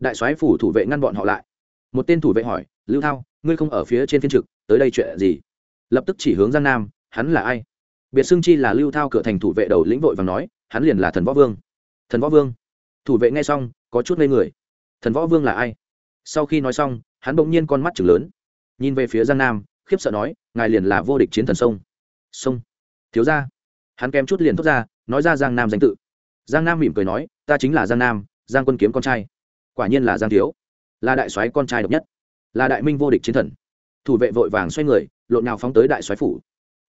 đại soái phủ thủ vệ ngăn bọn họ lại. Một tên thủ vệ hỏi, lưu thao, ngươi không ở phía trên phiên trực, tới đây chuyện gì? Lập tức chỉ hướng giang nam, hắn là ai? Biệt xưng chi là lưu thao cửa thành thủ vệ đầu lĩnh vội và nói, hắn liền là thần võ vương. Thần võ vương? Thủ vệ nghe xong, có chút ngây người. Thần võ vương là ai? Sau khi nói xong, hắn bỗng nhiên con mắt chừng lớn. Nhìn về phía giang nam, khiếp sợ nói, ngài liền là vô địch chiến thần sông. Sông? Thiếu ra hắn kém chút liền thốt ra, nói ra giang nam danh tự. Giang nam mỉm cười nói, ta chính là giang nam, giang quân kiếm con trai quả nhiên là giang thiếu. Là đại soái con trai độc nhất. Là đại minh vô địch chiến thần. Thủ vệ vội vàng xoay người lộn nào phóng tới đại soái phủ.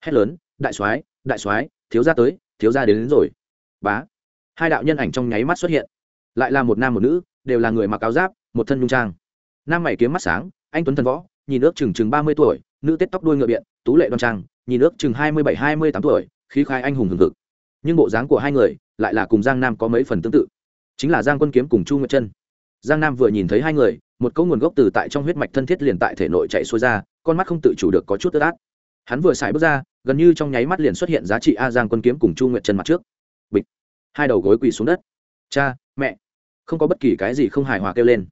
Hét lớn đại soái đại soái thiếu gia tới thiếu gia đến, đến rồi. Bá. Hai đạo nhân ảnh trong nháy mắt xuất hiện. Lại là một nam một nữ đều là người mặc áo giáp một thân nhung trang. Nam mày kiếm mắt sáng anh tuấn thần võ nhìn ước chừng chừng ba mươi tuổi nữ tết tóc đuôi ngựa biện tú lệ đoan trang nhìn ước chừng hai mươi bảy hai mươi tám tuổi khí khai anh hùng hừng hực. Nhưng bộ dáng của hai người lại là cùng giang nam có mấy phần tương tự. Chính là giang quân kiếm cùng chu nguyệt chân giang nam vừa nhìn thấy hai người, một câu nguồn gốc từ tại trong huyết mạch thân thiết liền tại thể nội chạy xuôi ra, con mắt không tự chủ được có chút tức át. Hắn vừa xài bước ra, gần như trong nháy mắt liền xuất hiện giá trị a giang quân kiếm cùng chu nguyện chân mặt trước. Bịch. Hai đầu gối quỳ xuống đất. Cha, mẹ. Không có bất kỳ cái gì không hài hòa kêu lên.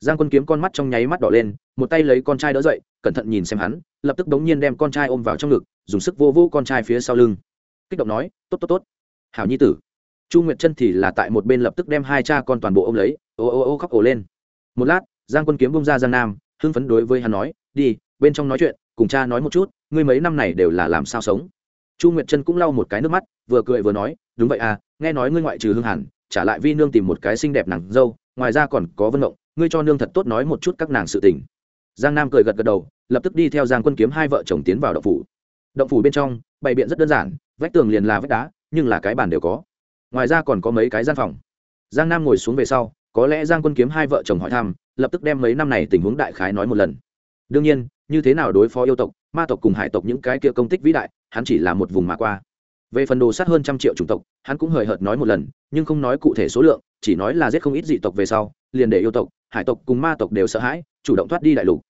Giang quân kiếm con mắt trong nháy mắt đỏ lên, một tay lấy con trai đỡ dậy, cẩn thận nhìn xem hắn, lập tức đống nhiên đem con trai ôm vào trong ngực, dùng sức vô vô con trai phía sau lưng. Kích động nói, tốt tốt tốt. Hảo nhi tử chu nguyệt chân thì là tại một bên lập tức đem hai cha con toàn bộ ôm lấy, ô ô ô khóc ồ lên. Một lát, giang quân kiếm bông ra giang nam, hưng phấn đối với hắn nói, đi, bên trong nói chuyện, cùng cha nói một chút, ngươi mấy năm này đều là làm sao sống? Chu nguyệt chân cũng lau một cái nước mắt, vừa cười vừa nói, đúng vậy à nghe nói ngươi ngoại trừ hương hẳn, trả lại vi nương tìm một cái xinh đẹp nàng dâu, ngoài ra còn có vân động ngươi cho nương thật tốt nói một chút các nàng sự tình. Giang nam cười gật gật đầu, lập tức đi theo giang quân kiếm hai vợ chồng tiến vào động phủ. Động phủ bên trong, bày biện rất đơn giản, vách tường liền là vách đá, nhưng là cái bàn đều có ngoài ra còn có mấy cái gian phòng. Giang nam ngồi xuống về sau, có lẽ giang quân kiếm hai vợ chồng hỏi thăm, lập tức đem mấy năm này tình huống đại khái nói một lần. Đương nhiên, như thế nào đối phó yêu tộc, ma tộc cùng hải tộc những cái kia công tích vĩ đại, hắn chỉ là một vùng mà qua. Về phần đồ sát hơn trăm triệu chủng tộc, hắn cũng hời hợt nói một lần, nhưng không nói cụ thể số lượng, chỉ nói là giết không ít dị tộc về sau, liền để yêu tộc, hải tộc cùng ma tộc đều sợ hãi, chủ động thoát đi đại lục.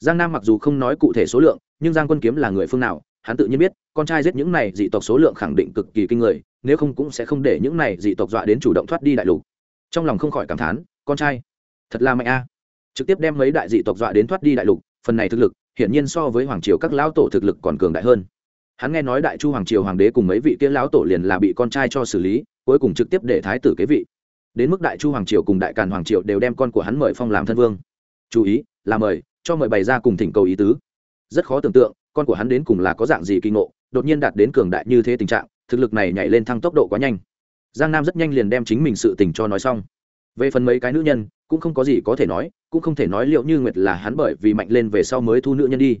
Giang nam mặc dù không nói cụ thể số lượng, nhưng giang quân kiếm là người phương nào hắn tự nhiên biết, con trai giết những này dị tộc số lượng khẳng định cực kỳ kinh người, nếu không cũng sẽ không để những này dị tộc dọa đến chủ động thoát đi đại lục. Trong lòng không khỏi cảm thán, con trai, thật là mạnh a. Trực tiếp đem mấy đại dị tộc dọa đến thoát đi đại lục, phần này thực lực, hiển nhiên so với hoàng triều các lão tổ thực lực còn cường đại hơn. Hắn nghe nói đại chu hoàng triều hoàng đế cùng mấy vị kia lão tổ liền là bị con trai cho xử lý, cuối cùng trực tiếp để thái tử kế vị. Đến mức đại chu hoàng triều cùng đại càn hoàng triều đều đem con của hắn mời phong làm thân vương. Chú ý, là mời, cho mời bày ra cùng thỉnh cầu ý tứ. Rất khó tưởng tượng con của hắn đến cùng là có dạng gì kinh ngộ, đột nhiên đạt đến cường đại như thế tình trạng, thực lực này nhảy lên thăng tốc độ quá nhanh. Giang nam rất nhanh liền đem chính mình sự tình cho nói xong. Về phần mấy cái nữ nhân, cũng không có gì có thể nói, cũng không thể nói liệu như nguyệt là hắn bởi vì mạnh lên về sau mới thu nữ nhân đi.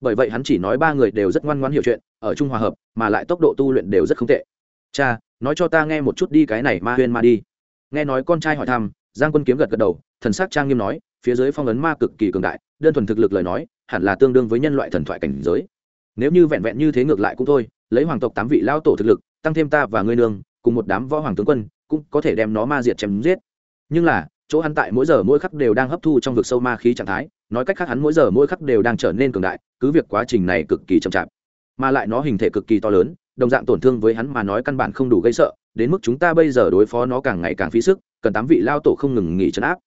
Bởi vậy hắn chỉ nói ba người đều rất ngoan ngoãn hiểu chuyện, ở trung hòa hợp, mà lại tốc độ tu luyện đều rất không tệ. Cha, nói cho ta nghe một chút đi cái này ma huyên ma đi. Nghe nói con trai hỏi thăm, giang quân kiếm gật gật đầu, thần sắc trang nghiêm nói, phía dưới phong ấn ma cực kỳ cường đại, đơn thuần thực lực lời nói hẳn là tương đương với nhân loại thần thoại cảnh giới. Nếu như vẹn vẹn như thế ngược lại cũng thôi, lấy hoàng tộc tám vị lao tổ thực lực, tăng thêm ta và ngươi nương, cùng một đám võ hoàng tướng quân, cũng có thể đem nó ma diệt chém giết. Nhưng là, chỗ hắn tại mỗi giờ mỗi khắc đều đang hấp thu trong vực sâu ma khí trạng thái, nói cách khác hắn mỗi giờ mỗi khắc đều đang trở nên cường đại, cứ việc quá trình này cực kỳ chậm chạp, mà lại nó hình thể cực kỳ to lớn, đồng dạng tổn thương với hắn mà nói căn bản không đủ gây sợ, đến mức chúng ta bây giờ đối phó nó càng ngày càng phí sức, cần tám vị lao tổ không ngừng nghỉ chấn áp.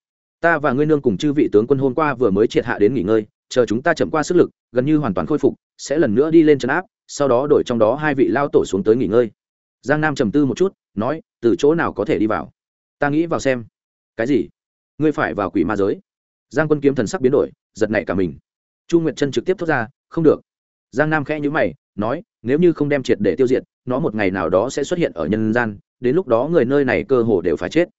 Ta và ngươi nương cùng chư vị tướng quân hôm qua vừa mới triệt hạ đến nghỉ ngơi chờ chúng ta chậm qua sức lực, gần như hoàn toàn khôi phục, sẽ lần nữa đi lên trấn áp, sau đó đổi trong đó hai vị lao tổ xuống tới nghỉ ngơi. Giang nam trầm tư một chút, nói, từ chỗ nào có thể đi vào? Ta nghĩ vào xem. Cái gì? Ngươi phải vào quỷ ma giới. Giang quân kiếm thần sắc biến đổi, giật nảy cả mình. Chu nguyệt chân trực tiếp thốt ra, không được. Giang nam khẽ nhữ mày, nói, nếu như không đem triệt để tiêu diệt, nó một ngày nào đó sẽ xuất hiện ở nhân gian, đến lúc đó người nơi này cơ hồ đều phải chết.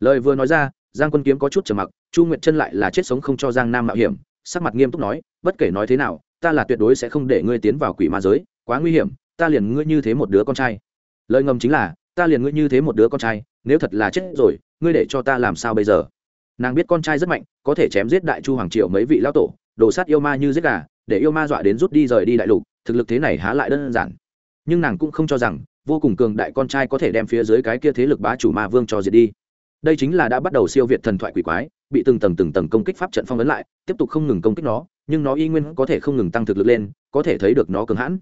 Lời vừa nói ra, giang quân kiếm có chút trầm mặc, chu nguyệt chân lại là chết sống không cho giang nam mạo hiểm sắc mặt nghiêm túc nói, bất kể nói thế nào, ta là tuyệt đối sẽ không để ngươi tiến vào quỷ ma giới, quá nguy hiểm, ta liền ngươi như thế một đứa con trai. Lời ngầm chính là, ta liền ngươi như thế một đứa con trai, nếu thật là chết rồi, ngươi để cho ta làm sao bây giờ? Nàng biết con trai rất mạnh, có thể chém giết đại chu hoàng triệu mấy vị lão tổ đổ sát yêu ma như giết gà, để yêu ma dọa đến rút đi rời đi đại lục, thực lực thế này há lại đơn giản. Nhưng nàng cũng không cho rằng, vô cùng cường đại con trai có thể đem phía dưới cái kia thế lực bá chủ ma vương cho diệt đi. Đây chính là đã bắt đầu siêu việt thần thoại quỷ quái bị từng tầng từng tầng công kích pháp trận phong ấn lại, tiếp tục không ngừng công kích nó, nhưng nó y nguyên có thể không ngừng tăng thực lực lên, có thể thấy được nó cứng hãn.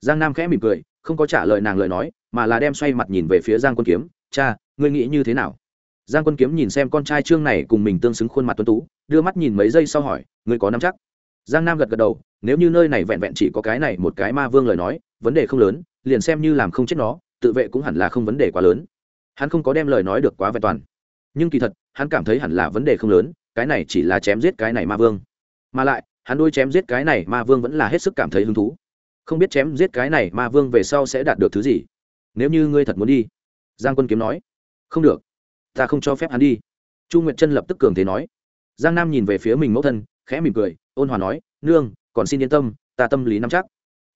Giang nam khẽ mỉm cười, không có trả lời nàng lời nói, mà là đem xoay mặt nhìn về phía giang quân kiếm, cha, ngươi nghĩ như thế nào? Giang quân kiếm nhìn xem con trai trương này cùng mình tương xứng khuôn mặt tuấn tú, đưa mắt nhìn mấy giây sau hỏi, ngươi có nắm chắc? Giang nam gật gật đầu, nếu như nơi này vẹn vẹn chỉ có cái này một cái ma vương lời nói, vấn đề không lớn, liền xem như làm không chết nó, tự vệ cũng hẳn là không vấn đề quá lớn. Hắn không có đem lời nói được quá vẹn toàn. Nhưng kỳ thật hắn cảm thấy hẳn là vấn đề không lớn, cái này chỉ là chém giết cái này ma vương. Mà lại, hắn đôi chém giết cái này ma vương vẫn là hết sức cảm thấy hứng thú. Không biết chém giết cái này ma vương về sau sẽ đạt được thứ gì. Nếu như ngươi thật muốn đi, giang quân kiếm nói, không được, ta không cho phép hắn đi. Chu nguyệt chân lập tức cường thế nói. Giang nam nhìn về phía mình mẫu thân, khẽ mỉm cười, ôn hòa nói, nương, còn xin yên tâm, ta tâm lý nắm chắc.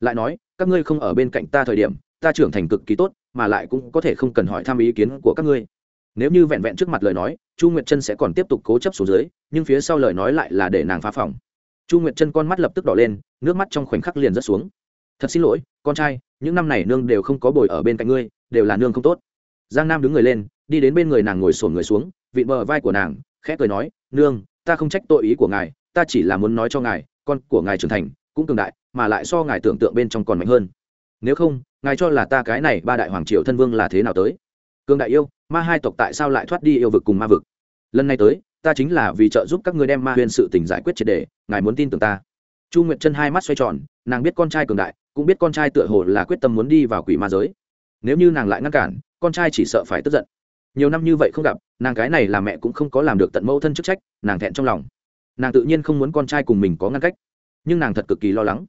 Lại nói, các ngươi không ở bên cạnh ta thời điểm, ta trưởng thành cực kỳ tốt, mà lại cũng có thể không cần hỏi thăm ý kiến của các ngươi nếu như vẹn vẹn trước mặt lời nói, chu nguyệt chân sẽ còn tiếp tục cố chấp xuống dưới, nhưng phía sau lời nói lại là để nàng phá phòng. Chu nguyệt chân con mắt lập tức đỏ lên, nước mắt trong khoảnh khắc liền rớt xuống. Thật xin lỗi, con trai, những năm này nương đều không có bồi ở bên cạnh ngươi, đều là nương không tốt. Giang nam đứng người lên, đi đến bên người nàng ngồi sổn người xuống, vịn bờ vai của nàng, khẽ cười nói, nương, ta không trách tội ý của ngài, ta chỉ là muốn nói cho ngài, con của ngài trưởng thành cũng cường đại, mà lại so ngài tưởng tượng bên trong còn mạnh hơn. Nếu không, ngài cho là ta cái này ba đại hoàng triều thân vương là thế nào tới? Cường đại yêu, ma hai tộc tại sao lại thoát đi yêu vực cùng ma vực? Lần này tới, ta chính là vì trợ giúp các ngươi đem ma huyền sự tình giải quyết triệt đề, ngài muốn tin tưởng ta. Chu nguyệt chân hai mắt xoay tròn, nàng biết con trai cường đại, cũng biết con trai tựa hồ là quyết tâm muốn đi vào quỷ ma giới. Nếu như nàng lại ngăn cản, con trai chỉ sợ phải tức giận. Nhiều năm như vậy không gặp, nàng cái này là mẹ cũng không có làm được tận mẫu thân chức trách, nàng thẹn trong lòng. Nàng tự nhiên không muốn con trai cùng mình có ngăn cách, nhưng nàng thật cực kỳ lo lắng.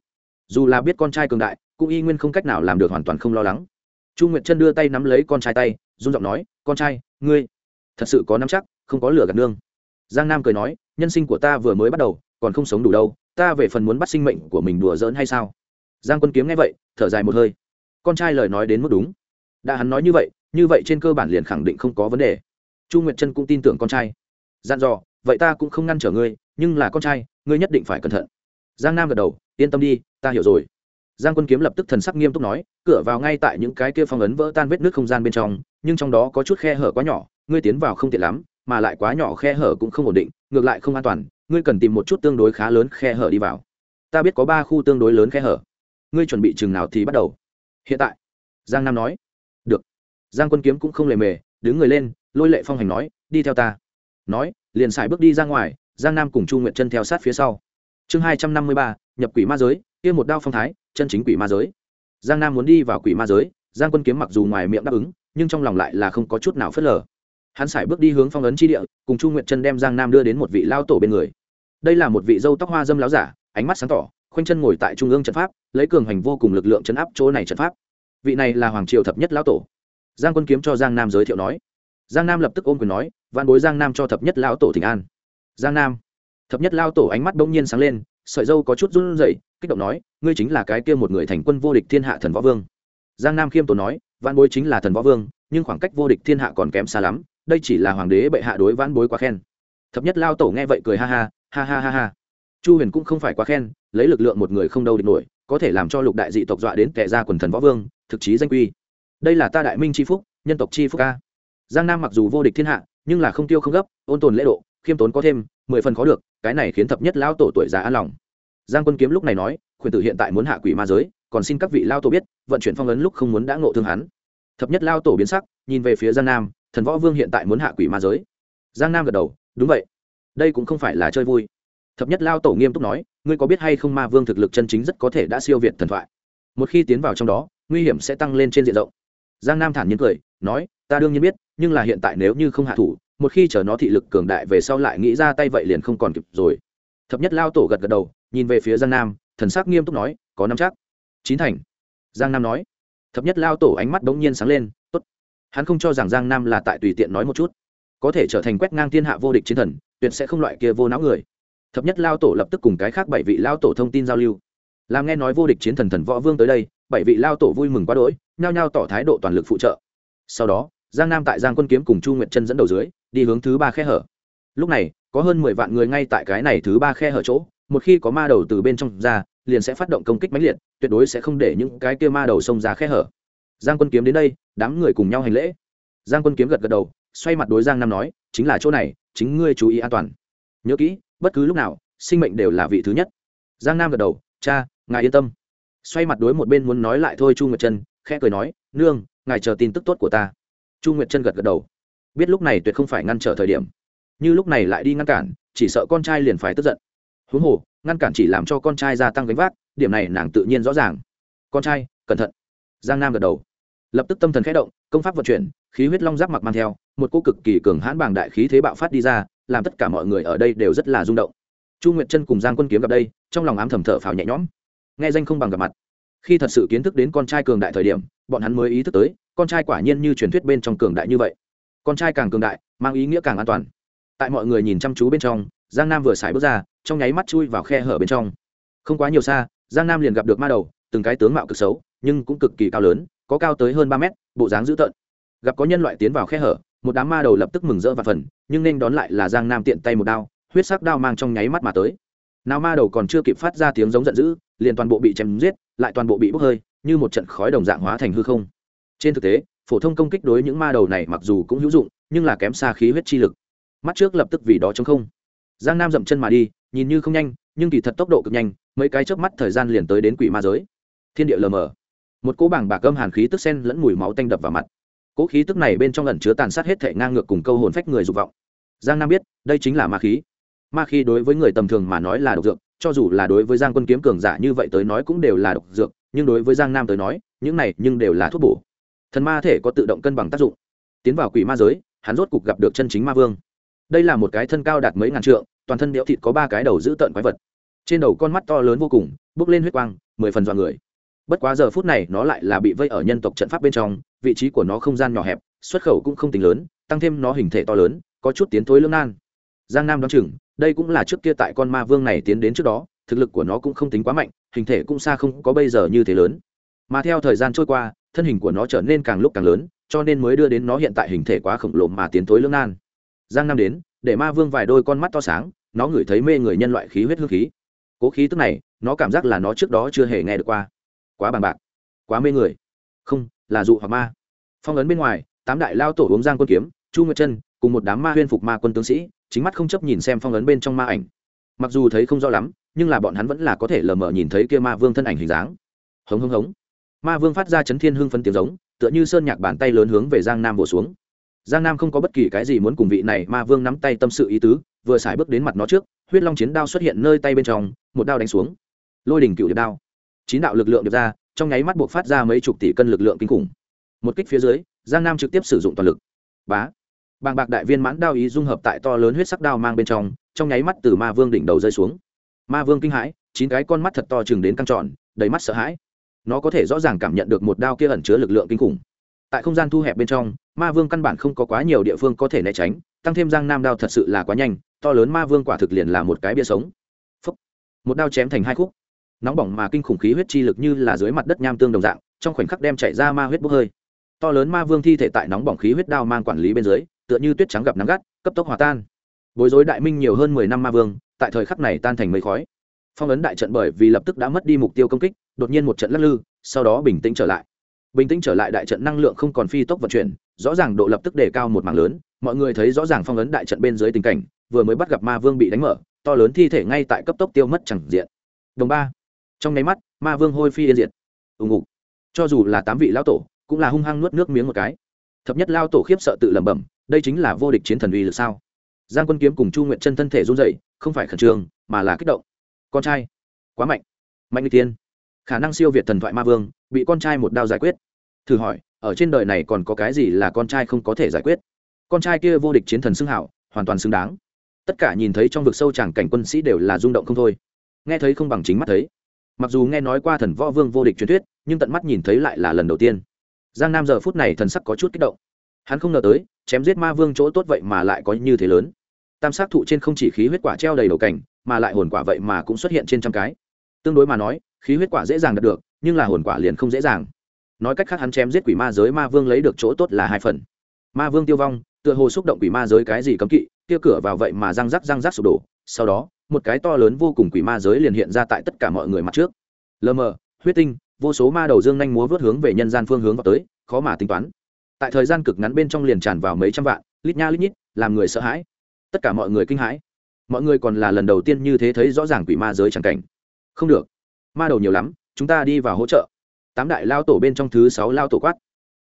Dù là biết con trai cường đại, cũng y nguyên không cách nào làm được hoàn toàn không lo lắng. Chu nguyệt chân đưa tay nắm lấy con trai tay run giọng nói, con trai, ngươi thật sự có nắm chắc, không có lửa gạt nương. Giang nam cười nói, nhân sinh của ta vừa mới bắt đầu, còn không sống đủ đâu, ta về phần muốn bắt sinh mệnh của mình đùa giỡn hay sao? Giang quân kiếm nghe vậy, thở dài một hơi. Con trai lời nói đến mức đúng. Đã hắn nói như vậy như vậy trên cơ bản liền khẳng định không có vấn đề. Chu nguyệt chân cũng tin tưởng con trai. Dặn dò, vậy ta cũng không ngăn trở ngươi, nhưng là con trai, ngươi nhất định phải cẩn thận. Giang nam gật đầu, yên tâm đi, ta hiểu rồi giang quân kiếm lập tức thần sắc nghiêm túc nói, cửa vào ngay tại những cái kia phong ấn vỡ tan vết nước không gian bên trong, nhưng trong đó có chút khe hở quá nhỏ, ngươi tiến vào không tiện lắm, mà lại quá nhỏ khe hở cũng không ổn định, ngược lại không an toàn, ngươi cần tìm một chút tương đối khá lớn khe hở đi vào. Ta biết có ba khu tương đối lớn khe hở. Ngươi chuẩn bị chừng nào thì bắt đầu. Hiện tại, giang nam nói, được. Giang quân kiếm cũng không lề mề, đứng người lên, lôi lệ phong hành nói, đi theo ta. Nói, liền xài bước đi ra ngoài, giang nam cùng chu nguyện chân theo sát phía sau. Chương hai trăm năm mươi ba, nhập quỷ ma giới kia một đao phong thái, chân chính quỷ ma giới. Giang nam muốn đi vào quỷ ma giới, giang quân kiếm mặc dù ngoài miệng đáp ứng, nhưng trong lòng lại là không có chút nào phớt lờ. Hắn sải bước đi hướng phong ấn chi địa, cùng chu nguyệt chân đem giang nam đưa đến một vị lao tổ bên người. Đây là một vị dâu tóc hoa dâm láo giả, ánh mắt sáng tỏ, khoanh chân ngồi tại trung ương trận pháp, lấy cường hành vô cùng lực lượng chấn áp chỗ này trận pháp. Vị này là hoàng triều thập nhất lão tổ. Giang quân kiếm cho giang nam giới thiệu nói. Giang nam lập tức ôm quyền nói văn bối giang nam cho thập nhất lão tổ thỉnh an. Giang nam, thập nhất lao tổ ánh mắt bỗng nhiên sáng lên sợi dâu có chút run rẩy, kích động nói, ngươi chính là cái kia một người thành quân vô địch thiên hạ thần võ vương. Giang nam khiêm tốn nói văn bối chính là thần võ vương, nhưng khoảng cách vô địch thiên hạ còn kém xa lắm, đây chỉ là hoàng đế bệ hạ đối vãn bối quá khen. Thập nhất lao tổ nghe vậy cười ha ha ha ha ha ha. Chu huyền cũng không phải quá khen, lấy lực lượng một người không đâu địch nổi, có thể làm cho lục đại dị tộc dọa đến kẻ ra quần thần võ vương, thực chí danh quy. Đây là ta đại minh c phúc, nhân tộc c phúc ca giang nam mặc dù vô địch thiên hạ, nhưng là không tiêu không gấp, ôn tồn lễ độ, khiêm tốn có thêm mười phần khó được, cái này khiến thập nhất lão tổ tuổi già an lòng. Giang quân kiếm lúc này nói, khuyển tử hiện tại muốn hạ quỷ ma giới, còn xin các vị lao tổ biết, vận chuyển phong ấn lúc không muốn đã ngộ thương hắn. Thập nhất lao tổ biến sắc, nhìn về phía giang nam, thần võ vương hiện tại muốn hạ quỷ ma giới. Giang nam gật đầu, đúng vậy. Đây cũng không phải là chơi vui. Thập nhất lao tổ nghiêm túc nói, ngươi có biết hay không ma vương thực lực chân chính rất có thể đã siêu việt thần thoại? Một khi tiến vào trong đó, nguy hiểm sẽ tăng lên trên diện rộng. Giang nam thản nhiên cười, nói, ta đương nhiên biết, nhưng là hiện tại nếu như không hạ thủ một khi chờ nó thị lực cường đại về sau lại nghĩ ra tay vậy liền không còn kịp rồi. Thập nhất lao tổ gật gật đầu, nhìn về phía giang nam, thần sắc nghiêm túc nói, có năm chắc. Chín thành. Giang nam nói. Thập nhất lao tổ ánh mắt bỗng nhiên sáng lên, tốt. Hắn không cho rằng giang nam là tại tùy tiện nói một chút. Có thể trở thành quét ngang thiên hạ vô địch chiến thần, tuyệt sẽ không loại kia vô não người. Thập nhất lao tổ lập tức cùng cái khác bảy vị lao tổ thông tin giao lưu. Làm nghe nói vô địch chiến thần thần võ vương tới đây, bảy vị lao tổ vui mừng quá đỗi, nhao nhao tỏ thái độ toàn lực phụ trợ. Sau đó, giang nam tại giang quân kiếm cùng chu nguyệt chân dẫn đầu dưới đi hướng thứ ba khe hở. Lúc này, có hơn mười vạn người ngay tại cái này thứ ba khe hở chỗ, một khi có ma đầu từ bên trong ra, liền sẽ phát động công kích mãnh liệt, tuyệt đối sẽ không để những cái kia ma đầu xông ra khe hở. Giang quân kiếm đến đây, đám người cùng nhau hành lễ. Giang quân kiếm gật gật đầu, xoay mặt đối giang nam nói, chính là chỗ này, chính ngươi chú ý an toàn. Nhớ kỹ, bất cứ lúc nào, sinh mệnh đều là vị thứ nhất. Giang nam gật đầu, cha, ngài yên tâm. Xoay mặt đối một bên muốn nói lại thôi chu nguyệt chân khẽ cười nói, nương, ngài chờ tin tức tốt của ta. Chu nguyệt chân gật gật đầu biết lúc này tuyệt không phải ngăn trở thời điểm. Như lúc này lại đi ngăn cản, chỉ sợ con trai liền phải tức giận. Huống hồ, ngăn cản chỉ làm cho con trai gia tăng gánh vác, điểm này nàng tự nhiên rõ ràng. Con trai, cẩn thận. Giang nam gật đầu. Lập tức tâm thần khẽ động, công pháp vận chuyển, khí huyết long giáp mặc mang theo, một cô cực kỳ cường hãn bàng đại khí thế bạo phát đi ra, làm tất cả mọi người ở đây đều rất là rung động. Chu nguyệt chân cùng giang quân kiếm gặp đây, trong lòng ám thầm thở phào nhẹ nhõm. Nghe danh không bằng gặp mặt. Khi thật sự kiến thức đến con trai cường đại thời điểm, bọn hắn mới ý thức tới, con trai quả nhiên như truyền thuyết bên trong cường đại như vậy con trai càng cường đại, mang ý nghĩa càng an toàn. Tại mọi người nhìn chăm chú bên trong, giang nam vừa xài bước ra, trong nháy mắt chui vào khe hở bên trong. Không quá nhiều xa, giang nam liền gặp được ma đầu, từng cái tướng mạo cực xấu, nhưng cũng cực kỳ cao lớn, có cao tới hơn ba mét, bộ dáng dữ tợn. Gặp có nhân loại tiến vào khe hở, một đám ma đầu lập tức mừng rỡ và phần, nhưng nên đón lại là giang nam tiện tay một đao, huyết sắc đao mang trong nháy mắt mà tới. Nào ma đầu còn chưa kịp phát ra tiếng giống giận dữ, liền toàn bộ bị chém giết, lại toàn bộ bị bốc hơi, như một trận khói đồng dạng hóa thành hư không. Trên thực tế phổ thông công kích đối những ma đầu này mặc dù cũng hữu dụng, nhưng là kém xa khí huyết chi lực. Mắt trước lập tức vì đó chống không. Giang nam dậm chân mà đi, nhìn như không nhanh, nhưng kỳ thật tốc độ cực nhanh, mấy cái chớp mắt thời gian liền tới đến quỷ ma giới. Thiên địa lờ mờ. Một cỗ bảng bạc âm hàn khí tức sen lẫn mùi máu tanh đập vào mặt. Cỗ khí tức này bên trong ẩn chứa tàn sát hết thể ngang ngược cùng câu hồn phách người dục vọng. Giang nam biết, đây chính là ma khí. Ma khí đối với người tầm thường mà nói là độc dược, cho dù là đối với giang quân kiếm cường giả như vậy tới nói cũng đều là độc dược, nhưng đối với giang nam tới nói, những này nhưng đều là thuốc bổ thần ma thể có tự động cân bằng tác dụng. Tiến vào quỷ ma giới, hắn rốt cục gặp được chân chính ma vương. Đây là một cái thân cao đạt mấy ngàn trượng, toàn thân đẽo thịt có ba cái đầu giữ tợn quái vật. Trên đầu con mắt to lớn vô cùng bước lên huyết quang, mười phần dọn người. Bất quá giờ phút này nó lại là bị vây ở nhân tộc trận pháp bên trong, vị trí của nó không gian nhỏ hẹp, xuất khẩu cũng không tính lớn, tăng thêm nó hình thể to lớn, có chút tiến thối lương nan. Giang nam đ o á n chừng, đây cũng là trước kia tại con ma vương này tiến đến trước đó, thực lực của nó cũng không tính quá mạnh, hình thể cũng xa không có bây giờ như thế lớn. Mà theo thời gian trôi qua thân hình của nó trở nên càng lúc càng lớn, cho nên mới đưa đến nó hiện tại hình thể quá khổng lồ mà tiến tối lương nan. Giang nam đến, để ma vương vài đôi con mắt to sáng, nó ngửi thấy mê người nhân loại khí huyết hương khí. Cố khí tức này, nó cảm giác là nó trước đó chưa hề nghe được qua. Quá bằng bạc, quá mê người. Không, là dụ hoặc ma. Phong ấn bên ngoài, tám đại lao tổ uống giang quân kiếm, chu nguyệt chân, cùng một đám ma huyên phục ma quân tướng sĩ, chính mắt không chấp nhìn xem phong ấn bên trong ma ảnh. Mặc dù thấy không rõ lắm, nhưng là bọn hắn vẫn là có thể lờ mờ nhìn thấy kia ma vương thân ảnh hình dáng. Hống hống hống ma vương phát ra chấn thiên hưng phân tiếng giống, tựa như sơn nhạc bàn tay lớn hướng về giang nam bổ xuống. Giang nam không có bất kỳ cái gì muốn cùng vị này ma vương nắm tay tâm sự ý tứ, vừa xài bước đến mặt nó trước, huyết long chiến đao xuất hiện nơi tay bên trong, một đao đánh xuống. Lôi đỉnh cựu điệp đao. Chín đạo lực lượng điệp ra, trong nháy mắt buộc phát ra mấy chục tỷ cân lực lượng kinh khủng. Một kích phía dưới, giang nam trực tiếp sử dụng toàn lực. Bá. Bàng bạc đại viên mãn đao ý dung hợp tại to lớn huyết sắc đao mang bên trong trong nháy mắt từ ma vương đỉnh đầu rơi xuống. Ma vương kinh hãi, chín cái con mắt thật to chừng đến căng tròn, đầy mắt sợ hãi nó có thể rõ ràng cảm nhận được một đao kia ẩn chứa lực lượng kinh khủng. Tại không gian thu hẹp bên trong, ma vương căn bản không có quá nhiều địa phương có thể né tránh, tăng thêm giang nam đao thật sự là quá nhanh, to lớn ma vương quả thực liền là một cái bia sống. Phúc. một đao chém thành hai khúc. Nóng bỏng mà kinh khủng khí huyết chi lực như là dưới mặt đất nham tương đồng dạng, trong khoảnh khắc đem chạy ra ma huyết bốc hơi. To lớn ma vương thi thể tại nóng bỏng khí huyết đao mang quản lý bên dưới, tựa như tuyết trắng gặp nắng gắt, cấp tốc hòa tan. Bối rối đại minh nhiều hơn mười năm ma vương, tại thời khắc này tan thành mây khói. Phong ấn đại trận bởi vì lập tức đã mất đi mục tiêu công kích đột nhiên một trận lắc lư, sau đó bình tĩnh trở lại. Bình tĩnh trở lại đại trận năng lượng không còn phi tốc vận chuyển, rõ ràng độ lập tức đề cao một mảng lớn, mọi người thấy rõ ràng phong ấn đại trận bên dưới tình cảnh, vừa mới bắt gặp ma vương bị đánh mở, to lớn thi thể ngay tại cấp tốc tiêu mất chẳng diện. Đồng ba. Trong nháy mắt, ma vương hôi phi yên diệt. Ù ngục. Cho dù là tám vị lão tổ, cũng là hung hăng nuốt nước miếng một cái. Thập nhất lao tổ khiếp sợ tự lẩm bẩm, đây chính là vô địch chiến thần uy lực sao? Giang quân kiếm cùng chu nguyện chân thân thể run dậy không phải khẩn trương, mà là kích động. Con trai. Quá mạnh. Mạnh n tiên khả năng siêu việt thần thoại ma vương, bị con trai một đao giải quyết. Thử hỏi, ở trên đời này còn có cái gì là con trai không có thể giải quyết? Con trai kia vô địch chiến thần xưng hảo, hoàn toàn xứng đáng. Tất cả nhìn thấy trong vực sâu tràng cảnh quân sĩ đều là rung động không thôi. Nghe thấy không bằng chính mắt thấy. Mặc dù nghe nói qua thần võ vương vô địch truyền thuyết, nhưng tận mắt nhìn thấy lại là lần đầu tiên. Giang nam giờ phút này thần sắc có chút kích động. Hắn không ngờ tới, chém giết ma vương chỗ tốt vậy mà lại có như thế lớn. Tam sát thụ trên không chỉ khí huyết quả treo đầy đầu cảnh, mà lại hồn quả vậy mà cũng xuất hiện trên trăm cái tương đối mà nói, khí huyết quả dễ dàng đạt được, nhưng là hồn quả liền không dễ dàng. Nói cách khác hắn chém giết quỷ ma giới ma vương lấy được chỗ tốt là hai phần. Ma vương tiêu vong, tựa hồ xúc động quỷ ma giới cái gì cấm kỵ, kia cửa vào vậy mà răng rắc răng rắc sụp đổ. Sau đó, một cái to lớn vô cùng quỷ ma giới liền hiện ra tại tất cả mọi người mặt trước. Lờ mờ, huyết tinh, vô số ma đầu dương nhanh múa vớt hướng về nhân gian phương hướng vào tới, khó mà tính toán. Tại thời gian cực ngắn bên trong liền tràn vào mấy trăm vạn, lít nha lít nhít, làm người sợ hãi. Tất cả mọi người kinh hãi. Mọi người còn là lần đầu tiên như thế thấy rõ ràng quỷ ma giới chẳng cảnh không được. Ma đầu nhiều lắm, chúng ta đi vào hỗ trợ. Tám đại lao tổ bên trong thứ sáu lao tổ quát.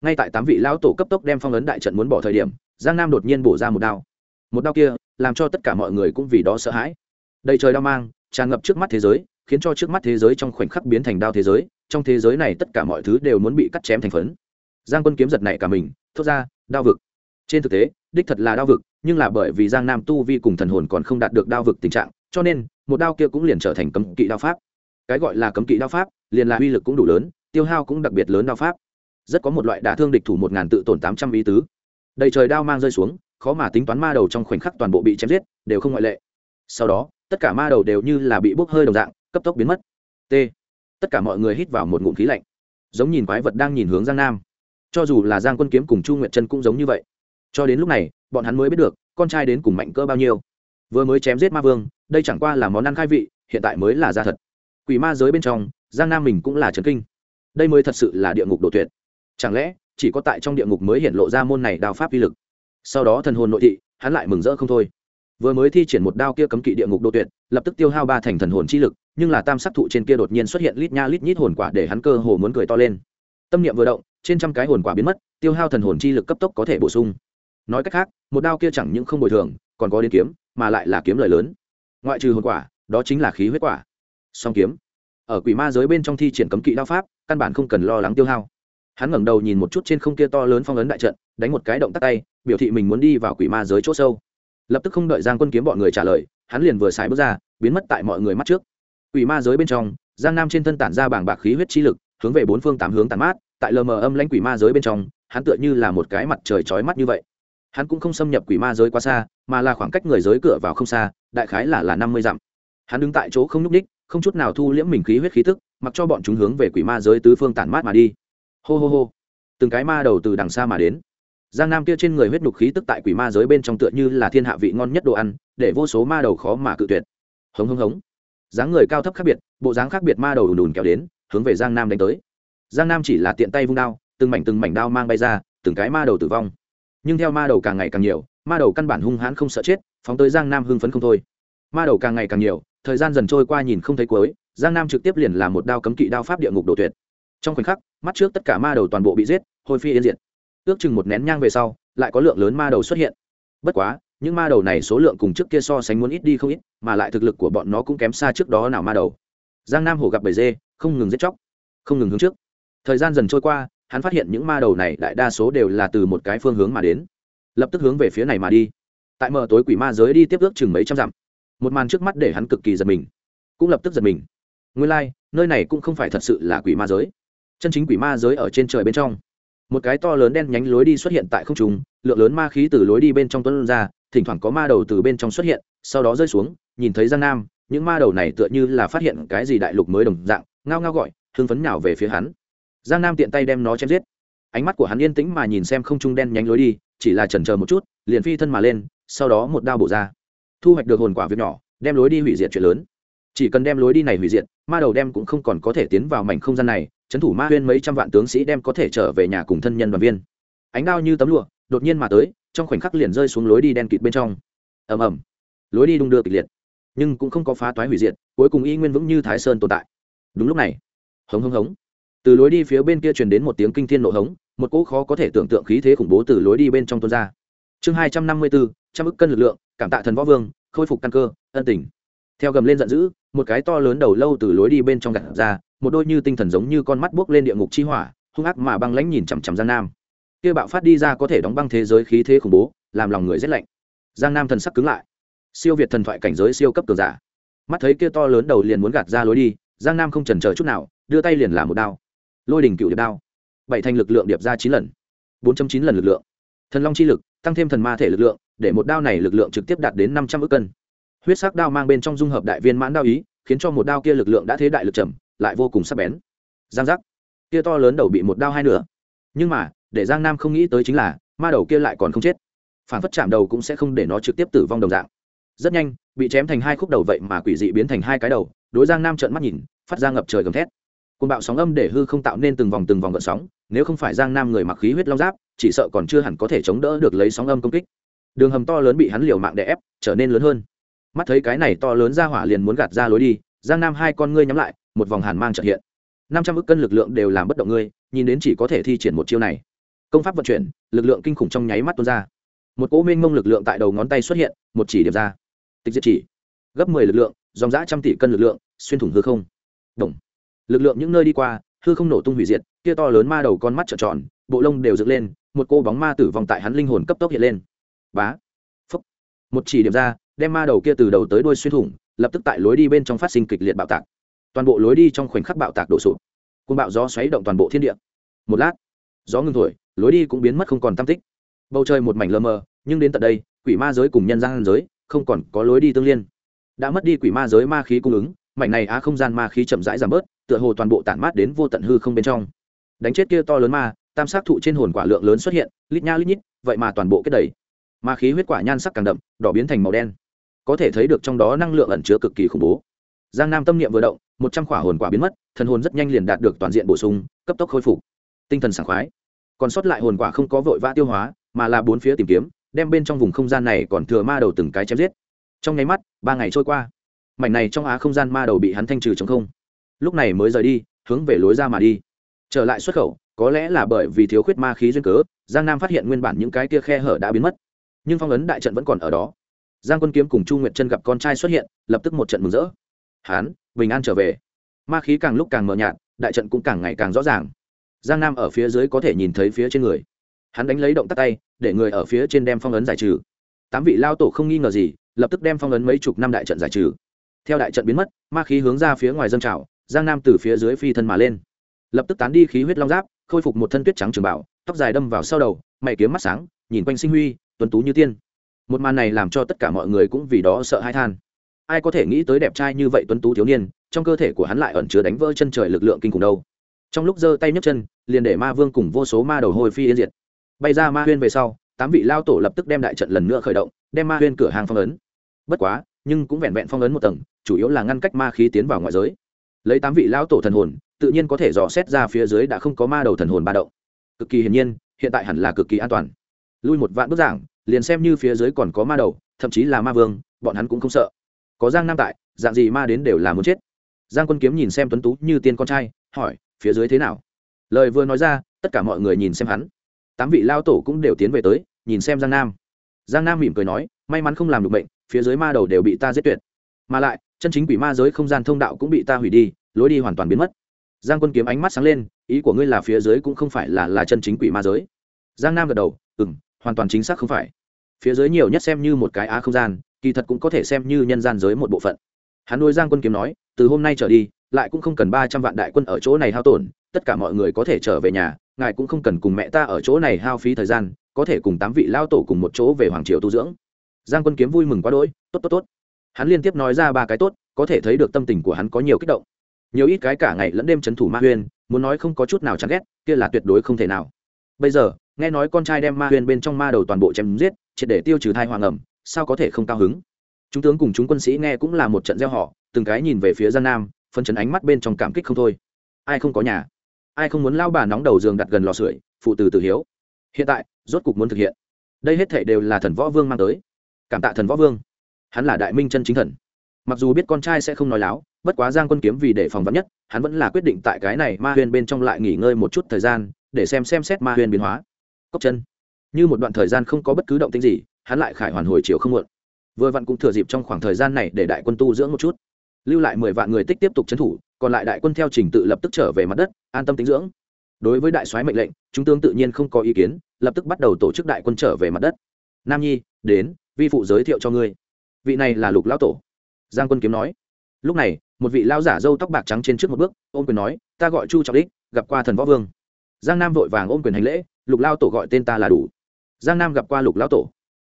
Ngay tại tám vị lao tổ cấp tốc đem phong ấn đại trận muốn bỏ thời điểm, giang nam đột nhiên bổ ra một đao. Một đao kia, làm cho tất cả mọi người cũng vì đó sợ hãi. Đầy trời đao mang, tràn ngập trước mắt thế giới, khiến cho trước mắt thế giới trong khoảnh khắc biến thành đao thế giới, trong thế giới này tất cả mọi thứ đều muốn bị cắt chém thành phấn. Giang quân kiếm giật này cả mình, thốt ra, đao vực. Trên thực tế, đích thật là đao vực, nhưng là bởi vì giang nam tu vi cùng thần hồn còn không đạt được đao vực tình trạng cho nên, một đao kia cũng liền trở thành cấm kỵ đao pháp. Cái gọi là cấm kỵ đao pháp, liền là uy lực cũng đủ lớn, tiêu hao cũng đặc biệt lớn đao pháp. Rất có một loại đả thương địch thủ một ngàn tự tổn tám trăm ý tứ. Đầy trời đao mang rơi xuống, khó mà tính toán ma đầu trong khoảnh khắc toàn bộ bị chém giết, đều không ngoại lệ. Sau đó, tất cả ma đầu đều như là bị bốc hơi đồng dạng, cấp tốc biến mất. T. Tất cả mọi người hít vào một ngụm khí lạnh. Giống nhìn quái vật đang nhìn hướng giang nam. Cho dù là giang quân kiếm cùng chu nguyệt chân cũng giống như vậy. Cho đến lúc này, bọn hắn mới biết được, con trai đến cùng mạnh cỡ bao nhiêu vừa mới chém giết ma vương, đây chẳng qua là món ăn khai vị, hiện tại mới là ra thật. Quỷ ma giới bên trong, giang nam mình cũng là trấn kinh. Đây mới thật sự là địa ngục độ tuyệt. Chẳng lẽ, chỉ có tại trong địa ngục mới hiện lộ ra môn này đao pháp uy lực? Sau đó thần hồn nội thị, hắn lại mừng rỡ không thôi. Vừa mới thi triển một đao kia cấm kỵ địa ngục độ tuyệt, lập tức tiêu hao ba thành thần hồn chi lực, nhưng là tam sắc thụ trên kia đột nhiên xuất hiện lít nha lít nhít hồn quả để hắn cơ hồ muốn cười to lên. Tâm niệm vừa động, trên trăm cái hồn quả biến mất, tiêu hao thần hồn chi lực cấp tốc có thể bổ sung. Nói cách khác, một đao kia chẳng những không bồi thường, còn có đến kiếm mà lại là kiếm lời lớn. Ngoại trừ hồn quả, đó chính là khí huyết quả. Song kiếm. Ở quỷ ma giới bên trong thi triển cấm kỵ đao pháp, căn bản không cần lo lắng tiêu hao. Hắn ngẩng đầu nhìn một chút trên không kia to lớn phong ấn đại trận, đánh một cái động tắt tay, biểu thị mình muốn đi vào quỷ ma giới c h ỗ sâu. Lập tức không đợi giang quân kiếm bọn người trả lời, hắn liền vừa xài bước ra, biến mất tại mọi người mắt trước. Quỷ ma giới bên trong, giang nam trên thân tản ra bảng bạc khí huyết chi lực, hướng về bốn phương tám hướng tàn mát, tại lờ mờ âm lãnh quỷ ma giới bên trong, hắn tựa như là một cái mặt trời trói mắt như vậy. Hắn cũng không xâm nhập quỷ ma giới quá xa mà là khoảng cách người giới cửa vào không xa, đại khái là là năm mươi dặm. Hắn đứng tại chỗ không nhúc ních không chút nào thu liễm mình khí huyết khí tức, mặc cho bọn chúng hướng về quỷ ma giới tứ phương tản mát mà đi. Hô hô hô. Từng cái ma đầu từ đằng xa mà đến. Giang nam kia trên người huyết đục khí tức tại quỷ ma giới bên trong tựa như là thiên hạ vị ngon nhất đồ ăn, để vô số ma đầu khó mà cự tuyệt. Hống hống hống. Dáng người cao thấp khác biệt, bộ dáng khác biệt ma đầu đùn đùn kéo đến, hướng về giang nam đánh tới. Giang nam chỉ là tiện tay vung đao, từng mảnh từng mảnh đao mang bay ra, từng cái ma đầu tử vong. Nhưng theo ma đầu càng ngày càng nhiều ma đầu căn bản hung hãn không sợ chết, phóng tới giang nam hưng phấn không thôi. Ma đầu càng ngày càng nhiều, thời gian dần trôi qua nhìn không thấy cuối, giang nam trực tiếp liền là một đao cấm kỵ đao pháp địa ngục đổ tuyệt. Trong khoảnh khắc, mắt trước tất cả ma đầu toàn bộ bị giết, hôi phi yên diệt. Ước chừng một nén nhang về sau, lại có lượng lớn ma đầu xuất hiện. Bất quá, những ma đầu này số lượng cùng trước kia so sánh muốn ít đi không ít, mà lại thực lực của bọn nó cũng kém xa trước đó nào ma đầu. Giang nam hổ gặp bầy dê, không ngừng giết chóc, không ngừng hướng trước. Thời gian dần trôi qua, hắn phát hiện những ma đầu này đại đa số đều là từ một cái phương hướng mà đến lập tức hướng về phía này mà đi. Tại mờ tối quỷ ma giới đi tiếp ước chừng mấy trăm dặm. Một màn trước mắt để hắn cực kỳ giật mình cũng lập tức giật mình. Nguyên lai、like, nơi này cũng không phải thật sự là quỷ ma giới. Chân chính quỷ ma giới ở trên trời bên trong. Một cái to lớn đen nhánh lối đi xuất hiện tại không trung lượng lớn ma khí từ lối đi bên trong tuấn ra thỉnh thoảng có ma đầu từ bên trong xuất hiện sau đó rơi xuống nhìn thấy giang nam những ma đầu này tựa như là phát hiện cái gì đại lục mới đồng dạng ngao ngao gọi hưng phấn nào về phía hắn. Giang nam tiện tay đem nó chém giết. Ánh mắt của hắn yên tĩnh mà nhìn xem không trung đen nhánh lối đi chỉ là chần chờ một chút, liền phi thân mà lên, sau đó một đao bổ ra. Thu hoạch được hồn quả việc nhỏ, đem lối đi hủy diệt chuyện lớn. Chỉ cần đem lối đi này hủy diệt, ma đầu đem cũng không còn có thể tiến vào mảnh không gian này trấn thủ ma huyên mấy trăm vạn tướng sĩ đem có thể trở về nhà cùng thân nhân đoàn viên. Ánh đao như tấm lụa, đột nhiên mà tới, trong khoảnh khắc liền rơi xuống lối đi đen kịt bên trong. Ầm ầm. Lối đi đung đưa kịch liệt, nhưng cũng không có phá toái hủy diệt, cuối cùng y nguyên vững như thái sơn tồn tại. Đúng lúc này, hống hống hống từ lối đi phía bên kia truyền đến một tiếng kinh thiên nộ hống, một cỗ khó có thể tưởng tượng khí thế khủng bố từ lối đi bên trong tuôn ra. Chương hai trăm năm mươi bốn, trăm ức cân lực lượng, cảm tạ thần võ vương, khôi phục căn cơ, ân tình. Theo gầm lên giận dữ, một cái to lớn đầu lâu từ lối đi bên trong gặt ra, một đôi như tinh thần giống như con mắt buốc lên địa ngục chi hỏa, hung ác mà băng lãnh nhìn chằm chằm giang nam. Kia bạo phát đi ra có thể đóng băng thế giới khí thế khủng bố, làm lòng người rét lạnh. Giang nam thần sắc cứng lại. Siêu việt thần thoại cảnh giới siêu cấp cường giả. Mắt thấy kia to lớn đầu liền muốn gạt ra lối đi, giang nam không chần chờ chút nào, đưa tay liền làm một đao lôi đỉnh cựu điệp đao bảy thành lực lượng điệp ra chín lần bốn chín lần lực lượng thần long chi lực tăng thêm thần ma thể lực lượng để một đao này lực lượng trực tiếp đạt đến năm trăm ước cân huyết sắc đao mang bên trong dung hợp đại viên mãn đao ý khiến cho một đao kia lực lượng đã thế đại lực trầm lại vô cùng sắc bén giang giác kia to lớn đầu bị một đao hai nửa nhưng mà để giang nam không nghĩ tới chính là ma đầu kia lại còn không chết phản phất chạm đầu cũng sẽ không để nó trực tiếp tử vong đồng dạng rất nhanh bị chém thành hai khúc đầu vậy mà quỷ dị biến thành hai cái đầu đối giang nam trợn mắt nhìn phát ra ngập trời gầm thét côn bạo sóng âm để hư không tạo nên từng vòng từng vòng gợn sóng, nếu không phải giang nam người mặc khí huyết long giáp, chỉ sợ còn chưa hẳn có thể chống đỡ được lấy sóng âm công kích. Đường hầm to lớn bị hắn liều mạng đè ép, trở nên lớn hơn. Mắt thấy cái này to lớn ra hỏa liền muốn gạt ra lối đi, giang nam hai con ngươi nhắm lại, một vòng hàn mang trợ hiện. Năm trăm ức cân lực lượng đều làm bất động ngươi, nhìn đến chỉ có thể thi triển một chiêu này. Công pháp vận chuyển, lực lượng kinh khủng trong nháy mắt tuôn ra. Một cỗ mênh mông lực lượng tại đầu ngón tay xuất hiện, một chỉ điểm ra. Tịch diệt chỉ. Gấp mười lực lượng, dòng giã trăm tỷ cân lực lượng, xuyên thủng hư không. Động lực lượng những nơi đi qua, hư không nổ tung hủy diệt, kia to lớn ma đầu con mắt trợn tròn, bộ lông đều dựng lên, một cô bóng ma tử vong tại hắn linh hồn cấp tốc hiện lên. Bá! Phúc! Một chỉ điểm ra, đem ma đầu kia từ đầu tới đuôi xuyên thủng, lập tức tại lối đi bên trong phát sinh kịch liệt bạo tạc. Toàn bộ lối đi trong khoảnh khắc bạo tạc đổ sụp. Côn bạo gió xoáy động toàn bộ thiên địa. Một lát, gió ngừng thổi, lối đi cũng biến mất không còn tam tích. Bầu trời một mảnh lơ mờ, nhưng đến tận đây, quỷ ma giới cùng nhân gian giới không còn có lối đi tương liên. Đã mất đi quỷ ma giới ma khí cung ứng mảnh này á không gian ma khí chậm rãi giảm bớt, tựa hồ toàn bộ tản mát đến vô tận hư không bên trong. Đánh chết kia to lớn ma, tam sắc thụ trên hồn quả lượng lớn xuất hiện, lít nha lít nhít, vậy mà toàn bộ kết đầy. Ma khí huyết quả nhan sắc càng đậm, đỏ biến thành màu đen. Có thể thấy được trong đó năng lượng ẩn chứa cực kỳ khủng bố. Giang nam tâm niệm vừa động, một trăm khỏa hồn quả biến mất, thần hồn rất nhanh liền đạt được toàn diện bổ sung, cấp tốc khôi phục. Tinh thần sảng khoái. Còn sót lại hồn quả không có vội vã tiêu hóa, mà là bốn phía tìm kiếm, đem bên trong vùng không gian này còn thừa ma đầu từng cái chém giết. Trong nháy mắt, ba ngày trôi qua mảnh này trong á không gian ma đầu bị hắn thanh trừ chống không. Lúc này mới rời đi, hướng về lối ra mà đi. Trở lại xuất khẩu, có lẽ là bởi vì thiếu khuyết ma khí duyên cớ, giang nam phát hiện nguyên bản những cái kia khe hở đã biến mất. Nhưng phong ấn đại trận vẫn còn ở đó. Giang quân kiếm cùng chu nguyệt chân gặp con trai xuất hiện, lập tức một trận mừng rỡ. Hán, bình an trở về. Ma khí càng lúc càng mờ nhạt, đại trận cũng càng ngày càng rõ ràng. Giang nam ở phía dưới có thể nhìn thấy phía trên người. Hắn đánh lấy động tắt tay, để người ở phía trên đem phong ấn giải trừ. Tám vị lao tổ không nghi ngờ gì, lập tức đem phong ấn mấy chục năm đại trận giải trừ theo đại trận biến mất, ma khí hướng ra phía ngoài dân trào, giang nam từ phía dưới phi thân mà lên. Lập tức tán đi khí huyết long giáp, khôi phục một thân tuyết trắng trường bảo tóc dài đâm vào sau đầu, mày kiếm mắt sáng, nhìn quanh sinh huy, tuấn tú như tiên. Một màn này làm cho tất cả mọi người cũng vì đó sợ hãi than. Ai có thể nghĩ tới đẹp trai như vậy tuấn tú thiếu niên, trong cơ thể của hắn lại ẩn chứa đánh vỡ chân trời lực lượng kinh khủng đâu. Trong lúc giơ tay nhấc chân, liền để ma vương cùng vô số ma đầu hồi phi yên diệt. Bay ra ma huyên về sau, tám vị lao tổ lập tức đem đại trận lần nữa khởi động, đem ma huyên cửa hàng phong ấn. Bất quá nhưng cũng vẹn vẹn phong ấn một tầng, chủ yếu là ngăn cách ma khí tiến vào ngoại giới. Lấy tám vị lão tổ thần hồn, tự nhiên có thể dò xét ra phía dưới đã không có ma đầu thần hồn ba động. Cực kỳ hiển nhiên, hiện tại hẳn là cực kỳ an toàn. Lui một vạn bức giảng, liền xem như phía dưới còn có ma đầu, thậm chí là ma vương, bọn hắn cũng không sợ. Có giang nam tại, dạng gì ma đến đều là muốn chết. Giang quân kiếm nhìn xem tuấn tú như tiên con trai, hỏi, phía dưới thế nào? Lời vừa nói ra, tất cả mọi người nhìn xem hắn. Tám vị lao tổ cũng đều tiến về tới, nhìn xem giang nam. Giang nam mỉm cười nói, may mắn không làm được bệnh phía dưới ma đầu đều bị ta giết tuyệt. Mà lại, chân chính quỷ ma giới không gian thông đạo cũng bị ta hủy đi, lối đi hoàn toàn biến mất. Giang quân kiếm ánh mắt sáng lên, ý của ngươi là phía dưới cũng không phải là là chân chính quỷ ma giới. Giang nam gật đầu ừ m hoàn toàn chính xác không phải. Phía dưới nhiều nhất xem như một cái á không gian, kỳ thật cũng có thể xem như nhân gian giới một bộ phận. Hắn nuôi giang quân kiếm nói, từ hôm nay trở đi, lại cũng không cần ba trăm vạn đại quân ở chỗ này hao tổn, tất cả mọi người có thể trở về nhà, ngài cũng không cần cùng mẹ ta ở chỗ này hao phí thời gian, có thể cùng tám vị lao tổ cùng một chỗ về hoàng triều tu dưỡng giang quân kiếm vui mừng quá đỗi, tốt tốt tốt. Hắn liên tiếp nói ra ba cái tốt, có thể thấy được tâm tình của hắn có nhiều kích động. Nhiều ít cái cả ngày lẫn đêm c h ấ n thủ ma huyên, muốn nói không có chút nào chán ghét, kia là tuyệt đối không thể nào. Bây giờ, nghe nói con trai đem ma huyên bên trong ma đầu toàn bộ chém giết, triệt để tiêu trừ thai hoàng ẩm, sao có thể không cao hứng? Chúng tướng cùng chúng quân sĩ nghe cũng là một trận gieo họ, từng cái nhìn về phía gian nam phân chấn ánh mắt bên trong cảm kích không thôi. Ai không có nhà? Ai không muốn lao bà nóng đầu giường đặt gần lò sưởi, phụ từ từ hiếu? Hiện tại, rốt cục muốn thực hiện. Đây hết thể đều là thần võ vương mang tới cảm tạ thần võ vương. Hắn là đại minh chân chính thần. Mặc dù biết con trai sẽ không nói láo, bất quá giang quân kiếm vì để phòng vắn nhất, hắn vẫn là quyết định tại cái này ma huyền bên trong lại nghỉ ngơi một chút thời gian, để xem xem xét ma huyền biến hóa. Cốc chân. Như một đoạn thời gian không có bất cứ động tĩnh gì, hắn lại khải hoàn hồi chiều không muộn. Vừa vặn cũng thừa dịp trong khoảng thời gian này để đại quân tu dưỡng một chút. Lưu lại mười vạn người tích tiếp tục trấn thủ, còn lại đại quân theo trình tự lập tức trở về mặt đất, an tâm tính dưỡng. Đối với đại soái mệnh lệnh, chúng tướng tự nhiên không có ý kiến, lập tức bắt đầu tổ chức đại quân trở về mặt đất. Nam nhi, đến vi phụ giới thiệu cho ngươi. Vị này là lục lão tổ. Giang quân kiếm nói. Lúc này, một vị lao giả râu tóc bạc trắng trên trước một bước, ôm quyền nói, ta gọi chu trọng đích, gặp qua thần võ vương. Giang nam vội vàng ôm quyền hành lễ, lục lao tổ gọi tên ta là đủ. Giang nam gặp qua lục lão tổ.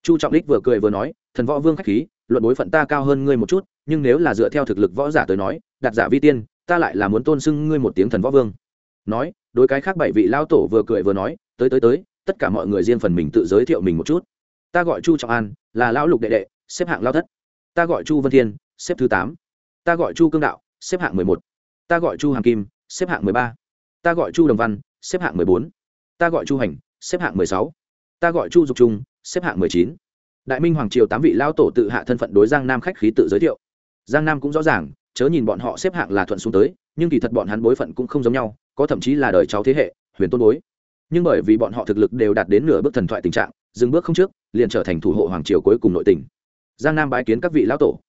Chu trọng đích vừa cười vừa nói, thần võ vương k h á c h khí, luận bối phận ta cao hơn ngươi một chút, nhưng nếu là dựa theo thực lực võ giả tới nói đặt giả vi tiên, ta lại là muốn tôn xưng ngươi một tiếng thần võ vương. Nói, đối cái khác bảy vị lao tổ vừa cười vừa nói, tới tới tới, tất cả mọi người riêng phần mình tự giới thiệu mình một chút ta gọi chu trọng an, là lão lục đệ đệ, xếp hạng lao thất. Ta gọi chu vân thiên, xếp thứ tám. Ta gọi chu cương đạo, xếp hạng mười một. Ta gọi chu hàm kim, xếp hạng mười ba. Ta gọi chu đồng văn, xếp hạng mười bốn. Ta gọi chu hành, xếp hạng mười sáu. Ta gọi chu dục trung, xếp hạng mười chín. Đại minh hoàng triều tám vị lao tổ tự hạ thân phận đối giang nam khách khí tự giới thiệu. Giang nam cũng rõ ràng, chớ nhìn bọn họ xếp hạng là thuận xuống tới, nhưng kỳ thật bọn hắn bối phận cũng không giống nhau, có thậm chí là đời cháu thế hệ, huyền tôn bối. Nhưng bởi vì bọn họ thực lực đều đạt đến nửa bước thần thoại tình trạng dừng bước không trước, liền trở thành thủ hộ hoàng triều cuối cùng nội tỉnh giang nam bái kiến các vị lão tổ.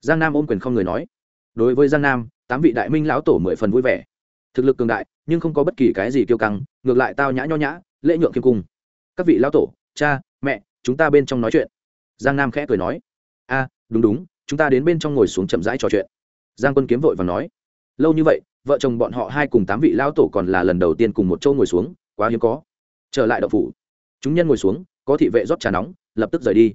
Giang nam ôm quyền không người nói. Đối với giang nam, tám vị đại minh lão tổ mười phần vui vẻ. Thực lực cường đại, nhưng không có bất kỳ cái gì kiêu căng, ngược lại tao nhã nho nhã, lễ nhượng kiêm cung. Các vị lão tổ, cha, mẹ, chúng ta bên trong nói chuyện. Giang nam khẽ cười nói. A, đúng đúng, chúng ta đến bên trong ngồi xuống chậm rãi trò chuyện. Giang quân kiếm vội và nói. Lâu như vậy, vợ chồng bọn họ hai cùng tám vị lão tổ còn là lần đầu tiên cùng một châu ngồi xuống, quá hiếm có. Trở lại đậu phủ. Chúng nhân ngồi xuống có thị vệ rót trà nóng, lập tức rời đi.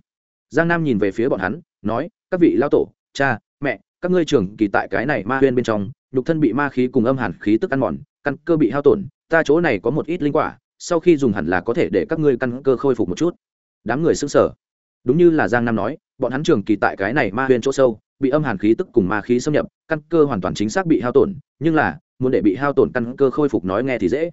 Giang nam nhìn về phía bọn hắn, nói, các vị lão tổ, cha, mẹ, các ngươi trưởng kỳ tại cái này ma huyên bên trong, nhục thân bị ma khí cùng âm hàn khí tức ăn mòn, căn cơ bị hao tổn, ta chỗ này có một ít linh quả, sau khi dùng hẳn là có thể để các ngươi căn cơ khôi phục một chút. Đám người xứng sở đúng như là giang nam nói, bọn hắn trường kỳ tại cái này ma huyên chỗ sâu, bị âm hàn khí tức cùng ma khí xâm nhập, căn cơ hoàn toàn chính xác bị hao tổn, nhưng là, muốn để bị hao tổn căn cơ khôi phục nói nghe thì dễ.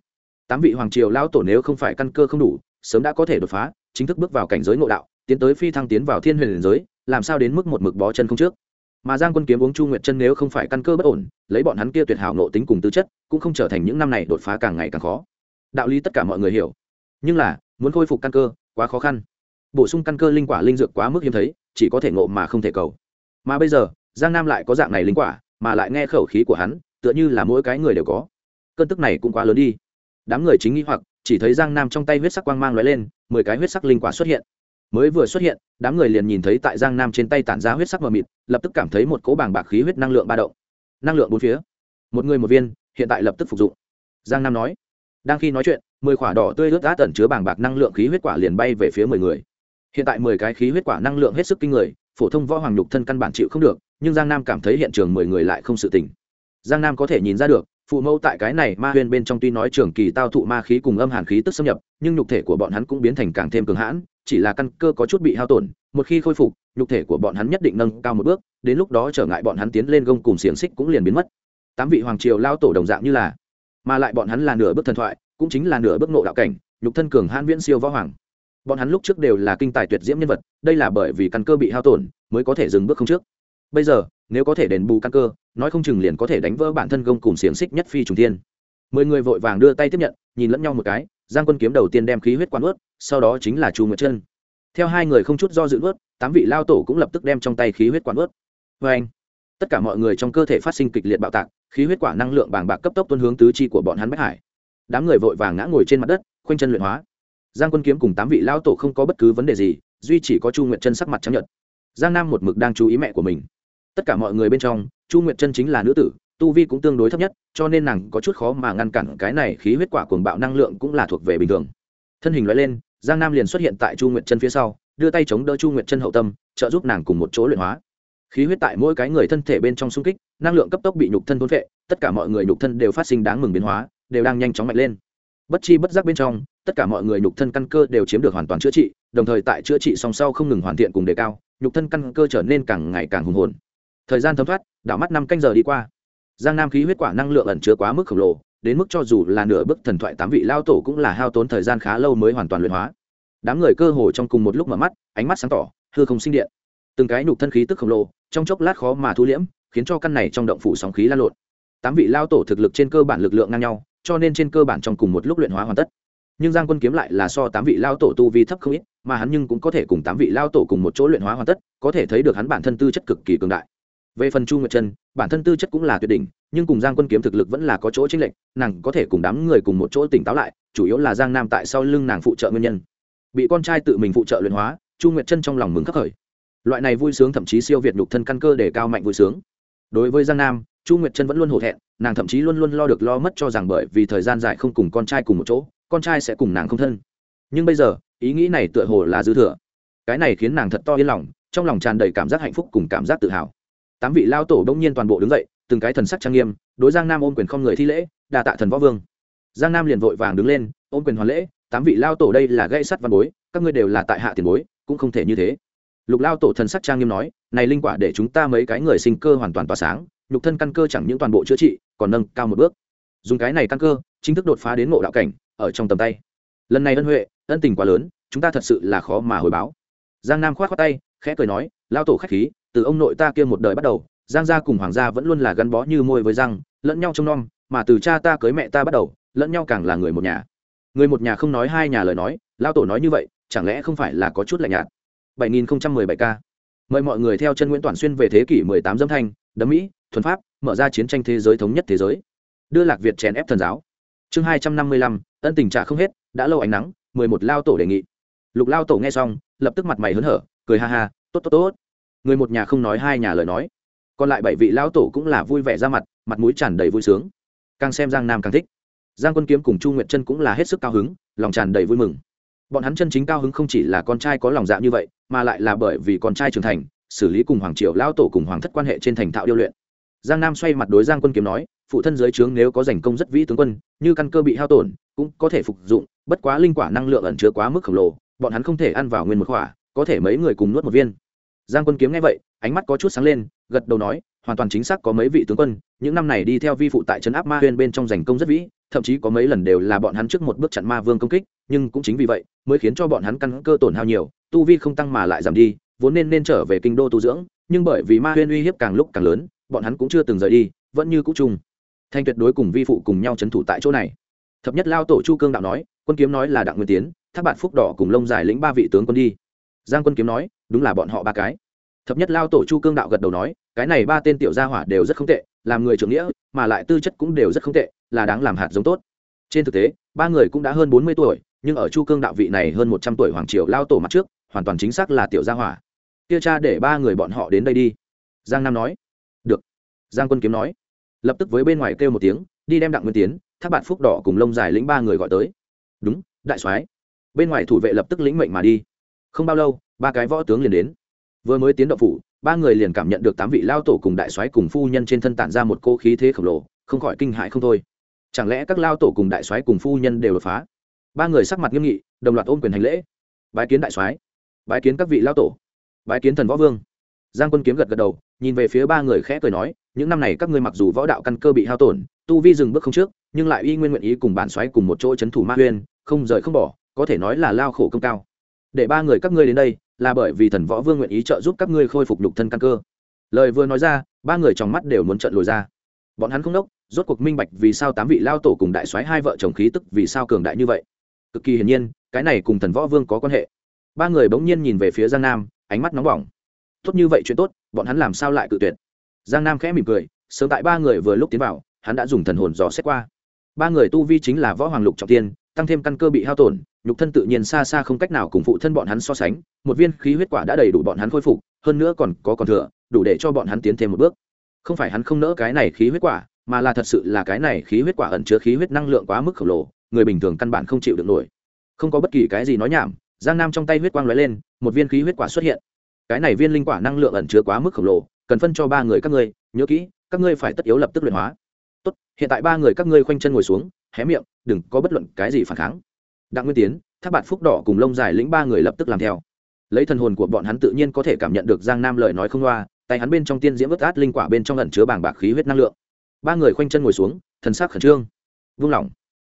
Tám vị hoàng triều lao tổ nếu không phải căn cơ không đủ, sớm đã có thể đột phá chính thức bước vào cảnh giới ngộ đạo, tiến tới phi thăng tiến vào thiên huyền giới, làm sao đến mức một mực bó chân không trước? Mà giang quân kiếm uống chu nguyệt chân nếu không phải căn cơ bất ổn, lấy bọn hắn kia tuyệt hảo nộ tính cùng tư chất, cũng không trở thành những năm này đột phá càng ngày càng khó. Đạo lý tất cả mọi người hiểu. Nhưng là, muốn khôi phục căn cơ, quá khó khăn. Bổ sung căn cơ linh quả linh dược quá mức hiếm thấy, chỉ có thể ngộ mà không thể cầu. Mà bây giờ, giang nam lại có dạng này linh quả, mà lại nghe khẩu khí của hắn, tựa như là mỗi cái người đều có. Cơn tức này cũng quá lớn đi. Đám người chính nghĩ hoặc chỉ thấy giang nam trong tay huyết sắc quang mang lóe lên, mười cái huyết sắc linh quả xuất hiện. Mới vừa xuất hiện, đám người liền nhìn thấy tại giang nam trên tay tản ra huyết sắc mờ mịt, lập tức cảm thấy một cỗ bảng bạc khí huyết năng lượng ba động. Năng lượng bốn phía. Một người một viên, hiện tại lập tức phục dụng. Giang nam nói. Đang khi nói chuyện, mười quả đỏ tươi ướt át tẩn chứa bảng bạc năng lượng khí huyết quả liền bay về phía mười người. Hiện tại mười cái khí huyết quả năng lượng hết sức kinh người, phổ thông võ hoàng nhục thân căn bản chịu không được, nhưng giang nam cảm thấy hiện trường mười người lại không sự tỉnh giang nam có thể nhìn ra được phụ mẫu tại cái này ma huyên bên trong tuy nói trường kỳ tao thụ ma khí cùng âm hàn khí tức xâm nhập, nhưng nhục thể của bọn hắn cũng biến thành càng thêm cường hãn, chỉ là căn cơ có chút bị hao tổn, một khi khôi phục, nhục thể của bọn hắn nhất định nâng cao một bước, đến lúc đó trở ngại bọn hắn tiến lên gông cùng xiềng xích cũng liền biến mất. Tám vị hoàng triều lao tổ đồng dạng như là, mà lại bọn hắn là nửa bước thần thoại, cũng chính là nửa bước nộ đạo cảnh, nhục thân cường hãn viễn siêu võ hoàng. Bọn hắn lúc trước đều là kinh tài tuyệt diễm nhân vật, đây là bởi vì căn cơ bị hao tổn, mới có thể dừng bước không trước. Bây giờ nếu có thể đền bù căn cơ, nói không chừng liền có thể đánh vỡ bản thân gông cùng xiềng xích nhất phi trùng tiên mười người vội vàng đưa tay tiếp nhận, nhìn lẫn nhau một cái, giang quân kiếm đầu tiên đem khí huyết quán ướt, sau đó chính là chu nguyệt chân. Theo hai người không chút do dự ướt tám vị lao tổ cũng lập tức đem trong tay khí huyết quán ướt. Vê anh, tất cả mọi người trong cơ thể phát sinh kịch liệt bạo tạc, khí huyết quả năng lượng bàng bạc cấp tốc tuân hướng tứ chi của bọn hắn bách hải. Đám người vội vàng ngã ngồi trên mặt đất, khoanh chân luyện hóa. Giang quân kiếm cùng tám vị lao tổ không có bất cứ vấn đề gì, duy chỉ có chu nguyệt chân sắc mặt trắng nhợt. giang nam một mực đang chú ý mẹ của mình tất cả mọi người bên trong, chu nguyệt chân chính là nữ tử, tu vi cũng tương đối thấp nhất, cho nên nàng có chút khó mà ngăn cản cái này khí huyết quả cuồng bạo năng lượng cũng là thuộc về bình thường. Thân hình loại lên, giang nam liền xuất hiện tại chu nguyệt chân phía sau, đưa tay chống đỡ chu nguyệt chân hậu tâm, trợ giúp nàng cùng một chỗ luyện hóa. Khí huyết tại mỗi cái người thân thể bên trong xung kích, năng lượng cấp tốc bị nhục thân thôn vệ tất cả mọi người nhục thân đều phát sinh đáng mừng biến hóa, đều đang nhanh chóng mạnh lên. Bất chi bất giác bên trong, tất cả mọi người nhục thân căn cơ đều chiếm được hoàn toàn chữa trị, đồng thời tại chữa trị song sau không ngừng hoàn thiện cùng đề cao, nhục thân căn cơ trở nên càng ngày càng hùng hồn thời gian thấm thoát, đảo mắt năm canh giờ đi qua. Giang nam khí huyết quả năng lượng ẩn chứa quá mức khổng lồ, đến mức cho dù là nửa bước thần thoại tám vị lao tổ cũng là hao tốn thời gian khá lâu mới hoàn toàn luyện hóa. Đám người cơ hồ trong cùng một lúc mở mắt, ánh mắt sáng tỏ, hư không sinh điện. Từng cái nhục thân khí tức khổng lồ, trong chốc lát khó mà thu liễm, khiến cho căn này trong động phủ sóng khí lan lộn. Tám vị lao tổ thực lực trên cơ bản lực lượng ngang nhau, cho nên trên cơ bản trong cùng một lúc luyện hóa hoàn tất. Nhưng giang quân kiếm lại là so tám vị lao tổ tu vi thấp không ít, mà hắn nhưng cũng có thể cùng tám vị lao tổ cùng một chỗ luyện hóa hoàn tất, có thể thấy được hắn bản thân tư chất cực kỳ cường đại về phần chu nguyệt trân, bản thân tư chất cũng là tuyệt đỉnh, nhưng cùng giang quân kiếm thực lực vẫn là có chỗ chính lệch, nàng có thể cùng đám người cùng một chỗ tỉnh táo lại, chủ yếu là giang nam tại sau lưng nàng phụ trợ nguyên nhân. Bị con trai tự mình phụ trợ luyện hóa, chu nguyệt trân trong lòng mừng khắc khởi. Loại này vui sướng thậm chí siêu việt nhục thân căn cơ để cao mạnh vui sướng. Đối với giang nam, chu nguyệt trân vẫn luôn hổ thẹn, nàng thậm chí luôn luôn lo được lo mất cho rằng bởi vì thời gian dài không cùng con trai cùng một chỗ, con trai sẽ cùng nàng không thân. Nhưng bây giờ, ý nghĩ này tựa hồ là dư thừa. Cái này khiến nàng thật to yên lòng, trong lòng tràn đầy cảm giác hạnh phúc cùng cảm giác tự hào tám vị lao tổ đông nhiên toàn bộ đứng dậy, từng cái thần sắc trang nghiêm, đối giang nam ôm quyền không người thi lễ đà tạ thần võ vương. Giang nam liền vội vàng đứng lên, ôm quyền hoàn lễ, tám vị lao tổ đây là gây sắt văn bối, các ngươi đều là tại hạ tiền bối, cũng không thể như thế. Lục lao tổ thần sắc trang nghiêm nói, này linh quả để chúng ta mấy cái người sinh cơ hoàn toàn tỏa sáng, nhục thân căn cơ chẳng những toàn bộ chữa trị, còn nâng cao một bước. Dùng cái này căn cơ, chính thức đột phá đến ngộ đạo cảnh, ở trong tầm tay. Lần này ân huệ, ân tình quá lớn, chúng ta thật sự là khó mà hồi báo. Giang nam khoát khoát tay, khẽ cười nói, lao tổ khách khí từ ông nội ta kia một đời bắt đầu giang gia cùng hoàng gia vẫn luôn là gắn bó như môi với răng lẫn nhau trông nom mà từ cha ta cưới mẹ ta bắt đầu lẫn nhau càng là người một nhà. Người một nhà không nói hai nhà lời nói lao tổ nói như vậy chẳng lẽ không phải là có chút lạnh nhạt? 7017 k. Mời mọi người theo chân nguyễn toàn xuyên về thế kỷ 18 dâm thanh đấm mỹ thuần pháp mở ra chiến tranh thế giới thống nhất thế giới. Đưa lạc việt chèn ép thần giáo. Chương 255, ân tình trả không hết đã lâu ánh nắng 11 lao tổ đề nghị. Lục lao tổ nghe xong lập tức mặt mày hớn hở cười ha ha tốt tốt tốt người một nhà không nói hai nhà lời nói. Còn lại bảy vị lão tổ cũng là vui vẻ ra mặt mặt mũi tràn đầy vui sướng. Càng xem giang nam càng thích. Giang quân kiếm cùng chu nguyệt chân cũng là hết sức cao hứng, lòng tràn đầy vui mừng. Bọn hắn chân chính cao hứng không chỉ là con trai có lòng dạ như vậy, mà lại là bởi vì con trai trưởng thành, xử lý cùng hoàng triều lao tổ cùng hoàng thất quan hệ trên thành thạo điêu luyện. Giang nam xoay mặt đối giang quân kiếm nói, phụ thân giới trướng nếu có giành công rất vĩ tướng quân, như căn cơ bị hao tổn, cũng có thể phục dụng, bất quá linh quả năng lượng ẩn chứa quá mức khổng lồ, bọn hắn không thể ăn vào nguyên một khỏa có thể mấy người cùng nuốt một viên giang quân kiếm nghe vậy, ánh mắt có chút sáng lên, gật đầu nói, hoàn toàn chính xác có mấy vị tướng quân, những năm này đi theo vi phụ tại trấn áp ma huyên bên trong giành công rất vĩ, thậm chí có mấy lần đều là bọn hắn trước một bước chặn ma vương công kích, nhưng cũng chính vì vậy, mới khiến cho bọn hắn căn cơ tổn hao nhiều, tu vi không tăng mà lại giảm đi, vốn nên nên trở về kinh đô tu dưỡng, nhưng bởi vì ma huyên uy hiếp càng lúc càng lớn, bọn hắn cũng chưa từng rời đi, vẫn như cũ chung. Thanh tuyệt đối cùng vi phụ cùng nhau trấn thủ tại chỗ này. Thập nhất lao tổ chu cương đạo nói, quân kiếm nói là đặng nguyên tiến tháp bạn phúc đỏ cùng lông dài lĩnh ba vị tướng quân đi giang quân kiếm nói, đúng là bọn họ ba cái. Thập nhất lao tổ chu cương đạo gật đầu nói, cái này ba tên tiểu gia hỏa đều rất không tệ, làm người trưởng nghĩa, mà lại tư chất cũng đều rất không tệ, là đáng làm hạt giống tốt. Trên thực tế, ba người cũng đã hơn bốn mươi tuổi, nhưng ở chu cương đạo vị này hơn một trăm tuổi hoàng triều lao tổ mặt trước, hoàn toàn chính xác là tiểu gia hỏa. Kia cha để ba người bọn họ đến đây đi. Giang nam nói, được. Giang quân kiếm nói, lập tức với bên ngoài kêu một tiếng, đi đem đặng nguyên tiến, thác bạn phúc đỏ cùng lông dài lĩnh ba người gọi tới. Đúng, đại soái. Bên ngoài thủ vệ lập tức lĩnh mệnh mà đi không bao lâu, ba cái võ tướng liền đến. Vừa mới tiến động phủ, ba người liền cảm nhận được tám vị lao tổ cùng đại soái cùng phu nhân trên thân tản ra một cô khí thế khổng lồ, không khỏi kinh hại không thôi. Chẳng lẽ các lao tổ cùng đại soái cùng phu nhân đều đột phá? Ba người sắc mặt nghiêm nghị, đồng loạt ôm quyền hành lễ. Bái kiến đại soái, bái kiến các vị lao tổ, bái kiến thần võ vương. Giang quân kiếm gật gật đầu, nhìn về phía ba người khẽ cười nói, những năm này các ngươi mặc dù võ đạo căn cơ bị hao tổn, tu vi dừng bước không trước, nhưng lại uy nguyên nguyện ý cùng bản xoáy cùng một chỗ c h ấ n thủ ma uyên không rời không bỏ, có thể nói là lao khổ công cao để ba người các ngươi đến đây, là bởi vì thần võ vương nguyện ý trợ giúp các ngươi khôi phục nhục thân căn cơ. Lời vừa nói ra, ba người trong mắt đều muốn trận lồi ra. Bọn hắn không đốc, rốt cuộc minh bạch vì sao tám vị lao tổ cùng đại soái hai vợ chồng khí tức vì sao cường đại như vậy. Cực kỳ hiển nhiên, cái này cùng thần võ vương có quan hệ. Ba người bỗng nhiên nhìn về phía giang nam, ánh mắt nóng bỏng. Tốt như vậy chuyện tốt, bọn hắn làm sao lại cự tuyệt? Giang nam khẽ mỉm cười, sớm tại ba người vừa lúc tiến vào, hắn đã dùng thần hồn dò xét qua. Ba người tu vi chính là võ hoàng lục trọng tiên tăng thêm căn cơ bị hao tổn, nhục thân tự nhiên xa xa không cách nào cùng phụ thân bọn hắn so sánh, một viên khí huyết quả đã đầy đủ bọn hắn khôi phục, hơn nữa còn có còn thừa, đủ để cho bọn hắn tiến thêm một bước. Không phải hắn không nỡ cái này khí huyết quả, mà là thật sự là cái này khí huyết quả ẩn chứa khí huyết năng lượng quá mức khổng lồ, người bình thường căn bản không chịu được nổi. Không có bất kỳ cái gì nói nhảm, giang nam trong tay huyết quang lóe lên, một viên khí huyết quả xuất hiện. Cái này viên linh quả năng lượng ẩn chứa quá mức khổng lồ, cần phân cho ba người các ngươi, nhớ kỹ, các ngươi phải tất yếu lập tức luyện hóa. Tốt, hiện tại ba người các ngươi khoanh chân ngồi xuống hé miệng, đừng có bất luận cái gì phản kháng. Đặng nguyên tiến tháp bạt phúc đỏ cùng lông dài lĩnh ba người lập tức làm theo. Lấy thần hồn của bọn hắn tự nhiên có thể cảm nhận được giang nam lời nói không loa, tay hắn bên trong tiên diễm vớt át linh quả bên trong ẩn chứa bảng bạc khí huyết năng lượng. Ba người khoanh chân ngồi xuống, thần sắc khẩn trương. Vung lòng.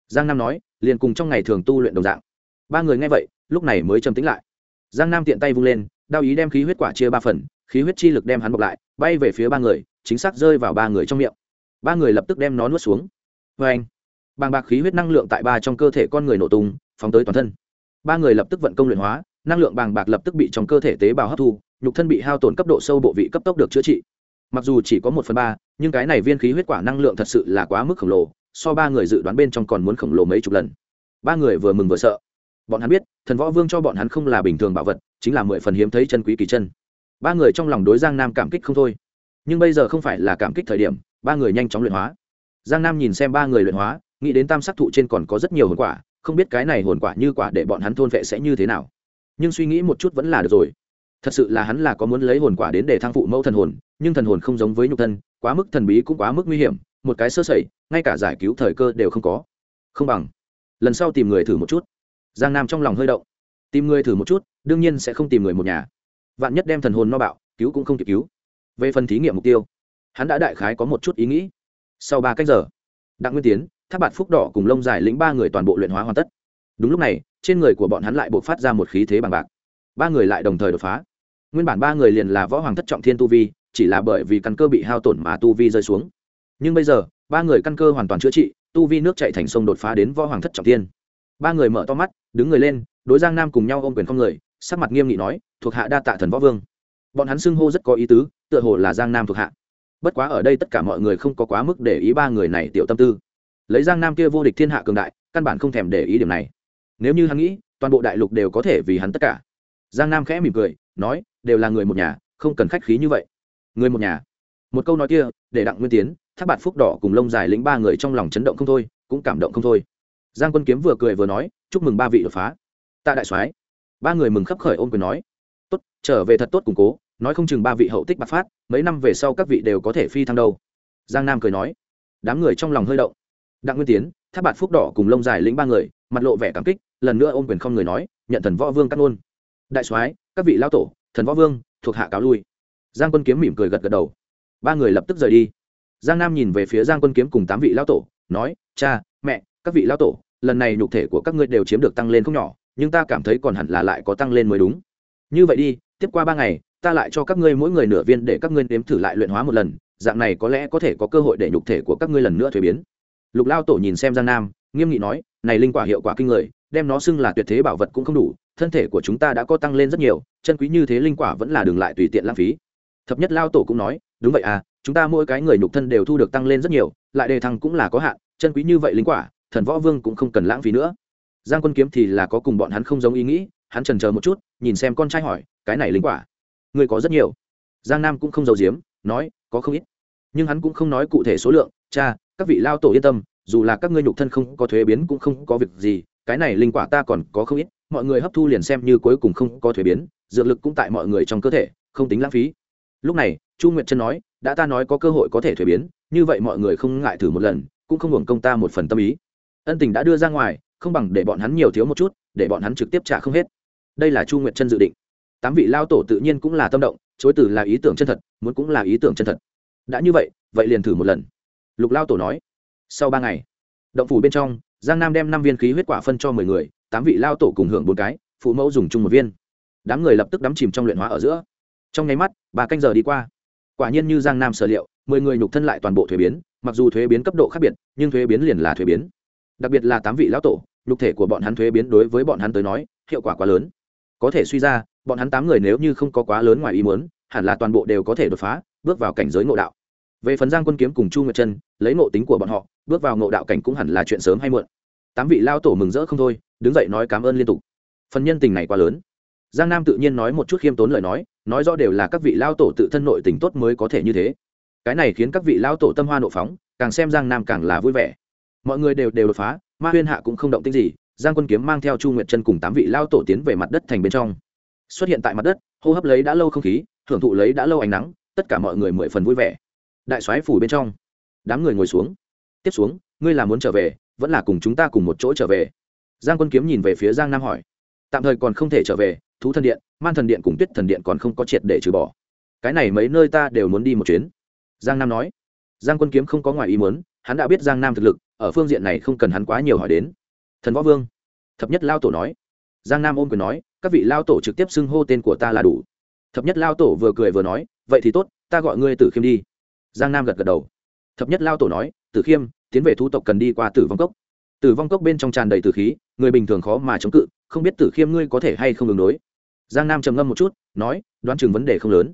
Giang nam nói, liền cùng trong ngày thường tu luyện đồng dạng. Ba người nghe vậy, lúc này mới trầm tĩnh lại. Giang nam tiện tay vung lên, đao ý đem khí huyết quả chia ba phần, khí huyết chi lực đem hắn bọc lại, bay về phía ba người, chính xác rơi vào ba người trong miệng. Ba người lập tức đem nó nuốt xuống. Vê anh bàng bạc khí huyết năng lượng tại ba trong cơ thể con người nổ tung, phóng tới toàn thân. Ba người lập tức vận công luyện hóa, năng lượng bàng bạc lập tức bị trong cơ thể tế bào hấp thu, nhục thân bị hao tổn cấp độ sâu bộ vị cấp tốc được chữa trị. Mặc dù chỉ có một phần ba, nhưng cái này viên khí huyết quả năng lượng thật sự là quá mức khổng lồ, so ba người dự đoán bên trong còn muốn khổng lồ mấy chục lần. Ba người vừa mừng vừa sợ. Bọn hắn biết, thần võ vương cho bọn hắn không là bình thường bảo vật, chính là mười phần hiếm thấy chân quý kỳ chân. Ba người trong lòng đối giang nam cảm kích không thôi. Nhưng bây giờ không phải là cảm kích thời điểm, ba người nhanh chóng luyện hóa. Giang nam nhìn xem ba người luyện hóa nghĩ đến tam sắc thụ trên còn có rất nhiều hồn quả, không biết cái này hồn quả như quả để bọn hắn thôn vệ sẽ như thế nào. Nhưng suy nghĩ một chút vẫn là được rồi. Thật sự là hắn là có muốn lấy hồn quả đến để thăng phụ mẫu thần hồn, nhưng thần hồn không giống với nhục thân, quá mức thần bí cũng quá mức nguy hiểm, một cái sơ sẩy, ngay cả giải cứu thời cơ đều không có. Không bằng, lần sau tìm người thử một chút. Giang nam trong lòng hơi động. Tìm người thử một chút, đương nhiên sẽ không tìm người một nhà. Vạn nhất đem thần hồn no bạo, cứu cũng không kịp cứu. Về phần thí nghiệm mục tiêu, hắn đã đại khái có một chút ý nghĩ. Sau ba cách giờ, đặng nguyên tiến tháp bạt phúc đỏ cùng lông dài lĩnh ba người toàn bộ luyện hóa hoàn tất. Đúng lúc này, trên người của bọn hắn lại buộc phát ra một khí thế bằng bạc. Ba người lại đồng thời đột phá. Nguyên bản ba người liền là võ hoàng thất trọng thiên tu vi, chỉ là bởi vì căn cơ bị hao tổn mà tu vi rơi xuống. Nhưng bây giờ, ba người căn cơ hoàn toàn chữa trị, tu vi nước chạy thành sông đột phá đến võ hoàng thất trọng thiên. Ba người mở to mắt, đứng người lên, đối giang nam cùng nhau ôm quyền không người, sắc mặt nghiêm nghị nói, thuộc hạ đa tạ thần võ vương. Bọn hắn xưng hô rất có ý tứ, tựa hồ là giang nam thuộc hạ. Bất quá ở đây tất cả mọi người không có quá mức để ý ba người này tiểu tâm tư lấy giang nam kia vô địch thiên hạ cường đại, căn bản không thèm để ý điểm này. Nếu như hắn nghĩ, toàn bộ đại lục đều có thể vì hắn tất cả. Giang nam khẽ mỉm cười, nói, đều là người một nhà, không cần khách khí như vậy. Người một nhà. Một câu nói kia, để đặng nguyên tiến tháp bạt phúc đỏ cùng lông dài lĩnh ba người trong lòng chấn động không thôi, cũng cảm động không thôi. Giang quân kiếm vừa cười vừa nói, chúc mừng ba vị đột phá. Tạ đại soái. Ba người mừng khấp khởi ôm quyền nói, tốt, trở về thật tốt củng cố, nói không chừng ba vị hậu tích bạc phát, mấy năm về sau các vị đều có thể phi thăng đâu. Giang nam cười nói, đám người trong lòng hơi động đặng nguyên tiến, tháp bạt phúc đỏ cùng lông dài lĩnh ba người, mặt lộ vẻ cảm kích, lần nữa ôm quyền không người nói, nhận thần võ vương cắt ngôn. Đại soái, các vị lao tổ, thần võ vương, thuộc hạ cáo lui. Giang quân kiếm mỉm cười gật gật đầu. Ba người lập tức rời đi. Giang nam nhìn về phía giang quân kiếm cùng tám vị lao tổ, nói, cha, mẹ, các vị lao tổ, lần này nhục thể của các ngươi đều chiếm được tăng lên không nhỏ, nhưng ta cảm thấy còn hẳn là lại có tăng lên mới đúng. Như vậy đi, tiếp qua ba ngày, ta lại cho các ngươi mỗi người nửa viên để các ngươi nếm thử lại luyện hóa một lần, dạng này có lẽ có thể có cơ hội để nhục thể của các ngươi lần nữa thuế biến lục lao tổ nhìn xem giang nam, nghiêm nghị nói, này linh quả hiệu quả kinh người, đem nó xưng là tuyệt thế bảo vật cũng không đủ, thân thể của chúng ta đã có tăng lên rất nhiều, chân quý như thế linh quả vẫn là đừng lại tùy tiện lãng phí. Thập nhất lao tổ cũng nói, đúng vậy à chúng ta mỗi cái người nhục thân đều thu được tăng lên rất nhiều, lại đề thăng cũng là có hạn, chân quý như vậy linh quả, thần võ vương cũng không cần lãng phí nữa. Giang quân kiếm thì là có cùng bọn hắn không giống ý nghĩ, hắn trần chờ một chút, nhìn xem con trai hỏi, cái này linh quả, người có rất nhiều? Giang nam cũng không giấu giếm, nói, có không ít. Nhưng hắn cũng không nói cụ thể số lượng, cha các vị lao tổ yên tâm, dù là các ngươi nhục thân không có thuế biến cũng không có việc gì, cái này linh quả ta còn có không ít, mọi người hấp thu liền xem như cuối cùng không có thuế biến, dược lực cũng tại mọi người trong cơ thể, không tính lãng phí. Lúc này, chu nguyệt trân nói, đã ta nói có cơ hội có thể thuế biến, như vậy mọi người không ngại thử một lần, cũng không hưởng công ta một phần tâm ý. Ân tình đã đưa ra ngoài, không bằng để bọn hắn nhiều thiếu một chút, để bọn hắn trực tiếp trả không hết. Đây là chu nguyệt trân dự định. Tám vị lao tổ tự nhiên cũng là tâm động, chối từ là ý tưởng chân thật, muốn cũng là ý tưởng chân thật. Đã như vậy vậy liền thử một lần lục lao tổ nói. Sau ba ngày, động phủ bên trong, giang nam đem năm viên khí huyết quả phân cho mười người, tám vị lao tổ cùng hưởng bốn cái, phụ mẫu dùng chung một viên. Đám người lập tức đắm chìm trong luyện hóa ở giữa. Trong nháy mắt, ba canh giờ đi qua. Quả nhiên như giang nam sở liệu, mười người nhục thân lại toàn bộ thuế biến, mặc dù thuế biến cấp độ khác biệt, nhưng thuế biến liền là thuế biến. Đặc biệt là tám vị lão tổ, nhục thể của bọn hắn thuế biến đối với bọn hắn tới nói, hiệu quả quá lớn. Có thể suy ra, bọn hắn tám người nếu như không có quá lớn ngoài ý muốn, hẳn là toàn bộ đều có thể đột phá, bước vào cảnh giới ngộ đạo về phần giang quân kiếm cùng chu nguyệt chân lấy ngộ tính của bọn họ, bước vào ngộ đạo cảnh cũng hẳn là chuyện sớm hay muộn. Tám vị lao tổ mừng rỡ không thôi, đứng dậy nói cảm ơn liên tục. Phần nhân tình này quá lớn. Giang nam tự nhiên nói một chút khiêm tốn lời nói nói rõ đều là các vị lao tổ tự thân nội tình tốt mới có thể như thế. Cái này khiến các vị lao tổ tâm hoa nộ phóng, càng xem giang nam càng là vui vẻ. Mọi người đều đều đột phá, ma huyên hạ cũng không động tích gì, giang quân kiếm mang theo chu nguyệt chân cùng tám vị lao tổ tiến về mặt đất thành bên trong. Xuất hiện tại mặt đất, hô hấp lấy đã lâu không khí thưởng thụ lấy đã lâu ánh nắng, tất cả mọi người mười phần vui vẻ đại soái phủ bên trong. Đám người ngồi xuống. Tiếp xuống, ngươi là muốn trở về, vẫn là cùng chúng ta cùng một chỗ trở về? Giang quân kiếm nhìn về phía giang nam hỏi. Tạm thời còn không thể trở về, thú thần điện, man thần điện cùng tuyết thần điện còn không có triệt để trừ bỏ. Cái này mấy nơi ta đều muốn đi một chuyến. Giang nam nói. Giang quân kiếm không có ngoài ý muốn, hắn đã biết giang nam thực lực, ở phương diện này không cần hắn quá nhiều hỏi đến. Thần võ vương, thập nhất lao tổ nói. Giang nam ôm quyền nói, các vị lao tổ trực tiếp xưng hô tên của ta là đủ. Thập nhất lao tổ vừa cười vừa nói, vậy thì tốt, ta gọi ngươi tử khiêm đi giang nam gật gật đầu thập nhất lao tổ nói tử khiêm tiến về thu tộc cần đi qua tử vong cốc tử vong cốc bên trong tràn đầy tử khí người bình thường khó mà chống cự không biết tử khiêm ngươi có thể hay không đường đối giang nam trầm ngâm một chút nói đoán chừng vấn đề không lớn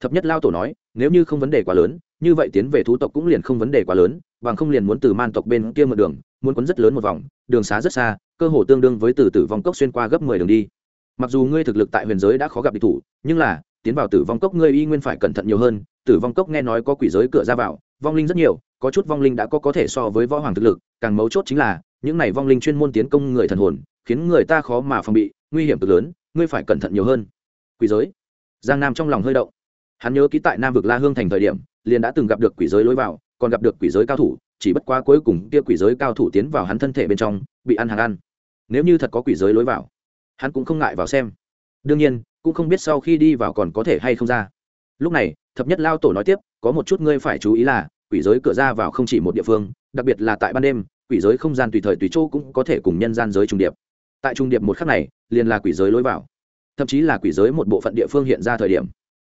thập nhất lao tổ nói nếu như không vấn đề quá lớn như vậy tiến về thú tộc cũng liền không vấn đề quá lớn bằng không liền muốn từ man tộc bên kia một đường muốn quấn rất lớn một vòng đường xá rất xa cơ hồ tương đương với từ tử vong cốc xuyên qua gấp mười đường đi mặc dù ngươi thực lực tại huyền giới đã khó gặp địch thủ nhưng là tiến vào tử vong cốc ngươi y nguyên phải cẩn thận nhiều hơn tử vong cốc nghe nói có quỷ giới cửa ra vào, vong linh rất nhiều, có chút vong linh đã có có thể so với võ hoàng thực lực, càng mấu chốt chính là, những này vong linh chuyên môn tiến công người thần hồn, khiến người ta khó mà phòng bị, nguy hiểm cực lớn, ngươi phải cẩn thận nhiều hơn. Quỷ giới? Giang nam trong lòng hơi động. Hắn nhớ ký tại nam vực la hương thành thời điểm, liền đã từng gặp được quỷ giới lối vào, còn gặp được quỷ giới cao thủ, chỉ bất quá cuối cùng kia quỷ giới cao thủ tiến vào hắn thân thể bên trong, bị ăn hàng ăn. Nếu như thật có quỷ giới lối vào, hắn cũng không ngại vào xem. Đương nhiên, cũng không biết sau khi đi vào còn có thể hay không ra. Lúc này thập nhất lao tổ nói tiếp, có một chút ngươi phải chú ý là, quỷ giới cửa ra vào không chỉ một địa phương, đặc biệt là tại ban đêm, quỷ giới không gian tùy thời tùy chỗ cũng có thể cùng nhân gian giới trùng điệp. Tại trung điệp một khắc này, liền là quỷ giới lối vào. Thậm chí là quỷ giới một bộ phận địa phương hiện ra thời điểm.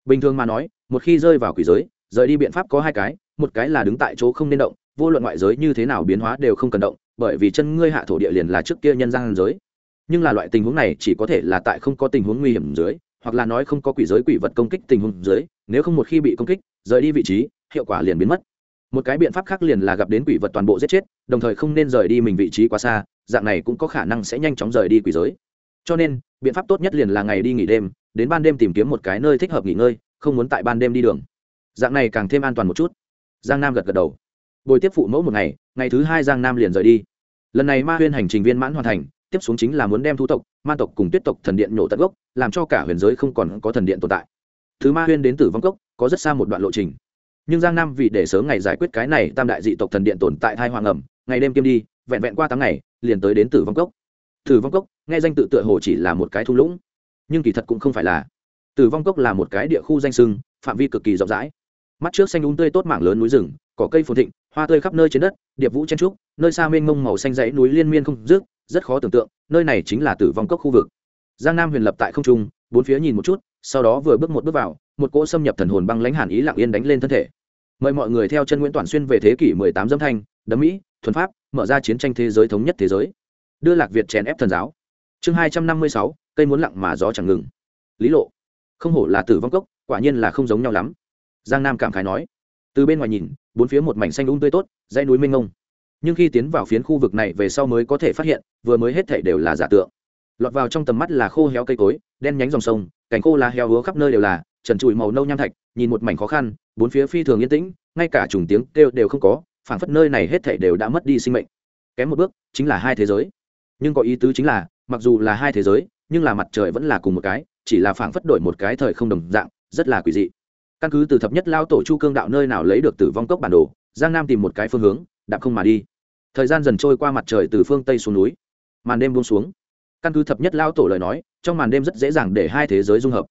Bình thường mà nói, một khi rơi vào quỷ giới, rời đi biện pháp có hai cái, một cái là đứng tại chỗ không nên động, vô luận ngoại giới như thế nào biến hóa đều không cần động, bởi vì chân ngươi hạ thổ địa liền là trước kia nhân gian giới. Nhưng là loại tình huống này chỉ có thể là tại không có tình huống nguy hiểm dưới, hoặc là nói không có quỷ giới quỷ vật công kích tình huống dưới nếu không một khi bị công kích, rời đi vị trí, hiệu quả liền biến mất. Một cái biện pháp khác liền là gặp đến quỷ vật toàn bộ giết chết, đồng thời không nên rời đi mình vị trí quá xa, dạng này cũng có khả năng sẽ nhanh chóng rời đi quỷ giới. Cho nên, biện pháp tốt nhất liền là ngày đi nghỉ đêm, đến ban đêm tìm kiếm một cái nơi thích hợp nghỉ ngơi, không muốn tại ban đêm đi đường. Dạng này càng thêm an toàn một chút. Giang nam gật gật đầu. Bồi tiếp phụ mẫu một ngày ngày thứ hai giang nam liền rời đi. Lần này ma huyên hành trình viên mãn hoàn thành, tiếp xuống chính là muốn đem thu tộc man tộc cùng tuyết tộc thần điện nhổ tận gốc, làm cho cả huyền giới không còn có thần điện tồn tại thứ ma huyên đến tử vong cốc, có rất xa một đoạn lộ trình. Nhưng giang nam vì để sớm ngày giải quyết cái này tam đại dị tộc thần điện tồn tại thai hoàng ẩm, ngày đêm kiêm đi, vẹn vẹn qua tháng ngày, liền tới đến tử vong cốc. Tử vong cốc, nghe danh tự tựa hồ chỉ là một cái thung lũng, nhưng kỳ thật cũng không phải là. Tử vong cốc là một cái địa khu danh sưng, phạm vi cực kỳ rộng rãi. Mắt trước xanh úng tươi tốt mảng lớn núi rừng, cỏ cây phồn thịnh, hoa tươi khắp nơi trên đất, điệp vũ chen trúc, nơi xa mênh mông màu xanh dãy núi liên miên không dứt, rất khó tưởng tượng, nơi này chính là tử vong cốc khu vực. Giang nam huyền lập tại không trung, bốn phía nhìn một chút sau đó vừa bước một bước vào một cỗ xâm nhập thần hồn băng lãnh hàn ý lặng yên đánh lên thân thể. Mời mọi người theo chân nguyễn toàn xuyên về thế kỷ 18 dâm thanh đấm mỹ thuần pháp mở ra chiến tranh thế giới thống nhất thế giới. Đưa lạc việt chèn ép thần giáo. Chương 256, cây muốn lặng mà gió chẳng ngừng. Lý lộ. Không hổ là tử vong cốc quả nhiên là không giống nhau lắm. Giang nam cảm khái nói. Từ bên ngoài nhìn bốn phía một mảnh xanh ung um tươi tốt dãy núi mênh mông. Nhưng khi tiến vào phiến khu vực này về sau mới có thể phát hiện vừa mới hết thể đều là giả tượng. Lọt vào trong tầm mắt là khô héo cây cối đen nhánh dòng sông cảnh khô lá heo hứa khắp nơi đều là, trần trụi màu nâu nham thạch, nhìn một mảnh khó khăn, bốn phía phi thường yên tĩnh, ngay cả trùng tiếng kêu đều không có, phảng phất nơi này hết thể đều đã mất đi sinh mệnh. Kém một bước, chính là hai thế giới. Nhưng có ý tứ chính là, mặc dù là hai thế giới, nhưng là mặt trời vẫn là cùng một cái, chỉ là phảng phất đổi một cái thời không đồng dạng, rất là quỷ dị. Căn cứ từ thập nhất lao tổ chu cương đạo nơi nào lấy được tử vong cốc bản đồ, giang nam tìm một cái phương hướng, đạp không mà đi. Thời gian dần trôi qua mặt trời từ phương tây xuống núi. Màn đêm buông xuống căn cứ thập nhất lao tổ lời nói, trong màn đêm rất dễ dàng để hai thế giới dung hợp.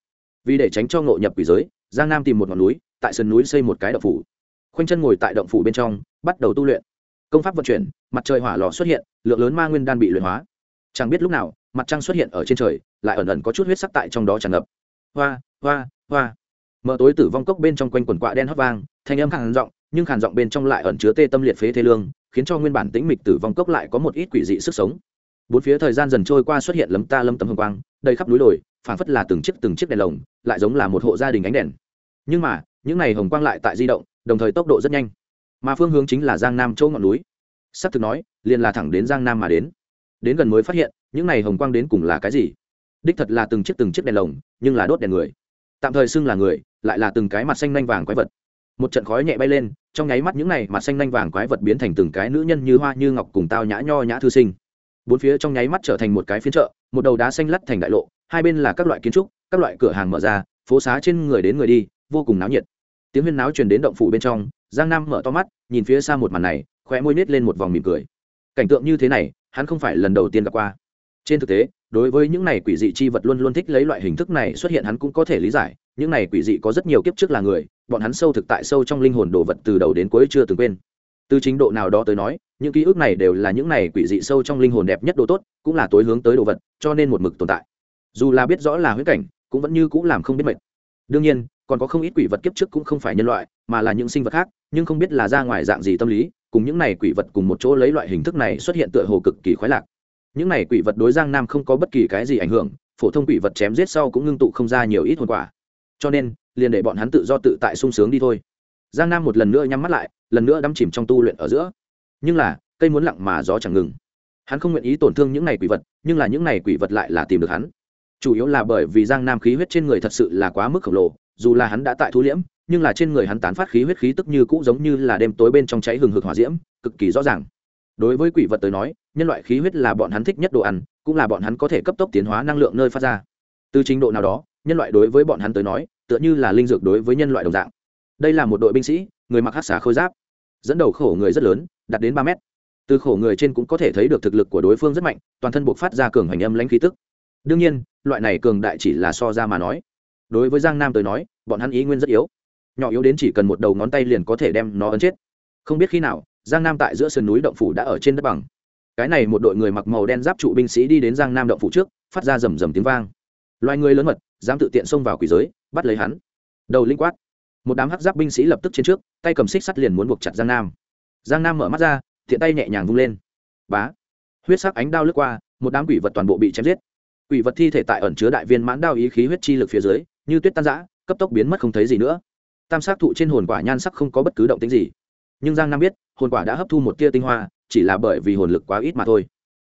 Vì để tránh cho ngộ nhập quỷ giới, giang nam tìm một ngọn núi, tại sườn núi xây một cái động phủ. Khoanh chân ngồi tại động phủ bên trong, bắt đầu tu luyện. Công pháp vận chuyển, mặt trời hỏa lò xuất hiện, lượng lớn ma nguyên đan bị luyện hóa. Chẳng biết lúc nào, mặt trăng xuất hiện ở trên trời, lại ẩn ẩn có chút huyết sắc tại trong đó tràn ngập. Hoa hoa hoa. Mở tối tử vong cốc bên trong quanh quần quạ đen hót vang, thanh âm khàn giọng, nhưng khàn giọng bên trong lại ẩn chứa tê tâm liệt phế thế lương, khiến cho nguyên bản tĩnh mịch tử vong cốc lại có một ít quỷ dị sức sống bốn phía thời gian dần trôi qua xuất hiện lấm ta lấm tấm hồng quang, đầy khắp núi đồi, phảng phất là từng chiếc từng chiếc đèn lồng, lại giống là một hộ gia đình ánh đèn. Nhưng mà, những này hồng quang lại tại di động, đồng thời tốc độ rất nhanh. Mà phương hướng chính là giang nam châu ngọn núi. Sắp thực nói, liền là thẳng đến giang nam mà đến. Đến gần mới phát hiện, những này hồng quang đến cùng là cái gì? Đích thật là từng chiếc từng chiếc đèn lồng, nhưng là đốt đèn người. Tạm thời xưng là người, lại là từng cái mặt xanh nanh vàng quái vật. Một trận khói nhẹ bay lên, trong nháy mắt những này mặt xanh nanh vàng quái vật biến thành từng cái nữ nhân như hoa như ngọc cùng tao nhã nho nhã thư sinh bốn phía trong nháy mắt trở thành một cái phiên chợ, một đầu đá xanh lắt thành đại lộ, hai bên là các loại kiến trúc, các loại cửa hàng mở ra, phố xá trên người đến người đi, vô cùng náo nhiệt. Tiếng huyên náo truyền đến động phủ bên trong, giang nam mở to mắt, nhìn phía xa một màn này, khóe môi nít lên một vòng mỉm cười. Cảnh tượng như thế này, hắn không phải lần đầu tiên gặp qua. Trên thực tế, đối với những này quỷ dị chi vật luôn luôn thích lấy loại hình thức này xuất hiện hắn cũng có thể lý giải, những này quỷ dị có rất nhiều kiếp trước là người, bọn hắn sâu thực tại sâu trong linh hồn đồ vật từ đầu đến cuối chưa từng quên. Từ chính độ nào đó tới nói những ký ức này đều là những này quỷ dị sâu trong linh hồn đẹp nhất đồ tốt, cũng là tối hướng tới đồ vật, cho nên một mực tồn tại. Dù là biết rõ là huyết cảnh, cũng vẫn như cũng làm không biết mệt. Đương nhiên, còn có không ít quỷ vật kiếp trước cũng không phải nhân loại, mà là những sinh vật khác, nhưng không biết là ra ngoài dạng gì tâm lý, cùng những này quỷ vật cùng một chỗ lấy loại hình thức này xuất hiện tựa hồ cực kỳ khoái lạc. Những này quỷ vật đối giang nam không có bất kỳ cái gì ảnh hưởng, phổ thông quỷ vật chém giết sau cũng ngưng tụ không ra nhiều ít hồn quả. Cho nên, liền để bọn hắn tự do tự tại sung sướng đi thôi. Giang nam một lần nữa nhắm mắt lại, lần nữa đắm chìm trong tu luyện ở giữa nhưng là, cây muốn lặng mà gió chẳng ngừng. Hắn không nguyện ý tổn thương những này quỷ vật, nhưng là những này quỷ vật lại là tìm được hắn. Chủ yếu là bởi vì giang nam khí huyết trên người thật sự là quá mức khổng lồ, dù là hắn đã tại thu liễm, nhưng là trên người hắn tán phát khí huyết khí tức như cũ giống như là đêm tối bên trong cháy hừng hực hỏa diễm, cực kỳ rõ ràng. Đối với quỷ vật tới nói, nhân loại khí huyết là bọn hắn thích nhất đồ ăn, cũng là bọn hắn có thể cấp tốc tiến hóa năng lượng nơi phát ra. Từ trình độ nào đó, nhân loại đối với bọn hắn tới nói, tựa như là linh dược đối với nhân loại đồng dạng. Đây là một đội binh sĩ, người mặc hát xà khôi giáp, dẫn đầu khổ người rất lớn đạt đến ba mét. Từ khổ người trên cũng có thể thấy được thực lực của đối phương rất mạnh, toàn thân buộc phát ra cường hành âm lãnh khí tức. Đương nhiên, loại này cường đại chỉ là so ra mà nói. Đối với giang nam tới nói, bọn hắn ý nguyên rất yếu. Nhỏ yếu đến chỉ cần một đầu ngón tay liền có thể đem nó ấn chết. Không biết khi nào, giang nam tại giữa sườn núi động phủ đã ở trên đất bằng. Cái này một đội người mặc màu đen giáp trụ binh sĩ đi đến giang nam động phủ trước, phát ra rầm rầm tiếng vang. Loài người lớn mật, dám tự tiện xông vào quỷ giới, bắt lấy hắn. Đầu linh quát. Một đám hắc giáp binh sĩ lập tức trên trước, tay cầm xích sắt liền muốn buộc chặt giang nam giang nam mở mắt ra, thiện tay nhẹ nhàng vung lên. Bá. Huyết sắc ánh đao lướt qua, một đám quỷ vật toàn bộ bị chém giết. Quỷ vật thi thể tại ẩn chứa đại viên mãn đao ý khí huyết chi lực phía dưới, như tuyết tan giã cấp tốc biến mất không thấy gì nữa. Tam sát thụ trên hồn quả nhan sắc không có bất cứ động tính gì. Nhưng giang nam biết, hồn quả đã hấp thu một tia tinh hoa, chỉ là bởi vì hồn lực quá ít mà thôi.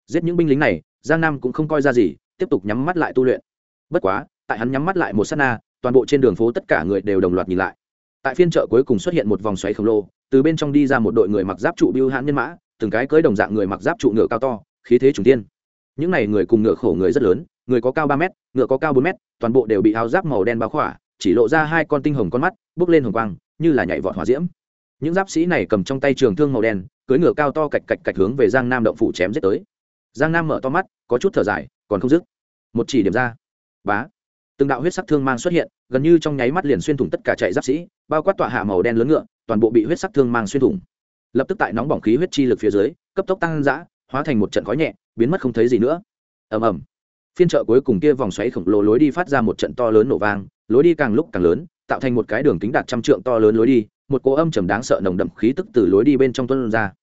Giết những binh lính này, giang nam cũng không coi ra gì, tiếp tục nhắm mắt lại tu luyện. Bất quá, tại hắn nhắm mắt lại một s á t na, toàn bộ trên đường phố tất cả người đều đồng loạt nhìn lại tại phiên chợ cuối cùng xuất hiện một vòng xoáy khổng lồ, từ bên trong đi ra một đội người mặc giáp trụ biêu hãn nhân mã, từng cái cưới đồng dạng người mặc giáp trụ ngựa cao to, khí thế trùng tiên những này người cùng ngựa khổ người rất lớn, người có cao ba m ngựa có cao bốn m toàn bộ đều bị áo giáp màu đen bao khỏa, chỉ lộ ra hai con tinh hồng con mắt, bước lên hồng quang, như là nhảy vọt hỏa diễm. Những giáp sĩ này cầm trong tay trường thương màu đen, cưới ngựa cao to cạch cạch cạch hướng về giang nam động phủ chém giết tới. Giang nam mở to mắt, có chút thở dài, còn không dứt. Một chỉ điểm ra. Bá. Từng đạo huyết sắc thương mang xuất hiện gần như trong nháy mắt liền xuyên thủng tất cả chạy giáp sĩ, bao quát tọa hạ màu đen lớn ngựa, toàn bộ bị huyết sắc thương mang xuyên thủng. Lập tức tại nóng bỏng khí huyết chi lực phía dưới, cấp tốc tăng giã hóa thành một trận khói nhẹ, biến mất không thấy gì nữa. Ầm ầm. Phiên chợ cuối cùng kia vòng xoáy khổng lồ lối đi phát ra một trận to lớn nổ vang, lối đi càng lúc càng lớn, tạo thành một cái đường kính đạt trăm trượng to lớn lối đi, một cỗ âm trầm đáng sợ nồng đậm khí tức từ lối đi bên trong tuân ra.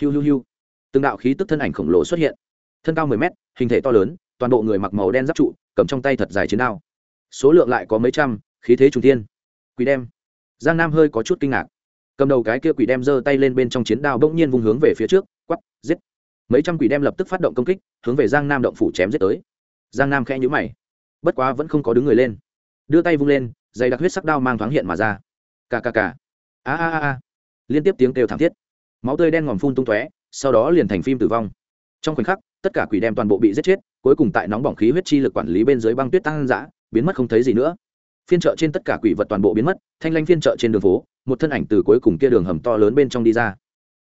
Hiu hiu hiu. Từng đạo khí tức thân ảnh khổng lồ xuất hiện. Thân cao mười mét, hình thể to lớn, toàn bộ người mặc màu đen giáp trụ, cầm trong tay thật dài chiến đao số lượng lại có mấy trăm, khí thế trung tiên quỷ đem. Giang nam hơi có chút kinh ngạc. Cầm đầu cái kia quỷ đem giơ tay lên bên trong chiến đao bỗng nhiên vung hướng về phía trước quắp giết. Mấy trăm quỷ đem lập tức phát động công kích, hướng về giang nam động phủ chém giết tới. Giang nam khẽ nhũ mày. Bất quá vẫn không có đứng người lên. Đưa tay vung lên, dày đặc huyết sắc đao mang thoáng hiện mà ra. Cà cà cà. A a a liên tiếp tiếng kêu thảm thiết. Máu tươi đen ngòm phun tung tóe, sau đó liền thành phim tử vong. Trong khoảnh khắc, tất cả quỷ đem toàn bộ bị giết chết, cuối cùng tại nóng bỏng khí huyết chi lực quản lý bên dưới băng tuyết tăng giã biến mất không thấy gì nữa. Phiên chợ trên tất cả quỷ vật toàn bộ biến mất, thanh lanh phiên chợ trên đường phố, một thân ảnh từ cuối cùng kia đường hầm to lớn bên trong đi ra.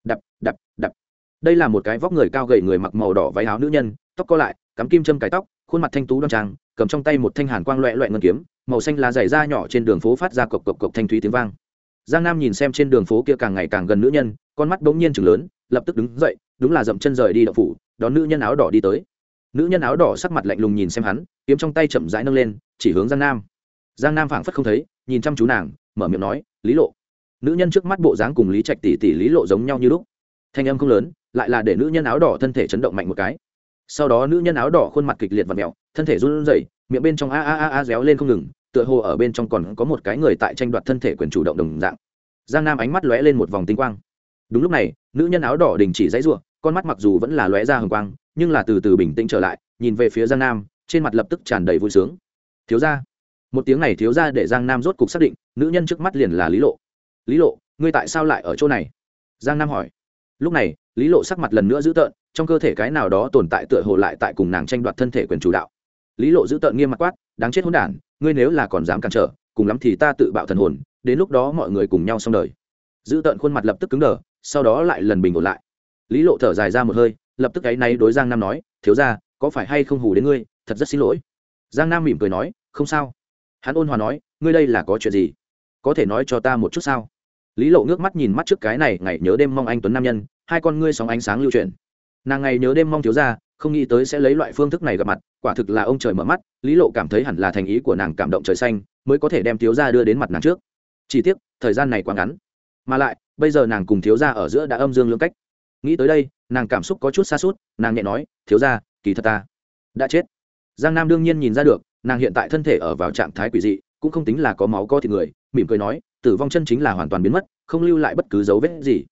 Đập đập đập. Đây là một cái vóc người cao gầy người mặc màu đỏ váy áo nữ nhân, tóc co lại, cắm kim châm cái tóc, khuôn mặt thanh tú đoan trang, cầm trong tay một thanh hàn quang loẹ loẹ ngân kiếm, màu xanh lá dày da nhỏ trên đường phố phát ra cộc cộc cộc thanh thúy tiếng vang. Giang nam nhìn xem trên đường phố kia càng ngày càng gần nữ nhân, con mắt bỗng nhiên chừng lớn, lập tức đứng dậy, đúng là dậm chân rời đi đậu phủ, đón nữ nhân áo đỏ đi tới nữ nhân áo đỏ sắc mặt lạnh lùng nhìn xem hắn, kiếm trong tay chậm rãi nâng lên, chỉ hướng giang nam. Giang nam phảng phất không thấy, nhìn chăm chú nàng, mở miệng nói, lý lộ. Nữ nhân trước mắt bộ dáng cùng lý trạch tỷ tỷ lý lộ giống nhau như lúc. Thanh âm không lớn, lại là để nữ nhân áo đỏ thân thể chấn động mạnh một cái. Sau đó nữ nhân áo đỏ khuôn mặt kịch liệt và mẹo, thân thể run rẩy, miệng bên trong a a a a réo lên không ngừng, tựa hồ ở bên trong còn có một cái người tại tranh đoạt thân thể quyền chủ động đồng dạng. Giang nam ánh mắt lóe lên một vòng tinh quang. Đúng lúc này, nữ nhân áo đỏ đình chỉ dãy ruộng con mắt mặc dù vẫn là lóe ra hồng quang nhưng là từ từ bình tĩnh trở lại, nhìn về phía giang nam, trên mặt lập tức tràn đầy vui sướng. Thiếu ra một tiếng này thiếu ra để giang nam rốt cục xác định, nữ nhân trước mắt liền là lý lộ. Lý lộ, ngươi tại sao lại ở chỗ này? Giang nam hỏi. Lúc này, lý lộ sắc mặt lần nữa dữ tợn, trong cơ thể cái nào đó tồn tại tựa hồ lại tại cùng nàng tranh đoạt thân thể quyền chủ đạo. Lý lộ dữ tợn nghiêm mặt quát, đáng chết hôn đản, ngươi nếu là còn dám cản trở, cùng lắm thì ta tự bạo thần hồn, đến lúc đó mọi người cùng nhau xong đời. Dữ tợn khuôn mặt lập tức cứng đờ, sau đó lại lần bình ổn lại. Lý lộ thở dài ra một hơi lập tức gáy náy đối giang nam nói, thiếu ra có phải hay không hù đến ngươi? Thật rất xin lỗi. Giang nam mỉm cười nói, không sao. Hắn ôn hòa nói, ngươi đây là có chuyện gì? Có thể nói cho ta một chút sao? Lý lộ ngước mắt nhìn mắt trước cái này ngày nhớ đêm mong anh tuấn nam nhân, hai con ngươi sóng ánh sáng lưu chuyển. Nàng ngày nhớ đêm mong thiếu ra không nghĩ tới sẽ lấy loại phương thức này gặp mặt, quả thực là ông trời mở mắt, lý lộ cảm thấy hẳn là thành ý của nàng cảm động trời xanh, mới có thể đem thiếu ra đưa đến mặt nàng trước. Chỉ tiếc, thời gian này quá ngắn. Mà lại, bây giờ nàng cùng thiếu ra ở giữa đã âm dương lương cách. Nghĩ tới đây nàng cảm xúc có chút xa suốt, nàng nhẹ nói, thiếu ra kỳ thật ta đã chết. Giang nam đương nhiên nhìn ra được, nàng hiện tại thân thể ở vào trạng thái quỷ dị, cũng không tính là có máu co thịt người, mỉm cười nói, tử vong chân chính là hoàn toàn biến mất, không lưu lại bất cứ dấu vết gì.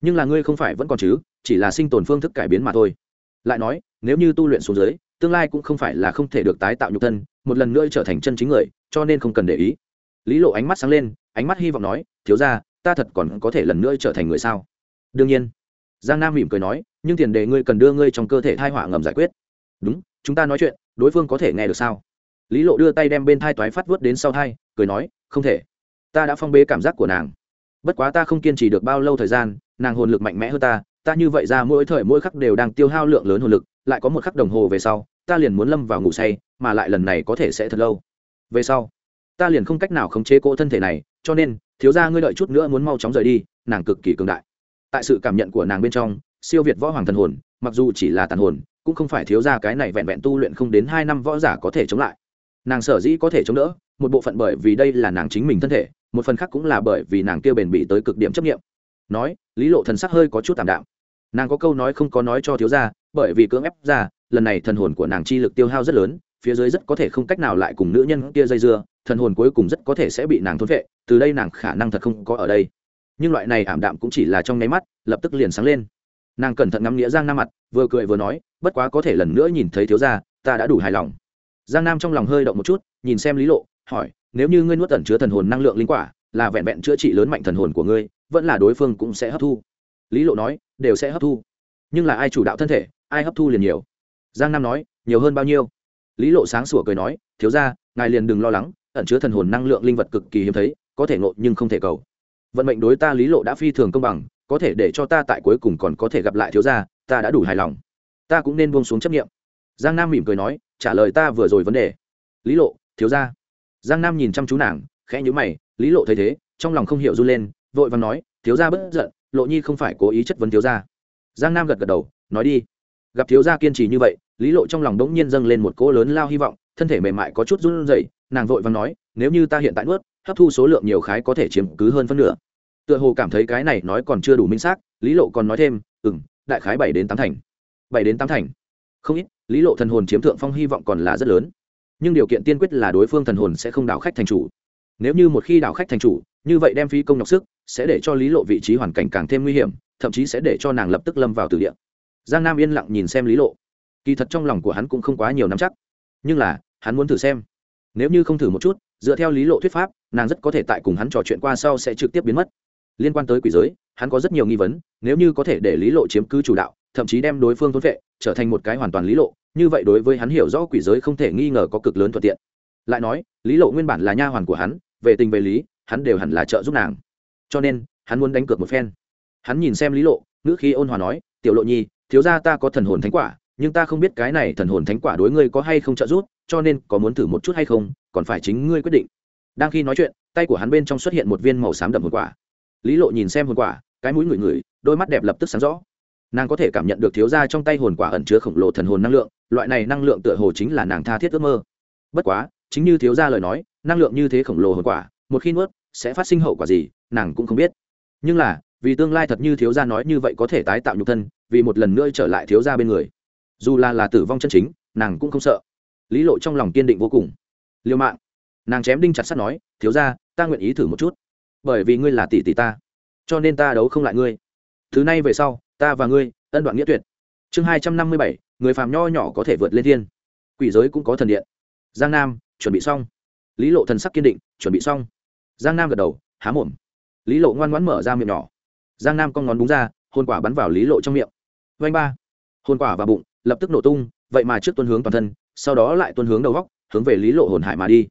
Nhưng là ngươi không phải vẫn còn chứ, chỉ là sinh tồn phương thức cải biến mà thôi. Lại nói, nếu như tu luyện xuống dưới, tương lai cũng không phải là không thể được tái tạo nhục thân, một lần nữa trở thành chân chính người, cho nên không cần để ý. Lý lộ ánh mắt sáng lên, ánh mắt hy vọng nói, thiếu ra ta thật còn có thể lần nữa trở thành người sao? Đương nhiên giang nam mỉm cười nói, nhưng tiền đề ngươi cần đưa ngươi trong cơ thể thai họa ngầm giải quyết. Đúng, chúng ta nói chuyện, đối phương có thể nghe được sao? Lý lộ đưa tay đem bên thai toái phát vớt đến sau thai, cười nói, không thể. Ta đã phong bế cảm giác của nàng. Bất quá ta không kiên trì được bao lâu thời gian, nàng hồn lực mạnh mẽ hơn ta ta như vậy ra mỗi thời mỗi khắc đều đang tiêu hao lượng lớn hồn lực, lại có một khắc đồng hồ về sau, ta liền muốn lâm vào ngủ say, mà lại lần này có thể sẽ thật lâu. Về sau, ta liền không cách nào khống chế cỗ thân thể này, cho nên, thiếu ra ngươi đợi chút nữa muốn mau chóng rời đi, nàng cực kỳ cường đại tại sự cảm nhận của nàng bên trong, siêu việt võ hoàng thần hồn, mặc dù chỉ là tàn hồn, cũng không phải thiếu ra cái này vẹn vẹn tu luyện không đến hai năm võ giả có thể chống lại. Nàng sở dĩ có thể chống đỡ, một bộ phận bởi vì đây là nàng chính mình thân thể, một phần khác cũng là bởi vì nàng kia bền bỉ tới cực điểm chấp nghiệm nói, lý lộ thần sắc hơi có chút tảm đạm. Nàng có câu nói không có nói cho thiếu ra bởi vì cưỡng ép ra, lần này thần hồn của nàng chi lực tiêu hao rất lớn, phía dưới rất có thể không cách nào lại cùng nữ nhân kia dây dưa, thần hồn cuối cùng rất có thể sẽ bị nàng thôn vệ từ đây nàng khả năng thật không có ở đây nhưng loại này ảm đạm cũng chỉ là trong nháy mắt, lập tức liền sáng lên. Nàng cẩn thận ngắm nghĩa giang nam mặt, vừa cười vừa nói, bất quá có thể lần nữa nhìn thấy thiếu gia, ta đã đủ hài lòng. Giang nam trong lòng hơi động một chút, nhìn xem lý lộ, hỏi, nếu như ngươi nuốt tẩn chứa thần hồn năng lượng linh quả, là vẹn vẹn chữa trị lớn mạnh thần hồn của ngươi, vẫn là đối phương cũng sẽ hấp thu? Lý lộ nói, đều sẽ hấp thu. Nhưng là ai chủ đạo thân thể, ai hấp thu liền nhiều. Giang nam nói, nhiều hơn bao nhiêu? Lý lộ sáng sủa cười nói, thiếu ra ngài liền đừng lo lắng, ẩn chứa thần hồn năng lượng linh vật cực kỳ hiếm thấy, có thể ngộ nhưng không thể cầu vận mệnh đối ta lý lộ đã phi thường công bằng, có thể để cho ta tại cuối cùng còn có thể gặp lại thiếu gia, ta đã đủ hài lòng. Ta cũng nên buông xuống chấp nghiệm giang nam mỉm cười nói, trả lời ta vừa rồi vấn đề. Lý lộ, thiếu gia. Giang nam nhìn chăm chú nàng, khẽ nhữ mày, lý lộ thấy thế, trong lòng không hiểu run lên, vội và nói, thiếu gia bất giận, lộ nhi không phải cố ý chất vấn thiếu gia. Giang nam gật gật đầu, nói đi. Gặp thiếu gia kiên trì như vậy, lý lộ trong lòng đống nhiên dâng lên một cỗ lớn lao hy vọng, thân thể mềm mại có chút run rẩy, nàng vội và nói, nếu như ta hiện tại nuốt hấp thu số lượng nhiều khái có thể chiếm cứ hơn phân nửa. Tựa hồ cảm thấy cái này nói còn chưa đủ minh xác, lý lộ còn nói thêm ừ m đại khái bảy đến tám thành. Bảy đến tám thành. Không ít, lý lộ thần hồn chiếm thượng phong hy vọng còn là rất lớn. Nhưng điều kiện tiên quyết là đối phương thần hồn sẽ không đảo khách thành chủ. Nếu như một khi đảo khách thành chủ, như vậy đem phí công nhọc sức sẽ để cho lý lộ vị trí hoàn cảnh càng thêm nguy hiểm, thậm chí sẽ để cho nàng lập tức lâm vào từ địa. Giang nam yên lặng nhìn xem lý lộ. Kỳ thật trong lòng của hắn cũng không quá nhiều nắm chắc. Nhưng là, hắn muốn thử xem. Nếu như không thử một chút, dựa theo lý lộ thuyết pháp nàng rất có thể tại cùng hắn trò chuyện qua sau sẽ trực tiếp biến mất. Liên quan tới quỷ giới, hắn có rất nhiều nghi vấn, nếu như có thể để lý lộ chiếm cứ chủ đạo, thậm chí đem đối phương thốn vệ, trở thành một cái hoàn toàn lý lộ, như vậy đối với hắn hiểu rõ quỷ giới không thể nghi ngờ có cực lớn thuận tiện. Lại nói, lý lộ nguyên bản là nha hoàn của hắn, về tình về lý, hắn đều hẳn là trợ giúp nàng. Cho nên, hắn muốn đánh cược một phen. Hắn nhìn xem lý lộ, ngữ khi ôn hòa nói, tiểu lộ nhi, thiếu ra ta có thần hồn thánh quả, nhưng ta không biết cái này thần hồn thánh quả đối ngươi có hay không trợ giúp, cho nên có muốn thử một chút hay không, còn phải chính ngươi quyết định đang khi nói chuyện, tay của hắn bên trong xuất hiện một viên màu xám đậm hồn quả. Lý lộ nhìn xem hồn quả, cái mũi ngửi ngửi, đôi mắt đẹp lập tức sáng rõ. Nàng có thể cảm nhận được thiếu ra trong tay hồn quả ẩn chứa khổng lồ thần hồn năng lượng, loại này năng lượng tựa hồ chính là nàng tha thiết ước mơ. Bất quá, chính như thiếu gia lời nói, năng lượng như thế khổng lồ hồn quả, một khi nuốt, sẽ phát sinh hậu quả gì, nàng cũng không biết. Nhưng là, vì tương lai thật như thiếu gia nói như vậy có thể tái tạo nhục thân, vì một lần nữa trở lại thiếu gia bên người. Dù là là tử vong chân chính, nàng cũng không sợ. Lý lộ trong lòng kiên định vô cùng. Liêu mạng nàng chém đinh chặt sắt nói, thiếu gia, ta nguyện ý thử một chút. Bởi vì ngươi là tỷ tỷ ta, cho nên ta đấu không lại ngươi. Thứ này về sau, ta và ngươi, ân đoạn nghĩa tuyệt. Chương hai trăm năm mươi bảy, người phàm nho nhỏ có thể vượt lên thiên. Quỷ giới cũng có thần điện. Giang nam, chuẩn bị xong. Lý lộ thần sắc kiên định, chuẩn bị xong. Giang nam gật đầu, há mồm. Lý lộ ngoan ngoãn mở ra miệng nhỏ. Giang nam con ngón búng ra hồn quả bắn vào lý lộ trong miệng. Vanh ba. Hồn quả và bụng, lập tức nổ tung, vậy mà trước tuân hướng toàn thân, sau đó lại tuân hướng đầu góc, hướng về lý lộ hồn hải mà đi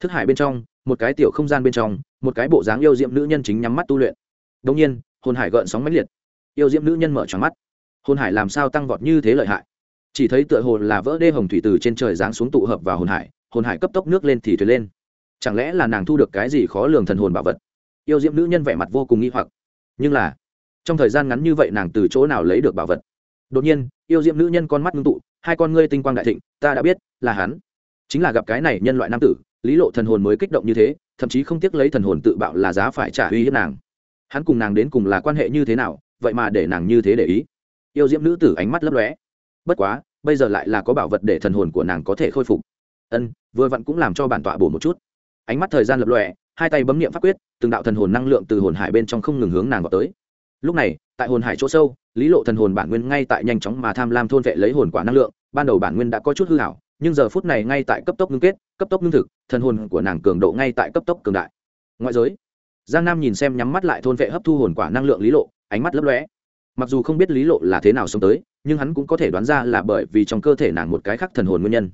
thức hải bên trong, một cái tiểu không gian bên trong, một cái bộ dáng yêu diệm nữ nhân chính nhắm mắt tu luyện. Đông nhiên, hồn hải gợn sóng mãnh liệt. Yêu diệm nữ nhân mở tròn mắt. Hồn hải làm sao tăng vọt như thế lợi hại? Chỉ thấy tựa hồ là vỡ đê hồng thủy từ trên trời giáng xuống tụ hợp vào hồn hải hồn hải cấp tốc nước lên thì thuyền lên. Chẳng lẽ là nàng thu được cái gì khó lường thần hồn bảo vật? Yêu diệm nữ nhân vẻ mặt vô cùng nghi hoặc. Nhưng là, trong thời gian ngắn như vậy nàng từ chỗ nào lấy được bảo vật? Đột nhiên, yêu diệm nữ nhân con mắt ngưng tụ, hai con ngươi tinh quang đại thịnh, ta đã biết là hắn. Chính là gặp cái này nhân loại nam tử lý lộ thần hồn mới kích động như thế, thậm chí không tiếc lấy thần hồn tự bạo là giá phải trả uy hiếp nàng. Hắn cùng nàng đến cùng là quan hệ như thế nào, vậy mà để nàng như thế để ý. Yêu diễm nữ tử ánh mắt lấp lóe. Bất quá, bây giờ lại là có bảo vật để thần hồn của nàng có thể khôi phục. Ân, vừa vặn cũng làm cho bản tọa bổ một chút. Ánh mắt thời gian lập lòe, hai tay bấm niệm pháp quyết, từng đạo thần hồn năng lượng từ hồn hải bên trong không ngừng hướng nàng vào tới. Lúc này, tại hồn hải chỗ sâu, lý lộ thần hồn bản nguyên ngay tại nhanh chóng mà tham lam thôn vệ lấy hồn quả năng lượng, ban đầu bản nguyên đã có chút hư hảo nhưng giờ phút này ngay tại cấp tốc ngưng kết, cấp tốc ngưng thực, thần hồn của nàng cường độ ngay tại cấp tốc cường đại. Ngoại giới, giang nam nhìn xem nhắm mắt lại thôn vệ hấp thu hồn quả năng lượng lý lộ, ánh mắt lấp lóe. Mặc dù không biết lý lộ là thế nào sống tới, nhưng hắn cũng có thể đoán ra là bởi vì trong cơ thể nàng một cái khác thần hồn nguyên nhân.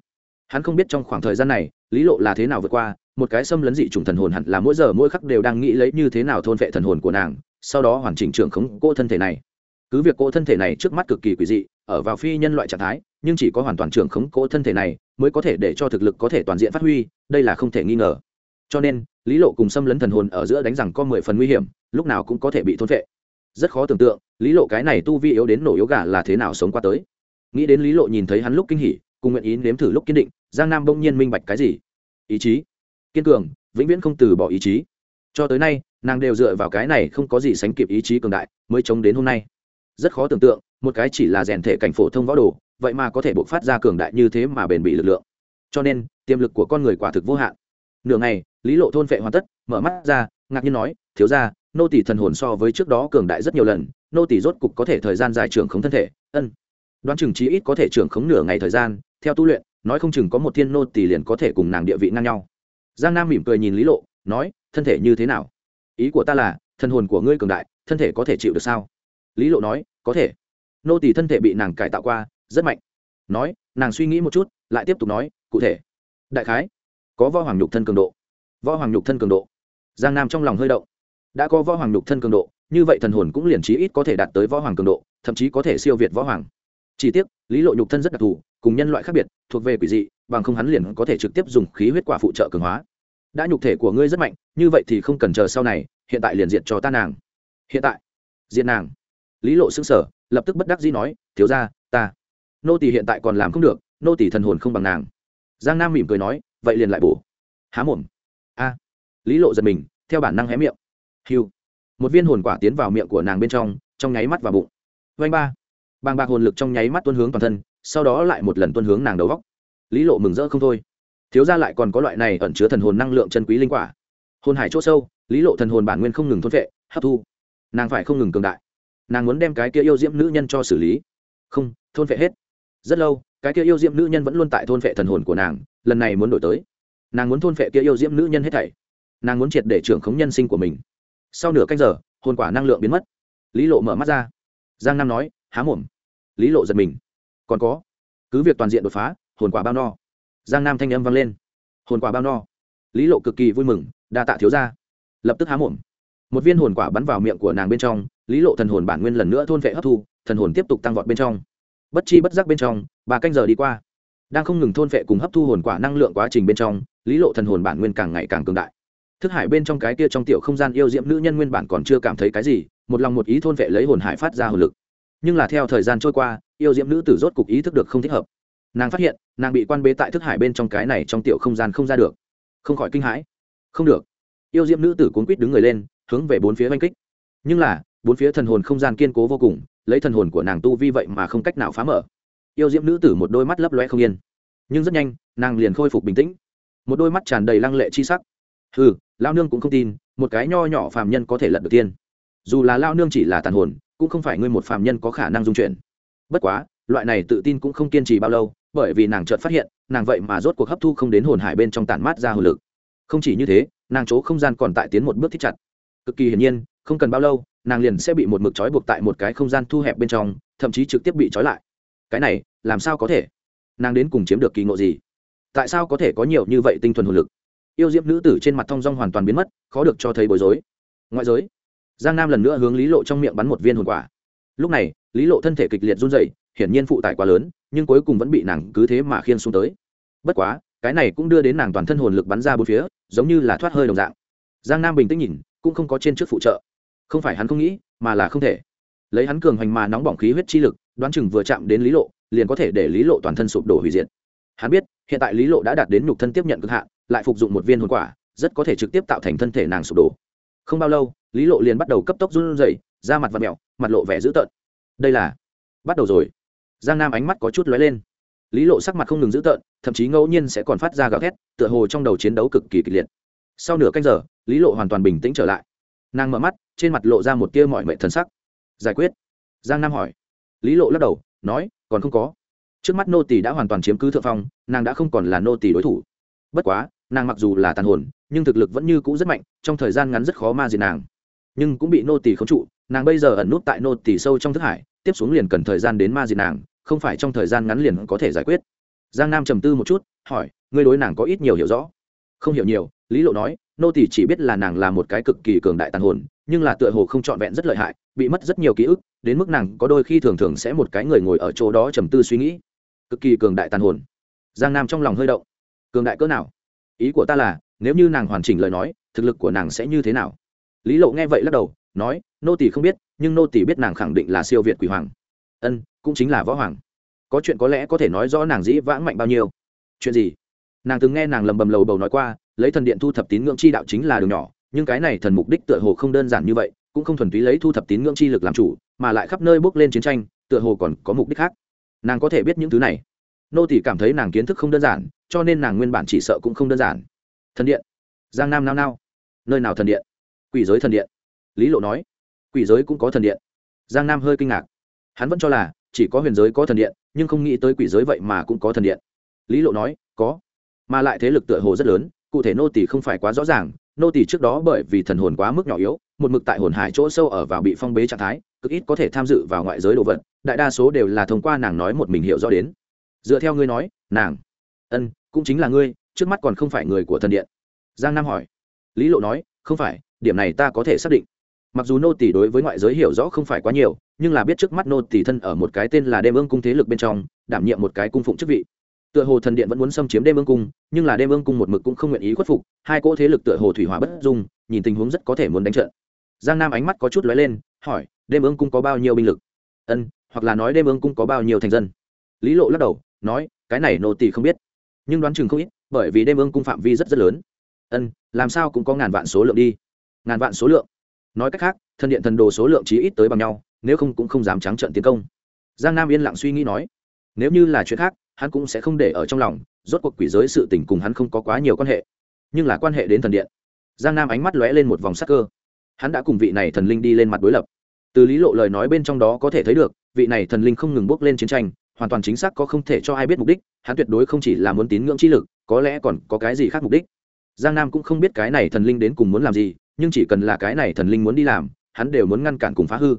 Hắn không biết trong khoảng thời gian này, lý lộ là thế nào vượt qua, một cái xâm lấn dị chủng thần hồn hẳn là mỗi giờ mỗi khắc đều đang nghĩ lấy như thế nào thôn vệ thần hồn của nàng, sau đó hoàn chỉnh trưởng khống cô thân thể này. Cứ việc cô thân thể này trước mắt cực kỳ quỷ dị, ở vào phi nhân loại trạng thái nhưng chỉ có hoàn toàn trưởng khống cố thân thể này mới có thể để cho thực lực có thể toàn diện phát huy, đây là không thể nghi ngờ. Cho nên, lý lộ cùng xâm lấn thần hồn ở giữa đánh rằng có mười phần nguy hiểm, lúc nào cũng có thể bị thôn vệ rất khó tưởng tượng, lý lộ cái này tu vi yếu đến nổ yếu gà là thế nào sống qua tới. Nghĩ đến lý lộ nhìn thấy hắn lúc kinh hỉ, cùng nguyện ý nếm thử lúc kiên định, giang nam bỗng nhiên minh bạch cái gì? Ý chí. Kiên cường, vĩnh viễn không từ bỏ ý chí. Cho tới nay, nàng đều dựa vào cái này không có gì sánh kịp ý chí cường đại mới chống đến hôm nay. Rất khó tưởng tượng, một cái chỉ là rèn thể cảnh phổ thông võ đồ vậy mà có thể bộc phát ra cường đại như thế mà bền bị lực lượng. Cho nên, tiềm lực của con người quả thực vô hạn. Nửa ngày, lý lộ thôn vệ hoàn tất, mở mắt ra, ngạc nhiên nói, thiếu ra nô tỷ thần hồn so với trước đó cường đại rất nhiều lần, nô tỷ rốt cục có thể thời gian dài trưởng khống thân thể. Ân. Đoán chừng chí ít có thể trưởng khống nửa ngày thời gian, theo tu luyện, nói không chừng có một thiên nô tỷ liền có thể cùng nàng địa vị ngang nhau. Giang nam mỉm cười nhìn lý lộ, nói, thân thể như thế nào? Ý của ta là, thần hồn của ngươi cường đại, thân thể có thể chịu được sao? Lý lộ nói, có thể. Nô tỷ thân thể bị nàng cải tạo qua rất mạnh. Nói, nàng suy nghĩ một chút, lại tiếp tục nói, cụ thể. Đại khái, có võ hoàng nhục thân cường độ. Võ hoàng nhục thân cường độ. Giang nam trong lòng hơi động. Đã có võ hoàng nhục thân cường độ, như vậy thần hồn cũng liền trí ít có thể đạt tới võ hoàng cường độ, thậm chí có thể siêu việt võ hoàng. Chỉ tiếc, lý lộ nhục thân rất đặc thù, cùng nhân loại khác biệt, thuộc về quỷ dị, bằng không hắn liền có thể trực tiếp dùng khí huyết quả phụ trợ cường hóa. Đã nhục thể của ngươi rất mạnh, như vậy thì không cần chờ sau này, hiện tại liền diện cho ta nàng. Hiện tại diện nàng. Lý lộ xứng sở lập tức bất đắc dĩ nói, thiếu ra nô tỷ hiện tại còn làm không được, nô tỷ thần hồn không bằng nàng. Giang nam mỉm cười nói, vậy liền lại bổ. Há mồm. A. Lý lộ giật mình, theo bản năng hé miệng. Hiu. Một viên hồn quả tiến vào miệng của nàng bên trong trong nháy mắt vào bụng. Vanh ba. Bàng bạc hồn lực trong nháy mắt tuân hướng toàn thân, sau đó lại một lần tuân hướng nàng đầu góc. Lý lộ mừng rỡ không thôi. Thiếu ra lại còn có loại này ẩn chứa thần hồn năng lượng chân quý linh quả. Hồn hải chỗ sâu, lý lộ thần hồn bản nguyên không ngừng thôn vệ hấp thu. Nàng phải không ngừng cường đại. Nàng muốn đem cái kia yêu diễm nữ nhân cho xử lý. Không, thôn vệ hết rất lâu, cái kia yêu diễm nữ nhân vẫn luôn tại thôn vệ thần hồn của nàng, lần này muốn đổi tới. Nàng muốn thôn vệ kia yêu diễm nữ nhân hết thảy. Nàng muốn triệt để trưởng khống nhân sinh của mình. Sau nửa canh giờ, hồn quả năng lượng biến mất. Lý lộ mở mắt ra. Giang nam nói, há mồm. Lý lộ giật mình. Còn có, cứ việc toàn diện đột phá, hồn quả bao no. Giang nam thanh âm vang lên. Hồn quả bao no. Lý lộ cực kỳ vui mừng, đa tạ thiếu ra lập tức há mồm. Một viên hồn quả bắn vào miệng của nàng bên trong, lý lộ thần hồn bản nguyên lần nữa thôn vệ hấp thu, thần hồn tiếp tục tăng vọt bên trong bất chi bất giác bên trong ba canh giờ đi qua. Đang không ngừng thôn vệ cùng hấp thu hồn quả năng lượng quá trình bên trong, lý lộ thần hồn bản nguyên càng ngày càng cường đại. Thức hải bên trong cái kia trong tiểu không gian yêu diễm nữ nhân nguyên bản còn chưa cảm thấy cái gì, một lòng một ý thôn vệ lấy hồn hải phát ra hồn lực. Nhưng là theo thời gian trôi qua, yêu diễm nữ tử rốt cục ý thức được không thích hợp. Nàng phát hiện, nàng bị quan bế tại thức hải bên trong cái này trong tiểu không gian không ra được. Không khỏi kinh hãi. Không được. Yêu diễm nữ tử cuốn quýt đứng người lên, hướng về bốn phía oanh kích. Nhưng là, bốn phía thần hồn không gian kiên cố vô cùng lấy thần hồn của nàng tu vi vậy mà không cách nào phá mở. Yêu diễm nữ tử một đôi mắt lấp loe không yên. Nhưng rất nhanh, nàng liền khôi phục bình tĩnh. Một đôi mắt tràn đầy lăng lệ chi sắc. Ừ lao nương cũng không tin, một cái nho nhỏ phàm nhân có thể lật được tiên. Dù là lao nương chỉ là tàn hồn, cũng không phải ngươi một phàm nhân có khả năng dung chuyển. Bất quá, loại này tự tin cũng không kiên trì bao lâu, bởi vì nàng chợt phát hiện, nàng vậy mà rốt cuộc hấp thu không đến hồn hải bên trong tản mát ra hồn lực. Không chỉ như thế, nàng chỗ không gian còn tại tiến một bước thích chặt. Cực kỳ hiển nhiên, không cần bao lâu nàng liền sẽ bị một mực trói buộc tại một cái không gian thu hẹp bên trong, thậm chí trực tiếp bị trói lại. Cái này, làm sao có thể? Nàng đến cùng chiếm được kỳ ngộ gì? Tại sao có thể có nhiều như vậy tinh thuần hồn lực? Yêu diễm nữ tử trên mặt thong dong hoàn toàn biến mất, khó được cho thấy bối rối. Ngoại giới, giang nam lần nữa hướng lý lộ trong miệng bắn một viên hồn quả. Lúc này, lý lộ thân thể kịch liệt run dày hiển nhiên phụ tải quá lớn, nhưng cuối cùng vẫn bị nàng cứ thế mà khiên xuống tới. Bất quá, cái này cũng đưa đến nàng toàn thân hồn lực bắn ra bốn phía, giống như là thoát hơi đồng dạng. Giang nam bình tĩnh nhìn, cũng không có trên trước phụ trợ không phải hắn không nghĩ, mà là không thể. Lấy hắn cường hoành mà nóng bỏng khí huyết chi lực, đoán chừng vừa chạm đến lý lộ, liền có thể để lý lộ toàn thân sụp đổ hủy diệt. Hắn biết, hiện tại lý lộ đã đạt đến nhục thân tiếp nhận cực hạn, lại phục dụng một viên hồn quả, rất có thể trực tiếp tạo thành thân thể nàng sụp đổ. Không bao lâu, lý lộ liền bắt đầu cấp tốc run rẩy ra mặt và mẹo mặt lộ vẻ dữ tợn. Đây là, bắt đầu rồi. Giang nam ánh mắt có chút lóe lên. Lý lộ sắc mặt không ngừng dữ tợn, thậm chí ngẫu nhiên sẽ còn phát ra gào thét, tựa hồ trong đầu chiến đấu cực kỳ kịch liệt. Sau nửa canh giờ, lý lộ hoàn toàn bình tĩnh trở lại. Nàng mở mắt trên mặt lộ ra một tia mọi mệnh thần sắc. Giải quyết. Giang nam hỏi. Lý lộ lắc đầu, nói, còn không có. Trước mắt nô tỷ đã hoàn toàn chiếm cứ thượng phong, nàng đã không còn là nô tỷ đối thủ. Bất quá, nàng mặc dù là tàn hồn, nhưng thực lực vẫn như cũ rất mạnh, trong thời gian ngắn rất khó ma diệt nàng. Nhưng cũng bị nô tỷ khống trụ, nàng bây giờ ẩn nút tại nô tỷ sâu trong thức hải, tiếp xuống liền cần thời gian đến ma diệt nàng, không phải trong thời gian ngắn liền có thể giải quyết. Giang nam trầm tư một chút, hỏi, ngươi đối nàng có ít nhiều hiểu rõ? Không hiểu nhiều, lý lộ nói, nô tỷ chỉ biết là nàng là một cái cực kỳ cường đại tàn hồn nhưng là tựa hồ không trọn vẹn rất lợi hại, bị mất rất nhiều ký ức, đến mức nàng có đôi khi thường thường sẽ một cái người ngồi ở chỗ đó trầm tư suy nghĩ. Cực kỳ cường đại tàn hồn. Giang nam trong lòng hơi động. Cường đại cỡ nào? Ý của ta là, nếu như nàng hoàn chỉnh lời nói, thực lực của nàng sẽ như thế nào? Lý lộ nghe vậy lắc đầu, nói, nô tỷ không biết, nhưng nô tỷ biết nàng khẳng định là siêu việt quỷ hoàng. Ân, cũng chính là võ hoàng. Có chuyện có lẽ có thể nói rõ nàng dĩ vãng mạnh bao nhiêu. Chuyện gì? Nàng từng nghe nàng lầm bầm lầu bầu nói qua, lấy thần điện thu thập tín ngưỡng chi đạo chính là đường nhỏ nhưng cái này thần mục đích tựa hồ không đơn giản như vậy, cũng không thuần túy lấy thu thập tín ngưỡng chi lực làm chủ, mà lại khắp nơi bước lên chiến tranh, tựa hồ còn có mục đích khác. Nàng có thể biết những thứ này. Nô tỷ cảm thấy nàng kiến thức không đơn giản, cho nên nàng nguyên bản chỉ sợ cũng không đơn giản. Thần điện. Giang nam nao nao. Nơi nào thần điện? Quỷ giới thần điện. Lý lộ nói. Quỷ giới cũng có thần điện. Giang nam hơi kinh ngạc. Hắn vẫn cho là, chỉ có huyền giới có thần điện, nhưng không nghĩ tới quỷ giới vậy mà cũng có thần điện. Lý lộ nói, có. Mà lại thế lực tựa hồ rất lớn, cụ thể nô tỷ không phải quá rõ ràng nô tỷ trước đó bởi vì thần hồn quá mức nhỏ yếu, một mực tại hồn hải chỗ sâu ở vào bị phong bế trạng thái, cực ít có thể tham dự vào ngoại giới đồ vật, đại đa số đều là thông qua nàng nói một mình hiểu rõ đến. Dựa theo ngươi nói, nàng, ân, cũng chính là ngươi, trước mắt còn không phải người của thần điện. Giang nam hỏi. Lý lộ nói, không phải, điểm này ta có thể xác định. Mặc dù nô tỷ đối với ngoại giới hiểu rõ không phải quá nhiều, nhưng là biết trước mắt nô tỷ thân ở một cái tên là đêm ương cung thế lực bên trong, đảm nhiệm một cái cung phụng chức vị tựa hồ thần điện vẫn muốn xâm chiếm đêm ương cung, nhưng là đêm ương cung một mực cũng không nguyện ý khuất phục, hai cỗ thế lực tựa hồ thủy hỏa bất dung, nhìn tình huống rất có thể muốn đánh trận. Giang nam ánh mắt có chút lóe lên, hỏi, đêm ương cung có bao nhiêu binh lực? Ân, hoặc là nói đêm ương cung có bao nhiêu thành dân? Lý lộ lắc đầu, nói, cái này nô tỷ không biết, nhưng đoán chừng không ít, bởi vì đêm ương cung phạm vi rất rất lớn. Ân, làm sao cũng có ngàn vạn số lượng đi. Ngàn vạn số lượng? Nói cách khác, thần điện thần đồ số lượng chí ít tới bằng nhau, nếu không cũng không dám trắng trận tiến công. Giang nam yên lặng suy nghĩ nói, nếu như là chuyện khác hắn cũng sẽ không để ở trong lòng, rốt cuộc quỷ giới sự tình cùng hắn không có quá nhiều quan hệ. Nhưng là quan hệ đến thần điện. Giang nam ánh mắt lóe lên một vòng sắc cơ. Hắn đã cùng vị này thần linh đi lên mặt đối lập. Từ lý lộ lời nói bên trong đó có thể thấy được, vị này thần linh không ngừng bước lên chiến tranh, hoàn toàn chính xác có không thể cho ai biết mục đích, hắn tuyệt đối không chỉ là muốn tín ngưỡng chi lực, có lẽ còn có cái gì khác mục đích. Giang nam cũng không biết cái này thần linh đến cùng muốn làm gì, nhưng chỉ cần là cái này thần linh muốn đi làm, hắn đều muốn ngăn cản cùng phá hư.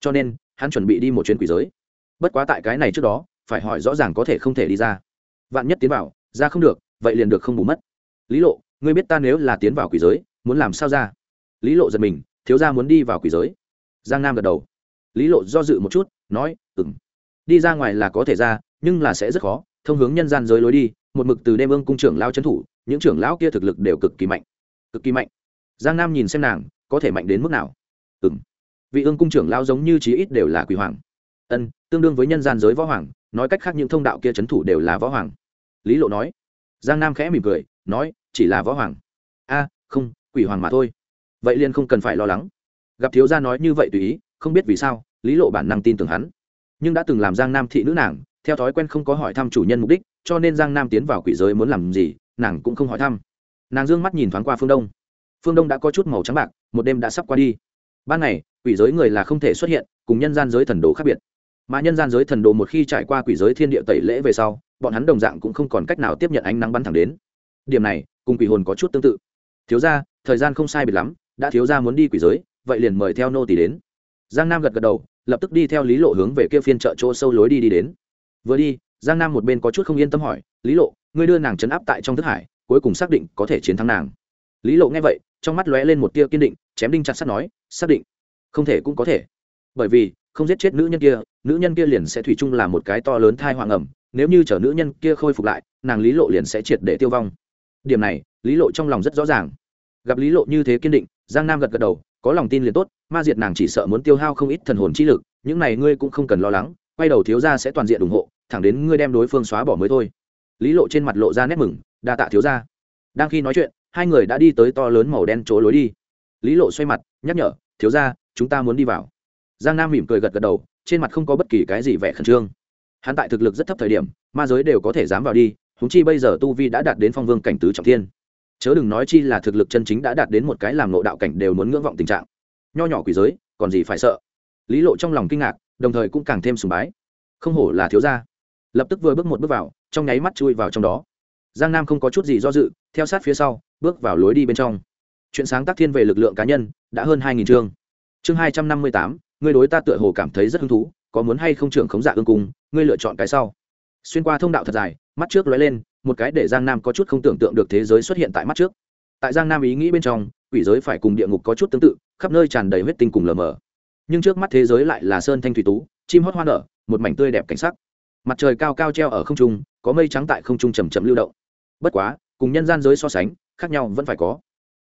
Cho nên, hắn chuẩn bị đi một chuyến quỷ giới. Bất quá tại cái này trước đó phải hỏi rõ ràng có thể không thể đi ra. Vạn nhất tiến vào, ra không được, vậy liền được không bù mất. Lý lộ, ngươi biết ta nếu là tiến vào quỷ giới, muốn làm sao ra? Lý lộ giật mình, thiếu ra muốn đi vào quỷ giới. Giang nam gật đầu. Lý lộ do dự một chút, nói ừng đi ra ngoài là có thể ra, nhưng là sẽ rất khó, thông hướng nhân gian giới lối đi, một mực từ đêm ương cung trưởng lao trấn thủ, những trưởng lão kia thực lực đều cực kỳ mạnh. Cực kỳ mạnh. Giang nam nhìn xem nàng, có thể mạnh đến mức nào? Ừng vị ương cung trưởng lao giống như chí ít đều là quỷ hoàng. Ân, tương đương với nhân gian giới võ hoàng nói cách khác những thông đạo kia c h ấ n thủ đều là võ hoàng. Lý lộ nói. Giang nam khẽ mỉm cười, nói, chỉ là võ hoàng. A, không, quỷ hoàng mà thôi. Vậy liền không cần phải lo lắng. Gặp thiếu gia nói như vậy tùy ý, không biết vì sao, lý lộ bản năng tin tưởng hắn. Nhưng đã từng làm giang nam thị nữ nàng, theo thói quen không có hỏi thăm chủ nhân mục đích, cho nên giang nam tiến vào quỷ giới muốn làm gì, nàng cũng không hỏi thăm. Nàng d ư ơ n g mắt nhìn thoáng qua phương đông. Phương đông đã có chút màu trắng bạc, một đêm đã sắp qua đi. Ban ngày, quỷ giới người là không thể xuất hiện, cùng nhân gian giới thần đồ khác biệt mà nhân gian giới thần đồ một khi trải qua quỷ giới thiên địa tẩy lễ về sau, bọn hắn đồng dạng cũng không còn cách nào tiếp nhận ánh nắng bắn thẳng đến. Điểm này, cùng quỷ hồn có chút tương tự. Thiếu ra thời gian không sai biệt lắm, đã thiếu ra muốn đi quỷ giới, vậy liền mời theo nô tỷ đến. Giang nam gật gật đầu, lập tức đi theo lý lộ hướng về kia phiên chợ chỗ sâu lối đi đi đến. Vừa đi, giang nam một bên có chút không yên tâm hỏi, lý lộ, ngươi đưa nàng chấn áp tại trong thức hải, cuối cùng xác định có thể chiến thắng nàng. Lý lộ nghe vậy, trong mắt lóe lên một tia kiên định, chém đinh chặt sắt nói, xác định. Không thể cũng có thể. Bởi vì không giết chết nữ nhân kia nữ nhân kia liền sẽ thủy chung là một cái to lớn thai hoàng ẩm nếu như chở nữ nhân kia khôi phục lại nàng lý lộ liền sẽ triệt để tiêu vong. Điểm này lý lộ trong lòng rất rõ ràng. Gặp lý lộ như thế kiên định giang nam gật gật đầu có lòng tin liền tốt ma diệt nàng chỉ sợ muốn tiêu hao không ít thần hồn chi lực những này ngươi cũng không cần lo lắng quay đầu thiếu gia sẽ toàn diện ủng hộ thẳng đến ngươi đem đối phương xóa bỏ mới thôi. Lý lộ trên mặt lộ ra nét mừng đa tạ thiếu gia. đang khi nói chuyện hai người đã đi tới to lớn màu đen chỗ lối đi. Lý lộ xoay mặt nhắc nhở thiếu gia, chúng ta muốn đi vào giang nam mỉm cười gật gật đầu, trên mặt không có bất kỳ cái gì vẻ khẩn trương. Hắn tại thực lực rất thấp thời điểm, ma giới đều có thể dám vào đi húng chi bây giờ tu vi đã đạt đến phong vương cảnh tứ trọng thiên. Chớ đừng nói chi là thực lực chân chính đã đạt đến một cái làm nộ đạo cảnh đều muốn ngưỡng vọng tình trạng. Nho nhỏ quỷ giới, còn gì phải sợ? Lý lộ trong lòng kinh ngạc, đồng thời cũng càng thêm sùng bái. Không hổ là thiếu gia. Lập tức vừa bước một bước vào, trong nháy mắt chui vào trong đó. Giang nam không có chút gì do dự, theo sát phía sau, bước vào lối đi bên trong. Chuyện sáng tác thiên về lực lượng cá nhân, đã hơn hai nghìn chương. Chương hai trăm năm mươi tám ngươi đối ta tựa hồ cảm thấy rất hứng thú, có muốn hay không trưởng khống dạ ương cung, ngươi lựa chọn cái sau. Xuyên qua thông đạo thật dài, mắt trước lóe lên, một cái để giang nam có chút không tưởng tượng được thế giới xuất hiện tại mắt trước. Tại giang nam ý nghĩ bên trong, quỷ giới phải cùng địa ngục có chút tương tự, khắp nơi tràn đầy huyết tinh cùng lờ mờ. Nhưng trước mắt thế giới lại là sơn thanh thủy tú, chim hót hoa nở, một mảnh tươi đẹp cảnh sắc. Mặt trời cao cao treo ở không trung, có mây trắng tại không trung chầm chậm lưu động. Bất quá, cùng nhân gian giới so sánh, khác nhau vẫn phải có.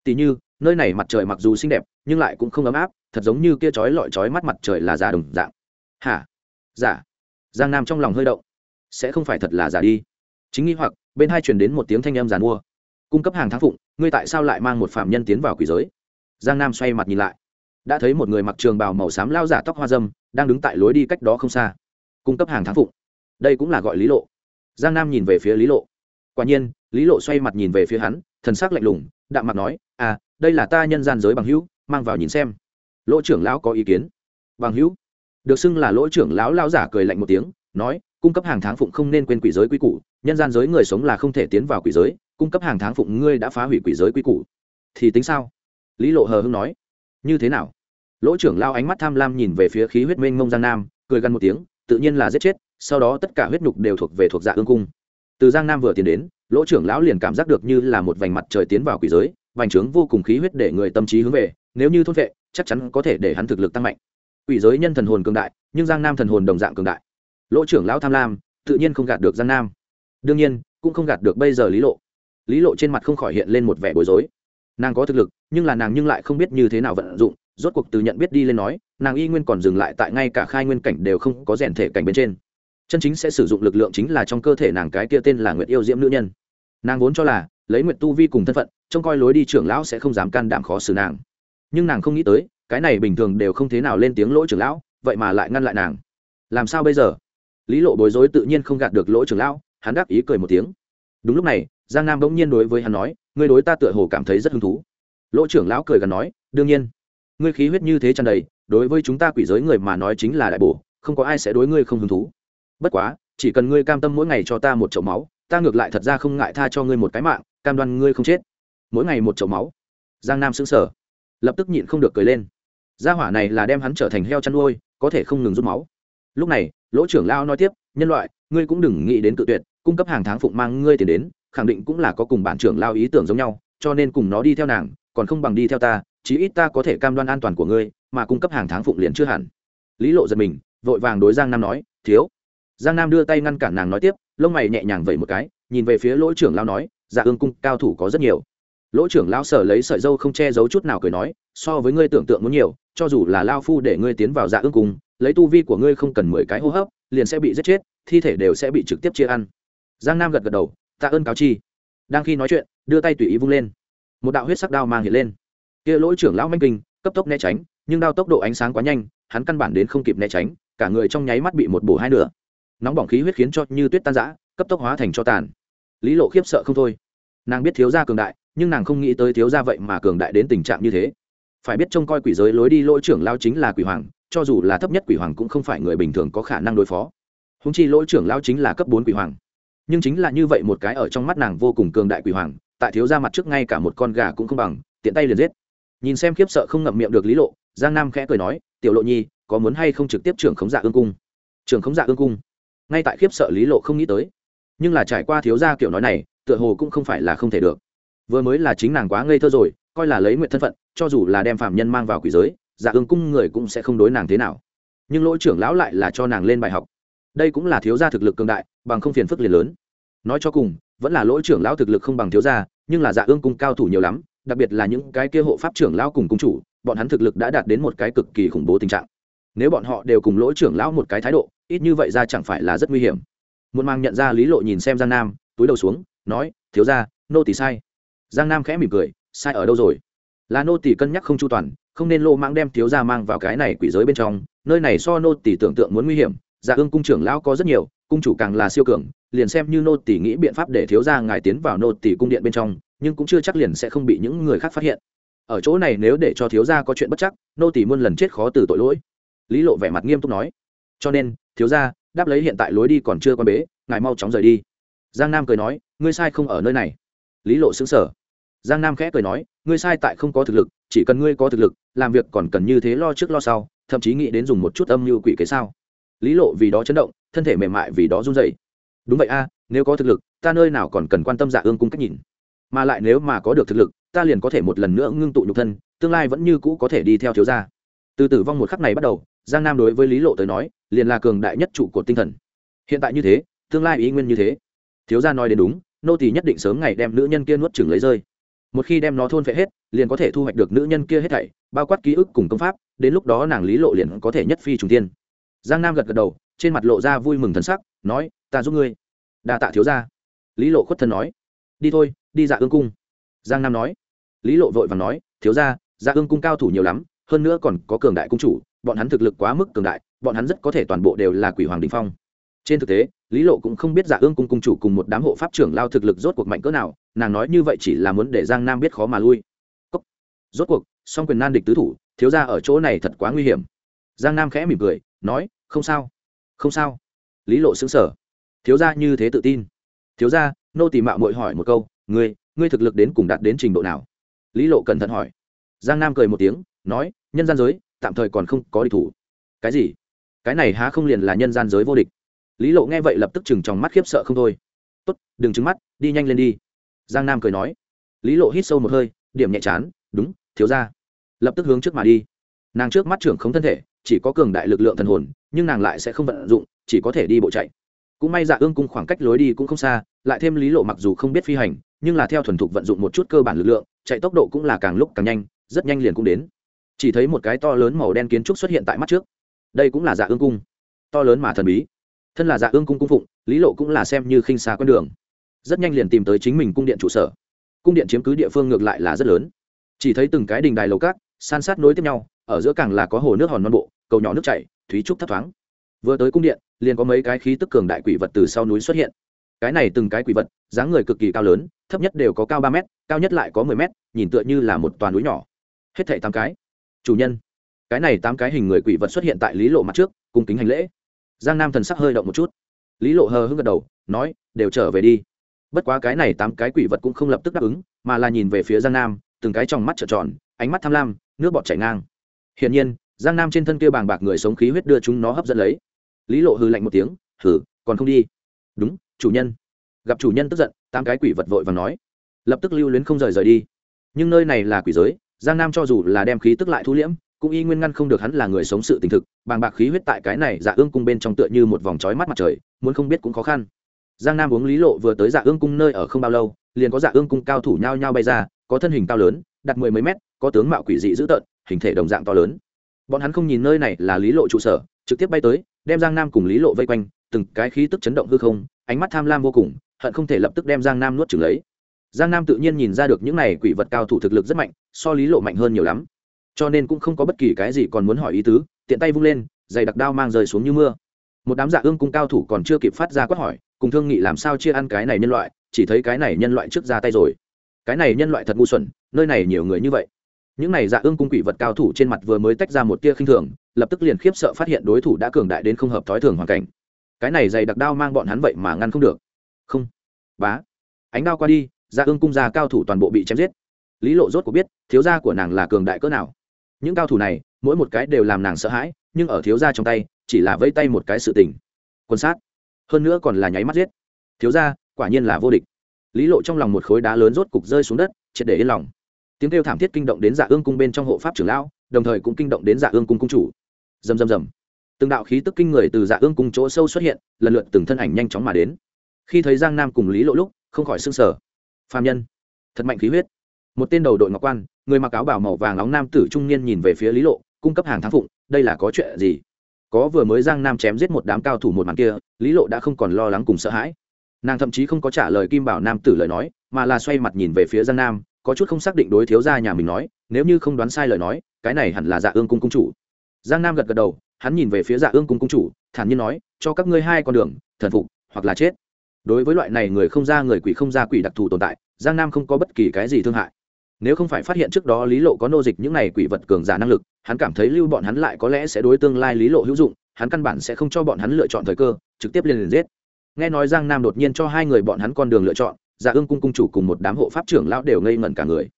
Tỉ như, nơi này mặt trời mặc dù xinh đẹp, nhưng lại cũng không ấm áp thật giống như kia chói lọi chói mắt mặt trời là giả đồng dạng. Hả? Giả? Giang nam trong lòng hơi động. Sẽ không phải thật là giả đi. Chính nghi hoặc, bên hai truyền đến một tiếng thanh âm giàn mua. Cung cấp hàng tháng phụng, ngươi tại sao lại mang một phạm nhân tiến vào quỷ giới? Giang nam xoay mặt nhìn lại. Đã thấy một người mặc trường bào màu xám lao giả tóc hoa dâm, đang đứng tại lối đi cách đó không xa. Cung cấp hàng tháng phụng. Đây cũng là gọi lý lộ. Giang nam nhìn về phía lý lộ. Quả nhiên, lý lộ xoay mặt nhìn về phía hắn, thần sắc lạnh lùng, đạm mặt nói à đây là ta nhân gian giới bằng hữu, mang vào nhìn xem lỗ trưởng lão có ý kiến. Bằng hữu, được xưng là lỗ trưởng lão lão giả cười lạnh một tiếng, nói, cung cấp hàng tháng phụng không nên quên quỷ giới quy củ, nhân gian giới người sống là không thể tiến vào quỷ giới, cung cấp hàng tháng phụng ngươi đã phá hủy quỷ giới quy củ. Thì tính sao? Lý lộ hờ hưng nói. Như thế nào? Lỗ trưởng lao ánh mắt tham lam nhìn về phía khí huyết mênh mông giang nam, cười gần một tiếng, tự nhiên là giết chết, sau đó tất cả huyết nhục đều thuộc về thuộc dạ ương cung. Từ giang nam vừa tiến đến, lỗ trưởng lão liền cảm giác được như là một vành mặt trời tiến vào quỷ giới, vành trướng vô cùng khí huyết để người tâm trí hướng về, nếu như thôn vệ chắc chắn có thể để hắn thực lực tăng mạnh. Quỷ giới nhân thần hồn cường đại, nhưng giang nam thần hồn đồng dạng cường đại. Lỗ trưởng lão tham lam, tự nhiên không gạt được giang nam. Đương nhiên, cũng không gạt được bây giờ lý lộ. Lý lộ trên mặt không khỏi hiện lên một vẻ bối rối. Nàng có thực lực, nhưng là nàng nhưng lại không biết như thế nào vận dụng, rốt cuộc từ nhận biết đi lên nói, nàng y nguyên còn dừng lại tại ngay cả khai nguyên cảnh đều không có rèn thể cảnh bên trên. Chân chính sẽ sử dụng lực lượng chính là trong cơ thể nàng cái kia tên là nguyệt yêu diễm nữ nhân. Nàng vốn cho là, lấy nguyệt tu vi cùng thân phận, trông coi lối đi trưởng lão sẽ không dám can đảm khó xử nàng nhưng nàng không nghĩ tới, cái này bình thường đều không thế nào lên tiếng lỗ trưởng lão, vậy mà lại ngăn lại nàng. Làm sao bây giờ? Lý lộ bối rối tự nhiên không gạt được lỗ trưởng lão, hắn đáp ý cười một tiếng. Đúng lúc này, giang nam bỗng nhiên đối với hắn nói, ngươi đối ta tựa hồ cảm thấy rất hứng thú. Lỗ trưởng lão cười gần nói, đương nhiên. Ngươi khí huyết như thế tràn đầy, đối với chúng ta quỷ giới người mà nói chính là đại bổ, không có ai sẽ đối ngươi không hứng thú. Bất quá, chỉ cần ngươi cam tâm mỗi ngày cho ta một chậu máu, ta ngược lại thật ra không ngại tha cho ngươi một cái mạng, cam đoan ngươi không chết. Mỗi ngày một chậu máu. Giang nam xứng sở lập tức nhịn không được cười lên. Gia hỏa này là đem hắn trở thành heo chăn nuôi, có thể không ngừng rút máu. Lúc này, lỗ trưởng lao nói tiếp, nhân loại, ngươi cũng đừng nghĩ đến tự tuyệt, cung cấp hàng tháng phụng mang ngươi tiền đến, khẳng định cũng là có cùng bản trưởng lao ý tưởng giống nhau, cho nên cùng nó đi theo nàng, còn không bằng đi theo ta, chí ít ta có thể cam đoan an toàn của ngươi, mà cung cấp hàng tháng phụng liền chưa hẳn. Lý lộ giật mình, vội vàng đối giang nam nói, thiếu. Giang nam đưa tay ngăn cản nàng nói tiếp, lông mày nhẹ nhàng vẩy một cái, nhìn về phía lỗ trưởng lao nói dạ ương cung cao thủ có rất nhiều lỗ trưởng lao sở lấy sợi dâu không che giấu chút nào cười nói, so với ngươi tưởng tượng muốn nhiều, cho dù là lao phu để ngươi tiến vào dạ ương cung, lấy tu vi của ngươi không cần mười cái hô hấp, liền sẽ bị giết chết, thi thể đều sẽ bị trực tiếp chia ăn. Giang nam gật gật đầu, tạ ơn cáo chi. Đang khi nói chuyện, đưa tay tùy ý vung lên. Một đạo huyết sắc đao mang hiện lên. Kia lỗ trưởng lão manh kinh, cấp tốc né tránh, nhưng đao tốc độ ánh sáng quá nhanh, hắn căn bản đến không kịp né tránh, cả người trong nháy mắt bị một bổ hai nửa. Nóng bỏng khí huyết khiến cho như tuyết tan rã, cấp tốc hóa thành cho tàn. Lý lộ khiếp sợ không thôi nàng biết thiếu gia cường đại, nhưng nàng không nghĩ tới thiếu gia vậy mà cường đại đến tình trạng như thế. Phải biết trông coi quỷ giới lối đi lỗi trưởng lao chính là quỷ hoàng, cho dù là thấp nhất quỷ hoàng cũng không phải người bình thường có khả năng đối phó. Húng chi lỗi trưởng lao chính là cấp bốn quỷ hoàng. Nhưng chính là như vậy một cái ở trong mắt nàng vô cùng cường đại quỷ hoàng, tại thiếu gia mặt trước ngay cả một con gà cũng không bằng, tiện tay liền giết. Nhìn xem khiếp sợ không ngậm miệng được lý lộ, giang nam khẽ cười nói, tiểu lộ nhi, có muốn hay không trực tiếp trưởng khống dạ ương cung? Trưởng khống dạ ương cung? Ngay tại khiếp sợ lý lộ không nghĩ tới. Nhưng là trải qua thiếu gia kiểu nói này tựa hồ cũng không phải là không thể được. Vừa mới là chính nàng quá ngây thơ rồi, coi là lấy nguyện thân phận, cho dù là đem phạm nhân mang vào quỷ giới dạ ương cung người cũng sẽ không đối nàng thế nào. Nhưng lỗi trưởng lão lại là cho nàng lên bài học. Đây cũng là thiếu gia thực lực cường đại, bằng không phiền phức liền lớn. Nói cho cùng, vẫn là lỗi trưởng lão thực lực không bằng thiếu gia, nhưng là dạ ương cung cao thủ nhiều lắm, đặc biệt là những cái kia hộ pháp trưởng lão cùng cung chủ, bọn hắn thực lực đã đạt đến một cái cực kỳ khủng bố tình trạng. Nếu bọn họ đều cùng lỗi trưởng lão một cái thái độ, ít như vậy ra chẳng phải là rất nguy hiểm. Muôn mang nhận ra lý lộ nhìn xem giang nam, túi đầu xuống nói, thiếu ra nô tỷ sai. Giang nam khẽ mỉm cười, sai ở đâu rồi? Là nô tỷ cân nhắc không chu toàn, không nên lô mang đem thiếu ra mang vào cái này quỷ giới bên trong, nơi này so nô tỷ tưởng tượng muốn nguy hiểm dạ ương cung trưởng lão có rất nhiều, cung chủ càng là siêu cường, liền xem như nô tỷ nghĩ biện pháp để thiếu ra ngài tiến vào nô tỷ cung điện bên trong, nhưng cũng chưa chắc liền sẽ không bị những người khác phát hiện. Ở chỗ này nếu để cho thiếu gia có chuyện bất chắc, nô tỷ muôn lần chết khó từ tội lỗi. Lý lộ vẻ mặt nghiêm túc nói. Cho nên, thiếu gia, đáp lấy hiện tại lối đi còn chưa quan bế, ngài mau chóng rời đi. Giang nam cười nói ngươi sai không ở nơi này. Lý lộ xứng sở giang nam khẽ cười nói, ngươi sai tại không có thực lực, chỉ cần ngươi có thực lực, làm việc còn cần như thế lo trước lo sau, thậm chí nghĩ đến dùng một chút âm mưu quỷ kế sao? Lý lộ vì đó chấn động, thân thể mềm mại vì đó run dậy đúng vậy a, nếu có thực lực, ta nơi nào còn cần quan tâm dạ ương cung cách nhìn. Mà lại nếu mà có được thực lực, ta liền có thể một lần nữa ngưng tụ nhục thân, tương lai vẫn như cũ có thể đi theo thiếu gia. Từ tử vong một khắc này bắt đầu, giang nam đối với lý lộ tới nói, liền là cường đại nhất trụ của tinh thần. Hiện tại như thế, tương lai ý nguyên như thế. Thiếu gia nói đến đúng nô tỳ nhất định sớm ngày đem nữ nhân kia nuốt chửng lấy rơi. Một khi đem nó thôn phệ hết, liền có thể thu hoạch được nữ nhân kia hết thảy, bao quát ký ức cùng công pháp, đến lúc đó nàng lý lộ liền có thể nhất phi trùng tiên giang nam gật gật đầu, trên mặt lộ ra vui mừng thần sắc, nói, ta giúp ngươi. Đa tạ thiếu gia. Lý lộ khuất thân nói, đi thôi, đi dạ ương cung. Giang nam nói. Lý lộ vội và nói, thiếu ra dạ ương cung cao thủ nhiều lắm, hơn nữa còn có cường đại cung chủ, bọn hắn thực lực quá mức cường đại, bọn hắn rất có thể toàn bộ đều là quỷ hoàng đình phong trên thực tế, lý lộ cũng không biết giả ương cung cung chủ cùng một đám hộ pháp trưởng lao thực lực rốt cuộc mạnh cỡ nào, nàng nói như vậy chỉ là muốn để giang nam biết khó mà lui. Cốc. rốt cuộc, song quyền nan địch tứ thủ, thiếu ra ở chỗ này thật quá nguy hiểm. Giang nam khẽ mỉm cười, nói, không sao không sao. Lý lộ xứng sở thiếu ra như thế tự tin. Thiếu ra nô tỳ mạo mội hỏi một câu, ngươi ngươi thực lực đến cùng đạt đến trình độ nào? Lý lộ cẩn thận hỏi. Giang nam cười một tiếng, nói, nhân gian giới, tạm thời còn không có địch thủ. Cái gì? Cái này há không liền là nhân gian giới vô địch? Lý lộ nghe vậy lập tức chừng trong mắt khiếp sợ không thôi. Tốt, đừng trứng mắt, đi nhanh lên đi. Giang nam cười nói. Lý lộ hít sâu một hơi, điểm nhẹ chán, đúng, thiếu ra lập tức hướng trước mà đi. Nàng trước mắt trưởng không thân thể, chỉ có cường đại lực lượng thần hồn, nhưng nàng lại sẽ không vận dụng, chỉ có thể đi bộ chạy. Cũng may dạ ương cung khoảng cách lối đi cũng không xa, lại thêm lý lộ mặc dù không biết phi hành, nhưng là theo thuần thục vận dụng một chút cơ bản lực lượng, chạy tốc độ cũng là càng lúc càng nhanh, rất nhanh liền cũng đến. Chỉ thấy một cái to lớn màu đen kiến trúc xuất hiện tại mắt trước. Đây cũng là dạ ương cung. To lớn mà thần bí thân là dạ ương cung cung phụng lý lộ cũng là xem như khinh xa con đường rất nhanh liền tìm tới chính mình cung điện trụ sở cung điện chiếm cứ địa phương ngược lại là rất lớn chỉ thấy từng cái đình đài lầu cát san sát nối tiếp nhau ở giữa càng là có hồ nước hòn non bộ cầu nhỏ nước chảy thúy trúc thấp thoáng vừa tới cung điện liền có mấy cái khí tức cường đại quỷ vật từ sau núi xuất hiện cái này từng cái quỷ vật dáng người cực kỳ cao lớn thấp nhất đều có cao ba mét cao nhất lại có mười mét nhìn tựa như là một toàn núi nhỏ hết thảy tám cái chủ nhân cái này tám cái hình người quỷ vật xuất hiện tại lý lộ mặt trước cung kính hành lễ giang nam thần sắc hơi động một chút. Lý lộ hờ hững gật đầu, nói, đều trở về đi. Bất quá cái này tám cái quỷ vật cũng không lập tức đáp ứng, mà là nhìn về phía giang nam, từng cái trong mắt trợn tròn, ánh mắt tham lam, nước bọt chảy ngang. Hiển nhiên, giang nam trên thân kia bàng bạc người sống khí huyết đưa chúng nó hấp dẫn lấy. Lý lộ hư lạnh một tiếng hử còn không đi. Đúng, chủ nhân. Gặp chủ nhân tức giận, tám cái quỷ vật vội và nói. Lập tức lưu luyến không rời rời đi. Nhưng nơi này là quỷ giới, giang nam cho dù là đem khí tức lại thu liễm cũng y nguyên ngăn không được hắn là người sống sự tình thực, bàng bạc khí huyết tại cái này dạ ương cung bên trong tựa như một vòng trói mắt mặt trời, muốn không biết cũng khó khăn. Giang nam uống lý lộ vừa tới dạ ương cung nơi ở không bao lâu, liền có dạ ương cung cao thủ nhao nhao bay ra, có thân hình cao lớn, đặt mười mấy mét, có tướng mạo quỷ dị dữ tợn, hình thể đồng dạng to lớn. Bọn hắn không nhìn nơi này là lý lộ trụ sở, trực tiếp bay tới, đem giang nam cùng lý lộ vây quanh, từng cái khí tức chấn động hư không, ánh mắt tham lam vô cùng, hận không thể lập tức đem giang nam nuốt trừng lấy. Giang nam tự nhiên nhìn ra được những này quỷ vật cao thủ thực lực rất mạnh, so lý lộ mạnh hơn nhiều lắm cho nên cũng không có bất kỳ cái gì còn muốn hỏi ý tứ, tiện tay vung lên, giày đặc đao mang rơi xuống như mưa. Một đám dạ ương cung cao thủ còn chưa kịp phát ra quát hỏi, cùng thương nghị làm sao chia ăn cái này nhân loại, chỉ thấy cái này nhân loại trước ra tay rồi. Cái này nhân loại thật ngu xuẩn, nơi này nhiều người như vậy. Những này dạ ương cung quỷ vật cao thủ trên mặt vừa mới tách ra một tia khinh thường, lập tức liền khiếp sợ phát hiện đối thủ đã cường đại đến không hợp thói thường hoàn cảnh. Cái này dày đặc đao mang bọn hắn vậy mà ngăn không được. Không. Bá. Ánh đao qua đi dạ ương cung gia cao thủ toàn bộ bị chém giết. Lý lộ rốt của biết, thiếu gia của nàng là cường đại cỡ nào những cao thủ này, mỗi một cái đều làm nàng sợ hãi, nhưng ở thiếu gia trong tay, chỉ là vây tay một cái sự tình. Quân sát. Hơn nữa còn là nháy mắt giết. Thiếu gia, quả nhiên là vô địch. Lý lộ trong lòng một khối đá lớn rốt cục rơi xuống đất, triệt để yên lòng. Tiếng kêu thảm thiết kinh động đến dạ ương cung bên trong hộ pháp trưởng lão, đồng thời cũng kinh động đến dạ ương cung cung chủ. Dầm dầm dầm từng đạo khí tức kinh người từ dạ ương cung chỗ sâu xuất hiện, lần lượt từng thân ảnh nhanh chóng mà đến. Khi thấy giang nam cùng lý lộ lúc, không khỏi s ư n g sở phạm nhân. Thật mạnh khí huyết một tên đầu đội ngọc quan, người mặc áo bảo màu vàng nóng nam tử trung niên nhìn về phía lý lộ, cung cấp hàng tháng phụng, đây là có chuyện gì? Có vừa mới giang nam chém giết một đám cao thủ một màn kia, lý lộ đã không còn lo lắng cùng sợ hãi. Nàng thậm chí không có trả lời kim bảo nam tử lời nói, mà là xoay mặt nhìn về phía giang nam, có chút không xác định đối thiếu gia nhà mình nói, nếu như không đoán sai lời nói, cái này hẳn là dạ ương cung cung chủ. Giang nam gật gật đầu, hắn nhìn về phía dạ ương cung cung chủ, thản nhiên nói, cho các ngươi hai con đường, thần phục hoặc là chết. Đối với loại này người không ra người quỷ không ra quỷ đặc thù tồn tại, giang nam không có bất kỳ cái gì thương hại nếu không phải phát hiện trước đó lý lộ có nô dịch những này quỷ vật cường giả năng lực, hắn cảm thấy lưu bọn hắn lại có lẽ sẽ đối tương lai lý lộ hữu dụng, hắn căn bản sẽ không cho bọn hắn lựa chọn thời cơ, trực tiếp liền liền giết. Nghe nói giang nam đột nhiên cho hai người bọn hắn con đường lựa chọn dạ ương cung cung chủ cùng một đám hộ pháp trưởng lão đều ngây ngẩn cả người.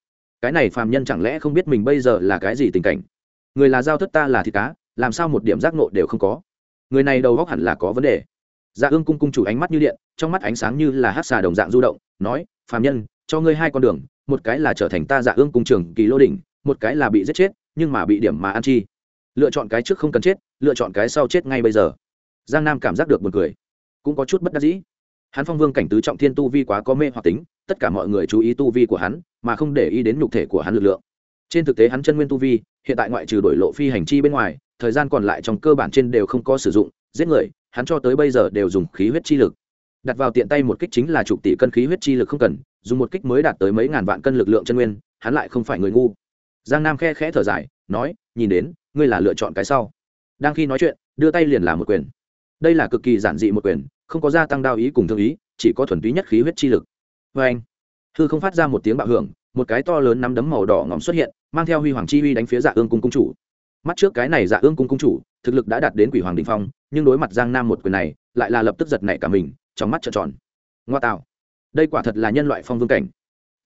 Cái này phàm nhân chẳng lẽ không biết mình bây giờ là cái gì tình cảnh? Người là giao thất ta là thịt cá, làm sao một điểm giác nộ đều không có? Người này đầu góc hẳn là có vấn đề. Dạ ương cung cung chủ ánh mắt như điện, trong mắt ánh sáng như là hát xà đồng dạng du động, nói, phàm nhân, cho ngươi hai con đường một cái là trở thành ta dạ ương cung trường kỳ lô đỉnh, một cái là bị giết chết, nhưng mà bị điểm mà ăn chi. Lựa chọn cái trước không cần chết, lựa chọn cái sau chết ngay bây giờ. Giang nam cảm giác được một cười. Cũng có chút bất đắc dĩ. Hắn phong vương cảnh tứ trọng thiên tu vi quá có mê hoặc tính, tất cả mọi người chú ý tu vi của hắn, mà không để ý đến nhục thể của hắn lực lượng. Trên thực tế hắn chân nguyên tu vi, hiện tại ngoại trừ đổi lộ phi hành chi bên ngoài, thời gian còn lại trong cơ bản trên đều không có sử dụng, giết người, hắn cho tới bây giờ đều dùng khí huyết chi lực đặt vào tiện tay một kích chính là chục tỷ cân khí huyết chi lực không cần, dùng một kích mới đạt tới mấy ngàn vạn cân lực lượng chân nguyên, hắn lại không phải người ngu. Giang nam khe khẽ thở dài, nói, nhìn đến, ngươi là lựa chọn cái sau. Đang khi nói chuyện, đưa tay liền làm một quyền. Đây là cực kỳ giản dị một quyền, không có gia tăng đao ý cùng thương ý, chỉ có thuần túy nhất khí huyết chi lực. Vê anh, hư không phát ra một tiếng bạo hưởng, một cái to lớn nắm đấm màu đỏ ngỏm xuất hiện, mang theo huy hoàng chi uy đánh phía dạ ương cung cung chủ. Mắt trước cái này dạ ương cung cung chủ, thực lực đã đạt đến quỷ hoàng đình phong, nhưng đối mặt giang nam một quyền này, lại là lập tức giật nảy cả mình trong mắt trợn tròn. Ngoa tạo. Đây quả thật là nhân loại phong vương cảnh.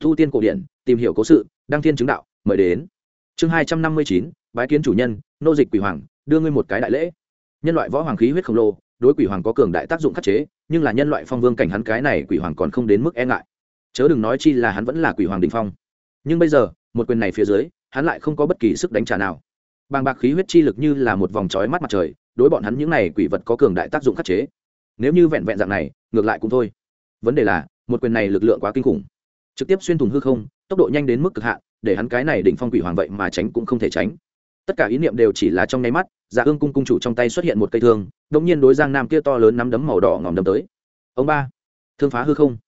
Thu tiên cổ điển, tìm hiểu cố sự, đăng thiên chứng đạo, mời đến. Chương hai trăm năm mươi chín, bái kiến chủ nhân, nô dịch quỷ hoàng, đưa ngươi một cái đại lễ. Nhân loại võ hoàng khí huyết khổng lồ, đối quỷ hoàng có cường đại tác dụng khắc chế, nhưng là nhân loại phong vương cảnh hắn cái này quỷ hoàng còn không đến mức e ngại. Chớ đừng nói chi là hắn vẫn là quỷ hoàng đình phong. Nhưng bây giờ, một quyền này phía dưới, hắn lại không có bất kỳ sức đánh trả nào. Bàng bạc khí huyết chi lực như là một vòng trói mắt mặt trời, đối bọn hắn những này quỷ vật có cường đại tác dụng khắc chế nếu như vẹn vẹn dạng này, ngược lại cũng thôi. Vấn đề là, một quyền này lực lượng quá kinh khủng. Trực tiếp xuyên thủng hư không, tốc độ nhanh đến mức cực hạn, để hắn cái này đỉnh phong quỷ hoàng vậy mà tránh cũng không thể tránh. Tất cả ý niệm đều chỉ là trong nháy mắt dạ ương cung cung chủ trong tay xuất hiện một cây thương đống nhiên đối giang nam kia to lớn nắm đấm màu đỏ ngòm đấm tới. Ông ba, thương phá hư không.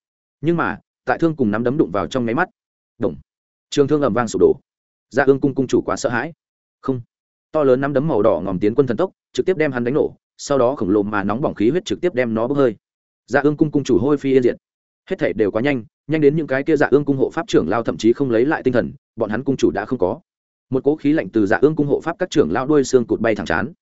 Nhưng mà, tại thương cùng nắm đấm đụng vào trong nháy mắt đồng trường thương ầm vang sụp đổ. Dạ ương cung cung chủ quá sợ hãi. Không, to lớn nắm đấm màu đỏ ngòm tiến quân thần tốc, trực tiếp đem hắn đánh nổ sau đó khổng lồ mà nóng bỏng khí huyết trực tiếp đem nó bốc hơi. Dạ ương cung cung chủ hôi phi yên diệt. Hết thể đều quá nhanh nhanh đến những cái kia dạ ương cung hộ pháp trưởng lao thậm chí không lấy lại tinh thần, bọn hắn cung chủ đã không có. Một cỗ khí lạnh từ dạ ương cung hộ pháp các trưởng lao đuôi xương cụt bay thẳng chán.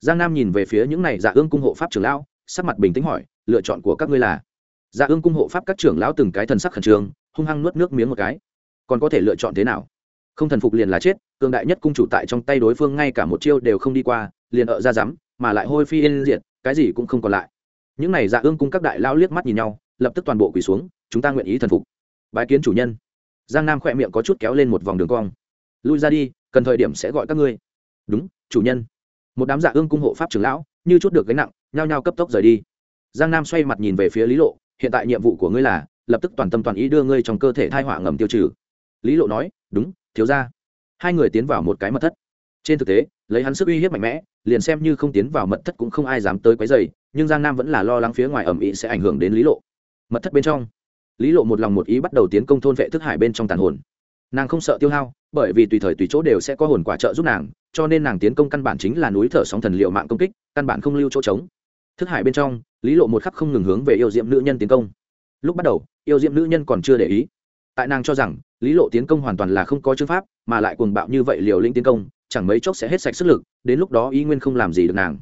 Giang nam nhìn về phía những này dạ ương cung hộ pháp trưởng lao, sắc mặt bình tĩnh hỏi, lựa chọn của các ngươi là? Dạ ương cung hộ pháp các trưởng lão từng cái thần sắc khẩn trương, hung hăng nuốt nước miếng một cái. Còn có thể lựa chọn thế nào? Không thần phục liền là chết, cường đại nhất cung chủ tại trong tay đối phương ngay cả một chiêu đều không đi qua, liền ở ra rắm mà lại hôi phi yên diệt, cái gì cũng không còn lại. Những này dạ ương cung các đại lao liếc mắt nhìn nhau, lập tức toàn bộ quỳ xuống, chúng ta nguyện ý thần phục. Bái kiến chủ nhân. Giang nam khỏe miệng có chút kéo lên một vòng đường cong. Lui ra đi, cần thời điểm sẽ gọi các ngươi. Đúng, chủ nhân. Một đám dạ ương cung hộ pháp trưởng lão, như chút được gánh nặng, nhao nhao cấp tốc rời đi. Giang nam xoay mặt nhìn về phía lý lộ, hiện tại nhiệm vụ của ngươi là, lập tức toàn tâm toàn ý đưa ngươi trong cơ thể thai họa ngầm tiêu trừ. Lý lộ nói, đúng, thiếu ra hai người tiến vào một cái mật thất. Trên thực tế lấy hắn sức uy hiếp mạnh mẽ, liền xem như không tiến vào mật thất cũng không ai dám tới quấy dày nhưng giang nam vẫn là lo lắng phía ngoài ẩm ý sẽ ảnh hưởng đến lý lộ. Mật thất bên trong, lý lộ một lòng một ý bắt đầu tiến công thôn vệ thức hải bên trong tàn hồn. Nàng không sợ tiêu hao, bởi vì tùy thời tùy chỗ đều sẽ có hồn quả trợ giúp nàng, cho nên nàng tiến công căn bản chính là núi thở sóng thần liệu mạng công kích, căn bản không lưu chỗ trống. Thức hải bên trong, lý lộ một khắc không ngừng hướng về yêu diệm nữ nhân tiến công. Lúc bắt đầu, yêu diệm nữ nhân còn chưa để ý. Tại nàng cho rằng, lý lộ tiến công hoàn toàn là không có chữ pháp, mà lại cuồng bạo như vậy liều lĩnh tiến công chẳng mấy chốc sẽ hết sạch sức lực, đến lúc đó ý nguyên không làm gì được nàng.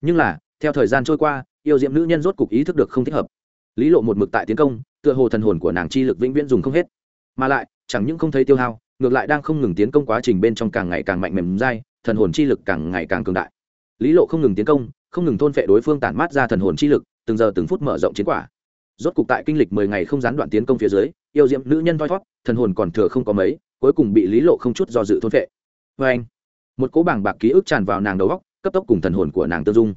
Nhưng là, theo thời gian trôi qua, yêu diệm nữ nhân rốt cục ý thức được không thích hợp. Lý lộ một mực tại tiến công, tựa hồ thần hồn của nàng chi lực vĩnh viễn dùng không hết. Mà lại, chẳng những không thấy tiêu hao, ngược lại đang không ngừng tiến công quá trình bên trong càng ngày càng mạnh mềm dai, thần hồn chi lực càng ngày càng cường đại. Lý lộ không ngừng tiến công, không ngừng thôn phệ đối phương tản mát ra thần hồn chi lực, từng giờ từng phút mở rộng chiến quả. Rốt cục tại kinh lịch mười ngày không gián đoạn tiến công phía dưới, yêu diệm nữ nhân thoi thót thần hồn còn thừa không có mấy, cuối cùng bị lý lộ không chút do dự thôn phệ. Vê anh một cỗ bảng bạc ký ức tràn vào nàng đầu góc, cấp tốc cùng thần hồn của nàng tư dung.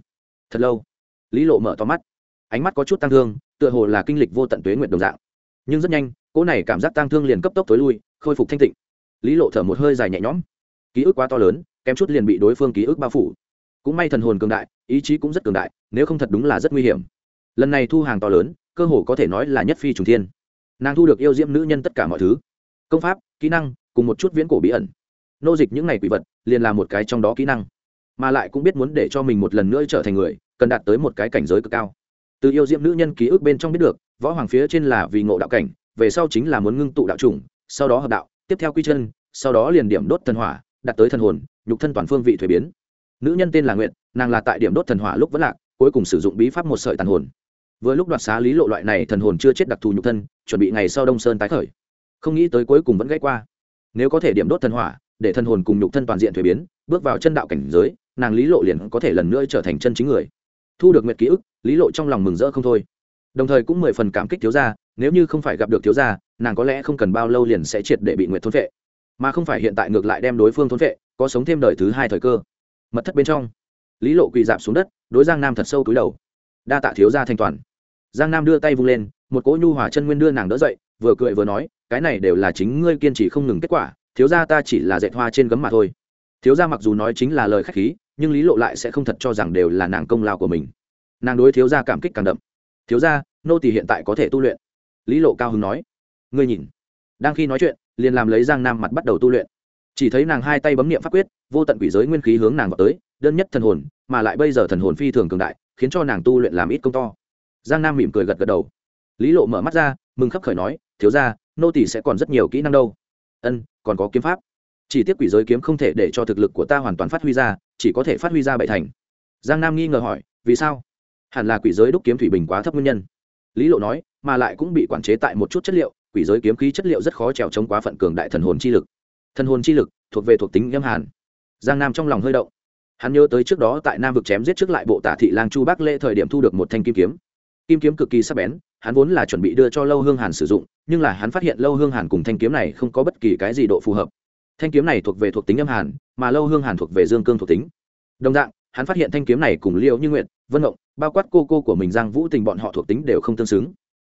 Thật lâu, lý lộ mở to mắt. Ánh mắt có chút tăng thương, tựa hồ là kinh lịch vô tận tuế nguyện đồng dạng. Nhưng rất nhanh, cỗ này cảm giác tăng thương liền cấp tốc tối lui, khôi phục thanh tịnh. Lý lộ thở một hơi dài nhẹ nhõm. Ký ức quá to lớn, kém chút liền bị đối phương ký ức bao phủ. Cũng may thần hồn cường đại, ý chí cũng rất cường đại, nếu không thật đúng là rất nguy hiểm. Lần này thu hàng to lớn, cơ hồ có thể nói là nhất phi trùng thiên. Nàng thu được yêu diễm nữ nhân tất cả mọi thứ. Công pháp, kỹ năng, cùng một chút viễn cổ bí ẩn. Nô dịch những ngày quỷ vật liền là một cái trong đó kỹ năng, mà lại cũng biết muốn để cho mình một lần nữa trở thành người, cần đạt tới một cái cảnh giới cực cao. Từ yêu diễm nữ nhân ký ức bên trong biết được, võ hoàng phía trên là vì ngộ đạo cảnh, về sau chính là muốn ngưng tụ đạo chủng, sau đó hợp đạo, tiếp theo quy chân, sau đó liền điểm đốt thần hỏa, đạt tới thần hồn, nhục thân toàn phương vị thuế biến. Nữ nhân tên là nguyện nàng là tại điểm đốt thần hỏa lúc vẫn lạc, cuối cùng sử dụng bí pháp một sợi tàn hồn. Vừa lúc đoạt xá lý lộ loại này thần hồn chưa chết đặc thù nhục thân, chuẩn bị ngày sau đông sơn tái khởi. Không nghĩ tới cuối cùng vẫn gãy qua. Nếu có thể điểm đốt thần hỏa để thân hồn cùng nhục thân toàn diện thuế biến, bước vào chân đạo cảnh giới, nàng lý lộ liền có thể lần nữa trở thành chân chính người. Thu được nguyệt ký ức, lý lộ trong lòng mừng rỡ không thôi. Đồng thời cũng mười phần cảm kích thiếu gia, nếu như không phải gặp được thiếu gia, nàng có lẽ không cần bao lâu liền sẽ triệt để bị nguyệt thôn vệ mà không phải hiện tại ngược lại đem đối phương thôn vệ có sống thêm đời thứ hai thời cơ. Mật thất bên trong, lý lộ quỳ dạp xuống đất, đối giang nam thật sâu túi đầu. Đa tạ thiếu gia thanh toàn. Giang nam đưa tay vung lên, một cỗ nhu hòa chân nguyên đưa nàng đỡ dậy, vừa cười vừa nói, cái này đều là chính ngươi kiên trì không ngừng kết quả thiếu gia ta chỉ là dệt hoa trên gấm mà thôi. Thiếu gia mặc dù nói chính là lời khách khí, nhưng lý lộ lại sẽ không thật cho rằng đều là nàng công lao của mình. Nàng đối thiếu gia cảm kích càng đậm. Thiếu gia, nô tỳ hiện tại có thể tu luyện. Lý lộ cao hứng nói. Ngươi nhìn. Đang khi nói chuyện, liền làm lấy giang nam mặt bắt đầu tu luyện. Chỉ thấy nàng hai tay bấm niệm pháp quyết, vô tận quỷ giới nguyên khí hướng nàng vào tới, đơn nhất thần hồn, mà lại bây giờ thần hồn phi thường cường đại, khiến cho nàng tu luyện làm ít công to. Giang nam mỉm cười gật gật đầu. Lý lộ mở mắt ra, mừng khấp khởi nói, thiếu ra nô tỷ sẽ còn rất nhiều kỹ năng đâu. Ân còn có kiếm pháp. Chỉ tiếc quỷ giới kiếm không thể để cho thực lực của ta hoàn toàn phát huy ra, chỉ có thể phát huy ra bảy thành. Giang nam nghi ngờ hỏi, vì sao? Hẳn là quỷ giới đúc kiếm thủy bình quá thấp nguyên nhân. Lý lộ nói, mà lại cũng bị quản chế tại một chút chất liệu, quỷ giới kiếm khí chất liệu rất khó trèo chống quá phận cường đại thần hồn chi lực. Thần hồn chi lực thuộc về thuộc tính nghiêm hàn. Giang nam trong lòng hơi động. Hắn nhớ tới trước đó tại nam vực chém giết trước lại bộ tả thị lang chu bắc lễ thời điểm thu được một thanh kim kiếm. Kim kiếm cực kỳ sắc bén hắn vốn là chuẩn bị đưa cho lâu hương hàn sử dụng, nhưng là hắn phát hiện lâu hương hàn cùng thanh kiếm này không có bất kỳ cái gì độ phù hợp. Thanh kiếm này thuộc về thuộc tính âm hàn, mà lâu hương hàn thuộc về dương cương thuộc tính. Đồng dạng, hắn phát hiện thanh kiếm này cùng liêu như nguyện vân ngộng, bao quát cô cô của mình giang vũ tình bọn họ thuộc tính đều không tương xứng.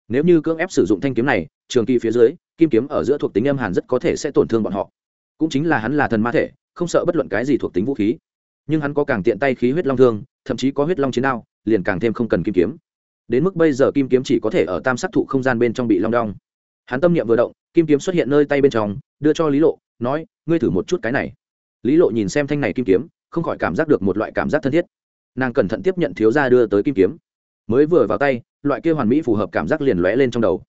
Nếu như cưỡng ép sử dụng thanh kiếm này, trường kỳ phía dưới, kim kiếm ở giữa thuộc tính âm hàn rất có thể sẽ tổn thương bọn họ. Cũng chính là hắn là thần ma thể, không sợ bất luận cái gì thuộc tính vũ khí. Nhưng hắn có càng tiện tay khí huyết long thương, thậm chí có huyết long chiến đao, liền càng thêm không cần kim kiếm đến mức bây giờ kim kiếm chỉ có thể ở tam sát thụ không gian bên trong bị long đong. Hắn tâm niệm vừa động, kim kiếm xuất hiện nơi tay bên trong, đưa cho lý lộ, nói, ngươi thử một chút cái này. Lý lộ nhìn xem thanh này kim kiếm, không khỏi cảm giác được một loại cảm giác thân thiết. Nàng cẩn thận tiếp nhận thiếu gia đưa tới kim kiếm. Mới vừa vào tay, loại kia hoàn mỹ phù hợp cảm giác liền lóe lên trong đầu.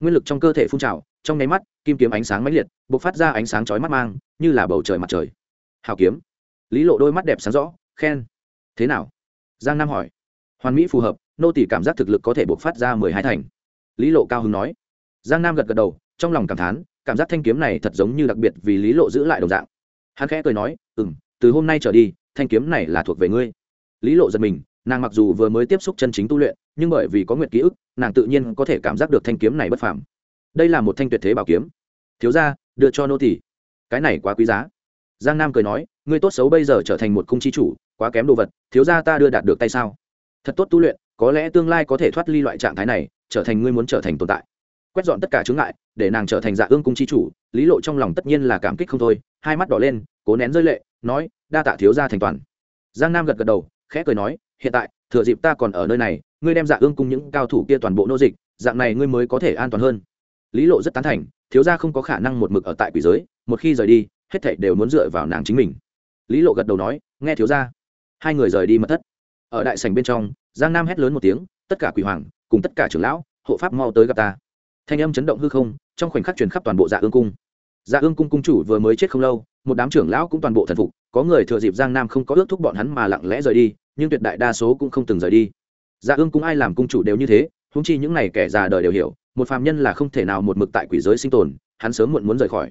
Nguyên lực trong cơ thể phun trào, trong nháy mắt, kim kiếm ánh sáng mãnh liệt b ộ c phát ra ánh sáng chói mắt mang, như là bầu trời mặt trời. Hào kiếm. Lý lộ đôi mắt đẹp sáng rõ, khen. Thế nào? Giang nam hỏi. Hoàn mỹ phù hợp nô tỷ cảm giác thực lực có thể buộc phát ra mười hai thành. Lý lộ cao hứng nói. Giang nam gật gật đầu, trong lòng cảm thán, cảm giác thanh kiếm này thật giống như đặc biệt vì lý lộ giữ lại đồng dạng. Hắn khẽ cười nói ừ m từ hôm nay trở đi, thanh kiếm này là thuộc về ngươi. Lý lộ giật mình, nàng mặc dù vừa mới tiếp xúc chân chính tu luyện, nhưng bởi vì có nguyện ký ức, nàng tự nhiên có thể cảm giác được thanh kiếm này bất phàm. Đây là một thanh tuyệt thế bảo kiếm. Thiếu ra đưa cho nô tỷ cái này quá quý giá. Giang nam cười nói, ngươi tốt xấu bây giờ trở thành một cung chi chủ, quá kém đồ vật, thiếu ra ta đưa đạt được tay sao? Thật tốt tu luyện có lẽ tương lai có thể thoát ly loại trạng thái này, trở thành ngươi muốn trở thành tồn tại. Quét dọn tất cả chướng ngại, để nàng trở thành dạ ương cung chi chủ, lý lộ trong lòng tất nhiên là cảm kích không thôi, hai mắt đỏ lên, cố nén rơi lệ, nói, đa tạ thiếu gia thành toàn. Giang nam gật gật đầu, khẽ cười nói, hiện tại, thừa dịp ta còn ở nơi này, ngươi đem dạ ương cung những cao thủ kia toàn bộ nô dịch, dạng này ngươi mới có thể an toàn hơn. Lý lộ rất tán thành, thiếu gia không có khả năng một mực ở tại quỷ giới, một khi rời đi, hết thảy đều muốn dựa vào nàng chính mình. Lý lộ gật đầu nói, nghe thiếu gia. Hai người rời đi mật thất ở đại sảnh bên trong, giang nam hét lớn một tiếng, tất cả quỷ hoàng, cùng tất cả trưởng lão, hộ pháp mau tới gặp ta. Thanh âm chấn động hư không, trong khoảnh khắc truyền khắp toàn bộ dạ ương cung. Dạ ương cung cung chủ vừa mới chết không lâu, một đám trưởng lão cũng toàn bộ thần phục, có người thừa dịp giang nam không có ước thúc bọn hắn mà lặng lẽ rời đi, nhưng tuyệt đại đa số cũng không từng rời đi. Dạ ương cung ai làm cung chủ đều như thế húng chi những n à y kẻ già đời đều hiểu, một phàm nhân là không thể nào một mực tại quỷ giới sinh tồn, hắn sớm muộn muốn rời khỏi.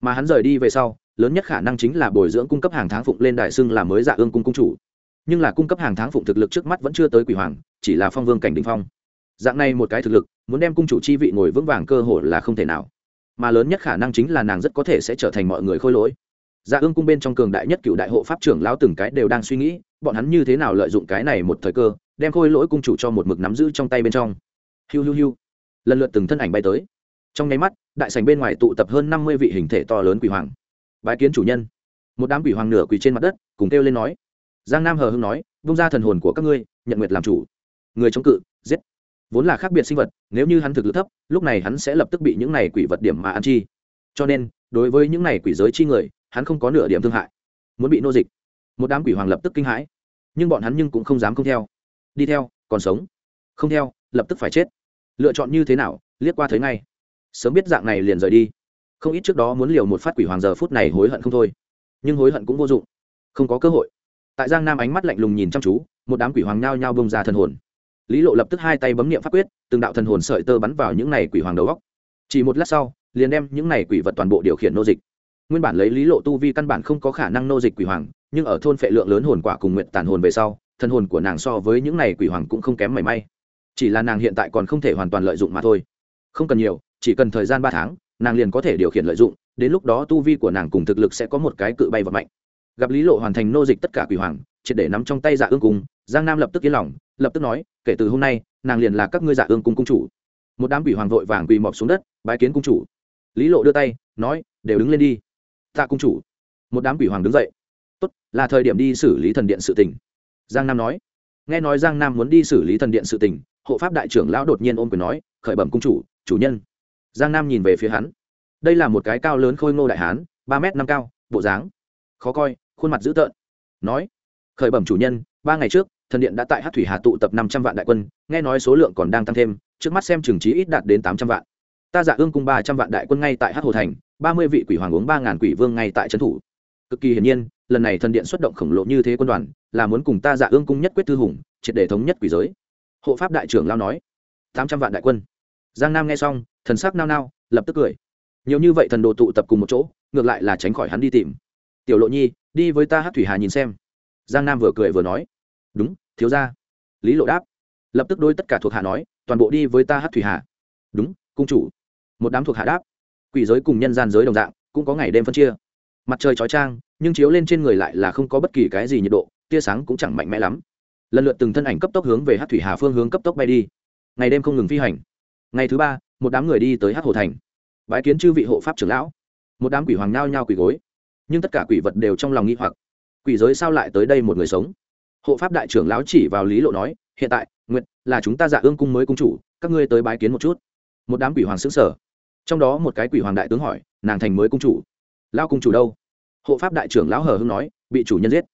Mà hắn rời đi về sau, lớn nhất khả năng chính là bồi dưỡng cung cấp hàng tháng phụng lên đại xưng làm mới dạ ương cung cung chủ nhưng là cung cấp hàng tháng phụng thực lực trước mắt vẫn chưa tới quỷ hoàng, chỉ là phong vương cảnh đình phong. Dạng này một cái thực lực, muốn đem cung chủ chi vị ngồi vững vàng cơ hội là không thể nào. Mà lớn nhất khả năng chính là nàng rất có thể sẽ trở thành mọi người khôi lỗi. Dạ ương cung bên trong cường đại nhất cựu đại hộ pháp trưởng lão từng cái đều đang suy nghĩ, bọn hắn như thế nào lợi dụng cái này một thời cơ, đem khôi lỗi cung chủ cho một mực nắm giữ trong tay bên trong. Hiu hiu hiu. Lần lượt từng thân ảnh bay tới. Trong nháy mắt, đại sành bên ngoài tụ tập hơn năm mươi vị hình thể to lớn quỷ hoàng. Bái kiến chủ nhân. Một đám quỷ hoàng nửa quỳ trên mặt đất, cùng kêu lên nói giang nam hờ hưng nói bung ra thần hồn của các ngươi nhận nguyệt làm chủ. Người chống cự, giết. Vốn là khác biệt sinh vật, nếu như hắn thực lực thấp, lúc này hắn sẽ lập tức bị những này quỷ vật điểm mà ăn chi. Cho nên, đối với những này quỷ giới chi người, hắn không có nửa điểm thương hại. Muốn bị nô dịch, một đám quỷ hoàng lập tức kinh hãi. Nhưng bọn hắn nhưng cũng không dám không theo. Đi theo, còn sống. Không theo, lập tức phải chết. Lựa chọn như thế nào, liếc qua thấy ngay. Sớm biết dạng này liền rời đi. Không ít trước đó muốn liều một phát quỷ hoàng giờ phút này hối hận không thôi. Nhưng hối hận cũng vô dụng. Không có cơ hội tại giang nam ánh mắt lạnh lùng nhìn chăm chú, một đám quỷ hoàng nhao nhao bông ra thần hồn. Lý lộ lập tức hai tay bấm niệm pháp quyết, từng đạo thần hồn sợi tơ bắn vào những này quỷ hoàng đầu góc. Chỉ một lát sau, liền đem những này quỷ vật toàn bộ điều khiển nô dịch. Nguyên bản lấy lý lộ tu vi căn bản không có khả năng nô dịch quỷ hoàng, nhưng ở thôn phệ lượng lớn hồn quả cùng nguyện tàn hồn về sau, thần hồn của nàng so với những này quỷ hoàng cũng không kém mảy may. Chỉ là nàng hiện tại còn không thể hoàn toàn lợi dụng mà thôi. Không cần nhiều, chỉ cần thời gian ba tháng, nàng liền có thể điều khiển lợi dụng, đến lúc đó tu vi của nàng cùng thực lực sẽ có một cái cự bay vật mạnh gặp lý lộ hoàn thành nô dịch tất cả quỷ hoàng, triệt để nắm trong tay dạ ương cung, giang nam lập tức yên lòng, lập tức nói, kể từ hôm nay, nàng liền là các ngươi dạ ương cung cung chủ. Một đám quỷ hoàng vội vàng quỳ mọp xuống đất, bái kiến cung chủ. Lý lộ đưa tay, nói, đều đứng lên đi. Tạ cung chủ. Một đám quỷ hoàng đứng dậy. Tốt, là thời điểm đi xử lý thần điện sự tình. Giang nam nói. Nghe nói giang nam muốn đi xử lý thần điện sự tình, hộ pháp đại trưởng lão đột nhiên ôm quyền nói, khởi bẩm cung chủ chủ nhân. Giang nam nhìn về phía hắn. Đây là một cái cao lớn khôi ngô đại hán, ba m năm cao, bộ dáng khó coi khuôn mặt dữ tợn. Nói, khởi bẩm chủ nhân, ba ngày trước, thần điện đã tại hát thủy hà tụ tập năm trăm vạn đại quân, nghe nói số lượng còn đang tăng thêm, trước mắt xem trường trí ít đạt đến tám trăm vạn. Ta giả ương cung ba trăm vạn đại quân ngay tại hát hồ thành, ba mươi vị quỷ hoàng uống ba ngàn quỷ vương ngay tại trấn thủ. Cực kỳ hiển nhiên, lần này thần điện xuất động khổng lồ như thế quân đoàn, là muốn cùng ta giả ương cung nhất quyết tư hùng, triệt để thống nhất quỷ giới. Hộ pháp đại trưởng lao nói, tám trăm vạn đại quân. Giang nam nghe xong, thần sắc nao nao, lập tức cười. Nhiều như vậy thần đồ tụ tập cùng một chỗ, ngược lại là tránh khỏi hắn đi tìm. Tiểu lộ nhi đi với ta hát thủy hà nhìn xem. Giang nam vừa cười vừa nói. Đúng, thiếu ra lý lộ đáp. Lập tức đôi tất cả thuộc hạ nói, toàn bộ đi với ta hát thủy hà. Đúng, cung chủ. Một đám thuộc hạ đáp. Quỷ giới cùng nhân gian giới đồng dạng, cũng có ngày đêm phân chia. Mặt trời chói trang nhưng chiếu lên trên người lại là không có bất kỳ cái gì nhiệt độ, tia sáng cũng chẳng mạnh mẽ lắm. Lần lượt từng thân ảnh cấp tốc hướng về hát thủy hà phương hướng cấp tốc bay đi. Ngày đêm không ngừng phi hành. Ngày thứ ba, một đám người đi tới hát hồ thành. Bái kiến chư vị hộ pháp trưởng lão. Một đám quỷ hoàng nhao nhao quỷ gối nhưng tất cả quỷ vật đều trong lòng nghi hoặc. Quỷ giới sao lại tới đây một người sống? Hộ pháp đại trưởng lão chỉ vào lý lộ nói, hiện tại nguyện là chúng ta dạ ương cung mới cung chủ, các ngươi tới bái kiến một chút. Một đám quỷ hoàng xứng sở trong đó một cái quỷ hoàng đại tướng hỏi, nàng thành mới cung chủ? Lao cung chủ đâu? Hộ pháp đại trưởng lão hờ hưng nói, bị chủ nhân giết.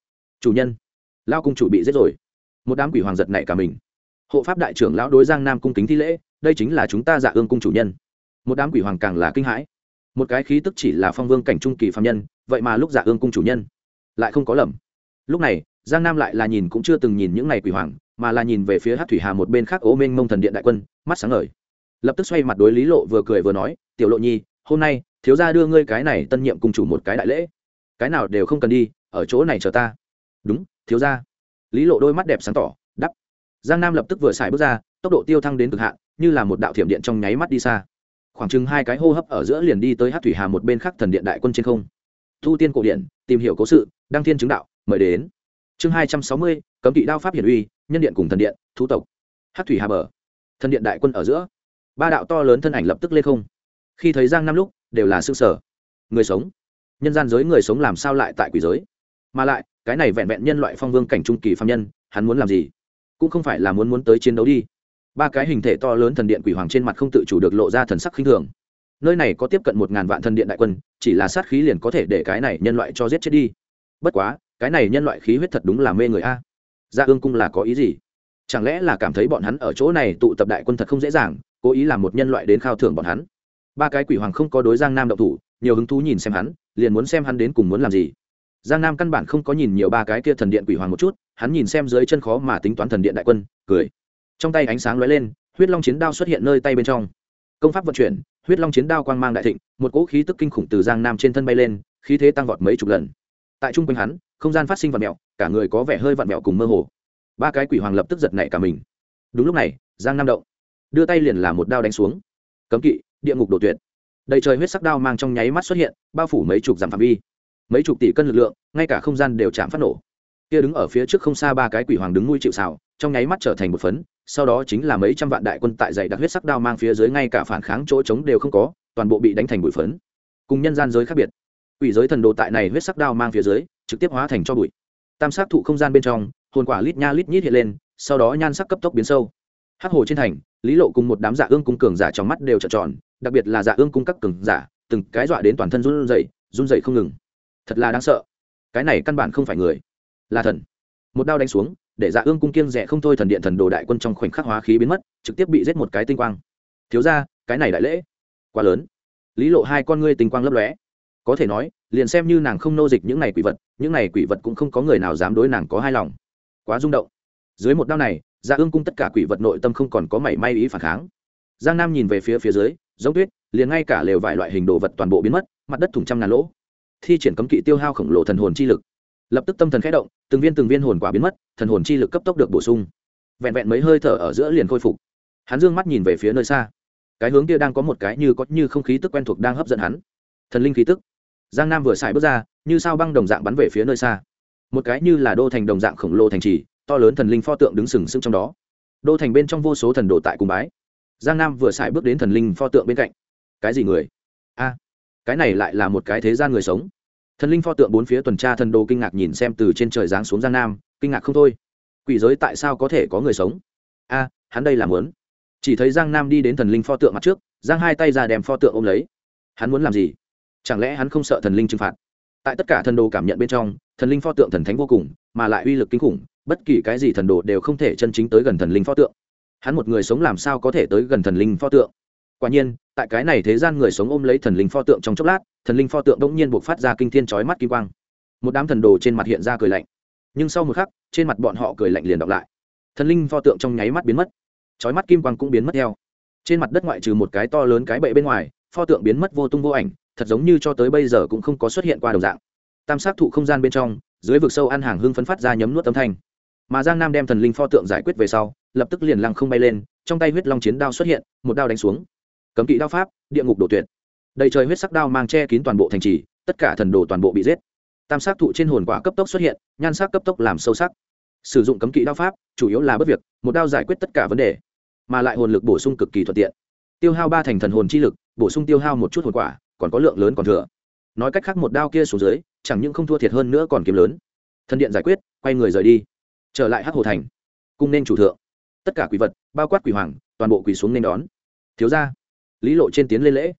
Chủ nhân? Lao cung chủ bị giết rồi. Một đám quỷ hoàng giật nảy cả mình. Hộ pháp đại trưởng lão đối giang nam cung kính thi lễ, đây chính là chúng ta dạ ương cung chủ nhân. Một đám quỷ hoàng càng là kinh hãi một cái khí tức chỉ là phong vương cảnh trung kỳ phạm nhân, vậy mà lúc giả ương cung chủ nhân lại không có lầm. Lúc này, giang nam lại là nhìn cũng chưa từng nhìn những ngày quỷ hoàng, mà là nhìn về phía hát thủy hà một bên khác ố minh mông thần điện đại quân, mắt sáng ngời. Lập tức xoay mặt đối lý lộ vừa cười vừa nói, tiểu lộ nhi, hôm nay, thiếu gia đưa ngươi cái này tân nhiệm cung chủ một cái đại lễ. Cái nào đều không cần đi, ở chỗ này chờ ta. Đúng, thiếu gia. Lý lộ đôi mắt đẹp sáng tỏ đắp giang nam lập tức vừa xài bước ra, tốc độ tiêu thăng đến cực hạn, như là một đạo thiểm điện trong nháy mắt đi xa khoảng chừng hai cái hô hấp ở giữa liền đi tới hát thủy hà một bên khác thần điện đại quân trên không. Thu tiên cổ điện, tìm hiểu cố sự, đăng thiên chứng đạo, mời đến. Chương hai trăm sáu mươi, cấm kỵ đao pháp hiển uy, nhân điện cùng thần điện, thu tộc. Hát thủy hà bờ. Thần điện đại quân ở giữa. Ba đạo to lớn thân ảnh lập tức lên không. Khi thấy giang năm lúc, đều là s ư sở người sống. Nhân gian giới người sống làm sao lại tại quỷ giới? Mà lại, cái này vẹn vẹn nhân loại phong vương cảnh trung kỳ phạm nhân, hắn muốn làm gì? Cũng không phải là muốn muốn tới chiến đấu đi ba cái hình thể to lớn thần điện quỷ hoàng trên mặt không tự chủ được lộ ra thần sắc khinh thường. Nơi này có tiếp cận một ngàn vạn thần điện đại quân, chỉ là sát khí liền có thể để cái này nhân loại cho giết chết đi. Bất quá, cái này nhân loại khí huyết thật đúng là mê người a. Ra ương cung là có ý gì? Chẳng lẽ là cảm thấy bọn hắn ở chỗ này tụ tập đại quân thật không dễ dàng, cố ý làm một nhân loại đến khao thưởng bọn hắn? Ba cái quỷ hoàng không có đối giang nam động thủ, nhiều hứng thú nhìn xem hắn, liền muốn xem hắn đến cùng muốn làm gì. Giang nam căn bản không có nhìn nhiều ba cái kia thần điện quỷ hoàng một chút, hắn nhìn xem dưới chân khó mà tính toán thần điện đại quân, cười trong tay ánh sáng lóe lên, huyết long chiến đao xuất hiện nơi tay bên trong. Công pháp vận chuyển, huyết long chiến đao quang mang đại thịnh, một cỗ khí tức kinh khủng từ giang nam trên thân bay lên, khí thế tăng vọt mấy chục lần. Tại trung quanh hắn, không gian phát sinh vật mẹo cả người có vẻ hơi vật mẹo cùng mơ hồ. Ba cái quỷ hoàng lập tức giật nảy cả mình. Đúng lúc này, giang nam động, đưa tay liền là một đao đánh xuống. Cấm kỵ, địa ngục đổ tuyệt. Đầy trời huyết sắc đao mang trong nháy mắt xuất hiện, bao phủ mấy chục dặm phạm vi. Mấy chục tỷ cân lực lượng, ngay cả không gian đều chạm phát nổ. Kia đứng ở phía trước không xa ba cái quỷ hoàng đứng nuôi chịu xào trong nháy mắt trở thành một phấn sau đó chính là mấy trăm vạn đại quân tại dày đặc huyết sắc đao mang phía dưới ngay cả phản kháng chỗ trống đều không có, toàn bộ bị đánh thành bụi phấn. Cùng nhân gian giới khác biệt. Quỷ giới thần đồ tại này huyết sắc đao mang phía dưới, trực tiếp hóa thành cho bụi. Tam sắc thụ không gian bên trong, hồn quả lít nha lít nhít hiện lên, sau đó nhan sắc cấp tốc biến sâu. Hắc hồ trên thành, lý lộ cùng một đám dạ ương cung cường giả trong mắt đều trợn tròn, đặc biệt là dạ ương cung các cường giả, từng cái dọa đến toàn thân run rẩy run rẩy không ngừng. Thật là đáng sợ. Cái này căn bản không phải người, là thần. Một đao đánh xuống để dạ ương cung kiêng rẻ không thôi thần điện thần đồ đại quân trong khoảnh khắc hóa khí biến mất, trực tiếp bị giết một cái tinh quang. Thiếu ra cái này đại lễ, quá lớn. Lý lộ hai con ngươi tinh quang lấp lóe. Có thể nói, liền xem như nàng không nô dịch những này quỷ vật, những này quỷ vật cũng không có người nào dám đối nàng có hai lòng. Quá rung động. Dưới một đao này dạ ương cung tất cả quỷ vật nội tâm không còn có mảy may ý phản kháng. Giang nam nhìn về phía phía dưới, giống tuyết, liền ngay cả lều vài loại hình đồ vật toàn bộ biến mất, mặt đất thủng trăm ngàn lỗ. Thi triển cấm kỵ tiêu hao khổng lồ thần hồn chi lực lập tức tâm thần khẽ động, từng viên từng viên hồn quả biến mất, thần hồn chi lực cấp tốc được bổ sung. Vẹn vẹn mấy hơi thở ở giữa liền khôi phục. Hắn dương mắt nhìn về phía nơi xa. Cái hướng kia đang có một cái như có như không khí tức quen thuộc đang hấp dẫn hắn. Thần linh khí tức. Giang nam vừa xài bước ra, như sao băng đồng dạng bắn về phía nơi xa. Một cái như là đô thành đồng dạng khổng lồ thành trì, to lớn thần linh pho tượng đứng sừng sững trong đó. Đô thành bên trong vô số thần đồ tại cùng bái. Giang nam vừa xài bước đến thần linh pho tượng bên cạnh. Cái gì người? A, cái này lại là một cái thế gian người sống thần linh pho tượng bốn phía tuần tra thần đồ kinh ngạc nhìn xem từ trên trời giáng xuống giang nam, kinh ngạc không thôi. Quỷ giới tại sao có thể có người sống? A, hắn đây làm lớn chỉ thấy giang nam đi đến thần linh pho tượng mặt trước, giang hai tay ra đem pho tượng ôm lấy. Hắn muốn làm gì? Chẳng lẽ hắn không sợ thần linh trừng phạt? Tại tất cả thần đồ cảm nhận bên trong, thần linh pho tượng thần thánh vô cùng, mà lại uy lực kinh khủng, bất kỳ cái gì thần đồ đều không thể chân chính tới gần thần linh pho tượng. Hắn một người sống làm sao có thể tới gần thần linh pho tượng? Quả nhiên tại cái này thế gian người sống ôm lấy thần linh pho tượng trong chốc lát, thần linh pho tượng đ ỗ n g nhiên buộc phát ra kinh thiên trói mắt kim quang. Một đám thần đồ trên mặt hiện ra cười lạnh. Nhưng sau một khắc, trên mặt bọn họ cười lạnh liền đọc lại. Thần linh pho tượng trong nháy mắt biến mất. Trói mắt kim quang cũng biến mất theo. Trên mặt đất ngoại trừ một cái to lớn cái bệ bên ngoài, pho tượng biến mất vô tung vô ảnh, thật giống như cho tới bây giờ cũng không có xuất hiện qua đồng dạng. Tam sát thụ không gian bên trong, dưới vực sâu ăn hàng hưng phấn phát ra nhấm nuốt âm thanh. Mà giang nam đem thần linh pho tượng giải quyết về sau, lập tức liền lăng không bay lên, trong tay huyết long chiến đao xuất hiện, một đao đánh xuống cấm kỵ đao pháp, địa ngục đổ tuyệt. Đầy trời huyết sắc đao mang che kín toàn bộ thành trì, tất cả thần đồ toàn bộ bị giết. Tam sắc thụ trên hồn quả cấp tốc xuất hiện, nhan sắc cấp tốc làm sâu sắc. Sử dụng cấm kỵ đao pháp, chủ yếu là bất việc, một đao giải quyết tất cả vấn đề, mà lại hồn lực bổ sung cực kỳ thuận tiện. Tiêu hao ba thành thần hồn chi lực, bổ sung tiêu hao một chút hồn quả, còn có lượng lớn còn thừa. Nói cách khác một đao kia xuống dưới, chẳng những không thua thiệt hơn nữa còn kiếm lớn. Thần điện giải quyết, quay người rời đi. Trở lại hắc hồ thành. Cung nên chủ thượng. Tất cả quỷ vật, bao quát quỷ hoàng, toàn bộ quỷ xuống nên đón. Thiếu ra lý lộ trên tiến lên lễ.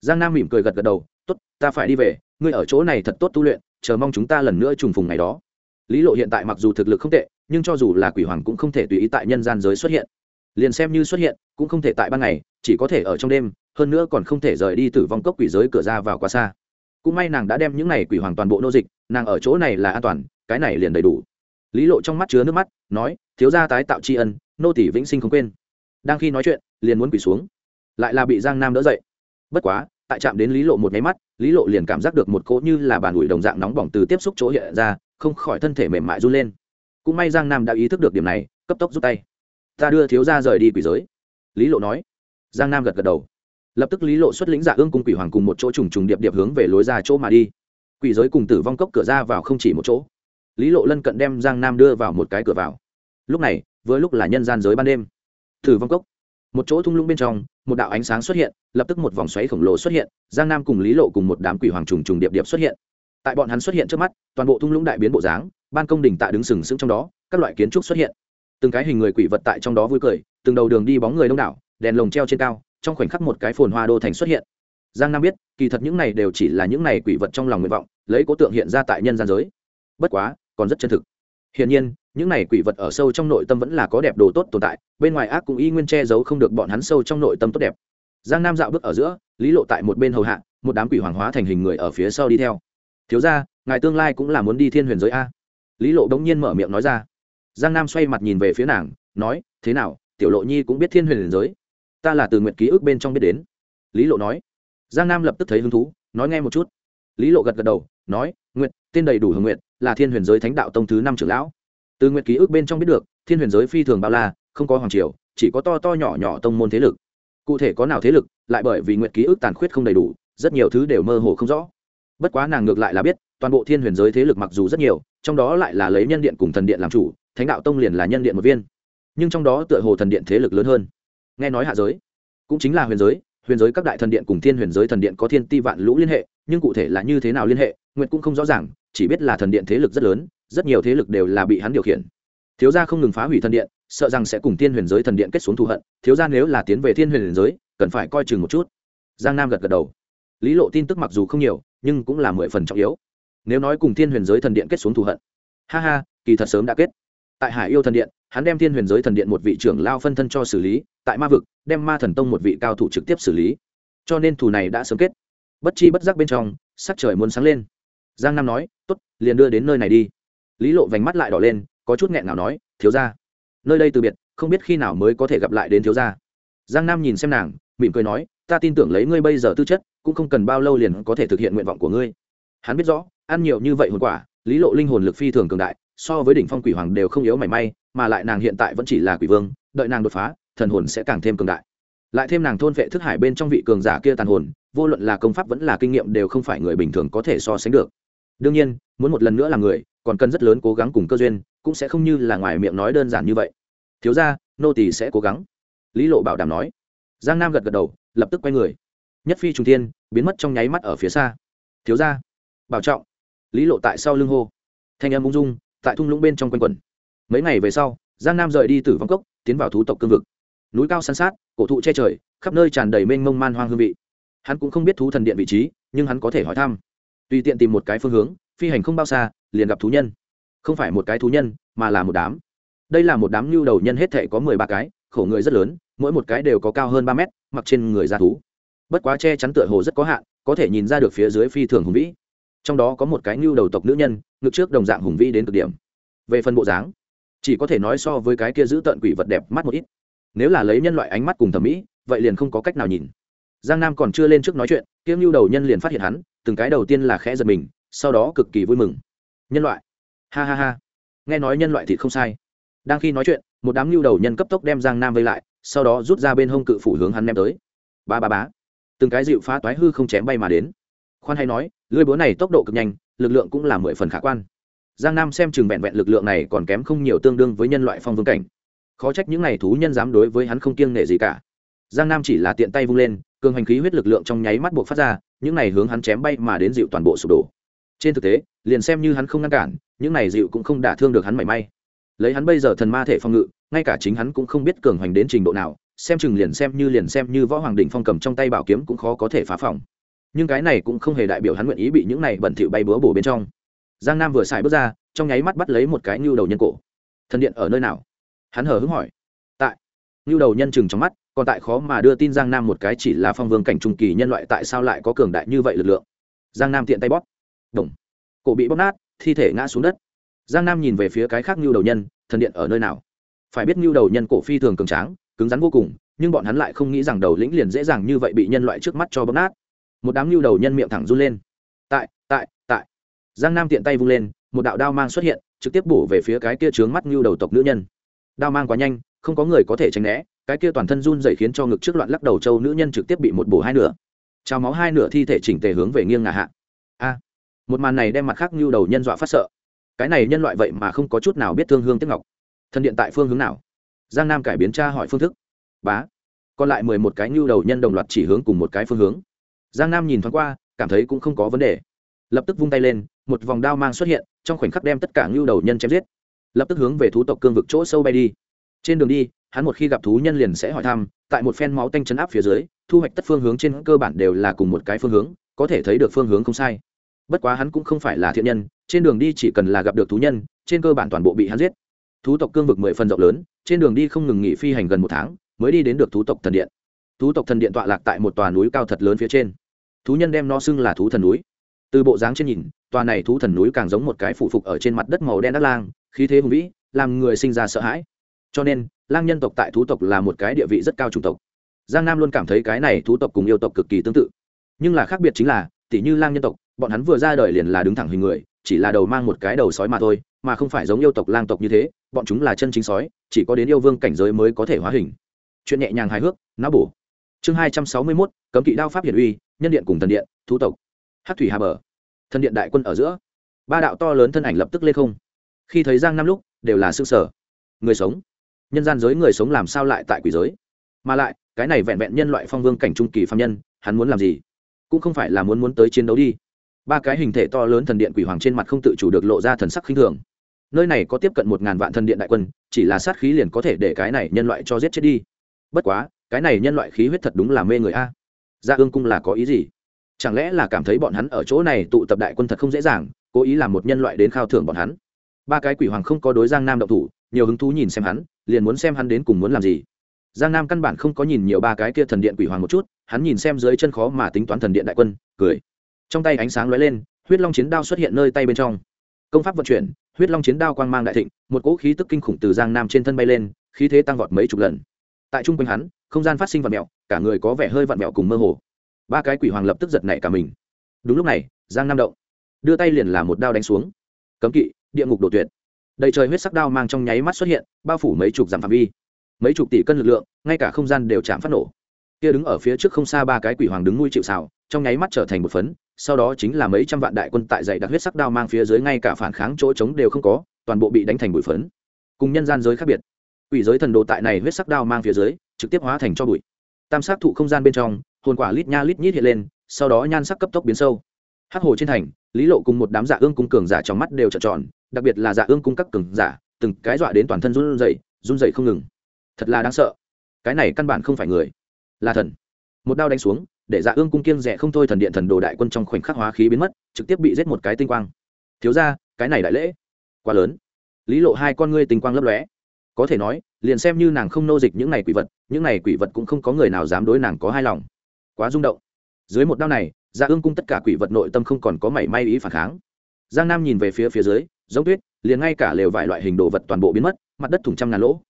Giang nam mỉm cười gật gật đầu t ố t ta phải đi về, ngươi ở chỗ này thật tốt tu luyện, chờ mong chúng ta lần nữa trùng phùng ngày đó. Lý lộ hiện tại mặc dù thực lực không tệ, nhưng cho dù là quỷ hoàng cũng không thể tùy ý tại nhân gian giới xuất hiện. Liền xem như xuất hiện, cũng không thể tại ban ngày, chỉ có thể ở trong đêm, hơn nữa còn không thể rời đi từ vong cốc quỷ giới cửa ra vào quá xa. Cũng may nàng đã đem những này quỷ hoàng toàn bộ nô dịch, nàng ở chỗ này là an toàn, cái này liền đầy đủ. Lý lộ trong mắt chứa nước mắt, nói, thiếu gia tái tạo tri ân, nô tỷ vĩnh sinh không quên. Đang khi nói chuyện, liền muốn quỷ xuống lại là bị giang nam đỡ dậy. Bất quá, tại chạm đến lý lộ một nháy mắt, lý lộ liền cảm giác được một cỗ như là bàn ủi đồng dạng nóng bỏng từ tiếp xúc chỗ hiện ra, không khỏi thân thể mềm mại run lên. Cũng may giang nam đã ý thức được điểm này, cấp tốc rút tay. Ta đưa thiếu gia rời đi quỷ giới. Lý lộ nói. Giang nam gật gật đầu. Lập tức lý lộ xuất lĩnh dạ ương cùng quỷ hoàng cùng một chỗ trùng trùng điệp điệp hướng về lối ra chỗ mà đi. Quỷ giới cùng tử vong cốc cửa ra vào không chỉ một chỗ. Lý lộ lân cận đem giang nam đưa vào một cái cửa vào. Lúc này, vừa lúc là nhân gian giới ban đêm. Tử vong cốc một chỗ thung lũng bên trong, một đạo ánh sáng xuất hiện, lập tức một vòng xoáy khổng lồ xuất hiện, giang nam cùng lý lộ cùng một đám quỷ hoàng trùng trùng điệp điệp xuất hiện. Tại bọn hắn xuất hiện trước mắt, toàn bộ thung lũng đại biến bộ dáng, ban công đỉnh tạ đứng sừng sững trong đó, các loại kiến trúc xuất hiện. Từng cái hình người quỷ vật tại trong đó vui cười, từng đầu đường đi bóng người đông đảo, đèn lồng treo trên cao, trong khoảnh khắc một cái phồn hoa đô thành xuất hiện. Giang nam biết, kỳ thật những này đều chỉ là những này quỷ vật trong lòng nguyện vọng, lấy cố tượng hiện ra tại nhân gian giới. Bất quá, còn rất chân thực hiển nhiên, những này quỷ vật ở sâu trong nội tâm vẫn là có đẹp đồ tốt tồn tại, bên ngoài ác cũng y nguyên che giấu không được bọn hắn sâu trong nội tâm tốt đẹp. Giang nam dạo bước ở giữa, lý lộ tại một bên hầu hạ, một đám quỷ hoàng hóa thành hình người ở phía sau đi theo. Thiếu ra ngài tương lai cũng là muốn đi thiên huyền giới a? Lý lộ đống nhiên mở miệng nói ra. Giang nam xoay mặt nhìn về phía nàng, nói, thế nào, tiểu lộ nhi cũng biết thiên huyền giới? Ta là từ nguyện ký ức bên trong biết đến. Lý lộ nói. Giang nam lập tức thấy hứng thú, nói nghe một chút. Lý lộ gật gật đầu, nói nguyện tên đầy đủ hưởng nguyện là thiên huyền giới thánh đạo tông thứ năm trưởng lão. Từ nguyện ký ức bên trong biết được, thiên huyền giới phi thường bao la, không có hoàng triều, chỉ có to to nhỏ nhỏ tông môn thế lực. Cụ thể có nào thế lực, lại bởi vì nguyện ký ức tàn khuyết không đầy đủ, rất nhiều thứ đều mơ hồ không rõ. Bất quá nàng ngược lại là biết, toàn bộ thiên huyền giới thế lực mặc dù rất nhiều, trong đó lại là lấy nhân điện cùng thần điện làm chủ, thánh đạo tông liền là nhân điện một viên. Nhưng trong đó tựa hồ thần điện thế lực lớn hơn. Nghe nói hạ giới, cũng chính là huyền giới huyền giới các đại thần điện cùng thiên huyền giới thần điện có thiên ti vạn lũ liên hệ, nhưng cụ thể là như thế nào liên hệ nguyện cũng không rõ ràng chỉ biết là thần điện thế lực rất lớn, rất nhiều thế lực đều là bị hắn điều khiển. Thiếu gia không ngừng phá hủy thần điện, sợ rằng sẽ cùng thiên huyền giới thần điện kết xuống thù hận. Thiếu gia nếu là tiến về thiên huyền giới, cần phải coi chừng một chút. Giang nam gật gật đầu. Lý lộ tin tức mặc dù không nhiều, nhưng cũng là mười phần trọng yếu. Nếu nói cùng thiên huyền giới thần điện kết xuống thù hận, ha ha, kỳ thật sớm đã kết. Tại hải yêu thần điện, hắn đem thiên huyền giới thần điện một vị trưởng lao phân thân cho xử lý, tại ma vực, đem ma thần tông một vị cao thủ trực tiếp xử lý. Cho nên thù này đã sớm kết. Bất chi bất giác bên trong, sắc trời muốn sáng lên. Giang nam nói Tốt, liền đưa đến nơi này đi. Lý lộ vành mắt lại đỏ lên có chút nghẹn nào nói thiếu ra nơi đây từ biệt không biết khi nào mới có thể gặp lại đến thiếu gia. Giang nam nhìn xem nàng mỉm cười nói ta tin tưởng lấy ngươi bây giờ tư chất cũng không cần bao lâu liền có thể thực hiện nguyện vọng của ngươi. Hắn biết rõ ăn nhiều như vậy hồn quả lý lộ linh hồn lực phi thường cường đại so với đỉnh phong quỷ hoàng đều không yếu mảy may mà lại nàng hiện tại vẫn chỉ là quỷ vương đợi nàng đột phá thần hồn sẽ càng thêm cường đại. Lại thêm nàng thôn vệ thức hải bên trong vị cường giả kia tàn hồn vô luận là công pháp vẫn là kinh nghiệm đều không phải người bình thường có thể so sánh được đương nhiên, muốn một lần nữa là người, còn cần rất lớn cố gắng cùng cơ duyên, cũng sẽ không như là ngoài miệng nói đơn giản như vậy. Thiếu ra nô tỳ sẽ cố gắng. Lý lộ bảo đảm nói. Giang nam gật gật đầu, lập tức quay người. Nhất phi trung thiên biến mất trong nháy mắt ở phía xa. Thiếu ra bảo trọng. Lý lộ tại sau lưng hô. Thanh âm ung dung, tại thung lũng bên trong quanh quần mấy ngày về sau, giang nam rời đi từ vong cốc, tiến vào thú tộc cương vực. Núi cao san sát, cổ thụ che trời, khắp nơi tràn đầy mênh mông man hoang hương vị. Hắn cũng không biết thú thần điện vị trí, nhưng hắn có thể hỏi thăm tùy tiện tìm một cái phương hướng, phi hành không bao xa, liền gặp thú nhân. Không phải một cái thú nhân, mà là một đám. Đây là một đám nhu đầu nhân hết thể có mười ba cái, khổ người rất lớn, mỗi một cái đều có cao hơn ba mét, mặc trên người da thú. Bất quá che chắn tựa hồ rất có hạn, có thể nhìn ra được phía dưới phi thường hùng vĩ. Trong đó có một cái nhu đầu tộc nữ nhân, ngực trước đồng dạng hùng vĩ đến cực điểm. Về phần bộ dáng, chỉ có thể nói so với cái kia giữ tợn quỷ vật đẹp mắt một ít. Nếu là lấy nhân loại ánh mắt cùng thẩm mỹ, vậy liền không có cách nào nhìn. Giang nam còn chưa lên trước nói chuyện kiếm nhu đầu nhân liền phát hiện hắn từng cái đầu tiên là khẽ giật mình, sau đó cực kỳ vui mừng. Nhân loại. Ha ha ha. Nghe nói nhân loại thì không sai. Đang khi nói chuyện, một đám lưu đầu nhân cấp tốc đem giang nam vây lại, sau đó rút ra bên hông cự phủ hướng hắn ném tới. Ba ba bá từng cái dịu phá toái hư không chém bay mà đến. Khoan hay nói lưới búa này tốc độ cực nhanh, lực lượng cũng là mười phần khả quan. Giang nam xem chừng vẹn vẹn lực lượng này còn kém không nhiều tương đương với nhân loại phong vương cảnh. Khó trách những n à y thú nhân dám đối với hắn không kiêng nể gì cả. Giang nam chỉ là tiện tay vung lên cường hành khí huyết lực lượng trong nháy mắt buộc phát ra, những này hướng hắn chém bay mà đến dịu toàn bộ sụp đổ. Trên thực tế, liền xem như hắn không ngăn cản, những này dịu cũng không đả thương được hắn mảy may. Lấy hắn bây giờ thần ma thể phong ngự, ngay cả chính hắn cũng không biết cường hoành đến trình độ nào, xem chừng liền xem như liền xem như võ hoàng đình phong cầm trong tay bảo kiếm cũng khó có thể phá phòng. Nhưng cái này cũng không hề đại biểu hắn nguyện ý bị những này bẩn thỉu bay búa bổ bên trong. Giang nam vừa xài bước ra, trong nháy mắt bắt lấy một cái nhu đầu nhân cổ. Thần điện ở nơi nào? Hắn hờ hững hỏi. Tại. Nhu đầu nhân chừng trong mắt còn tại khó mà đưa tin giang nam một cái chỉ là phong vương cảnh trung kỳ nhân loại tại sao lại có cường đại như vậy lực lượng? Giang nam tiện tay bóp. Đồng cổ bị bóp nát, thi thể ngã xuống đất. Giang nam nhìn về phía cái khác như đầu nhân, thần điện ở nơi nào? Phải biết như đầu nhân cổ phi thường cường tráng, cứng rắn vô cùng, nhưng bọn hắn lại không nghĩ rằng đầu lĩnh liền dễ dàng như vậy bị nhân loại trước mắt cho bóp nát. Một đám như đầu nhân miệng thẳng run lên. Tại tại tại. Giang nam tiện tay vung lên, một đạo đao mang xuất hiện, trực tiếp bổ về phía cái kia trướng mắt như đầu tộc nữ nhân. Đao mang quá nhanh, không có người có thể tránh né cái kia toàn thân run dày khiến cho ngực trước loạn lắc đầu châu nữ nhân trực tiếp bị một bổ hai nửa. Trào máu hai nửa thi thể chỉnh tề hướng về nghiêng ngả hạ. A. Một màn này đem mặt khác như đầu nhân dọa phát sợ. Cái này nhân loại vậy mà không có chút nào biết thương hương tiếc ngọc. Thân điện tại phương hướng nào? Giang nam cải biến tra hỏi phương thức. Bá. Còn lại mười một cái như đầu nhân đồng loạt chỉ hướng cùng một cái phương hướng. Giang nam nhìn thoáng qua, cảm thấy cũng không có vấn đề. Lập tức vung tay lên, một vòng đao mang xuất hiện, trong khoảnh khắc đem tất cả ngưu đầu nhân chém giết. Lập tức hướng về thú tộc cương vực chỗ sâu bay đi. Trên đường đi hắn một khi gặp thú nhân liền sẽ hỏi thăm, tại một phen máu tanh chấn áp phía dưới, thu hoạch tất phương hướng trên cơ bản đều là cùng một cái phương hướng, có thể thấy được phương hướng không sai. Bất quá hắn cũng không phải là thiện nhân, trên đường đi chỉ cần là gặp được thú nhân, trên cơ bản toàn bộ bị hắn giết. Thú tộc cương vực mười phần rộng lớn, trên đường đi không ngừng nghỉ phi hành gần một tháng, mới đi đến được thú tộc thần điện. Thú tộc thần điện tọa lạc tại một tòa núi cao thật lớn phía trên. Thú nhân đem nó xưng là thú thần núi. Từ bộ dáng trên nhìn, tòa này thú thần núi càng giống một cái phụ phục ở trên mặt đất màu đen đất lang, khí thế hùng vĩ, làm người sinh ra sợ hãi. Cho nên lang nhân tộc tại thú tộc là một cái địa vị rất cao chủng tộc. Giang nam luôn cảm thấy cái này thú tộc cùng yêu tộc cực kỳ tương tự. Nhưng là khác biệt chính là tỷ như lang nhân tộc, bọn hắn vừa ra đời liền là đứng thẳng hình người, chỉ là đầu mang một cái đầu sói mà thôi, mà không phải giống yêu tộc lang tộc như thế, bọn chúng là chân chính sói, chỉ có đến yêu vương cảnh giới mới có thể hóa hình. Chuyện nhẹ nhàng hài hước não bổ. Chương hai trăm sáu mươi mốt, cấm kỵ đao pháp hiển uy, nhân điện cùng thần điện, thú tộc. Hát thủy hà bờ. Thần điện đại quân ở giữa. Ba đạo to lớn thân ảnh lập tức lên không. Khi thấy giang năm lúc, đều là xương sở người sống nhân gian giới người sống làm sao lại tại quỷ giới? Mà lại, cái này vẹn vẹn nhân loại phong vương cảnh trung kỳ phạm nhân, hắn muốn làm gì? Cũng không phải là muốn muốn tới chiến đấu đi. Ba cái hình thể to lớn thần điện quỷ hoàng trên mặt không tự chủ được lộ ra thần sắc khinh thường. Nơi này có tiếp cận một ngàn vạn thần điện đại quân, chỉ là sát khí liền có thể để cái này nhân loại cho giết chết đi. Bất quá, cái này nhân loại khí huyết thật đúng là mê người a. Gia ương cung là có ý gì? Chẳng lẽ là cảm thấy bọn hắn ở chỗ này tụ tập đại quân thật không dễ dàng, cố ý làm một nhân loại đến khao thưởng bọn hắn? Ba cái quỷ hoàng không có đối giang nam động thủ nhiều hứng thú nhìn xem hắn, liền muốn xem hắn đến cùng muốn làm gì. Giang nam căn bản không có nhìn nhiều ba cái kia thần điện quỷ hoàng một chút, hắn nhìn xem dưới chân khó mà tính toán thần điện đại quân, cười. Trong tay ánh sáng lóe lên, huyết long chiến đao xuất hiện nơi tay bên trong. Công pháp vận chuyển, huyết long chiến đao quang mang đại thịnh, một cỗ khí tức kinh khủng từ giang nam trên thân bay lên, khí thế tăng vọt mấy chục lần. Tại trung quanh hắn, không gian phát sinh vạn mẹo cả người có vẻ hơi vạn mẹo cùng mơ hồ. Ba cái quỷ hoàng lập tức giật nảy cả mình. Đúng lúc này, giang nam động. Đưa tay liền là một đao đánh xuống. Cấm kỵ, địa ngục đổ tuyệt đầy trời huyết sắc đao mang trong nháy mắt xuất hiện, bao phủ mấy chục dặm phạm vi. Mấy chục tỷ cân lực lượng, ngay cả không gian đều chạm phát nổ. Kia đứng ở phía trước không xa ba cái quỷ hoàng đứng nuôi chịu xào trong nháy mắt trở thành một phấn, sau đó chính là mấy trăm vạn đại quân tại dạy đặc huyết sắc đao mang phía dưới ngay cả phản kháng chỗ trống đều không có, toàn bộ bị đánh thành bụi phấn. Cùng nhân gian giới khác biệt. Quỷ giới thần đồ tại này huyết sắc đao mang phía dưới, trực tiếp hóa thành cho bụi. Tam sát thụ không gian bên trong, hồn quả lít nha lít nhít hiện lên, sau đó nhan sắc cấp tốc biến sâu. Hắc hồ trên thành lý lộ cùng một đám dạ ương cung cường giả trong mắt đều trợn tròn, đặc biệt là dạ ương cung các cường giả, từng cái dọa đến toàn thân run rẩy run rẩy không ngừng. Thật là đáng sợ. Cái này căn bản không phải người. Là thần. Một đao đánh xuống, để dạ ương cung kiêng rẻ không thôi thần điện thần đồ đại quân trong khoảnh khắc hóa khí biến mất, trực tiếp bị giết một cái tinh quang. Thiếu ra cái này đại lễ, quá lớn. Lý lộ hai con ngươi tinh quang lấp lóe. Có thể nói, liền xem như nàng không nô dịch những này quỷ vật, những này quỷ vật cũng không có người nào dám đối nàng có hai lòng. Quá rung động. Dưới một đao này dạ ương cung tất cả quỷ vật nội tâm không còn có mảy may ý phản kháng. Giang nam nhìn về phía phía dưới, giống tuyết, liền ngay cả lều vài loại hình đồ vật toàn bộ biến mất, mặt đất thủng trăm ngàn lỗ.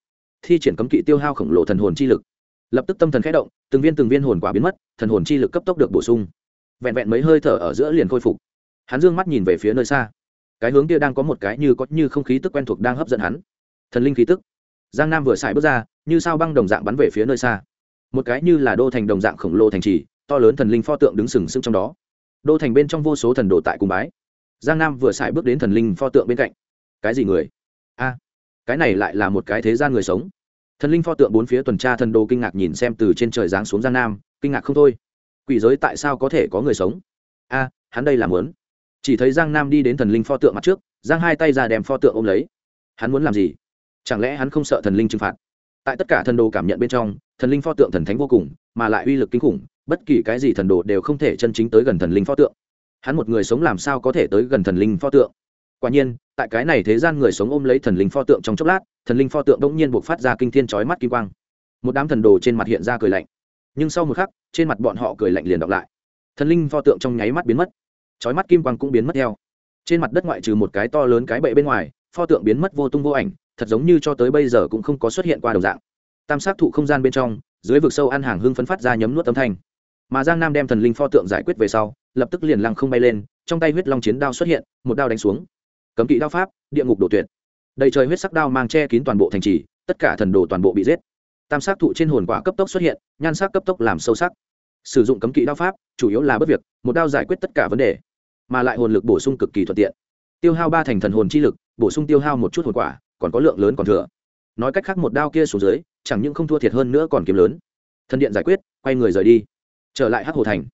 Thi triển cấm kỵ tiêu hao khổng lồ thần hồn chi lực. Lập tức tâm thần khẽ động, từng viên từng viên hồn quả biến mất, thần hồn chi lực cấp tốc được bổ sung. Vẹn vẹn mấy hơi thở ở giữa liền khôi phục. Hắn dương mắt nhìn về phía nơi xa. Cái hướng kia đang có một cái như có như không khí tức quen thuộc đang hấp dẫn hắn. Thần linh khí tức. Giang nam vừa xài bước ra, như sao băng đồng dạng bắn về phía nơi xa. Một cái như là đô thành đồng dạng khổng lồ thành trì to lớn thần linh pho tượng đứng sừng sững trong đó. Đô thành bên trong vô số thần đồ tại cung bái. Giang nam vừa xài bước đến thần linh pho tượng bên cạnh. Cái gì người? A, cái này lại là một cái thế gian người sống. Thần linh pho tượng bốn phía tuần tra thần đồ kinh ngạc nhìn xem từ trên trời giáng xuống giang nam, kinh ngạc không thôi. Quỷ giới tại sao có thể có người sống? A, hắn đây làm lớn chỉ thấy giang nam đi đến thần linh pho tượng mặt trước, giang hai tay ra đem pho tượng ôm lấy. Hắn muốn làm gì? Chẳng lẽ hắn không sợ thần linh trừng phạt? Tại tất cả thần đồ cảm nhận bên trong, thần linh pho tượng thần thánh vô cùng, mà lại uy lực kinh khủng bất kỳ cái gì thần đồ đều không thể chân chính tới gần thần linh pho tượng. Hắn một người sống làm sao có thể tới gần thần linh pho tượng? Quả nhiên, tại cái này thế gian người sống ôm lấy thần linh pho tượng trong chốc lát, thần linh pho tượng đ ỗ n g nhiên buộc phát ra kinh thiên trói mắt kim quang. Một đám thần đồ trên mặt hiện ra cười lạnh. Nhưng sau một khắc, trên mặt bọn họ cười lạnh liền đọc lại. Thần linh pho tượng trong nháy mắt biến mất. Trói mắt kim quang cũng biến mất theo. Trên mặt đất ngoại trừ một cái to lớn cái bậy bên ngoài, pho tượng biến mất vô tung vô ảnh, thật giống như cho tới bây giờ cũng không có xuất hiện qua đồng dạng. Tam sát thụ không gian bên trong, dưới vực sâu ăn hàng hưng phấn phát ra nhấm nuốt âm thanh mà giang nam đem thần linh pho tượng giải quyết về sau, lập tức liền lăng không bay lên, trong tay huyết long chiến đao xuất hiện, một đao đánh xuống. Cấm kỵ đao pháp, địa ngục đổ tuyệt. Đầy trời huyết sắc đao mang che kín toàn bộ thành trì, tất cả thần đồ toàn bộ bị giết. Tam sắc thụ trên hồn quả cấp tốc xuất hiện, nhan sắc cấp tốc làm sâu sắc. Sử dụng cấm kỵ đao pháp, chủ yếu là bất việc, một đao giải quyết tất cả vấn đề, mà lại hồn lực bổ sung cực kỳ thuận tiện. Tiêu hao ba thành thần hồn chi lực, bổ sung tiêu hao một chút hồn quả, còn có lượng lớn còn thừa. Nói cách khác một đao kia xuống dưới, chẳng những không thua thiệt hơn nữa còn kiếm lớn. Thần điện giải quyết, quay người rời đi trở lại hắc hồ thành,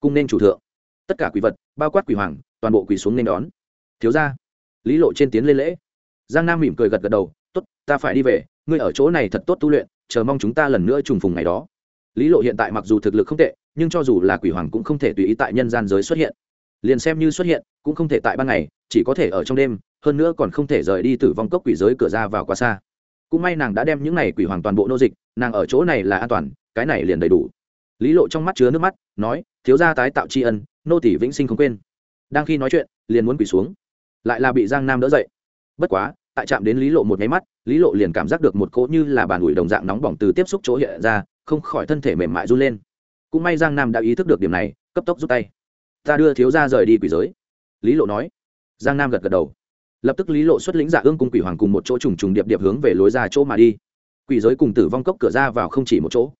cung nên chủ thượng. Tất cả quỷ vật, bao quát quỷ hoàng, toàn bộ quỷ xuống nên đón. Thiếu ra lý lộ trên tiến lên lễ. Giang nam mỉm cười gật gật đầu t ố t ta phải đi về, ngươi ở chỗ này thật tốt tu luyện, chờ mong chúng ta lần nữa trùng phùng ngày đó. Lý lộ hiện tại mặc dù thực lực không tệ, nhưng cho dù là quỷ hoàng cũng không thể tùy ý tại nhân gian giới xuất hiện. Liền xem như xuất hiện, cũng không thể tại ban ngày, chỉ có thể ở trong đêm, hơn nữa còn không thể rời đi từ vong cốc quỷ giới cửa ra vào quá xa. Cũng may nàng đã đem những này quỷ hoàng toàn bộ nô dịch, nàng ở chỗ này là an toàn, cái này liền đầy đủ lý lộ trong mắt chứa nước mắt, nói, thiếu gia tái tạo tri ân, nô tỷ vĩnh sinh không quên. Đang khi nói chuyện, liền muốn quỳ xuống. Lại là bị giang nam đỡ dậy. Bất quá, tại chạm đến lý lộ một nháy mắt, lý lộ liền cảm giác được một cỗ như là bàn ủi đồng dạng nóng bỏng từ tiếp xúc chỗ hiện ra, không khỏi thân thể mềm mại run lên. Cũng may giang nam đã ý thức được điểm này, cấp tốc rút tay. Ta đưa thiếu gia rời đi quỷ giới. Lý lộ nói. Giang nam gật gật đầu. Lập tức lý lộ xuất lĩnh giả ương cùng quỷ hoàng cùng một chỗ trùng trùng điệp điệp hướng về lối ra chỗ mà đi. Quỷ giới cùng tử vong cốc cửa ra vào không chỉ một chỗ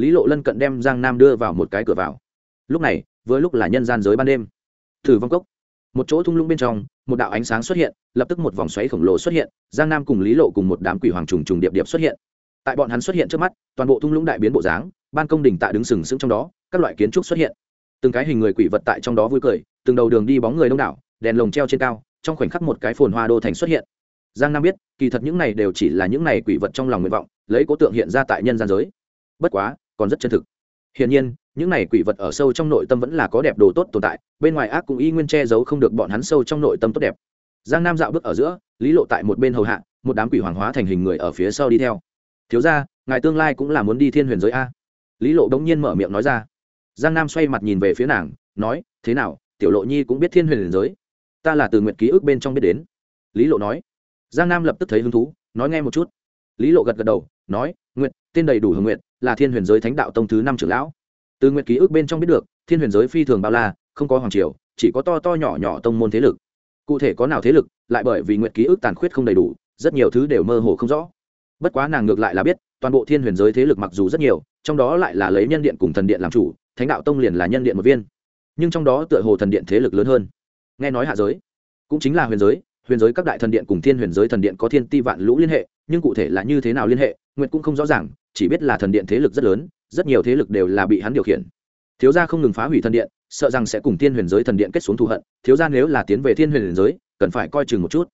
lý lộ lân cận đem giang nam đưa vào một cái cửa vào. Lúc này với lúc là nhân gian giới ban đêm. Thử vong cốc. Một chỗ thung lũng bên trong, một đạo ánh sáng xuất hiện, lập tức một vòng xoáy khổng lồ xuất hiện, giang nam cùng lý lộ cùng một đám quỷ hoàng trùng trùng điệp điệp xuất hiện. Tại bọn hắn xuất hiện trước mắt, toàn bộ thung lũng đại biến bộ dáng, ban công đỉnh tạ đứng sừng sững trong đó, các loại kiến trúc xuất hiện. Từng cái hình người quỷ vật tại trong đó vui cười, từng đầu đường đi bóng người đông đảo, đèn lồng treo trên cao, trong khoảnh khắc một cái phồn hoa đô thành xuất hiện. Giang nam biết, kỳ thật những này đều chỉ là những này quỷ vật trong lòng nguyện vọng, lấy cố tượng hiện ra tại nhân gian giới. Bất quá còn rất chân thực. Hiển nhiên, những này quỷ vật ở sâu trong nội tâm vẫn là có đẹp đồ tốt tồn tại, bên ngoài ác cũng y nguyên che giấu không được bọn hắn sâu trong nội tâm tốt đẹp. Giang nam dạo bước ở giữa, lý lộ tại một bên hầu hạ, một đám quỷ hoàng hóa thành hình người ở phía sau đi theo. Thiếu ra ngài tương lai cũng là muốn đi thiên huyền giới a? Lý lộ đống nhiên mở miệng nói ra. Giang nam xoay mặt nhìn về phía nàng, nói, thế nào, tiểu lộ nhi cũng biết thiên huyền giới? Ta là từ nguyện ký ức bên trong biết đến. Lý lộ nói. Giang nam lập tức thấy hứng thú, nói nghe một chút. Lý lộ gật gật đầu, nói nguyện tên đầy đủ hồng nguyện là thiên huyền giới thánh đạo tông thứ năm trưởng lão. Từ nguyện ký ức bên trong biết được, thiên huyền giới phi thường bao la, không có hoàng triều, chỉ có to to nhỏ nhỏ tông môn thế lực. Cụ thể có nào thế lực, lại bởi vì nguyện ký ức tàn khuyết không đầy đủ, rất nhiều thứ đều mơ hồ không rõ. Bất quá nàng ngược lại là biết, toàn bộ thiên huyền giới thế lực mặc dù rất nhiều, trong đó lại là lấy nhân điện cùng thần điện làm chủ, thánh đạo tông liền là nhân điện một viên. Nhưng trong đó tựa hồ thần điện thế lực lớn hơn. Nghe nói hạ giới, cũng chính là huyền giới huyền giới các đại thần điện cùng thiên huyền giới thần điện có thiên ti vạn lũ liên hệ, nhưng cụ thể là như thế nào liên hệ, nguyệt cũng không rõ ràng chỉ biết là thần điện thế lực rất lớn, rất nhiều thế lực đều là bị hắn điều khiển. Thiếu gia không ngừng phá hủy thần điện, sợ rằng sẽ cùng thiên huyền giới thần điện kết xuống thù hận. Thiếu gia nếu là tiến về thiên huyền giới, cần phải coi chừng một chút.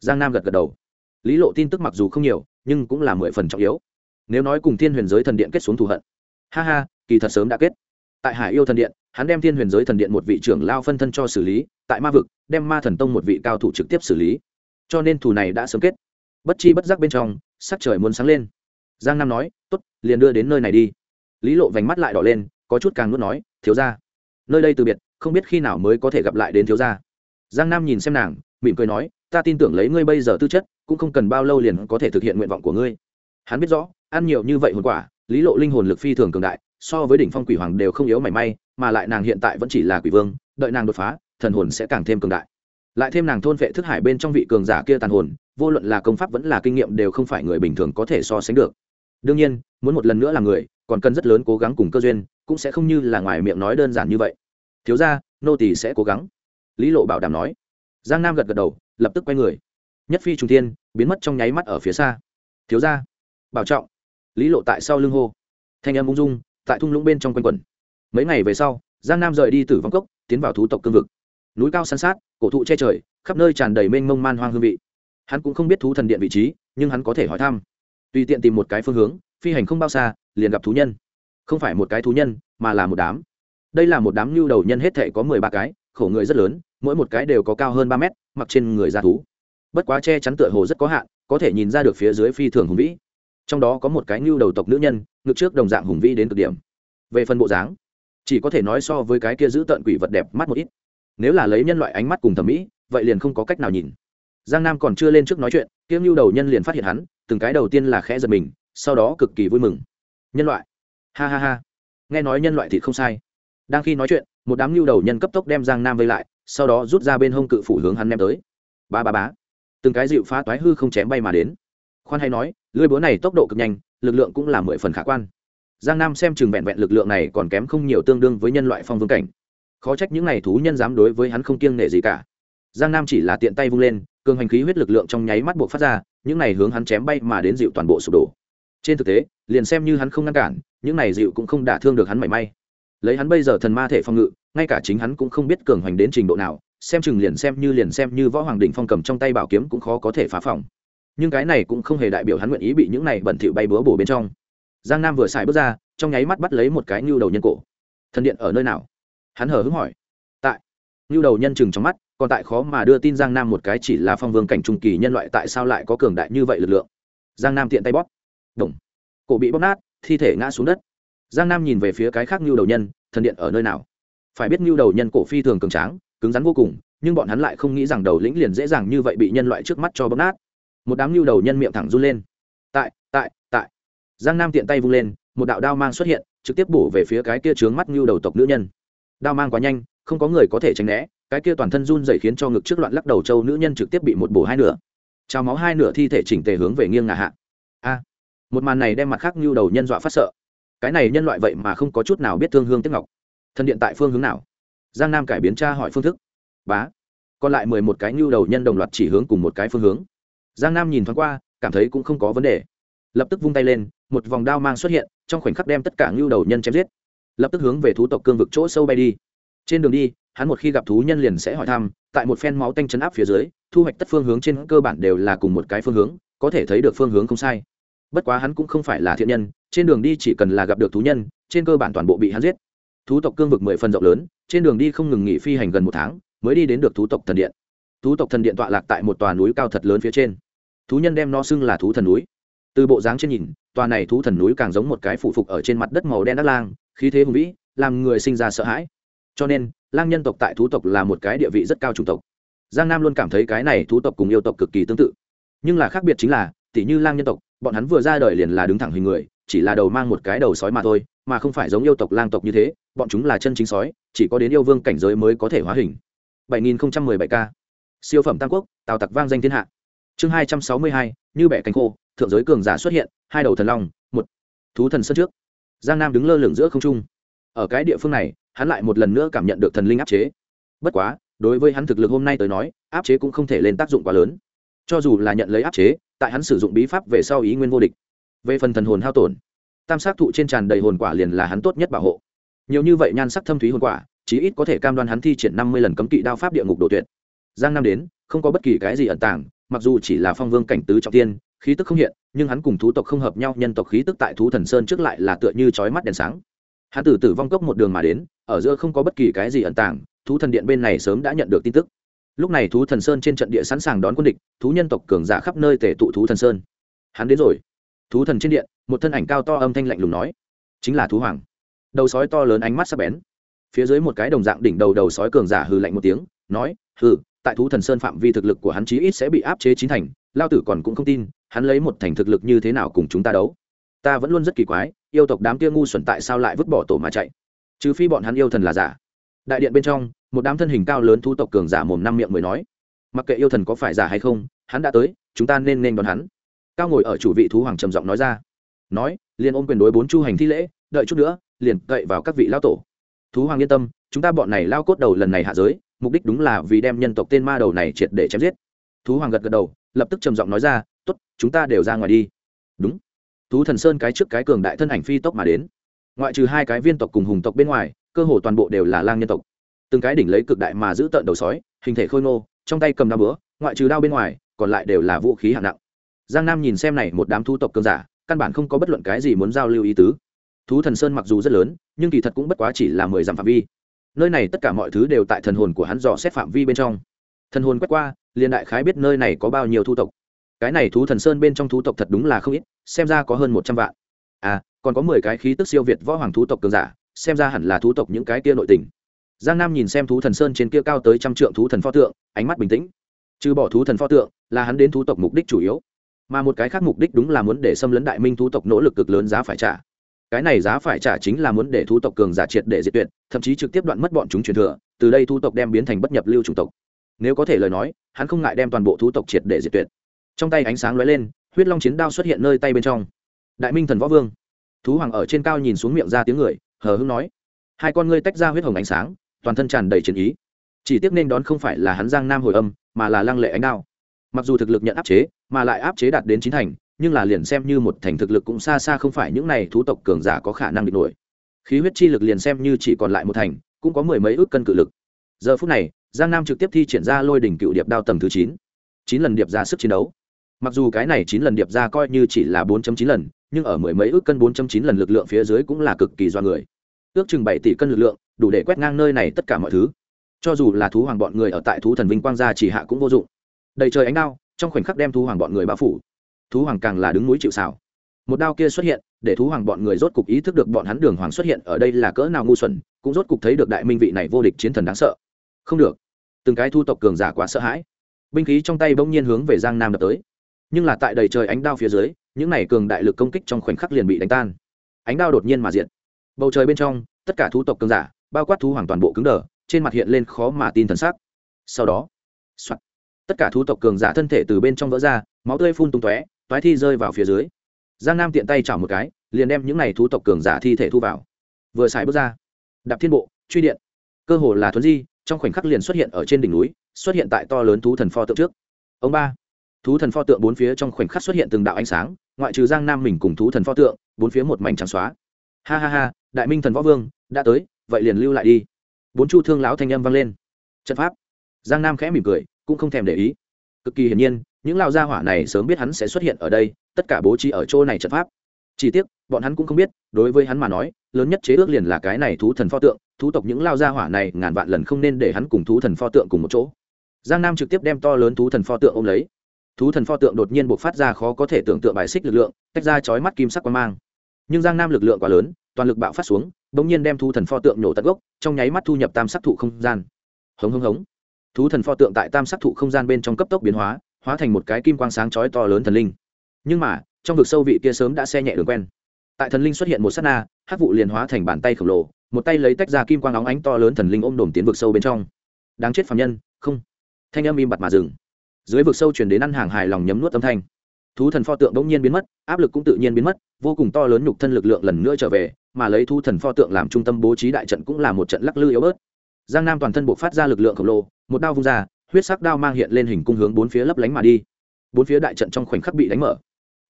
Giang nam gật gật đầu. Lý lộ tin tức mặc dù không nhiều, nhưng cũng là mười phần trọng yếu. Nếu nói cùng thiên huyền giới thần điện kết xuống thù hận, ha ha, kỳ thật sớm đã kết. Tại hải yêu thần điện, hắn đem thiên huyền giới thần điện một vị trưởng lao phân thân cho xử lý, tại ma vực, đem ma thần tông một vị cao thủ trực tiếp xử lý. Cho nên thù này đã sớm kết. Bất chi bất giác bên trong, sắc trời muốn sáng lên giang nam nói t ố t liền đưa đến nơi này đi. Lý lộ vành mắt lại đỏ lên, có chút càng nuốt nói, thiếu ra nơi đây từ biệt, không biết khi nào mới có thể gặp lại đến thiếu gia. Giang nam nhìn xem nàng, mỉm cười nói, ta tin tưởng lấy ngươi bây giờ tư chất, cũng không cần bao lâu liền có thể thực hiện nguyện vọng của ngươi. Hắn biết rõ, ăn nhiều như vậy hồn quả, lý lộ linh hồn lực phi thường cường đại, so với đỉnh phong quỷ hoàng đều không yếu mảy may, mà lại nàng hiện tại vẫn chỉ là quỷ vương, đợi nàng đột phá, thần hồn sẽ càng thêm cường đại. Lại thêm nàng thôn vệ thức hải bên trong vị cường giả kia tàn hồn, vô luận là công pháp vẫn là kinh nghiệm đều không phải người bình thường có thể so sánh được đương nhiên, muốn một lần nữa là người, còn cần rất lớn cố gắng cùng cơ duyên, cũng sẽ không như là ngoài miệng nói đơn giản như vậy. Thiếu ra nô tỳ sẽ cố gắng. Lý lộ bảo đảm nói. Giang nam gật gật đầu, lập tức quay người. Nhất phi trùng thiên, biến mất trong nháy mắt ở phía xa. Thiếu ra bảo trọng. Lý lộ tại sau lưng hô. Thanh âm ung dung, tại thung lũng bên trong quanh quẩn. Mấy ngày về sau, giang nam rời đi từ vong cốc, tiến vào thú tộc cương vực. Núi cao san sát, cổ thụ che trời, khắp nơi tràn đầy mênh mông man hoang hương vị. Hắn cũng không biết thú thần điện vị trí, nhưng hắn có thể hỏi thăm tùy tiện tìm một cái phương hướng, phi hành không bao xa, liền gặp thú nhân. Không phải một cái thú nhân, mà là một đám. Đây là một đám nhu đầu nhân hết thể có mười ba cái, khổ người rất lớn, mỗi một cái đều có cao hơn ba mét, mặc trên người da thú. Bất quá che chắn tựa hồ rất có hạn, có thể nhìn ra được phía dưới phi thường hùng vĩ. Trong đó có một cái nhu đầu tộc nữ nhân, ngực trước đồng dạng hùng vĩ đến cực điểm. Về phần bộ dáng, chỉ có thể nói so với cái kia giữ tận quỷ vật đẹp mắt một ít. Nếu là lấy nhân loại ánh mắt cùng thẩm mỹ, vậy liền không có cách nào nhìn. Giang nam còn chưa lên trước nói chuyện kiếm nhu đầu nhân liền phát hiện hắn từng cái đầu tiên là khẽ giật mình, sau đó cực kỳ vui mừng. Nhân loại. Ha ha ha. Nghe nói nhân loại thì không sai. Đang khi nói chuyện, một đám lưu đầu nhân cấp tốc đem giang nam vây lại, sau đó rút ra bên hông cự phủ hướng hắn đem tới. Ba ba bá từng cái dịu phá toái hư không chém bay mà đến. Khoan hay nói, lưới búa này tốc độ cực nhanh, lực lượng cũng là mười phần khả quan. Giang nam xem chừng vẹn vẹn lực lượng này còn kém không nhiều tương đương với nhân loại phong vương cảnh. Khó trách những n à y thú nhân dám đối với hắn không kiêng nể gì cả. Giang nam chỉ là tiện tay vung lên, cường hành khí huyết lực lượng trong nháy mắt buộc phát ra những này hướng hắn chém bay mà đến dịu toàn bộ sụp đổ. Trên thực tế, liền xem như hắn không ngăn cản, những này dịu cũng không đả thương được hắn mảy may. Lấy hắn bây giờ thần ma thể phong ngự, ngay cả chính hắn cũng không biết cường hoành đến trình độ nào, xem chừng liền xem như liền xem như võ hoàng đỉnh phong cầm trong tay bảo kiếm cũng khó có thể phá phòng. Nhưng cái này cũng không hề đại biểu hắn nguyện ý bị những này bẩn thỉu bay búa bổ bên trong. Giang nam vừa xài bước ra, trong nháy mắt bắt lấy một cái nhu đầu nhân cổ. Thần điện ở nơi nào? Hắn hờ hững hỏi. Tại. Nhu đầu nhân chừng trong mắt còn tại khó mà đưa tin giang nam một cái chỉ là phong vương cảnh trung kỳ nhân loại tại sao lại có cường đại như vậy lực lượng? Giang nam tiện tay bóp. Đồng cổ bị bóp nát, thi thể ngã xuống đất. Giang nam nhìn về phía cái khác nhu đầu nhân, thần điện ở nơi nào? Phải biết nhu đầu nhân cổ phi thường cường tráng, cứng rắn vô cùng, nhưng bọn hắn lại không nghĩ rằng đầu lĩnh liền dễ dàng như vậy bị nhân loại trước mắt cho bóp nát. Một đám nhu đầu nhân miệng thẳng run lên. Tại tại tại. Giang nam tiện tay vung lên, một đạo đao mang xuất hiện, trực tiếp bổ về phía cái kia trướng mắt nhu đầu tộc nữ nhân. Đao mang quá nhanh, không có người có thể tránh né cái kia toàn thân run dày khiến cho ngực trước loạn lắc đầu châu nữ nhân trực tiếp bị một bổ hai nửa. Trào máu hai nửa thi thể chỉnh tề hướng về nghiêng ngả hạ. A, một màn này đem mặt khác như đầu nhân dọa phát sợ. Cái này nhân loại vậy mà không có chút nào biết thương hương tiếc ngọc. Thân điện tại phương hướng nào? Giang nam cải biến tra hỏi phương thức. Bá, còn lại mười một cái như đầu nhân đồng loạt chỉ hướng cùng một cái phương hướng. Giang nam nhìn thoáng qua, cảm thấy cũng không có vấn đề. Lập tức vung tay lên, một vòng đao mang xuất hiện, trong khoảnh khắc đem tất cả nhu đầu nhân chém giết. Lập tức hướng về thú tộc cương vực chỗ sâu bay đi. Trên đường đi hắn một khi gặp thú nhân liền sẽ hỏi thăm, tại một phen máu tanh chấn áp phía dưới, thu hoạch tất phương hướng trên cơ bản đều là cùng một cái phương hướng, có thể thấy được phương hướng không sai. Bất quá hắn cũng không phải là thiện nhân, trên đường đi chỉ cần là gặp được thú nhân, trên cơ bản toàn bộ bị hắn giết. Thú tộc cương vực mười phần rộng lớn, trên đường đi không ngừng nghỉ phi hành gần một tháng, mới đi đến được thú tộc thần điện. Thú tộc thần điện tọa lạc tại một tòa núi cao thật lớn phía trên. Thú nhân đem no xưng là thú thần núi. Từ bộ dáng trên nhìn, tòa này thú thần núi càng giống một cái phụ phục ở trên mặt đất màu đen đắt lang, khí thế hùng vĩ, làm người sinh ra sợ hãi. Cho nên lang nhân tộc tại thú tộc là một cái địa vị rất cao chủng tộc. Giang nam luôn cảm thấy cái này thú tộc cùng yêu tộc cực kỳ tương tự. Nhưng là khác biệt chính là tỷ như lang nhân tộc bọn hắn vừa ra đời liền là đứng thẳng hình người chỉ là đầu mang một cái đầu sói mà thôi mà không phải giống yêu tộc lang tộc như thế bọn chúng là chân chính sói chỉ có đến yêu vương cảnh giới mới có thể hóa hình. 7017 k. Siêu phẩm tam quốc tào tặc vang danh thiên hạ. Chương 262, như bẻ cánh khô thượng giới cường giả xuất hiện hai đầu thần long một. Thú thần sân trước. Giang nam đứng lơ lửng giữa không trung ở cái địa phương này, hắn lại một lần nữa cảm nhận được thần linh áp chế. Bất quá, đối với hắn thực lực hôm nay tới nói, áp chế cũng không thể lên tác dụng quá lớn. Cho dù là nhận lấy áp chế, tại hắn sử dụng bí pháp về sau ý nguyên vô địch, về phần thần hồn hao tổn, tam sát thụ trên tràn đầy hồn quả liền là hắn tốt nhất bảo hộ. Nhiều như vậy nhan sắc thâm thúy hồn quả, chí ít có thể cam đoan hắn thi triển năm mươi lần cấm kỵ đao pháp địa ngục độ tuyệt. Giang nam đến, không có bất kỳ cái gì ẩn tàng, mặc dù chỉ là phong vương cảnh tứ trọng tiên, khí tức không hiện, nhưng hắn cùng thú tộc không hợp nhau, nhân tộc khí tức tại thú thần sơn trước lại là tựa như chói mắt đèn sáng hắn tử tử vong cốc một đường mà đến, ở giữa không có bất kỳ cái gì ẩn tàng, thú thần điện bên này sớm đã nhận được tin tức. Lúc này thú thần sơn trên trận địa sẵn sàng đón quân địch, thú nhân tộc cường giả khắp nơi tể tụ thú thần sơn. Hắn đến rồi. Thú thần trên điện, một thân ảnh cao to âm thanh lạnh lùng nói, chính là thú hoàng. Đầu sói to lớn ánh mắt sắc bén. Phía dưới một cái đồng dạng đỉnh đầu đầu sói cường giả hừ lạnh một tiếng, nói, hừ, tại thú thần sơn phạm vi thực lực của hắn chí ít sẽ bị áp chế chín thành, lao tử còn cũng không tin, hắn lấy một thành thực lực như thế nào cùng chúng ta đấu ta vẫn luôn rất kỳ quái, yêu tộc đám kia ngu xuẩn tại sao lại vứt bỏ tổ mà chạy? Trừ phi bọn hắn yêu thần là giả. Đại điện bên trong, một đám thân hình cao lớn thu tộc cường giả mồm năm miệng mới nói. Mặc kệ yêu thần có phải giả hay không, hắn đã tới, chúng ta nên nên đón hắn. Cao ngồi ở chủ vị thú hoàng trầm giọng nói ra. Nói, liền ôm quyền đối bốn chu hành thi lễ, đợi chút nữa, liền cậy vào các vị lao tổ. Thú hoàng yên tâm, chúng ta bọn này lao cốt đầu lần này hạ giới, mục đích đúng là vì đem nhân tộc tên ma đầu này triệt để chém giết. Thú hoàng gật gật đầu, lập tức trầm giọng nói ra t ố t chúng ta đều ra ngoài đi. Đúng thú thần sơn cái trước cái cường đại thân ảnh phi tốc mà đến. Ngoại trừ hai cái viên tộc cùng hùng tộc bên ngoài, cơ hồ toàn bộ đều là lang nhân tộc. Từng cái đỉnh lấy cực đại mà giữ tợn đầu sói, hình thể khôi ngô, trong tay cầm đao bữa ngoại trừ đao bên ngoài, còn lại đều là vũ khí hạng nặng. Giang nam nhìn xem này một đám thu tộc cường giả, căn bản không có bất luận cái gì muốn giao lưu ý tứ. Thú thần sơn mặc dù rất lớn, nhưng kỳ thật cũng bất quá chỉ là mười dặm phạm vi. Nơi này tất cả mọi thứ đều tại thần hồn của hắn dò xét phạm vi bên trong. Thần hồn quét qua, liền đại khái biết nơi này có bao nhiêu thu tộc cái này thú thần sơn bên trong thú tộc thật đúng là không ít, xem ra có hơn một trăm vạn. À còn có mười cái khí tức siêu việt võ hoàng thú tộc cường giả, xem ra hẳn là thú tộc những cái kia nội tình. Giang nam nhìn xem thú thần sơn trên kia cao tới trăm trượng thú thần pho tượng, ánh mắt bình tĩnh. Trừ bỏ thú thần pho tượng, là hắn đến thú tộc mục đích chủ yếu. Mà một cái khác mục đích đúng là muốn để xâm lấn đại minh thú tộc nỗ lực cực lớn giá phải trả. Cái này giá phải trả chính là muốn để thú tộc cường giả triệt để diệt tuyệt, thậm chí trực tiếp đoạn mất bọn chúng truyền thừa, từ đây thú tộc đem biến thành bất nhập lưu chủng tộc. Nếu có thể lời nói, hắn không ngại đem toàn bộ thú tộc triệt để diệt tuyệt trong tay ánh sáng lóe lên, huyết long chiến đao xuất hiện nơi tay bên trong. Đại minh thần võ vương. Thú hoàng ở trên cao nhìn xuống miệng ra tiếng người, hờ hưng nói. Hai con ngươi tách ra huyết hồng ánh sáng, toàn thân tràn đầy chiến ý. Chỉ tiếc nên đón không phải là hắn giang nam hồi âm, mà là lăng lệ ánh đao. Mặc dù thực lực nhận áp chế, mà lại áp chế đạt đến chín thành, nhưng là liền xem như một thành thực lực cũng xa xa không phải những này thú tộc cường giả có khả năng địch nổi. Khí huyết chi lực liền xem như chỉ còn lại một thành, cũng có mười mấy ước cân cự lực. Giờ phút này, giang nam trực tiếp thi triển ra lôi đỉnh cựu điệp đao tầng thứ chín. Chín lần điệp ra sức chiến đấu mặc dù cái này chín lần điệp ra coi như chỉ là bốn chín lần, nhưng ở mười mấy ước cân bốn chín lần lực lượng phía dưới cũng là cực kỳ do người. Ước chừng bảy tỷ cân lực lượng, đủ để quét ngang nơi này tất cả mọi thứ. Cho dù là thú hoàng bọn người ở tại thú thần vinh quang gia chỉ hạ cũng vô dụng. Đầy trời ánh đao, trong khoảnh khắc đem thú hoàng bọn người bao phủ. Thú hoàng càng là đứng núi chịu xào một đao kia xuất hiện, để thú hoàng bọn người rốt cục ý thức được bọn hắn đường hoàng xuất hiện ở đây là cỡ nào ngu xuẩn, cũng rốt cục thấy được đại minh vị này vô địch chiến thần đáng sợ. Không được. Từng cái thu tộc cường giả quá sợ hãi. Binh khí trong tay bỗng nhiên hướng về giang nam đập tới nhưng là tại đầy trời ánh đao phía dưới những này cường đại lực công kích trong khoảnh khắc liền bị đánh tan. Ánh đao đột nhiên mà diện bầu trời bên trong tất cả thú tộc cường giả bao quát thú hoàng toàn bộ cứng đờ trên mặt hiện lên khó mà tin thần sắc. Sau đó soạt, tất cả thú tộc cường giả thân thể từ bên trong vỡ ra máu tươi phun tung tóe toái thi rơi vào phía dưới. Giang nam tiện tay chảo một cái liền đem những này thú tộc cường giả thi thể thu vào. Vừa xài bước ra đạp thiên bộ truy điện. Cơ hồ là thuấn di trong khoảnh khắc liền xuất hiện ở trên đỉnh núi xuất hiện tại to lớn thú thần pho tượng trước. Ông ba thú thần pho tượng bốn phía trong khoảnh khắc xuất hiện từng đạo ánh sáng, ngoại trừ giang nam mình cùng thú thần pho tượng, bốn phía một mảnh trắng xóa. Ha ha ha, đại minh thần võ vương, đã tới, vậy liền lưu lại đi. Bốn chu thương lão thanh âm vang lên. Trận pháp. Giang nam khẽ mỉm cười, cũng không thèm để ý. Cực kỳ hiển nhiên, những lao gia hỏa này sớm biết hắn sẽ xuất hiện ở đây, tất cả bố trí ở chỗ này trận pháp. Chỉ tiếc, bọn hắn cũng không biết, đối với hắn mà nói, lớn nhất chế ước liền là cái này thú thần pho tượng, thú tộc những lao gia hỏa này ngàn vạn lần không nên để hắn cùng thú thần pho tượng cùng một chỗ. Giang nam trực tiếp đem to lớn thú thần pho tượng ôm lấy thú thần pho tượng đột nhiên buộc phát ra khó có thể tưởng tượng bài xích lực lượng, tách ra chói mắt kim sắc quang mang. Nhưng giang nam lực lượng quá lớn, toàn lực bạo phát xuống đ ỗ n g nhiên đem thú thần pho tượng nhổ tận gốc, trong nháy mắt thu nhập tam sắc thụ không gian. Hống hống hống. Thú thần pho tượng tại tam sắc thụ không gian bên trong cấp tốc biến hóa hóa thành một cái kim quang sáng chói to lớn thần linh. Nhưng mà, trong vực sâu vị kia sớm đã xe nhẹ đường quen. Tại thần linh xuất hiện một s á t na hát vụ liền hóa thành bàn tay khổng lồ, một tay lấy tách ra kim quang óng ánh to lớn thần linh ôm đồm tiến vực sâu bên trong. Đáng chết phạm nhân, không. Thanh âm im bặt mà dừng dưới vực sâu chuyển đến ăn hàng hài lòng nhấm nuốt âm thanh. Thú thần pho tượng bỗng nhiên biến mất, áp lực cũng tự nhiên biến mất, vô cùng to lớn nhục thân lực lượng lần nữa trở về, mà lấy thú thần pho tượng làm trung tâm bố trí đại trận cũng là một trận lắc lư yếu bớt. Giang nam toàn thân buộc phát ra lực lượng khổng lồ, một đao vung ra, huyết sắc đao mang hiện lên hình cung hướng bốn phía lấp lánh mà đi. Bốn phía đại trận trong khoảnh khắc bị đánh mở.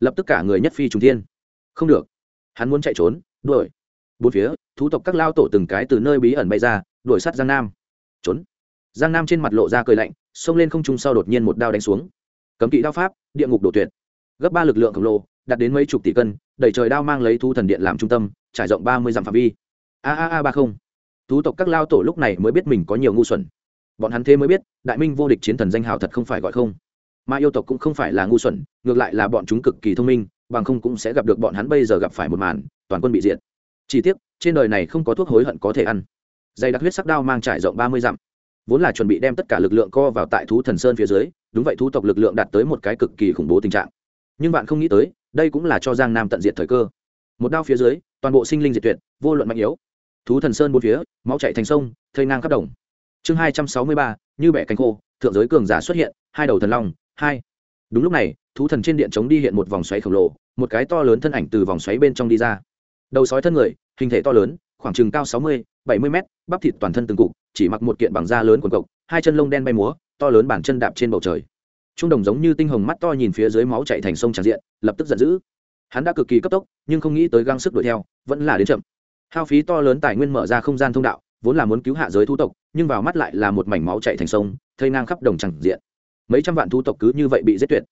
Lập tức cả người nhất phi trùng thiên. Không được. Hắn muốn chạy trốn, đuổi. Bốn phía, thú tộc các lao tổ từng cái từ nơi bí ẩn bay ra, đuổi sát giang nam. Trốn. Giang nam trên mặt lộ ra cười lạnh xông lên không trung sau đột nhiên một đao đánh xuống. Cấm kỵ đao pháp, địa ngục đổ tuyệt. Gấp ba lực lượng khổng lồ, đạt đến mấy chục tỷ cân, đẩy trời đao mang lấy thu thần điện làm trung tâm, trải rộng ba mươi dặm phạm vi. A a a ba không. Thú tộc các lao tổ lúc này mới biết mình có nhiều ngu xuẩn. Bọn hắn thế mới biết, đại minh vô địch chiến thần danh hào thật không phải gọi không. Mà yêu tộc cũng không phải là ngu xuẩn, ngược lại là bọn chúng cực kỳ thông minh, bằng không cũng sẽ gặp được bọn hắn bây giờ gặp phải một màn, toàn quân bị diệt. Chỉ tiếc, trên đời này không có thuốc hối hận có thể ăn. Dây đặc huyết sắc đao mang trải rộng ba mươi dặm vốn là chuẩn bị đem tất cả lực lượng co vào tại thú thần sơn phía dưới, đúng vậy thú tộc lực lượng đạt tới một cái cực kỳ khủng bố tình trạng. Nhưng bạn không nghĩ tới, đây cũng là cho giang nam tận diệt thời cơ. Một đao phía dưới, toàn bộ sinh linh diệt tuyệt, vô luận mạnh yếu. Thú thần sơn bốn phía, máu chạy thành sông, thây ngang khắp đồng. Chương hai trăm sáu mươi ba, như bẻ cánh khô, thượng giới cường giả xuất hiện, hai đầu thần long, hai. Đúng lúc này, thú thần trên điện chống đi hiện một vòng xoáy khổng lồ, một cái to lớn thân ảnh từ vòng xoáy bên trong đi ra. Đầu sói thân người, hình thể to lớn, khoảng chừng cao sáu mươi bảy mươi mét, bắp thịt toàn thân từng cục, chỉ mặc một kiện bằng da lớn quần cộc, hai chân lông đen bay múa, to lớn bàn chân đạp trên bầu trời. Trung đồng giống như tinh hồng mắt to nhìn phía dưới máu chạy thành sông tràn diện, lập tức giận dữ. Hắn đã cực kỳ cấp tốc, nhưng không nghĩ tới găng sức đuổi theo, vẫn là đến chậm. Hao phí to lớn tài nguyên mở ra không gian thông đạo, vốn là muốn cứu hạ giới thu tộc, nhưng vào mắt lại là một mảnh máu chạy thành sông, thây ngang khắp đồng chẳng diện. Mấy trăm vạn thu tộc cứ như vậy bị giết tuyệt.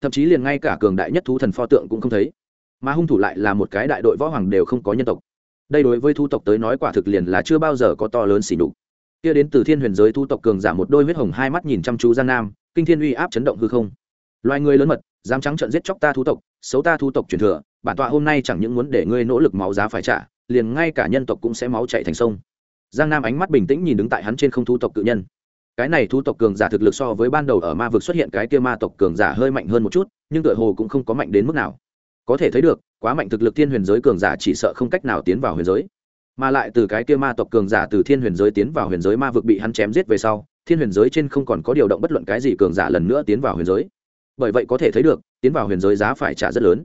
Thậm chí liền ngay cả cường đại nhất thú thần pho tượng cũng không thấy. Mà hung thủ lại là một cái đại đội võ hoàng đều không có nhân tộc đây đối với thu tộc tới nói quả thực liền là chưa bao giờ có to lớn xỉ nhục. Kia đến từ thiên huyền giới thu tộc cường giả một đôi huyết hồng hai mắt nhìn chăm chú giang nam, kinh thiên uy áp chấn động hư không. Loài người lớn mật, dám trắng trợn giết chóc ta thu tộc, xấu ta thu tộc truyền thừa, bản tọa hôm nay chẳng những muốn để ngươi nỗ lực máu giá phải trả, liền ngay cả nhân tộc cũng sẽ máu chạy thành sông. Giang nam ánh mắt bình tĩnh nhìn đứng tại hắn trên không thu tộc cự nhân. Cái này thu tộc cường giả thực lực so với ban đầu ở ma vực xuất hiện cái kia ma tộc cường giả hơi mạnh hơn một chút, nhưng tựa hồ cũng không có mạnh đến mức nào. Có thể thấy được quá mạnh thực lực thiên huyền giới cường giả chỉ sợ không cách nào tiến vào huyền giới. Mà lại từ cái kia ma tộc cường giả từ thiên huyền giới tiến vào huyền giới ma vực bị hắn chém giết về sau, thiên huyền giới trên không còn có điều động bất luận cái gì cường giả lần nữa tiến vào huyền giới. Bởi vậy có thể thấy được, tiến vào huyền giới giá phải trả rất lớn.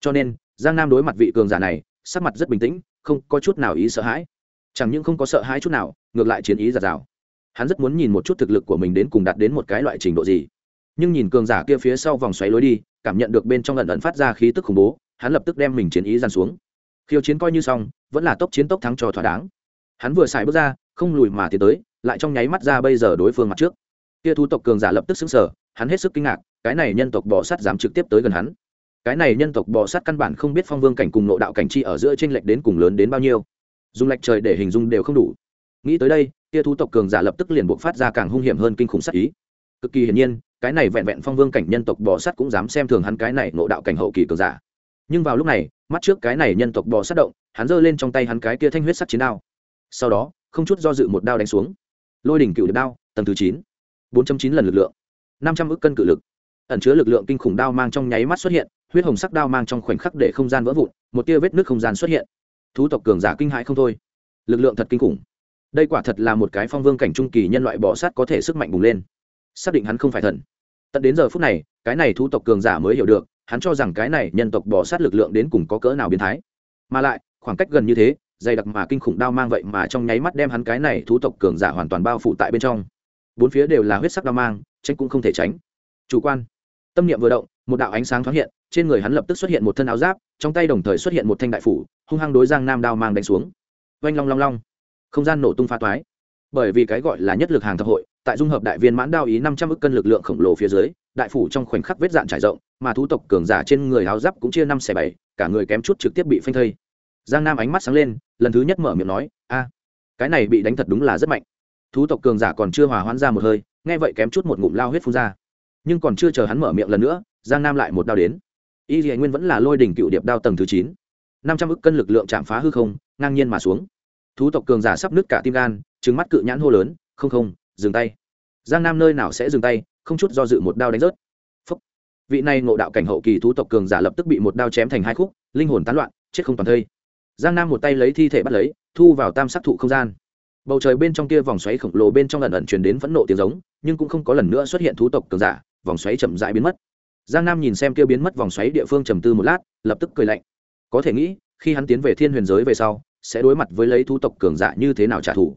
Cho nên, giang nam đối mặt vị cường giả này, sắc mặt rất bình tĩnh, không có chút nào ý sợ hãi. Chẳng những không có sợ hãi chút nào, ngược lại chiến ý giạt rào. Hắn rất muốn nhìn một chút thực lực của mình đến cùng đạt đến một cái loại trình độ gì. Nhưng nhìn cường giả kia phía sau vòng xoáy lối đi, cảm nhận được bên trong lần ẩn phát ra khí tức khủng bố hắn lập tức đem mình chiến ý dàn xuống. Khiêu chiến coi như xong, vẫn là tốc chiến tốc thắng cho thỏa đáng. Hắn vừa xài bước ra, không lùi mà tiến tới, lại trong nháy mắt ra bây giờ đối phương mặt trước. Kia thu tộc cường giả lập tức xứng sở hắn hết sức kinh ngạc, cái này nhân tộc bò sắt dám trực tiếp tới gần hắn. Cái này nhân tộc bò sắt căn bản không biết phong vương cảnh cùng nộ đạo cảnh chi ở giữa trên lệch đến cùng lớn đến bao nhiêu. Dùng lệch trời để hình dung đều không đủ. Nghĩ tới đây, kia thu tộc cường giả lập tức liền buộc phát ra càng hung hiểm hơn kinh khủng sắc ý. Cực kỳ hiển nhiên, cái này vẹn vẹn phong vương cảnh nhân tộc bò sắt cũng dám xem thường hắn cái này nộ đạo cảnh hậu kỳ cường giả nhưng vào lúc này, mắt trước cái này nhân tộc bò sát động, hắn giơ lên trong tay hắn cái kia thanh huyết sắc chiến đao. Sau đó, không chút do dự một đao đánh xuống. Lôi đỉnh cựu đao, tầng thứ chín. bốn chín lần lực lượng. năm trăm ước cân cự lực. Ẩn chứa lực lượng kinh khủng đao mang trong nháy mắt xuất hiện, huyết hồng sắc đao mang trong khoảnh khắc để không gian vỡ vụn, một tia vết nước không gian xuất hiện. Thú tộc cường giả kinh hãi không thôi. Lực lượng thật kinh khủng. Đây quả thật là một cái phong vương cảnh trung kỳ nhân loại bò sát có thể sức mạnh bùng lên. Xác định hắn không phải thần. Tận đến giờ phút này, cái này thú tộc cường giả mới hiểu được hắn cho rằng cái này nhân tộc bỏ sát lực lượng đến cùng có cỡ nào biến thái. Mà lại, khoảng cách gần như thế, dày đặc mà kinh khủng đao mang vậy mà trong nháy mắt đem hắn cái này thú tộc cường giả hoàn toàn bao phủ tại bên trong. Bốn phía đều là huyết sắc đao mang tranh cũng không thể tránh. Chủ quan. Tâm niệm vừa động, một đạo ánh sáng thoáng hiện, trên người hắn lập tức xuất hiện một thân áo giáp, trong tay đồng thời xuất hiện một thanh đại phủ, hung hăng đối giang nam đao mang đánh xuống. Oanh long long long. Không gian nổ tung pha toái. Bởi vì cái gọi là nhất lực hàng thập hội, tại dung hợp đại viên mãn đao ý năm trăm ức cân lực lượng khổng lồ phía dưới đại phủ trong khoảnh khắc vết dạn trải rộng, mà thú tộc cường giả trên người áo giáp cũng chia năm xẻ bảy, cả người kém chút trực tiếp bị phanh thây. Giang nam ánh mắt sáng lên, lần thứ nhất mở miệng nói, a, cái này bị đánh thật đúng là rất mạnh. Thú tộc cường giả còn chưa hòa hoãn ra một hơi, nghe vậy kém chút một ngụm lao huyết phun ra. Nhưng còn chưa chờ hắn mở miệng lần nữa, giang nam lại một đao đến. Y dì nguyên vẫn là lôi đỉnh cựu điệp đao tầng thứ chín. Năm trăm ức cân lực lượng chạm phá hư không, ngang nhiên mà xuống. Thú tộc cường giả sắp nứt cả tim gan trứng mắt cự nhãn hô lớn, không không, dừng tay giang nam nơi nào sẽ dừng tay, không chút do dự một đao đánh rớt. Phúc. vị này ngộ đạo cảnh hậu kỳ thú tộc cường giả lập tức bị một đao chém thành hai khúc, linh hồn tán loạn, chết không toàn thây. Giang nam một tay lấy thi thể bắt lấy, thu vào tam sắc thụ không gian. Bầu trời bên trong kia vòng xoáy khổng lồ bên trong lần ẩn truyền đến phẫn nộ tiếng giống, nhưng cũng không có lần nữa xuất hiện thú tộc cường giả, vòng xoáy chậm rãi biến mất. Giang nam nhìn xem kia biến mất vòng xoáy địa phương trầm tư một lát, lập tức cười lạnh. Có thể nghĩ, khi hắn tiến về thiên huyền giới về sau, sẽ đối mặt với lấy thú tộc cường giả như thế nào trả thù.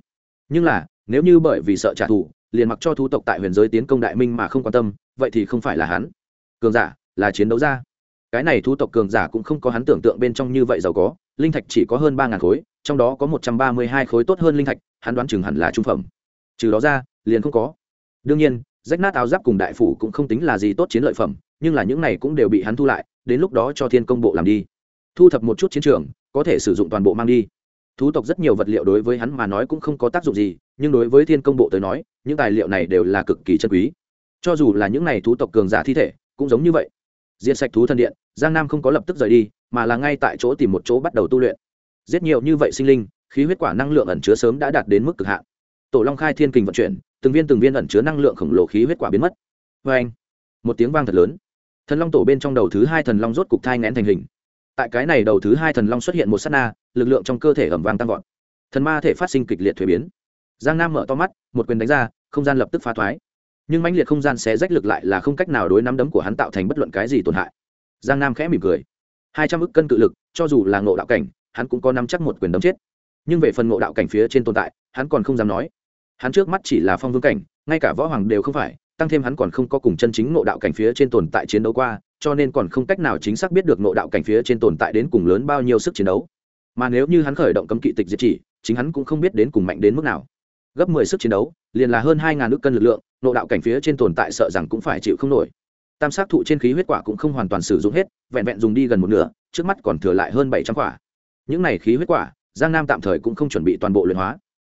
Nhưng là, nếu như bởi vì sợ trả thù liền mặc cho thú tộc tại huyền giới tiến công đại minh mà không quan tâm, vậy thì không phải là hắn. Cường giả, là chiến đấu gia. Cái này thú tộc cường giả cũng không có hắn tưởng tượng bên trong như vậy giàu có, linh thạch chỉ có hơn ba ngàn khối, trong đó có một trăm ba mươi hai khối tốt hơn linh thạch, hắn đoán chừng hẳn là trung phẩm. Trừ đó ra, liền không có. Đương nhiên, rách nát áo giáp cùng đại phủ cũng không tính là gì tốt chiến lợi phẩm, nhưng là những này cũng đều bị hắn thu lại, đến lúc đó cho thiên công bộ làm đi. Thu thập một chút chiến trường, có thể sử dụng toàn bộ mang đi thú tộc rất nhiều vật liệu đối với hắn mà nói cũng không có tác dụng gì, nhưng đối với thiên công bộ tới nói, những tài liệu này đều là cực kỳ chân quý. Cho dù là những này thú tộc cường giả thi thể, cũng giống như vậy. Diện sạch thú thân điện, giang nam không có lập tức rời đi, mà là ngay tại chỗ tìm một chỗ bắt đầu tu luyện. Giết nhiều như vậy sinh linh, khí huyết quả năng lượng ẩn chứa sớm đã đạt đến mức cực hạn. Tổ long khai thiên kình vận chuyển, từng viên từng viên ẩn chứa năng lượng khổng lồ khí huyết quả biến mất. Vê anh một tiếng vang thật lớn. Thần long tổ bên trong đầu thứ hai thần long rốt cục thai ngén thành hình tại cái này đầu thứ hai thần long xuất hiện một s á t na, lực lượng trong cơ thể ẩm vàng tăng vọt. Thần ma thể phát sinh kịch liệt thuế biến. Giang nam mở to mắt, một quyền đánh ra, không gian lập tức phá thoái. Nhưng mãnh liệt không gian xé rách lực lại là không cách nào đối nắm đấm của hắn tạo thành bất luận cái gì tổn hại. Giang nam khẽ mỉm cười. Hai trăm ức cân cự lực, cho dù là ngộ đạo cảnh, hắn cũng có nắm chắc một quyền đấm chết. Nhưng về phần ngộ đạo cảnh phía trên tồn tại, hắn còn không dám nói. Hắn trước mắt chỉ là phong vương cảnh, ngay cả võ hoàng đều không phải, tăng thêm hắn còn không có cùng chân chính ngộ đạo cảnh phía trên tồn tại chiến đấu qua cho nên còn không cách nào chính xác biết được nội đạo cảnh phía trên tồn tại đến cùng lớn bao nhiêu sức chiến đấu. Mà nếu như hắn khởi động cấm kỵ tịch diệt chỉ, chính hắn cũng không biết đến cùng mạnh đến mức nào. Gấp mười sức chiến đấu, liền là hơn hai ngàn ước cân lực lượng, nội đạo cảnh phía trên tồn tại sợ rằng cũng phải chịu không nổi. Tam sát thụ trên khí huyết quả cũng không hoàn toàn sử dụng hết, vẹn vẹn dùng đi gần một nửa, trước mắt còn thừa lại hơn bảy trăm quả. Những này khí huyết quả, giang nam tạm thời cũng không chuẩn bị toàn bộ luyện hóa.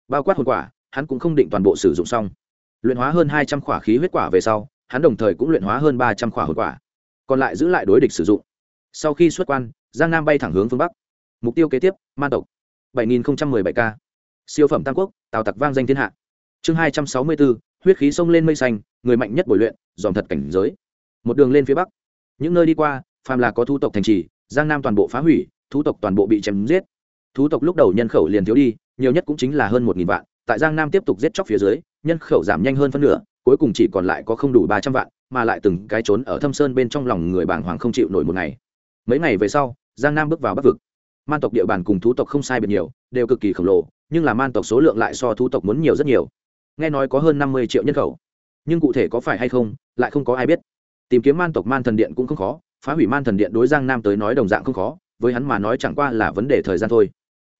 Bao quát hồn quả, hắn cũng không định toàn bộ sử dụng xong. Luyện hóa hơn hai trăm quả khí huyết quả về sau, hắn đồng thời cũng luyện hóa hơn ba trăm quả hồn quả còn lại giữ lại đối địch sử dụng. Sau khi xuất quan, giang nam bay thẳng hướng phương bắc. Mục tiêu kế tiếp man tộc. bảy nghìn bảy k siêu phẩm tam quốc, tào tặc vang danh thiên hạ. Chương hai trăm sáu mươi bốn huyết khí sông lên mây xanh, người mạnh nhất bồi luyện, dòm thật cảnh giới. Một đường lên phía bắc. Những nơi đi qua, phàm là có thu tộc thành trì, giang nam toàn bộ phá hủy thu tộc toàn bộ bị chém giết. Thú tộc lúc đầu nhân khẩu liền thiếu đi, nhiều nhất cũng chính là hơn một nghìn vạn, tại giang nam tiếp tục giết chóc phía dưới, nhân khẩu giảm nhanh hơn phân nửa, cuối cùng chỉ còn lại có không đủ ba trăm vạn mà lại từng cái trốn ở thâm sơn bên trong lòng người bàng hoàng không chịu nổi một ngày. Mấy ngày về sau, giang nam bước vào bắc vực. Man tộc địa bàn cùng thú tộc không sai biệt nhiều, đều cực kỳ khổng lồ, nhưng là man tộc số lượng lại so thú tộc muốn nhiều rất nhiều. Nghe nói có hơn năm mươi triệu nhân khẩu. Nhưng cụ thể có phải hay không, lại không có ai biết. Tìm kiếm man tộc man thần điện cũng không khó, phá hủy man thần điện đối giang nam tới nói đồng dạng không khó, với hắn mà nói chẳng qua là vấn đề thời gian thôi.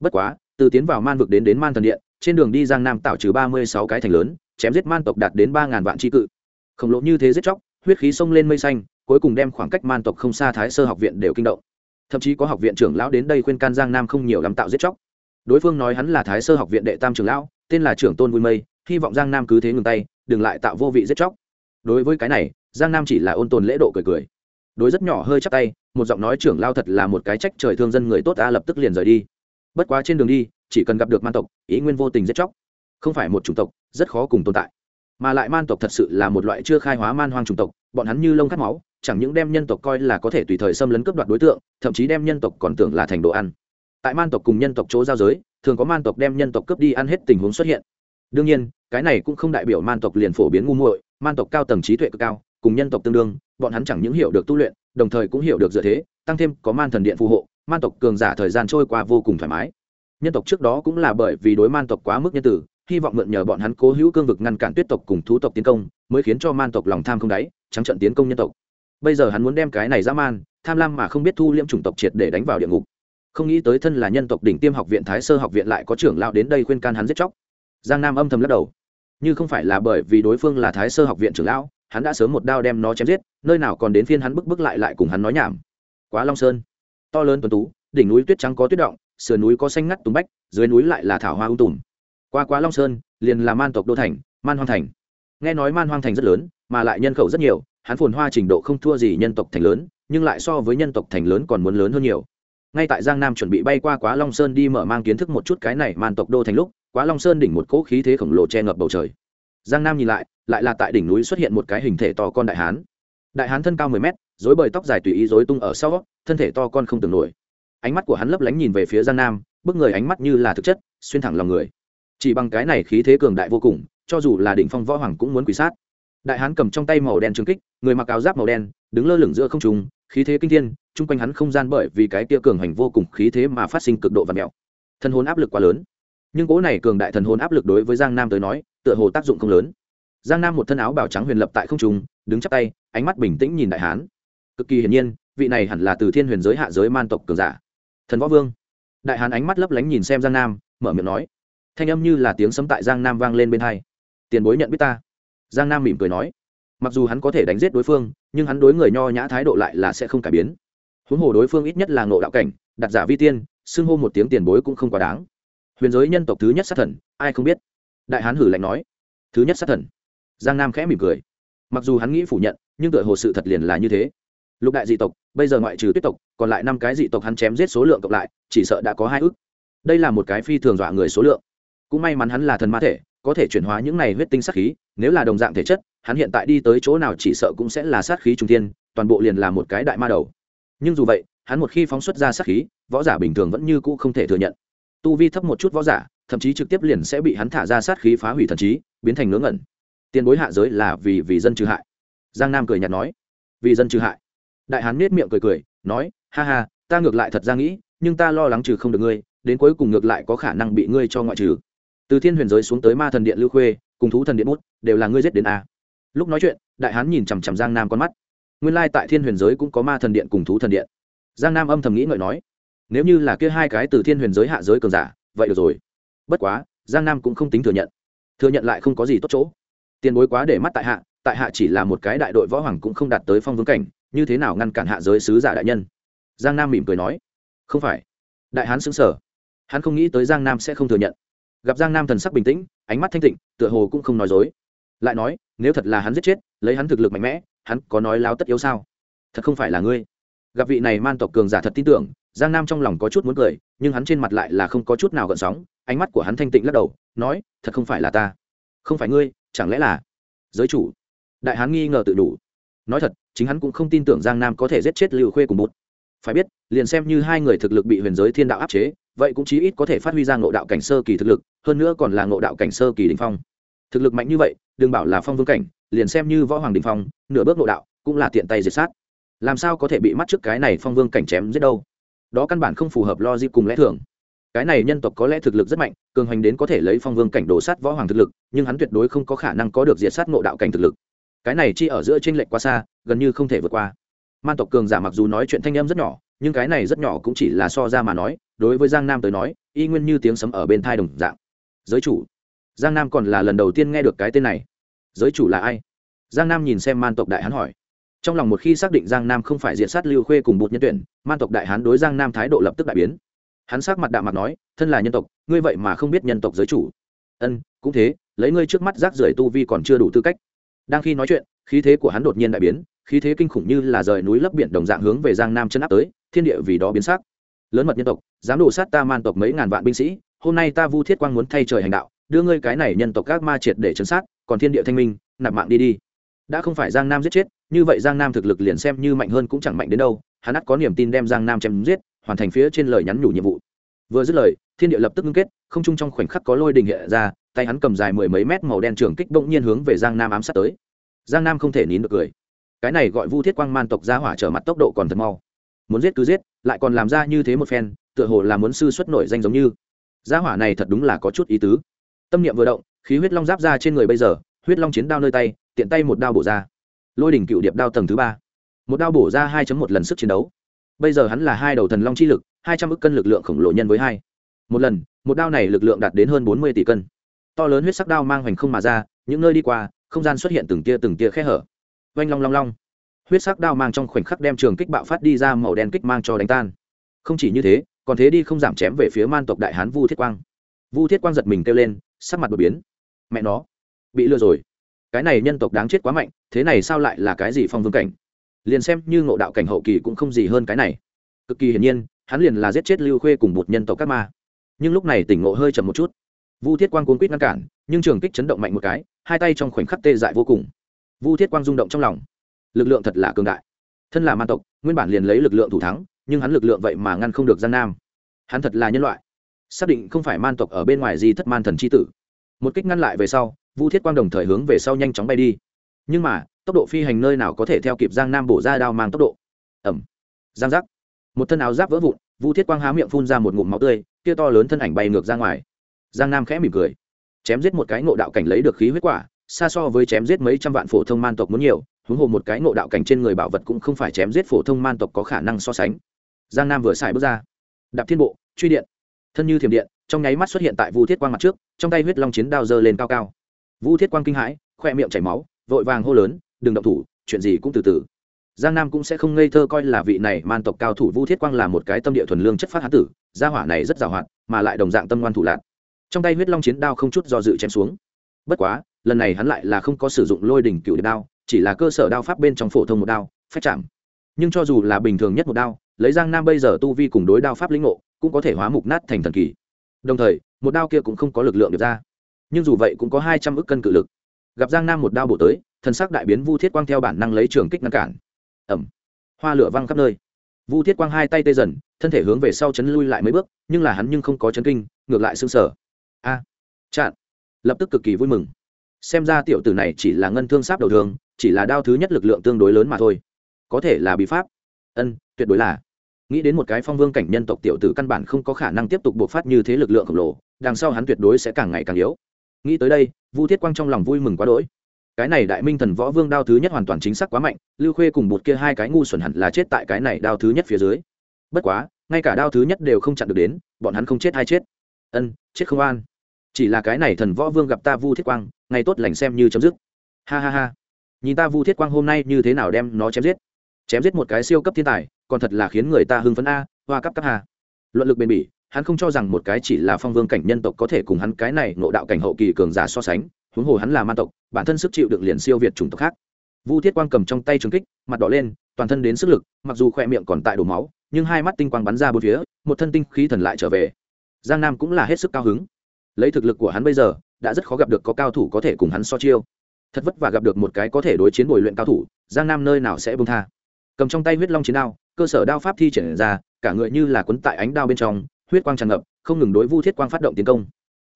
Bất quá, từ tiến vào man vực đến đến man thần điện, trên đường đi giang nam tạo trừ ba mươi sáu cái thành lớn, chém giết man tộc đạt đến ba ngàn vạn tri cự khổng lồ như thế giết chóc, huyết khí xông lên mây xanh, cuối cùng đem khoảng cách man tộc không xa thái sơ học viện đều kinh động. Thậm chí có học viện trưởng lão đến đây khuyên can giang nam không nhiều làm tạo giết chóc. Đối phương nói hắn là thái sơ học viện đệ tam trưởng lão, tên là trưởng tôn vui mây, hy vọng giang nam cứ thế ngừng tay, đừng lại tạo vô vị giết chóc. Đối với cái này, giang nam chỉ là ôn tồn lễ độ cười cười. Đối rất nhỏ hơi chắc tay, một giọng nói trưởng lao thật là một cái trách trời thương dân người tốt ta lập tức liền rời đi. Bất quá trên đường đi, chỉ cần gặp được man tộc, ý nguyên vô tình giết chóc. Không phải một chủng tộc, rất khó cùng tồn tại mà lại man tộc thật sự là một loại chưa khai hóa man hoang chủng tộc, bọn hắn như lông cắt máu, chẳng những đem nhân tộc coi là có thể tùy thời xâm lấn cướp đoạt đối tượng, thậm chí đem nhân tộc còn tưởng là thành đồ ăn. Tại man tộc cùng nhân tộc chỗ giao giới, thường có man tộc đem nhân tộc cướp đi ăn hết tình huống xuất hiện. Đương nhiên, cái này cũng không đại biểu man tộc liền phổ biến ngu muội, man tộc cao tầng trí tuệ cực cao, cùng nhân tộc tương đương, bọn hắn chẳng những hiểu được tu luyện, đồng thời cũng hiểu được dựa thế, tăng thêm có man thần điện phù hộ, man tộc cường giả thời gian trôi qua vô cùng thoải mái. Nhân tộc trước đó cũng là bởi vì đối man tộc quá mức nhân tử hy vọng mượn nhờ bọn hắn cố hữu cương vực ngăn cản tuyết tộc cùng thú tộc tiến công, mới khiến cho man tộc lòng tham không đáy, trắng trận tiến công nhân tộc. Bây giờ hắn muốn đem cái này ra man, tham lam mà không biết thu liễm chủng tộc triệt để đánh vào địa ngục. Không nghĩ tới thân là nhân tộc đỉnh tiêm học viện thái sơ học viện lại có trưởng lão đến đây khuyên can hắn giết chóc. Giang nam âm thầm lắc đầu. Như không phải là bởi vì đối phương là thái sơ học viện trưởng lão, hắn đã sớm một đao đem nó chém giết, nơi nào còn đến phiên hắn bức bức lại lại cùng hắn nói nhảm. Quá long sơn. To lớn tuần tú, đỉnh núi tuyết trắng có tuyết động, sườn núi có xanh ngắt tùng bách, dưới núi lại là thảo hoa ung tùm qua quá long sơn liền là man tộc đô thành man hoang thành nghe nói man hoang thành rất lớn mà lại nhân khẩu rất nhiều hắn phồn hoa trình độ không thua gì nhân tộc thành lớn nhưng lại so với nhân tộc thành lớn còn muốn lớn hơn nhiều ngay tại giang nam chuẩn bị bay qua quá long sơn đi mở mang kiến thức một chút cái này man tộc đô thành lúc quá long sơn đỉnh một cỗ khí thế khổng lồ che ngập bầu trời giang nam nhìn lại lại là tại đỉnh núi xuất hiện một cái hình thể to con đại hán đại hán thân cao mười mét dối bời tóc dài tùy ý dối tung ở sau thân thể to con không tưởng nổi ánh mắt của hắn lấp lánh nhìn về phía giang nam bức người ánh mắt như là thực chất xuyên thẳng lòng người chỉ bằng cái này khí thế cường đại vô cùng, cho dù là đỉnh phong võ hoàng cũng muốn quỳ sát. Đại hán cầm trong tay màu đen trừng kích, người mặc áo giáp màu đen, đứng lơ lửng giữa không trùng khí thế kinh thiên, chung quanh hắn không gian bởi vì cái kia cường hành vô cùng khí thế mà phát sinh cực độ và mẹo thân hồn áp lực quá lớn. Nhưng cỗ này cường đại thần hồn áp lực đối với giang nam tới nói, tựa hồ tác dụng không lớn. Giang nam một thân áo bào trắng huyền lập tại không trung, đứng chắp tay, ánh mắt bình tĩnh nhìn đại hán. Cực kỳ hiển nhiên, vị này hẳn là từ thiên huyền giới hạ giới man tộc cường giả. Thần võ vương. Đại hán ánh mắt lấp lánh nhìn xem giang nam, mở miệng nói thanh âm như là tiếng sấm tại giang nam vang lên bên hai. Tiền bối nhận biết ta. Giang nam mỉm cười nói. Mặc dù hắn có thể đánh giết đối phương, nhưng hắn đối người nho nhã thái độ lại là sẽ không cải biến. Huống hồ đối phương ít nhất là ngộ đạo cảnh, đặt giả vi tiên, xưng hô một tiếng tiền bối cũng không quá đáng. Huyền giới nhân tộc thứ nhất sát thần, ai không biết? Đại hán hử lạnh nói. Thứ nhất sát thần. Giang nam khẽ mỉm cười. Mặc dù hắn nghĩ phủ nhận, nhưng tựa hồ sự thật liền là như thế. Lục đại dị tộc, bây giờ ngoại trừ tuyết tộc, còn lại năm cái dị tộc hắn chém giết số lượng cộng lại, chỉ sợ đã có hai ước đây là một cái phi thường dọa người số lượng cũng may mắn hắn là thần ma thể, có thể chuyển hóa những này huyết tinh sát khí, nếu là đồng dạng thể chất, hắn hiện tại đi tới chỗ nào chỉ sợ cũng sẽ là sát khí trung tiên toàn bộ liền là một cái đại ma đầu. Nhưng dù vậy, hắn một khi phóng xuất ra sát khí, võ giả bình thường vẫn như cũ không thể thừa nhận. Tu vi thấp một chút võ giả, thậm chí trực tiếp liền sẽ bị hắn thả ra sát khí phá hủy thần trí, biến thành ngớ ngẩn. Tiền bối hạ giới là vì vì dân trừ hại. Giang nam cười nhạt nói. Vì dân trừ hại. Đại hán nết miệng cười cười, nói, ha ha, ta ngược lại thật ra nghĩ, nhưng ta lo lắng trừ không được ngươi, đến cuối cùng ngược lại có khả năng bị ngươi cho ngoại trừ từ thiên huyền giới xuống tới ma thần điện lưu khuê, cùng thú thần điện bút, đều là ngươi giết đến a. Lúc nói chuyện, đại hán nhìn chằm chằm giang nam con mắt. Nguyên lai tại thiên huyền giới cũng có ma thần điện cùng thú thần điện. Giang nam âm thầm nghĩ ngợi nói, nếu như là kia hai cái từ thiên huyền giới hạ giới cường giả, vậy được rồi. Bất quá, giang nam cũng không tính thừa nhận. Thừa nhận lại không có gì tốt chỗ. Tiền bối quá để mắt tại hạ tại hạ chỉ là một cái đại đội võ hoàng cũng không đạt tới phong vương cảnh, như thế nào ngăn cản hạ giới sứ giả đại nhân? Giang nam mỉm cười nói, không phải. Đại hán xứng sở hắn không nghĩ tới giang nam sẽ không thừa nhận gặp giang nam thần sắc bình tĩnh, ánh mắt thanh tịnh, tựa hồ cũng không nói dối. Lại nói, nếu thật là hắn giết chết, lấy hắn thực lực mạnh mẽ, hắn có nói láo tất yếu sao? Thật không phải là ngươi. Gặp vị này man tộc cường giả thật tin tưởng, giang nam trong lòng có chút muốn cười, nhưng hắn trên mặt lại là không có chút nào gợn sóng, ánh mắt của hắn thanh tịnh lắc đầu, nói, thật không phải là ta. Không phải ngươi, chẳng lẽ là giới chủ? Đại hán nghi ngờ tự đủ. Nói thật, chính hắn cũng không tin tưởng giang nam có thể giết chết lưu khuê cùng bút. Phải biết, liền xem như hai người thực lực bị huyền giới thiên đạo áp chế vậy cũng chí ít có thể phát huy ra ngộ đạo cảnh sơ kỳ thực lực, hơn nữa còn là ngộ đạo cảnh sơ kỳ đình phong. Thực lực mạnh như vậy, đừng bảo là phong vương cảnh, liền xem như võ hoàng đình phong, nửa bước ngộ đạo cũng là tiện tay diệt sát. Làm sao có thể bị mắt trước cái này phong vương cảnh chém giết đâu? Đó căn bản không phù hợp logic cùng lẽ thường. Cái này nhân tộc có lẽ thực lực rất mạnh, cường hành đến có thể lấy phong vương cảnh đổ sát võ hoàng thực lực, nhưng hắn tuyệt đối không có khả năng có được diệt sát ngộ đạo cảnh thực lực. Cái này chi ở giữa t r ê n lệch quá xa, gần như không thể vượt qua. Man tộc cường giả mặc dù nói chuyện thanh âm rất nhỏ nhưng cái này rất nhỏ cũng chỉ là so ra mà nói, đối với giang nam tới nói, y nguyên như tiếng sấm ở bên thai đồng dạng. Giới chủ, giang nam còn là lần đầu tiên nghe được cái tên này. Giới chủ là ai? Giang nam nhìn xem man tộc đại hắn hỏi. Trong lòng một khi xác định giang nam không phải diện sát lưu khuê cùng bột nhân tuyển, man tộc đại hán đối giang nam thái độ lập tức đại biến. Hắn sắc mặt đạm mặt nói, thân là nhân tộc, ngươi vậy mà không biết nhân tộc giới chủ. Ân, cũng thế, lấy ngươi trước mắt rác rưởi tu vi còn chưa đủ tư cách. Đang khi nói chuyện, khí thế của hắn đột nhiên đại biến, khí thế kinh khủng như là rời núi lấp biển đồng dạng hướng về giang nam chân áp tới thiên địa vì đó biến sắc. Lớn mật nhân tộc, dám đổ sát ta man tộc mấy ngàn vạn binh sĩ, hôm nay ta vu thiết quang muốn thay trời hành đạo, đưa ngươi cái này nhân tộc các ma triệt để chấn sát, còn thiên địa thanh minh, nạp mạng đi đi. Đã không phải giang nam giết chết, như vậy giang nam thực lực liền xem như mạnh hơn cũng chẳng mạnh đến đâu, hắn ắt có niềm tin đem giang nam chém giết, hoàn thành phía trên lời nhắn nhủ nhiệm vụ. Vừa dứt lời, thiên địa lập tức ngưng kết, không chung trong khoảnh khắc có lôi đình hiện ra, tay hắn cầm dài mười mấy mét màu đen trường kích bỗng nhiên hướng về giang nam ám sát tới. Giang nam không thể nín được cười. Cái này gọi vu thiết quang man tộc ra hỏa trở mặt tốc độ còn thật mau muốn giết cứ giết, lại còn làm ra như thế một phen, tựa hồ là muốn sư xuất nổi danh giống như. Gia hỏa này thật đúng là có chút ý tứ. Tâm niệm vừa động, khí huyết long giáp ra trên người bây giờ, huyết long chiến đao nơi tay, tiện tay một đao bổ ra. Lôi đỉnh cựu điệp đao tầng thứ ba. Một đao bổ ra hai một lần sức chiến đấu. Bây giờ hắn là hai đầu thần long chi lực, hai trăm ức cân lực lượng khổng lồ nhân với hai. Một lần, một đao này lực lượng đạt đến hơn bốn mươi tỷ cân. To lớn huyết sắc đao mang hoành không mà ra, những nơi đi qua, không gian xuất hiện từng tia từng tia khe hở. Oanh long long long huyết sắc đao mang trong khoảnh khắc đem trường kích bạo phát đi ra màu đen kích mang cho đánh tan. Không chỉ như thế, còn thế đi không giảm chém về phía man tộc đại hán vu thiết quang. Vu thiết quang giật mình kêu lên, sắc mặt đột biến. Mẹ nó, bị lừa rồi. Cái này nhân tộc đáng chết quá mạnh, thế này sao lại là cái gì phong vương cảnh? Liền xem như ngộ đạo cảnh hậu kỳ cũng không gì hơn cái này. Cực kỳ hiển nhiên, hắn liền là giết chết lưu khuê cùng một nhân tộc các ma. Nhưng lúc này tỉnh ngộ hơi chậm một chút. Vu thiết quang cuốn quýt ngăn cản, nhưng trường kích chấn động mạnh một cái, hai tay trong khoảnh khắc tê dại vô cùng. Vu thiết quang rung động trong lòng lực lượng thật là cường đại. Thân là man tộc, nguyên bản liền lấy lực lượng thủ thắng, nhưng hắn lực lượng vậy mà ngăn không được gian nam. Hắn thật là nhân loại. Xác định không phải man tộc ở bên ngoài gì thất man thần c h i tử. Một kích ngăn lại về sau, vu thiết quang đồng thời hướng về sau nhanh chóng bay đi. Nhưng mà, tốc độ phi hành nơi nào có thể theo kịp giang nam bổ ra đao mang tốc độ? Ẩm. Giang giác. Một thân áo giáp vỡ vụn, vu thiết quang há miệng phun ra một ngụm máu tươi, kia to lớn thân ảnh bay ngược ra ngoài. Giang nam khẽ mỉm cười. Chém giết một cái ngộ đạo cảnh lấy được khí huyết quả, xa so với chém giết mấy trăm vạn phổ thông man tộc muốn nhiều huống hồ một cái ngộ đạo cảnh trên người bảo vật cũng không phải chém giết phổ thông man tộc có khả năng so sánh. Giang nam vừa xài bước ra. Đạp thiên bộ, truy điện. Thân như thiểm điện, trong nháy mắt xuất hiện tại vu thiết quang mặt trước, trong tay huyết long chiến đao dơ lên cao cao. Vu thiết quang kinh hãi, khoe miệng chảy máu, vội vàng hô lớn, đừng động thủ, chuyện gì cũng từ từ. Giang nam cũng sẽ không ngây thơ coi là vị này man tộc cao thủ vu thiết quang là một cái tâm địa thuần lương chất phát hán tử, gia hỏa này rất giàu hoạt mà lại đồng dạng tâm ngoan thủ lạc trong tay huyết long chiến đao không chút do dự chém xuống. Bất quá, lần này hắn lại là không có sử dụng lôi đỉnh cựu đao chỉ là cơ sở đao pháp bên trong phổ thông một đao phép chạm. Nhưng cho dù là bình thường nhất một đao lấy giang nam bây giờ tu vi cùng đối đao pháp lĩnh ngộ cũng có thể hóa mục nát thành thần kỳ. Đồng thời một đao kia cũng không có lực lượng được ra. Nhưng dù vậy cũng có hai trăm ức cân cự lực. Gặp giang nam một đao bổ tới thần sắc đại biến vu thiết quang theo bản năng lấy trường kích ngăn cản. Ẩm. Hoa lửa văng khắp nơi. Vu thiết quang hai tay tê dần thân thể hướng về sau chấn lui lại mấy bước nhưng là hắn nhưng không có chấn kinh ngược lại xương sở a. À, chặn. Lập tức cực kỳ vui mừng. Xem ra tiểu tử này chỉ là ngân thương sáp đầu thường chỉ là đao thứ nhất lực lượng tương đối lớn mà thôi. Có thể là bí pháp. Ân, tuyệt đối là. Nghĩ đến một cái phong vương cảnh nhân tộc tiểu tử căn bản không có khả năng tiếp tục buộc phát như thế lực lượng khổng lồ, đằng sau hắn tuyệt đối sẽ càng ngày càng yếu. Nghĩ tới đây, vu thiết quang trong lòng vui mừng quá đỗi. Cái này đại minh thần võ vương đao thứ nhất hoàn toàn chính xác quá mạnh, lưu khuê cùng một kia hai cái ngu xuẩn hẳn là chết tại cái này đao thứ nhất phía dưới. Bất quá, ngay cả đao thứ nhất đều không chặn được đến, bọn hắn không chết hay chết. Ân, chết không an. Chỉ là cái này thần võ vương gặp ta vu thiết quang, ngày tốt lành xem như chấm dứt. Ha ha ha nhìn ta vu thiết quang hôm nay như thế nào đem nó chém giết? Chém giết một cái siêu cấp thiên tài, còn thật là khiến người ta hưng phấn a, hoa cấp cấp hà. Luận lực bền bỉ, hắn không cho rằng một cái chỉ là phong vương cảnh nhân tộc có thể cùng hắn cái này ngộ đạo cảnh hậu kỳ cường giả so sánh, huống hồ hắn là man tộc, bản thân sức chịu đựng liền siêu việt chủng tộc khác. Vu thiết quang cầm trong tay trường kích, mặt đỏ lên, toàn thân đến sức lực, mặc dù khoe miệng còn tại đổ máu, nhưng hai mắt tinh quang bắn ra bốn phía, một thân tinh khí thần lại trở về. Giang nam cũng là hết sức cao hứng. Lấy thực lực của hắn bây giờ, đã rất khó gặp được có cao thủ có thể cùng hắn so chiêu thật vất vả gặp được một cái có thể đối chiến bồi luyện cao thủ, giang nam nơi nào sẽ bông tha. Cầm trong tay huyết long chiến đao, cơ sở đao pháp thi triển ra, cả người như là quấn tại ánh đao bên trong, huyết quang tràn ngập, không ngừng đối vu thiết quang phát động tiến công.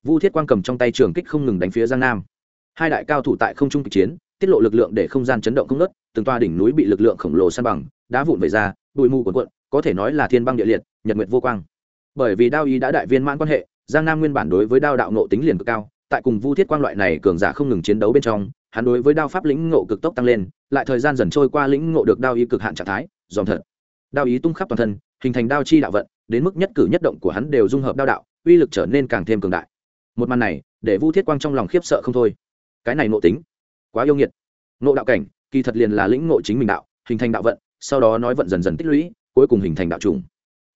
Vu thiết quang cầm trong tay trường kích không ngừng đánh phía giang nam. Hai đại cao thủ tại không trung kịch chiến, tiết lộ lực lượng để không gian chấn động không nớt từng toa đỉnh núi bị lực lượng khổng lồ san bằng, đá vụn về ra, bụi mù quần quận có thể nói là thiên băng địa liệt, nhật nguyệt vô quang. Bởi vì đao ý đã đại viên mãn quan hệ, giang nam nguyên bản đối với đao đạo nộ tính liền cực cao tại cùng vu thiết quang loại này cường giả không ngừng chiến đấu bên trong, hắn đối với đao pháp lĩnh ngộ cực tốc tăng lên, lại thời gian dần trôi qua lĩnh ngộ được đao ý cực hạn trạng thái, dòm thật. Đao ý tung khắp toàn thân, hình thành đao chi đạo vận, đến mức nhất cử nhất động của hắn đều dung hợp đao đạo, uy lực trở nên càng thêm cường đại. Một màn này, để vu thiết quang trong lòng khiếp sợ không thôi. Cái này nộ tính, quá yêu nghiệt. Nộ đạo cảnh, kỳ thật liền là lĩnh ngộ chính mình đạo, hình thành đạo vận, sau đó nói vận dần dần tích lũy, cuối cùng hình thành đạo trùng.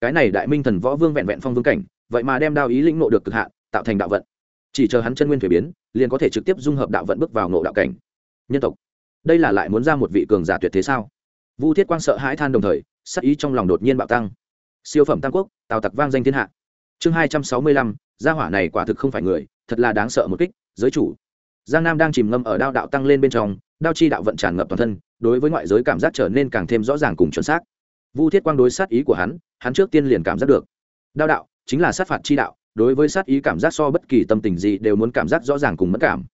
Cái này đại minh thần võ vương vẹn vẹn phong vương cảnh, vậy mà đem đao ý lĩnh ngộ được cực hạn, tạo thành đạo vận chỉ chờ hắn chân nguyên thuế biến, liền có thể trực tiếp dung hợp đạo vận bước vào ngộ đạo cảnh. Nhân tộc, đây là lại muốn ra một vị cường giả tuyệt thế sao? Vu thiết quang sợ hãi than đồng thời, sắc ý trong lòng đột nhiên bạo tăng. Siêu phẩm tam quốc, tào tặc vang danh thiên hạ. Chương hai trăm sáu mươi lăm, gia hỏa này quả thực không phải người, thật là đáng sợ một kích, giới chủ. Giang nam đang chìm ngâm ở đao đạo tăng lên bên trong, đao chi đạo vận tràn ngập toàn thân, đối với ngoại giới cảm giác trở nên càng thêm rõ ràng cùng chuẩn xác. Vu thiết quang đối sát ý của hắn hắn trước tiên liền cảm giác được. Đao đạo, chính là sát phạt chi đạo đối với sát ý cảm giác so bất kỳ tâm tình gì đều muốn cảm giác rõ ràng cùng mất cảm.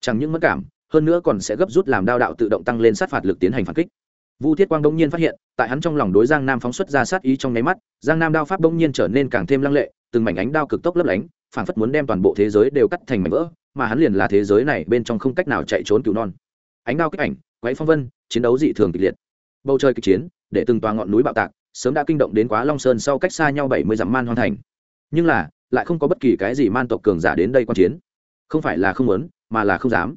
Chẳng những mất cảm, hơn nữa còn sẽ gấp rút làm đao đạo tự động tăng lên sát phạt lực tiến hành phản kích. Vu thiết quang đông nhiên phát hiện, tại hắn trong lòng đối giang nam phóng xuất ra sát ý trong nháy mắt, giang nam đao pháp đông nhiên trở nên càng thêm lăng lệ, từng mảnh ánh đao cực tốc lấp lánh phảng phất muốn đem toàn bộ thế giới đều cắt thành mảnh vỡ, mà hắn liền là thế giới này bên trong không cách nào chạy trốn cứu non. Ánh đao kích ảnh quáy phong vân, chiến đấu dị thường kịch liệt. Bầu trời kịch chiến, để từng tòa ngọn núi bạo tạc, sớm đã kinh động đến quá long sơn sau cách xa nhau bảy mươi dặm man hoang thành. Nhưng là lại không có bất kỳ cái gì man tộc cường giả đến đây quan chiến. Không phải là không muốn, mà là không dám.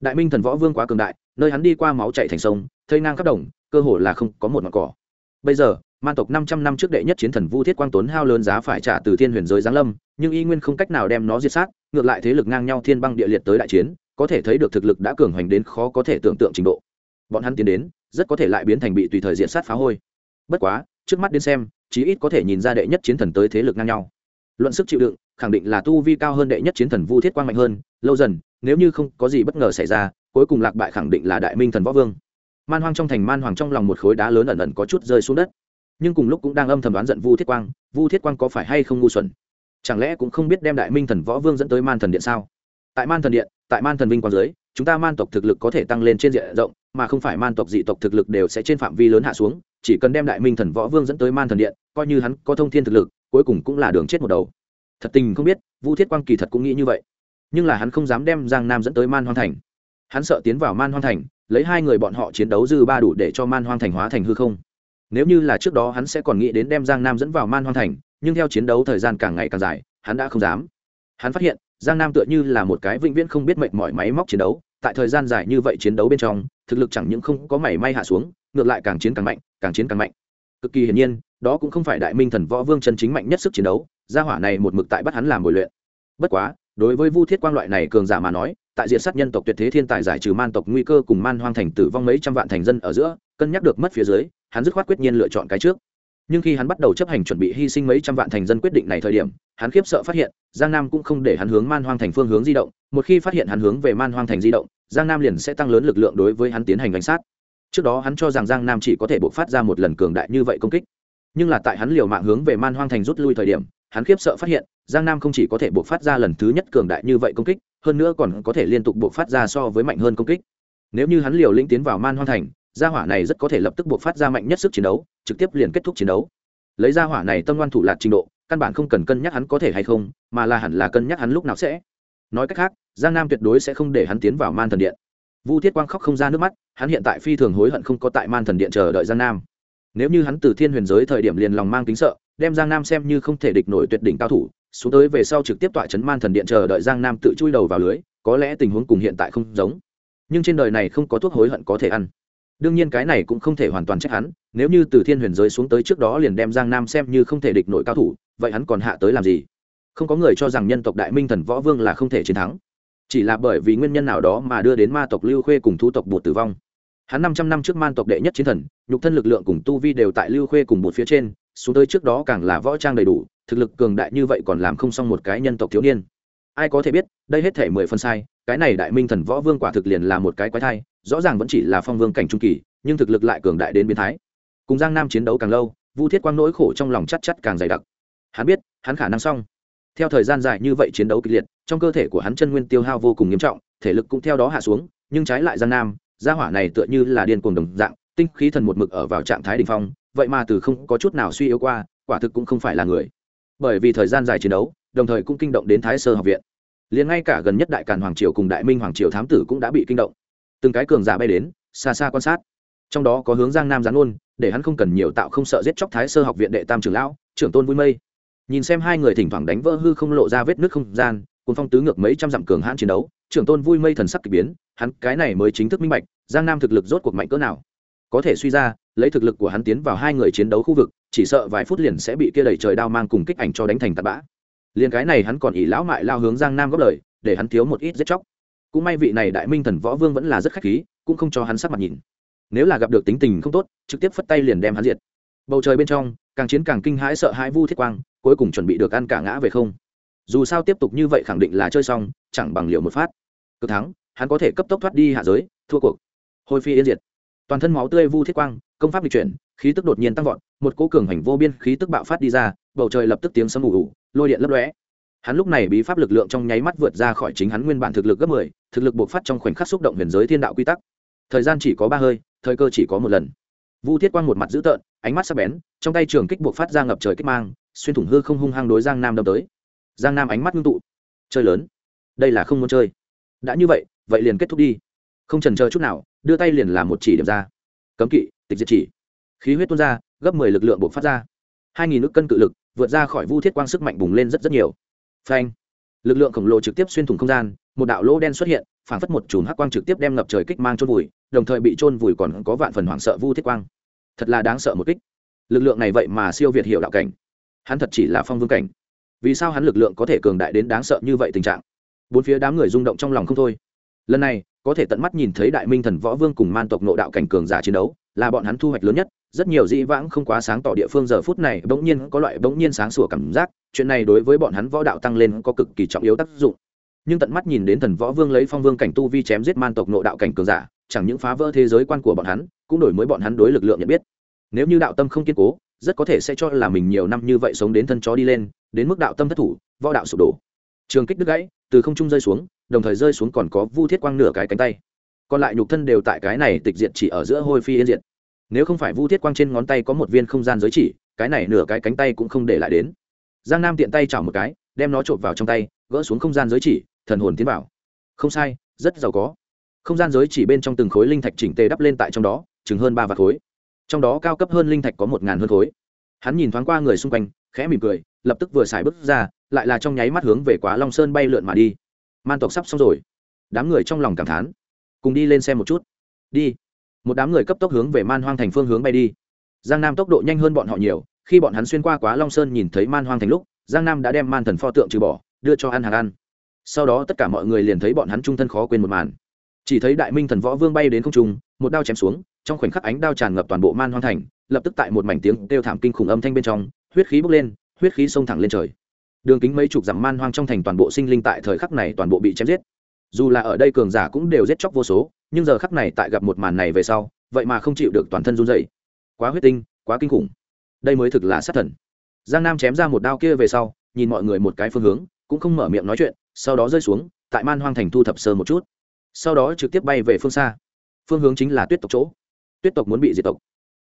Đại minh thần võ vương quá cường đại, nơi hắn đi qua máu chạy thành sông, thây ngang khắp đồng, cơ hồ là không có một mặt cỏ. Bây giờ, man tộc năm trăm năm trước đệ nhất chiến thần vu thiết quang tốn hao lớn giá phải trả từ thiên huyền giới giáng lâm, nhưng y nguyên không cách nào đem nó diệt sát, ngược lại thế lực ngang nhau thiên băng địa liệt tới đại chiến, có thể thấy được thực lực đã cường hoành đến khó có thể tưởng tượng trình độ. Bọn hắn tiến đến, rất có thể lại biến thành bị tùy thời diện sát phá hôi. Bất quá, trước mắt đến xem, chí ít có thể nhìn ra đệ nhất chiến thần tới thế lực ngang nhau luận sức chịu đựng, khẳng định là tu vi cao hơn đệ nhất chiến thần vu thiết quang mạnh hơn, lâu dần, nếu như không có gì bất ngờ xảy ra, cuối cùng lạc bại khẳng định là đại minh thần võ vương. Man hoang trong thành man hoàng trong lòng một khối đá lớn ẩn ẩn có chút rơi xuống đất. Nhưng cùng lúc cũng đang âm thầm đoán giận vu thiết quang, vu thiết quang có phải hay không ngu xuẩn? Chẳng lẽ cũng không biết đem đại minh thần võ vương dẫn tới man thần điện sao? Tại man thần điện, tại man thần vinh quang dưới, chúng ta man tộc thực lực có thể tăng lên trên diện rộng, mà không phải man tộc dị tộc thực lực đều sẽ trên phạm vi lớn hạ xuống, chỉ cần đem đại minh thần võ vương dẫn tới man thần điện, coi như hắn có thông thiên thực lực cuối cùng cũng là đường chết một đầu. Thật tình không biết, vu thiết quang kỳ thật cũng nghĩ như vậy. Nhưng là hắn không dám đem giang nam dẫn tới man hoang thành. Hắn sợ tiến vào man hoang thành, lấy hai người bọn họ chiến đấu dư ba đủ để cho man hoang thành hóa thành hư không. Nếu như là trước đó hắn sẽ còn nghĩ đến đem giang nam dẫn vào man hoang thành, nhưng theo chiến đấu thời gian càng ngày càng dài, hắn đã không dám. Hắn phát hiện, giang nam tựa như là một cái vĩnh viễn không biết mệt mỏi máy móc chiến đấu, tại thời gian dài như vậy chiến đấu bên trong, thực lực chẳng những không có mảy may hạ xuống, ngược lại càng chiến càng mạnh, càng chiến càng mạnh. Cực kỳ hiển nhiên đó cũng không phải đại minh thần võ vương chân chính mạnh nhất sức chiến đấu, gia hỏa này một mực tại bắt hắn làm bồi luyện. Bất quá, đối với vu thiết quang loại này cường giả mà nói, tại diện sát nhân tộc tuyệt thế thiên tài giải trừ man tộc nguy cơ cùng man hoang thành tử vong mấy trăm vạn thành dân ở giữa, cân nhắc được mất phía dưới, hắn dứt khoát quyết nhiên lựa chọn cái trước. Nhưng khi hắn bắt đầu chấp hành chuẩn bị hy sinh mấy trăm vạn thành dân quyết định này thời điểm, hắn khiếp sợ phát hiện, giang nam cũng không để hắn hướng man hoang thành phương hướng di động, một khi phát hiện hắn hướng về man hoang thành di động, giang nam liền sẽ tăng lớn lực lượng đối với hắn tiến hành đánh sát. Trước đó hắn cho rằng giang nam chỉ có thể bộc phát ra một lần cường đại như vậy công kích nhưng là tại hắn liều mạng hướng về man hoang thành rút lui thời điểm, hắn khiếp sợ phát hiện, giang nam không chỉ có thể buộc phát ra lần thứ nhất cường đại như vậy công kích, hơn nữa còn có thể liên tục buộc phát ra so với mạnh hơn công kích. Nếu như hắn liều lĩnh tiến vào man hoang thành, gia hỏa này rất có thể lập tức buộc phát ra mạnh nhất sức chiến đấu, trực tiếp liền kết thúc chiến đấu. Lấy gia hỏa này tâm ngoan thủ lạc trình độ, căn bản không cần cân nhắc hắn có thể hay không, mà là hẳn là cân nhắc hắn lúc nào sẽ. Nói cách khác, giang nam tuyệt đối sẽ không để hắn tiến vào man thần điện. Vu thiết quang khóc không ra nước mắt, hắn hiện tại phi thường hối hận không có tại man thần điện chờ đợi giang nam nếu như hắn từ thiên huyền giới thời điểm liền lòng mang kính sợ, đem giang nam xem như không thể địch nổi tuyệt đỉnh cao thủ, xuống tới về sau trực tiếp tọa chấn man thần điện chờ đợi giang nam tự chui đầu vào lưới, có lẽ tình huống cùng hiện tại không giống. Nhưng trên đời này không có thuốc hối hận có thể ăn. Đương nhiên cái này cũng không thể hoàn toàn trách hắn, nếu như từ thiên huyền giới xuống tới trước đó liền đem giang nam xem như không thể địch nổi cao thủ, vậy hắn còn hạ tới làm gì? Không có người cho rằng nhân tộc đại minh thần võ vương là không thể chiến thắng. Chỉ là bởi vì nguyên nhân nào đó mà đưa đến ma tộc lưu khuê cùng thu tộc bột tử vong hắn năm trăm năm trước man tộc đệ nhất chiến thần, nhục thân lực lượng cùng tu vi đều tại lưu khuê cùng một phía trên, xuống tới trước đó càng là võ trang đầy đủ, thực lực cường đại như vậy còn làm không xong một cái nhân tộc thiếu niên. Ai có thể biết, đây hết thể mười phân sai, cái này đại minh thần võ vương quả thực liền là một cái quái thai, rõ ràng vẫn chỉ là phong vương cảnh trung kỳ, nhưng thực lực lại cường đại đến biến thái. Cùng giang nam chiến đấu càng lâu, vu thiết quang nỗi khổ trong lòng chắc chắc càng dày đặc. Hắn biết, hắn khả năng xong. Theo thời gian dài như vậy chiến đấu kịch liệt, trong cơ thể của hắn chân nguyên tiêu hao vô cùng nghiêm trọng, thể lực cũng theo đó hạ xuống, nhưng trái lại giang nam gia hỏa này tựa như là điên cuồng đồng dạng, tinh khí thần một mực ở vào trạng thái đ ỉ n h phong, vậy mà từ không có chút nào suy yếu qua, quả thực cũng không phải là người. Bởi vì thời gian dài chiến đấu, đồng thời cũng kinh động đến thái sơ học viện. Liền ngay cả gần nhất đại càn hoàng triều cùng đại minh hoàng triều thám tử cũng đã bị kinh động. Từng cái cường giả bay đến, xa xa quan sát. Trong đó có hướng giang nam gián ôn để hắn không cần nhiều tạo không sợ giết chóc thái sơ học viện đệ tam trưởng lão, trưởng tôn vui mây. Nhìn xem hai người thỉnh thoảng đánh vỡ hư không lộ ra vết nước không gian cùng phong tứ ngược mấy trăm dặm cường hãn chiến đấu, trưởng tôn vui mây thần sắc k ỳ biến, hắn cái này mới chính thức minh bạch, giang nam thực lực rốt cuộc mạnh cỡ nào. Có thể suy ra, lấy thực lực của hắn tiến vào hai người chiến đấu khu vực, chỉ sợ vài phút liền sẽ bị kia đẩy trời đao mang cùng kích ảnh cho đánh thành tạt bã. Liền cái này hắn còn ỉ lão mại lao hướng giang nam góp lời, để hắn thiếu một ít giết chóc. Cũng may vị này đại minh thần võ vương vẫn là rất khách khí, cũng không cho hắn sắc mặt nhìn. Nếu là gặp được tính tình không tốt, trực tiếp phất tay liền đem hắn diệt. Bầu trời bên trong, càng chiến càng kinh hãi sợ hãi vu thiết quang, cuối cùng chuẩn bị được ăn cả ngã về không dù sao tiếp tục như vậy khẳng định là chơi xong, chẳng bằng liệu một phát. Cực thắng, hắn có thể cấp tốc thoát đi hạ giới, thua cuộc. Hồi phi yên diệt. Toàn thân máu tươi vu thiết quang, công pháp bị chuyển, khí tức đột nhiên tăng vọt, một cỗ cường hành vô biên khí tức bạo phát đi ra, bầu trời lập tức tiếng sấm ù ù, lôi điện lấp lóe. Hắn lúc này bí pháp lực lượng trong nháy mắt vượt ra khỏi chính hắn nguyên bản thực lực gấp mười, thực lực buộc phát trong khoảnh khắc xúc động huyền giới thiên đạo quy tắc. Thời gian chỉ có ba hơi, thời cơ chỉ có một lần. Vu thiết quang một mặt dữ tợn, ánh mắt sắc bén, trong tay trường kích buộc phát ra ngập trời kích mang, xuyên thủng hư không hung hăng đối giang nam đâm tới giang nam ánh mắt ngưng tụ. Chơi lớn. Đây là không muốn chơi. Đã như vậy vậy liền kết thúc đi. Không trần chờ chút nào, đưa tay liền làm một chỉ điểm ra. Cấm kỵ, tịch diệt chỉ. Khí huyết tuôn ra, gấp mười lực lượng buộc phát ra. Hai nghìn nước cân cự lực, vượt ra khỏi vu thiết quang sức mạnh bùng lên rất rất nhiều. Phanh. Lực lượng khổng lồ trực tiếp xuyên thủng không gian, một đạo lỗ đen xuất hiện phản phất một chùm hắc quang trực tiếp đem ngập trời kích mang trôn vùi, đồng thời bị trôn vùi còn có vạn phần hoảng sợ vu thiết quang. Thật là đáng sợ một kích. Lực lượng này vậy mà siêu việt hiệu đạo cảnh. Hắn thật chỉ là phong vương cảnh vì sao hắn lực lượng có thể cường đại đến đáng sợ như vậy tình trạng? Bốn phía đám người rung động trong lòng không thôi. Lần này, có thể tận mắt nhìn thấy đại minh thần võ vương cùng man tộc nộ đạo cảnh cường giả chiến đấu, là bọn hắn thu hoạch lớn nhất. Rất nhiều dĩ vãng không quá sáng tỏ địa phương giờ phút này bỗng nhiên có loại bỗng nhiên sáng sủa cảm giác. Chuyện này đối với bọn hắn võ đạo tăng lên có cực kỳ trọng yếu tác dụng. Nhưng tận mắt nhìn đến thần võ vương lấy phong vương cảnh tu vi chém giết man tộc nộ đạo cảnh cường giả, chẳng những phá vỡ thế giới quan của bọn hắn, cũng đổi mới bọn hắn đối lực lượng nhận biết. Nếu như đạo tâm không kiên cố, rất có thể sẽ cho là mình nhiều năm như vậy sống đến thân chó đi lên đến mức đạo tâm thất thủ, võ đạo sụp đổ. Trường kích đứt gãy, từ không trung rơi xuống, đồng thời rơi xuống còn có vu thiết quang nửa cái cánh tay. Còn lại nhục thân đều tại cái này tịch diện chỉ ở giữa hôi phi yên diện. nếu không phải vu thiết quang trên ngón tay có một viên không gian giới chỉ, cái này nửa cái cánh tay cũng không để lại đến. Giang nam tiện tay chảo một cái, đem nó trộm vào trong tay, gỡ xuống không gian giới chỉ, thần hồn tiến vào. Không sai, rất giàu có. Không gian giới chỉ bên trong từng khối linh thạch chỉnh tề đắp lên tại trong đó, chừng hơn ba vạt khối. Trong đó cao cấp hơn linh thạch có một ngàn hơn khối. Hắn nhìn thoáng qua người xung quanh, khẽ mỉm cười lập tức vừa xài bước ra, lại là trong nháy mắt hướng về quá long sơn bay lượn mà đi. Man tộc sắp xong rồi. Đám người trong lòng cảm thán. Cùng đi lên xem một chút. Đi. Một đám người cấp tốc hướng về man hoang thành phương hướng bay đi. Giang nam tốc độ nhanh hơn bọn họ nhiều, khi bọn hắn xuyên qua quá long sơn nhìn thấy man hoang thành lúc, giang nam đã đem man thần pho tượng trừ bỏ, đưa cho ăn hàng ăn. Sau đó tất cả mọi người liền thấy bọn hắn trung thân khó quên một màn. Chỉ thấy đại minh thần võ vương bay đến không trung, một đao chém xuống, trong khoảnh khắc ánh đao tràn ngập toàn bộ man hoang thành, lập tức tại một mảnh tiếng kêu thảm kinh khủng âm thanh bên trong, huyết khí bốc lên huyết khí xông thẳng lên trời. Đường kính mấy chục dặm man hoang trong thành toàn bộ sinh linh tại thời khắc này toàn bộ bị chém giết. Dù là ở đây cường giả cũng đều giết chóc vô số, nhưng giờ khắc này tại gặp một màn này về sau, vậy mà không chịu được toàn thân run dậy quá huyết tinh, quá kinh khủng. Đây mới thực là sát thần. Giang nam chém ra một đao kia về sau, nhìn mọi người một cái phương hướng, cũng không mở miệng nói chuyện, sau đó rơi xuống, tại man hoang thành thu thập sơ một chút. Sau đó trực tiếp bay về phương xa. Phương hướng chính là tuyết tộc chỗ. Tuyết tộc muốn bị diệt tộc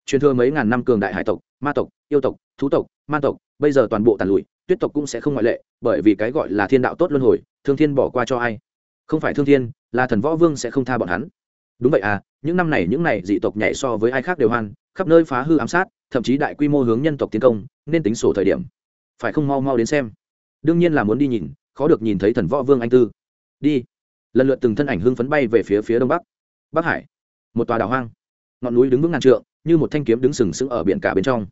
truyền thừa mấy ngàn năm cường đại hải tộc, ma tộc, yêu tộc, thú tộc, ma tộc, bây giờ toàn bộ tàn lụi, tuyết tộc cũng sẽ không ngoại lệ, bởi vì cái gọi là thiên đạo tốt luân hồi, thương thiên bỏ qua cho ai? Không phải thương thiên, là thần võ vương sẽ không tha bọn hắn. Đúng vậy à những năm này những này dị tộc nhảy so với ai khác đều hoan, khắp nơi phá hư ám sát, thậm chí đại quy mô hướng nhân tộc tiến công, nên tính sổ thời điểm. Phải không mau mau đến xem. Đương nhiên là muốn đi nhìn, khó được nhìn thấy thần võ vương anh tư. Đi. Lần lượt từng thân ảnh hưng phấn bay về phía phía đông bắc. Bắc hải. Một tòa đảo hoang ngọn núi đứng vững ngàn trượng, như một thanh kiếm đứng sừng sững ở biển cả bên trong.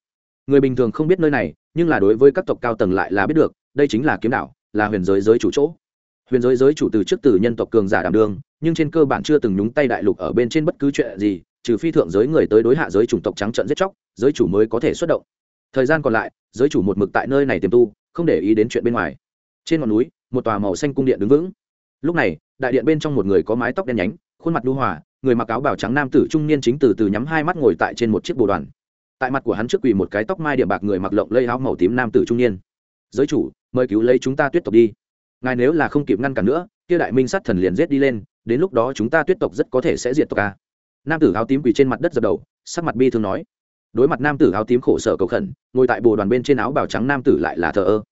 Người bình thường không biết nơi này, nhưng là đối với các tộc cao tầng lại là biết được, đây chính là kiếm đảo, là huyền giới giới chủ chỗ. Huyền giới giới chủ từ trước từ nhân tộc cường giả đảm đương, nhưng trên cơ bản chưa từng nhúng tay đại lục ở bên trên bất cứ chuyện gì, trừ phi thượng giới người tới đối hạ giới chủng tộc trắng trận giết chóc, giới chủ mới có thể xuất động. Thời gian còn lại, giới chủ một mực tại nơi này tiềm tu, không để ý đến chuyện bên ngoài. Trên ngọn núi, một tòa màu xanh cung điện đứng vững. Lúc này, đại điện bên trong một người có mái tóc đen nhánh khuôn mặt đu hòa, người mặc áo bảo trắng nam tử trung niên chính từ từ nhắm hai mắt ngồi tại trên một chiếc bồ đoàn. Tại mặt của hắn trước quỳ một cái tóc mai điểm bạc người mặc lộng lây áo màu tím nam tử trung niên. Giới chủ, mời cứu lấy chúng ta tuyết tộc đi. Ngài nếu là không kịp ngăn cản nữa, kia đại minh sát thần liền giết đi lên, đến lúc đó chúng ta tuyết tộc rất có thể sẽ diệt tộc ca nam tử áo tím quỳ trên mặt đất dập đầu, sắc mặt bi thương nói. Đối mặt nam tử áo tím khổ sở cầu khẩn, ngồi tại bồ đoàn bên trên áo bào trắng nam tử lại là thờ ơ.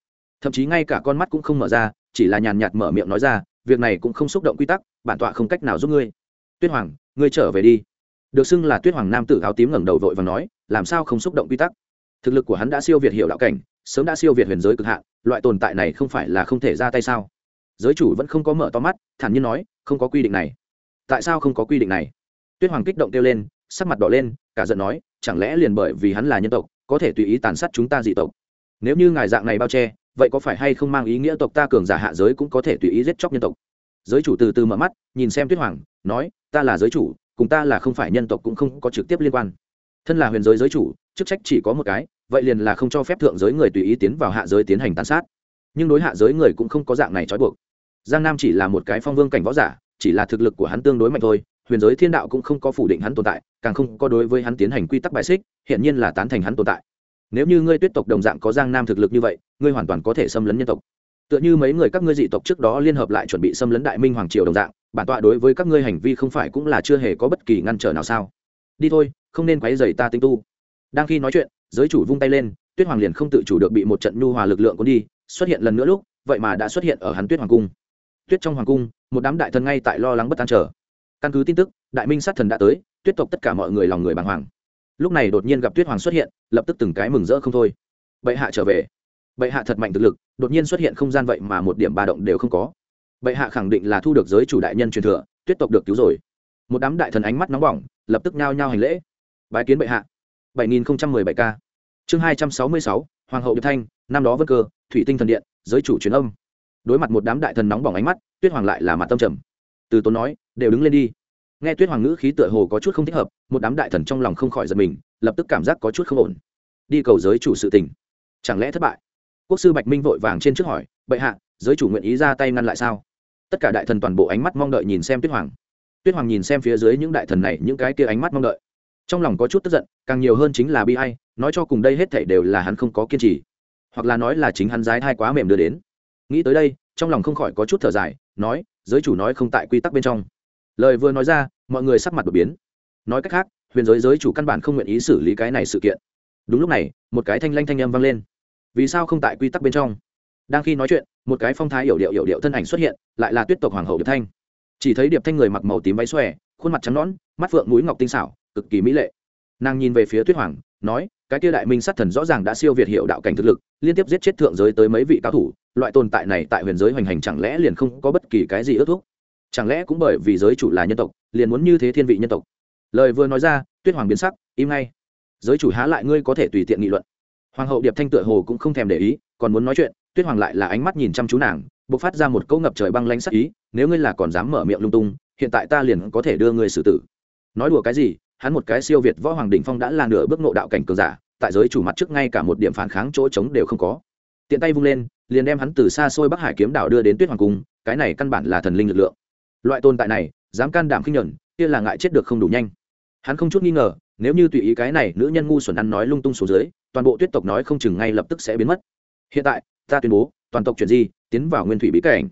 Thậm chí ngay cả con mắt cũng không mở ra, chỉ là nhàn nhạt mở miệng nói ra, việc này cũng không xúc động quy tắc, bản tọa không cách nào giúp ngươi tuyết hoàng, ngươi trở về đi. Được xưng là tuyết hoàng nam tử áo tím ngẩng đầu vội và nói, làm sao không xúc động quy tắc? Thực lực của hắn đã siêu việt hiệu đạo cảnh, sớm đã siêu việt huyền giới cực hạn, loại tồn tại này không phải là không thể ra tay sao? Giới chủ vẫn không có mở to mắt, thản nhiên nói, không có quy định này. Tại sao không có quy định này? Tuyết hoàng kích động kêu lên, sắc mặt đỏ lên, cả giận nói, chẳng lẽ liền bởi vì hắn là nhân tộc, có thể tùy ý tàn sát chúng ta dị tộc? Nếu như ngài dạng này bao che, vậy có phải hay không mang ý nghĩa tộc ta cường giả hạ giới cũng có thể tùy ý giết chóc nhân tộc? Giới chủ từ từ mở mắt, nhìn xem tuyết hoàng, nói, ta là giới chủ, cùng ta là không phải nhân tộc cũng không có trực tiếp liên quan. Thân là huyền giới giới chủ, chức trách chỉ có một cái, vậy liền là không cho phép thượng giới người tùy ý tiến vào hạ giới tiến hành tàn sát. Nhưng đối hạ giới người cũng không có dạng này trói buộc. Giang nam chỉ là một cái phong vương cảnh võ giả, chỉ là thực lực của hắn tương đối mạnh thôi, huyền giới thiên đạo cũng không có phủ định hắn tồn tại, càng không có đối với hắn tiến hành quy tắc bài xích hiện nhiên là tán thành hắn tồn tại. Nếu như ngươi tuyết tộc đồng dạng có giang nam thực lực như vậy, ngươi hoàn toàn có thể xâm lấn nhân tộc tựa như mấy người các ngươi dị tộc trước đó liên hợp lại chuẩn bị xâm lấn đại minh hoàng triều đồng dạng, bản tọa đối với các ngươi hành vi không phải cũng là chưa hề có bất kỳ ngăn trở nào sao? Đi thôi, không nên quấy dày ta tinh tu. Đang khi nói chuyện, giới chủ vung tay lên, tuyết hoàng liền không tự chủ được bị một trận nhu hòa lực lượng cuốn đi, xuất hiện lần nữa lúc, vậy mà đã xuất hiện ở hắn tuyết hoàng cung. Tuyết trong hoàng cung, một đám đại thần ngay tại lo lắng bất an trở căn cứ tin tức, đại minh sát thần đã tới, tuyết tộc tất cả mọi người lòng người bàng hoàng. Lúc này đột nhiên gặp tuyết hoàng xuất hiện, lập tức từng cái mừng rỡ không thôi. Bệ hạ trở về bệ hạ thật mạnh thực lực, đột nhiên xuất hiện không gian vậy mà một điểm ba động đều không có. Bệ hạ khẳng định là thu được giới chủ đại nhân truyền thừa, tuyết tộc được cứu rồi. Một đám đại thần ánh mắt nóng bỏng, lập tức nhao nhao hành lễ. Bái kiến bệ hạ. Bảy nghìn không trăm mười bảy k chương hai trăm sáu mươi sáu, hoàng hậu điệp thanh, năm đó vân cơ, thủy tinh thần điện, giới chủ truyền âm. Đối mặt một đám đại thần nóng bỏng ánh mắt, tuyết hoàng lại là mặt tâm trầm. Từ tốn nói, đều đứng lên đi. Nghe tuyết hoàng ngữ khí tựa hồ có chút không thích hợp, một đám đại thần trong lòng không khỏi giật mình, lập tức cảm giác có chút không ổn. Đi cầu giới chủ sự tình. Chẳng lẽ thất bại? Quốc sư bạch minh vội vàng trên trước hỏi, bệ hạ, giới chủ nguyện ý ra tay ngăn lại sao? Tất cả đại thần toàn bộ ánh mắt mong đợi nhìn xem tuyết hoàng. Tuyết hoàng nhìn xem phía dưới những đại thần này, những cái kia ánh mắt mong đợi. Trong lòng có chút tức giận, càng nhiều hơn chính là bi hay nói cho cùng đây hết thảy đều là hắn không có kiên trì, hoặc là nói là chính hắn dái thai quá mềm đưa đến. Nghĩ tới đây, trong lòng không khỏi có chút thở dài, nói, giới chủ nói không tại quy tắc bên trong. Lời vừa nói ra, mọi người sắc mặt đột biến. Nói cách khác, huyền giới giới chủ căn bản không nguyện ý xử lý cái này sự kiện. Đúng lúc này, một cái thanh lanh thanh âm vang lên vì sao không tại quy tắc bên trong? Đang khi nói chuyện, một cái phong thái yểu điệu yểu điệu thân ảnh xuất hiện, lại là tuyết tộc hoàng hậu điệp thanh. Chỉ thấy điệp thanh người mặc màu tím váy xòe, khuôn mặt trắng nõn, mắt phượng mũi ngọc tinh xảo, cực kỳ mỹ lệ. Nàng nhìn về phía tuyết hoàng, nói, cái kia đại minh sát thần rõ ràng đã siêu việt hiệu đạo cảnh thực lực, liên tiếp giết chết thượng giới tới mấy vị cao thủ, loại tồn tại này tại huyền giới hoành hành chẳng lẽ liền không có bất kỳ cái gì ước thúc? Chẳng lẽ cũng bởi vì giới chủ là nhân tộc, liền muốn như thế thiên vị nhân tộc? Lời vừa nói ra, tuyết hoàng biến sắc, im ngay. Giới chủ há lại ngươi có thể tùy tiện nghị luận hoàng hậu điệp thanh tựa hồ cũng không thèm để ý, còn muốn nói chuyện, tuyết hoàng lại là ánh mắt nhìn chăm chú nàng, bộc phát ra một câu ngập trời băng lanh sắc ý, nếu ngươi là còn dám mở miệng lung tung, hiện tại ta liền có thể đưa ngươi xử tử. Nói đùa cái gì, hắn một cái siêu việt võ hoàng đỉnh phong đã là nửa bước nộ đạo cảnh cường giả, tại giới chủ mặt trước ngay cả một điểm phản kháng chỗ trống đều không có. Tiện tay vung lên, liền đem hắn từ xa xôi bắc hải kiếm đảo đưa đến tuyết hoàng cung, cái này căn bản là thần linh lực lượng. Loại tồn tại này, dám can đảm khinh nhẫn kia là ngại chết được không đủ nhanh. Hắn không chút nghi ngờ nếu như tùy ý cái này nữ nhân ngu xuẩn ăn nói lung tung xuống dưới, toàn bộ tuyết tộc nói không chừng ngay lập tức sẽ biến mất. Hiện tại, ta tuyên bố, toàn tộc chuyển di, tiến vào nguyên thủy bí cảnh.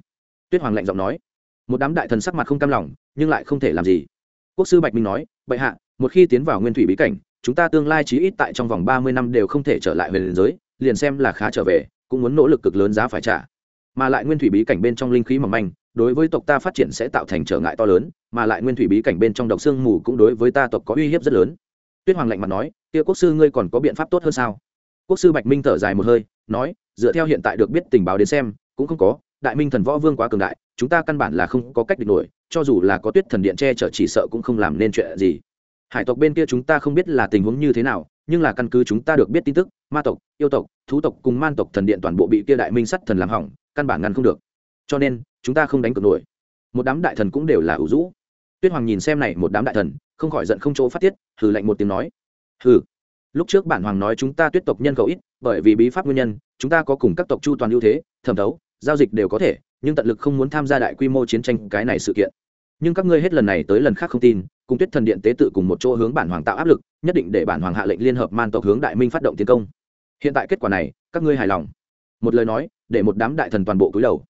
Tuyết hoàng lạnh giọng nói. Một đám đại thần sắc mặt không cam lòng, nhưng lại không thể làm gì. Quốc sư bạch minh nói, bệ hạ, một khi tiến vào nguyên thủy bí cảnh, chúng ta tương lai chí ít tại trong vòng ba mươi năm đều không thể trở lại về liền giới, liền xem là khá trở về, cũng muốn nỗ lực cực lớn giá phải trả. Mà lại nguyên thủy bí cảnh bên trong linh khí mỏng manh, đối với tộc ta phát triển sẽ tạo thành trở ngại to lớn, mà lại nguyên thủy bí cảnh bên trong độc xương mù cũng đối với ta tộc có uy hiếp rất lớn tuyết hoàng lạnh mặt nói, kia quốc sư ngươi còn có biện pháp tốt hơn sao? Quốc sư bạch minh thở dài một hơi, nói, dựa theo hiện tại được biết tình báo đến xem, cũng không có. Đại minh thần võ vương quá cường đại, chúng ta căn bản là không có cách địch nổi, cho dù là có tuyết thần điện che chở chỉ sợ cũng không làm nên chuyện gì. Hải tộc bên kia chúng ta không biết là tình huống như thế nào, nhưng là căn cứ chúng ta được biết tin tức, ma tộc, yêu tộc, thú tộc cùng man tộc thần điện toàn bộ bị kia đại minh sắt thần làm hỏng, căn bản ngăn không được. Cho nên, chúng ta không đánh cược nổi. Một đám đại thần cũng đều là ủ rũ tuyết hoàng nhìn xem này một đám đại thần, không khỏi giận không chỗ phát tiết, hừ lạnh một tiếng nói. Hừ. Lúc trước bản hoàng nói chúng ta tuyết tộc nhân khẩu ít, bởi vì bí pháp nguyên nhân, chúng ta có cùng các tộc chu toàn ưu thế, thẩm thấu, giao dịch đều có thể, nhưng tận lực không muốn tham gia đại quy mô chiến tranh cái này sự kiện. Nhưng các ngươi hết lần này tới lần khác không tin, cùng tuyết thần điện tế tự cùng một chỗ hướng bản hoàng tạo áp lực, nhất định để bản hoàng hạ lệnh liên hợp man tộc hướng đại minh phát động tiến công. Hiện tại kết quả này, các ngươi hài lòng? Một lời nói, để một đám đại thần toàn bộ cúi đầu.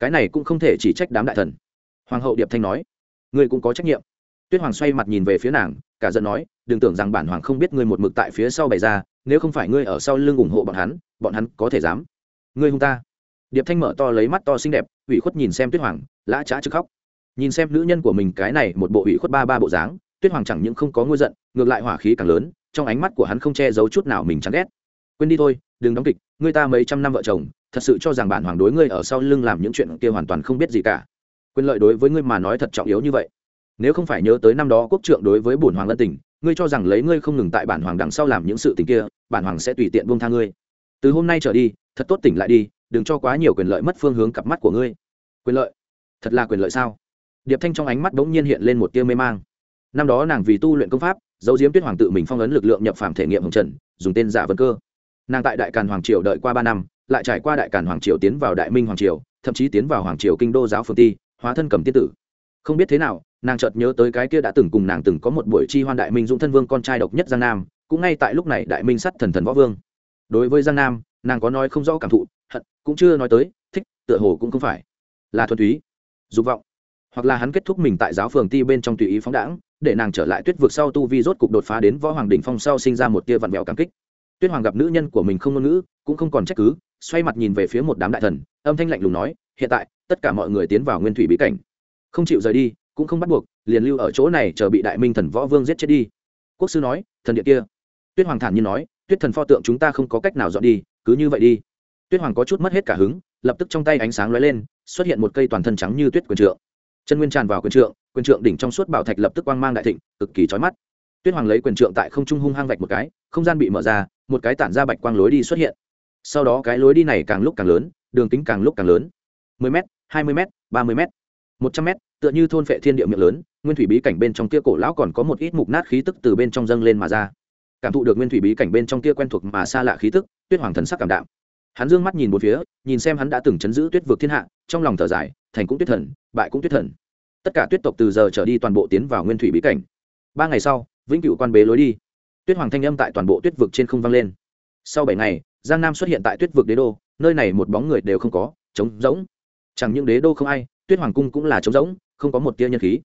Cái này cũng không thể chỉ trách đám đại thần. Hoàng hậu điệp thanh nói ngươi cũng có trách nhiệm. Tuyết hoàng xoay mặt nhìn về phía nàng, cả giận nói, đừng tưởng rằng bản hoàng không biết ngươi một mực tại phía sau bày ra, nếu không phải ngươi ở sau lưng ủng hộ bọn hắn bọn hắn có thể dám. Ngươi hung ta. Điệp thanh mở to lấy mắt to xinh đẹp, ủy khuất nhìn xem tuyết hoàng, lã trá chứ khóc. Nhìn xem nữ nhân của mình cái này một bộ ủy khuất ba ba bộ dáng, tuyết hoàng chẳng những không có ngôi giận, ngược lại hỏa khí càng lớn, trong ánh mắt của hắn không che giấu chút nào mình chán ghét. Quên đi thôi, đừng đóng kịch, ngươi ta mấy trăm năm vợ chồng, thật sự cho rằng bản hoàng đối ngươi ở sau lưng làm những chuyện kia hoàn toàn không biết gì cả quyền lợi đối với ngươi mà nói thật trọng yếu như vậy. Nếu không phải nhớ tới năm đó quốc trượng đối với bổn hoàng ân tình, ngươi cho rằng lấy ngươi không ngừng tại bản hoàng đằng sau làm những sự tình kia, bản hoàng sẽ tùy tiện buông tha ngươi. Từ hôm nay trở đi, thật tốt tỉnh lại đi, đừng cho quá nhiều quyền lợi mất phương hướng cặp mắt của ngươi. Quyền lợi? Thật là quyền lợi sao? Điệp thanh trong ánh mắt bỗng nhiên hiện lên một tia mê mang. Năm đó nàng vì tu luyện công pháp dấu diếm tuyết hoàng tự mình phong ấn lực lượng nhập phạm thể nghiệm hồng trần, dùng tên giả vân cơ. Nàng tại đại càn hoàng triều đợi qua ba năm, lại trải qua đại càn hoàng triều tiến vào đại minh hoàng triều, thậm chí tiến vào hoàng triều kinh đô giáo phường ti hóa thân cầm tiên tử. Không biết thế nào, nàng chợt nhớ tới cái kia đã từng cùng nàng từng có một buổi chi hoan đại minh dũng thân vương con trai độc nhất giang nam, cũng ngay tại lúc này đại minh sắt thần thần võ vương. Đối với giang nam, nàng có nói không rõ cảm thụ, hận, cũng chưa nói tới, thích, tựa hồ cũng không phải là thuần túy, dục vọng, hoặc là hắn kết thúc mình tại giáo phường ti bên trong tùy ý phóng đãng, để nàng trở lại tuyết vực sau tu vi rốt cục đột phá đến võ hoàng đỉnh phong sau sinh ra một tia vặn vẹo cảm kích. Tuyết hoàng gặp nữ nhân của mình không ngôn ngữ, cũng không còn trách cứ, xoay mặt nhìn về phía một đám đại thần, âm thanh lạnh lùng nói, hiện tại tất cả mọi người tiến vào nguyên thủy bí cảnh. Không chịu rời đi, cũng không bắt buộc, liền lưu ở chỗ này chờ bị đại minh thần võ vương giết chết đi. Quốc sư nói, thần điện kia. Tuyết hoàng thản nhiên nói, tuyết thần pho tượng chúng ta không có cách nào dọn đi, cứ như vậy đi. Tuyết hoàng có chút mất hết cả hứng, lập tức trong tay ánh sáng lóe lên, xuất hiện một cây toàn thân trắng như tuyết quyền trượng. Chân nguyên tràn vào quyền trượng quyền trượng đỉnh trong suốt bảo thạch lập tức quang mang đại thịnh, cực kỳ trói mắt. Tuyết hoàng lấy quyền trượng tại không trung hung hăng vạch một cái, không gian bị mở ra, một cái tản ra bạch quang lối đi xuất hiện. Sau đó cái lối đi này càng lúc càng lớn, đường kính càng lúc càng lớn. 10 m 20 m 30 m 100 m, tựa như thôn phệ thiên địa miệng lớn, nguyên thủy bí cảnh bên trong kia cổ lão còn có một ít mục nát khí tức từ bên trong dâng lên mà ra. Cảm thụ được nguyên thủy bí cảnh bên trong kia quen thuộc mà xa lạ khí tức, tuyết hoàng thần sắc cảm đạm. Hắn dương mắt nhìn một phía, nhìn xem hắn đã từng chấn giữ tuyết vực thiên hạ, trong lòng thở dài, thành cũng tuyết thần, bại cũng tuyết thần. Tất cả tuyết tộc từ giờ trở đi toàn bộ tiến vào nguyên thủy bí cảnh. Ba ngày sau, vĩnh cửu quan bế lối đi. Tuyết hoàng thanh âm tại toàn bộ tuyết vực trên không vang lên. Sau bảy ngày, giang nam xuất hiện tại tuyết vực đế đô, nơi này một bóng người đều không có, trống rỗng chẳng những đế đô không ai, tuyết hoàng cung cũng là trống rỗng, không có một tia nhân khí.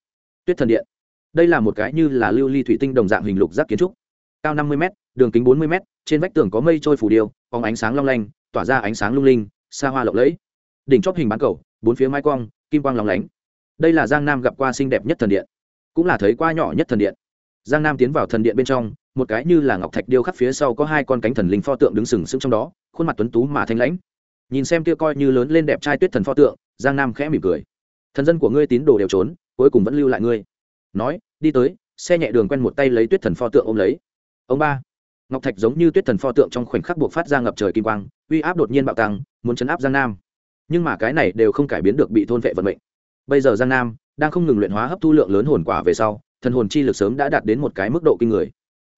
Tuyết thần điện. Đây là một cái như là lưu ly thủy tinh đồng dạng hình lục giác kiến trúc. Cao năm mươi m đường kính bốn mươi m trên vách tường có mây trôi phủ điêu phóng ánh sáng long lanh, tỏa ra ánh sáng lung linh, xa hoa lộng lẫy. Đỉnh chóp hình bán cầu, bốn phía mái quang kim quang lóng lánh. Đây là giang nam gặp qua xinh đẹp nhất thần điện. Cũng là thấy qua nhỏ nhất thần điện. Giang nam tiến vào thần điện bên trong, một cái như là ngọc thạch điêu khắc phía sau có hai con cánh thần linh pho tượng đứng sừng sững trong đó, khuôn mặt tuấn tú mà thanh lãnh nhìn xem kia coi như lớn lên đẹp trai tuyết thần pho tượng, giang nam khẽ mỉm cười. Thần dân của ngươi tín đồ đều trốn, cuối cùng vẫn lưu lại ngươi. Nói, đi tới, xe nhẹ đường quen một tay lấy tuyết thần pho tượng ôm lấy. Ông ba. Ngọc thạch giống như tuyết thần pho tượng trong khoảnh khắc buộc phát ra ngập trời kim quang, uy áp đột nhiên bạo tăng, muốn chấn áp giang nam. Nhưng mà cái này đều không cải biến được bị thôn vệ vận mệnh. Bây giờ giang nam đang không ngừng luyện hóa hấp thu lượng lớn hồn quả về sau, thần hồn chi lực sớm đã đạt đến một cái mức độ kinh người.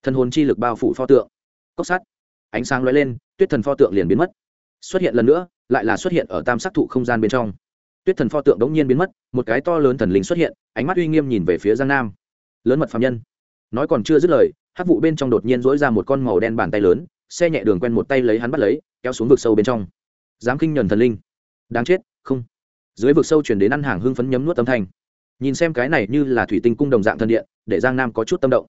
Thần hồn chi lực bao phủ pho tượng. Cốc sắt. Ánh sáng lóe lên, tuyết thần pho tượng liền biến mất xuất hiện lần nữa, lại là xuất hiện ở tam sắc thụ không gian bên trong. Tuyết thần pho tượng đống nhiên biến mất, một cái to lớn thần linh xuất hiện, ánh mắt uy nghiêm nhìn về phía giang nam. Lớn mật phạm nhân. Nói còn chưa dứt lời hát vụ bên trong đột nhiên dỗi ra một con màu đen bàn tay lớn, xe nhẹ đường quen một tay lấy hắn bắt lấy, kéo xuống vực sâu bên trong. Dám kinh nhuần thần linh. Đáng chết, không. Dưới vực sâu chuyển đến ăn hàng hưng phấn nhấm nuốt âm thanh. Nhìn xem cái này như là thủy tinh cung đồng dạng thân điện, để giang nam có chút tâm động.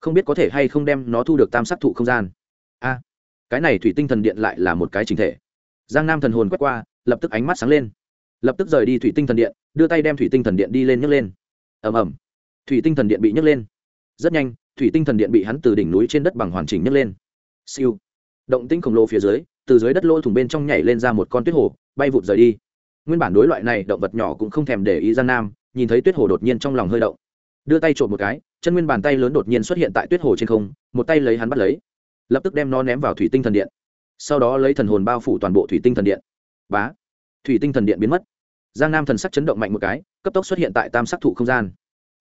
Không biết có thể hay không đem nó thu được tam sắc thụ không gian. A, cái này thủy tinh thần điện lại là một cái chính thể giang nam thần hồn quét qua, lập tức ánh mắt sáng lên. Lập tức rời đi thủy tinh thần điện, đưa tay đem thủy tinh thần điện đi lên nhấc lên. Ầm ầm. Thủy tinh thần điện bị nhấc lên. Rất nhanh, thủy tinh thần điện bị hắn từ đỉnh núi trên đất bằng hoàn chỉnh nhấc lên. Siêu. Động tinh khổng lồ phía dưới, từ dưới đất lỗ thủng bên trong nhảy lên ra một con tuyết hồ, bay vụt rời đi. Nguyên bản đối loại này động vật nhỏ cũng không thèm để ý giang nam, nhìn thấy tuyết hồ đột nhiên trong lòng hơi động. Đưa tay trộm một cái, chân nguyên bàn tay lớn đột nhiên xuất hiện tại tuyết hồ trên không, một tay lấy hắn bắt lấy. Lập tức đem nó ném vào thủy tinh thần điện sau đó lấy thần hồn bao phủ toàn bộ thủy tinh thần điện. Bá! Thủy tinh thần điện biến mất. Giang nam thần sắc chấn động mạnh một cái, cấp tốc xuất hiện tại tam sắc thụ không gian.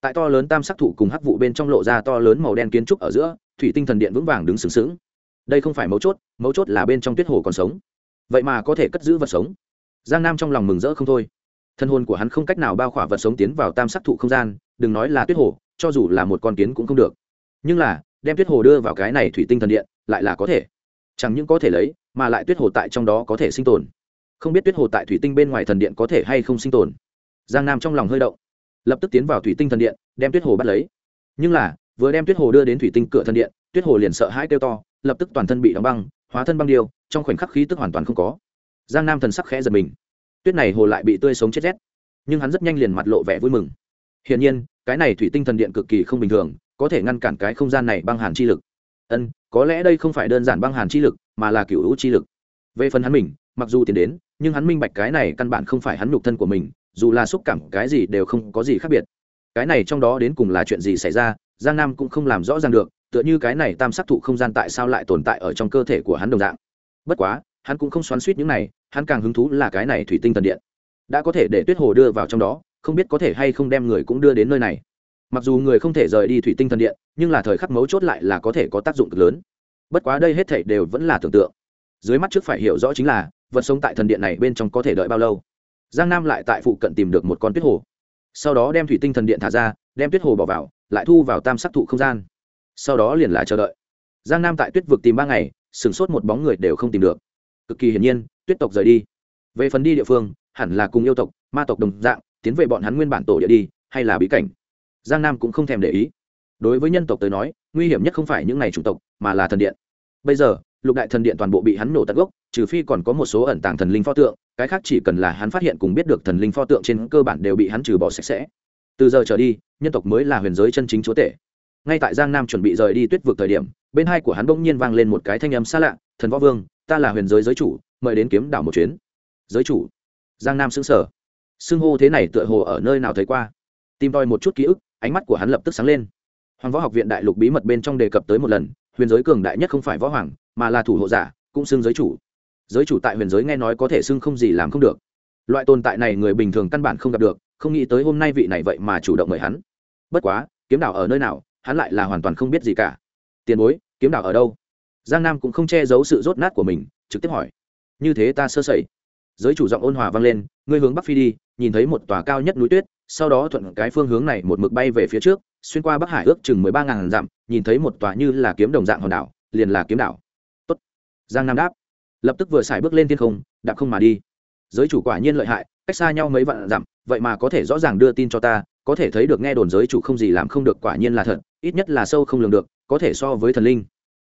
Tại to lớn tam sắc thụ cùng hắc vụ bên trong lộ ra to lớn màu đen kiến trúc ở giữa, thủy tinh thần điện vững vàng đứng sừng sững. Đây không phải mấu chốt mấu chốt là bên trong tuyết hồ còn sống. Vậy mà có thể cất giữ vật sống. Giang nam trong lòng mừng rỡ không thôi. Thân hồn của hắn không cách nào bao khỏa vật sống tiến vào tam sắc thụ không gian, đừng nói là tuyết hồ, cho dù là một con kiến cũng không được. Nhưng là, đem tuyết hồ đưa vào cái này thủy tinh thần điện, lại là có thể chẳng những có thể lấy, mà lại tuyết hồ tại trong đó có thể sinh tồn. Không biết tuyết hồ tại thủy tinh bên ngoài thần điện có thể hay không sinh tồn. Giang nam trong lòng hơi động. Lập tức tiến vào thủy tinh thần điện, đem tuyết hồ bắt lấy. Nhưng là, vừa đem tuyết hồ đưa đến thủy tinh cửa thần điện, tuyết hồ liền sợ hãi kêu to, lập tức toàn thân bị đóng băng, hóa thân băng điêu, trong khoảnh khắc khí tức hoàn toàn không có. Giang nam thần sắc khẽ giật mình. Tuyết này hồ lại bị tươi sống chết rét. Nhưng hắn rất nhanh liền mặt lộ vẻ vui mừng. Hiển nhiên, cái này thủy tinh thần điện cực kỳ không bình thường, có thể ngăn cản cái không gian này băng hàn chi lực ân, có lẽ đây không phải đơn giản băng hàn chi lực, mà là cựu hữu chi lực. Về phần hắn mình, mặc dù tiến đến, nhưng hắn minh bạch cái này căn bản không phải hắn nhục thân của mình, dù là xúc cảm cái gì đều không có gì khác biệt. Cái này trong đó đến cùng là chuyện gì xảy ra, giang nam cũng không làm rõ ràng được, tựa như cái này tam sắc thụ không gian tại sao lại tồn tại ở trong cơ thể của hắn đồng dạng. Bất quá, hắn cũng không xoắn suýt những này, hắn càng hứng thú là cái này thủy tinh thần điện. Đã có thể để tuyết hồ đưa vào trong đó, không biết có thể hay không đem người cũng đưa đến nơi này mặc dù người không thể rời đi thủy tinh thần điện, nhưng là thời khắc mấu chốt lại là có thể có tác dụng cực lớn. Bất quá đây hết thể đều vẫn là tưởng tượng. Dưới mắt trước phải hiểu rõ chính là, vật sống tại thần điện này bên trong có thể đợi bao lâu. Giang nam lại tại phụ cận tìm được một con tuyết hồ. Sau đó đem thủy tinh thần điện thả ra, đem tuyết hồ bỏ vào, lại thu vào tam sắc thụ không gian. Sau đó liền lại chờ đợi. Giang nam tại tuyết vực tìm ba ngày, sửng sốt một bóng người đều không tìm được. Cực kỳ hiển nhiên, tuyết tộc rời đi. Về phần đi địa phương, hẳn là cùng yêu tộc, ma tộc đồng dạng, tiến về bọn hắn nguyên bản tổ địa đi, hay là bí cảnh giang nam cũng không thèm để ý. Đối với nhân tộc tới nói, nguy hiểm nhất không phải những n à y chủng tộc, mà là thần điện. Bây giờ, lục đại thần điện toàn bộ bị hắn nổ tận gốc, trừ phi còn có một số ẩn tàng thần linh pho tượng, cái khác chỉ cần là hắn phát hiện cùng biết được thần linh pho tượng trên cơ bản đều bị hắn trừ bỏ sạch sẽ. Từ giờ trở đi, nhân tộc mới là huyền giới chân chính chúa tể. Ngay tại giang nam chuẩn bị rời đi tuyết vực thời điểm, bên hai của hắn bỗng nhiên vang lên một cái thanh âm xa lạ, thần võ vương, ta là huyền giới giới chủ, mời đến kiếm đảo một chuyến. Giới chủ? Giang nam xứng sở xưng hô thế này tựa hồ ở nơi nào thấy qua. Tìm tòi một chút ký ức ánh mắt của hắn lập tức sáng lên. Hoàng võ học viện đại lục bí mật bên trong đề cập tới một lần, huyền giới cường đại nhất không phải võ hoàng, mà là thủ hộ giả, cũng xưng giới chủ. Giới chủ tại huyền giới nghe nói có thể xưng không gì làm không được. Loại tồn tại này người bình thường căn bản không gặp được, không nghĩ tới hôm nay vị này vậy mà chủ động mời hắn. Bất quá, kiếm đảo ở nơi nào, hắn lại là hoàn toàn không biết gì cả. Tiền bối, kiếm đảo ở đâu? Giang nam cũng không che giấu sự rốt nát của mình, trực tiếp hỏi. Như thế ta sơ sẩy. Giới chủ giọng ôn hòa vang lên ngươi hướng bắc phi đi, nhìn thấy một tòa cao nhất núi tuyết, sau đó thuận cái phương hướng này một mực bay về phía trước, xuyên qua bắc hải ước chừng mười ba ngàn dặm, nhìn thấy một tòa như là kiếm đồng dạng hòn đảo, liền là kiếm đảo. Tốt. giang nam đáp. Lập tức vừa xài bước lên thiên không, đạp không mà đi. Giới chủ quả nhiên lợi hại, cách xa nhau mấy vạn dặm, vậy mà có thể rõ ràng đưa tin cho ta, có thể thấy được nghe đồn giới chủ không gì làm không được quả nhiên là thật, ít nhất là sâu không lường được, có thể so với thần linh.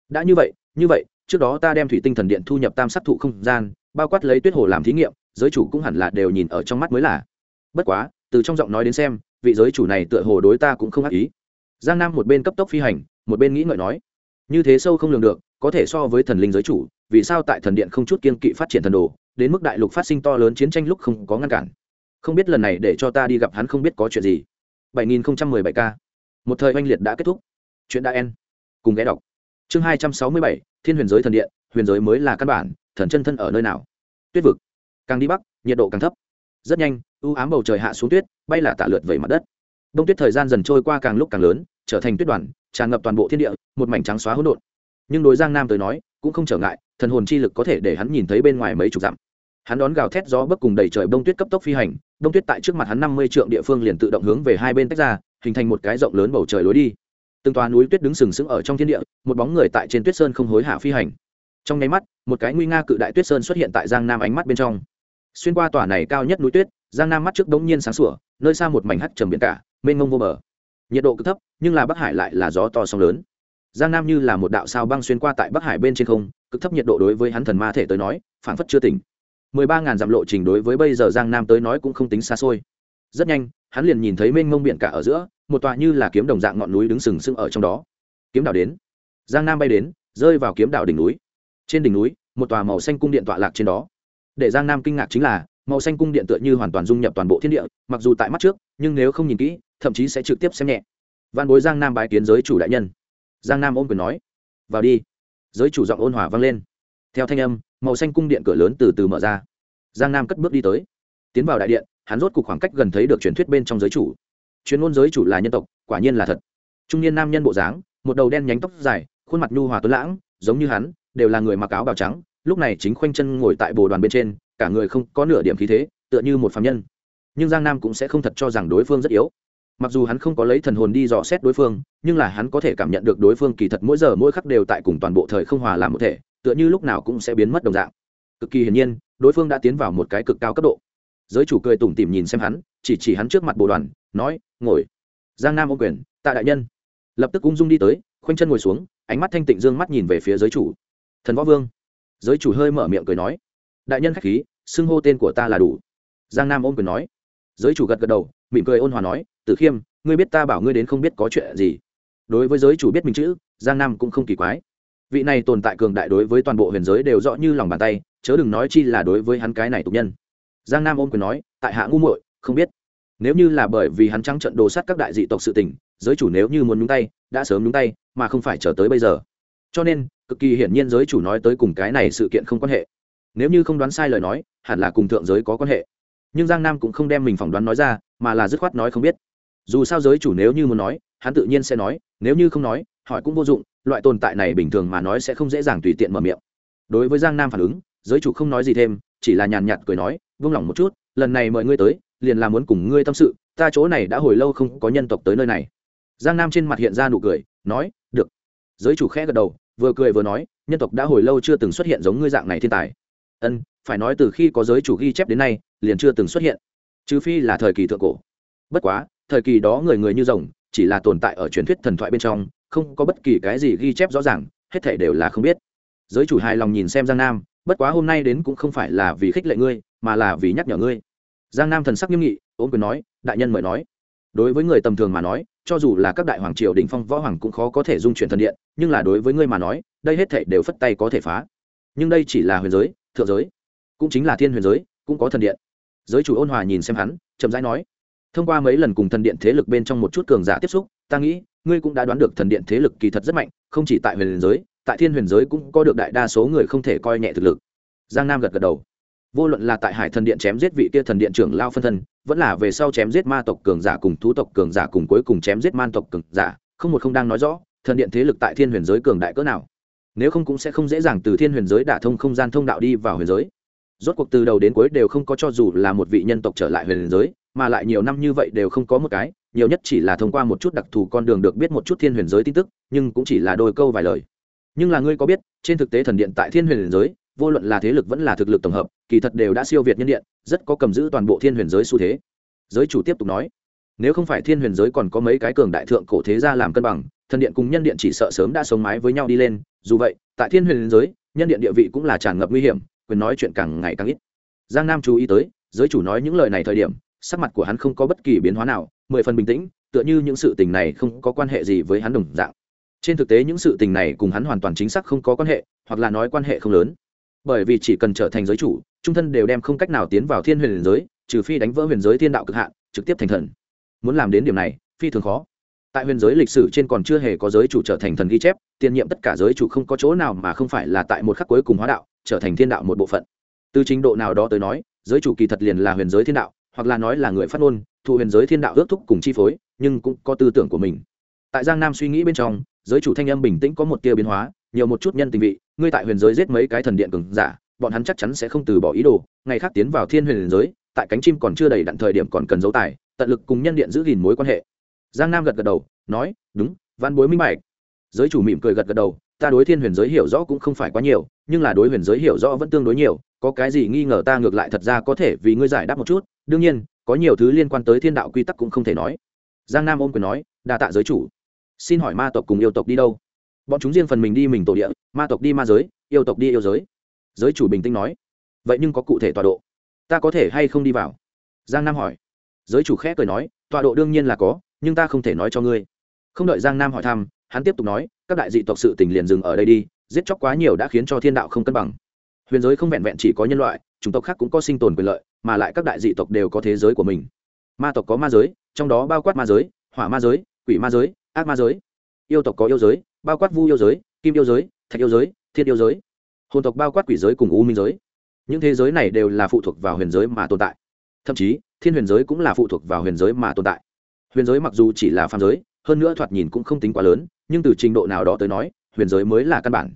Đã như vậy như vậy, trước đó ta đem thủy tinh thần điện thu nhập tam sắc thụ không gian, bao quát lấy tuyết hồ làm thí nghiệm giới chủ cũng hẳn là đều nhìn ở trong mắt mới là. Bất quá từ trong giọng nói đến xem vị giới chủ này tựa hồ đối ta cũng không ác ý. Giang nam một bên cấp tốc phi hành một bên nghĩ ngợi nói như thế sâu không lường được có thể so với thần linh giới chủ vì sao tại thần điện không chút kiên kỵ phát triển thần đồ đến mức đại lục phát sinh to lớn chiến tranh lúc không có ngăn cản? Không biết lần này để cho ta đi gặp hắn không biết có chuyện gì. 7017 k. Một thời oanh liệt đã kết thúc. Chuyện đã en cùng ghé đọc. Chương 267, thiên huyền giới thần điện huyền giới mới là căn bản thần chân thân ở nơi nào? Tuyết vực càng đi bắc, nhiệt độ càng thấp. Rất nhanh, u ám bầu trời hạ xuống tuyết, bay là tạ lượt về mặt đất. Đông tuyết thời gian dần trôi qua càng lúc càng lớn, trở thành tuyết đoàn, tràn ngập toàn bộ thiên địa, một mảnh trắng xóa hỗn độn. Nhưng đối giang nam tới nói, cũng không trở ngại, thần hồn chi lực có thể để hắn nhìn thấy bên ngoài mấy chục dặm. Hắn đón gào thét gió bấc cùng đầy trời bông tuyết cấp tốc phi hành bông tuyết tại trước mặt hắn năm mươi trượng địa phương liền tự động hướng về hai bên tách ra, hình thành một cái rộng lớn bầu trời lối đi. Từng toà núi tuyết đứng sừng sững ở trong thiên địa, một bóng người tại trên tuyết sơn không hối hả phi hành. Trong nháy mắt, một cái nguy nga cự đại tuyết sơn xuất hiện tại giang nam ánh mắt bên trong xuyên qua tòa này cao nhất núi tuyết, giang nam mắt trước đống nhiên sáng sủa, nơi xa một mảnh hắt trầm biển cả, mênh mông vô bờ. Nhiệt độ cực thấp, nhưng là bắc hải lại là gió to sóng lớn. Giang nam như là một đạo sao băng xuyên qua tại bắc hải bên trên không, cực thấp nhiệt độ đối với hắn thần ma thể tới nói phản phất chưa tỉnh. Mười ba ngàn dặm lộ trình đối với bây giờ giang nam tới nói cũng không tính xa xôi. Rất nhanh, hắn liền nhìn thấy mênh mông biển cả ở giữa, một tòa như là kiếm đồng dạng ngọn núi đứng sừng sững ở trong đó. Kiếm đảo đến. Giang nam bay đến, rơi vào kiếm đảo đỉnh núi. Trên đỉnh núi, một tòa màu xanh cung điện tọa lạc trên đó để giang nam kinh ngạc chính là, màu xanh cung điện tựa như hoàn toàn dung nhập toàn bộ thiên địa, mặc dù tại mắt trước, nhưng nếu không nhìn kỹ, thậm chí sẽ trực tiếp xem nhẹ. Văn bối giang nam bái kiến giới chủ đại nhân. Giang nam ôm quyền nói, vào đi. Giới chủ giọng ôn hòa vang lên. Theo thanh âm, màu xanh cung điện cửa lớn từ từ mở ra. Giang nam cất bước đi tới. Tiến vào đại điện, hắn rốt cuộc khoảng cách gần thấy được truyền thuyết bên trong giới chủ. Chuyên môn giới chủ là nhân tộc, quả nhiên là thật. Trung niên nam nhân bộ dáng, một đầu đen nhánh tóc dài, khuôn mặt nhu hòa tuấn lãng, giống như hắn, đều là người mặc áo bào trắng lúc này chính khoanh chân ngồi tại bồ đoàn bên trên, cả người không có nửa điểm khí thế, tựa như một phạm nhân. Nhưng giang nam cũng sẽ không thật cho rằng đối phương rất yếu. Mặc dù hắn không có lấy thần hồn đi dò xét đối phương, nhưng là hắn có thể cảm nhận được đối phương kỳ thật mỗi giờ mỗi khắc đều tại cùng toàn bộ thời không hòa làm một thể, tựa như lúc nào cũng sẽ biến mất đồng dạng. Cực kỳ hiển nhiên, đối phương đã tiến vào một cái cực cao cấp độ. Giới chủ cười tủm tỉm nhìn xem hắn, chỉ chỉ hắn trước mặt bồ đoàn, nói, ngồi. Giang nam ô quyền, tạ đại nhân. Lập tức ung dung đi tới, khoanh chân ngồi xuống, ánh mắt thanh tịnh dương mắt nhìn về phía giới chủ. Thần võ vương giới chủ hơi mở miệng cười nói, đại nhân k h á c h khí, xưng hô tên của ta là đủ. Giang nam ôm quyền nói. Giới chủ gật gật đầu, mỉm cười ôn hòa nói, tử khiêm, ngươi biết ta bảo ngươi đến không biết có chuyện gì. Đối với giới chủ biết mình chữ, giang nam cũng không kỳ quái. Vị này tồn tại cường đại đối với toàn bộ huyền giới đều rõ như lòng bàn tay, chớ đừng nói chi là đối với hắn cái này tục nhân. Giang nam ôm quyền nói, tại hạ ngu muội, không biết. Nếu như là bởi vì hắn trắng trận đồ sát các đại dị tộc sự tình, giới chủ nếu như muốn nhúng tay, đã sớm nhúng tay, mà không phải chờ tới bây giờ. Cho nên cực kỳ hiển nhiên giới chủ nói tới cùng cái này sự kiện không quan hệ. Nếu như không đoán sai lời nói, hẳn là cùng thượng giới có quan hệ. Nhưng giang nam cũng không đem mình phỏng đoán nói ra, mà là dứt khoát nói không biết. Dù sao giới chủ nếu như muốn nói, hắn tự nhiên sẽ nói, nếu như không nói, hỏi cũng vô dụng, loại tồn tại này bình thường mà nói sẽ không dễ dàng tùy tiện mở miệng. Đối với giang nam phản ứng, giới chủ không nói gì thêm, chỉ là nhàn nhạt cười nói, vung lòng một chút, lần này mời ngươi tới, liền là muốn cùng ngươi tâm sự, ta chỗ này đã hồi lâu không có nhân tộc tới nơi này. Giang nam trên mặt hiện ra nụ cười, nói, được. Giới chủ khẽ gật đầu vừa cười vừa nói, nhân tộc đã hồi lâu chưa từng xuất hiện giống ngươi dạng này thiên tài. Ân, phải nói từ khi có giới chủ ghi chép đến nay, liền chưa từng xuất hiện, trừ phi là thời kỳ thượng cổ. Bất quá, thời kỳ đó người người như rồng, chỉ là tồn tại ở truyền thuyết thần thoại bên trong, không có bất kỳ cái gì ghi chép rõ ràng, hết thể đều là không biết. Giới chủ hài lòng nhìn xem giang nam, bất quá hôm nay đến cũng không phải là vì khích lệ ngươi, mà là vì nhắc nhở ngươi. Giang nam thần sắc nghiêm nghị ôm quyền nói, đại nhân mời nói. Đối với người tầm thường mà nói cho dù là các đại hoàng triều đỉnh phong võ hoàng cũng khó có thể dung chuyển thần điện, nhưng là đối với ngươi mà nói, đây hết thể đều phất tay có thể phá. Nhưng đây chỉ là huyền giới, thượng giới, cũng chính là thiên huyền giới, cũng có thần điện. Giới chủ ôn hòa nhìn xem hắn, chậm rãi nói, thông qua mấy lần cùng thần điện thế lực bên trong một chút cường giả tiếp xúc, ta nghĩ, ngươi cũng đã đoán được thần điện thế lực kỳ thật rất mạnh, không chỉ tại huyền giới, tại thiên huyền giới cũng có được đại đa số người không thể coi nhẹ thực lực. Giang nam gật gật đầu vô luận là tại hải thần điện chém giết vị kia thần điện trưởng lao phân thân, vẫn là về sau chém giết ma tộc cường giả cùng thú tộc cường giả cùng cuối cùng chém giết man tộc cường giả, không một không đang nói rõ, thần điện thế lực tại thiên huyền giới cường đại cỡ nào. Nếu không cũng sẽ không dễ dàng từ thiên huyền giới đả thông không gian thông đạo đi vào huyền giới. Rốt cuộc từ đầu đến cuối đều không có cho dù là một vị nhân tộc trở lại huyền giới, mà lại nhiều năm như vậy đều không có một cái, nhiều nhất chỉ là thông qua một chút đặc thù con đường được biết một chút thiên huyền giới tin tức, nhưng cũng chỉ là đôi câu vài lời. Nhưng là ngươi có biết, trên thực tế thần điện tại thiên huyền giới, vô luận là thế lực vẫn là thực lực tổng hợp kỳ thật đều đã siêu việt nhân điện, rất có cầm giữ toàn bộ thiên huyền giới xu thế. Giới chủ tiếp tục nói, nếu không phải thiên huyền giới còn có mấy cái cường đại thượng cổ thế gia làm cân bằng, thần điện cùng nhân điện chỉ sợ sớm đã sống mái với nhau đi lên. Dù vậy, tại thiên huyền giới, nhân điện địa vị cũng là tràn ngập nguy hiểm, quyền nói chuyện càng ngày càng ít. Giang nam chú ý tới, giới chủ nói những lời này thời điểm, sắc mặt của hắn không có bất kỳ biến hóa nào, mười phần bình tĩnh, tựa như những sự tình này không có quan hệ gì với hắn đồng dạng. Trên thực tế những sự tình này cùng hắn hoàn toàn chính xác không có quan hệ, hoặc là nói quan hệ không lớn bởi vì chỉ cần trở thành giới chủ, trung thân đều đem không cách nào tiến vào thiên huyền giới, trừ phi đánh vỡ huyền giới thiên đạo cực hạn, trực tiếp thành thần. Muốn làm đến điểm này, phi thường khó. Tại huyền giới lịch sử trên còn chưa hề có giới chủ trở thành thần ghi chép, tiền nhiệm tất cả giới chủ không có chỗ nào mà không phải là tại một khắc cuối cùng hóa đạo, trở thành thiên đạo một bộ phận. Từ trình độ nào đó tới nói, giới chủ kỳ thật liền là huyền giới thiên đạo, hoặc là nói là người phát ngôn, thụ huyền giới thiên đạo ước thúc cùng chi phối, nhưng cũng có tư tưởng của mình. Tại giang nam suy nghĩ bên trong, giới chủ thanh âm bình tĩnh có một tia biến hóa nhiều một chút nhân tình vị, ngươi tại huyền giới giết mấy cái thần điện cường giả, bọn hắn chắc chắn sẽ không từ bỏ ý đồ, ngày khác tiến vào thiên huyền giới, tại cánh chim còn chưa đầy đặn thời điểm còn cần giấu tài, tận lực cùng nhân điện giữ gìn mối quan hệ. Giang nam gật gật đầu, nói, đúng, văn bối minh bạch. Giới chủ mỉm cười gật gật đầu, ta đối thiên huyền giới hiểu rõ cũng không phải quá nhiều, nhưng là đối huyền giới hiểu rõ vẫn tương đối nhiều, có cái gì nghi ngờ ta ngược lại thật ra có thể vì ngươi giải đáp một chút, đương nhiên, có nhiều thứ liên quan tới thiên đạo quy tắc cũng không thể nói. Giang nam ôm quyền nói, đa tạ giới chủ. Xin hỏi ma tộc cùng yêu tộc đi đâu? Bọn chúng riêng phần mình đi mình tổ địa, ma tộc đi ma giới, yêu tộc đi yêu giới. Giới chủ bình tĩnh nói, vậy nhưng có cụ thể tọa độ? Ta có thể hay không đi vào? Giang nam hỏi. Giới chủ khẽ cười nói, tọa độ đương nhiên là có, nhưng ta không thể nói cho ngươi. Không đợi giang nam hỏi thăm, hắn tiếp tục nói, các đại dị tộc sự tình liền dừng ở đây đi, giết chóc quá nhiều đã khiến cho thiên đạo không cân bằng. Huyền giới không vẹn vẹn chỉ có nhân loại, chủng tộc khác cũng có sinh tồn quyền lợi, mà lại các đại dị tộc đều có thế giới của mình. Ma tộc có ma giới, trong đó bao quát ma giới, hỏa ma giới, quỷ ma giới, ác ma giới. Yêu tộc có yêu giới bao quát vu yêu giới, kim yêu giới, thạch yêu giới, thiên yêu giới. Hồn tộc bao quát quỷ giới cùng u minh giới. Những thế giới này đều là phụ thuộc vào huyền giới mà tồn tại. Thậm chí, thiên huyền giới cũng là phụ thuộc vào huyền giới mà tồn tại. Huyền giới mặc dù chỉ là phàm giới, hơn nữa thoạt nhìn cũng không tính quá lớn, nhưng từ trình độ nào đó tới nói, huyền giới mới là căn bản.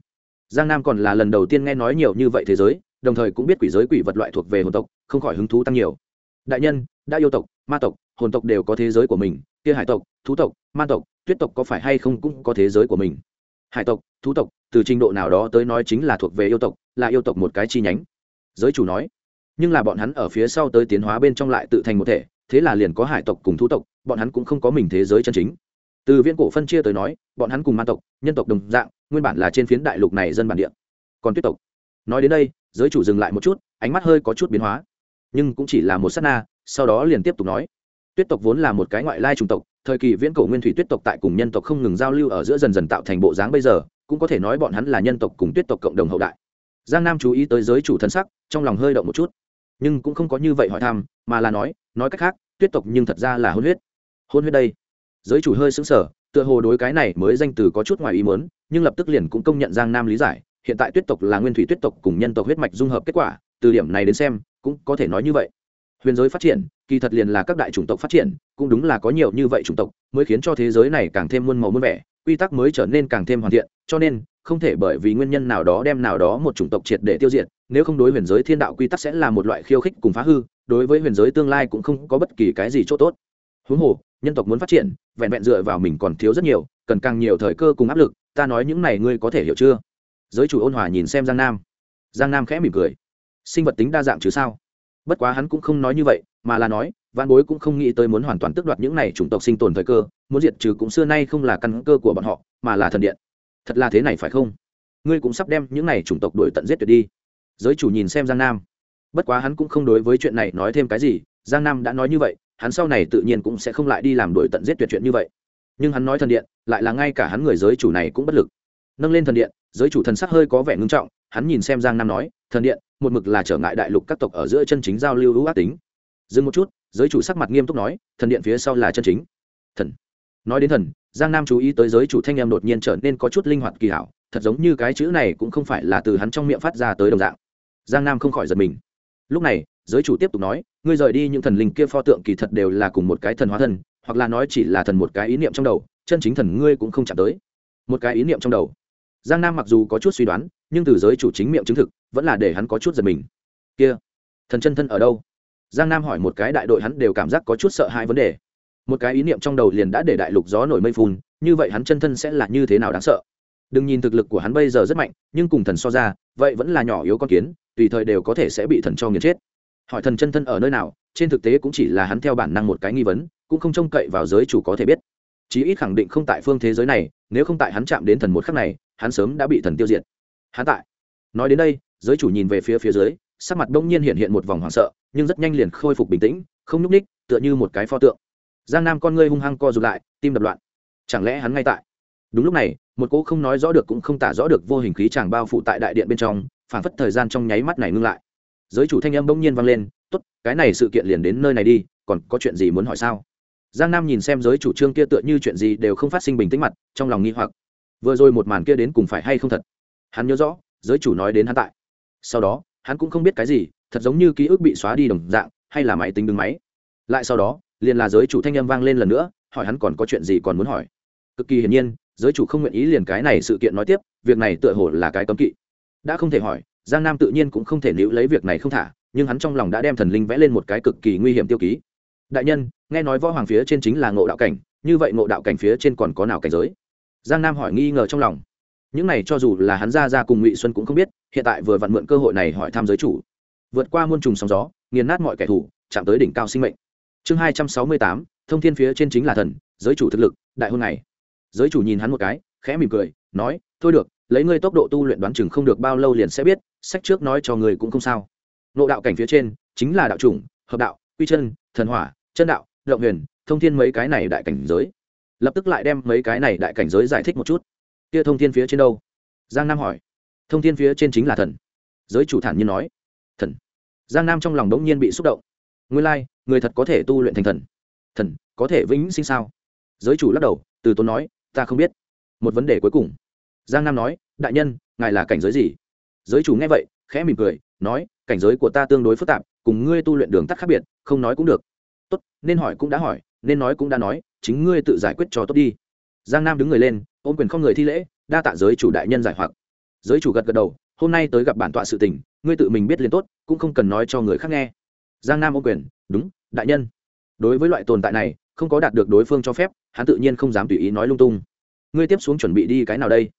Giang nam còn là lần đầu tiên nghe nói nhiều như vậy thế giới, đồng thời cũng biết quỷ giới quỷ vật loại thuộc về hồn tộc, không khỏi hứng thú tăng nhiều. Đại nhân đã yêu tộc, ma tộc, hồn tộc đều có thế giới của mình kia hải tộc, thú tộc, man tộc, tuyết tộc có phải hay không cũng có thế giới của mình? Hải tộc, thú tộc, từ trình độ nào đó tới nói chính là thuộc về yêu tộc, là yêu tộc một cái chi nhánh. Giới chủ nói, nhưng là bọn hắn ở phía sau tới tiến hóa bên trong lại tự thành một thể, thế là liền có hải tộc cùng thú tộc, bọn hắn cũng không có mình thế giới chân chính. Từ viên cổ phân chia tới nói, bọn hắn cùng man tộc, nhân tộc đồng dạng, nguyên bản là trên phiến đại lục này dân bản địa. Còn tuyết tộc, nói đến đây, giới chủ dừng lại một chút, ánh mắt hơi có chút biến hóa, nhưng cũng chỉ là một s á t na, sau đó liền tiếp tục nói tuyết tộc vốn là một cái ngoại lai chủng tộc, thời kỳ viễn cổ nguyên thủy tuyết tộc tại cùng nhân tộc không ngừng giao lưu ở giữa dần dần tạo thành bộ dáng bây giờ, cũng có thể nói bọn hắn là nhân tộc cùng tuyết tộc cộng đồng hậu đại. Giang nam chú ý tới giới chủ thân sắc, trong lòng hơi động một chút. Nhưng cũng không có như vậy hỏi thăm, mà là nói nói cách khác, tuyết tộc nhưng thật ra là hôn huyết. Hôn huyết đây. Giới chủ hơi xứng sở tựa hồ đối cái này mới danh từ có chút ngoài ý muốn, nhưng lập tức liền cũng công nhận giang nam lý giải, hiện tại tuyết tộc là nguyên thủy tuyết tộc cùng nhân tộc huyết mạch dung hợp kết quả, từ điểm này đến xem, cũng có thể nói như vậy. Huyền giới phát triển kỳ thật liền là các đại chủng tộc phát triển, cũng đúng là có nhiều như vậy chủng tộc, mới khiến cho thế giới này càng thêm muôn màu muôn vẻ, quy tắc mới trở nên càng thêm hoàn thiện, cho nên, không thể bởi vì nguyên nhân nào đó đem nào đó một chủng tộc triệt để tiêu diệt, nếu không đối huyền giới thiên đạo quy tắc sẽ là một loại khiêu khích cùng phá hư, đối với huyền giới tương lai cũng không có bất kỳ cái gì c h ỗ t ố t huống hồ, nhân tộc muốn phát triển, vẹn vẹn dựa vào mình còn thiếu rất nhiều, cần càng nhiều thời cơ cùng áp lực, ta nói những này ngươi có thể hiểu chưa? Giới chủ ôn hòa nhìn xem giang nam. Giang nam khẽ mỉm cười. Sinh vật tính đa dạng chứ sao? Bất quá hắn cũng không nói như vậy, mà là nói văn bối cũng không nghĩ tới muốn hoàn toàn tước đoạt những này chủng tộc sinh tồn thời cơ, muốn diệt trừ cũng xưa nay không là căn cơ của bọn họ, mà là thần điện. Thật là thế này phải không? Ngươi cũng sắp đem những này chủng tộc đuổi tận giết tuyệt đi. Giới chủ nhìn xem giang nam. Bất quá hắn cũng không đối với chuyện này nói thêm cái gì, giang nam đã nói như vậy, hắn sau này tự nhiên cũng sẽ không lại đi làm đuổi tận giết tuyệt chuyện như vậy. Nhưng hắn nói thần điện, lại là ngay cả hắn người giới chủ này cũng bất lực. Nâng lên thần điện, giới chủ thần sắc hơi có vẻ ngưng trọng, hắn nhìn xem giang nam nói thần điện, một mực là trở ngại đại lục các tộc ở giữa chân chính giao lưu hữu ác tính. Dừng một chút, giới chủ sắc mặt nghiêm túc nói, thần điện phía sau là chân chính. Thần. Nói đến thần, giang nam chú ý tới giới chủ thanh em đột nhiên trở nên có chút linh hoạt kỳ hảo, thật giống như cái chữ này cũng không phải là từ hắn trong miệng phát ra tới đồng dạng. Giang nam không khỏi giật mình. Lúc này, giới chủ tiếp tục nói, ngươi rời đi những thần linh kia pho tượng kỳ thật đều là cùng một cái thần hóa thân, hoặc là nói chỉ là thần một cái ý niệm trong đầu, chân chính thần ngươi cũng không chạm tới. Một cái ý niệm trong đầu. Giang nam mặc dù có chút suy đoán nhưng từ giới chủ chính miệng chứng thực, vẫn là để hắn có chút giật mình. Kia, thần chân thân ở đâu? Giang nam hỏi một cái đại đội hắn đều cảm giác có chút sợ hai vấn đề. Một cái ý niệm trong đầu liền đã để đại lục gió nổi mây phun, như vậy hắn chân thân sẽ là như thế nào đáng sợ? Đừng nhìn thực lực của hắn bây giờ rất mạnh, nhưng cùng thần so ra, vậy vẫn là nhỏ yếu con kiến, tùy thời đều có thể sẽ bị thần cho nghiền chết. Hỏi thần chân thân ở nơi nào, trên thực tế cũng chỉ là hắn theo bản năng một cái nghi vấn, cũng không trông cậy vào giới chủ có thể biết. Chí ít khẳng định không tại phương thế giới này, nếu không tại hắn chạm đến thần một khắc này, hắn sớm đã bị thần tiêu diệt hắn tại. Nói đến đây, giới chủ nhìn về phía phía dưới, sắc mặt bỗng nhiên hiện hiện một vòng hoảng sợ, nhưng rất nhanh liền khôi phục bình tĩnh, không nhúc ních tựa như một cái pho tượng. Giang nam con ngươi hung hăng co rụt lại, tim đập loạn. Chẳng lẽ hắn ngay tại? Đúng lúc này, một cô không nói rõ được cũng không tả rõ được vô hình khí chàng bao phủ tại đại điện bên trong, phảng phất thời gian trong nháy mắt này ngưng lại. Giới chủ thanh âm bỗng nhiên vang lên, tốt, cái này sự kiện liền đến nơi này đi, còn có chuyện gì muốn hỏi sao? Giang nam nhìn xem giới chủ trương kia tựa như chuyện gì đều không phát sinh bình tĩnh mặt, trong lòng nghi hoặc. Vừa rồi một màn kia đến cùng phải hay không thật? Hắn nhớ rõ, giới chủ nói đến hắn tại. Sau đó, hắn cũng không biết cái gì, thật giống như ký ức bị xóa đi đồng dạng, hay là máy tính đứng máy. Lại sau đó, liền là giới chủ thanh âm vang lên lần nữa, hỏi hắn còn có chuyện gì còn muốn hỏi. Cực kỳ hiển nhiên, giới chủ không nguyện ý liền cái này sự kiện nói tiếp, việc này tựa hồ là cái cấm kỵ. Đã không thể hỏi, giang nam tự nhiên cũng không thể níu lấy việc này không thả, nhưng hắn trong lòng đã đem thần linh vẽ lên một cái cực kỳ nguy hiểm tiêu ký. Đại nhân, nghe nói võ hoàng phía trên chính là ngộ đạo cảnh, như vậy ngộ đạo cảnh phía trên còn có nào cảnh giới? Giang nam hỏi nghi ngờ trong lòng những này cho dù là hắn ra ra cùng ngụy xuân cũng không biết, hiện tại vừa vặn mượn cơ hội này hỏi thăm giới chủ. Vượt qua muôn trùng sóng gió, nghiền nát mọi kẻ thù, chạm tới đỉnh cao sinh mệnh. Chương hai trăm sáu mươi tám, thông thiên phía trên chính là thần, giới chủ thực lực, đại hôn này giới chủ nhìn hắn một cái, khẽ mỉm cười, nói, thôi được, lấy ngươi tốc độ tu luyện đoán chừng không được bao lâu liền sẽ biết, sách trước nói cho người cũng không sao. Nộ đạo cảnh phía trên, chính là đạo chủng, hợp đạo, quy chân, thần hỏa, chân đạo, động huyền, thông thiên mấy cái này đại cảnh giới. Lập tức lại đem mấy cái này đại cảnh giới giải thích một chút kia thông thiên phía trên đâu? Giang nam hỏi. Thông thiên phía trên chính là thần. Giới chủ thản nhiên nói. Thần. Giang nam trong lòng đống nhiên bị xúc động. Nguyên lai, người thật có thể tu luyện thành thần. Thần, có thể vĩnh sinh sao? Giới chủ lắc đầu, từ tốn nói, ta không biết. Một vấn đề cuối cùng. Giang nam nói, đại nhân, ngài là cảnh giới gì? Giới chủ nghe vậy, khẽ mỉm cười, nói, cảnh giới của ta tương đối phức tạp, cùng ngươi tu luyện đường tắt khác biệt, không nói cũng được. Tốt, nên hỏi cũng đã hỏi, nên nói cũng đã nói, chính ngươi tự giải quyết cho tốt đi giang nam đứng người lên, ôm quyền không người thi lễ, đa tạ giới chủ đại nhân giải hoặc. Giới chủ gật gật đầu, hôm nay tới gặp bản tọa sự tình, ngươi tự mình biết liền tốt, cũng không cần nói cho người khác nghe. Giang nam ôm quyền, đúng, đại nhân. Đối với loại tồn tại này, không có đạt được đối phương cho phép, hắn tự nhiên không dám tùy ý nói lung tung. Ngươi tiếp xuống chuẩn bị đi cái nào đây?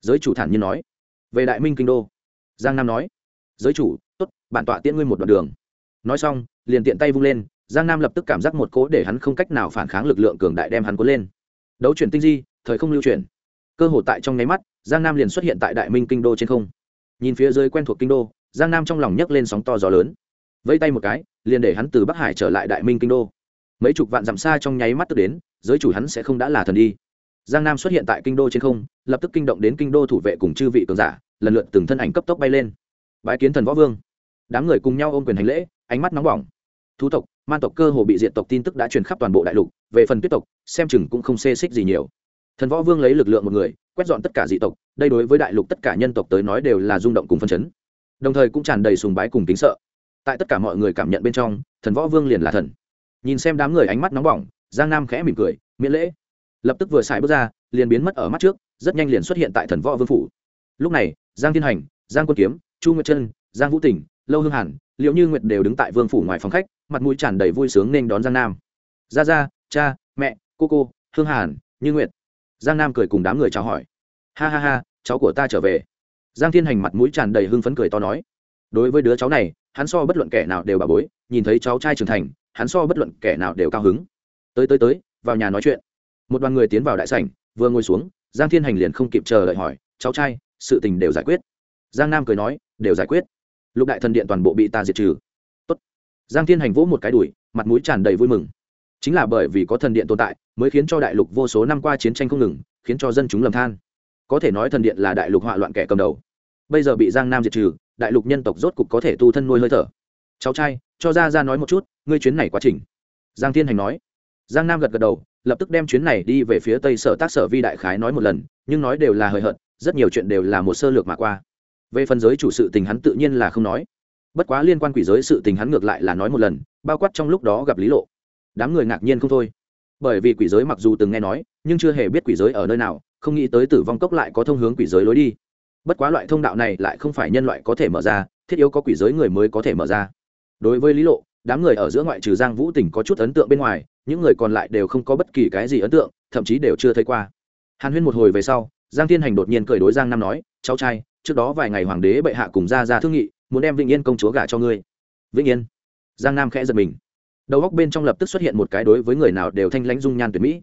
Giới chủ thản nhiên nói. Về đại minh kinh đô. Giang nam nói. Giới chủ, tốt, bản tọa tiễn ngươi một đoạn đường. Nói xong, liền tiện tay vung lên, giang nam lập tức cảm giác một cố để hắn không cách nào phản kháng lực lượng cường đại đem hắn cuốn lên đấu chuyển tinh di, thời không lưu chuyển. Cơ hội tại trong nháy mắt, giang nam liền xuất hiện tại đại minh kinh đô trên không. Nhìn phía dưới quen thuộc kinh đô, giang nam trong lòng nhấc lên sóng to gió lớn. Vẫy tay một cái, liền để hắn từ bắc hải trở lại đại minh kinh đô. Mấy chục vạn dặm xa trong nháy mắt tức đến, giới chủ hắn sẽ không đã là thần đi. Giang nam xuất hiện tại kinh đô trên không, lập tức kinh động đến kinh đô thủ vệ cùng chư vị cường giả, lần lượt từng thân ảnh cấp tốc bay lên. Bái kiến thần võ vương. Đám người cùng nhau ôm quyền hành lễ, ánh mắt nóng bỏng thú tộc, man tộc cơ hồ bị diện tộc tin tức đã truyền khắp toàn bộ đại lục, về phần tuyết tộc, xem chừng cũng không xê xích gì nhiều. Thần võ vương lấy lực lượng một người, quét dọn tất cả dị tộc, đây đối với đại lục tất cả nhân tộc tới nói đều là rung động cùng phân chấn. Đồng thời cũng tràn đầy sùng bái cùng kính sợ. Tại tất cả mọi người cảm nhận bên trong, thần võ vương liền là thần. Nhìn xem đám người ánh mắt nóng bỏng, giang nam khẽ mỉm cười, miễn lễ. Lập tức vừa xài bước ra, liền biến mất ở mắt trước, rất nhanh liền xuất hiện tại thần võ vương phủ. Lúc này, giang thiên hành, giang quân kiếm, chu nguyệt trân, giang vũ tỉnh, lâu hương hàn liệu như nguyệt đều đứng tại vương phủ ngoài phòng khách mặt mũi tràn đầy vui sướng nên đón giang nam. Ra ra cha, mẹ, cô cô, hương hàn, như nguyệt. Giang nam cười cùng đám người chào hỏi. Ha ha ha, cháu của ta trở về. Giang thiên hành mặt mũi tràn đầy hưng phấn cười to nói. Đối với đứa cháu này, hắn so bất luận kẻ nào đều bà bối, nhìn thấy cháu trai trưởng thành, hắn so bất luận kẻ nào đều cao hứng. Tới tới tới, vào nhà nói chuyện. Một đoàn người tiến vào đại sảnh, vừa ngồi xuống, giang thiên hành liền không kịp chờ đợi hỏi, cháu trai, sự tình đều giải quyết? Giang nam cười nói, đều giải quyết. Lục đại thần điện toàn bộ bị ta diệt trừ giang thiên hành vỗ một cái đùi, mặt mũi tràn đầy vui mừng. Chính là bởi vì có thần điện tồn tại, mới khiến cho đại lục vô số năm qua chiến tranh không ngừng, khiến cho dân chúng lầm than. Có thể nói thần điện là đại lục họa loạn kẻ cầm đầu. Bây giờ bị giang nam diệt trừ, đại lục nhân tộc rốt cục có thể tu thân nuôi hơi thở. Cháu trai, cho ra ra nói một chút, ngươi chuyến này quá trình. Giang thiên hành nói. Giang nam gật gật đầu, lập tức đem chuyến này đi về phía tây sở tác sở vi đại khái nói một lần, nhưng nói đều là hời hợt, rất nhiều chuyện đều là một sơ lược mà qua. Về phần giới chủ sự tình hắn tự nhiên là không nói bất quá liên quan quỷ giới sự tình hắn ngược lại là nói một lần, bao quát trong lúc đó gặp lý lộ. Đám người ngạc nhiên không thôi. Bởi vì quỷ giới mặc dù từng nghe nói, nhưng chưa hề biết quỷ giới ở nơi nào, không nghĩ tới tử vong cốc lại có thông hướng quỷ giới lối đi. Bất quá loại thông đạo này lại không phải nhân loại có thể mở ra, thiết yếu có quỷ giới người mới có thể mở ra. Đối với lý lộ, đám người ở giữa ngoại trừ giang vũ tỉnh có chút ấn tượng bên ngoài, những người còn lại đều không có bất kỳ cái gì ấn tượng, thậm chí đều chưa thấy qua. Hàn huyên một hồi về sau, giang thiên hành đột nhiên cười đối giang nam nói, cháu trai, trước đó vài ngày hoàng đế bệ hạ cùng ra ra thương nghị muốn đem vĩnh yên công chúa gả cho ngươi. Vĩnh yên? Giang nam khẽ giật mình. Đầu góc bên trong lập tức xuất hiện một cái đối với người nào đều thanh lãnh dung nhan tuyệt mỹ.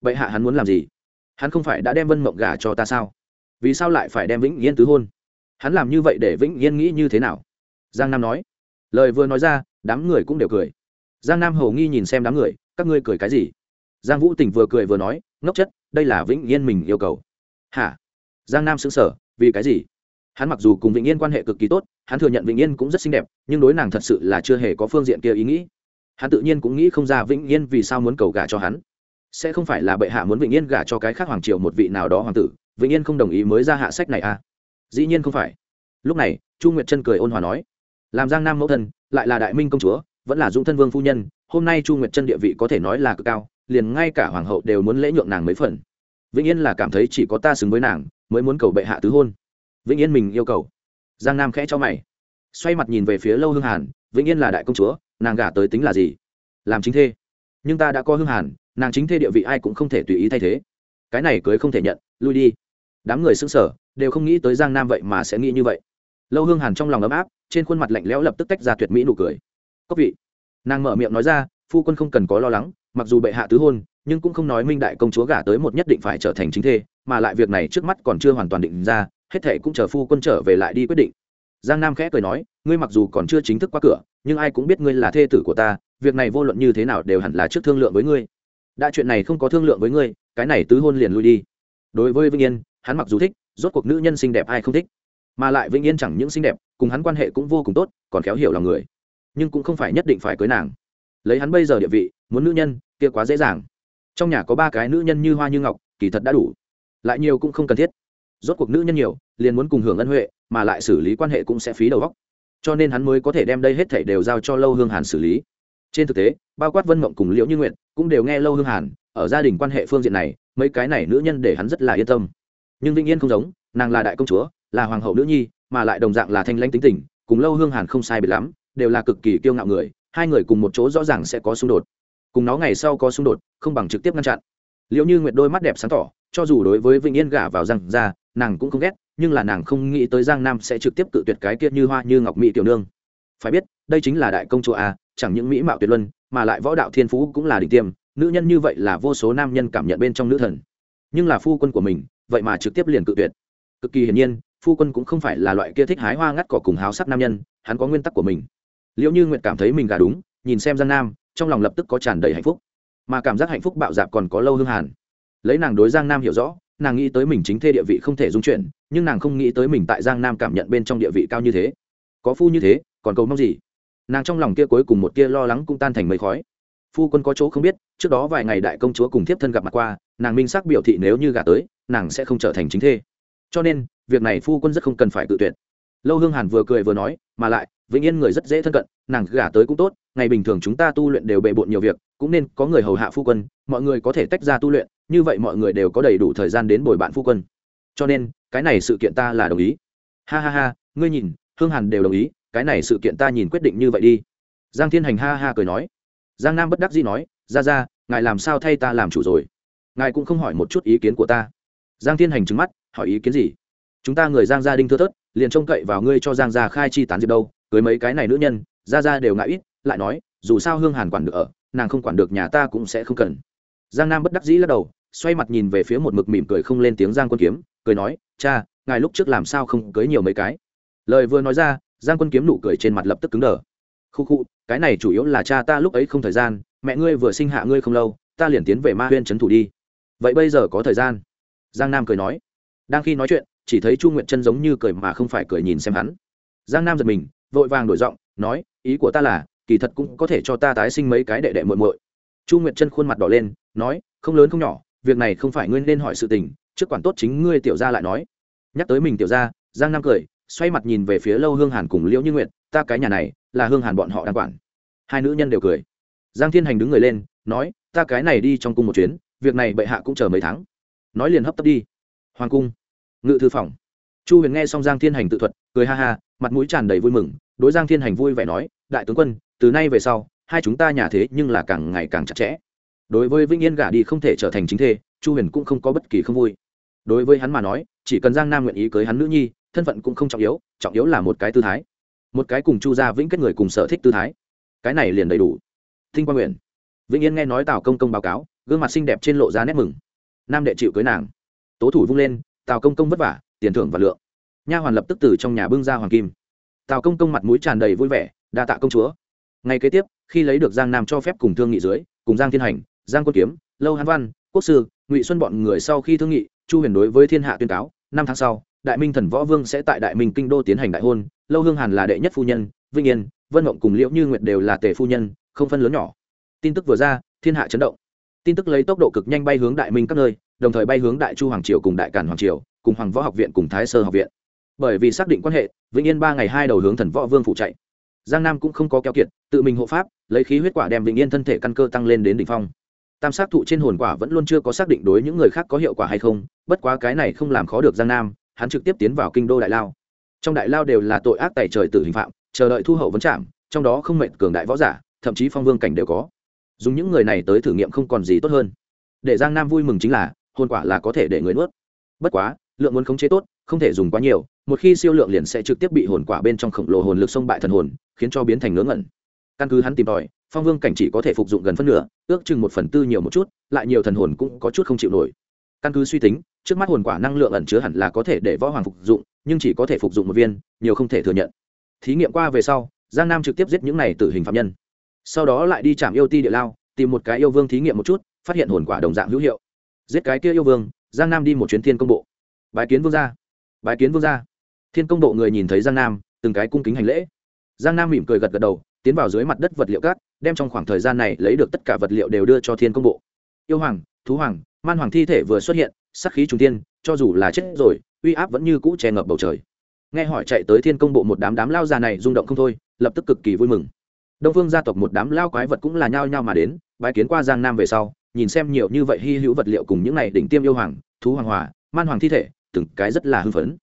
Vậy hạ hắn muốn làm gì? Hắn không phải đã đem vân mộng gả cho ta sao? Vì sao lại phải đem vĩnh yên tứ hôn? Hắn làm như vậy để vĩnh yên nghĩ như thế nào? Giang nam nói. Lời vừa nói ra, đám người cũng đều cười. Giang nam hầu nghi nhìn xem đám người, các ngươi cười cái gì? Giang vũ tỉnh vừa cười vừa nói, ngốc chất, đây là vĩnh yên mình yêu cầu. Hả? Giang nam xứng sở vì cái gì? Hắn mặc dù cùng vĩnh yên quan hệ cực kỳ tốt, hắn thừa nhận vĩnh yên cũng rất xinh đẹp, nhưng đối nàng thật sự là chưa hề có phương diện kia ý nghĩ. Hắn tự nhiên cũng nghĩ không ra vĩnh yên vì sao muốn cầu gả cho hắn. Sẽ không phải là bệ hạ muốn vĩnh yên gả cho cái khác hoàng triều một vị nào đó hoàng tử, vĩnh yên không đồng ý mới ra hạ sách này à? Dĩ nhiên không phải. Lúc này, chu nguyệt chân cười ôn hòa nói, làm giang nam mẫu thân, lại là đại minh công chúa, vẫn là dũng thân vương phu nhân, hôm nay chu nguyệt chân địa vị có thể nói là cực cao, liền ngay cả hoàng hậu đều muốn lễ nhượng nàng mấy phần. Vĩnh yên là cảm thấy chỉ có ta xứng với nàng, mới muốn cầu bệ hạ tứ hôn vĩnh yên mình yêu cầu. Giang nam khẽ cho mày. Xoay mặt nhìn về phía lâu hương hàn, vĩnh yên là đại công chúa, nàng gả tới tính là gì? Làm chính thê. Nhưng ta đã có hương hàn, nàng chính thê địa vị ai cũng không thể tùy ý thay thế. Cái này cưới không thể nhận, lui đi. Đám người xứng sở đều không nghĩ tới giang nam vậy mà sẽ nghĩ như vậy. Lâu hương hàn trong lòng ấm áp, trên khuôn mặt lạnh lẽo lập tức tách ra tuyệt mỹ nụ cười. Cốc vị. Nàng mở miệng nói ra, phu quân không cần có lo lắng, mặc dù bệ hạ tứ hôn, nhưng cũng không nói minh đại công chúa gả tới một nhất định phải trở thành chính thê, mà lại việc này trước mắt còn chưa hoàn toàn định ra hết thệ cũng chờ phu quân trở về lại đi quyết định. Giang nam khẽ cười nói, ngươi mặc dù còn chưa chính thức qua cửa, nhưng ai cũng biết ngươi là thê tử của ta, việc này vô luận như thế nào đều hẳn là trước thương lượng với ngươi. Đã chuyện này không có thương lượng với ngươi, cái này tứ hôn liền lui đi. Đối với vĩnh yên, hắn mặc dù thích, rốt cuộc nữ nhân xinh đẹp ai không thích. Mà lại vĩnh yên chẳng những xinh đẹp, cùng hắn quan hệ cũng vô cùng tốt, còn khéo hiểu lòng người. Nhưng cũng không phải nhất định phải cưới nàng. Lấy hắn bây giờ địa vị, muốn nữ nhân, kia quá dễ dàng. Trong nhà có ba cái nữ nhân như hoa như ngọc, kỳ thật đã đủ. Lại nhiều cũng không cần thiết rốt cuộc nữ nhân nhiều, liền muốn cùng hưởng ân huệ, mà lại xử lý quan hệ cũng sẽ phí đầu góc cho nên hắn mới có thể đem đây hết thảy đều giao cho lâu hương hàn xử lý. Trên thực tế, bao quát vân mộng cùng liễu như nguyện cũng đều nghe lâu hương hàn, ở gia đình quan hệ phương diện này, mấy cái này nữ nhân để hắn rất là yên tâm. Nhưng vĩnh yên không giống, nàng là đại công chúa, là hoàng hậu nữ nhi, mà lại đồng dạng là thanh lãnh tính tình, cùng lâu hương hàn không sai biệt lắm, đều là cực kỳ kiêu ngạo người, hai người cùng một chỗ rõ ràng sẽ có xung đột. Cùng nó ngày sau có xung đột, không bằng trực tiếp ngăn chặn. Liệu như nguyệt đôi mắt đẹp sáng tỏ cho dù đối với vĩnh yên gả vào Giang ra nàng cũng không ghét, nhưng là nàng không nghĩ tới giang nam sẽ trực tiếp cự tuyệt cái kia như hoa như ngọc mỹ tiểu nương. Phải biết, đây chính là đại công chúa a, chẳng những mỹ mạo tuyệt luân, mà lại võ đạo thiên phú cũng là đỉnh tiêm, nữ nhân như vậy là vô số nam nhân cảm nhận bên trong nữ thần. Nhưng là phu quân của mình, vậy mà trực tiếp liền cự tuyệt. Cực kỳ hiển nhiên, phu quân cũng không phải là loại kia thích hái hoa ngắt cỏ cùng háo sắc nam nhân, hắn có nguyên tắc của mình. Liệu như nguyệt cảm thấy mình gà đúng, nhìn xem giang nam, trong lòng lập tức có tràn đầy hạnh phúc. Mà cảm giác hạnh phúc bạo dạp còn có lâu hương hàn lấy nàng đối giang nam hiểu rõ, nàng nghĩ tới mình chính thê địa vị không thể dung chuyển, nhưng nàng không nghĩ tới mình tại giang nam cảm nhận bên trong địa vị cao như thế. Có phu như thế, còn cầu mong gì? Nàng trong lòng kia cuối cùng một kia lo lắng cũng tan thành mây khói. Phu quân có chỗ không biết, trước đó vài ngày đại công chúa cùng thiếp thân gặp mặt qua, nàng minh xác biểu thị nếu như gả tới, nàng sẽ không trở thành chính thê. Cho nên, việc này phu quân rất không cần phải tự tuyệt. Lâu hương hàn vừa cười vừa nói, mà lại, vĩnh yên người rất dễ thân cận, nàng gả tới cũng tốt, ngày bình thường chúng ta tu luyện đều bề bộn nhiều việc, cũng nên có người hầu hạ phu quân, mọi người có thể tách ra tu luyện như vậy mọi người đều có đầy đủ thời gian đến bồi bạn phu quân. Cho nên, cái này sự kiện ta là đồng ý. Ha ha ha, ngươi nhìn, hương hàn đều đồng ý, cái này sự kiện ta nhìn quyết định như vậy đi. Giang thiên hành ha ha cười nói. Giang nam bất đắc dĩ nói, ra ra, ngài làm sao thay ta làm chủ rồi? Ngài cũng không hỏi một chút ý kiến của ta. Giang thiên hành trứng mắt, hỏi ý kiến gì? Chúng ta người giang gia đình thưa thớt, liền trông cậy vào ngươi cho giang gia khai chi tán diệp đâu, cưới mấy cái này nữ nhân, ra ra đều ngại ít, lại nói, dù sao hương hàn quản được ở, nàng không quản được nhà ta cũng sẽ không cần. Giang nam bất đắc dĩ lắc đầu xoay mặt nhìn về phía một mực mỉm cười không lên tiếng giang quân kiếm, cười nói, cha, ngài lúc trước làm sao không cưới nhiều mấy cái? Lời vừa nói ra, giang quân kiếm nụ cười trên mặt lập tức cứng đờ. Khu khu, cái này chủ yếu là cha ta lúc ấy không thời gian, mẹ ngươi vừa sinh hạ ngươi không lâu, ta liền tiến về ma huyên trấn thủ đi. Vậy bây giờ có thời gian? Giang nam cười nói. Đang khi nói chuyện, chỉ thấy chu nguyệt chân giống như cười mà không phải cười nhìn xem hắn. Giang nam giật mình, vội vàng đổi giọng, nói, ý của ta là, kỳ thật cũng có thể cho ta tái sinh mấy cái đệ đệ muội muội. Chu nguyệt chân khuôn mặt đỏ lên, nói, không lớn không nhỏ việc này không phải ngươi nên hỏi sự tình, trước quản tốt chính ngươi tiểu gia lại nói. Nhắc tới mình tiểu gia, giang nam cười, xoay mặt nhìn về phía lâu hương hàn cùng liễu như nguyệt, ta cái nhà này là hương hàn bọn họ đang quản. Hai nữ nhân đều cười. Giang thiên hành đứng người lên, nói, ta cái này đi trong cung một chuyến, việc này bệ hạ cũng chờ mấy tháng. Nói liền hấp tấp đi. Hoàng cung. Ngự thư phòng. Chu huyền nghe xong giang thiên hành tự thuật, cười ha ha, mặt mũi tràn đầy vui mừng, đối giang thiên hành vui vẻ nói, đại tướng quân, từ nay về sau, hai chúng ta nhà thế nhưng là càng ngày càng chặt chẽ đối với vĩnh yên gả đi không thể trở thành chính thê, chu huyền cũng không có bất kỳ không vui. Đối với hắn mà nói, chỉ cần giang nam nguyện ý cưới hắn nữ nhi, thân phận cũng không trọng yếu trọng yếu là một cái tư thái. Một cái cùng chu gia vĩnh kết người cùng sở thích tư thái. Cái này liền đầy đủ. Thinh quang nguyện vĩnh yên nghe nói tào công công báo cáo, gương mặt xinh đẹp trên lộ ra nét mừng. Nam đệ chịu cưới nàng. Tố thủ vung lên, tào công công vất vả, tiền thưởng và lượng. Nha hoàn lập tức từ trong nhà bưng ra hoàng kim. Tào công công mặt mũi tràn đầy vui vẻ, đa tạ công chúa. Ngay kế tiếp, khi lấy được giang nam cho phép cùng thương nghị dưới, cùng giang thiên hành giang quân kiếm, lâu hán văn, quốc sư, ngụy xuân bọn người sau khi thương nghị, chu huyền đối với thiên hạ tuyên cáo, năm tháng sau, đại minh thần võ vương sẽ tại đại minh kinh đô tiến hành đại hôn, lâu hương hàn là đệ nhất phu nhân vinh yên, vân mộng cùng liễu như nguyệt đều là tề phu nhân, không phân lớn nhỏ. Tin tức vừa ra, thiên hạ chấn động. Tin tức lấy tốc độ cực nhanh bay hướng đại minh các nơi, đồng thời bay hướng đại chu hoàng triều cùng đại cản hoàng triều, cùng hoàng võ học viện cùng thái sơ học viện. Bởi vì xác định quan hệ, vĩnh yên ba ngày hai đầu hướng thần võ vương phụ chạy. Giang nam cũng không có keo kiệt, tự mình hộ pháp, lấy khí huyết quả đem vĩnh yên thân thể căn cơ tăng lên đến đ ỉ n h phong tam sát thụ trên hồn quả vẫn luôn chưa có xác định đối những người khác có hiệu quả hay không, bất quá cái này không làm khó được giang nam, hắn trực tiếp tiến vào kinh đô đại lao. Trong đại lao đều là tội ác tài trời tử hình phạm, chờ đợi thu hậu vấn trạm trong đó không mệnh cường đại võ giả, thậm chí phong vương cảnh đều có. Dùng những người này tới thử nghiệm không còn gì tốt hơn. Để giang nam vui mừng chính là, hồn quả là có thể để người nuốt. Bất quá, lượng muốn khống chế tốt, không thể dùng quá nhiều, một khi siêu lượng liền sẽ trực tiếp bị hồn quả bên trong khổng lồ hồn lực xông bại thần hồn, khiến cho biến thành ngớ ngẩn. Căn cứ hắn tìm tòi phong vương cảnh chỉ có thể phục dụng gần phân nửa, ước chừng một phần tư nhiều một chút, lại nhiều thần hồn cũng có chút không chịu nổi. Căn cứ suy tính, trước mắt hồn quả năng lượng ẩn chứa hẳn là có thể để võ hoàng phục dụng, nhưng chỉ có thể phục dụng một viên, nhiều không thể thừa nhận. Thí nghiệm qua về sau, giang nam trực tiếp giết những này tử hình phạm nhân. Sau đó lại đi trạm yêu ti địa lao, tìm một cái yêu vương thí nghiệm một chút, phát hiện hồn quả đồng dạng hữu hiệu. Giết cái kia yêu vương, giang nam đi một chuyến thiên công bộ. Bài kiến vương gia. Bài kiến vương gia. Thiên công bộ người nhìn thấy giang nam, từng cái cung kính hành lễ. Giang nam mỉm cười gật gật đầu tiến vào dưới mặt đất vật liệu cát, đem trong khoảng thời gian này lấy được tất cả vật liệu đều đưa cho thiên công bộ. Yêu hoàng, thú hoàng, man hoàng thi thể vừa xuất hiện sắc khí trung tiên cho dù là chết rồi, uy áp vẫn như cũ che ngập bầu trời. Nghe hỏi chạy tới thiên công bộ một đám đám lao già này rung động không thôi, lập tức cực kỳ vui mừng. Đông phương gia tộc một đám lao quái vật cũng là nhao nhao mà đến, bái kiến qua giang nam về sau, nhìn xem nhiều như vậy hy hữu vật liệu cùng những này đỉnh tiêm yêu hoàng, thú hoàng hòa, man hoàng thi thể, từng cái rất là hưng phấn.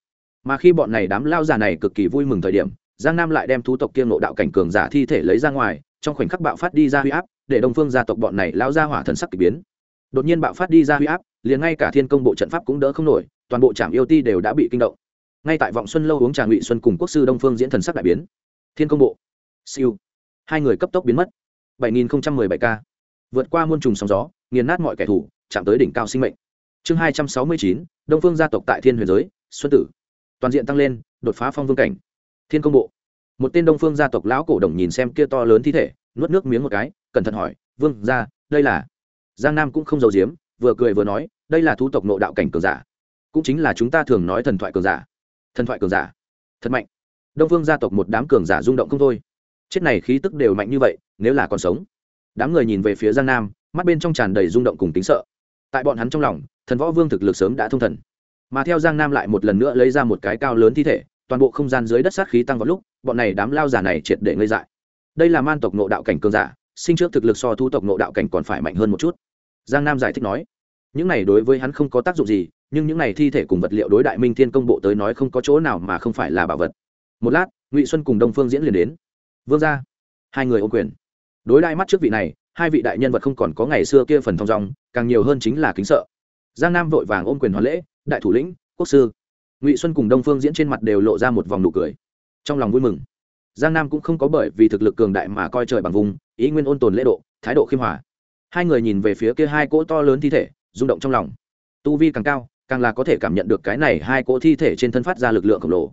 Mà khi bọn này đám lao già này cực kỳ vui mừng thời điểm giang nam lại đem thú tộc kiêng nộ đạo cảnh cường giả thi thể lấy ra ngoài trong khoảnh khắc bạo phát đi ra huy áp để đông phương gia tộc bọn này lao ra hỏa thần sắc k ỳ biến. Đột nhiên bạo phát đi ra huy áp liền ngay cả thiên công bộ trận pháp cũng đỡ không nổi toàn bộ trạm yêu ti đều đã bị kinh động. Ngay tại vọng xuân lâu uống trà ngụy xuân cùng quốc sư đông phương diễn thần sắc đại biến. Thiên công bộ. Siêu. Hai người cấp tốc biến mất. 7017 k. Vượt qua muôn trùng sóng gió nghiền nát mọi kẻ thù chạm tới đỉnh cao sinh mệnh. Chương 269, đông phương gia tộc tại thiên huyền giới xuân tử. Toàn diện tăng lên đột phá phong vương cảnh thiên công bộ. Một tên đông phương gia tộc lão cổ đồng nhìn xem kia to lớn thi thể nuốt nước miếng một cái cẩn thận hỏi vương gia, đây là? Giang nam cũng không giấu giếm vừa cười vừa nói đây là thú tộc nộ đạo cảnh cường giả. Cũng chính là chúng ta thường nói thần thoại cường giả. Thần thoại cường giả. Thật mạnh. Đông phương gia tộc một đám cường giả rung động không thôi. Chết này khí tức đều mạnh như vậy nếu là còn sống. Đám người nhìn về phía giang nam mắt bên trong tràn đầy rung động cùng tính sợ. Tại bọn hắn trong lòng thần võ vương thực lực sớm đã thông thần. Mà theo giang nam lại một lần nữa lấy ra một cái cao lớn thi thể toàn bộ không gian dưới đất sát khí tăng vào lúc, bọn này đám lao giả này triệt để ngây dại. Đây là man tộc nộ đạo cảnh cường giả, sinh trước thực lực so thu tộc nộ đạo cảnh còn phải mạnh hơn một chút. Giang nam giải thích nói, những này đối với hắn không có tác dụng gì, nhưng những này thi thể cùng vật liệu đối đại minh thiên công bộ tới nói không có chỗ nào mà không phải là bảo vật. Một lát, ngụy xuân cùng đông phương diễn liền đến. Vương ra hai người ô quyền. Đối đại mắt trước vị này, hai vị đại nhân vật không còn có ngày xưa kia phần thong dong, càng nhiều hơn chính là kính sợ. Giang nam vội vàng ôm quyền hoàn lễ, đại thủ lĩnh, quốc sư ngụy xuân cùng đông phương diễn trên mặt đều lộ ra một vòng nụ cười trong lòng vui mừng giang nam cũng không có bởi vì thực lực cường đại mà coi trời bằng vùng ý nguyên ôn tồn lễ độ thái độ khiêm hòa hai người nhìn về phía kia hai cỗ to lớn thi thể rung động trong lòng tu vi càng cao càng là có thể cảm nhận được cái này hai cỗ thi thể trên thân phát ra lực lượng khổng lồ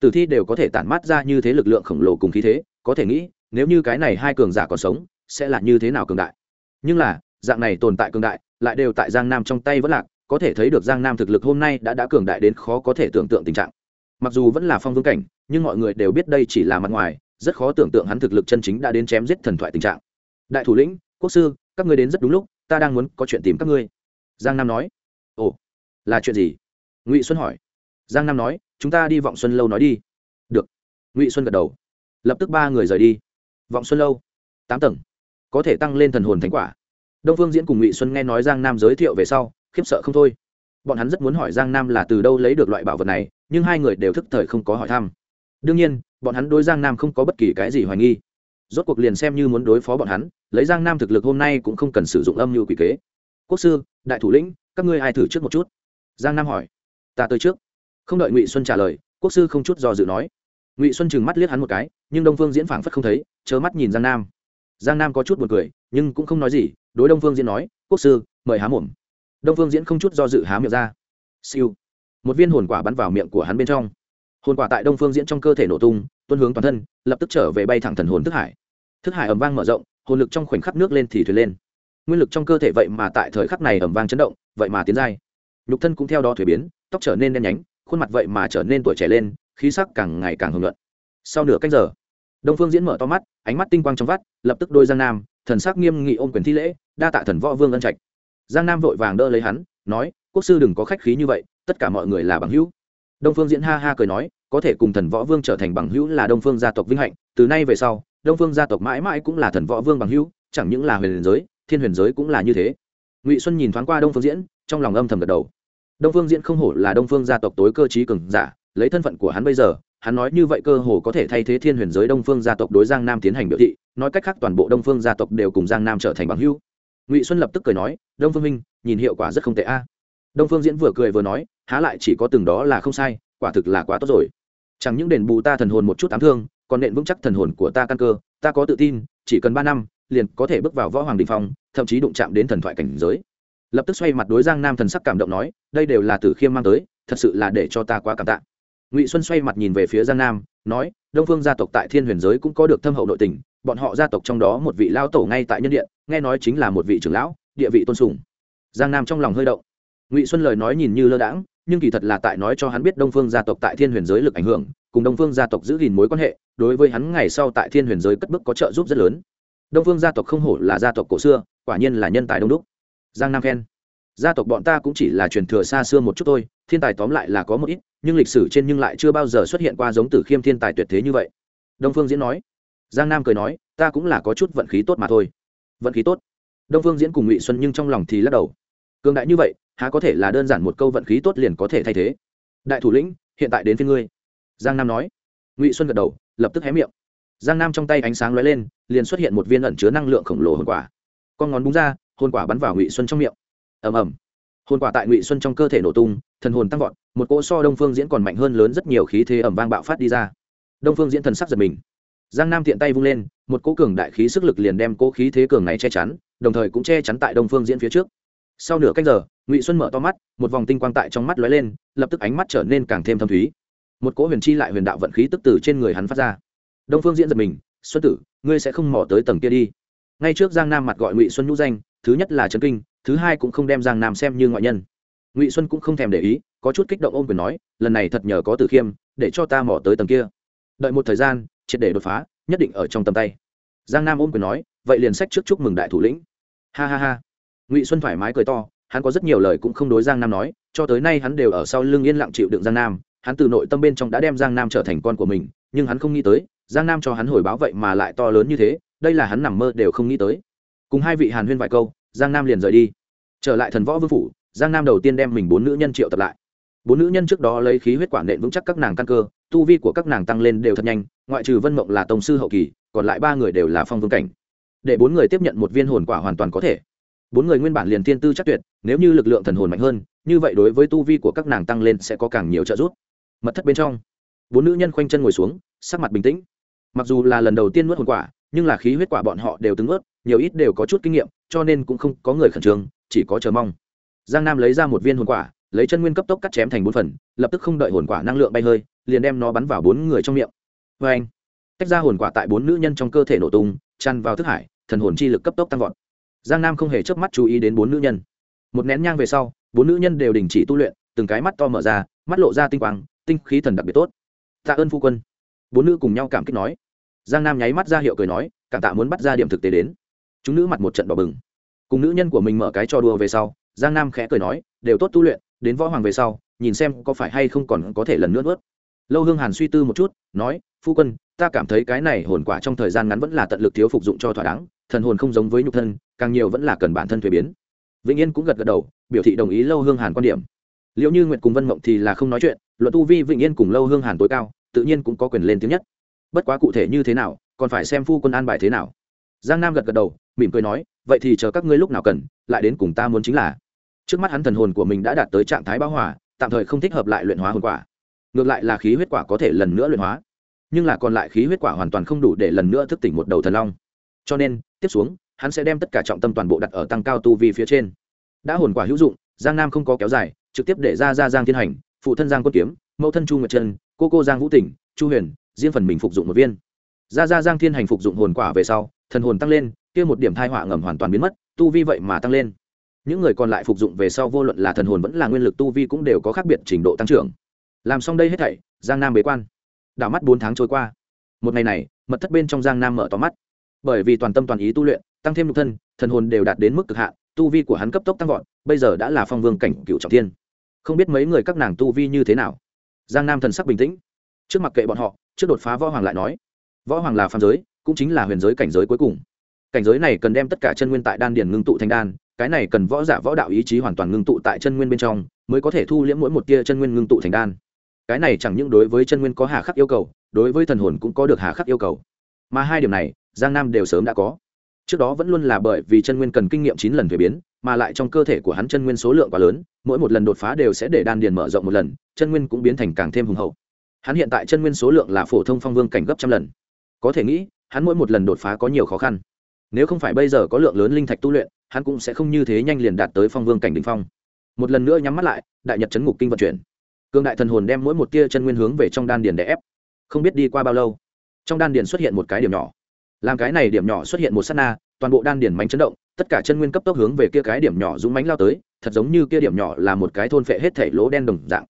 tử thi đều có thể tản mát ra như thế lực lượng khổng lồ cùng khí thế có thể nghĩ nếu như cái này hai cường giả còn sống sẽ là như thế nào cường đại nhưng là dạng này tồn tại cường đại lại đều tại giang nam trong tay vẫn lạc có thể thấy được giang nam thực lực hôm nay đã đã cường đại đến khó có thể tưởng tượng tình trạng. Mặc dù vẫn là phong vương cảnh, nhưng mọi người đều biết đây chỉ là mặt ngoài, rất khó tưởng tượng hắn thực lực chân chính đã đến chém giết thần thoại tình trạng. Đại thủ lĩnh, quốc sư, các ngươi đến rất đúng lúc, ta đang muốn có chuyện tìm các ngươi. Giang nam nói. Ồ, là chuyện gì? Ngụy xuân hỏi. Giang nam nói, chúng ta đi vọng xuân lâu nói đi. Được. Ngụy xuân gật đầu. Lập tức ba người rời đi. Vọng xuân lâu, tám tầng. Có thể tăng lên thần hồn thánh quả. Đông phương diễn cùng ngụy xuân nghe nói giang nam giới thiệu về sau khiếp sợ không thôi. Bọn hắn rất muốn hỏi giang nam là từ đâu lấy được loại bảo vật này, nhưng hai người đều thức thời không có hỏi thăm. Đương nhiên, bọn hắn đối giang nam không có bất kỳ cái gì hoài nghi. Rốt cuộc liền xem như muốn đối phó bọn hắn, lấy giang nam thực lực hôm nay cũng không cần sử dụng âm mưu quỷ kế. Quốc sư, đại thủ lĩnh, các ngươi ai thử trước một chút? Giang nam hỏi. Ta tới trước. Không đợi ngụy xuân trả lời, quốc sư không chút do dự nói. Ngụy xuân chừng mắt liếc hắn một cái, nhưng đông phương diễn phảng phất không thấy chớ mắt nhìn giang nam. Giang nam có chút một cười, nhưng cũng không nói gì, đối đông phương diễn nói, quốc sư, mời há mồm đông phương diễn không chút do dự há miệng ra. Siêu. Một viên hồn quả bắn vào miệng của hắn bên trong. Hồn quả tại đông phương diễn trong cơ thể nổ tung tuân hướng toàn thân, lập tức trở về bay thẳng thần hồn thức hải. Thức hải ẩm vang mở rộng, hồn lực trong khoảnh khắc nước lên thì thuyền lên. Nguyên lực trong cơ thể vậy mà tại thời khắc này ẩm vang chấn động, vậy mà tiến giai nhục thân cũng theo đó thuế biến, tóc trở nên đen nhánh, khuôn mặt vậy mà trở nên tuổi trẻ lên, khí sắc càng ngày càng hưởng luận sau nửa cách giờ, đông phương diễn mở to mắt, ánh mắt tinh quang trong vắt, lập tức đôi giang nam, thần sắc nghiêm nghị ôm quyền thi lễ, đa tạ thần võ vương ân trạch giang nam vội vàng đỡ lấy hắn, nói, quốc sư đừng có khách khí như vậy, tất cả mọi người là bằng hữu. Đông phương diễn ha ha cười nói, có thể cùng thần võ vương trở thành bằng hữu là đông phương gia tộc vinh hạnh, từ nay về sau, đông phương gia tộc mãi mãi cũng là thần võ vương bằng hữu, chẳng những là huyền giới, thiên huyền giới cũng là như thế. Ngụy xuân nhìn thoáng qua đông phương diễn, trong lòng âm thầm gật đầu. Đông phương diễn không hổ là đông phương gia tộc tối cơ t cường giả, lấy thân phận của hắn bây giờ, hắn nói như vậy cơ hồ có thể thay thế thiên huyền giới đông phương gia tộc đối giang nam tiến hành biểu thị, nói cách khác toàn bộ đông phương gia tộc đều cùng giang nam trở thành bằng hữu ngụy xuân lập tức cười nói đông phương minh nhìn hiệu quả rất không tệ a đông phương diễn vừa cười vừa nói há lại chỉ có từng đó là không sai quả thực là quá tốt rồi chẳng những đền bù ta thần hồn một chút ám thương còn nện vững chắc thần hồn của ta căn cơ ta có tự tin chỉ cần ba năm liền có thể bước vào võ hoàng đình phong thậm chí đụng chạm đến thần thoại cảnh giới lập tức xoay mặt đối giang nam thần sắc cảm động nói đây đều là tử khiêm mang tới thật sự là để cho ta quá cảm tạ ngụy xuân xoay mặt nhìn về phía giang nam nói đông phương gia tộc tại thiên huyền giới cũng có được thâm hậu nội tình bọn họ gia tộc trong đó một vị lao tổ ngay tại nhân điện, nghe nói chính là một vị trưởng lão, địa vị tôn sùng. Giang nam trong lòng hơi động. Ngụy xuân lời nói nhìn như lơ đãng, nhưng kỳ thật là tại nói cho hắn biết đông phương gia tộc tại thiên huyền giới lực ảnh hưởng, cùng đông phương gia tộc giữ gìn mối quan hệ, đối với hắn ngày sau tại thiên huyền giới cất bước có trợ giúp rất lớn. Đông phương gia tộc không hổ là gia tộc cổ xưa, quả nhiên là nhân tài đông đúc. Giang nam khen. Gia tộc bọn ta cũng chỉ là truyền thừa xa xưa một chút thôi, thiên tài tóm lại là có một ít, nhưng lịch sử trên nhưng lại chưa bao giờ xuất hiện qua giống tử khiêm thiên tài tuyệt thế như vậy. Đông phương diễn nói giang nam cười nói, ta cũng là có chút vận khí tốt mà thôi. Vận khí tốt? Đông phương diễn cùng ngụy xuân nhưng trong lòng thì lắc đầu. Cường đại như vậy, há có thể là đơn giản một câu vận khí tốt liền có thể thay thế? Đại thủ lĩnh, hiện tại đến phía ngươi. Giang nam nói. Ngụy xuân gật đầu, lập tức hé miệng. Giang nam trong tay ánh sáng lóe lên, liền xuất hiện một viên ẩn chứa năng lượng khổng lồ hồn quả. Con ngón búng ra, hồn quả bắn vào ngụy xuân trong miệng. Ầm ầm. Hồn quả tại ngụy xuân trong cơ thể nổ tung, thần hồn tăng vọt, một cỗ so đông phương diễn còn mạnh hơn lớn rất nhiều khí thế ẩm vang bạo phát đi ra. Đông phương diễn thần sắc giật mình giang nam tiện tay vung lên, một cỗ cường đại khí sức lực liền đem cỗ khí thế cường này che chắn, đồng thời cũng che chắn tại đông phương diễn phía trước. Sau nửa cách giờ, ngụy xuân mở to mắt, một vòng tinh quang tại trong mắt lóe lên, lập tức ánh mắt trở nên càng thêm thâm thúy. Một cỗ huyền chi lại huyền đạo vận khí tức từ trên người hắn phát ra. Đông phương diễn giật mình, xuân tử, ngươi sẽ không mò tới tầng kia đi. Ngay trước giang nam mặt gọi ngụy xuân nhũ danh, thứ nhất là trấn kinh, thứ hai cũng không đem giang nam xem như ngoại nhân. Ngụy xuân cũng không thèm để ý, có chút kích động ôm quyền nói, lần này thật nhờ có tử khiêm, để cho ta mò tới tầng kia. Đợi một thời gian triệt để đột phá, nhất định ở trong tầm tay. Giang nam ôm quyền nói, vậy liền sách trước chúc mừng đại thủ lĩnh. Ha ha ha. Ngụy xuân thoải mái cười to, hắn có rất nhiều lời cũng không đối giang nam nói, cho tới nay hắn đều ở sau lưng yên lặng chịu đựng giang nam. Hắn từ nội tâm bên trong đã đem giang nam trở thành con của mình, nhưng hắn không nghĩ tới, giang nam cho hắn hồi báo vậy mà lại to lớn như thế, đây là hắn nằm mơ đều không nghĩ tới. Cùng hai vị hàn huyên vài câu, giang nam liền rời đi. Trở lại thần võ vương phủ, giang nam đầu tiên đem mình bốn nữ nhân triệu tập lại. Bốn nữ nhân trước đó lấy khí huyết quản nện vững chắc các nàng căn cơ tu vi của các nàng tăng lên đều thật nhanh, ngoại trừ vân mộng là tổng sư hậu kỳ, còn lại ba người đều là phong vương cảnh. Để bốn người tiếp nhận một viên hồn quả hoàn toàn có thể. Bốn người nguyên bản liền tiên tư chắc tuyệt, nếu như lực lượng thần hồn mạnh hơn, như vậy đối với tu vi của các nàng tăng lên sẽ có càng nhiều trợ giúp. Mật thất bên trong, bốn nữ nhân khoanh chân ngồi xuống, sắc mặt bình tĩnh. Mặc dù là lần đầu tiên nuốt hồn quả, nhưng là khí huyết quả bọn họ đều từng ướt nhiều ít đều có chút kinh nghiệm, cho nên cũng không có người khẩn trương, chỉ có chờ mong. Giang nam lấy ra một viên hồn quả lấy chân nguyên cấp tốc cắt chém thành bốn phần, lập tức không đợi hồn quả năng lượng bay hơi, liền đem nó bắn vào bốn người trong miệng. Vê anh, tách ra hồn quả tại bốn nữ nhân trong cơ thể nổ tung chăn vào thức hải, thần hồn chi lực cấp tốc tăng vọt. Giang nam không hề chớp mắt chú ý đến bốn nữ nhân. Một nén nhang về sau, bốn nữ nhân đều đình chỉ tu luyện, từng cái mắt to mở ra, mắt lộ ra tinh quang, tinh khí thần đặc biệt tốt. Tạ ơn phu quân. Bốn nữ cùng nhau cảm kích nói. Giang nam nháy mắt ra hiệu cười nói, cảm tạ muốn bắt ra điểm thực tế đến. Chúng nữ mặt một trận bỏ bừng. Cùng nữ nhân của mình mở cái trò đùa về sau, giang nam khẽ cười nói, đều tốt tu luyện đến võ hoàng về sau, nhìn xem có phải hay không còn có thể lần nữa nuốt. Lâu hương hàn suy tư một chút, nói, phu quân, ta cảm thấy cái này hồn quả trong thời gian ngắn vẫn là tận lực thiếu phục dụng cho thỏa đáng, thần hồn không giống với nhục thân, càng nhiều vẫn là cần bản thân thuế biến. Vĩnh yên cũng gật gật đầu, biểu thị đồng ý lâu hương hàn quan điểm. Liệu như nguyện cùng vân mộng thì là không nói chuyện, luận tu vi vĩnh yên cùng lâu hương hàn tối cao, tự nhiên cũng có quyền lên tiếng nhất. Bất quá cụ thể như thế nào, còn phải xem phu quân an bài thế nào. Giang nam gật gật đầu, mỉm cười nói, vậy thì chờ các ngươi lúc nào cần, lại đến cùng ta muốn chính là trước mắt hắn thần hồn của mình đã đạt tới trạng thái bão hỏa tạm thời không thích hợp lại luyện hóa hồn quả. Ngược lại là khí huyết quả có thể lần nữa luyện hóa. Nhưng là còn lại khí huyết quả hoàn toàn không đủ để lần nữa thức tỉnh một đầu thần long. Cho nên, tiếp xuống, hắn sẽ đem tất cả trọng tâm toàn bộ đặt ở tăng cao tu vi phía trên. Đã hồn quả hữu dụng, giang nam không có kéo dài, trực tiếp để ra ra giang thiên hành, phụ thân giang quân kiếm, mẫu thân chu nguyệt trân, cô cô giang vũ tỉnh, chu huyền, riêng phần mình phục dụng một viên. Ra ra giang thiên hành phục dụng hồn quả về sau, thần hồn tăng lên, kia một điểm thai họa ngầm hoàn toàn biến mất, tu vi vậy mà tăng lên những người còn lại phục dụng về sau vô luận là thần hồn vẫn là nguyên lực tu vi cũng đều có khác biệt trình độ tăng trưởng. Làm xong đây hết thảy, giang nam bế quan. Đảo mắt bốn tháng trôi qua. Một ngày này, mật thất bên trong giang nam mở to mắt. Bởi vì toàn tâm toàn ý tu luyện, tăng thêm nhục thân, thần hồn đều đạt đến mức cực hạn, tu vi của hắn cấp tốc tăng vọt, bây giờ đã là phong vương cảnh cựu trọng thiên. Không biết mấy người các nàng tu vi như thế nào. Giang nam thần sắc bình tĩnh. Trước mặt kệ bọn họ, trước đột phá võ hoàng lại nói, võ hoàng là phàm giới, cũng chính là huyền giới cảnh giới cuối cùng. Cảnh giới này cần đem tất cả chân nguyên tại đan điền ngưng tụ thành đan cái này cần võ giả võ đạo ý chí hoàn toàn ngưng tụ tại chân nguyên bên trong, mới có thể thu liễm mỗi một tia chân nguyên ngưng tụ thành đan. Cái này chẳng những đối với chân nguyên có hà khắc yêu cầu, đối với thần hồn cũng có được hà khắc yêu cầu. Mà hai điểm này, giang nam đều sớm đã có. Trước đó vẫn luôn là bởi vì chân nguyên cần kinh nghiệm chín lần thuế biến, mà lại trong cơ thể của hắn chân nguyên số lượng quá lớn, mỗi một lần đột phá đều sẽ để đan điền mở rộng một lần, chân nguyên cũng biến thành càng thêm hùng hậu. Hắn hiện tại chân nguyên số lượng là phổ thông phong vương cảnh gấp trăm lần. Có thể nghĩ, hắn mỗi một lần đột phá có nhiều khó khăn. Nếu không phải bây giờ có lượng lớn linh thạch tu luyện hắn cũng sẽ không như thế nhanh liền đạt tới phong vương cảnh đ ỉ n h phong. Một lần nữa nhắm mắt lại, đại nhật chấn ngục kinh vận chuyển. Cương đại thần hồn đem mỗi một tia chân nguyên hướng về trong đan điền để ép. Không biết đi qua bao lâu, trong đan điền xuất hiện một cái điểm nhỏ. Làm cái này điểm nhỏ xuất hiện một s á t na, toàn bộ đan điền mánh chấn động, tất cả chân nguyên cấp tốc hướng về kia cái điểm nhỏ dũng mánh lao tới, thật giống như kia điểm nhỏ là một cái thôn phệ hết thể lỗ đen đồng dạng.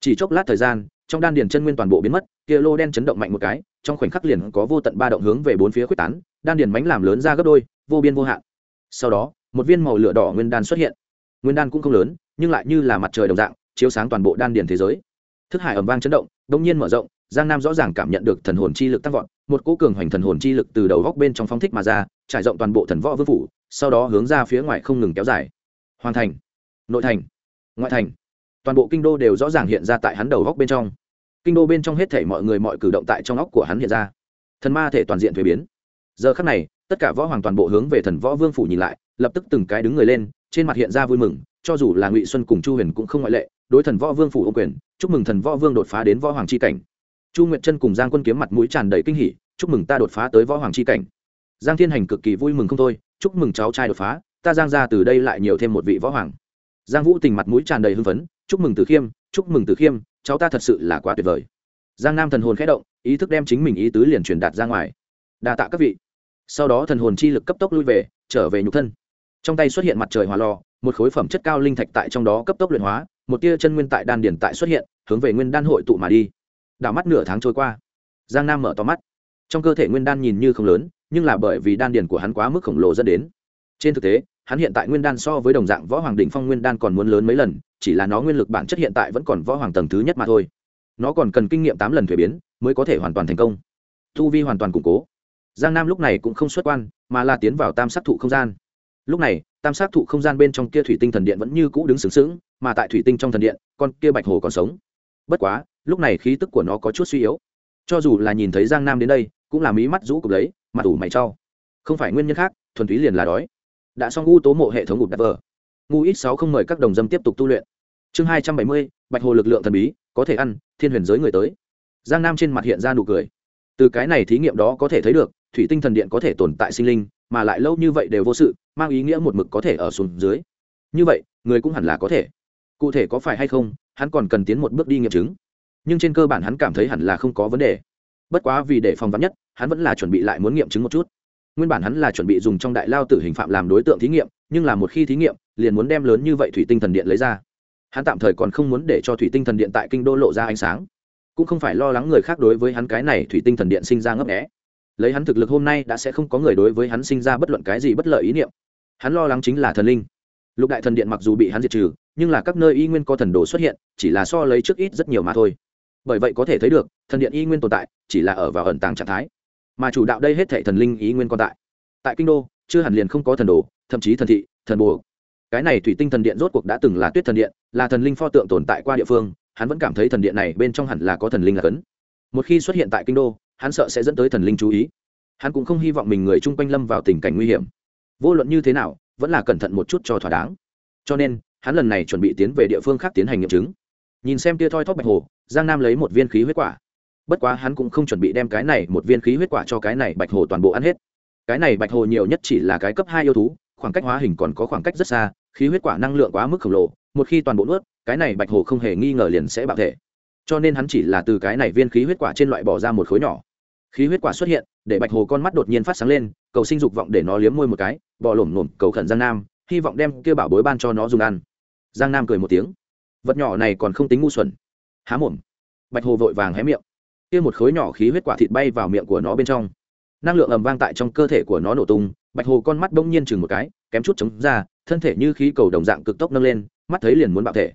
Chỉ chốc lát thời gian, trong đan điền chân nguyên toàn bộ biến mất, kia lô đen chấn động mạnh một cái, trong khoảnh khắc liền có vô tận ba động hướng về bốn phía quyết tán, đan điền mánh làm lớn ra gấp đôi, vô biên vô hạn. Sau đó một viên màu lửa đỏ nguyên đan xuất hiện. Nguyên đan cũng không lớn, nhưng lại như là mặt trời đồng dạng, chiếu sáng toàn bộ đan điền thế giới. Thức hải ẩm vang chấn động, đông nhiên mở rộng, giang nam rõ ràng cảm nhận được thần hồn chi lực tăng vọt, một cỗ cường hoành thần hồn chi lực từ đầu góc bên trong phong thích mà ra, trải rộng toàn bộ thần võ vương phủ, sau đó hướng ra phía ngoài không ngừng kéo dài. Hoàn thành, nội thành, ngoại thành. Toàn bộ kinh đô đều rõ ràng hiện ra tại hắn đầu góc bên trong. Kinh đô bên trong hết thể mọi người mọi cử động tại trong óc của hắn hiện ra. Thần ma thể toàn diện thuế biến. Giờ khắc này, tất cả võ hoàng toàn bộ hướng về thần võ vương phủ nhìn lại lập tức từng cái đứng người lên, trên mặt hiện ra vui mừng, cho dù là ngụy xuân cùng chu huyền cũng không ngoại lệ, đối thần võ vương phủ ô quyền, chúc mừng thần võ vương đột phá đến võ hoàng c h i cảnh. Chu nguyệt chân cùng giang quân kiếm mặt mũi tràn đầy kinh hỉ, chúc mừng ta đột phá tới võ hoàng c h i cảnh. Giang thiên hành cực kỳ vui mừng không thôi, chúc mừng cháu trai đột phá, ta giang ra từ đây lại nhiều thêm một vị võ hoàng. Giang vũ tình mặt mũi tràn đầy hưng phấn, chúc mừng từ khiêm, chúc mừng từ khiêm, cháu ta thật sự là quá tuyệt vời. Giang nam thần hồn khẽ động, ý thức đem chính mình ý tứ liền truyền đạt ra ngoài. Đa tạ các vị. Sau đó thần hồn chi lực cấp tốc lui về, trở về nhục thân trong tay xuất hiện mặt trời hỏa lò, một khối phẩm chất cao linh thạch tại trong đó cấp tốc luyện hóa, một tia chân nguyên tại đan điển tại xuất hiện, hướng về nguyên đan hội tụ mà đi. Đảo mắt nửa tháng trôi qua. Giang nam mở to mắt. Trong cơ thể nguyên đan nhìn như không lớn, nhưng là bởi vì đan điển của hắn quá mức khổng lồ dẫn đến. Trên thực tế, hắn hiện tại nguyên đan so với đồng dạng võ hoàng đỉnh phong nguyên đan còn muốn lớn mấy lần, chỉ là nó nguyên lực bản chất hiện tại vẫn còn võ hoàng tầng thứ nhất mà thôi. Nó còn cần kinh nghiệm tám lần thuế biến mới có thể hoàn toàn thành công. Thu vi hoàn toàn củng cố. Giang nam lúc này cũng không xuất quan, mà là tiến vào tam sát thụ không gian lúc này, tam sát thụ không gian bên trong kia thủy tinh thần điện vẫn như cũ đứng sướng sướng mà tại thủy tinh trong thần điện, con kia bạch hồ còn sống. Bất quá, lúc này khí tức của nó có chút suy yếu. Cho dù là nhìn thấy giang nam đến đây, cũng là mí mắt rũ cục lấy, mặt ủ mày trao không phải nguyên nhân khác, thuần túy liền là đói. Đã xong ngu tố mộ hệ thống ngục đặt vờ. Ngu ít sáu không mời các đồng dâm tiếp tục tu luyện. Chương hai trăm bảy mươi, bạch hồ lực lượng thần bí, có thể ăn, thiên huyền giới người tới. Giang nam trên mặt hiện ra nụ cười. Từ cái này thí nghiệm đó có thể thấy được, thủy tinh thần điện có thể tồn tại sinh linh mà lại lâu như vậy đều vô sự, mang ý nghĩa một mực có thể ở xuống dưới. Như vậy, người cũng hẳn là có thể. Cụ thể có phải hay không, hắn còn cần tiến một bước đi nghiệm chứng. Nhưng trên cơ bản hắn cảm thấy hẳn là không có vấn đề. Bất quá vì để phòng vắn nhất, hắn vẫn là chuẩn bị lại muốn nghiệm chứng một chút. Nguyên bản hắn là chuẩn bị dùng trong đại lao tử hình phạm làm đối tượng thí nghiệm, nhưng là một khi thí nghiệm, liền muốn đem lớn như vậy thủy tinh thần điện lấy ra. Hắn tạm thời còn không muốn để cho thủy tinh thần điện tại kinh đô lộ ra ánh sáng. Cũng không phải lo lắng người khác đối với hắn cái này thủy tinh thần điện sinh ra ngấp nghẽ lấy hắn thực lực hôm nay đã sẽ không có người đối với hắn sinh ra bất luận cái gì bất lợi ý niệm. Hắn lo lắng chính là thần linh. Lục đại thần điện mặc dù bị hắn diệt trừ, nhưng là các nơi y nguyên có thần đồ xuất hiện, chỉ là so lấy trước ít rất nhiều mà thôi. Bởi vậy có thể thấy được, thần điện y nguyên tồn tại, chỉ là ở vào ẩn tàng trạng thái. Mà chủ đạo đây hết thể thần linh y nguyên còn tại. Tại kinh đô, chưa hẳn liền không có thần đồ, thậm chí thần thị, thần bồ. Cái này thủy tinh thần điện rốt cuộc đã từng là tuyết thần điện, là thần linh pho tượng tồn tại qua địa phương, hắn vẫn cảm thấy thần điện này bên trong hẳn là có thần linh là cấn. Một khi xuất hiện tại kinh đô hắn sợ sẽ dẫn tới thần linh chú ý. Hắn cũng không hy vọng mình người chung quanh lâm vào tình cảnh nguy hiểm. Vô luận như thế nào, vẫn là cẩn thận một chút cho thỏa đáng. Cho nên, hắn lần này chuẩn bị tiến về địa phương khác tiến hành nghiệm chứng. Nhìn xem tia thoi thóp bạch hồ, giang nam lấy một viên khí huyết quả. Bất quá hắn cũng không chuẩn bị đem cái này một viên khí huyết quả cho cái này bạch hồ toàn bộ ăn hết. Cái này bạch hồ nhiều nhất chỉ là cái cấp hai yêu thú, khoảng cách hóa hình còn có khoảng cách rất xa, khí huyết quả năng lượng quá mức khổng lồ, một khi toàn bộ nuốt, cái này bạch hồ không hề nghi ngờ liền sẽ bạo thể. Cho nên hắn chỉ là từ cái này viên khí huyết quả trên loại bỏ ra một khối nhỏ khí huyết quả xuất hiện, để bạch hồ con mắt đột nhiên phát sáng lên, cầu sinh dục vọng để nó liếm môi một cái, bò lổm lổm, cầu khẩn giang nam, hy vọng đem kia bảo bối ban cho nó dùng ăn. Giang nam cười một tiếng. Vật nhỏ này còn không tính ngu xuẩn. Há mồm. Bạch hồ vội vàng hé miệng. Kia một khối nhỏ khí huyết quả thịt bay vào miệng của nó bên trong. Năng lượng ầm vang tại trong cơ thể của nó nổ tung, bạch hồ con mắt bỗng nhiên chừng một cái, kém chút chống ra, thân thể như khí cầu đồng dạng cực tốc nâng lên, mắt thấy liền muốn bạo thể.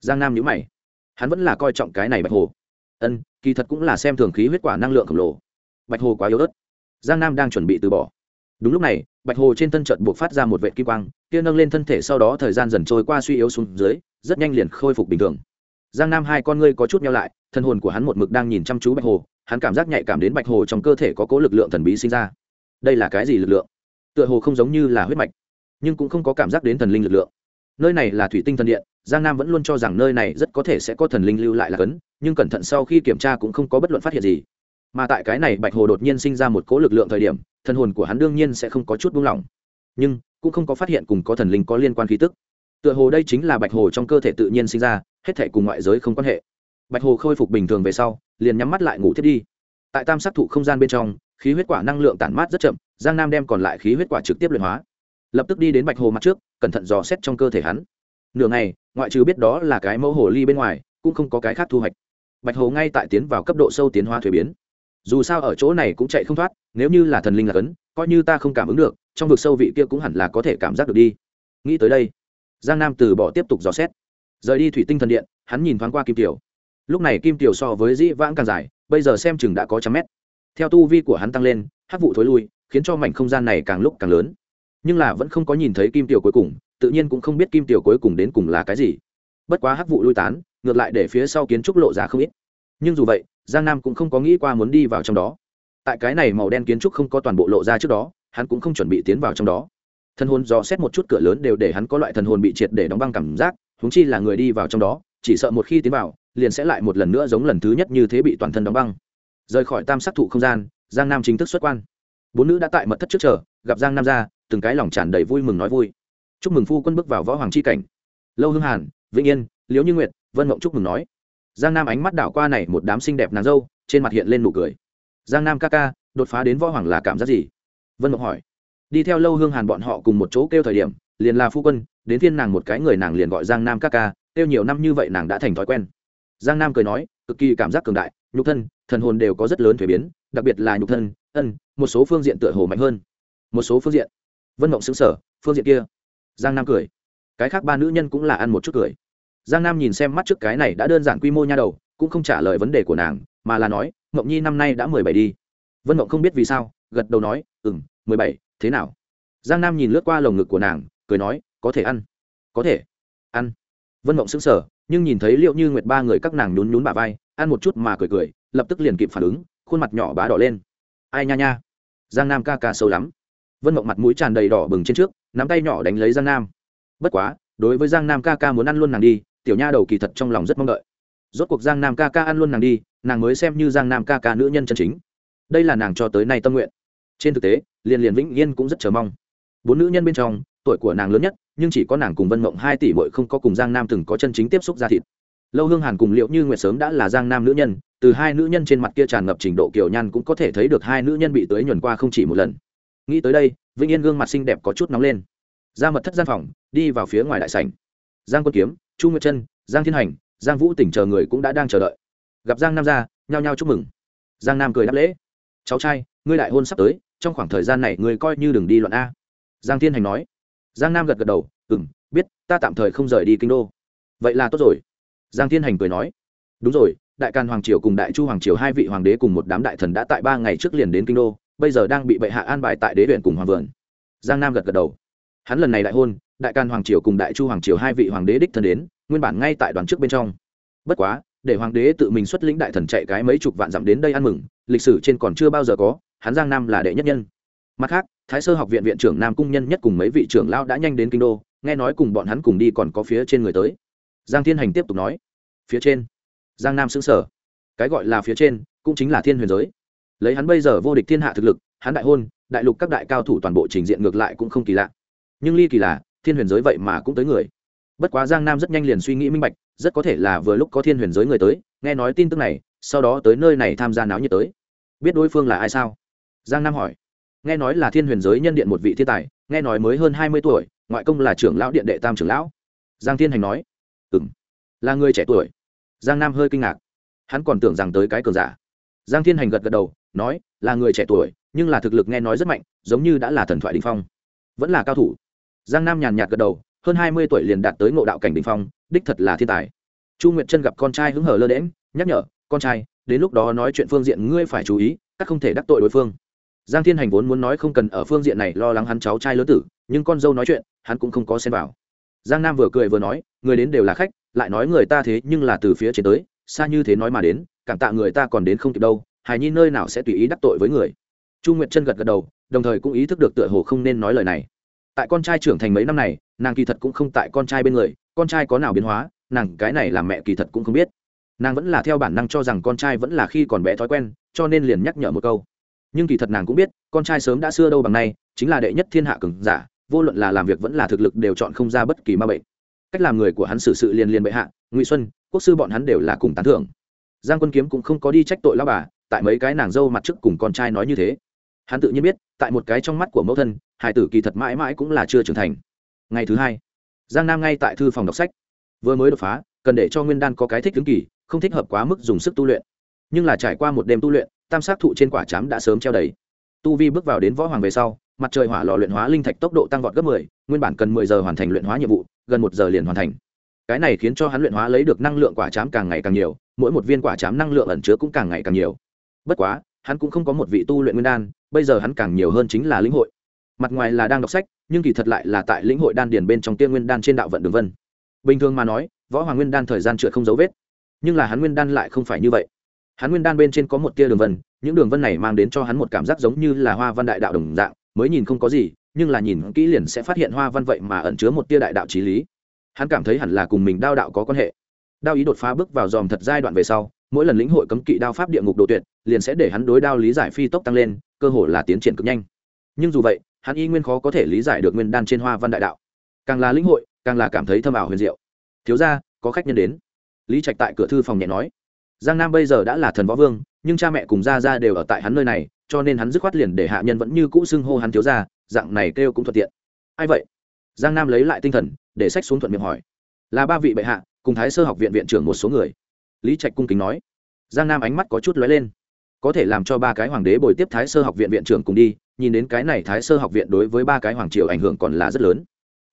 Giang nam nhíu mày. Hắn vẫn là coi trọng cái này bạch hồ. Ân, kỳ thật cũng là xem thường khí huyết quả năng lượng khổng lồ bạch hồ quá yếu ớt. Giang nam đang chuẩn bị từ bỏ. Đúng lúc này, bạch hồ trên thân trận buộc phát ra một vệ kim quang, kia nâng lên thân thể sau đó thời gian dần trôi qua suy yếu xuống dưới, rất nhanh liền khôi phục bình thường. Giang nam hai con ngươi có chút nhau lại, thân hồn của hắn một mực đang nhìn chăm chú bạch hồ, hắn cảm giác nhạy cảm đến bạch hồ trong cơ thể có cố lực lượng thần bí sinh ra. Đây là cái gì lực lượng? Tựa hồ không giống như là huyết mạch, nhưng cũng không có cảm giác đến thần linh lực lượng. Nơi này là thủy tinh thần điện, giang nam vẫn luôn cho rằng nơi này rất có thể sẽ có thần linh lưu lại là cấn, nhưng cẩn thận sau khi kiểm tra cũng không có bất luận phát hiện gì mà tại cái này bạch hồ đột nhiên sinh ra một cố lực lượng thời điểm, thần hồn của hắn đương nhiên sẽ không có chút buông lỏng. Nhưng, cũng không có phát hiện cùng có thần linh có liên quan khí tức. Tựa hồ đây chính là bạch hồ trong cơ thể tự nhiên sinh ra, hết thể cùng ngoại giới không quan hệ. Bạch hồ khôi phục bình thường về sau, liền nhắm mắt lại ngủ thiết đi. Tại tam sát thụ không gian bên trong, khí huyết quả năng lượng tản mát rất chậm, giang nam đem còn lại khí huyết quả trực tiếp luyện hóa. Lập tức đi đến bạch hồ mặt trước, cẩn thận dò xét trong cơ thể hắn. Nửa ngày, ngoại trừ biết đó là cái mẫu hồ ly bên ngoài, cũng không có cái khác thu hoạch. Bạch hồ ngay tại tiến vào cấp độ sâu tiến hóa thuế biến dù sao ở chỗ này cũng chạy không thoát, nếu như là thần linh là cấn, coi như ta không cảm ứng được, trong vực sâu vị kia cũng hẳn là có thể cảm giác được đi. Nghĩ tới đây, giang nam từ bỏ tiếp tục dò xét. Rời đi thủy tinh thần điện, hắn nhìn thoáng qua kim tiểu. Lúc này kim tiểu so với dĩ vãng càng dài, bây giờ xem chừng đã có trăm mét. Theo tu vi của hắn tăng lên, hắc vụ thối lui, khiến cho mảnh không gian này càng lúc càng lớn. Nhưng là vẫn không có nhìn thấy kim tiểu cuối cùng, tự nhiên cũng không biết kim tiểu cuối cùng đến cùng là cái gì. Bất quá hắc vụ lui tán, ngược lại để phía sau kiến trúc lộ ra không ít nhưng dù vậy, giang nam cũng không có nghĩ qua muốn đi vào trong đó. Tại cái này màu đen kiến trúc không có toàn bộ lộ ra trước đó, hắn cũng không chuẩn bị tiến vào trong đó. Thần hồn dò xét một chút cửa lớn đều để hắn có loại thần hồn bị triệt để đóng băng cảm giác húng chi là người đi vào trong đó, chỉ sợ một khi tiến vào, liền sẽ lại một lần nữa giống lần thứ nhất như thế bị toàn thân đóng băng. Rời khỏi tam sắc thụ không gian, giang nam chính thức xuất quan. Bốn nữ đã tại mật thất trước chờ, gặp giang nam ra, từng cái lòng tràn đầy vui mừng nói vui. Chúc mừng phu quân bước vào võ hoàng c h i cảnh. Lâu hương hàn, vĩnh yên, liễu như nguyệt, vân mộng chúc mừng nói giang nam ánh mắt đảo qua này một đám xinh đẹp nàng dâu, trên mặt hiện lên nụ cười. Giang nam ca ca, đột phá đến võ hoàng là cảm giác gì? Vân mộng hỏi. Đi theo lâu hương hàn bọn họ cùng một chỗ kêu thời điểm, liền là phu quân, đến thiên nàng một cái người nàng liền gọi giang nam ca ca, kêu nhiều năm như vậy nàng đã thành thói quen. Giang nam cười nói, cực kỳ cảm giác cường đại, nhục thân, thần hồn đều có rất lớn thuế biến, đặc biệt là nhục thân, ân, một số phương diện tựa hồ mạnh hơn. Một số phương diện. Vân mộng xứng sở phương diện kia. Giang nam cười. Cái khác ba nữ nhân cũng là ăn một chút cười giang nam nhìn xem mắt trước cái này đã đơn giản quy mô nha đầu, cũng không trả lời vấn đề của nàng, mà là nói mộng nhi năm nay đã mười bảy đi. Vân mộng không biết vì sao, gật đầu nói ừ m mười bảy, thế nào? Giang nam nhìn lướt qua lồng ngực của nàng, cười nói, có thể ăn. Có thể. Ăn. Vân mộng sững sờ, nhưng nhìn thấy liệu như nguyệt ba người các nàng nhún nhún bà vai, ăn một chút mà cười cười, lập tức liền kịp phản ứng, khuôn mặt nhỏ bá đỏ lên. Ai nha nha. Giang nam ca ca sâu lắm. Vân mộng mặt mũi tràn đầy đỏ bừng trên trước, nắm tay nhỏ đánh lấy giang nam. Bất quá, đối với giang nam ca ca muốn ăn luôn nàng đi tiểu nha đầu kỳ thật trong lòng rất mong đợi. Rốt cuộc giang nam ca ca ăn luôn nàng đi, nàng mới xem như giang nam ca ca nữ nhân chân chính. Đây là nàng cho tới nay tâm nguyện. Trên thực tế liền liền vĩnh yên cũng rất chờ mong. Bốn nữ nhân bên trong, tuổi của nàng lớn nhất, nhưng chỉ có nàng cùng vân mộng hai tỷ bội không có cùng giang nam từng có chân chính tiếp xúc ra thịt. Lâu hương hàn cùng liệu như nguyệt sớm đã là giang nam nữ nhân, từ hai nữ nhân trên mặt kia tràn ngập trình độ kiểu nhan cũng có thể thấy được hai nữ nhân bị tưới nhuần qua không chỉ một lần. Nghĩ tới đây, vĩnh yên gương mặt xinh đẹp có chút nóng lên. Ra mật thất gian phòng, đi vào phía ngoài đại sảnh. Giang quân kiếm chu nguyệt trân, giang thiên hành, giang vũ tỉnh chờ người cũng đã đang chờ đợi. Gặp giang nam ra, nhao nhao chúc mừng. Giang nam cười đáp lễ. Cháu trai, ngươi đại hôn sắp tới, trong khoảng thời gian này ngươi coi như đừng đi loạn a. Giang thiên hành nói. Giang nam gật gật đầu. Ừ m biết, ta tạm thời không rời đi kinh đô. Vậy là tốt rồi. Giang thiên hành cười nói. Đúng rồi, đại càn hoàng triều cùng đại chu hoàng triều hai vị hoàng đế cùng một đám đại thần đã tại ba ngày trước liền đến kinh đô, bây giờ đang bị bệ hạ an bài tại đế huyện cùng hoàng vườn. Giang nam gật gật đầu. Hắn lần này đại hôn đại càn hoàng triều cùng đại chu hoàng triều hai vị hoàng đế đích thân đến, nguyên bản ngay tại đoàn trước bên trong. Bất quá, để hoàng đế tự mình xuất lĩnh đại thần chạy cái mấy chục vạn dặm đến đây ăn mừng, lịch sử trên còn chưa bao giờ có, hắn giang nam là đệ nhất nhân. Mặt khác, thái sơ học viện viện trưởng nam cung nhân nhất cùng mấy vị trưởng lao đã nhanh đến kinh đô, nghe nói cùng bọn hắn cùng đi còn có phía trên người tới. Giang thiên hành tiếp tục nói, phía trên. Giang nam xứng sở cái gọi là phía trên, cũng chính là thiên huyền giới. Lấy hắn bây giờ vô địch thiên hạ thực lực, hắn đại hôn, đại lục các đại cao thủ toàn bộ trình diện ngược lại cũng không kỳ lạ. Nhưng ly kỳ là thiên huyền giới vậy mà cũng tới người. Bất quá giang nam rất nhanh liền suy nghĩ minh bạch, rất có thể là vừa lúc có thiên huyền giới người tới, nghe nói tin tức này, sau đó tới nơi này tham gia náo nhiệt tới. Biết đối phương là ai sao? Giang nam hỏi. Nghe nói là thiên huyền giới nhân điện một vị thiên tài, nghe nói mới hơn hai mươi tuổi, ngoại công là trưởng lão điện đệ tam trưởng lão. Giang thiên hành nói. Ừ m là người trẻ tuổi. Giang nam hơi kinh ngạc. Hắn còn tưởng rằng tới cái cường giả. Giang thiên hành gật gật đầu, nói, là người trẻ tuổi, nhưng là thực lực nghe nói rất mạnh, giống như đã là thần thoại đình phong. Vẫn là cao thủ giang nam nhàn nhạt gật đầu, hơn hai mươi tuổi liền đạt tới ngộ đạo cảnh đình phong, đích thật là thiên tài. Chu nguyệt chân gặp con trai hứng hở lơ đễm nhắc nhở, con trai, đến lúc đó nói chuyện phương diện ngươi phải chú ý, các không thể đắc tội đối phương. Giang thiên hành vốn muốn nói không cần ở phương diện này lo lắng hắn cháu trai lớn tử, nhưng con dâu nói chuyện, hắn cũng không có xen vào. Giang nam vừa cười vừa nói, người đến đều là khách, lại nói người ta thế nhưng là từ phía trên tới, xa như thế nói mà đến, cảm tạ người ta còn đến không kịp đâu, hài nhi nơi nào sẽ tùy ý đắc tội với người. Chu nguyệt chân gật gật đầu, đồng thời cũng ý thức được tựa hồ không nên nói lời này tại con trai trưởng thành mấy năm này, nàng kỳ thật cũng không tại con trai bên người, con trai có nào biến hóa, nàng cái này làm mẹ kỳ thật cũng không biết. Nàng vẫn là theo bản năng cho rằng con trai vẫn là khi còn bé thói quen, cho nên liền nhắc nhở một câu. Nhưng kỳ thật nàng cũng biết, con trai sớm đã xưa đâu bằng nay, chính là đệ nhất thiên hạ cường giả, vô luận là làm việc vẫn là thực lực đều chọn không ra bất kỳ ma bệnh. Cách làm người của hắn xử sự liền liền bệ hạ, ngụy xuân, quốc sư bọn hắn đều là cùng tán thưởng. Giang quân kiếm cũng không có đi trách tội lao bà, tại mấy cái nàng dâu mặt trước cùng con trai nói như thế hắn tự nhiên biết tại một cái trong mắt của mẫu thân hải tử kỳ thật mãi mãi cũng là chưa trưởng thành. Ngày thứ hai giang nam ngay tại thư phòng đọc sách. Vừa mới đột phá cần để cho nguyên đan có cái thích ứng kỳ không thích hợp quá mức dùng sức tu luyện. Nhưng là trải qua một đêm tu luyện tam sát thụ trên quả chám đã sớm treo đầy. Tu vi bước vào đến võ hoàng về sau mặt trời hỏa lò luyện hóa linh thạch tốc độ tăng vọt gấp 10, nguyên bản cần 10 giờ hoàn thành luyện hóa nhiệm vụ gần một giờ liền hoàn thành. Cái này khiến cho hắn luyện hóa lấy được năng lượng quả chám càng ngày càng nhiều mỗi một viên quả chám năng lượng ẩn chứa cũng càng ngày càng nhiều. Bất quá hắn cũng không có một vị tu luyện nguyên đan, bây giờ hắn càng nhiều hơn chính là lĩnh hội. Mặt ngoài là đang đọc sách, nhưng kỳ thật lại là tại lĩnh hội đan điền bên trong tiên nguyên đan trên đạo vận đường vân. Bình thường mà nói, võ hoàng nguyên đan thời gian trượt không dấu vết. Nhưng là hắn nguyên đan lại không phải như vậy. Hắn nguyên đan bên trên có một tia đường vân, những đường vân này mang đến cho hắn một cảm giác giống như là hoa văn đại đạo đồng dạng, mới nhìn không có gì, nhưng là nhìn kỹ liền sẽ phát hiện hoa văn vậy mà ẩn chứa một tia đại đạo trí lý. Hắn cảm thấy hẳn là cùng mình đao đạo có quan hệ. Đao ý đột phá bước vào dòm thật giai đoạn về sau mỗi lần lĩnh hội cấm kỵ đao pháp địa ngục độ tuyệt, liền sẽ để hắn đối đao lý giải phi tốc tăng lên, cơ hội là tiến triển cực nhanh. Nhưng dù vậy, hắn y nguyên khó có thể lý giải được nguyên đan trên hoa văn đại đạo. Càng là lĩnh hội, càng là cảm thấy thâm ảo huyền diệu. Thiếu ra có khách nhân đến. Lý trạch tại cửa thư phòng nhẹ nói. Giang nam bây giờ đã là thần võ vương, nhưng cha mẹ cùng gia gia đều ở tại hắn nơi này, cho nên hắn dứt khoát liền để hạ nhân vẫn như cũ xưng hô hắn thiếu gia, dạng này kêu cũng thuận tiện. Ai vậy? Giang nam lấy lại tinh thần, để sách xuống thuận miệng hỏi. Là ba vị bệ hạ, cùng thái sơ học viện viện trưởng một số người lý trạch cung kính nói. Giang nam ánh mắt có chút lóe lên. Có thể làm cho ba cái hoàng đế bồi tiếp thái sơ học viện viện trưởng cùng đi, nhìn đến cái này thái sơ học viện đối với ba cái hoàng triều ảnh hưởng còn là rất lớn.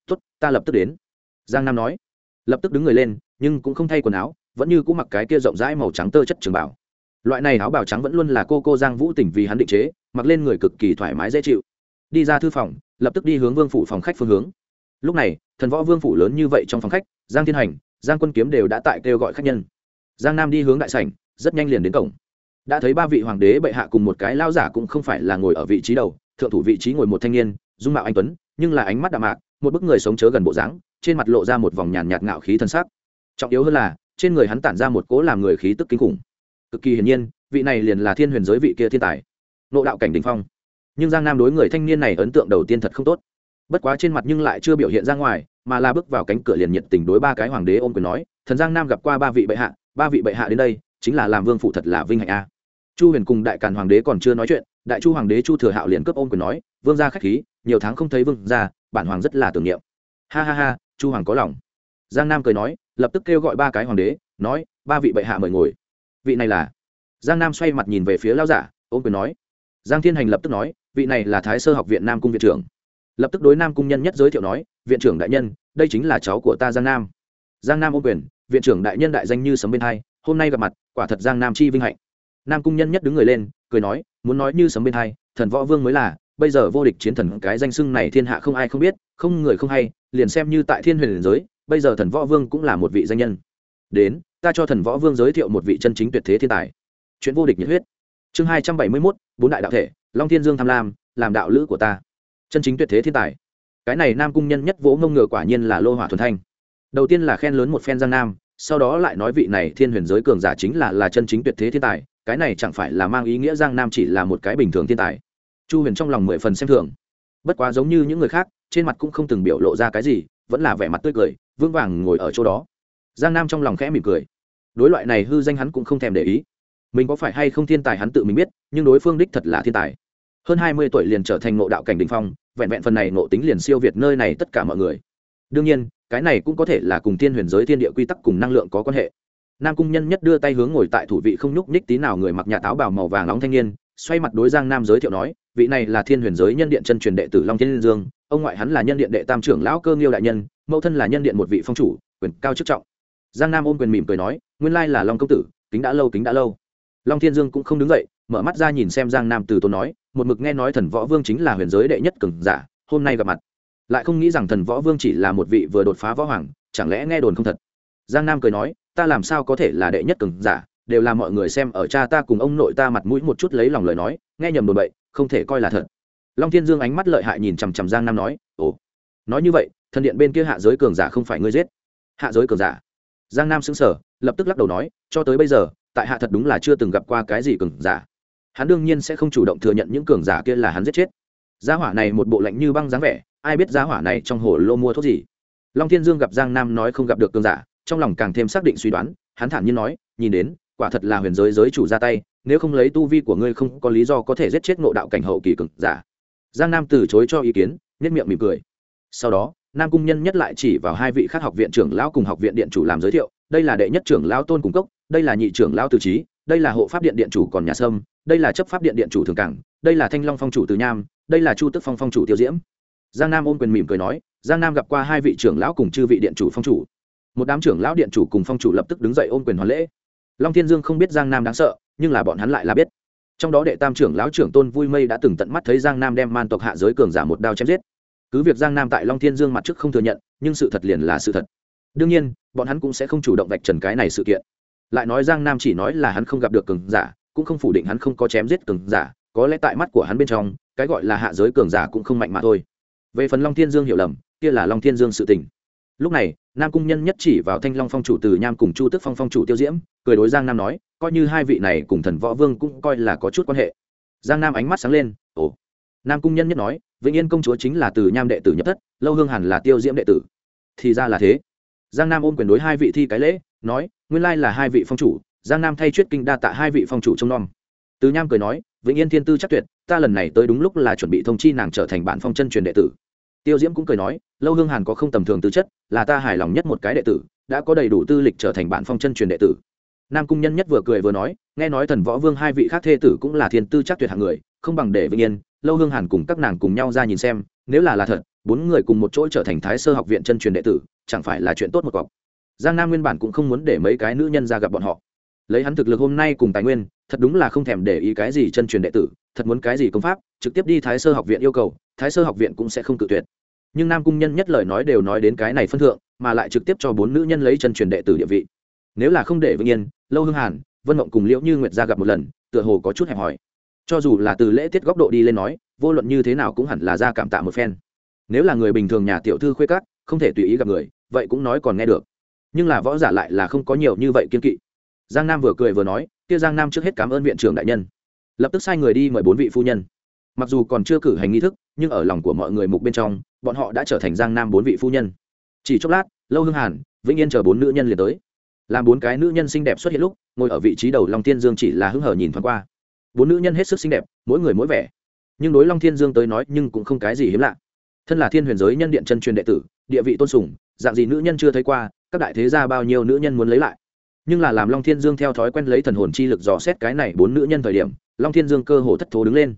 Tốt, ta lập tức đến. Giang nam nói. Lập tức đứng người lên, nhưng cũng không thay quần áo, vẫn như cũng mặc cái kia rộng rãi màu trắng tơ chất trường bảo. Loại này áo bào trắng vẫn luôn là cô cô giang vũ tỉnh vì hắn định chế, mặc lên người cực kỳ thoải mái dễ chịu. Đi ra thư phòng, lập tức đi hướng vương phủ phòng khách phương hướng. Lúc này, thần võ vương phủ lớn như vậy trong phòng khách, giang thiên hành, giang quân kiếm đều đã tại kêu gọi khách nhân giang nam đi hướng đại sảnh, rất nhanh liền đến cổng. Đã thấy ba vị hoàng đế bệ hạ cùng một cái lao giả cũng không phải là ngồi ở vị trí đầu, thượng thủ vị trí ngồi một thanh niên, dung mạo anh tuấn, nhưng là ánh mắt đạm mạc, một bức người sống chớ gần bộ dáng, trên mặt lộ ra một vòng nhàn nhạt ngạo khí thân xác trọng yếu hơn là, trên người hắn tản ra một cố làm người khí tức kinh khủng. Cực kỳ hiển nhiên, vị này liền là thiên huyền giới vị kia thiên tài. Nộ đạo cảnh đình phong. Nhưng giang nam đối người thanh niên này ấn tượng đầu tiên thật không tốt. Bất quá trên mặt nhưng lại chưa biểu hiện ra ngoài, mà là bước vào cánh cửa liền nhiệt tình đối ba cái hoàng đế ôm quyền nói, thần giang nam gặp qua ba vị bệ hạ ba vị bệ hạ đến đây, chính là làm vương phụ thật là vinh hạnh a. Chu huyền cùng đại càn hoàng đế còn chưa nói chuyện, đại chu hoàng đế chu thừa hạo liền cướp ôm quyền nói, vương gia khách khí, nhiều tháng không thấy vương gia, bản hoàng rất là tưởng niệm. Ha ha ha, chu hoàng có lòng. Giang nam cười nói, lập tức kêu gọi ba cái hoàng đế, nói, ba vị bệ hạ mời ngồi. Vị này là? Giang nam xoay mặt nhìn về phía lao giả, ôm quyền nói. Giang thiên hành lập tức nói, vị này là thái sơ học viện nam cung viện trưởng. Lập tức đối nam cung nhân nhất giới thiệu nói, viện trưởng đại nhân, đây chính là cháu của ta giang nam giang nam ô quyền, viện trưởng đại nhân đại danh như sấm bên hai, hôm nay gặp mặt, quả thật giang nam chi vinh hạnh. Nam cung nhân nhất đứng người lên, cười nói, muốn nói như sấm bên hai, thần võ vương mới là, bây giờ vô địch chiến thần cái danh xưng này thiên hạ không ai không biết, không người không hay, liền xem như tại thiên huyền liền giới, bây giờ thần võ vương cũng là một vị danh nhân. Đến, ta cho thần võ vương giới thiệu một vị chân chính tuyệt thế thiên tài. Chuyện vô địch nhiệt huyết. Chương hai trăm bảy mươi mốt, bốn đại đạo thể, long thiên dương tham lam, làm đạo lữ của ta. Chân chính tuyệt thế thiên tài. Cái này nam cung nhân nhất vỗ ngông ngựa quả nhiên là lô hỏa thuần thanh đầu tiên là khen lớn một phen giang nam, sau đó lại nói vị này thiên huyền giới cường giả chính là là chân chính tuyệt thế thiên tài, cái này chẳng phải là mang ý nghĩa giang nam chỉ là một cái bình thường thiên tài. Chu huyền trong lòng mười phần xem thường. Bất quá giống như những người khác, trên mặt cũng không từng biểu lộ ra cái gì, vẫn là vẻ mặt tươi cười, vững vàng ngồi ở chỗ đó. Giang nam trong lòng khẽ mỉm cười. Đối loại này hư danh hắn cũng không thèm để ý. Mình có phải hay không thiên tài hắn tự mình biết, nhưng đối phương đích thật là thiên tài. Hơn hai mươi tuổi liền trở thành ngộ đạo cảnh đình phong, vẹn vẹn phần này ngộ tính liền siêu việt nơi này tất cả mọi người. Đương nhiên cái này cũng có thể là cùng thiên huyền giới thiên địa quy tắc cùng năng lượng có quan hệ. Nam cung nhân nhất đưa tay hướng ngồi tại thủ vị không nhúc nhích tí nào người mặc nhà táo bào màu vàng nóng thanh niên, xoay mặt đối giang nam giới thiệu nói, vị này là thiên huyền giới nhân điện chân truyền đệ tử long thiên dương, ông ngoại hắn là nhân điện đệ tam trưởng lão cơ nghiêu đại nhân, mẫu thân là nhân điện một vị phong chủ, quyền cao chức trọng. Giang nam ôm quyền mỉm cười nói, nguyên lai là long công tử, kính đã lâu, kính đã lâu. Long thiên dương cũng không đứng dậy, mở mắt ra nhìn xem giang nam từ tốn nói, một mực nghe nói thần võ vương chính là huyền giới đệ nhất cường giả, hôm nay gặp mặt lại không nghĩ rằng thần võ vương chỉ là một vị vừa đột phá võ hoàng, chẳng lẽ nghe đồn không thật? Giang nam cười nói, ta làm sao có thể là đệ nhất cường giả? Đều là mọi người xem ở cha ta cùng ông nội ta mặt mũi một chút lấy lòng lời nói, nghe nhầm đồn bậy, không thể coi là thật. Long thiên dương ánh mắt lợi hại nhìn chằm chằm giang nam nói, ồ, nói như vậy, thần điện bên kia hạ giới cường giả không phải ngươi giết? Hạ giới cường giả? Giang nam xứng sở lập tức lắc đầu nói, cho tới bây giờ, tại hạ thật đúng là chưa từng gặp qua cái gì cường giả. Hắn đương nhiên sẽ không chủ động thừa nhận những cường giả kia là hắn giết chết gia hỏa này một bộ lạnh như băng dáng vẻ, ai biết gia hỏa này trong hồ lô mua thuốc gì? Long thiên dương gặp giang nam nói không gặp được cường giả, trong lòng càng thêm xác định suy đoán, hắn thản nhiên nói, nhìn đến, quả thật là huyền giới giới chủ ra tay, nếu không lấy tu vi của ngươi không có lý do có thể giết chết ngộ đạo cảnh hậu kỳ cường giả. Giang nam từ chối cho ý kiến nhất miệng mỉm cười. Sau đó, nam cung nhân nhất lại chỉ vào hai vị khác học viện trưởng lão cùng học viện điện chủ làm giới thiệu, đây là đệ nhất trưởng lão tôn cung cốc, đây là nhị trưởng lão từ trí đây là hộ pháp điện điện chủ còn nhà sâm, đây là chấp pháp điện điện chủ thường cảng, đây là thanh long phong chủ từ nham đây là chu tức phong phong chủ tiêu diễm giang nam ôm quyền mỉm cười nói giang nam gặp qua hai vị trưởng lão cùng chư vị điện chủ phong chủ một đám trưởng lão điện chủ cùng phong chủ lập tức đứng dậy ôm quyền hoàn lễ long thiên dương không biết giang nam đáng sợ nhưng là bọn hắn lại là biết trong đó đệ tam trưởng lão trưởng tôn vui mây đã từng tận mắt thấy giang nam đem man tộc hạ giới cường giả một đao chém giết cứ việc giang nam tại long thiên dương mặt trước không thừa nhận nhưng sự thật liền là sự thật đương nhiên bọn hắn cũng sẽ không chủ động vạch trần cái này sự kiện lại nói giang nam chỉ nói là hắn không gặp được cường giả cũng không phủ định hắn không có chém giết cường giả có lẽ tại mắt của hắn bên trong, cái gọi là hạ giới cường giả cũng không mạnh mà thôi. Về phần long thiên dương hiểu lầm, kia là long thiên dương sự tình. Lúc này, nam cung nhân nhất chỉ vào thanh long phong chủ từ nham cùng chu tức phong phong chủ tiêu diễm, cười đối giang nam nói, coi như hai vị này cùng thần võ vương cũng coi là có chút quan hệ. Giang nam ánh mắt sáng lên, ồ. Nam cung nhân nhất nói, vĩnh yên công chúa chính là từ nham đệ tử nhập thất, lâu hương hẳn là tiêu diễm đệ tử. Thì ra là thế. Giang nam ôm quyền đối hai vị thi cái lễ, nói, nguyên lai là hai vị phong chủ. Giang nam thay chuyết kinh đa tạ hai vị phong chủ trông nom. Từ nham cười nói vĩnh yên thiên tư chắc tuyệt, ta lần này tới đúng lúc là chuẩn bị thông chi nàng trở thành bản phong chân truyền đệ tử. Tiêu diễm cũng cười nói, lâu hương hàn có không tầm thường tư chất, là ta hài lòng nhất một cái đệ tử, đã có đầy đủ tư lịch trở thành bản phong chân truyền đệ tử. Nam cung nhân nhất vừa cười vừa nói, nghe nói thần võ vương hai vị khác thê tử cũng là thiên tư chắc tuyệt hạng người, không bằng để vĩnh yên, lâu hương hàn cùng các nàng cùng nhau ra nhìn xem, nếu là là thật, bốn người cùng một chỗ trở thành thái sơ học viện chân truyền đệ tử, chẳng phải là chuyện tốt một cọc. Giang nam nguyên bản cũng không muốn để mấy cái nữ nhân ra gặp bọn họ lấy hắn thực lực hôm nay cùng tài nguyên thật đúng là không thèm để ý cái gì chân truyền đệ tử thật muốn cái gì công pháp trực tiếp đi thái sơ học viện yêu cầu thái sơ học viện cũng sẽ không cự tuyệt. Nhưng nam cung nhân nhất lời nói đều nói đến cái này phân thượng mà lại trực tiếp cho bốn nữ nhân lấy chân truyền đệ tử địa vị. Nếu là không để vĩnh yên lâu hương hàn vân mộng cùng liễu như nguyệt ra gặp một lần tựa hồ có chút hẹp hòi. Cho dù là từ lễ tiết góc độ đi lên nói vô luận như thế nào cũng hẳn là ra cảm tạ một phen. Nếu là người bình thường nhà tiểu thư khuê cát, không thể tùy ý gặp người vậy cũng nói còn nghe được. Nhưng là võ giả lại là không có nhiều như vậy kiên kỵ giang nam vừa cười vừa nói, kia giang nam trước hết cảm ơn viện trưởng đại nhân. Lập tức sai người đi mời bốn vị phu nhân. Mặc dù còn chưa cử hành nghi thức, nhưng ở lòng của mọi người mục bên trong, bọn họ đã trở thành giang nam bốn vị phu nhân. Chỉ chốc lát, lâu hương hàn, vĩnh yên chờ bốn nữ nhân liền tới. Làm bốn cái nữ nhân xinh đẹp xuất hiện lúc, ngồi ở vị trí đầu long tiên dương chỉ là hưng hờ nhìn thoáng qua. Bốn nữ nhân hết sức xinh đẹp, mỗi người mỗi vẻ. Nhưng đối long thiên dương tới nói nhưng cũng không cái gì hiếm lạ. Thân là thiên huyền giới nhân điện chân truyền đệ tử, địa vị tôn sùng, dạng gì nữ nhân chưa thấy qua, các đại thế gia bao nhiêu nữ nhân muốn lấy lại nhưng là làm long thiên dương theo thói quen lấy thần hồn chi lực dò xét cái này bốn nữ nhân thời điểm, long thiên dương cơ hồ thất thố đứng lên.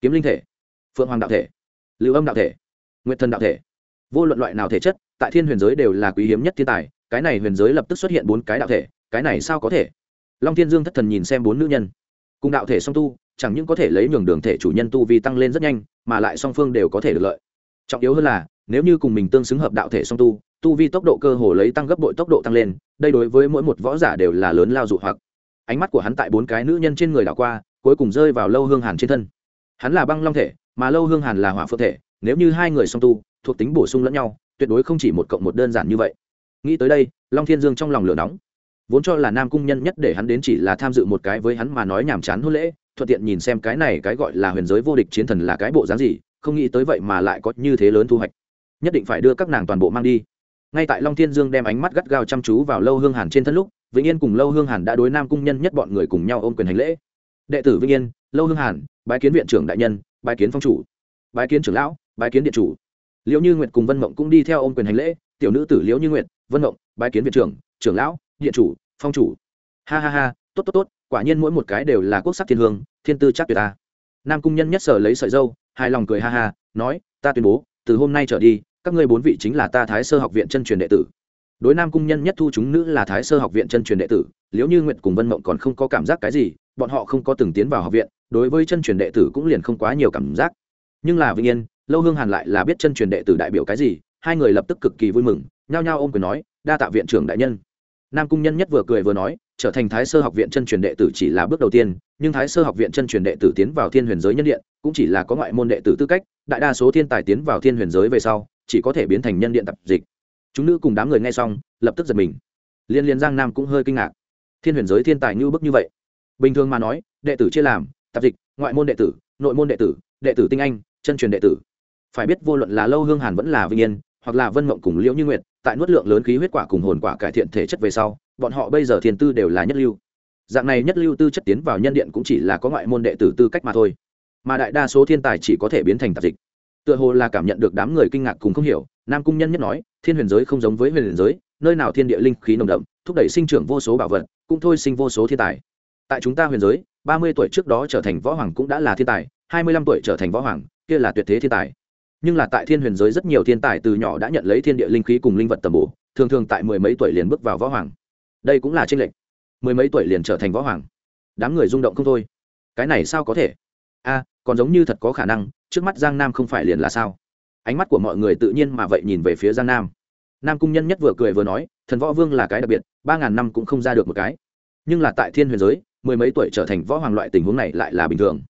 Kiếm linh thể, phượng hoàng đạo thể, lưu âm đạo thể, nguyệt thần đạo thể. Vô luận loại nào thể chất, tại thiên huyền giới đều là quý hiếm nhất thiên tài, cái này huyền giới lập tức xuất hiện bốn cái đạo thể, cái này sao có thể? Long thiên dương thất thần nhìn xem bốn nữ nhân. Cùng đạo thể song tu, chẳng những có thể lấy nhường đường thể chủ nhân tu vi tăng lên rất nhanh, mà lại song phương đều có thể được lợi. Trọng yếu hơn là, nếu như cùng mình tương xứng hợp đạo thể song tu tu vi tốc độ cơ hồ lấy tăng gấp bội tốc độ tăng lên, đây đối với mỗi một võ giả đều là lớn lao dụ hoặc. Ánh mắt của hắn tại bốn cái nữ nhân trên người đảo qua, cuối cùng rơi vào lâu hương hàn trên thân. Hắn là băng long thể, mà lâu hương hàn là hỏa phượng thể, nếu như hai người song tu, thuộc tính bổ sung lẫn nhau, tuyệt đối không chỉ một cộng một đơn giản như vậy. Nghĩ tới đây, long thiên dương trong lòng lửa nóng. Vốn cho là nam cung nhân nhất để hắn đến chỉ là tham dự một cái với hắn mà nói nhàm chán hôn lễ, thuận tiện nhìn xem cái này cái gọi là huyền giới vô địch chiến thần là cái bộ dáng gì, không nghĩ tới vậy mà lại có như thế lớn thu hoạch. Nhất định phải đưa các nàng toàn bộ mang đi ngay tại long thiên dương đem ánh mắt gắt gao chăm chú vào lâu hương hàn trên thân lúc, vĩnh yên cùng lâu hương hàn đã đối nam cung nhân nhất bọn người cùng nhau ôm quyền hành lễ. Đệ tử vĩnh yên, lâu hương hàn, bái kiến viện trưởng đại nhân, bái kiến phong chủ, bái kiến trưởng lão, bái kiến điện chủ. Liễu như nguyệt cùng vân mộng cũng đi theo ôm quyền hành lễ. Tiểu nữ tử liễu như nguyệt, vân mộng, bái kiến viện trưởng trưởng lão, điện chủ, phong chủ. Ha ha ha, tốt tốt tốt, quả nhiên mỗi một cái đều là quốc sắc thiên hương, thiên tư chắc tuyệt ta. Nam cung nhân nhất sở lấy sợi dâu, hài lòng cười ha ha, nói, ta tuyên bố, từ hôm nay trở đi các ngươi bốn vị chính là ta thái sơ học viện chân truyền đệ tử. Đối nam cung nhân nhất thu chúng nữ là thái sơ học viện chân truyền đệ tử, liễu như nguyện cùng vân mộng còn không có cảm giác cái gì, bọn họ không có từng tiến vào học viện, đối với chân truyền đệ tử cũng liền không quá nhiều cảm giác. Nhưng là vĩnh yên, lâu hương hàn lại là biết chân truyền đệ tử đại biểu cái gì, hai người lập tức cực kỳ vui mừng, nhao nhao ôm quyền nói, đa tạ viện trưởng đại nhân. Nam cung nhân nhất vừa cười vừa nói, trở thành thái sơ học viện chân truyền đệ tử chỉ là bước đầu tiên, nhưng thái sơ học viện chân truyền đệ tử tiến vào thiên huyền giới nhân điện, cũng chỉ là có ngoại môn đệ tử tư cách, đại đa số thiên tài tiến vào thiên huyền giới về sau chỉ có thể biến thành nhân điện tập dịch. Chúng nữ cùng đám người nghe xong, lập tức giật mình. Liên liên giang nam cũng hơi kinh ngạc. Thiên huyền giới thiên tài như bức như vậy. Bình thường mà nói, đệ tử chia làm, tạp dịch, ngoại môn đệ tử, nội môn đệ tử đệ tử tinh anh, chân truyền đệ tử. Phải biết vô luận là lâu hương hàn vẫn là vinh yên, hoặc là vân mộng cùng liễu như nguyệt, tại nuốt lượng lớn khí huyết quả cùng hồn quả cải thiện thể chất về sau, bọn họ bây giờ thiền tư đều là nhất lưu. Dạng này nhất lưu tư chất tiến vào nhân điện cũng chỉ là có ngoại môn đệ tử tư cách mà thôi. Mà đại đa số thiên tài chỉ có thể biến thành tạp dịch tựa hồ là cảm nhận được đám người kinh ngạc cùng không hiểu, nam cung nhân nhất nói, thiên huyền giới không giống với huyền giới, nơi nào thiên địa linh khí nồng đậm, thúc đẩy sinh trưởng vô số bảo vật, cũng thôi sinh vô số thiên tài. Tại chúng ta huyền giới, ba mươi tuổi trước đó trở thành võ hoàng cũng đã là thiên tài, hai mươi lăm tuổi trở thành võ hoàng, kia là tuyệt thế thiên tài. Nhưng là tại thiên huyền giới rất nhiều thiên tài từ nhỏ đã nhận lấy thiên địa linh khí cùng linh vật tầm bổ, thường thường tại mười mấy tuổi liền bước vào võ hoàng. Đây cũng là tranh lệch. Mười mấy tuổi liền trở thành võ hoàng. Đám người rung động không thôi. Cái này sao có thể? A, còn giống như thật có khả năng, trước mắt giang nam không phải liền là sao? Ánh mắt của mọi người tự nhiên mà vậy nhìn về phía giang nam. Nam cung nhân nhất vừa cười vừa nói, thần võ vương là cái đặc biệt, ba ngàn năm cũng không ra được một cái. Nhưng là tại thiên huyền giới, mười mấy tuổi trở thành võ hoàng loại tình huống này lại là bình thường.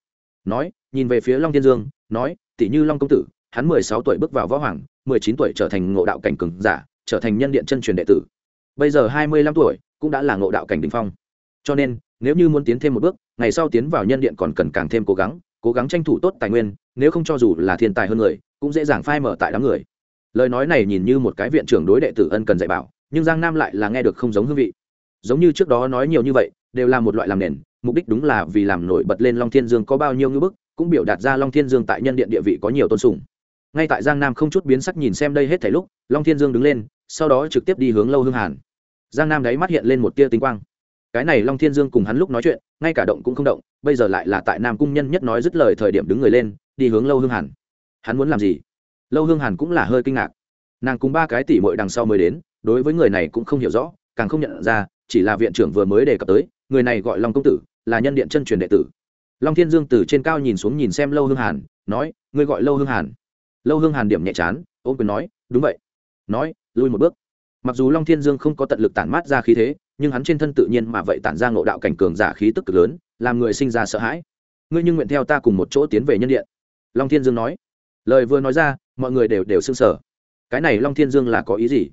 Nói, nhìn về phía long thiên dương, nói, tỷ như long công tử, hắn mười sáu tuổi bước vào võ hoàng, mười chín tuổi trở thành ngộ đạo cảnh cường giả, trở thành nhân điện chân truyền đệ tử. Bây giờ hai mươi lăm tuổi, cũng đã là ngộ đạo cảnh đình phong. Cho nên nếu như muốn tiến thêm một bước, ngày sau tiến vào nhân điện còn cần càng thêm cố gắng cố gắng tranh thủ tốt tài nguyên, nếu không cho dù là thiên tài hơn người, cũng dễ dàng phai mở tại đám người. Lời nói này nhìn như một cái viện trưởng đối đệ tử ân cần dạy bảo, nhưng giang nam lại là nghe được không giống hương vị. Giống như trước đó nói nhiều như vậy, đều là một loại làm nền, mục đích đúng là vì làm nổi bật lên long thiên dương có bao nhiêu ngưỡng bức, cũng biểu đạt ra long thiên dương tại nhân điện địa vị có nhiều tôn sùng. Ngay tại giang nam không chút biến sắc nhìn xem đây hết thảy lúc, long thiên dương đứng lên, sau đó trực tiếp đi hướng lâu hương hàn. Giang nam đáy mắt hiện lên một tia tinh quang cái này long thiên dương cùng hắn lúc nói chuyện, ngay cả động cũng không động, bây giờ lại là tại nam cung nhân nhất nói dứt lời thời điểm đứng người lên, đi hướng lâu hương hàn. Hắn muốn làm gì? Lâu hương hàn cũng là hơi kinh ngạc. Nàng cùng ba cái tỷ mội đằng sau mới đến, đối với người này cũng không hiểu rõ, càng không nhận ra, chỉ là viện trưởng vừa mới đề cập tới, người này gọi long công tử, là nhân điện chân truyền đệ tử. Long thiên dương từ trên cao nhìn xuống nhìn xem lâu hương hàn, nói, ngươi gọi lâu hương hàn? Lâu hương hàn điểm nhẹ chán ôm quyền nói, đúng vậy. Nói, lui một bước. Mặc dù long thiên dương không có tận lực tản mát ra khí thế nhưng hắn trên thân tự nhiên mà vậy tản ra ngộ đạo cảnh cường giả khí tức cực lớn, làm người sinh ra sợ hãi. Ngươi nhưng nguyện theo ta cùng một chỗ tiến về nhân điện. Long thiên dương nói. Lời vừa nói ra, mọi người đều đều s ư n g sở cái này long thiên dương là có ý gì?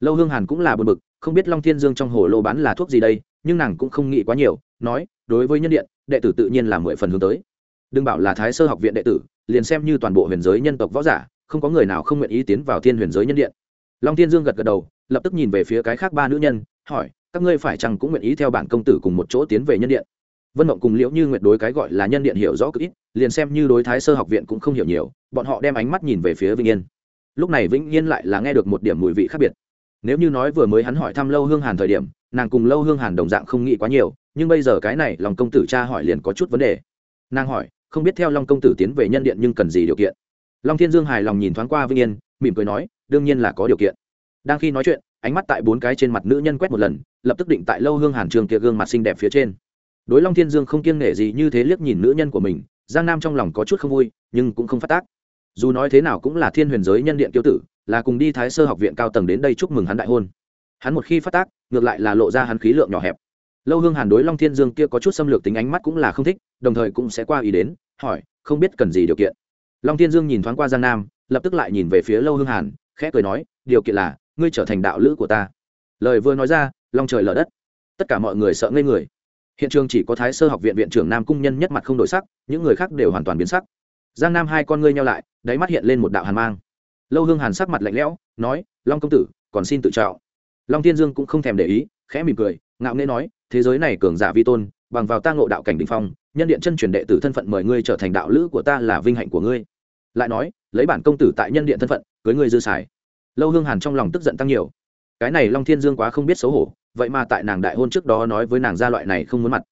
Lâu hương hàn cũng là bờ bực, không biết long thiên dương trong hồ lô bán là thuốc gì đây, nhưng nàng cũng không nghĩ quá nhiều, nói, đối với nhân điện, đệ tử tự nhiên là mười phần hướng tới. Đừng bảo là thái sơ học viện đệ tử, liền xem như toàn bộ huyền giới nhân tộc võ giả, không có người nào không nguyện ý tiến vào thiên huyền giới nhân điện. Long thiên dương gật gật đầu, lập tức nhìn về phía cái khác ba nữ nhân, hỏi các ngươi phải chăng cũng nguyện ý theo bản công tử cùng một chỗ tiến về nhân điện? Vân mộng cùng liễu như nguyệt đối cái gọi là nhân điện hiểu rõ cực ít, liền xem như đối thái sơ học viện cũng không hiểu nhiều, bọn họ đem ánh mắt nhìn về phía vĩnh yên. Lúc này vĩnh yên lại là nghe được một điểm mùi vị khác biệt. Nếu như nói vừa mới hắn hỏi thăm lâu hương hàn thời điểm, nàng cùng lâu hương hàn đồng dạng không nghĩ quá nhiều, nhưng bây giờ cái này lòng công tử cha hỏi liền có chút vấn đề. Nàng hỏi, không biết theo long công tử tiến về nhân điện nhưng cần gì điều kiện? Long thiên dương hài lòng nhìn thoáng qua vĩnh yên, mỉm cười nói, đương nhiên là có điều kiện. Đang khi nói chuyện ánh mắt tại bốn cái trên mặt nữ nhân quét một lần, lập tức định tại lâu hương hàn trường kia gương mặt xinh đẹp phía trên. Đối long thiên dương không kiêng nể gì như thế liếc nhìn nữ nhân của mình, giang nam trong lòng có chút không vui, nhưng cũng không phát tác. Dù nói thế nào cũng là thiên huyền giới nhân điện tiêu tử, là cùng đi thái sơ học viện cao tầng đến đây chúc mừng hắn đại hôn. Hắn một khi phát tác, ngược lại là lộ ra hắn khí lượng nhỏ hẹp. Lâu hương hàn đối long thiên dương kia có chút xâm lược tính ánh mắt cũng là không thích, đồng thời cũng sẽ qua ý đến, hỏi, không biết cần gì điều kiện? Long thiên dương nhìn thoáng qua giang nam, lập tức lại nhìn về phía lâu hương hàn, khẽ cười nói, điều kiện là ngươi trở thành đạo lữ của ta. Lời vừa nói ra, long trời lở đất. Tất cả mọi người sợ ngây người. Hiện trường chỉ có thái sơ học viện viện trưởng nam cung nhân nhất mặt không đổi sắc, những người khác đều hoàn toàn biến sắc. Giang nam hai con ngươi nhau lại, đáy mắt hiện lên một đạo hàn mang. Lâu hương hàn sắc mặt lạnh lẽo, nói, long công tử, còn xin tự trạo long tiên dương cũng không thèm để ý, khẽ mỉm cười, ngạo nghễ nói, thế giới này cường giả vi tôn, bằng vào ta ngộ đạo cảnh đình phong, nhân điện chân truyền đệ tử thân phận mời ngươi trở thành đạo lữ của ta là vinh hạnh của ngươi. Lại nói, lấy bản công tử tại nhân điện thân phận, cưới ngươi dư xài lâu hương hàn trong lòng tức giận tăng nhiều. Cái này long thiên dương quá không biết xấu hổ, vậy mà tại nàng đại hôn trước đó nói với nàng gia loại này không muốn mặt.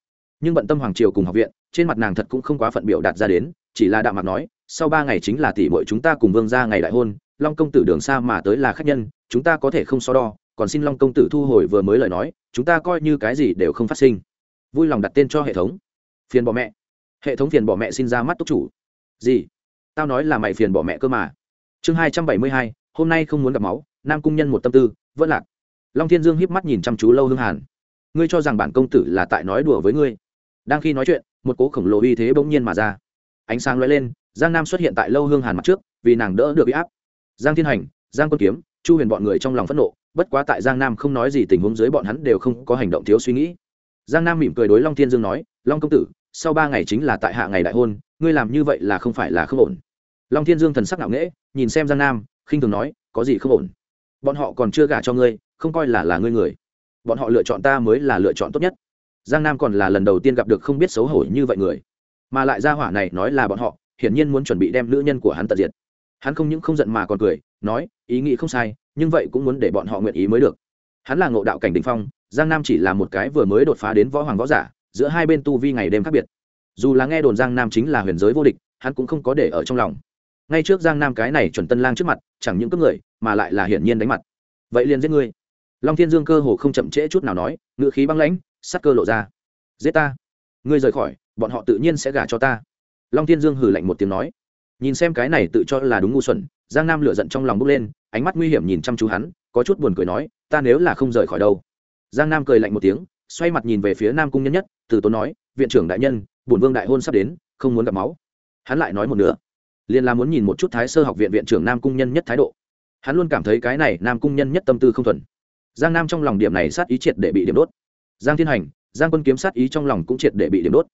Nhưng bận tâm hoàng triều cùng học viện, trên mặt nàng thật cũng không quá phận biểu đạt ra đến, chỉ là đạo mặt nói, sau ba ngày chính là tỷ muội chúng ta cùng vương ra ngày đại hôn, long công tử đường xa mà tới là khách nhân, chúng ta có thể không so đo, còn xin long công tử thu hồi vừa mới lời nói, chúng ta coi như cái gì đều không phát sinh. Vui lòng đặt tên cho hệ thống. Phiền bỏ mẹ. Hệ thống phiền bỏ mẹ xin ra mắt túc chủ. Gì? Tao nói là mày phiền bỏ mẹ cơ mà. Chương hai trăm bảy mươi hai hôm nay không muốn gặp máu, nam cung nhân một tâm tư, vẫn lạc. Long thiên dương híp mắt nhìn chăm chú lâu hương hàn. Ngươi cho rằng bản công tử là tại nói đùa với ngươi? Đang khi nói chuyện, một cố khổng lồ uy thế bỗng nhiên mà ra. Ánh sáng lóe lên, giang nam xuất hiện tại lâu hương hàn mặt trước, vì nàng đỡ được bị áp. Giang thiên hành, giang quân kiếm, chu huyền bọn người trong lòng phẫn nộ, bất quá tại giang nam không nói gì tình huống dưới bọn hắn đều không có hành động thiếu suy nghĩ. Giang nam mỉm cười đối long thiên dương nói, long công tử, sau ba ngày chính là tại hạ ngày đại hôn, ngươi làm như vậy là không phải là không ổn. Long thiên dương thần sắc ngạo nghễ, nhìn xem giang nam khinh thường nói, có gì không ổn? Bọn họ còn chưa gả cho ngươi, không coi là là ngươi người. Bọn họ lựa chọn ta mới là lựa chọn tốt nhất. Giang nam còn là lần đầu tiên gặp được không biết xấu hổ như vậy người. Mà lại ra hỏa này nói là bọn họ, hiển nhiên muốn chuẩn bị đem nữ nhân của hắn tận diệt. Hắn không những không giận mà còn cười, nói, ý nghĩ không sai, nhưng vậy cũng muốn để bọn họ nguyện ý mới được. Hắn là ngộ đạo cảnh đình phong, giang nam chỉ là một cái vừa mới đột phá đến võ hoàng võ giả, giữa hai bên tu vi ngày đêm khác biệt. Dù là nghe đồn giang nam chính là huyền giới vô địch, hắn cũng không có để ở trong lòng ngay trước giang nam cái này chuẩn tân lang trước mặt, chẳng những cướp người, mà lại là hiển nhiên đánh mặt. Vậy liền giết ngươi. Long thiên dương cơ hồ không chậm trễ chút nào nói ngự khí băng lãnh, sắc cơ lộ ra. Giết ta. Ngươi rời khỏi, bọn họ tự nhiên sẽ gả cho ta. Long thiên dương hừ lạnh một tiếng nói. Nhìn xem cái này tự cho là đúng ngu xuẩn, giang nam lửa giận trong lòng bốc lên, ánh mắt nguy hiểm nhìn chăm chú hắn, có chút buồn cười nói, ta nếu là không rời khỏi đâu? Giang nam cười lạnh một tiếng, xoay mặt nhìn về phía nam cung nhân nhất, từ tốn nói, viện trưởng đại nhân, bổn vương đại hôn sắp đến, không muốn gặp máu. Hắn lại nói một nữa liền là muốn nhìn một chút thái sơ học viện viện trưởng nam cung nhân nhất thái độ. Hắn luôn cảm thấy cái này nam cung nhân nhất tâm tư không thuần. Giang nam trong lòng điểm này sát ý triệt để bị điểm đốt. Giang thiên hành, giang quân kiếm sát ý trong lòng cũng triệt để bị điểm đốt.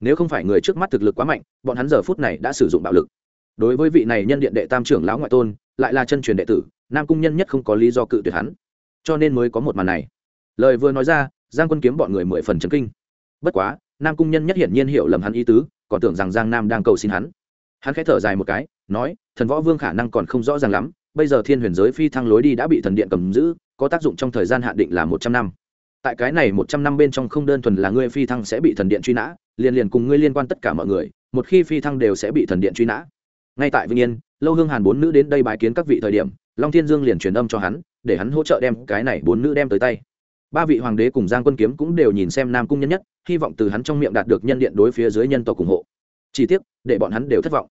Nếu không phải người trước mắt thực lực quá mạnh, bọn hắn giờ phút này đã sử dụng bạo lực. Đối với vị này nhân điện đệ tam trưởng lão ngoại tôn, lại là chân truyền đệ tử, nam cung nhân nhất không có lý do cự tuyệt hắn. Cho nên mới có một màn này. Lời vừa nói ra, giang quân kiếm bọn người mười phần chấn kinh. Bất quá, nam cung nhân nhất hiển nhiên hiểu lầm hắn ý tứ, còn tưởng rằng giang nam đang cầu xin hắn hắn khẽ thở dài một cái, nói, thần võ vương khả năng còn không rõ ràng lắm, bây giờ thiên huyền giới phi thăng lối đi đã bị thần điện cầm giữ, có tác dụng trong thời gian hạn định là một trăm năm. Tại cái này một trăm năm bên trong không đơn thuần là ngươi phi thăng sẽ bị thần điện truy nã, liền liền cùng ngươi liên quan tất cả mọi người, một khi phi thăng đều sẽ bị thần điện truy nã. Ngay tại vĩnh yên, lâu hương hàn bốn nữ đến đây bài kiến các vị thời điểm, long thiên dương liền truyền âm cho hắn, để hắn hỗ trợ đem cái này bốn nữ đem tới tay. Ba vị hoàng đế cùng giang quân kiếm cũng đều nhìn xem nam cung nhân nhất, hy vọng từ hắn trong miệng đạt được nhân điện đối phía dưới nhân tộc ủng hộ chỉ tiếc, để bọn hắn đều thất vọng.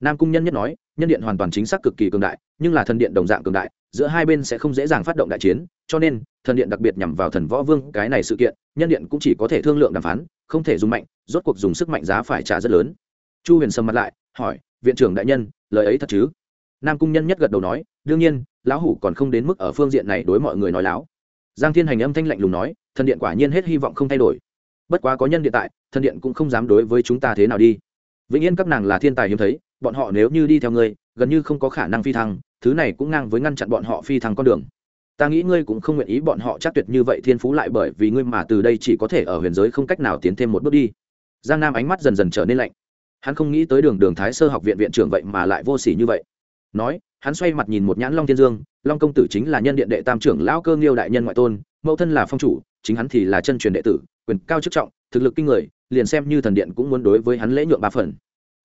Nam cung nhân nhất nói, nhân điện hoàn toàn chính xác cực kỳ cường đại, nhưng là thần điện đồng dạng cường đại, giữa hai bên sẽ không dễ dàng phát động đại chiến, cho nên, thần điện đặc biệt nhằm vào thần võ vương, cái này sự kiện, nhân điện cũng chỉ có thể thương lượng đàm phán, không thể dùng mạnh, rốt cuộc dùng sức mạnh giá phải trả rất lớn. Chu huyền sầm mặt lại, hỏi, viện trưởng đại nhân, lời ấy thật chứ? Nam cung nhân nhất gật đầu nói, đương nhiên, lão hủ còn không đến mức ở phương diện này đối mọi người nói láo. Giang thiên hành âm thanh lạnh lùng nói, thần điện quả nhiên hết hy vọng không thay đổi. Bất quá có nhân điện tại, thần điện cũng không dám đối với chúng ta thế nào đi vĩnh yên các nàng là thiên tài hiếm thấy, bọn họ nếu như đi theo ngươi, gần như không có khả năng phi thăng, thứ này cũng ngang với ngăn chặn bọn họ phi thăng con đường. Ta nghĩ ngươi cũng không nguyện ý bọn họ chắc tuyệt như vậy thiên phú lại bởi vì ngươi mà từ đây chỉ có thể ở huyền giới không cách nào tiến thêm một bước đi. Giang nam ánh mắt dần dần trở nên lạnh. Hắn không nghĩ tới đường đường thái sơ học viện viện trưởng vậy mà lại vô s ỉ như vậy. Nói, hắn xoay mặt nhìn một nhãn long thiên dương, long công tử chính là nhân điện đệ tam trưởng lão cơ nghiêu đại nhân ngoại tôn, mẫu thân là phong chủ, chính hắn thì là chân truyền đệ tử, quyền cao chức trọng thực lực kinh người, liền xem như thần điện cũng muốn đối với hắn lễ nhượng ba phần.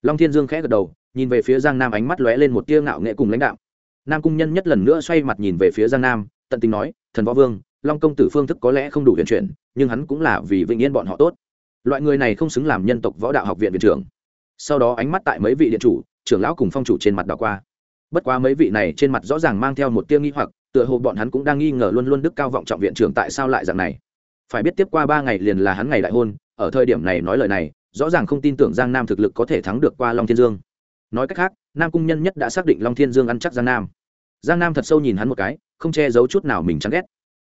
Long thiên dương khẽ gật đầu, nhìn về phía giang nam ánh mắt lóe lên một tia ngạo nghệ cùng lãnh đạo nam cung nhân nhất lần nữa xoay mặt nhìn về phía giang nam, tận tình nói, thần võ vương, long công tử phương thức có lẽ không đủ huyền chuyển, nhưng hắn cũng là vì vĩnh yên bọn họ tốt. Loại người này không xứng làm nhân tộc võ đạo học viện viện trưởng. Sau đó ánh mắt tại mấy vị điện chủ, trưởng lão cùng phong chủ trên mặt đảo qua. Bất quá mấy vị này trên mặt rõ ràng mang theo một tia nghi hoặc, tựa hồ bọn hắn cũng đang nghi ngờ luôn luôn đức cao vọng trọng viện trưởng tại sao lại dạng này phải biết tiếp qua ba ngày liền là hắn ngày đại hôn, ở thời điểm này nói lời này, rõ ràng không tin tưởng giang nam thực lực có thể thắng được qua long thiên dương. Nói cách khác, nam cung nhân nhất đã xác định long thiên dương ăn chắc giang nam. Giang nam thật sâu nhìn hắn một cái, không che giấu chút nào mình chán ghét.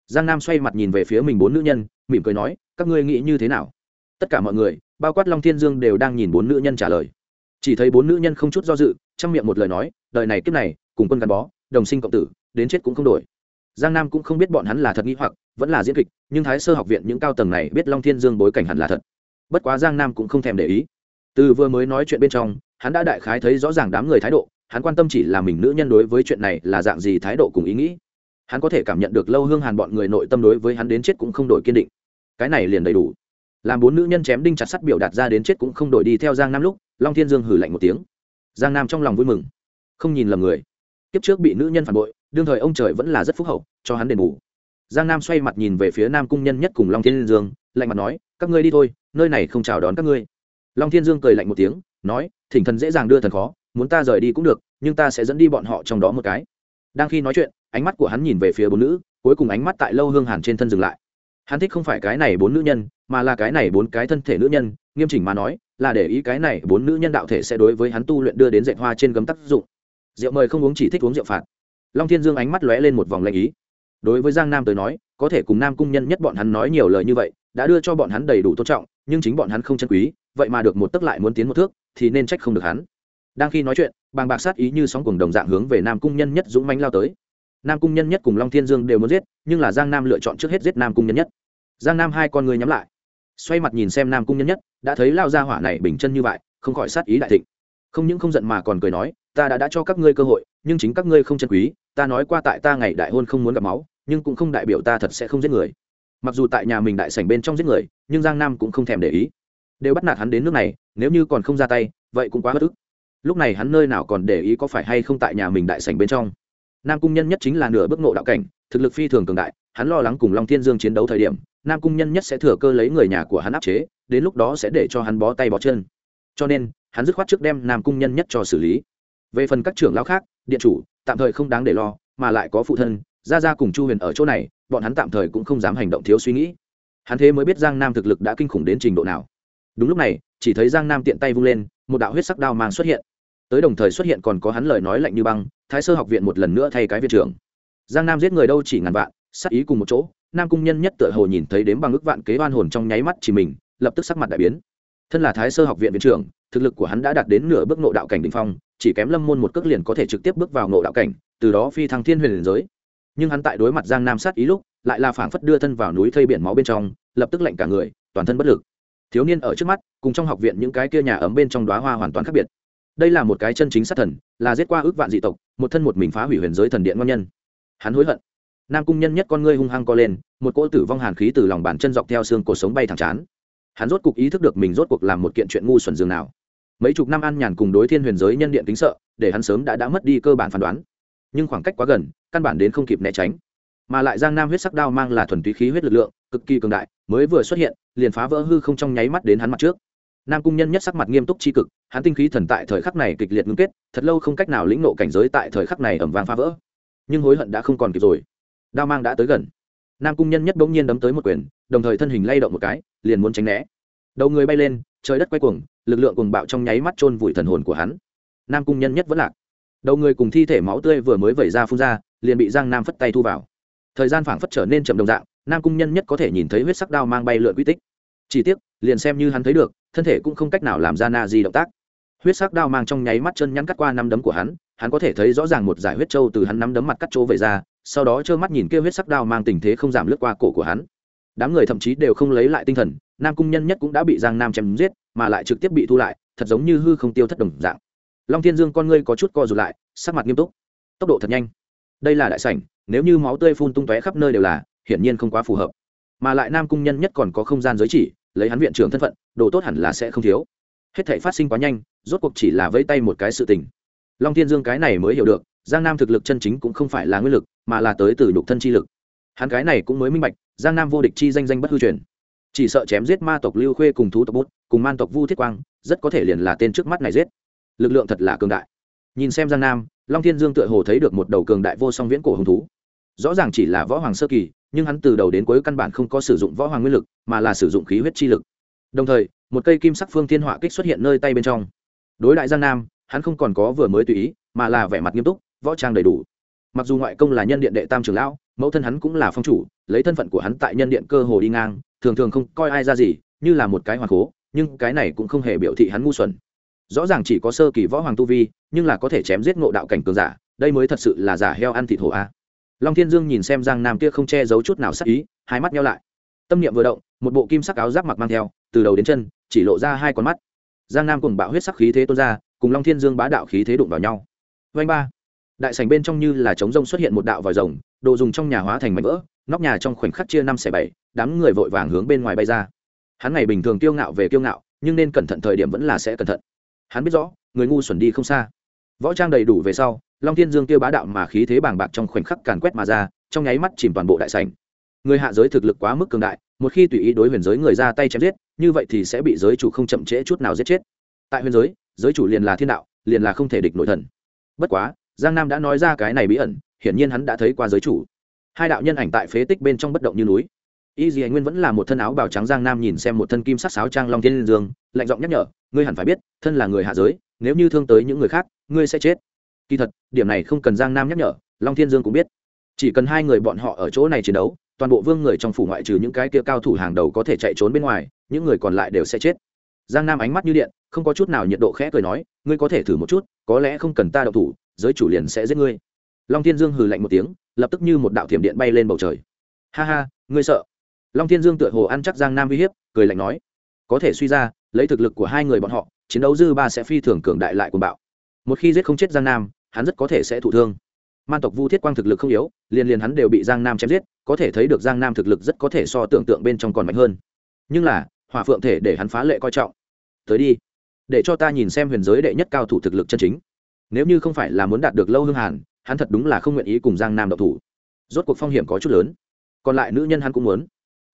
Giang nam xoay mặt nhìn về phía mình bốn nữ nhân, mỉm cười nói, các ngươi nghĩ như thế nào? Tất cả mọi người, bao quát long thiên dương đều đang nhìn bốn nữ nhân trả lời. Chỉ thấy bốn nữ nhân không chút do dự, trong miệng một lời nói, đời này kiếp này, cùng quân gắn bó, đồng sinh cộng tử, đến chết cũng không đổi giang nam cũng không biết bọn hắn là thật nghĩ hoặc, vẫn là diễn kịch, nhưng thái sơ học viện những cao tầng này biết long thiên dương bối cảnh hẳn là thật. Bất quá giang nam cũng không thèm để ý. Từ vừa mới nói chuyện bên trong, hắn đã đại khái thấy rõ ràng đám người thái độ, hắn quan tâm chỉ là mình nữ nhân đối với chuyện này là dạng gì thái độ cùng ý nghĩ. Hắn có thể cảm nhận được lâu hương hàn bọn người nội tâm đối với hắn đến chết cũng không đổi kiên định. Cái này liền đầy đủ. Làm bốn nữ nhân chém đinh chặt sắt biểu đạt ra đến chết cũng không đổi đi theo giang nam lúc, long thiên dương hử lạnh một tiếng. Giang nam trong lòng vui mừng, không nhìn lầm người. Kiếp trước bị nữ nhân phản bội đương thời ông trời vẫn là rất phúc hậu, cho hắn đền bù. Giang nam xoay mặt nhìn về phía nam cung nhân nhất cùng long thiên dương, lạnh mặt nói, các ngươi đi thôi, nơi này không chào đón các ngươi. Long thiên dương cười lạnh một tiếng, nói, thỉnh thần dễ dàng đưa thần khó, muốn ta rời đi cũng được, nhưng ta sẽ dẫn đi bọn họ trong đó một cái. Đang khi nói chuyện, ánh mắt của hắn nhìn về phía bốn nữ, cuối cùng ánh mắt tại lâu hương hàn trên thân dừng lại. Hắn thích không phải cái này bốn nữ nhân, mà là cái này bốn cái thân thể nữ nhân, nghiêm chỉnh mà nói, là để ý cái này bốn nữ nhân đạo thể sẽ đối với hắn tu luyện đưa đến dạy hoa trên gấm tác dụng. Rượu mời không uống chỉ thích uống rượu phạt long thiên dương ánh mắt lóe lên một vòng lanh ý. Đối với giang nam tới nói, có thể cùng nam cung nhân nhất bọn hắn nói nhiều lời như vậy, đã đưa cho bọn hắn đầy đủ tôn trọng, nhưng chính bọn hắn không chân quý, vậy mà được một tấc lại muốn tiến một thước, thì nên trách không được hắn. Đang khi nói chuyện, bàng bạc sát ý như sóng cùng đồng dạng hướng về nam cung nhân nhất dũng mánh lao tới. Nam cung nhân nhất cùng long thiên dương đều muốn giết, nhưng là giang nam lựa chọn trước hết giết nam cung nhân nhất. Giang nam hai con người nhắm lại. Xoay mặt nhìn xem nam cung nhân nhất, đã thấy lao ra hỏa này bình chân như vậy, không khỏi sát ý đại thịnh. Không những không giận mà còn cười nói ta đã đã cho các ngươi cơ hội, nhưng chính các ngươi không chân quý, ta nói qua tại ta ngày đại hôn không muốn gặp máu, nhưng cũng không đại biểu ta thật sẽ không giết người. Mặc dù tại nhà mình đại sảnh bên trong giết người, nhưng giang nam cũng không thèm để ý. Đều bắt nạt hắn đến nước này, nếu như còn không ra tay, vậy cũng quá bất ức. Lúc này hắn nơi nào còn để ý có phải hay không tại nhà mình đại sảnh bên trong. Nam cung nhân nhất chính là nửa bức nộ đạo cảnh, thực lực phi thường cường đại, hắn lo lắng cùng long thiên dương chiến đấu thời điểm, nam cung nhân nhất sẽ thừa cơ lấy người nhà của hắn áp chế, đến lúc đó sẽ để cho hắn bó tay bó chân. Cho nên, hắn dứt khoát trước đem nam cung nhân nhất cho xử lý về phần các trưởng lão khác, điện chủ, tạm thời không đáng để lo, mà lại có phụ thân ra ra cùng chu huyền ở chỗ này, bọn hắn tạm thời cũng không dám hành động thiếu suy nghĩ. Hắn thế mới biết giang nam thực lực đã kinh khủng đến trình độ nào. Đúng lúc này, chỉ thấy giang nam tiện tay vung lên, một đạo huyết sắc đao mang xuất hiện. Tới đồng thời xuất hiện còn có hắn lời nói lạnh như băng, thái sơ học viện một lần nữa thay cái viện trưởng. Giang nam giết người đâu chỉ ngàn vạn sắc ý cùng một chỗ, nam cung nhân nhất tựa hồ nhìn thấy đếm bằng ước vạn kế oan hồn trong nháy mắt chỉ mình, lập tức sắc mặt đại biến. Thân là thái sơ học viện viện trưởng, thực lực của hắn đã đạt đến nửa bước nộ đạo cảnh đ ỉ n h phong chỉ kém lâm môn một cước liền có thể trực tiếp bước vào nộ đạo cảnh, từ đó phi thăng thiên huyền liền giới. Nhưng hắn tại đối mặt giang nam sát ý lúc, lại là phảng phất đưa thân vào núi thây biển máu bên trong, lập tức lạnh cả người, toàn thân bất lực. Thiếu niên ở trước mắt, cùng trong học viện những cái kia nhà ấm bên trong đoá hoa hoàn toàn khác biệt. Đây là một cái chân chính sát thần, là giết qua ước vạn dị tộc, một thân một mình phá hủy huyền giới thần điện ngon nhân. Hắn hối hận. Nam cung nhân nhất con ngươi hung hăng co lên, một cỗ tử vong hàn khí từ lòng bàn chân dọc theo xương cuộc sống bay thẳng chán. Hắn rốt cục ý thức được mình rốt cuộc làm một kiện chuyện ngu xuẩn dường nào mấy chục năm ăn nhàn cùng đối thiên huyền giới nhân điện kính sợ, để hắn sớm đã đã mất đi cơ bản phán đoán. Nhưng khoảng cách quá gần, căn bản đến không kịp né tránh. Mà lại giang nam huyết sắc đao mang là thuần túy khí huyết lực lượng, cực kỳ cường đại, mới vừa xuất hiện, liền phá vỡ hư không trong nháy mắt đến hắn mặt trước. Nam cung nhân nhất sắc mặt nghiêm túc tri cực, hắn tinh khí thần tại thời khắc này kịch liệt ngưng kết, thật lâu không cách nào lĩnh nộ cảnh giới tại thời khắc này ẩm vàng phá vỡ. Nhưng hối hận đã không còn kịp rồi. Đao mang đã tới gần. Nam cung nhân nhất bỗng nhiên đấm tới một quyền, đồng thời thân hình lay động một cái, liền muốn tránh né. Đầu người bay lên trời đất quay cuồng, lực lượng cuồng bạo trong nháy mắt chôn vùi thần hồn của hắn. Nam cung nhân nhất vẫn lạc. Đầu người cùng thi thể máu tươi vừa mới vẩy ra phun ra, liền bị giang nam phất tay thu vào. Thời gian phảng phất trở nên chậm đồng dạng, nam cung nhân nhất có thể nhìn thấy huyết sắc đao mang bay lượn quy tích. Chỉ tiếc, liền xem như hắn thấy được, thân thể cũng không cách nào làm ra na gì động tác. Huyết sắc đao mang trong nháy mắt chân nhắn cắt qua năm đấm của hắn hắn có thể thấy rõ ràng một giải huyết trâu từ hắn năm đấm mặt cắt chỗ về ra, sau đó trơ mắt nhìn kia huyết sắc đao mang tình thế không giảm lướt qua cổ của hắn. Đám người thậm chí đều không lấy lại tinh thần nam cung nhân nhất cũng đã bị giang nam chém giết, mà lại trực tiếp bị thu lại, thật giống như hư không tiêu thất đồng dạng. Long thiên dương con ngươi có chút co rụt lại, sắc mặt nghiêm túc. Tốc độ thật nhanh. Đây là đại sảnh, nếu như máu tươi phun tung tóe khắp nơi đều là, hiển nhiên không quá phù hợp. Mà lại nam cung nhân nhất còn có không gian giới chỉ, lấy hắn viện trưởng thân phận, đồ tốt hẳn là sẽ không thiếu. Hết thể phát sinh quá nhanh, rốt cuộc chỉ là vây tay một cái sự tình. Long thiên dương cái này mới hiểu được, giang nam thực lực chân chính cũng không phải là nguyên lực, mà là tới từ nhục thân chi lực. Hắn cái này cũng mới minh bạch, giang nam vô địch chi danh danh bất hư truyền chỉ sợ chém giết ma tộc lưu khuê cùng thú tộc bút, cùng man tộc vu thiết quang, rất có thể liền là tên trước mắt này giết. Lực lượng thật là cường đại. Nhìn xem giang nam, long thiên dương tựa hồ thấy được một đầu cường đại vô song viễn cổ hứng thú. Rõ ràng chỉ là võ hoàng sơ kỳ, nhưng hắn từ đầu đến cuối căn bản không có sử dụng võ hoàng nguyên lực, mà là sử dụng khí huyết chi lực. Đồng thời, một cây kim sắc phương thiên họa kích xuất hiện nơi tay bên trong. Đối đại giang nam, hắn không còn có vừa mới tùy ý, mà là vẻ mặt nghiêm túc, võ trang đầy đủ. Mặc dù ngoại công là nhân điện đệ tam trường lão, mẫu thân hắn cũng là phong chủ, lấy thân phận của hắn tại nhân điện cơ hồ đi ngang thường thường không coi ai ra gì, như là một cái hoàng cố, nhưng cái này cũng không hề biểu thị hắn ngu xuẩn. Rõ ràng chỉ có sơ kỳ võ hoàng tu vi, nhưng là có thể chém giết ngộ đạo cảnh cường giả, đây mới thật sự là giả heo ăn thịt hổ a. Long thiên dương nhìn xem giang nam kia không che giấu chút nào sắc ý, hai mắt nhau lại. Tâm niệm vừa động, một bộ kim sắc áo giáp mặc mang theo, từ đầu đến chân, chỉ lộ ra hai con mắt. Giang nam cùng bạo huyết sắc khí thế tuôn ra, cùng long thiên dương bá đạo khí thế đụng vào nhau. Vanh ba. Đại sảnh bên trong như là trống rông xuất hiện một đạo vòi rồng, đồ dùng trong nhà hóa thành mảnh vỡ, nóc nhà trong khoảnh khắc chia năm xẻ bảy đám người vội vàng hướng bên ngoài bay ra. Hắn ngày bình thường kiêu ngạo về kiêu ngạo, nhưng nên cẩn thận thời điểm vẫn là sẽ cẩn thận. Hắn biết rõ, người ngu xuẩn đi không xa. Võ trang đầy đủ về sau, long thiên dương tiêu bá đạo mà khí thế bàng bạc trong khoảnh khắc càn quét mà ra, trong nháy mắt chìm toàn bộ đại sảnh. Người hạ giới thực lực quá mức cường đại, một khi tùy ý đối huyền giới người ra tay chém giết, như vậy thì sẽ bị giới chủ không chậm trễ chút nào giết chết. Tại huyền giới giới chủ liền là thiên đạo, liền là không thể địch nội thần. Bất quá, giang nam đã nói ra cái này bí ẩn, hiển nhiên hắn đã thấy qua giới chủ. Hai đạo nhân ảnh tại phế tích bên trong bất động như núi y dì nguyên vẫn là một thân áo bào trắng giang nam nhìn xem một thân kim sắc sáo trang long thiên dương, lạnh giọng nhắc nhở, ngươi hẳn phải biết, thân là người hạ giới, nếu như thương tới những người khác, ngươi sẽ chết. Kỳ thật, điểm này không cần giang nam nhắc nhở, long thiên dương cũng biết. Chỉ cần hai người bọn họ ở chỗ này chiến đấu, toàn bộ vương người trong phủ ngoại trừ những cái kia cao thủ hàng đầu có thể chạy trốn bên ngoài, những người còn lại đều sẽ chết. Giang nam ánh mắt như điện, không có chút nào nhiệt độ khẽ cười nói, ngươi có thể thử một chút, có lẽ không cần ta đậu thủ, giới chủ liền sẽ giết ngươi. Long thiên dương hừ lạnh một tiếng, lập tức như một đạo thiểm điện bay lên bầu trời. Ha ha, ngươi sợ long thiên dương tựa hồ ăn chắc giang nam uy hiếp, cười lạnh nói, có thể suy ra, lấy thực lực của hai người bọn họ, chiến đấu dư ba sẽ phi thường cường đại lại cuồng bạo. Một khi giết không chết giang nam, hắn rất có thể sẽ thụ thương. Man tộc vu thiết quang thực lực không yếu, liền liền hắn đều bị giang nam chém giết, có thể thấy được giang nam thực lực rất có thể so tưởng tượng bên trong còn mạnh hơn. Nhưng là, hỏa phượng thể để hắn phá lệ coi trọng. Tới đi, để cho ta nhìn xem huyền giới đệ nhất cao thủ thực lực chân chính. Nếu như không phải là muốn đạt được lâu hương hàn, hắn thật đúng là không nguyện ý cùng giang nam độc thủ. Rốt cuộc phong hiểm có chút lớn. Còn lại nữ nhân hắn cũng muốn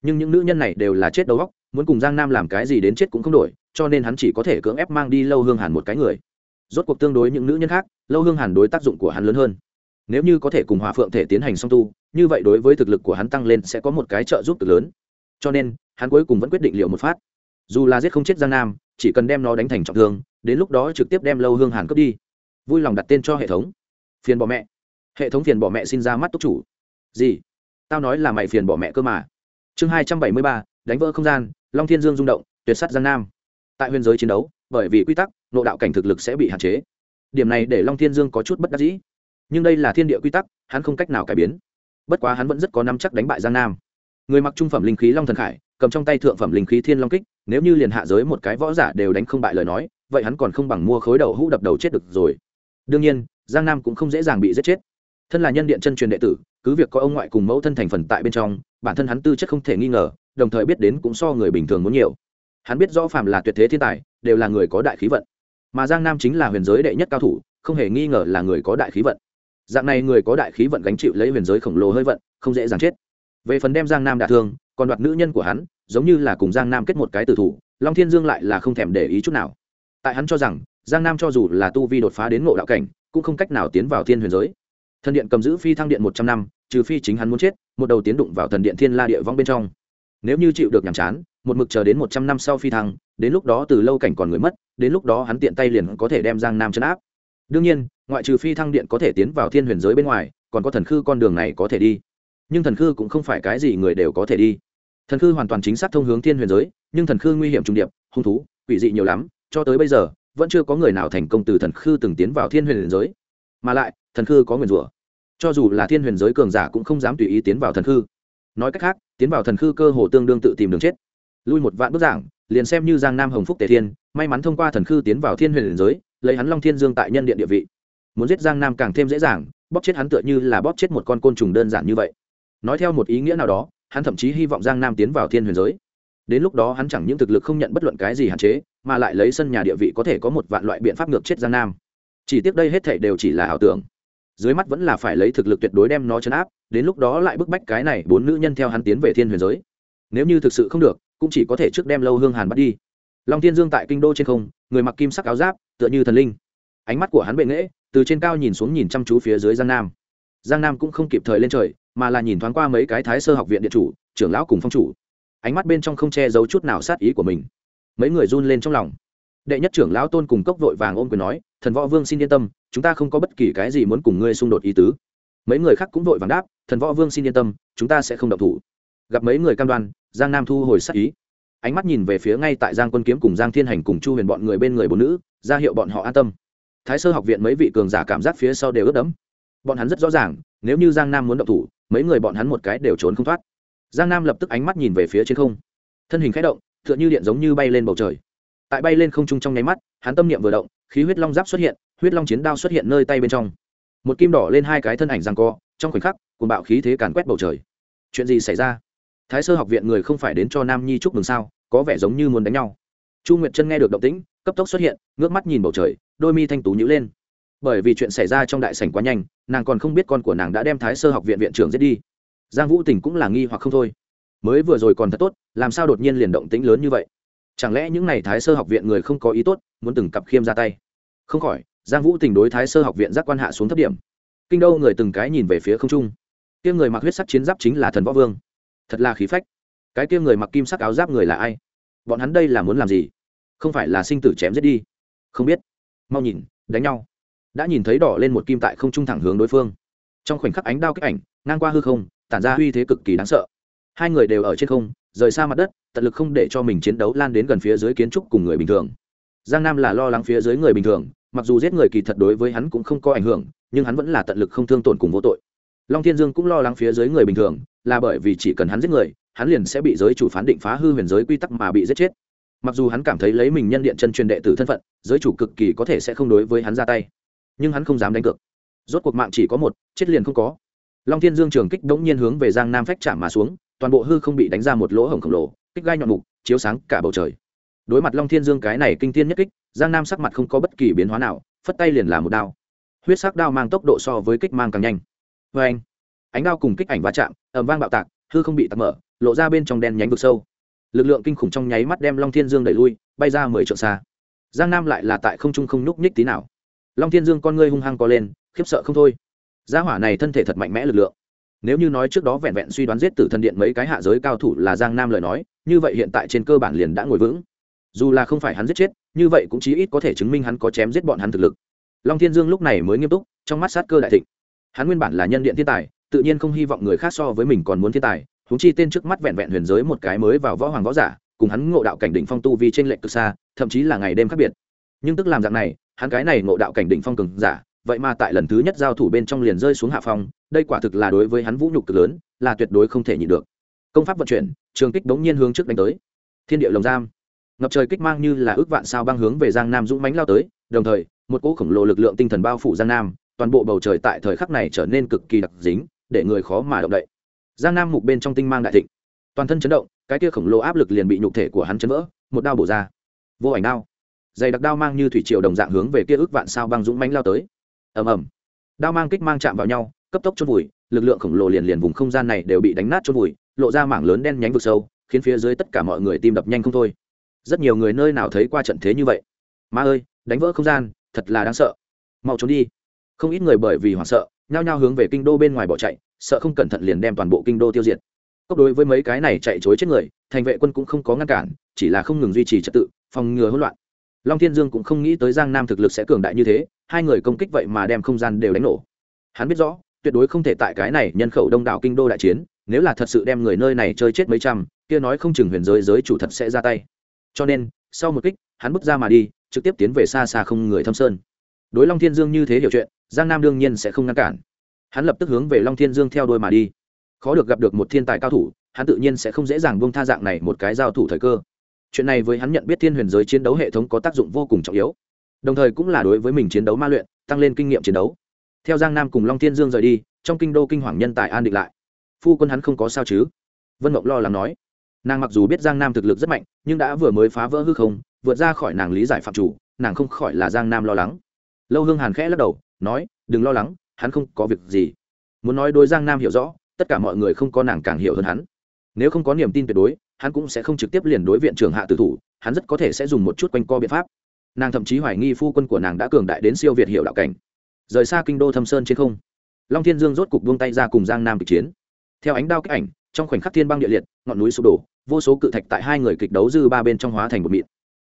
nhưng những nữ nhân này đều là chết đầu góc muốn cùng giang nam làm cái gì đến chết cũng không đổi, cho nên hắn chỉ có thể cưỡng ép mang đi lâu hương hàn một cái người. Rốt cuộc tương đối những nữ nhân khác, lâu hương hàn đối tác dụng của hắn lớn hơn. Nếu như có thể cùng hòa phượng thể tiến hành song tu, như vậy đối với thực lực của hắn tăng lên sẽ có một cái trợ giúp cực lớn. Cho nên, hắn cuối cùng vẫn quyết định liệu một phát. Dù là giết không chết giang nam, chỉ cần đem nó đánh thành trọng thương, đến lúc đó trực tiếp đem lâu hương hàn cướp đi. Vui lòng đặt tên cho hệ thống. Phiền bỏ mẹ. Hệ thống phiền bỏ mẹ xin ra mắt túc chủ. Gì? Tao nói là mày phiền bỏ mẹ cơ mà chương hai trăm bảy mươi ba, đánh vỡ không gian, long thiên dương rung động, tuyệt sắt giang nam. Tại biên giới chiến đấu, bởi vì quy tắc nộ đạo cảnh thực lực sẽ bị hạn chế. Điểm này để long thiên dương có chút bất đắc dĩ. Nhưng đây là thiên địa quy tắc, hắn không cách nào cải biến. Bất quá hắn vẫn rất có năm chắc đánh bại giang nam. Người mặc trung phẩm linh khí long thần khải, cầm trong tay thượng phẩm linh khí thiên long kích, nếu như liền hạ giới một cái võ giả đều đánh không bại lời nói, vậy hắn còn không bằng mua khối đầu hũ đập đầu chết được rồi. Đương nhiên, giang nam cũng không dễ dàng bị giết chết. Thân là nhân điện chân truyền đệ tử cứ việc có ông ngoại cùng mẫu thân thành phần tại bên trong, bản thân hắn tư chất không thể nghi ngờ, đồng thời biết đến cũng so người bình thường muốn nhiều. Hắn biết rõ phàm là tuyệt thế thiên tài, đều là người có đại khí vận. Mà giang nam chính là huyền giới đệ nhất cao thủ, không hề nghi ngờ là người có đại khí vận. Dạng này người có đại khí vận gánh chịu lấy huyền giới khổng lồ hơi vận, không dễ dàng chết. Về phần đem giang nam đả thương, còn đoạt nữ nhân của hắn, giống như là cùng giang nam kết một cái tử thủ, long thiên dương lại là không thèm để ý chút nào. Tại hắn cho rằng, giang nam cho dù là tu vi đột phá đến ngộ đạo cảnh, cũng không cách nào tiến vào thiên huyền giới thần điện cầm giữ phi thăng điện một trăm năm, trừ phi chính hắn muốn chết, một đầu tiến đụng vào thần điện thiên la địa vong bên trong. Nếu như chịu được nhàm chán, một mực chờ đến một trăm năm sau phi thăng, đến lúc đó từ lâu cảnh còn người mất, đến lúc đó hắn tiện tay liền có thể đem giang nam chấn áp. Đương nhiên, ngoại trừ phi thăng điện có thể tiến vào thiên huyền giới bên ngoài, còn có thần khư con đường này có thể đi. Nhưng thần khư cũng không phải cái gì người đều có thể đi. Thần khư hoàn toàn chính xác thông hướng thiên huyền giới, nhưng thần khư nguy hiểm trung điệp, hung thú, quỷ dị nhiều lắm, cho tới bây giờ, vẫn chưa có người nào thành công từ thần khư từng tiến vào thiên huyền giới mà lại, thần khư có nguyền rủa. Cho dù là thiên huyền giới cường giả cũng không dám tùy ý tiến vào thần khư. Nói cách khác, tiến vào thần khư cơ hồ tương đương tự tìm đường chết. Lui một vạn bức giảng, liền xem như giang nam hồng phúc tề thiên, may mắn thông qua thần khư tiến vào thiên huyền giới, lấy hắn long thiên dương tại nhân điện địa vị. Muốn giết giang nam càng thêm dễ dàng, bóp chết hắn tựa như là bóp chết một con côn trùng đơn giản như vậy. Nói theo một ý nghĩa nào đó, hắn thậm chí hy vọng giang nam tiến vào thiên huyền giới. Đến lúc đó hắn chẳng những thực lực không nhận bất luận cái gì hạn chế, mà lại lấy sân nhà địa vị có thể có một vạn loại biện pháp ngược chết giang nam chỉ tiếc đây hết thảy đều chỉ là ảo tưởng. Dưới mắt vẫn là phải lấy thực lực tuyệt đối đem nó chấn áp, đến lúc đó lại bức bách cái này bốn nữ nhân theo hắn tiến về thiên huyền giới. Nếu như thực sự không được, cũng chỉ có thể trước đem lâu hương hàn bắt đi. Long thiên dương tại kinh đô trên không, người mặc kim sắc áo giáp, tựa như thần linh. Ánh mắt của hắn bệ nghễ từ trên cao nhìn xuống nhìn chăm chú phía dưới giang nam. Giang nam cũng không kịp thời lên trời, mà là nhìn thoáng qua mấy cái thái sơ học viện điện chủ, trưởng lão cùng phong chủ. Ánh mắt bên trong không che giấu chút nào sát ý của mình. Mấy người run lên trong lòng đệ nhất trưởng lão tôn cùng cốc vội vàng ôm quyền nói, thần võ vương xin yên tâm, chúng ta không có bất kỳ cái gì muốn cùng ngươi xung đột ý tứ. Mấy người khác cũng vội vàng đáp, thần võ vương xin yên tâm, chúng ta sẽ không động thủ. Gặp mấy người cam đoan, giang nam thu hồi sắc ý. Ánh mắt nhìn về phía ngay tại giang quân kiếm cùng giang thiên hành cùng chu huyền bọn người bên người bốn nữ, ra hiệu bọn họ an tâm. Thái sơ học viện mấy vị cường giả cảm giác phía sau đều ướt đẫm. Bọn hắn rất rõ ràng, nếu như giang nam muốn động thủ, mấy người bọn hắn một cái đều trốn không thoát. Giang nam lập tức ánh mắt nhìn về phía trên không. Thân hình k h ẽ động t h ư ợ n h ư điện giống như bay lên bầu trời tại bay lên không trung trong nháy mắt, hắn tâm niệm vừa động, khí huyết long giáp xuất hiện, huyết long chiến đao xuất hiện nơi tay bên trong. Một kim đỏ lên hai cái thân ảnh rằng co, trong khoảnh khắc cùng bạo khí thế càn quét bầu trời. Chuyện gì xảy ra? Thái sơ học viện người không phải đến cho nam nhi chúc mừng sao, có vẻ giống như muốn đánh nhau. Chu nguyệt chân nghe được động tĩnh, cấp tốc xuất hiện, ngước mắt nhìn bầu trời, đôi mi thanh tú nhữ lên. Bởi vì chuyện xảy ra trong đại sảnh quá nhanh, nàng còn không biết con của nàng đã đem thái sơ học viện viện trưởng giết đi. Giang vũ tình cũng là nghi hoặc không thôi. Mới vừa rồi còn thật tốt, làm sao đột nhiên liền động tĩnh lớn như vậy? Chẳng lẽ những n à y thái sơ học viện người không có ý tốt, muốn từng cặp khiêm ra tay? Không khỏi, giang vũ tình đối thái sơ học viện giác quan hạ xuống thấp điểm. Kinh đô người từng cái nhìn về phía không trung. Kia người mặc huyết sắc chiến giáp chính là thần võ vương. Thật là khí phách. Cái kia người mặc kim sắc áo giáp người là ai? Bọn hắn đây là muốn làm gì? Không phải là sinh tử chém giết đi. Không biết. Mau nhìn, đánh nhau. Đã nhìn thấy đỏ lên một kim tại không trung thẳng hướng đối phương. Trong khoảnh khắc ánh đao kích ảnh, ngang qua hư không, tản ra uy thế cực kỳ đáng sợ hai người đều ở trên không, rời xa mặt đất, tận lực không để cho mình chiến đấu lan đến gần phía dưới kiến trúc cùng người bình thường. Giang nam là lo lắng phía dưới người bình thường, mặc dù giết người kỳ thật đối với hắn cũng không có ảnh hưởng, nhưng hắn vẫn là tận lực không thương tổn cùng vô tội. Long thiên dương cũng lo lắng phía dưới người bình thường, là bởi vì chỉ cần hắn giết người, hắn liền sẽ bị giới chủ phán định phá hư huyền giới quy tắc mà bị giết chết. Mặc dù hắn cảm thấy lấy mình nhân điện chân truyền đệ tử thân phận, giới chủ cực kỳ có thể sẽ không đối với hắn ra tay, nhưng hắn không dám đánh cược. Rốt cuộc mạng chỉ có một, chết liền không có. Long thiên dương trường kích đống nhiên hướng về giang nam phách chạm mà xuống toàn bộ hư không bị đánh ra một lỗ hổng khổng lồ, kích gai nhọn mục, chiếu sáng cả bầu trời. Đối mặt long thiên dương cái này kinh thiên nhất kích, giang nam sắc mặt không có bất kỳ biến hóa nào, phất tay liền là một đao. Huyết sắc đao mang tốc độ so với kích mang càng nhanh. Vê anh, ánh đao cùng kích ảnh va chạm ẩm vang bạo tạc, hư không bị tạc mở, lộ ra bên trong đen nhánh vực sâu. Lực lượng kinh khủng trong nháy mắt đem long thiên dương đẩy lui, bay ra mười trượng xa. Giang nam lại là tại không trung không nhúc nhích tí nào. Long thiên dương con ngươi hung hăng co lên, khiếp sợ không thôi. Gia hỏa này thân thể thật mạnh mẽ lực lượng nếu như nói trước đó vẹn vẹn suy đoán giết tử thần điện mấy cái hạ giới cao thủ là giang nam lời nói, như vậy hiện tại trên cơ bản liền đã ngồi vững. Dù là không phải hắn giết chết, như vậy cũng chí ít có thể chứng minh hắn có chém giết bọn hắn thực lực. Long thiên dương lúc này mới nghiêm túc, trong mắt sát cơ đại thịnh. Hắn nguyên bản là nhân điện thiên tài, tự nhiên không hy vọng người khác so với mình còn muốn thiên tài húng chi tên trước mắt vẹn vẹn huyền giới một cái mới vào võ hoàng võ giả, cùng hắn ngộ đạo cảnh đỉnh phong tu vi trên lệnh cực xa, thậm chí là ngày đêm khác biệt. Nhưng tức làm dạng này, hắn cái này ngộ đạo cảnh đỉnh phong cường giả vậy mà tại lần thứ nhất giao thủ bên trong liền rơi xuống hạ phong, đây quả thực là đối với hắn vũ nhục cực lớn, là tuyệt đối không thể nhịn được. Công pháp vận chuyển, trường kích đống nhiên hướng trước đánh tới. Thiên địa lồng giam. Ngập trời kích mang như là ước vạn sao băng hướng về giang nam dũng mánh lao tới, đồng thời, một cỗ khổng lồ lực lượng tinh thần bao phủ giang nam, toàn bộ bầu trời tại thời khắc này trở nên cực kỳ đặc dính, để người khó mà động đậy. Giang nam mục bên trong tinh mang đại thịnh. Toàn thân chấn động, cái kia khổng lồ áp lực liền bị nhục thể của hắn chấn vỡ, một đao bổ ra. Vô ảnh đao. Dày đặc đao mang như thủy triều đồng dạng hướng về kia ước vạn sao băng dũng mánh lao tới ầm ầm. Đao mang kích mang chạm vào nhau, cấp tốc chôn vùi, lực lượng khổng lồ liền liền vùng không gian này đều bị đánh nát chôn vùi, lộ ra mảng lớn đen nhánh vực sâu, khiến phía dưới tất cả mọi người tim đập nhanh không thôi. Rất nhiều người nơi nào thấy qua trận thế như vậy? Ma ơi, đánh vỡ không gian, thật là đáng sợ. Mau trốn đi. Không ít người bởi vì hoảng sợ, nhao nhao hướng về kinh đô bên ngoài bỏ chạy, sợ không cẩn thận liền đem toàn bộ kinh đô tiêu diệt. Cốc đối với mấy cái này chạy chối chết người, thành vệ quân cũng không có ngăn cản, chỉ là không ngừng duy trì trật tự, phòng ngừa hỗn loạn. Long thiên dương cũng không nghĩ tới giang nam thực lực sẽ cường đại như thế hai người công kích vậy mà đem không gian đều đánh nổ. Hắn biết rõ, tuyệt đối không thể tại cái này nhân khẩu đông đảo kinh đô đại chiến, nếu là thật sự đem người nơi này chơi chết mấy trăm, kia nói không chừng huyền giới giới chủ thật sẽ ra tay. Cho nên, sau một kích, hắn bước ra mà đi, trực tiếp tiến về xa xa không người thâm sơn. Đối long thiên dương như thế hiểu chuyện, giang nam đương nhiên sẽ không ngăn cản. Hắn lập tức hướng về long thiên dương theo đôi mà đi. Khó được gặp được một thiên tài cao thủ, hắn tự nhiên sẽ không dễ dàng buông tha dạng này một cái giao thủ thời cơ. Chuyện này với hắn nhận biết thiên huyền giới chiến đấu hệ thống có tác dụng vô cùng trọng yếu đồng thời cũng là đối với mình chiến đấu ma luyện, tăng lên kinh nghiệm chiến đấu. Theo giang nam cùng long thiên dương rời đi, trong kinh đô kinh hoàng nhân tài an định lại. Phu quân hắn không có sao chứ? Vân mộng lo lắng nói. Nàng mặc dù biết giang nam thực lực rất mạnh, nhưng đã vừa mới phá vỡ hư không, vượt ra khỏi nàng lý giải phạm chủ, nàng không khỏi là giang nam lo lắng. Lâu hương hàn khẽ lắc đầu, nói, đừng lo lắng, hắn không có việc gì. Muốn nói đối giang nam hiểu rõ, tất cả mọi người không có nàng càng hiểu hơn hắn. Nếu không có niềm tin tuyệt đối, hắn cũng sẽ không trực tiếp liền đối viện trưởng hạ tử thủ, hắn rất có thể sẽ dùng một chút quanh co biện pháp nàng thậm chí hoài nghi phu quân của nàng đã cường đại đến siêu việt hiệu đạo cảnh. Rời xa kinh đô thâm sơn trên không, long thiên dương rốt cục buông tay ra cùng giang nam kịch chiến. Theo ánh đao kích ảnh, trong khoảnh khắc thiên băng địa liệt, ngọn núi sụp đổ, vô số cự thạch tại hai người kịch đấu dư ba bên trong hóa thành một mịn.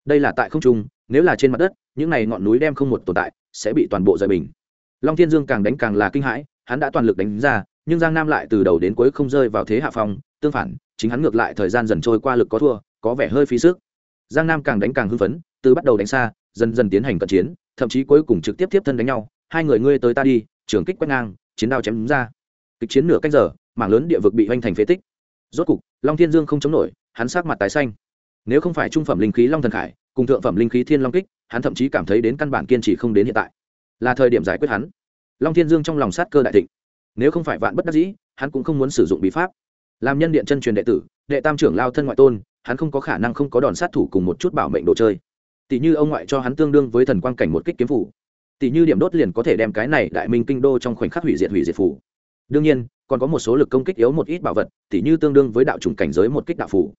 Đây là tại không trung, nếu là trên mặt đất, những này ngọn núi đem không một tồn tại, sẽ bị toàn bộ rời bình. Long thiên dương càng đánh càng là kinh hãi, hắn đã toàn lực đánh ra, nhưng giang nam lại từ đầu đến cuối không rơi vào thế hạ phong, tương phản, chính hắn ngược lại thời gian dần trôi qua lực có thua, có vẻ hơi phí sức. Giang nam càng đánh càng hưng phấn từ bắt đầu đánh xa, dần dần tiến hành cận chiến, thậm chí cuối cùng trực tiếp tiếp thân đánh nhau, hai người ngươi tới ta đi, trường kích quét ngang, chiến đao chém đúng ra. Kịch chiến nửa cách giờ, mảng lớn địa vực bị hoành thành phế tích. Rốt cục, long thiên dương không chống nổi, hắn sát mặt tái xanh. Nếu không phải trung phẩm linh khí long thần khải, cùng thượng phẩm linh khí thiên long kích, hắn thậm chí cảm thấy đến căn bản kiên trì không đến hiện tại. Là thời điểm giải quyết hắn. Long thiên dương trong lòng sát cơ đại thịnh. Nếu không phải vạn bất đắc dĩ, hắn cũng không muốn sử dụng bí pháp. Làm nhân điện chân truyền đệ tử, đệ tam trưởng lao thân ngoại tôn, hắn không có khả năng không có đòn sát thủ cùng một chút bảo mệnh đồ chơi tỷ như ông ngoại cho hắn tương đương với thần quang cảnh một kích kiếm phủ. Tỷ như điểm đốt liền có thể đem cái này đại minh kinh đô trong khoảnh khắc hủy diệt hủy diệt phủ. Đương nhiên, còn có một số lực công kích yếu một ít bảo vật tỉ như tương đương với đạo chủng cảnh giới một kích đạo phủ.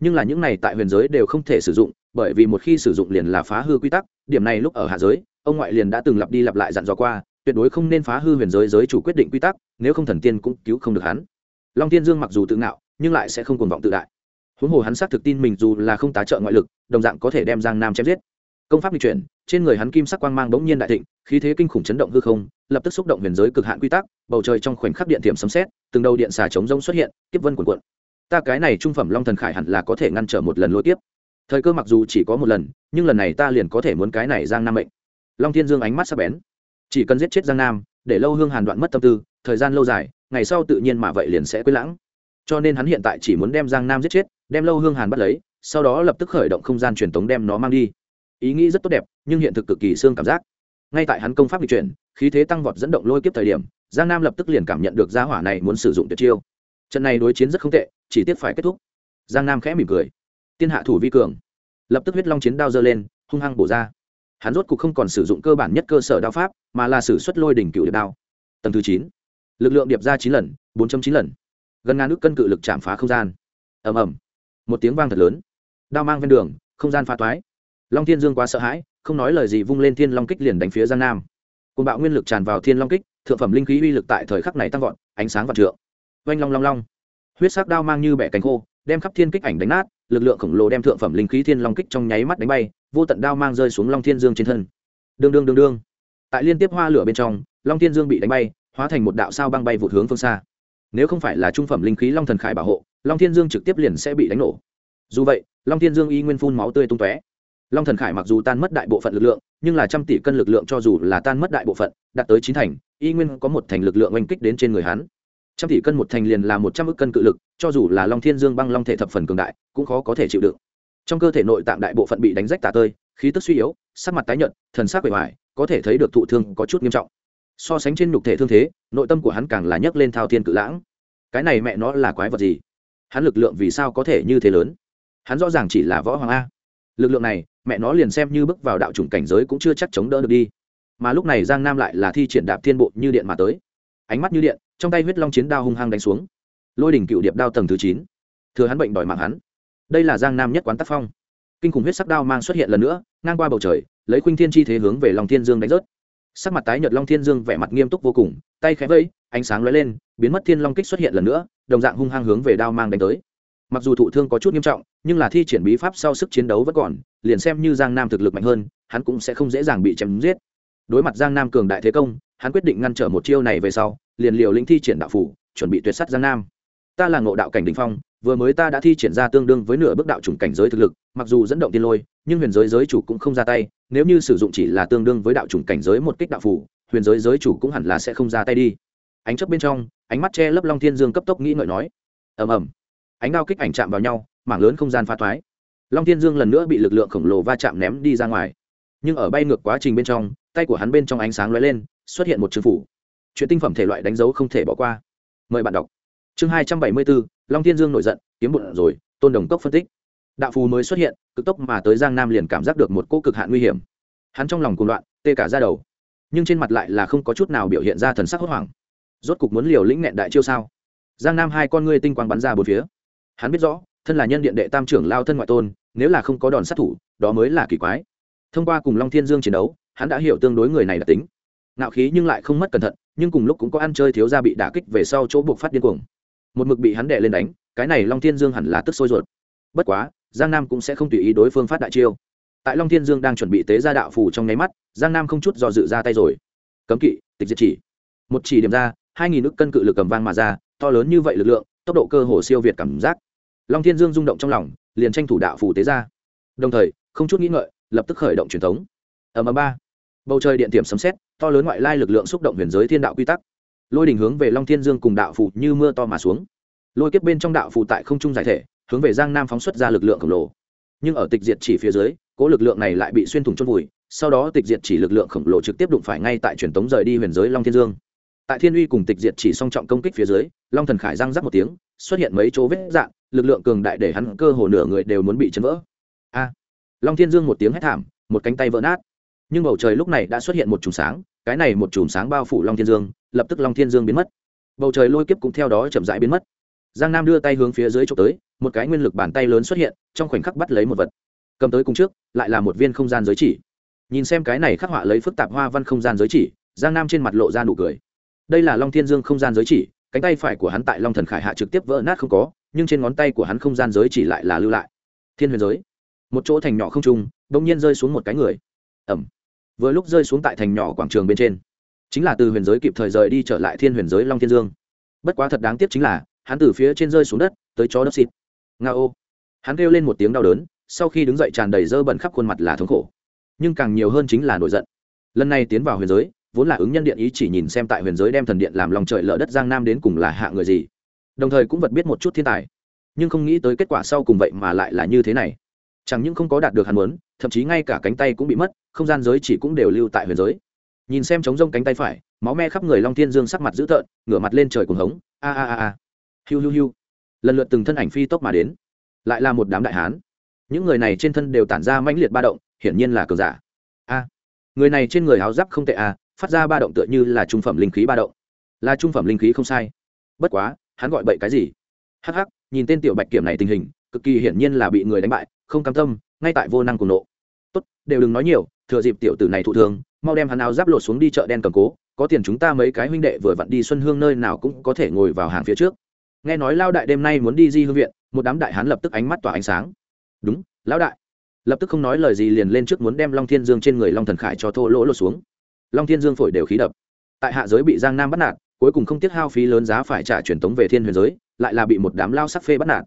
Nhưng là những này tại huyền giới đều không thể sử dụng, bởi vì một khi sử dụng liền là phá hư quy tắc, điểm này lúc ở hạ giới, ông ngoại liền đã từng lặp đi lặp lại dặn dò qua, tuyệt đối không nên phá hư huyền giới giới chủ quyết định quy tắc, nếu không thần tiên cũng cứu không được hắn. Long tiên dương mặc dù tự ngạo, nhưng lại sẽ không cuồng vọng tự đại huống hồ hắn xác thực tin mình dù là không tá trợ ngoại lực, đồng dạng có thể đem giang nam chém giết. Công pháp di chuyển, trên người hắn kim sắc quang mang bỗng nhiên đại thịnh, khí thế kinh khủng chấn động hư không, lập tức xúc động huyền giới cực hạn quy tắc, bầu trời trong khoảnh khắc điện tiềm sấm xét từng đầu điện xà chống rông xuất hiện tiếp vân cuộn cuộn. Ta cái này trung phẩm long thần khải hẳn là có thể ngăn trở một lần lôi tiếp thời cơ mặc dù chỉ có một lần, nhưng lần này ta liền có thể muốn cái này giang nam mệnh. Long thiên dương ánh mắt sắc bén. Chỉ cần giết chết giang nam, để lâu hương hàn đoạn mất tâm tư, thời gian lâu dài, ngày sau tự nhiên mà vậy liền sẽ quên lãng cho nên hắn hiện tại chỉ muốn đem giang nam giết chết, đem lâu hương hàn bắt lấy, sau đó lập tức khởi động không gian truyền tống đem nó mang đi. Ý nghĩ rất tốt đẹp, nhưng hiện thực cực kỳ xương cảm giác. Ngay tại hắn công pháp di chuyển, khí thế tăng vọt dẫn động lôi kiếp thời điểm, giang nam lập tức liền cảm nhận được gia hỏa này muốn sử dụng tuyệt chiêu. Trận này đối chiến rất không tệ, chỉ tiếc phải kết thúc. Giang nam khẽ mỉm cười. Tiên hạ thủ vi cường. Lập tức huyết long chiến đao giơ lên, hung hăng bổ ra. Hắn rốt cuộc không còn sử dụng cơ bản nhất cơ sở đao pháp, mà là sử xuất lôi đỉnh cựu điệp đao. Tầng thứ chín. Lực lượng điệp ra chín lần, bốn chín lần gần ngàn ước cân cự lực chạm phá không gian. Ầm ầm. Một tiếng vang thật lớn. Đao mang ven đường, không gian phá toái. Long thiên dương quá sợ hãi, không nói lời gì vung lên thiên long kích liền đánh phía giang nam. Côn bạo nguyên lực tràn vào thiên long kích, thượng phẩm linh khí uy lực tại thời khắc này tăng vọt, ánh sáng vạn trượng. Oanh long long long. Huyết sắc đao mang như bẻ cánh khô, đem khắp thiên kích ảnh đánh nát, lực lượng khổng lồ đem thượng phẩm linh khí thiên long kích trong nháy mắt đánh bay, vô tận đao mang rơi xuống long thiên dương trên thân. Đương đương đương đương. Tại liên tiếp hoa lửa bên trong, long thiên dương bị đánh bay, hóa thành một đạo sao băng bay vụt hướng phương xa nếu không phải là trung phẩm linh khí long thần khải bảo hộ, long thiên dương trực tiếp liền sẽ bị đánh nổ. Dù vậy, long thiên dương y nguyên phun máu tươi tung tóe. Long thần khải mặc dù tan mất đại bộ phận lực lượng, nhưng là trăm tỷ cân lực lượng cho dù là tan mất đại bộ phận, đạt tới chín thành, y nguyên có một thành lực lượng oanh kích đến trên người hắn. Trăm tỷ cân một thành liền là một trăm ức cân cự lực, cho dù là long thiên dương băng long thể thập phần cường đại, cũng khó có thể chịu đựng. Trong cơ thể nội tạng đại bộ phận bị đánh rách tả tơi, khí tức suy yếu, sắc mặt tái nhợt, thần sắc bề ngoài có thể thấy được thụ thương có chút nghiêm trọng so sánh trên nhục thể thương thế, nội tâm của hắn càng là nhấc lên thao thiên cự lãng. Cái này mẹ nó là quái vật gì? Hắn lực lượng vì sao có thể như thế lớn? Hắn rõ ràng chỉ là võ hoàng a. Lực lượng này, mẹ nó liền xem như bước vào đạo chủng cảnh giới cũng chưa chắc chống đỡ được đi. Mà lúc này giang nam lại là thi triển đạp thiên bộ như điện mà tới. Ánh mắt như điện, trong tay huyết long chiến đao hung hăng đánh xuống. Lôi đỉnh cựu điệp đao tầng thứ chín. Thừa hắn bệnh đòi mạng hắn. Đây là giang nam nhất quán tác phong. Kinh khủng huyết sắc đao mang xuất hiện lần nữa, ngang qua bầu trời, lấy khuynh thiên chi thế hướng về long thiên dương đánh rớt sắc mặt tái nhợt long thiên dương vẻ mặt nghiêm túc vô cùng, tay khẽ vẫy, ánh sáng lóe lên, biến mất thiên long kích xuất hiện lần nữa, đồng dạng hung hăng hướng về đao mang đánh tới. Mặc dù thụ thương có chút nghiêm trọng, nhưng là thi triển bí pháp sau sức chiến đấu vẫn còn, liền xem như giang nam thực lực mạnh hơn, hắn cũng sẽ không dễ dàng bị chém giết. Đối mặt giang nam cường đại thế công, hắn quyết định ngăn trở một chiêu này về sau, liền liều lĩnh thi triển đạo phủ, chuẩn bị tuyệt sắt giang nam. Ta là ngộ đạo cảnh đình phong, vừa mới ta đã thi triển ra tương đương với nửa bước đạo chủng cảnh giới thực lực, mặc dù dẫn động tiên lôi, nhưng huyền giới giới chủ cũng không ra tay nếu như sử dụng chỉ là tương đương với đạo chủng cảnh giới một kích đạo phủ huyền giới giới chủ cũng hẳn là sẽ không ra tay đi. Ánh chấp bên trong, ánh mắt che lấp long thiên dương cấp tốc nghĩ ngợi nói, ầm ầm. Ánh đao kích ảnh chạm vào nhau, mảng lớn không gian phá thoái. Long thiên dương lần nữa bị lực lượng khổng lồ va chạm ném đi ra ngoài. Nhưng ở bay ngược quá trình bên trong, tay của hắn bên trong ánh sáng lóe lên, xuất hiện một chữ phủ. Chuyện tinh phẩm thể loại đánh dấu không thể bỏ qua. Mời bạn đọc. Chương hai trăm bảy mươi bốn, long thiên dương nổi giận, kiếm bụng rồi, tôn đồng cốc phân tích đạo phù mới xuất hiện, cực tốc mà tới giang nam liền cảm giác được một cỗ cực hạn nguy hiểm. Hắn trong lòng cuồng loạn, tê cả ra đầu. Nhưng trên mặt lại là không có chút nào biểu hiện ra thần sắc hốt hoảng. Rốt cục muốn liều lĩnh nẹn đại chiêu sao? Giang nam hai con ngươi tinh quang bắn ra bốn phía. Hắn biết rõ, thân là nhân điện đệ tam trưởng lao thân ngoại tôn, nếu là không có đòn sát thủ, đó mới là kỳ quái. Thông qua cùng long thiên dương chiến đấu, hắn đã hiểu tương đối người này là tính. Ngạo khí nhưng lại không mất cẩn thận, nhưng cùng lúc cũng có ăn chơi thiếu gia bị đả kích về sau chỗ buộc phát điên cuồng. Một mực bị hắn đệ lên đánh, cái này long thiên dương hẳn là tức sôi ruột. Bất quá giang nam cũng sẽ không tùy ý đối phương phát đại chiêu. Tại long thiên dương đang chuẩn bị tế ra đạo phù trong nháy mắt, giang nam không chút do dự ra tay rồi. Cấm kỵ, tịch diệt chỉ. Một chỉ điểm ra, hai nghìn ức cân cự lực cầm vang mà ra, to lớn như vậy lực lượng, tốc độ cơ hồ siêu việt cảm giác. Long thiên dương rung động trong lòng, liền tranh thủ đạo phù tế ra. Đồng thời, không chút nghĩ ngợi, lập tức khởi động truyền thống. Ở m ba. Bầu trời điện tiềm sấm xét to lớn ngoại lai lực lượng xúc động huyền giới thiên đạo quy tắc. Lôi đình hướng về long thiên dương cùng đạo phù như mưa to mà xuống. Lôi kiếp bên trong đạo phù tại không trung giải thể hướng về giang nam phóng xuất ra lực lượng khổng lồ. Nhưng ở tịch diệt chỉ phía dưới cỗ lực lượng này lại bị xuyên thủng chôn vùi, sau đó tịch diệt chỉ lực lượng khổng lồ trực tiếp đụng phải ngay tại truyền tống rời đi huyền giới long thiên dương. Tại thiên uy cùng tịch diệt chỉ song trọng công kích phía dưới, long thần khải răng rắc một tiếng, xuất hiện mấy chỗ vết dạng lực lượng cường đại để hắn cơ hồ nửa người đều muốn bị chấn vỡ. A! Long thiên dương một tiếng hét thảm, một cánh tay vỡ nát. Nhưng bầu trời lúc này đã xuất hiện một chùm sáng, cái này một chùm sáng bao phủ long thiên dương, lập tức long thiên dương biến mất. Bầu trời lôi kiếp cũng theo đó chậm rãi biến mất. Giang nam đưa tay hướng phía dưới chỗ tới một cái nguyên lực bàn tay lớn xuất hiện, trong khoảnh khắc bắt lấy một vật. Cầm tới cùng trước, lại là một viên không gian giới chỉ. Nhìn xem cái này khắc họa lấy phức tạp hoa văn không gian giới chỉ, giang nam trên mặt lộ ra nụ cười. Đây là long thiên dương không gian giới chỉ, cánh tay phải của hắn tại long thần khải hạ trực tiếp vỡ nát không có, nhưng trên ngón tay của hắn không gian giới chỉ lại là lưu lại. Thiên huyền giới. Một chỗ thành nhỏ không trung đông nhiên rơi xuống một cái người. Ẩm. Vừa lúc rơi xuống tại thành nhỏ quảng trường bên trên. Chính là từ huyền giới kịp thời rời đi trở lại thiên huyền giới long thiên dương. Bất quá thật đáng tiếc chính là, hắn từ phía trên rơi xuống đất, tới chó đất xịt nga ô. Hắn kêu lên một tiếng đau đớn, sau khi đứng dậy tràn đầy dơ bẩn khắp khuôn mặt là thống khổ. Nhưng càng nhiều hơn chính là nổi giận. Lần này tiến vào huyền giới, vốn là ứng nhân điện ý chỉ nhìn xem tại huyền giới đem thần điện làm lòng trời lỡ đất giang nam đến cùng là hạ người gì. Đồng thời cũng vật biết một chút thiên tài. Nhưng không nghĩ tới kết quả sau cùng vậy mà lại là như thế này. Chẳng những không có đạt được hắn muốn, thậm chí ngay cả cánh tay cũng bị mất, không gian giới chỉ cũng đều lưu tại huyền giới. Nhìn xem trống rông cánh tay phải, máu me khắp người long thiên dương sắc mặt dữ tợn, ngửa mặt lên trời cuồng hống. A a a a. Hiu hiu hiu lần lượt từng thân ảnh phi tốc mà đến. Lại là một đám đại hán. Những người này trên thân đều tản ra mãnh liệt ba động, hiển nhiên là cường giả. A, người này trên người áo giáp không tệ a phát ra ba động tựa như là trung phẩm linh khí ba động. Là trung phẩm linh khí không sai. Bất quá, hắn gọi bậy cái gì? Hắc hắc, nhìn tên tiểu bạch kiểm này tình hình, cực kỳ hiển nhiên là bị người đánh bại, không cam tâm, ngay tại vô năng cùng nộ. Tốt, đều đừng nói nhiều, thừa dịp tiểu tử này thụ thường mau đem hắn áo giáp lột xuống đi chợ đen cầm cố, có tiền chúng ta mấy cái huynh đệ vừa vặn đi xuân hương nơi nào cũng có thể ngồi vào hàng phía trước nghe nói lao đại đêm nay muốn đi di hương viện, một đám đại hán lập tức ánh mắt tỏa ánh sáng. Đúng lão đại. Lập tức không nói lời gì liền lên trước muốn đem long thiên dương trên người long thần khải cho thô lỗ lột xuống. Long thiên dương phổi đều khí đập. Tại hạ giới bị giang nam bắt nạt, cuối cùng không tiếc hao phí lớn giá phải trả truyền tống về thiên huyền giới, lại là bị một đám lao sắc phê bắt nạt.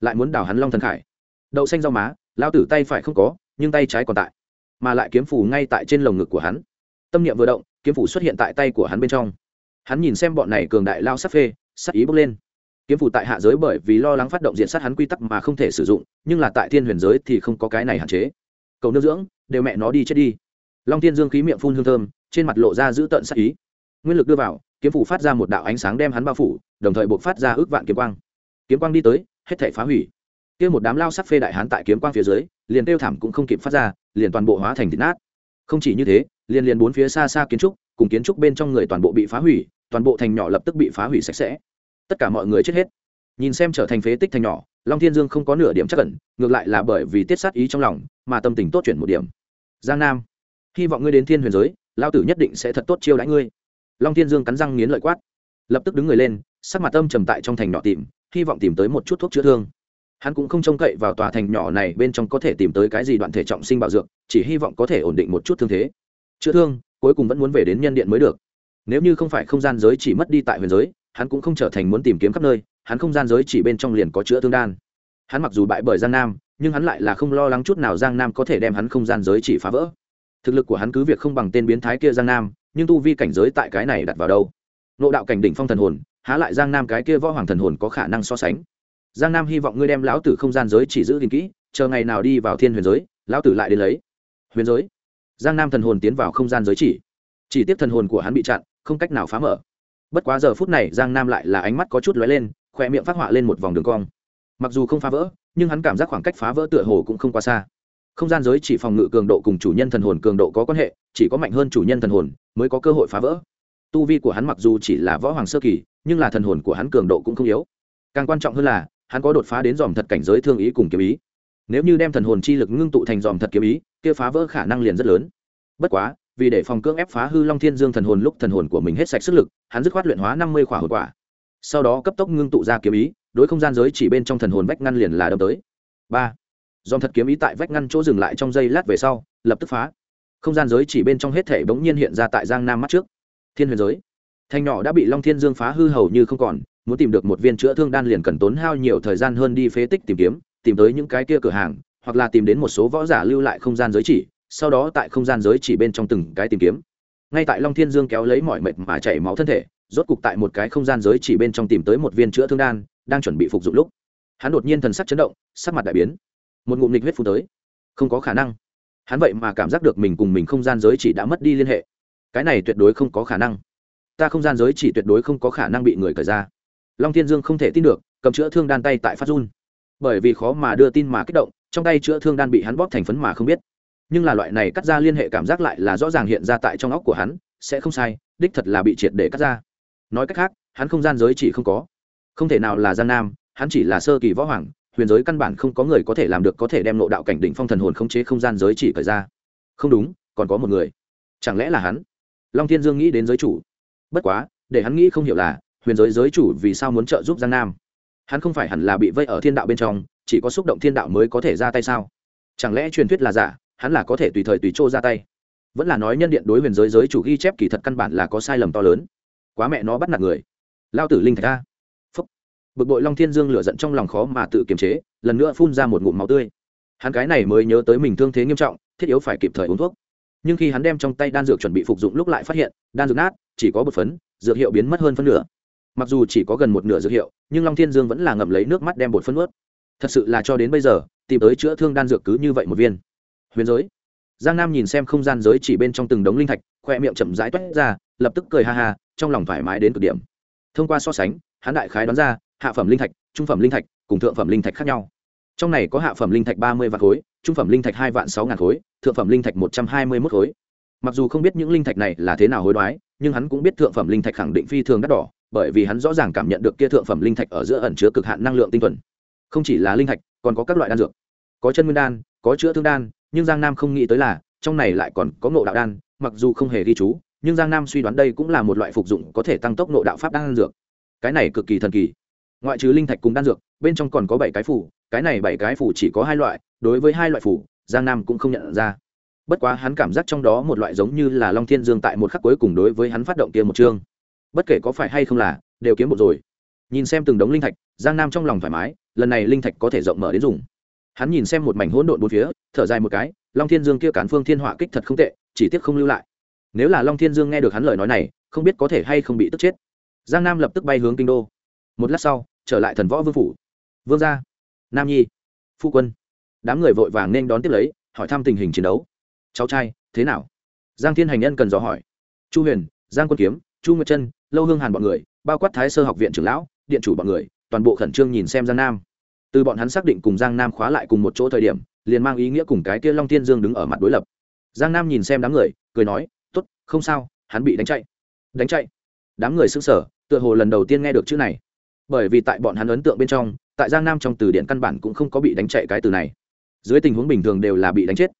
Lại muốn đào hắn long thần khải. Đậu xanh rau má, lao tử tay phải không có, nhưng tay trái còn tại. Mà lại kiếm phủ ngay tại trên lồng ngực của hắn. Tâm niệm vừa động, kiếm phủ xuất hiện tại tay của hắn bên trong. Hắn nhìn xem bọn này cường đại lao sắc phê, sắc ý bốc lên kiếm phủ tại hạ giới bởi vì lo lắng phát động diện sát hắn quy tắc mà không thể sử dụng, nhưng là tại thiên huyền giới thì không có cái này hạn chế. Cầu nước dưỡng, đều mẹ nó đi chết đi. Long thiên dương khí miệng phun hương thơm, trên mặt lộ ra giữ tợn sắc ý. Nguyên lực đưa vào, kiếm phủ phát ra một đạo ánh sáng đem hắn bao phủ, đồng thời buộc phát ra ước vạn kiếm quang. Kiếm quang đi tới, hết thể phá hủy. Kia một đám lao sắc phê đại hán tại kiếm quang phía dưới, liền tiêu thảm cũng không kịp phát ra, liền toàn bộ hóa thành thịt nát. Không chỉ như thế, liền liền bốn phía xa xa kiến trúc, cùng kiến trúc bên trong người toàn bộ bị phá hủy, toàn bộ thành nhỏ lập tức bị phá hủy sạch sẽ tất cả mọi người chết hết. Nhìn xem trở thành phế tích thành nhỏ, long thiên dương không có nửa điểm chắc cẩn ngược lại là bởi vì tiết sát ý trong lòng, mà tâm tình tốt chuyển một điểm. Giang nam, hy vọng ngươi đến thiên huyền giới lao tử nhất định sẽ thật tốt chiêu đãi ngươi. Long thiên dương cắn răng nghiến lợi quát. Lập tức đứng người lên, sắc mặt âm trầm tại trong thành nhỏ tìm, hy vọng tìm tới một chút thuốc chữa thương. Hắn cũng không trông cậy vào tòa thành nhỏ này bên trong có thể tìm tới cái gì đoạn thể trọng sinh bảo dược, chỉ hy vọng có thể ổn định một chút thương thế. Chữa thương, cuối cùng vẫn muốn về đến nhân điện mới được. Nếu như không phải không gian giới chỉ mất đi tại huyền giới hắn cũng không trở thành muốn tìm kiếm khắp nơi, hắn không gian giới chỉ bên trong liền có chữa thương đan. Hắn mặc dù bại bởi giang nam, nhưng hắn lại là không lo lắng chút nào giang nam có thể đem hắn không gian giới chỉ phá vỡ. Thực lực của hắn cứ việc không bằng tên biến thái kia giang nam, nhưng tu vi cảnh giới tại cái này đặt vào đâu? Nộ đạo cảnh đỉnh phong thần hồn, há lại giang nam cái kia võ hoàng thần hồn có khả năng so sánh? Giang nam hy vọng ngươi đem lão tử không gian giới chỉ giữ gìn kỹ, chờ ngày nào đi vào thiên huyền giới, lão tử lại đến lấy. Huyền giới? Giang nam thần hồn tiến vào không gian giới chỉ. Chỉ tiếp thần hồn của hắn bị chặn, không cách nào phá mở bất quá giờ phút này giang nam lại là ánh mắt có chút lóe lên khoe miệng phát họa lên một vòng đường cong. Mặc dù không phá vỡ, nhưng hắn cảm giác khoảng cách phá vỡ tựa hồ cũng không quá xa. Không gian giới chỉ phòng ngự cường độ cùng chủ nhân thần hồn cường độ có quan hệ, chỉ có mạnh hơn chủ nhân thần hồn mới có cơ hội phá vỡ. Tu vi của hắn mặc dù chỉ là võ hoàng sơ kỳ, nhưng là thần hồn của hắn cường độ cũng không yếu. Càng quan trọng hơn là, hắn có đột phá đến dòm thật cảnh giới thương ý cùng kiếm ý. Nếu như đem thần hồn chi lực ngưng tụ thành dòm thật kiếm ý, kia phá vỡ khả năng liền rất lớn. Bất quá vì để phòng cưỡng ép phá hư long thiên dương thần hồn lúc thần hồn của mình hết sạch sức lực, hắn dứt khoát luyện hóa năm mươi khỏa hồn quả. Sau đó cấp tốc ngưng tụ ra kiếm ý, đối không gian giới chỉ bên trong thần hồn vách ngăn liền là đâm tới. Ba. Dòng thật kiếm ý tại vách ngăn chỗ dừng lại trong giây lát về sau, lập tức phá. Không gian giới chỉ bên trong hết thể bỗng nhiên hiện ra tại giang nam mắt trước. Thiên huyền giới. Thanh nhỏ đã bị long thiên dương phá hư hầu như không còn, muốn tìm được một viên chữa thương đan liền cần tốn hao nhiều thời gian hơn đi phế tích tìm kiếm, tìm tới những cái kia cửa hàng, hoặc là tìm đến một số võ giả lưu lại không gian giới chỉ sau đó tại không gian giới chỉ bên trong từng cái tìm kiếm. Ngay tại long thiên dương kéo lấy mọi mệt mà chảy máu thân thể, rốt cục tại một cái không gian giới chỉ bên trong tìm tới một viên chữa thương đan, đang chuẩn bị phục dụng lúc. Hắn đột nhiên thần sắc chấn động, sắc mặt đại biến. Một ngụm nghịch huyết phun tới. Không có khả năng. Hắn vậy mà cảm giác được mình cùng mình không gian giới chỉ đã mất đi liên hệ. Cái này tuyệt đối không có khả năng. Ta không gian giới chỉ tuyệt đối không có khả năng bị người cởi ra. Long thiên dương không thể tin được, cầm chữa thương đan tay tại phát run. Bởi vì khó mà đưa tin mà kích động, trong tay chữa thương đan bị hắn bóp thành phấn mà không biết nhưng là loại này cắt ra liên hệ cảm giác lại là rõ ràng hiện ra tại trong óc của hắn, sẽ không sai, đích thật là bị triệt để cắt ra. Nói cách khác, hắn không gian giới chỉ không có. Không thể nào là gian nam, hắn chỉ là sơ kỳ võ hoàng, huyền giới căn bản không có người có thể làm được có thể đem nộ đạo cảnh đỉnh phong thần hồn khống chế không gian giới chỉ cởi ra. Không đúng, còn có một người. Chẳng lẽ là hắn? Long thiên dương nghĩ đến giới chủ. Bất quá, để hắn nghĩ không hiểu là, huyền giới giới chủ vì sao muốn trợ giúp giang nam? Hắn không phải hẳn là bị vây ở thiên đạo bên trong, chỉ có xúc động thiên đạo mới có thể ra tay sao? Chẳng lẽ truyền thuyết là giả hắn là có thể tùy thời tùy chỗ ra tay. Vẫn là nói nhân điện đối huyền giới giới chủ ghi chép kỳ thật căn bản là có sai lầm to lớn. Quá mẹ nó bắt nạt người. Lao tử linh thạch a. Phúc. Bực bội long thiên dương lửa giận trong lòng khó mà tự kiềm chế, lần nữa phun ra một ngụm máu tươi. Hắn cái này mới nhớ tới mình thương thế nghiêm trọng, thiết yếu phải kịp thời uống thuốc. Nhưng khi hắn đem trong tay đan dược chuẩn bị phục dụng lúc lại phát hiện, đan dược nát, chỉ có một phấn, dược hiệu biến mất hơn phân nửa. Mặc dù chỉ có gần một nửa dược hiệu, nhưng long thiên dương vẫn là ngậm lấy nước mắt đem bột phân ướt thật sự là cho đến bây giờ, tìm tới chữa thương đan dược cứ như vậy một viên huyền giới. Giang nam nhìn xem không gian giới chỉ bên trong từng đống linh thạch, khoe miệng chậm rãi toét ra, lập tức cười ha ha, trong lòng thoải mái đến cực điểm. Thông qua so sánh, hắn đại khái đoán ra, hạ phẩm linh thạch, trung phẩm linh thạch cùng thượng phẩm linh thạch khác nhau. Trong này có hạ phẩm linh thạch ba mươi vạn khối, trung phẩm linh thạch hai vạn sáu ngàn khối, thượng phẩm linh thạch một trăm hai mươi mốt khối. Mặc dù không biết những linh thạch này là thế nào hối đoái, nhưng hắn cũng biết thượng phẩm linh thạch khẳng định phi thường đắt đỏ, bởi vì hắn rõ ràng cảm nhận được kia thượng phẩm linh thạch ở giữa ẩn chứa cực hạn năng lượng tinh thuần. Không chỉ là linh thạch, còn có các loại đan dược. Có chân nguyên đan, có chữa thương đan nhưng giang nam không nghĩ tới là, trong này lại còn có ngộ đạo đan, mặc dù không hề ghi chú, nhưng giang nam suy đoán đây cũng là một loại phục dụng có thể tăng tốc ngộ đạo pháp đan dược. Cái này cực kỳ thần kỳ. Ngoại trừ linh thạch cùng đan dược, bên trong còn có bảy cái phủ, cái này bảy cái phủ chỉ có hai loại, đối với hai loại phủ, giang nam cũng không nhận ra. Bất quá hắn cảm giác trong đó một loại giống như là long thiên dương tại một khắc cuối cùng đối với hắn phát động kia một chương. Bất kể có phải hay không là, đều kiếm một rồi. Nhìn xem từng đống linh thạch, giang nam trong lòng thoải mái, lần này linh thạch có thể rộng mở đến dùng hắn nhìn xem một mảnh hỗn độn bốn phía, thở dài một cái, long thiên dương kia cản phương thiên họa kích thật không tệ, chỉ tiếc không lưu lại. Nếu là long thiên dương nghe được hắn lời nói này, không biết có thể hay không bị tức chết. Giang nam lập tức bay hướng kinh đô. Một lát sau, trở lại thần võ vương phủ. Vương gia, nam nhi, phu quân. Đám người vội vàng nên đón tiếp lấy, hỏi thăm tình hình chiến đấu. Cháu trai, thế nào? Giang thiên hành nhân cần dò hỏi. Chu huyền, giang quân kiếm, chu nguyệt trân lâu hương hàn bọn người, bao quát thái sơ học viện trưởng lão, điện chủ bọn người, toàn bộ khẩn trương nhìn xem giang nam từ bọn hắn xác định cùng giang nam khóa lại cùng một chỗ thời điểm, liền mang ý nghĩa cùng cái kia long tiên dương đứng ở mặt đối lập. Giang nam nhìn xem đám người, cười nói t ố t không sao, hắn bị đánh chạy. Đánh chạy? Đám người xứng sở tựa hồ lần đầu tiên nghe được chữ này. Bởi vì tại bọn hắn ấn tượng bên trong, tại giang nam trong từ điện căn bản cũng không có bị đánh chạy cái từ này. Dưới tình huống bình thường đều là bị đánh chết.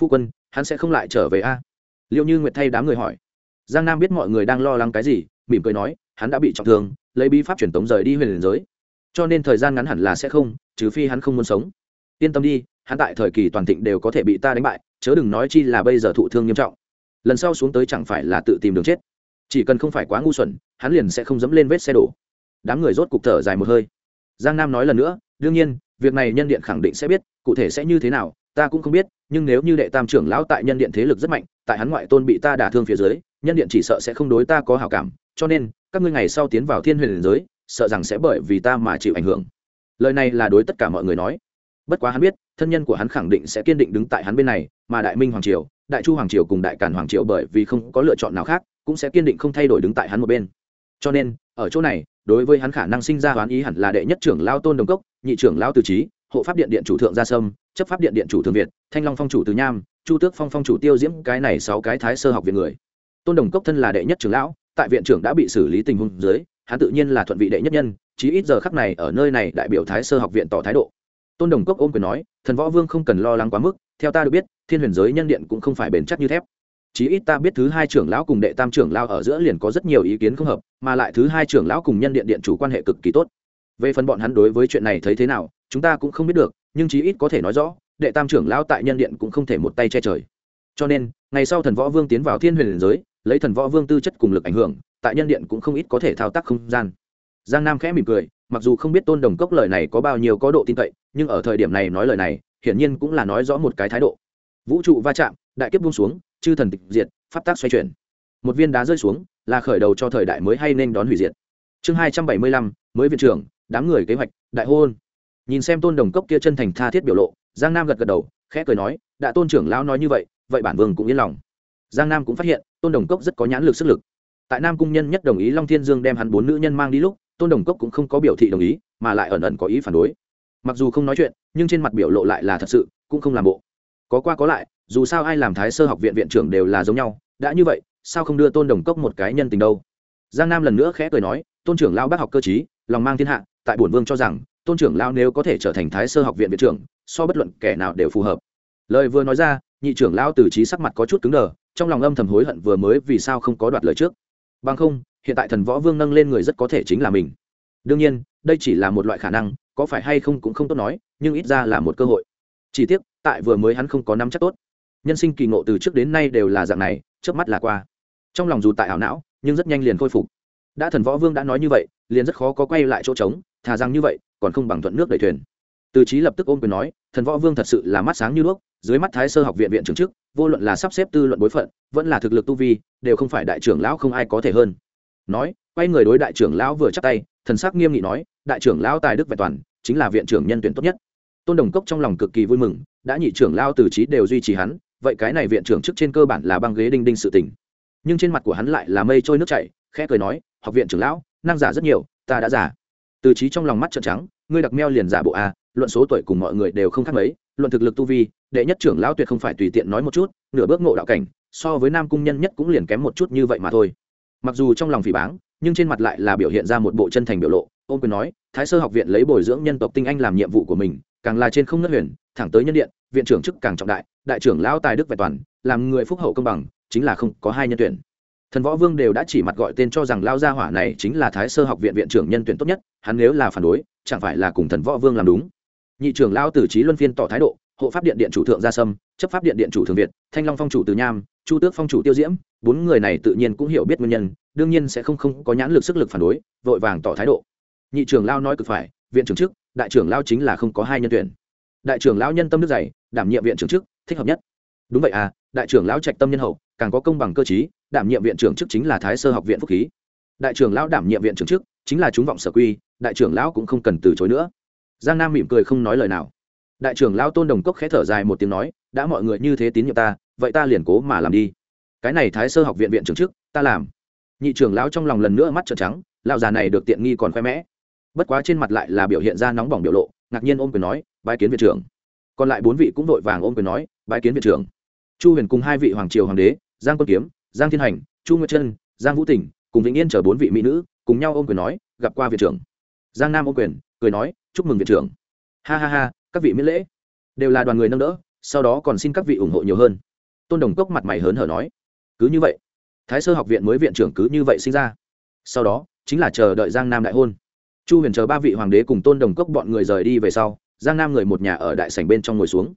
Phu quân, hắn sẽ không lại trở về a? Liệu như nguyệt thay đám người hỏi. Giang nam biết mọi người đang lo lắng cái gì, mỉm cười nói, hắn đã bị trọng thương, lấy bí pháp truyền tống rời đi huyền liền giới cho nên thời gian ngắn hẳn là sẽ không, trừ phi hắn không muốn sống. Yên tâm đi, hắn tại thời kỳ toàn thịnh đều có thể bị ta đánh bại, chớ đừng nói chi là bây giờ thụ thương nghiêm trọng. Lần sau xuống tới chẳng phải là tự tìm đường chết. Chỉ cần không phải quá ngu xuẩn, hắn liền sẽ không dẫm lên vết xe đổ. Đám người rốt cục thở dài một hơi. Giang nam nói lần nữa, đương nhiên, việc này nhân điện khẳng định sẽ biết, cụ thể sẽ như thế nào, ta cũng không biết, nhưng nếu như đệ tam trưởng lão tại nhân điện thế lực rất mạnh, tại hắn ngoại tôn bị ta đả thương phía dưới, nhân điện chỉ sợ sẽ không đối ta có hảo cảm. Cho nên, các ngươi ngày sau tiến vào thiên huyền giới sợ rằng sẽ bởi vì ta mà chịu ảnh hưởng. Lời này là đối tất cả mọi người nói. Bất quá hắn biết, thân nhân của hắn khẳng định sẽ kiên định đứng tại hắn bên này, mà đại minh hoàng triều, đại chu hoàng triều cùng đại cản hoàng triều bởi vì không có lựa chọn nào khác, cũng sẽ kiên định không thay đổi đứng tại hắn một bên. Cho nên, ở chỗ này, đối với hắn khả năng sinh ra đoán ý hẳn là đệ nhất trưởng lao tôn đồng cốc, nhị trưởng lao từ trí hộ pháp điện điện chủ thượng gia sâm, chấp pháp điện điện chủ thường việt, thanh long phong chủ từ nham, chu tước phong phong chủ tiêu diễm, cái này sáu cái thái sơ học viện người. Tôn đồng cốc thân là đệ nhất trưởng lão, tại viện trưởng đã bị xử lý tình huống dưới hắn tự nhiên là thuận vị đệ nhất nhân, chí ít giờ khắc này ở nơi này đại biểu thái sơ học viện tỏ thái độ. Tôn đồng cốc ôm quyền nói, thần võ vương không cần lo lắng quá mức, theo ta được biết, thiên huyền giới nhân điện cũng không phải bền chắc như thép. Chí ít ta biết thứ hai trưởng lão cùng đệ tam trưởng lão ở giữa liền có rất nhiều ý kiến không hợp, mà lại thứ hai trưởng lão cùng nhân điện điện chủ quan hệ cực kỳ tốt. Về phần bọn hắn đối với chuyện này thấy thế nào, chúng ta cũng không biết được, nhưng chí ít có thể nói rõ, đệ tam trưởng lão tại nhân điện cũng không thể một tay che trời. Cho nên, ngày sau thần võ vương tiến vào thiên huyền giới, lấy thần võ vương tư chất cùng lực ảnh hưởng tại nhân điện cũng không ít có thể thao tác không gian. Giang nam khẽ mỉm cười, mặc dù không biết tôn đồng cốc lời này có bao nhiêu có độ tin cậy, nhưng ở thời điểm này nói lời này, hiển nhiên cũng là nói rõ một cái thái độ. Vũ trụ va chạm, đại kiếp buông xuống, chư thần tịch diệt, pháp tác xoay chuyển. Một viên đá rơi xuống, là khởi đầu cho thời đại mới hay nên đón hủy diệt. Chương hai trăm bảy mươi lăm, mới viện trưởng, đám người kế hoạch, đại hôn. Nhìn xem tôn đồng cốc kia chân thành tha thiết biểu lộ, giang nam gật gật đầu, khẽ cười nói, đã tôn trưởng lão nói như vậy vậy bản vương cũng yên lòng. Giang nam cũng phát hiện, tôn đồng cốc rất có nhãn lực sức lực tại nam cung nhân nhất đồng ý long thiên dương đem hắn bốn nữ nhân mang đi lúc, tôn đồng cốc cũng không có biểu thị đồng ý, mà lại ẩn ẩn có ý phản đối. Mặc dù không nói chuyện, nhưng trên mặt biểu lộ lại là thật sự, cũng không làm bộ. Có qua có lại, dù sao ai làm thái sơ học viện viện trưởng đều là giống nhau, đã như vậy, sao không đưa tôn đồng cốc một cái nhân tình đâu? Giang nam lần nữa khẽ cười nói, tôn trưởng lao bác học cơ chí lòng mang thiên hạ, tại bổn vương cho rằng, tôn trưởng lao nếu có thể trở thành thái sơ học viện viện trưởng, so bất luận kẻ nào đều phù hợp. Lời vừa nói ra, nhị trưởng lao từ trí sắc mặt có chút cứng đờ, trong lòng âm thầm hối hận vừa mới vì sao không có đoạt lời trước bằng không, hiện tại thần võ vương nâng lên người rất có thể chính là mình. Đương nhiên, đây chỉ là một loại khả năng, có phải hay không cũng không tốt nói, nhưng ít ra là một cơ hội. Chỉ tiếc, tại vừa mới hắn không có nắm chắc tốt. Nhân sinh kỳ ngộ từ trước đến nay đều là dạng này trước mắt là qua. Trong lòng dù tại ảo não, nhưng rất nhanh liền khôi phục. Đã thần võ vương đã nói như vậy, liền rất khó có quay lại chỗ trống, thà rằng như vậy, còn không bằng thuận nước đẩy thuyền từ trí lập tức ôm quyền nói, thần võ vương thật sự là mắt sáng như đuốc, dưới mắt thái sơ học viện viện trưởng chức, vô luận là sắp xếp tư luận bối phận, vẫn là thực lực tu vi, đều không phải đại trưởng lão không ai có thể hơn. Nói, quay người đối đại trưởng lão vừa chắp tay, thần sắc nghiêm nghị nói, đại trưởng lão tài đức vẹn toàn, chính là viện trưởng nhân tuyển tốt nhất. Tôn đồng cốc trong lòng cực kỳ vui mừng, đã nhị trưởng lao từ trí đều duy trì hắn, vậy cái này viện trưởng chức trên cơ bản là băng ghế đinh đinh sự tình. Nhưng trên mặt của hắn lại là mây trôi nước chảy, khẽ cười nói, học viện trưởng lão, năng giả rất nhiều, ta đã giả. Từ trí trong lòng mắt trợn trắng, ngươi đặc meo liền giả bộ a luận số tuổi cùng mọi người đều không khác mấy, luận thực lực tu vi, đệ nhất trưởng lão tuyệt không phải tùy tiện nói một chút, nửa bước ngộ đạo cảnh, so với nam cung nhân nhất cũng liền kém một chút như vậy mà thôi. Mặc dù trong lòng phỉ báng, nhưng trên mặt lại là biểu hiện ra một bộ chân thành biểu lộ Ông quyền nói, thái sơ học viện lấy bồi dưỡng nhân tộc tinh anh làm nhiệm vụ của mình, càng là trên không ngất huyền, thẳng tới nhân điện, viện trưởng chức càng trọng đại đại trưởng lão tài đức vẹn toàn, làm người phúc hậu công bằng, chính là không có hai nhân tuyển. Thần võ vương đều đã chỉ mặt gọi tên cho rằng lao gia hỏa này chính là thái sơ học viện viện trưởng nhân tuyển tốt nhất, hắn nếu là phản đối, chẳng phải là cùng thần võ vương làm đúng? Nhị trưởng lao tử trí luân phiên tỏ thái độ, hộ pháp điện điện chủ thượng gia sâm, chấp pháp điện điện chủ thường việt, thanh long phong chủ từ nham, chu tước phong chủ tiêu diễm, bốn người này tự nhiên cũng hiểu biết nguyên nhân, đương nhiên sẽ không không có nhãn lực sức lực phản đối, vội vàng tỏ thái độ. Nhị trưởng lao nói cực phải, viện trưởng chức, đại trưởng lao chính là không có hai nhân tuyển. Đại trưởng lao nhân tâm đức dày, đảm nhiệm viện trưởng chức, thích hợp nhất. Đúng vậy à đại trưởng lao trạch tâm nhân hậu, càng có công bằng cơ chí đảm nhiệm viện trưởng chức chính là thái sơ học viện phúc khí. Đại trưởng lao đảm nhiệm viện trưởng chức chính là chúng vọng sở quy, đại trưởng lão cũng không cần từ chối nữa giang nam mỉm cười không nói lời nào. Đại trưởng lão tôn đồng cốc khẽ thở dài một tiếng nói, đã mọi người như thế tín nhiệm ta, vậy ta liền cố mà làm đi. Cái này thái sơ học viện viện trưởng chức ta làm. Nhị trưởng lão trong lòng lần nữa mắt trợn trắng, lão già này được tiện nghi còn khoe mẽ. Bất quá trên mặt lại là biểu hiện ra nóng bỏng biểu lộ, ngạc nhiên ôm quyền nói, bái kiến viện trưởng. Còn lại bốn vị cũng vội vàng ôm quyền nói, bái kiến viện trưởng. Chu huyền cùng hai vị hoàng triều hoàng đế, giang quân kiếm, giang thiên hành, chu nguyệt trân giang vũ tỉnh, cùng vĩnh yên chở bốn vị mỹ nữ, cùng nhau ôm quyền nói, gặp qua viện trưởng. Giang nam ôm quyền, cười nói chúc mừng viện trưởng. Ha ha ha, các vị miễn lễ. Đều là đoàn người nâng đỡ, sau đó còn xin các vị ủng hộ nhiều hơn. Tôn đồng cốc mặt mày hớn hở nói. Cứ như vậy, thái sơ học viện mới viện trưởng cứ như vậy sinh ra. Sau đó, chính là chờ đợi giang nam đại hôn. Chu huyền chờ ba vị hoàng đế cùng tôn đồng cốc bọn người rời đi về sau, giang nam người một nhà ở đại sảnh bên trong ngồi xuống.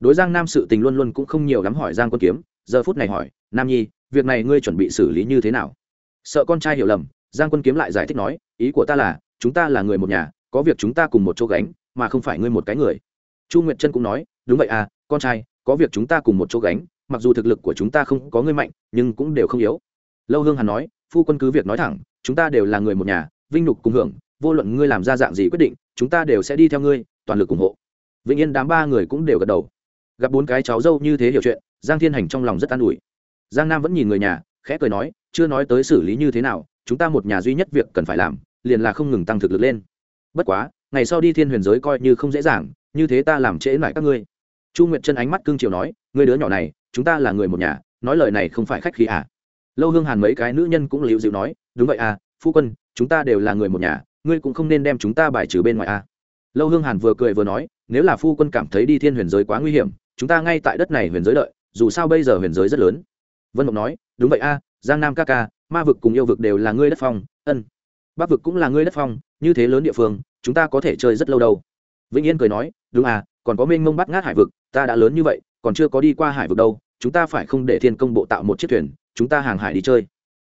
Đối giang nam sự tình luôn luôn cũng không nhiều lắm hỏi giang quân kiếm, giờ phút này hỏi, nam nhi, việc này ngươi chuẩn bị xử lý như thế nào? Sợ con trai hiểu lầm, giang quân kiếm lại giải thích nói, ý của ta là, chúng ta là người một nhà có việc chúng ta cùng một chỗ gánh, mà không phải ngươi một cái người. Chu nguyệt trân cũng nói, đúng vậy à con trai, có việc chúng ta cùng một chỗ gánh, mặc dù thực lực của chúng ta không có ngươi mạnh, nhưng cũng đều không yếu. Lâu hương hàn nói, phu quân cứ việc nói thẳng, chúng ta đều là người một nhà, vinh nhục cùng hưởng, vô luận ngươi làm ra dạng gì quyết định, chúng ta đều sẽ đi theo ngươi, toàn lực ủng hộ. Vĩnh yên đám ba người cũng đều gật đầu. Gặp bốn cái cháu dâu như thế hiểu chuyện, giang thiên hành trong lòng rất an ủi. Giang nam vẫn nhìn người nhà, khẽ cười nói, chưa nói tới xử lý như thế nào, chúng ta một nhà duy nhất việc cần phải làm, liền là không ngừng tăng thực lực lên bất quá, ngày sau đi thiên huyền giới coi như không dễ dàng, như thế ta làm trễ lại các ngươi. Chu nguyệt chân ánh mắt cương triều nói người đứa nhỏ này, chúng ta là người một nhà, nói lời này không phải khách khí à? Lâu hương hàn mấy cái nữ nhân cũng liễu dịu nói, đúng vậy à phu quân, chúng ta đều là người một nhà, ngươi cũng không nên đem chúng ta bài trừ bên ngoài à. Lâu hương hàn vừa cười vừa nói, nếu là phu quân cảm thấy đi thiên huyền giới quá nguy hiểm, chúng ta ngay tại đất này huyền giới đợi, dù sao bây giờ huyền giới rất lớn. Vân mộng nói, đúng vậy a giang nam ca ca, ma vực cùng yêu vực đều là ngươi đất phong, ân bắc vực cũng là ngươi đất phong, như thế lớn địa phương, chúng ta có thể chơi rất lâu đâu. Vĩnh yên cười nói, đúng à còn có mênh mông bắt ngát hải vực, ta đã lớn như vậy, còn chưa có đi qua hải vực đâu, chúng ta phải không để thiên công bộ tạo một chiếc thuyền, chúng ta hàng hải đi chơi.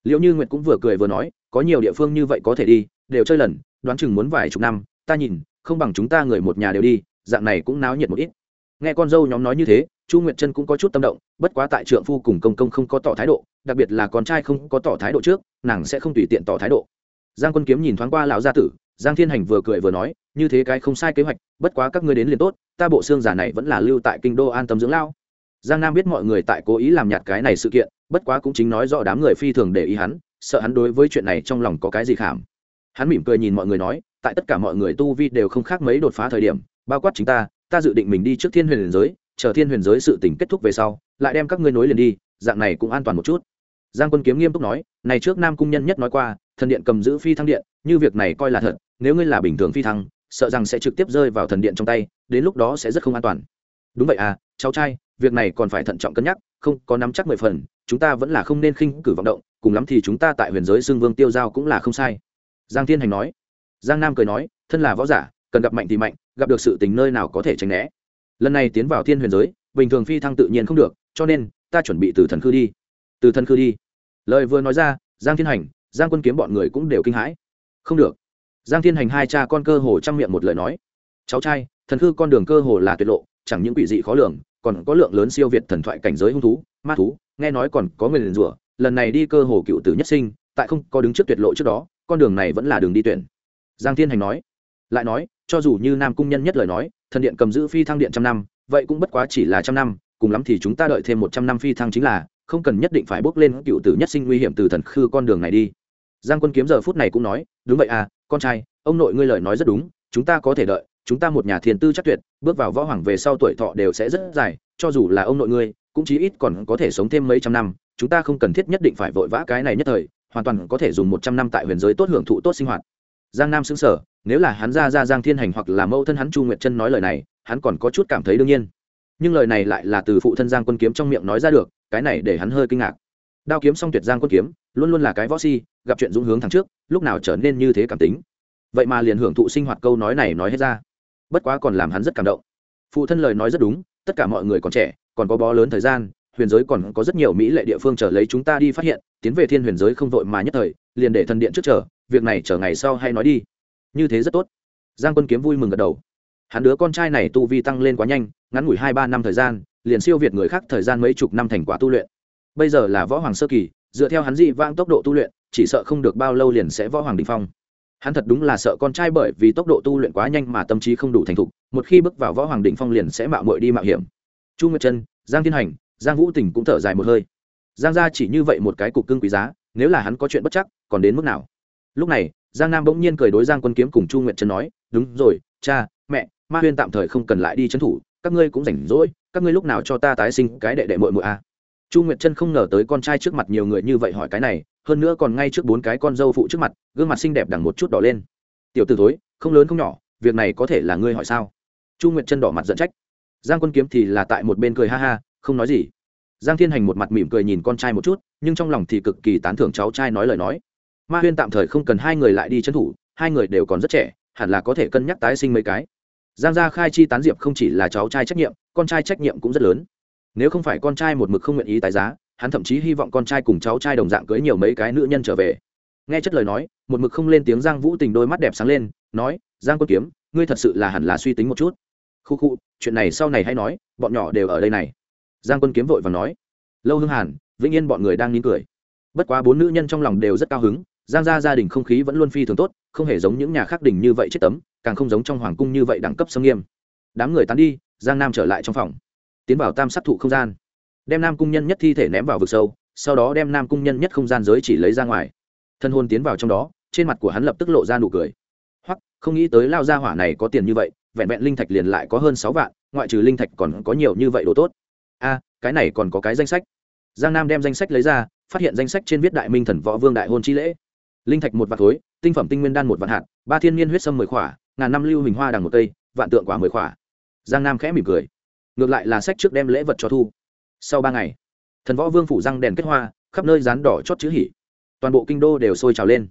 Liệu như nguyệt cũng vừa cười vừa nói, có nhiều địa phương như vậy có thể đi, đều chơi lần, đoán chừng muốn vài chục năm, ta nhìn, không bằng chúng ta người một nhà đều đi, dạng này cũng náo nhiệt một ít. Nghe con dâu nhóm nói như thế, chu nguyệt chân cũng có chút tâm động, bất quá tại trượng phu cùng công công không có tỏ thái độ, đặc biệt là con trai không có tỏ thái độ trước, nàng sẽ không tùy tiện tỏ thái độ giang quân kiếm nhìn thoáng qua lão gia tử, giang thiên hành vừa cười vừa nói, như thế cái không sai kế hoạch, bất quá các ngươi đến liền tốt, ta bộ xương giả này vẫn là lưu tại kinh đô an tâm dưỡng lao giang nam biết mọi người tại cố ý làm nhạt cái này sự kiện, bất quá cũng chính nói rõ đám người phi thường để ý hắn, sợ hắn đối với chuyện này trong lòng có cái gì khảm. Hắn mỉm cười nhìn mọi người nói, tại tất cả mọi người tu vi đều không khác mấy đột phá thời điểm, bao quát chính ta ta dự định mình đi trước thiên huyền giới, chờ thiên huyền giới sự tình kết thúc về sau, lại đem các ngươi nối liền đi, dạng này cũng an toàn một chút. Giang quân kiếm nghiêm túc nói, này trước nam cung nhân nhất nói qua thần điện cầm giữ phi thăng điện, như việc này coi là thật, nếu ngươi là bình thường phi thăng, sợ rằng sẽ trực tiếp rơi vào thần điện trong tay, đến lúc đó sẽ rất không an toàn. Đúng vậy à cháu trai, việc này còn phải thận trọng cân nhắc, không có nắm chắc mười phần, chúng ta vẫn là không nên khinh cử vọng động, cùng lắm thì chúng ta tại huyền giới xương vương tiêu giao cũng là không sai. Giang thiên hành nói. Giang nam cười nói, thân là võ giả, cần gặp mạnh thì mạnh, gặp được sự tình nơi nào có thể tránh né. Lần này tiến vào thiên huyền giới, bình thường phi thăng tự nhiên không được, cho nên, ta chuẩn bị từ thần khư đi. Từ thần khư đi. Lời vừa nói ra, giang thiên hành giang quân kiếm bọn người cũng đều kinh hãi. Không được. Giang thiên hành hai cha con cơ hồ trang miệng một lời nói. Cháu trai, thần khư con đường cơ hồ là tuyệt lộ, chẳng những quỷ dị khó lường, còn có lượng lớn siêu việt thần thoại cảnh giới hung thú, ma thú, nghe nói còn có người liền rủa, lần này đi cơ hồ cựu tử nhất sinh, tại không có đứng trước tuyệt lộ trước đó, con đường này vẫn là đường đi tuyển. Giang thiên hành nói. Lại nói, cho dù như nam cung nhân nhất lời nói, thần điện cầm giữ phi thăng điện trăm năm, vậy cũng bất quá chỉ là trăm năm, cùng lắm thì chúng ta đợi thêm một trăm năm phi thăng chính là không cần nhất định phải bước lên cựu tử nhất sinh nguy hiểm từ thần khư con đường này đi. Giang quân kiếm giờ phút này cũng nói, đúng vậy à con trai, ông nội ngươi lời nói rất đúng, chúng ta có thể đợi, chúng ta một nhà thiền tư chắc tuyệt, bước vào võ hoàng về sau tuổi thọ đều sẽ rất dài, cho dù là ông nội ngươi, cũng chí ít còn có thể sống thêm mấy trăm năm, chúng ta không cần thiết nhất định phải vội vã cái này nhất thời, hoàn toàn có thể dùng một trăm năm tại huyền giới tốt hưởng thụ tốt sinh hoạt. Giang nam xứng sở nếu là hắn ra ra giang thiên hành hoặc là mẫu thân hắn chu nguyệt chân nói lời này, hắn còn có chút cảm thấy đương nhiên. Nhưng lời này lại là từ phụ thân giang quân kiếm trong miệng nói ra được cái này để hắn hơi kinh ngạc. Đao kiếm song tuyệt giang quân kiếm, luôn luôn là cái võ si, gặp chuyện dũng hướng thẳng trước, lúc nào trở nên như thế cảm tính. Vậy mà liền hưởng thụ sinh hoạt câu nói này nói hết ra. Bất quá còn làm hắn rất cảm động. Phụ thân lời nói rất đúng, tất cả mọi người còn trẻ, còn có bó lớn thời gian, huyền giới còn có rất nhiều mỹ lệ địa phương chờ lấy chúng ta đi phát hiện, tiến về thiên huyền giới không vội mà nhất thời, liền để thần điện trước chờ, việc này chờ ngày sau hay nói đi. Như thế rất tốt. Giang quân kiếm vui mừng gật đầu. Hắn đứa con trai này tu vi tăng lên quá nhanh, ngắn ngủi hai ba năm thời gian liền siêu việt người khác thời gian mấy chục năm thành quả tu luyện. Bây giờ là võ hoàng sơ kỳ, dựa theo hắn dị vãng tốc độ tu luyện, chỉ sợ không được bao lâu liền sẽ võ hoàng đình phong. Hắn thật đúng là sợ con trai bởi vì tốc độ tu luyện quá nhanh mà tâm trí không đủ thành thục, một khi bước vào võ hoàng đình phong liền sẽ mạo muội đi mạo hiểm. Chu nguyệt trân, giang thiên hành, giang vũ tình cũng thở dài một hơi. Giang gia chỉ như vậy một cái cục cưng quý giá, nếu là hắn có chuyện bất chắc, còn đến mức nào? Lúc này, giang nam bỗng nhiên cười đối giang quân kiếm cùng chu nguyệt trân nói, đúng rồi, cha, mẹ, ma huyên tạm thời không cần lại đi trấn thủ các ngươi cũng rảnh rỗi, các ngươi lúc nào cho ta tái sinh cái đệ đệ mội mội a à. chu nguyệt trân không ngờ tới con trai trước mặt nhiều người như vậy hỏi cái này, hơn nữa còn ngay trước bốn cái con dâu phụ trước mặt, gương mặt xinh đẹp đằng một chút đỏ lên. Tiểu t ử thối, không lớn không nhỏ, việc này có thể là ngươi hỏi sao? Chu nguyệt trân đỏ mặt dẫn trách. Giang quân kiếm thì là tại một bên cười ha ha, không nói gì. Giang thiên hành một mặt mỉm cười nhìn con trai một chút, nhưng trong lòng thì cực kỳ tán thưởng cháu trai nói lời nói. Ma huyên tạm thời không cần hai người lại đi trấn thủ, hai người đều còn rất trẻ, hẳn là có thể cân nhắc tái sinh mấy cái giang gia khai chi tán diệp không chỉ là cháu trai trách nhiệm, con trai trách nhiệm cũng rất lớn. Nếu không phải con trai một mực không nguyện ý tái giá, hắn thậm chí hy vọng con trai cùng cháu trai đồng dạng cưới nhiều mấy cái nữ nhân trở về. Nghe chất lời nói, một mực không lên tiếng giang vũ tình đôi mắt đẹp sáng lên, nói, giang quân kiếm, ngươi thật sự là hẳn là suy tính một chút. Khu khu, chuyện này sau này hay nói, bọn nhỏ đều ở đây này. Giang quân kiếm vội và nói. Lâu Hưng hàn, vĩnh yên bọn người đang nín cười. Bất quá bốn nữ nhân trong lòng đều rất cao hứng giang gia gia đình không khí vẫn luôn phi thường tốt, không hề giống những nhà khác đình như vậy chết tấm, càng không giống trong hoàng cung như vậy đẳng cấp sâm nghiêm. Đám người tán đi, giang nam trở lại trong phòng. Tiến vào tam sát thụ không gian. Đem nam cung nhân nhất thi thể ném vào vực sâu, sau đó đem nam cung nhân nhất không gian giới chỉ lấy ra ngoài. Thân hôn tiến vào trong đó, trên mặt của hắn lập tức lộ ra nụ cười. Hoặc không nghĩ tới lao gia hỏa này có tiền như vậy, vẹn vẹn linh thạch liền lại có hơn sáu vạn, ngoại trừ linh thạch còn có nhiều như vậy đồ tốt. A, cái này còn có cái danh sách. Giang nam đem danh sách lấy ra, phát hiện danh sách trên viết đại minh thần võ vương đại hôn chi lễ linh thạch một vạn thối tinh phẩm tinh nguyên đan một vạn hạt, ba thiên niên huyết sâm mười khỏa, ngàn năm lưu hình hoa đằng một cây, vạn tượng quả mười khỏa. Giang nam khẽ mỉm cười. Ngược lại là sách trước đem lễ vật cho thu. Sau ba ngày, thần võ vương phủ răng đèn kết hoa, khắp nơi rán đỏ chót chữ hỉ. Toàn bộ kinh đô đều sôi trào lên.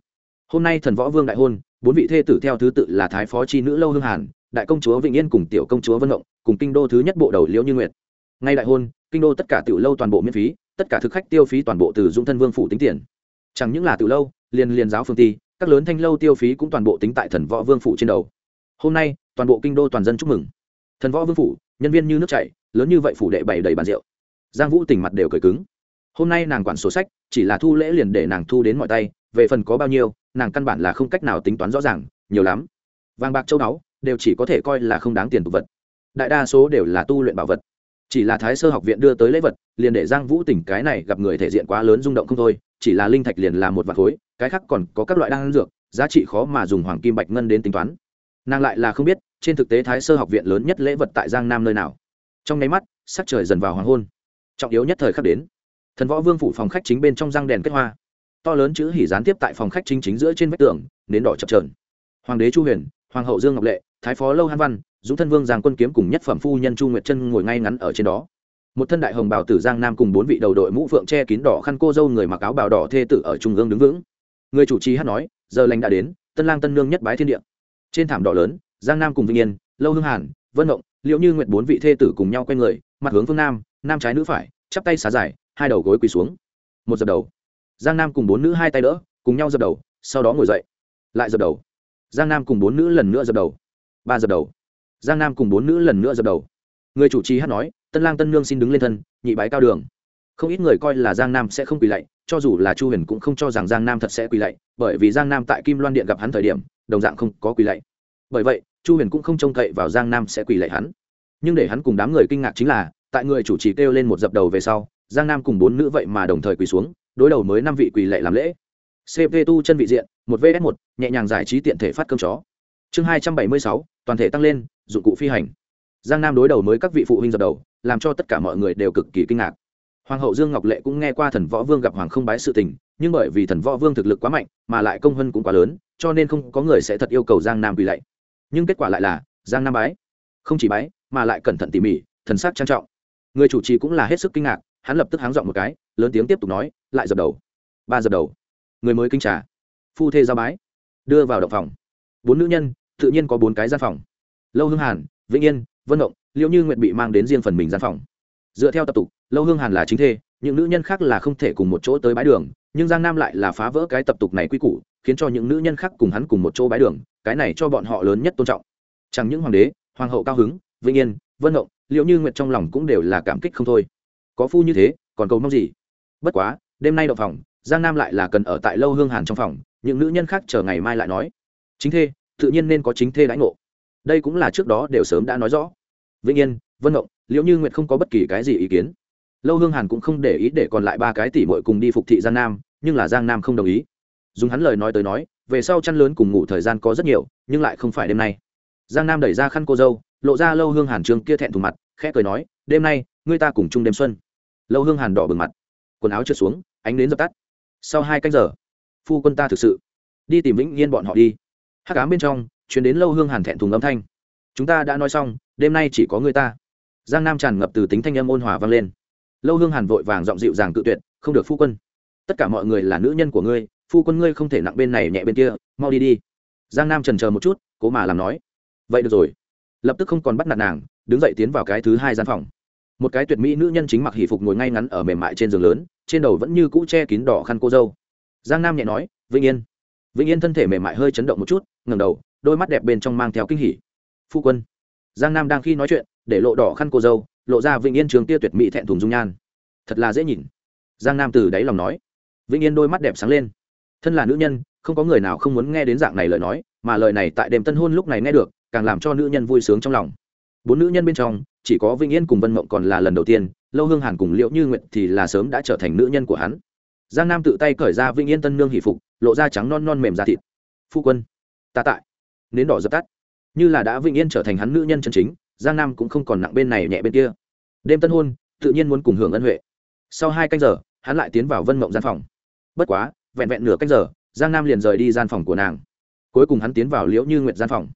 Hôm nay thần võ vương đại hôn, bốn vị thê tử theo thứ tự là thái phó chi nữ lâu hương hàn, đại công chúa vĩnh yên cùng tiểu công chúa vân ngộng, cùng kinh đô thứ nhất bộ đầu liễu như nguyệt. Ngay đại hôn, kinh đô tất cả tiểu lâu toàn bộ miễn phí, tất cả thực khách tiêu phí toàn bộ từ dung thân vương phủ tính tiền. Chẳng những là tiểu lâu liền liền giáo phương ti, các lớn thanh lâu tiêu phí cũng toàn bộ tính tại thần võ vương phủ trên đầu. Hôm nay, toàn bộ kinh đô toàn dân chúc mừng. Thần võ vương phủ, nhân viên như nước chảy, lớn như vậy phủ đệ bày đầy bàn rượu. Giang vũ tỉnh mặt đều cởi cứng. Hôm nay nàng quản sổ sách, chỉ là thu lễ liền để nàng thu đến mọi tay, về phần có bao nhiêu, nàng căn bản là không cách nào tính toán rõ ràng, nhiều lắm. Vàng bạc châu báu, đều chỉ có thể coi là không đáng tiền tục vật. Đại đa số đều là tu luyện bảo vật. Chỉ là thái sơ học viện đưa tới lễ vật, liền để giang vũ tỉnh cái này gặp người thể diện quá lớn rung động không thôi chỉ là linh thạch liền là một vạn khối, cái khác còn có các loại đan dược, giá trị khó mà dùng hoàng kim bạch ngân đến tính toán. Nàng lại là không biết, trên thực tế thái sơ học viện lớn nhất lễ vật tại giang nam nơi nào. Trong nháy mắt, sắc trời dần vào hoàng hôn. Trọng yếu nhất thời khắc đến, thần võ vương phủ phòng khách chính bên trong răng đèn kết hoa. To lớn chữ hỉ gián tiếp tại phòng khách chính chính giữa trên vách tường, nến đỏ chập trờn hoàng đế chu huyền, hoàng hậu dương ngọc lệ, thái phó lâu han văn, dũng thân vương giang quân kiếm cùng nhất phẩm phu nhân chu nguyệt chân ngồi ngay ngắn ở trên đó một thân đại hồng bào tử giang nam cùng bốn vị đầu đội mũ phượng che kín đỏ khăn cô dâu người mặc áo bào đỏ thê tử ở trung ương đứng vững. Người chủ trì hát nói, giờ lành đã đến, tân lang tân nương nhất bái thiên địa. Trên thảm đỏ lớn, giang nam cùng vinh yên, lâu hương hàn, vân động liệu như nguyện bốn vị thê tử cùng nhau quay người, mặt hướng phương nam nam trái nữ phải, chắp tay xá dài hai đầu gối quỳ xuống. Một dập đầu. Giang nam cùng bốn nữ hai tay đỡ, cùng nhau dập đầu, sau đó ngồi dậy, lại dập đầu. Giang nam cùng bốn nữ lần nữa dập đầu. Ba dập đầu. Giang nam cùng bốn nữ lần nữa dập đầu. Người chủ trì hát nói tân lang tân nương xin đứng lên thân, nhị bái cao đường. Không ít người coi là giang nam sẽ không quỳ lạy, cho dù là chu huyền cũng không cho rằng giang nam thật sẽ quỳ lạy, bởi vì giang nam tại kim loan điện gặp hắn thời điểm, đồng dạng không có quỳ lạy. Bởi vậy, chu huyền cũng không trông cậy vào giang nam sẽ quỳ lạy hắn. Nhưng để hắn cùng đám người kinh ngạc chính là, tại người chủ trì kêu lên một dập đầu về sau, giang nam cùng bốn nữ vậy mà đồng thời quỳ xuống, đối đầu mới năm vị quỳ lạy làm lễ. Cp tu chân vị diện, một vs một, nhẹ nhàng giải trí tiện thể phát cơm chó. Chương hai trăm bảy mươi sáu, toàn thể tăng lên, dụng cụ phi hành. Giang nam đối đầu mới các vị phụ huynh dập đầu làm cho tất cả mọi người đều cực kỳ kinh ngạc. Hoàng hậu dương ngọc lệ cũng nghe qua thần võ vương gặp hoàng không bái sự tình, nhưng bởi vì thần võ vương thực lực quá mạnh, mà lại công hơn cũng quá lớn, cho nên không có người sẽ thật yêu cầu giang nam quỳ lạy. Nhưng kết quả lại là, giang nam bái. Không chỉ bái, mà lại cẩn thận tỉ mỉ, thần sắc trang trọng. Người chủ trì cũng là hết sức kinh ngạc, hắn lập tức háng dọn một cái, lớn tiếng tiếp tục nói, lại dập đầu. Ba dập đầu. Người mới kinh trà. Phu thê giao bái. Đưa vào động phòng. Bốn nữ nhân, tự nhiên có bốn cái gian phòng. Lâu hương hàn, vĩnh yên, vân động liệu như nguyện bị mang đến riêng phần mình gian phòng. Dựa theo tập tục, lâu hương hàn là chính thê, những nữ nhân khác là không thể cùng một chỗ tới bãi đường, nhưng giang nam lại là phá vỡ cái tập tục này quy củ, khiến cho những nữ nhân khác cùng hắn cùng một chỗ bãi đường, cái này cho bọn họ lớn nhất tôn trọng. Chẳng những hoàng đế, hoàng hậu cao hứng, vĩnh yên, vân động liệu như nguyệt trong lòng cũng đều là cảm kích không thôi. Có phu như thế, còn cầu mong gì? Bất quá, đêm nay đậu phòng, giang nam lại là cần ở tại lâu hương hàn trong phòng, những nữ nhân khác chờ ngày mai lại nói. Chính thê, tự nhiên nên có chính thê đãi ngộ. Đây cũng là trước đó đều sớm đã nói rõ vĩnh yên, vân động liệu như nguyệt không có bất kỳ cái gì ý kiến. Lâu hương hàn cũng không để ý để còn lại ba cái tỷ mội cùng đi phục thị giang nam, nhưng là giang nam không đồng ý. Dùng hắn lời nói tới nói, về sau chăn lớn cùng ngủ thời gian có rất nhiều, nhưng lại không phải đêm nay. Giang nam đẩy ra khăn cô dâu, lộ ra lâu hương hàn trương kia thẹn thùng mặt, khẽ cười nói, đêm nay, ngươi ta cùng chung đêm xuân. Lâu hương hàn đỏ bừng mặt, quần áo trượt xuống, ánh đến dập tắt. Sau hai canh giờ, phu quân ta thực sự đi tìm vĩnh yên bọn họ đi. Hát cám bên trong chuyến đến lâu hương hàn thẹn thùng âm thanh. Chúng ta đã nói xong đêm nay chỉ có người ta. Giang nam tràn ngập từ tính thanh âm ôn hòa vang lên. Lâu hương hàn vội vàng giọng dịu dàng cự tuyệt, không được, phu quân. Tất cả mọi người là nữ nhân của ngươi, phu quân ngươi không thể nặng bên này nhẹ bên kia, mau đi đi. Giang nam trần chờ một chút, cố mà làm nói. Vậy được rồi. Lập tức không còn bắt nạt nàng, đứng dậy tiến vào cái thứ hai gian phòng. Một cái tuyệt mỹ nữ nhân chính mặc hỷ phục ngồi ngay ngắn ở mềm mại trên giường lớn, trên đầu vẫn như cũ che kín đỏ khăn cô dâu. Giang nam nhẹ nói, vĩnh yên. Vĩnh yên thân thể mềm mại hơi chấn động một chút ngầm đầu, đôi mắt đẹp bên trong mang theo kinh hỉ. Phu quân giang nam đang khi nói chuyện, để lộ đỏ khăn cô dâu, lộ ra vĩnh yên trường tia tuyệt mỹ thẹn thùng dung nhan. Thật là dễ nhìn. Giang nam từ đáy lòng nói. Vĩnh yên đôi mắt đẹp sáng lên. Thân là nữ nhân, không có người nào không muốn nghe đến dạng này lời nói, mà lời này tại đêm tân hôn lúc này nghe được, càng làm cho nữ nhân vui sướng trong lòng. Bốn nữ nhân bên trong, chỉ có vĩnh yên cùng vân mộng còn là lần đầu tiên, lâu hương hàn cùng liễu như nguyện thì là sớm đã trở thành nữ nhân của hắn. Giang nam tự tay cởi ra vĩnh yên tân nương hỷ phục, lộ ra trắng non non mềm da thịt. Phu quân, ta tại. Nến đỏ dập tắt như là đã vĩnh yên trở thành hắn nữ nhân chân chính, giang nam cũng không còn nặng bên này nhẹ bên kia. Đêm tân hôn, tự nhiên muốn cùng hưởng ân huệ. Sau hai canh giờ, hắn lại tiến vào vân mộng gian phòng. Bất quá, vẹn vẹn nửa canh giờ, giang nam liền rời đi gian phòng của nàng. Cuối cùng hắn tiến vào liễu như nguyệt gian phòng.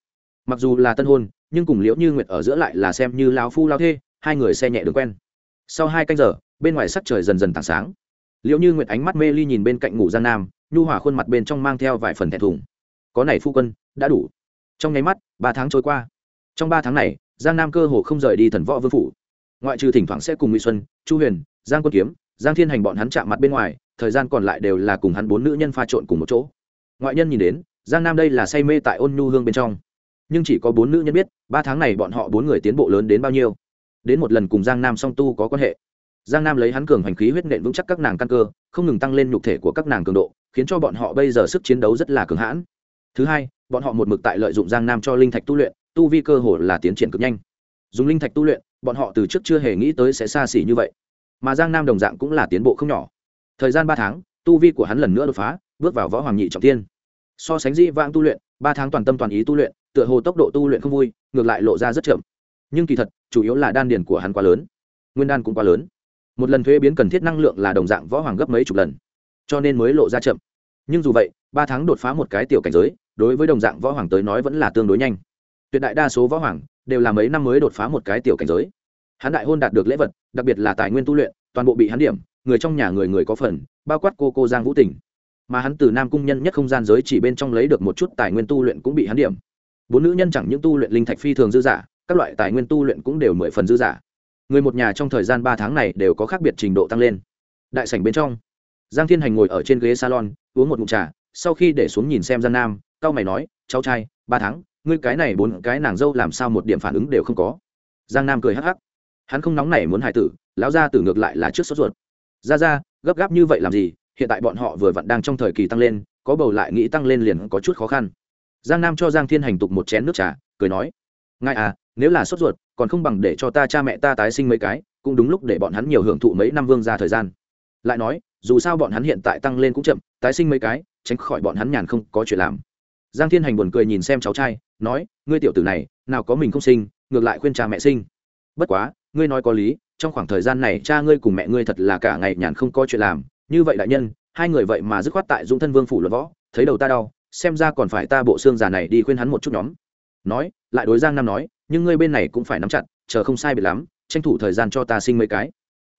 Mặc dù là tân hôn, nhưng cùng liễu như nguyệt ở giữa lại là xem như lao phu lao thê, hai người xe nhẹ đường quen. Sau hai canh giờ, bên ngoài sắc trời dần dần tảng sáng. Liễu như nguyệt ánh mắt mê ly nhìn bên cạnh ngủ giang nam, nhu hỏa khuôn mặt bên trong mang theo vài phần thẻ thùng. Có này phu quân, đã đủ. Trong nháy mắt ba tháng trôi qua. Trong ba tháng này, giang nam cơ hồ không rời đi thần võ vương phủ. Ngoại trừ thỉnh thoảng sẽ cùng ngụy xuân, chu huyền, giang quân kiếm, giang thiên hành bọn hắn chạm mặt bên ngoài, thời gian còn lại đều là cùng hắn bốn nữ nhân pha trộn cùng một chỗ. Ngoại nhân nhìn đến, giang nam đây là say mê tại ôn nhu hương bên trong. Nhưng chỉ có bốn nữ nhân biết, ba tháng này bọn họ bốn người tiến bộ lớn đến bao nhiêu. Đến một lần cùng giang nam song tu có quan hệ. Giang nam lấy hắn cường hành khí huyết nện vững chắc các nàng căn cơ, không ngừng tăng lên nhục thể của các nàng cường độ, khiến cho bọn họ bây giờ sức chiến đấu rất là cường hãn. Thứ hai bọn họ một mực tại lợi dụng giang nam cho linh thạch tu luyện, tu vi cơ hồ là tiến triển cực nhanh. Dùng linh thạch tu luyện, bọn họ từ trước chưa hề nghĩ tới sẽ xa xỉ như vậy. Mà giang nam đồng dạng cũng là tiến bộ không nhỏ. Thời gian ba tháng, tu vi của hắn lần nữa đột phá, bước vào võ hoàng nhị trọng tiên. So sánh dĩ vãng tu luyện, ba tháng toàn tâm toàn ý tu luyện, tựa hồ tốc độ tu luyện không vui, ngược lại lộ ra rất chậm. Nhưng kỳ thật, chủ yếu là đan điền của hắn quá lớn. Nguyên đan cũng quá lớn. Một lần thuế biến cần thiết năng lượng là đồng dạng võ hoàng gấp mấy chục lần. Cho nên mới lộ ra chậm. Nhưng dù vậy, ba tháng đột phá một cái tiểu cảnh giới đối với đồng dạng võ hoàng tới nói vẫn là tương đối nhanh. Tuyệt đại đa số võ hoàng đều là mấy năm mới đột phá một cái tiểu cảnh giới. Hắn đại hôn đạt được lễ vật, đặc biệt là tài nguyên tu luyện, toàn bộ bị hắn điểm, người trong nhà người người có phần, bao quát cô cô giang vũ tỉnh mà hắn từ nam cung nhân nhất không gian giới chỉ bên trong lấy được một chút tài nguyên tu luyện cũng bị hắn điểm. Bốn nữ nhân chẳng những tu luyện linh thạch phi thường dư giả các loại tài nguyên tu luyện cũng đều mười phần dư giả người một nhà trong thời gian ba tháng này đều có khác biệt trình độ tăng lên. Đại sảnh bên trong, giang thiên hành ngồi ở trên ghế salon, uống một mụn trà, sau khi để xuống nhìn xem giang nam cao mày nói, cháu trai, ba tháng, ngươi cái này bốn cái nàng dâu làm sao một điểm phản ứng đều không có? Giang nam cười hắc hắc. Hắn không nóng nảy muốn hài tử, lão gia tử ngược lại là trước sốt ruột. Ra ra, gấp gáp như vậy làm gì? Hiện tại bọn họ vừa vặn đang trong thời kỳ tăng lên, có bầu lại nghĩ tăng lên liền có chút khó khăn. Giang nam cho giang thiên hành tục một chén nước trà, cười nói, ngài à nếu là sốt ruột, còn không bằng để cho ta cha mẹ ta tái sinh mấy cái, cũng đúng lúc để bọn hắn nhiều hưởng thụ mấy năm vương ra thời gian. Lại nói, dù sao bọn hắn hiện tại tăng lên cũng chậm, tái sinh mấy cái, tránh khỏi bọn hắn nhàn không có chuyện làm giang thiên hành buồn cười nhìn xem cháu trai, nói, ngươi tiểu tử này, nào có mình không sinh, ngược lại khuyên cha mẹ sinh. Bất quá, ngươi nói có lý, trong khoảng thời gian này cha ngươi cùng mẹ ngươi thật là cả ngày nhàn không có chuyện làm, như vậy đại nhân, hai người vậy mà dứt khoát tại dũng thân vương phủ luật võ, thấy đầu ta đau, xem ra còn phải ta bộ xương già này đi khuyên hắn một chút nhóm. Nói, lại đối giang nam nói, nhưng ngươi bên này cũng phải nắm chặt, chờ không sai biệt lắm, tranh thủ thời gian cho ta sinh mấy cái.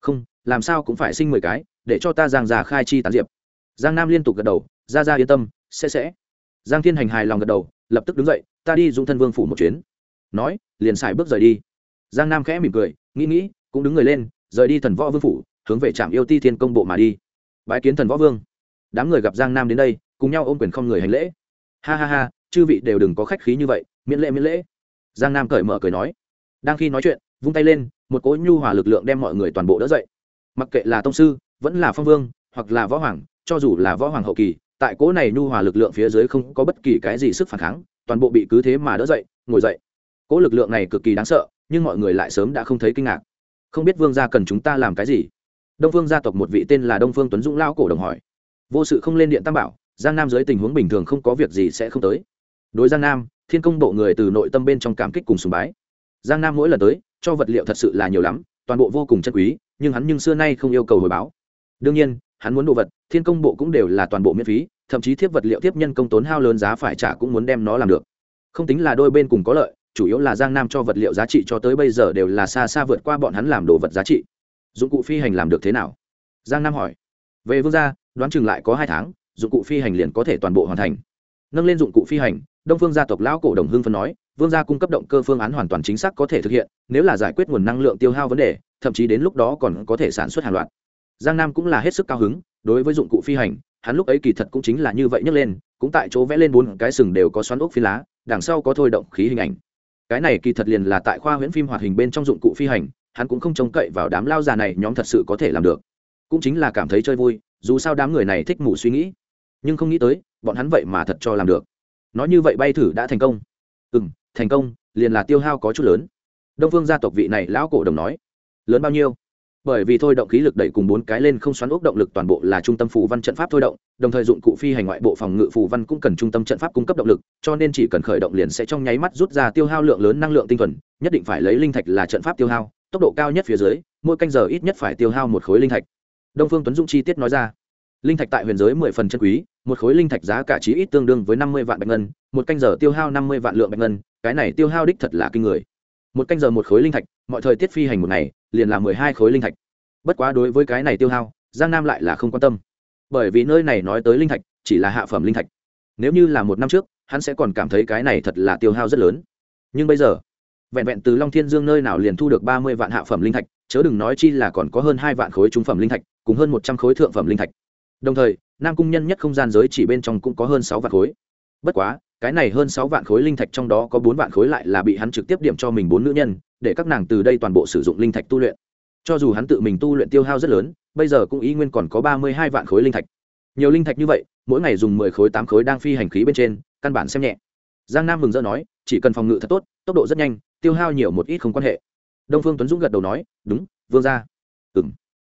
Không, làm sao cũng phải sinh mười cái, để cho ta giang già khai chi tán diệp. Giang nam liên tục gật đầu, ra ra yên tâm, sẽ sẽ giang thiên hành hài lòng gật đầu, lập tức đứng dậy, ta đi dung thân vương phủ một chuyến. Nói, liền xài bước rời đi. Giang nam khẽ mỉm cười, nghĩ nghĩ, cũng đứng người lên, rời đi thần võ vương phủ, hướng về trạm yêu ti thiên công bộ mà đi. Bái kiến thần võ vương. Đám người gặp giang nam đến đây, cùng nhau ôm quyền không người hành lễ. Ha ha ha, chư vị đều đừng có khách khí như vậy, miễn lễ miễn lễ. Giang nam cởi mở cười nói. Đang khi nói chuyện, vung tay lên, một cỗ nhu hòa lực lượng đem mọi người toàn bộ đỡ dậy. Mặc kệ là tông sư, vẫn là phong vương, hoặc là võ hoàng, cho dù là võ hoàng hậu kỳ tại cỗ này nhu hòa lực lượng phía dưới không có bất kỳ cái gì sức phản kháng, toàn bộ bị cứ thế mà đỡ dậy, ngồi dậy. Cỗ lực lượng này cực kỳ đáng sợ, nhưng mọi người lại sớm đã không thấy kinh ngạc. Không biết vương gia cần chúng ta làm cái gì? Đông phương gia tộc một vị tên là đông phương tuấn dũng lao cổ đồng hỏi. Vô sự không lên điện tam bảo, giang nam dưới tình huống bình thường không có việc gì sẽ không tới. Đối giang nam, thiên công bộ người từ nội tâm bên trong cảm kích cùng sùng bái. Giang nam mỗi lần tới, cho vật liệu thật sự là nhiều lắm, toàn bộ vô cùng chân quý, nhưng hắn nhưng xưa nay không yêu cầu hồi báo. Đương nhiên, hắn muốn đồ vật, thiên công bộ cũng đều là toàn bộ miễn phí thậm chí thiếp vật liệu tiếp nhân công tốn hao lớn giá phải trả cũng muốn đem nó làm được. Không tính là đôi bên cùng có lợi, chủ yếu là giang nam cho vật liệu giá trị cho tới bây giờ đều là xa xa vượt qua bọn hắn làm đồ vật giá trị. Dụng cụ phi hành làm được thế nào? Giang nam hỏi. Về vương gia, đoán chừng lại có hai tháng, dụng cụ phi hành liền có thể toàn bộ hoàn thành. Nâng lên dụng cụ phi hành, đông phương gia tộc lão cổ đồng hưng phân nói, vương gia cung cấp động cơ phương án hoàn toàn chính xác có thể thực hiện, nếu là giải quyết nguồn năng lượng tiêu hao vấn đề, thậm chí đến lúc đó còn có thể sản xuất hàng loạt. Giang nam cũng là hết sức cao hứng, đối với dụng cụ phi hành hắn lúc ấy kỳ thật cũng chính là như vậy nhấc lên, cũng tại chỗ vẽ lên bốn cái sừng đều có xoắn ốc phi lá, đằng sau có thôi động khí hình ảnh. Cái này kỳ thật liền là tại khoa huyễn phim hoạt hình bên trong dụng cụ phi hành, hắn cũng không trông cậy vào đám lao già này nhóm thật sự có thể làm được. Cũng chính là cảm thấy chơi vui, dù sao đám người này thích ngủ suy nghĩ. Nhưng không nghĩ tới, bọn hắn vậy mà thật cho làm được. Nói như vậy bay thử đã thành công. Ừ m thành công, liền là tiêu hao có chút lớn. Đông phương gia tộc vị này lão cổ đồng nói. Lớn bao nhiêu? Bởi vì thôi động khí lực đẩy cùng bốn cái lên không xoắn ốc động lực toàn bộ là trung tâm phù văn trận pháp thôi động, đồng thời dụng cụ phi hành ngoại bộ phòng ngự phù văn cũng cần trung tâm trận pháp cung cấp động lực, cho nên chỉ cần khởi động liền sẽ trong nháy mắt rút ra tiêu hao lượng lớn năng lượng tinh thuần, nhất định phải lấy linh thạch là trận pháp tiêu hao, tốc độ cao nhất phía dưới, mỗi canh giờ ít nhất phải tiêu hao một khối linh thạch. Đông phương tuấn dũng chi tiết nói ra. Linh thạch tại huyền giới mười phần chân quý, một khối linh thạch giá cả chí ít tương đương với năm mươi vạn bạch ngân, một canh giờ tiêu hao năm mươi vạn lượng bạch ngân, cái này tiêu hao đích thật là kinh người. Một canh giờ một khối linh thạch, mọi thời tiết phi hành một ngày liền là mười hai khối linh thạch. Bất quá đối với cái này tiêu hao, giang nam lại là không quan tâm. Bởi vì nơi này nói tới linh thạch, chỉ là hạ phẩm linh thạch. Nếu như là một năm trước, hắn sẽ còn cảm thấy cái này thật là tiêu hao rất lớn. Nhưng bây giờ, vẹn vẹn từ long thiên dương nơi nào liền thu được ba mươi vạn hạ phẩm linh thạch, chớ đừng nói chi là còn có hơn hai vạn khối trung phẩm linh thạch, cùng hơn một trăm khối thượng phẩm linh thạch. Đồng thời, nam cung nhân nhất không gian giới chỉ bên trong cũng có hơn sáu vạn khối. Bất quá cái này hơn sáu vạn khối linh thạch trong đó có bốn vạn khối lại là bị hắn trực tiếp điểm cho mình bốn nữ nhân, để các nàng từ đây toàn bộ sử dụng linh thạch tu luyện. Cho dù hắn tự mình tu luyện tiêu hao rất lớn, bây giờ cũng ý nguyên còn có ba mươi hai vạn khối linh thạch. Nhiều linh thạch như vậy, mỗi ngày dùng mười khối, tám khối đang phi hành khí bên trên, căn bản xem nhẹ. Giang nam mừng rỡ nói, chỉ cần phòng ngự thật tốt, tốc độ rất nhanh, tiêu hao nhiều một ít không quan hệ. Đông phương tuấn dũng gật đầu nói, đúng, vương ra ừ m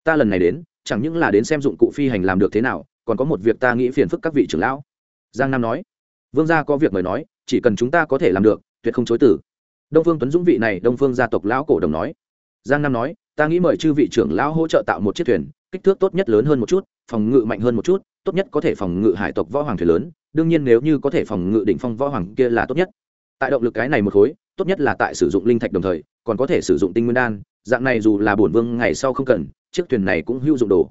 ta lần này đến, chẳng những là đến xem dụng cụ phi hành làm được thế nào, còn có một việc ta nghĩ phiền phức các vị trưởng lão. Giang nam nói vương gia có việc mời nói, chỉ cần chúng ta có thể làm được, tuyệt không chối tử đông phương tuấn dũng vị này đông phương gia tộc lão cổ đồng nói. Giang nam nói, ta nghĩ mời chư vị trưởng lão hỗ trợ tạo một chiếc thuyền, kích thước tốt nhất lớn hơn một chút, phòng ngự mạnh hơn một chút, tốt nhất có thể phòng ngự hải tộc võ hoàng thuyền lớn, đương nhiên nếu như có thể phòng ngự đỉnh phong võ hoàng kia là tốt nhất. Tại động lực cái này một khối, tốt nhất là tại sử dụng linh thạch đồng thời, còn có thể sử dụng tinh nguyên đan, dạng này dù là bổn vương ngày sau không cần, chiếc thuyền này cũng hữu dụng đồ.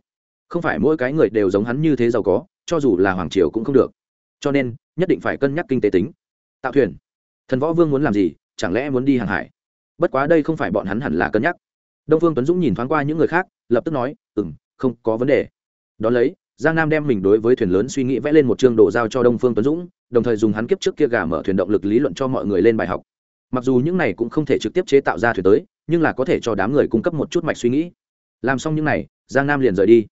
Không phải mỗi cái người đều giống hắn như thế giàu có, cho dù là hoàng triều cũng không được cho nên nhất định phải cân nhắc kinh tế tính. Tạo thuyền. Thần võ vương muốn làm gì, chẳng lẽ muốn đi hàng hải? Bất quá đây không phải bọn hắn hẳn là cân nhắc. Đông phương tuấn dũng nhìn thoáng qua những người khác, lập tức nói ừ m không có vấn đề. Đón lấy, giang nam đem mình đối với thuyền lớn suy nghĩ vẽ lên một chương đồ giao cho đông phương tuấn dũng, đồng thời dùng hắn kiếp trước kia gà mở thuyền động lực lý luận cho mọi người lên bài học. Mặc dù những này cũng không thể trực tiếp chế tạo ra thuyền tới, nhưng là có thể cho đám người cung cấp một chút mạch suy nghĩ. Làm xong những này, giang nam liền rời đi.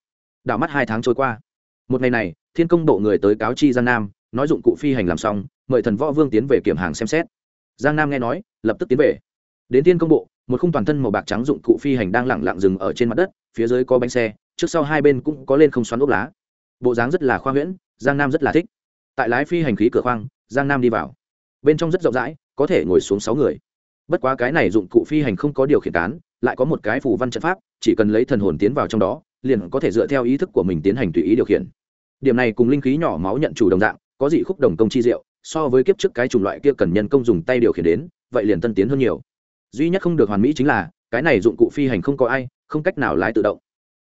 Đảo mắt hai tháng trôi qua. Một ngày này, thiên công bộ người tới cáo chi giang nam nói dụng cụ phi hành làm xong, mời thần võ vương tiến về kiểm hàng xem xét. Giang nam nghe nói, lập tức tiến về. Đến tiên công bộ, một khung toàn thân màu bạc trắng dụng cụ phi hành đang lẳng lặng dừng ở trên mặt đất, phía dưới có bánh xe, trước sau hai bên cũng có lên không xoắn ốc lá. Bộ dáng rất là khoa huyễn, giang nam rất là thích. Tại lái phi hành khí cửa khoang, giang nam đi vào. Bên trong rất rộng rãi, có thể ngồi xuống sáu người. Bất quá cái này dụng cụ phi hành không có điều khiển cán, lại có một cái phù văn trận pháp, chỉ cần lấy thần hồn tiến vào trong đó, liền có thể dựa theo ý thức của mình tiến hành tùy ý điều khiển. Điểm này cùng linh khí nhỏ máu nhận chủ đồng dạng có dị khúc đồng công chi diệu, so với kiếp trước cái chủng loại kia cần nhân công dùng tay điều khiển đến, vậy liền tân tiến hơn nhiều. Duy nhất không được hoàn mỹ chính là, cái này dụng cụ phi hành không có ai, không cách nào lái tự động.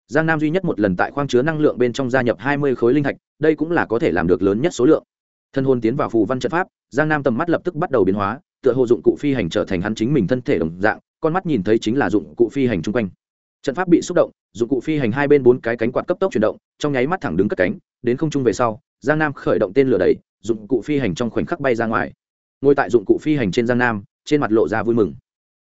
Giang nam duy nhất một lần tại khoang chứa năng lượng bên trong gia nhập hai mươi khối linh thạch đây cũng là có thể làm được lớn nhất số lượng. Thân hôn tiến vào phù văn trận pháp, giang nam tầm mắt lập tức bắt đầu biến hóa, tựa hồ dụng cụ phi hành trở thành hắn chính mình thân thể đồng dạng, con mắt nhìn thấy chính là dụng cụ phi hành chung quanh. Trận pháp bị xúc động, dụng cụ phi hành hai bên bốn cái cánh quạt cấp tốc chuyển động, trong nháy mắt thẳng đứng cất cánh, đến không trung về sau giang nam khởi động tên lửa đẩy, dụng cụ phi hành trong khoảnh khắc bay ra ngoài. Ngồi tại dụng cụ phi hành trên giang nam, trên mặt lộ ra vui mừng.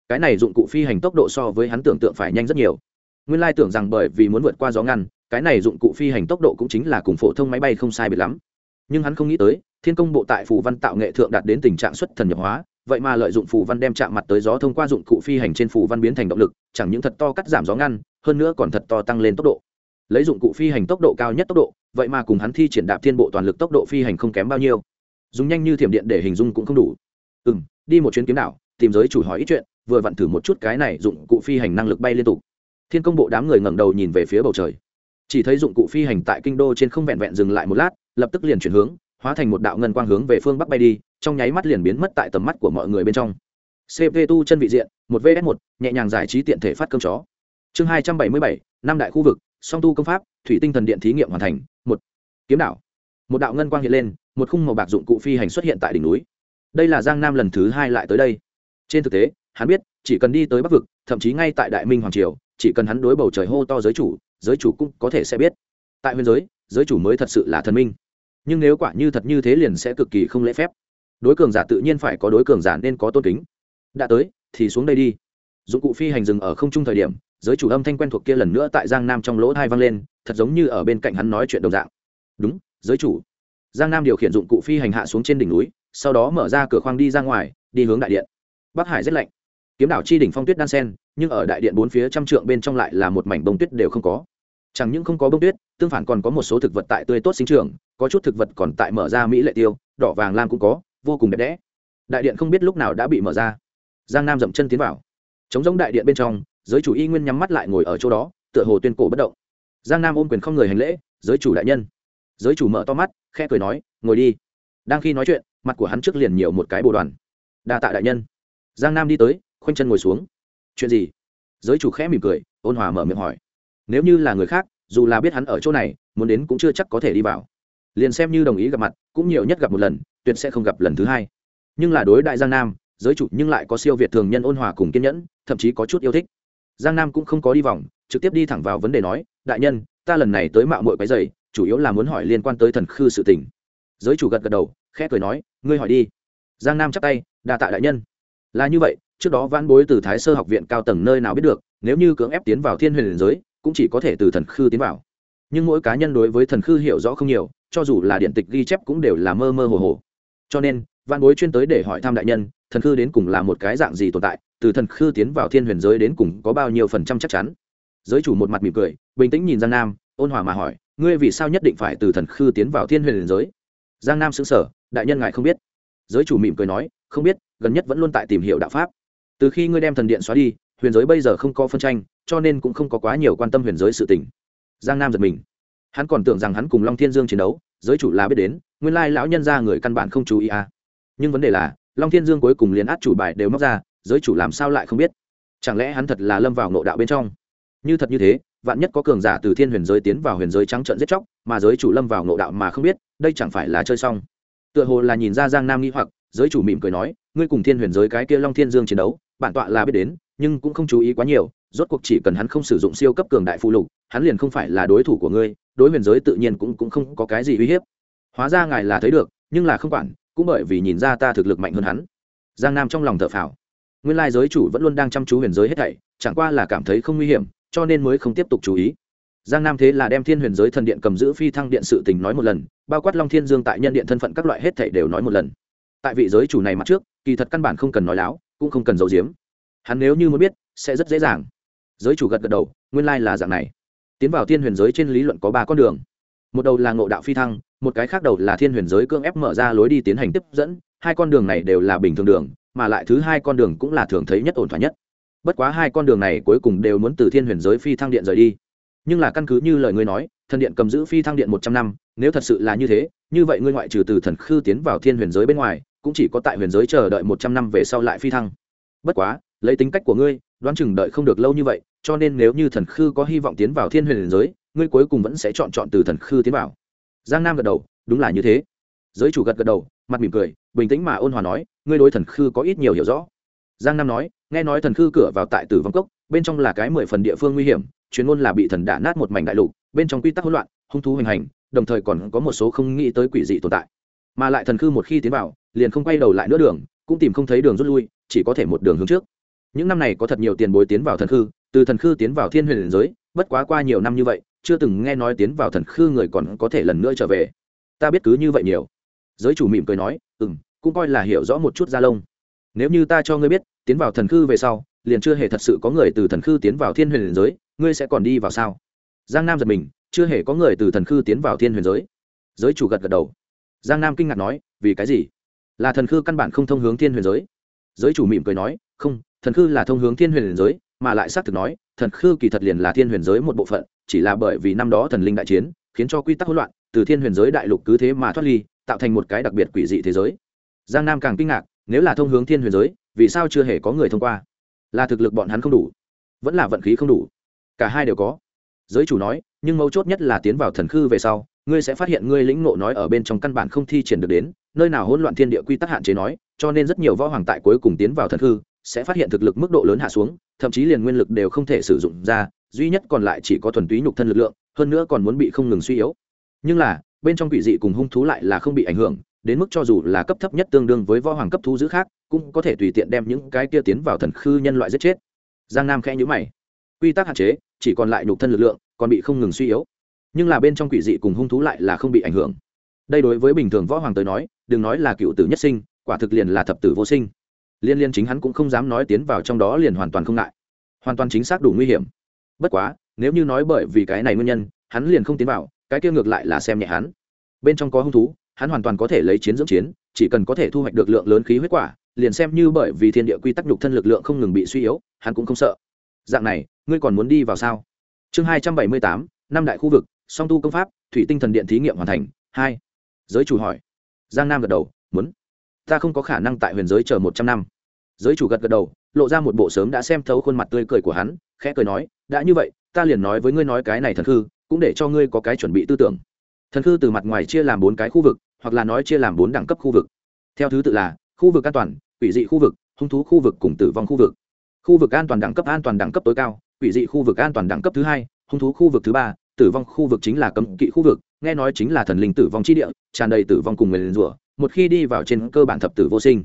Cái này dụng cụ phi hành tốc độ so với hắn tưởng tượng phải nhanh rất nhiều. Nguyên lai tưởng rằng bởi vì muốn vượt qua gió ngăn, cái này dụng cụ phi hành tốc độ cũng chính là cùng phổ thông máy bay không sai biệt lắm. Nhưng hắn không nghĩ tới, thiên công bộ tại phù văn tạo nghệ thượng đạt đến tình trạng xuất thần nhập hóa, vậy mà lợi dụng phù văn đem chạm mặt tới gió thông qua dụng cụ phi hành trên phù văn biến thành động lực, chẳng những thật to cắt giảm gió ngăn, hơn nữa còn thật to tăng lên tốc độ. Lấy dụng cụ phi hành tốc độ cao nhất tốc độ vậy mà cùng hắn thi triển đạp thiên bộ toàn lực tốc độ phi hành không kém bao nhiêu. Dùng nhanh như thiểm điện để hình dung cũng không đủ. Ừ m đi một chuyến kiếm đảo, tìm giới chủ hỏi ít chuyện, vừa vặn thử một chút cái này dụng cụ phi hành năng lực bay liên tục. Thiên công bộ đám người ngẩng đầu nhìn về phía bầu trời. Chỉ thấy dụng cụ phi hành tại kinh đô trên không vẹn vẹn dừng lại một lát, lập tức liền chuyển hướng, hóa thành một đạo ngân quang hướng về phương bắc bay đi, trong nháy mắt liền biến mất tại tầm mắt của mọi người bên trong. Cp tu chân vị diện, một vs một, nhẹ nhàng giải trí tiện thể phát cơm chó. Chương hai trăm bảy mươi bảy, năm đại khu vực song tu công pháp, thủy tinh thần điện thí nghiệm hoàn thành, một, kiếm đạo. Một đạo ngân quang hiện lên, một khung màu bạc dụng cụ phi hành xuất hiện tại đỉnh núi. Đây là giang nam lần thứ hai lại tới đây. Trên thực tế, hắn biết, chỉ cần đi tới bắc vực, thậm chí ngay tại đại minh hoàng triều, chỉ cần hắn đối bầu trời hô to giới chủ giới chủ cũng có thể sẽ biết. Tại huyền giới giới chủ mới thật sự là thần minh. Nhưng nếu quả như thật như thế liền sẽ cực kỳ không lễ phép. Đối cường giả tự nhiên phải có đối cường giả nên có tôn kính. Đã tới, thì xuống đây đi. Dụng cụ phi hành dừng ở không trung thời điểm giới chủ âm thanh quen thuộc kia lần nữa tại giang nam trong lỗ thai vang lên, thật giống như ở bên cạnh hắn nói chuyện đồng dạng. Đúng, giới chủ. Giang nam điều khiển dụng cụ phi hành hạ xuống trên đỉnh núi, sau đó mở ra cửa khoang đi ra ngoài, đi hướng đại điện. Bắc hải rất lạnh. Kiếm đảo chi đỉnh phong tuyết đan sen, nhưng ở đại điện bốn phía trăm trượng bên trong lại là một mảnh bông tuyết đều không có. Chẳng những không có bông tuyết, tương phản còn có một số thực vật tại tươi tốt sinh trường có chút thực vật còn tại mở ra mỹ lệ tiêu, đỏ vàng lam cũng có, vô cùng đẹp đẽ. Đại điện không biết lúc nào đã bị mở ra. Giang nam dậm chân tiến vào. Chống giống đại điện bên trong giới chủ y nguyên nhắm mắt lại ngồi ở chỗ đó, tựa hồ tuyên cổ bất động. Giang nam ôm quyền không người hành lễ, giới chủ đại nhân. Giới chủ mở to mắt, khẽ cười nói, ngồi đi. Đang khi nói chuyện, mặt của hắn trước liền nhiều một cái bồ đoàn. Đa tạ đại nhân. Giang nam đi tới, khoanh chân ngồi xuống. Chuyện gì? Giới chủ khẽ mỉm cười, ôn hòa mở miệng hỏi. Nếu như là người khác, dù là biết hắn ở chỗ này, muốn đến cũng chưa chắc có thể đi vào. Liền xem như đồng ý gặp mặt, cũng nhiều nhất gặp một lần, tuyệt sẽ không gặp lần thứ hai. Nhưng là đối đại giang nam, giới chủ nhưng lại có siêu việt thường nhân ôn hòa cùng kiên nhẫn, thậm chí có chút yêu thích giang nam cũng không có đi vòng, trực tiếp đi thẳng vào vấn đề nói, đại nhân, ta lần này tới mạo mội cái dày, chủ yếu là muốn hỏi liên quan tới thần khư sự tình. Giới chủ gật gật đầu, khẽ cười nói, ngươi hỏi đi. Giang nam chắp tay, đa tạ đại nhân. Là như vậy, trước đó vãn bối từ thái sơ học viện cao tầng nơi nào biết được, nếu như cưỡng ép tiến vào thiên huyền giới, cũng chỉ có thể từ thần khư tiến vào. Nhưng mỗi cá nhân đối với thần khư hiểu rõ không nhiều, cho dù là điện tịch ghi chép cũng đều là mơ mơ hồ hồ. Cho nên, vãn bối chuyên tới để hỏi thăm đại nhân, thần khư đến cùng là một cái dạng gì tồn tại từ thần khư tiến vào thiên huyền giới đến cùng có bao nhiêu phần trăm chắc chắn? Giới chủ một mặt mỉm cười, bình tĩnh nhìn giang nam, ôn hòa mà hỏi, ngươi vì sao nhất định phải từ thần khư tiến vào thiên huyền giới? Giang nam xứng sở đại nhân ngài không biết. Giới chủ mỉm cười nói, không biết, gần nhất vẫn luôn tại tìm hiểu đạo pháp. Từ khi ngươi đem thần điện xóa đi, huyền giới bây giờ không có phân tranh, cho nên cũng không có quá nhiều quan tâm huyền giới sự tình. Giang nam giật mình. Hắn còn tưởng rằng hắn cùng long thiên dương chiến đấu, giới chủ là biết đến, nguyên lai lão nhân ra người căn bản không chú ý à. Nhưng vấn đề là, long thiên dương cuối cùng liền át chủ bài đều móc ra giới chủ làm sao lại không biết? Chẳng lẽ hắn thật là lâm vào nộ đạo bên trong? Như thật như thế, vạn nhất có cường giả từ thiên huyền giới tiến vào huyền giới trắng trận giết chóc, mà giới chủ lâm vào nộ đạo mà không biết, đây chẳng phải là chơi xong? Tựa hồ là nhìn ra giang nam nghi hoặc, giới chủ mỉm cười nói, ngươi cùng thiên huyền giới cái kia long thiên dương chiến đấu, bản tọa là biết đến, nhưng cũng không chú ý quá nhiều, rốt cuộc chỉ cần hắn không sử dụng siêu cấp cường đại phụ lục, hắn liền không phải là đối thủ của ngươi, đối huyền giới tự nhiên cũng cũng không có cái gì uy hiếp. Hóa ra ngài là thấy được, nhưng là không quản, cũng bởi vì nhìn ra ta thực lực mạnh hơn hắn. Giang nam trong lòng thở phào nguyên lai giới chủ vẫn luôn đang chăm chú huyền giới hết thảy, chẳng qua là cảm thấy không nguy hiểm, cho nên mới không tiếp tục chú ý. Giang nam thế là đem thiên huyền giới thần điện cầm giữ phi thăng điện sự tình nói một lần, bao quát long thiên dương tại nhân điện thân phận các loại hết thảy đều nói một lần. Tại vị giới chủ này mặt trước, kỳ thật căn bản không cần nói láo, cũng không cần giấu giếm. Hắn nếu như muốn biết, sẽ rất dễ dàng. Giới chủ gật gật đầu, nguyên lai là dạng này. Tiến vào thiên huyền giới trên lý luận có ba con đường. Một đầu là ngộ đạo phi thăng, một cái khác đầu là thiên huyền giới cưỡng ép mở ra lối đi tiến hành tiếp dẫn, hai con đường này đều là bình thường đường mà lại thứ hai con đường cũng là thường thấy nhất ổn thỏa nhất. Bất quá hai con đường này cuối cùng đều muốn từ thiên huyền giới phi thăng điện rời đi. Nhưng là căn cứ như lời ngươi nói, thần điện cầm giữ phi thăng điện một trăm năm, nếu thật sự là như thế, như vậy ngươi ngoại trừ từ thần khư tiến vào thiên huyền giới bên ngoài, cũng chỉ có tại huyền giới chờ đợi một trăm năm về sau lại phi thăng. Bất quá, lấy tính cách của ngươi, đoán chừng đợi không được lâu như vậy, cho nên nếu như thần khư có hy vọng tiến vào thiên huyền giới, ngươi cuối cùng vẫn sẽ chọn chọn từ thần khư tiến vào. Giang nam gật đầu, đúng là như thế. Giới chủ gật gật đầu, mặt mỉm cười, bình tĩnh mà ôn hòa nói ngươi đối thần khư có ít nhiều hiểu rõ. Giang nam nói, nghe nói thần khư cửa vào tại tử vong cốc, bên trong là cái mười phần địa phương nguy hiểm, chuyên môn là bị thần đả nát một mảnh đại lục, bên trong quy tắc hỗn loạn, hung thú hoành hành, đồng thời còn có một số không nghĩ tới quỷ dị tồn tại. Mà lại thần khư một khi tiến vào, liền không quay đầu lại nữa đường, cũng tìm không thấy đường rút lui, chỉ có thể một đường hướng trước. Những năm này có thật nhiều tiền bối tiến vào thần khư, từ thần khư tiến vào thiên huyền giới, bất quá qua nhiều năm như vậy, chưa từng nghe nói tiến vào thần khư người còn có thể lần nữa trở về. Ta biết cứ như vậy nhiều. Giới chủ mỉm cười nói ừ m cũng coi là hiểu rõ một chút gia lông nếu như ta cho ngươi biết, tiến vào thần khư về sau, liền chưa hề thật sự có người từ thần khư tiến vào thiên huyền liền giới, ngươi sẽ còn đi vào sao? Giang nam giật mình, chưa hề có người từ thần khư tiến vào thiên huyền giới. Giới chủ gật gật đầu. Giang nam kinh ngạc nói, vì cái gì? Là thần khư căn bản không thông hướng thiên huyền giới. Giới chủ mỉm cười nói, không, thần khư là thông hướng thiên huyền giới, mà lại xác thực nói, thần khư kỳ thật liền là thiên huyền giới một bộ phận, chỉ là bởi vì năm đó thần linh đại chiến, khiến cho quy tắc hỗn loạn, từ thiên huyền giới đại lục cứ thế mà thoát ly, tạo thành một cái đặc biệt quỷ dị thế giới giang nam càng kinh ngạc, nếu là thông hướng thiên huyền giới, vì sao chưa hề có người thông qua? Là thực lực bọn hắn không đủ, vẫn là vận khí không đủ. Cả hai đều có. Giới chủ nói, nhưng mấu chốt nhất là tiến vào thần khư về sau, ngươi sẽ phát hiện ngươi lĩnh ngộ nói ở bên trong căn bản không thi triển được đến, nơi nào hỗn loạn thiên địa quy tắc hạn chế nói, cho nên rất nhiều võ hoàng tại cuối cùng tiến vào thần khư, sẽ phát hiện thực lực mức độ lớn hạ xuống, thậm chí liền nguyên lực đều không thể sử dụng ra, duy nhất còn lại chỉ có thuần túy nhục thân lực lượng, hơn nữa còn muốn bị không ngừng suy yếu. Nhưng là, bên trong quỷ dị cùng hung thú lại là không bị ảnh hưởng đến mức cho dù là cấp thấp nhất tương đương với võ hoàng cấp thú giữ khác, cũng có thể tùy tiện đem những cái kia tiến vào thần khư nhân loại giết chết. Giang nam khẽ nhữ mày. Quy tắc hạn chế, chỉ còn lại nhục thân lực lượng, còn bị không ngừng suy yếu. Nhưng là bên trong quỷ dị cùng hung thú lại là không bị ảnh hưởng. Đây đối với bình thường võ hoàng tới nói, đừng nói là cựu tử nhất sinh, quả thực liền là thập tử vô sinh. Liên liên chính hắn cũng không dám nói tiến vào trong đó liền hoàn toàn không ngại. Hoàn toàn chính xác đủ nguy hiểm. Bất quá, nếu như nói bởi vì cái này nguyên nhân, hắn liền không tiến vào, cái kia ngược lại là xem nhẹ hắn. Bên trong có hung thú hắn hoàn toàn có thể lấy chiến dưỡng chiến, chỉ cần có thể thu hoạch được lượng lớn khí huyết quả, liền xem như bởi vì thiên địa quy tắc nhục thân lực lượng không ngừng bị suy yếu, hắn cũng không sợ. Dạng này, ngươi còn muốn đi vào sao? Chương hai trăm bảy mươi tám năm đại khu vực, song tu công pháp, thủy tinh thần điện thí nghiệm hoàn thành, hai. Giới chủ hỏi. Giang nam gật đầu, muốn. Ta không có khả năng tại huyền giới chờ một trăm năm. Giới chủ gật gật đầu, lộ ra một bộ sớm đã xem thấu khuôn mặt tươi cười của hắn, khẽ cười nói, đã như vậy, ta liền nói với ngươi nói cái này thần khư, cũng để cho ngươi có cái chuẩn bị tư tưởng. Thần khư từ mặt ngoài chia làm bốn cái khu vực hoặc là nói chia làm bốn đẳng cấp khu vực. Theo thứ tự là, khu vực an toàn, quỷ dị khu vực, hung thú khu vực cùng tử vong khu vực. Khu vực an toàn đẳng cấp, an toàn đẳng cấp tối cao, quỷ dị khu vực an toàn đẳng cấp thứ hai, hung thú khu vực thứ ba, tử vong khu vực chính là cấm kỵ khu vực, nghe nói chính là thần linh tử vong chi địa, tràn đầy tử vong cùng người liền rủa, một khi đi vào trên cơ bản thập tử vô sinh.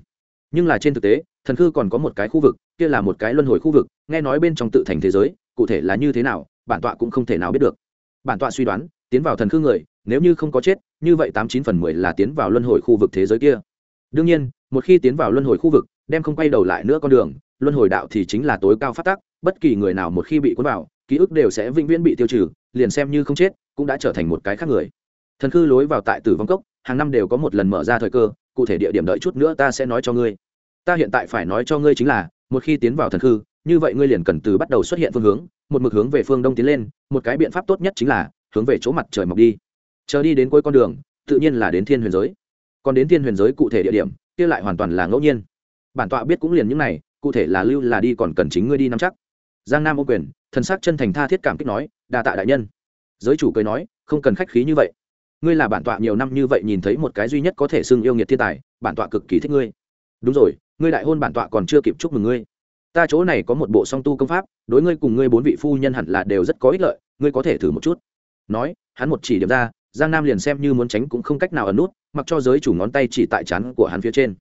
Nhưng là trên thực tế, thần khư còn có một cái khu vực, kia là một cái luân hồi khu vực, nghe nói bên trong tự thành thế giới, cụ thể là như thế nào, bản tọa cũng không thể nào biết được. Bản tọa suy đoán tiến vào thần khư người, nếu như không có chết, như vậy tám chín phần mười là tiến vào luân hồi khu vực thế giới kia. Đương nhiên, một khi tiến vào luân hồi khu vực, đem không quay đầu lại nữa con đường, luân hồi đạo thì chính là tối cao phát tác bất kỳ người nào một khi bị cuốn vào, ký ức đều sẽ vĩnh viễn bị tiêu trừ, liền xem như không chết, cũng đã trở thành một cái khác người. Thần khư lối vào tại tử vong cốc, hàng năm đều có một lần mở ra thời cơ, cụ thể địa điểm đợi chút nữa ta sẽ nói cho ngươi. Ta hiện tại phải nói cho ngươi chính là, một khi tiến vào thần khư, như vậy ngươi liền cần từ bắt đầu xuất hiện phương hướng, một mực hướng về phương đông tiến lên, một cái biện pháp tốt nhất chính là hướng về chỗ mặt trời mọc đi. Chờ đi đến cuối con đường, tự nhiên là đến thiên huyền giới. Còn đến thiên huyền giới cụ thể địa điểm, kia lại hoàn toàn là ngẫu nhiên. Bản tọa biết cũng liền những này, cụ thể là lưu là đi còn cần chính ngươi đi nắm chắc. Giang nam ô quyền, thần sắc chân thành tha thiết cảm kích nói, đa tạ đại nhân. Giới chủ cười nói, không cần khách khí như vậy. Ngươi là bản tọa nhiều năm như vậy nhìn thấy một cái duy nhất có thể xưng yêu nghiệt thiên tài, bản tọa cực kỳ thích ngươi. Đúng rồi, ngươi đại hôn bản tọa còn chưa kịp chúc mừng ngươi. Ta chỗ này có một bộ song tu công pháp, đối ngươi cùng ngươi bốn vị phu nhân hẳn là đều rất có ích lợi, ngươi có thể thử một chút nói hắn một chỉ điểm ra giang nam liền xem như muốn tránh cũng không cách nào ẩn nút mặc cho giới chủ ngón tay chỉ tại chắn của hắn phía trên.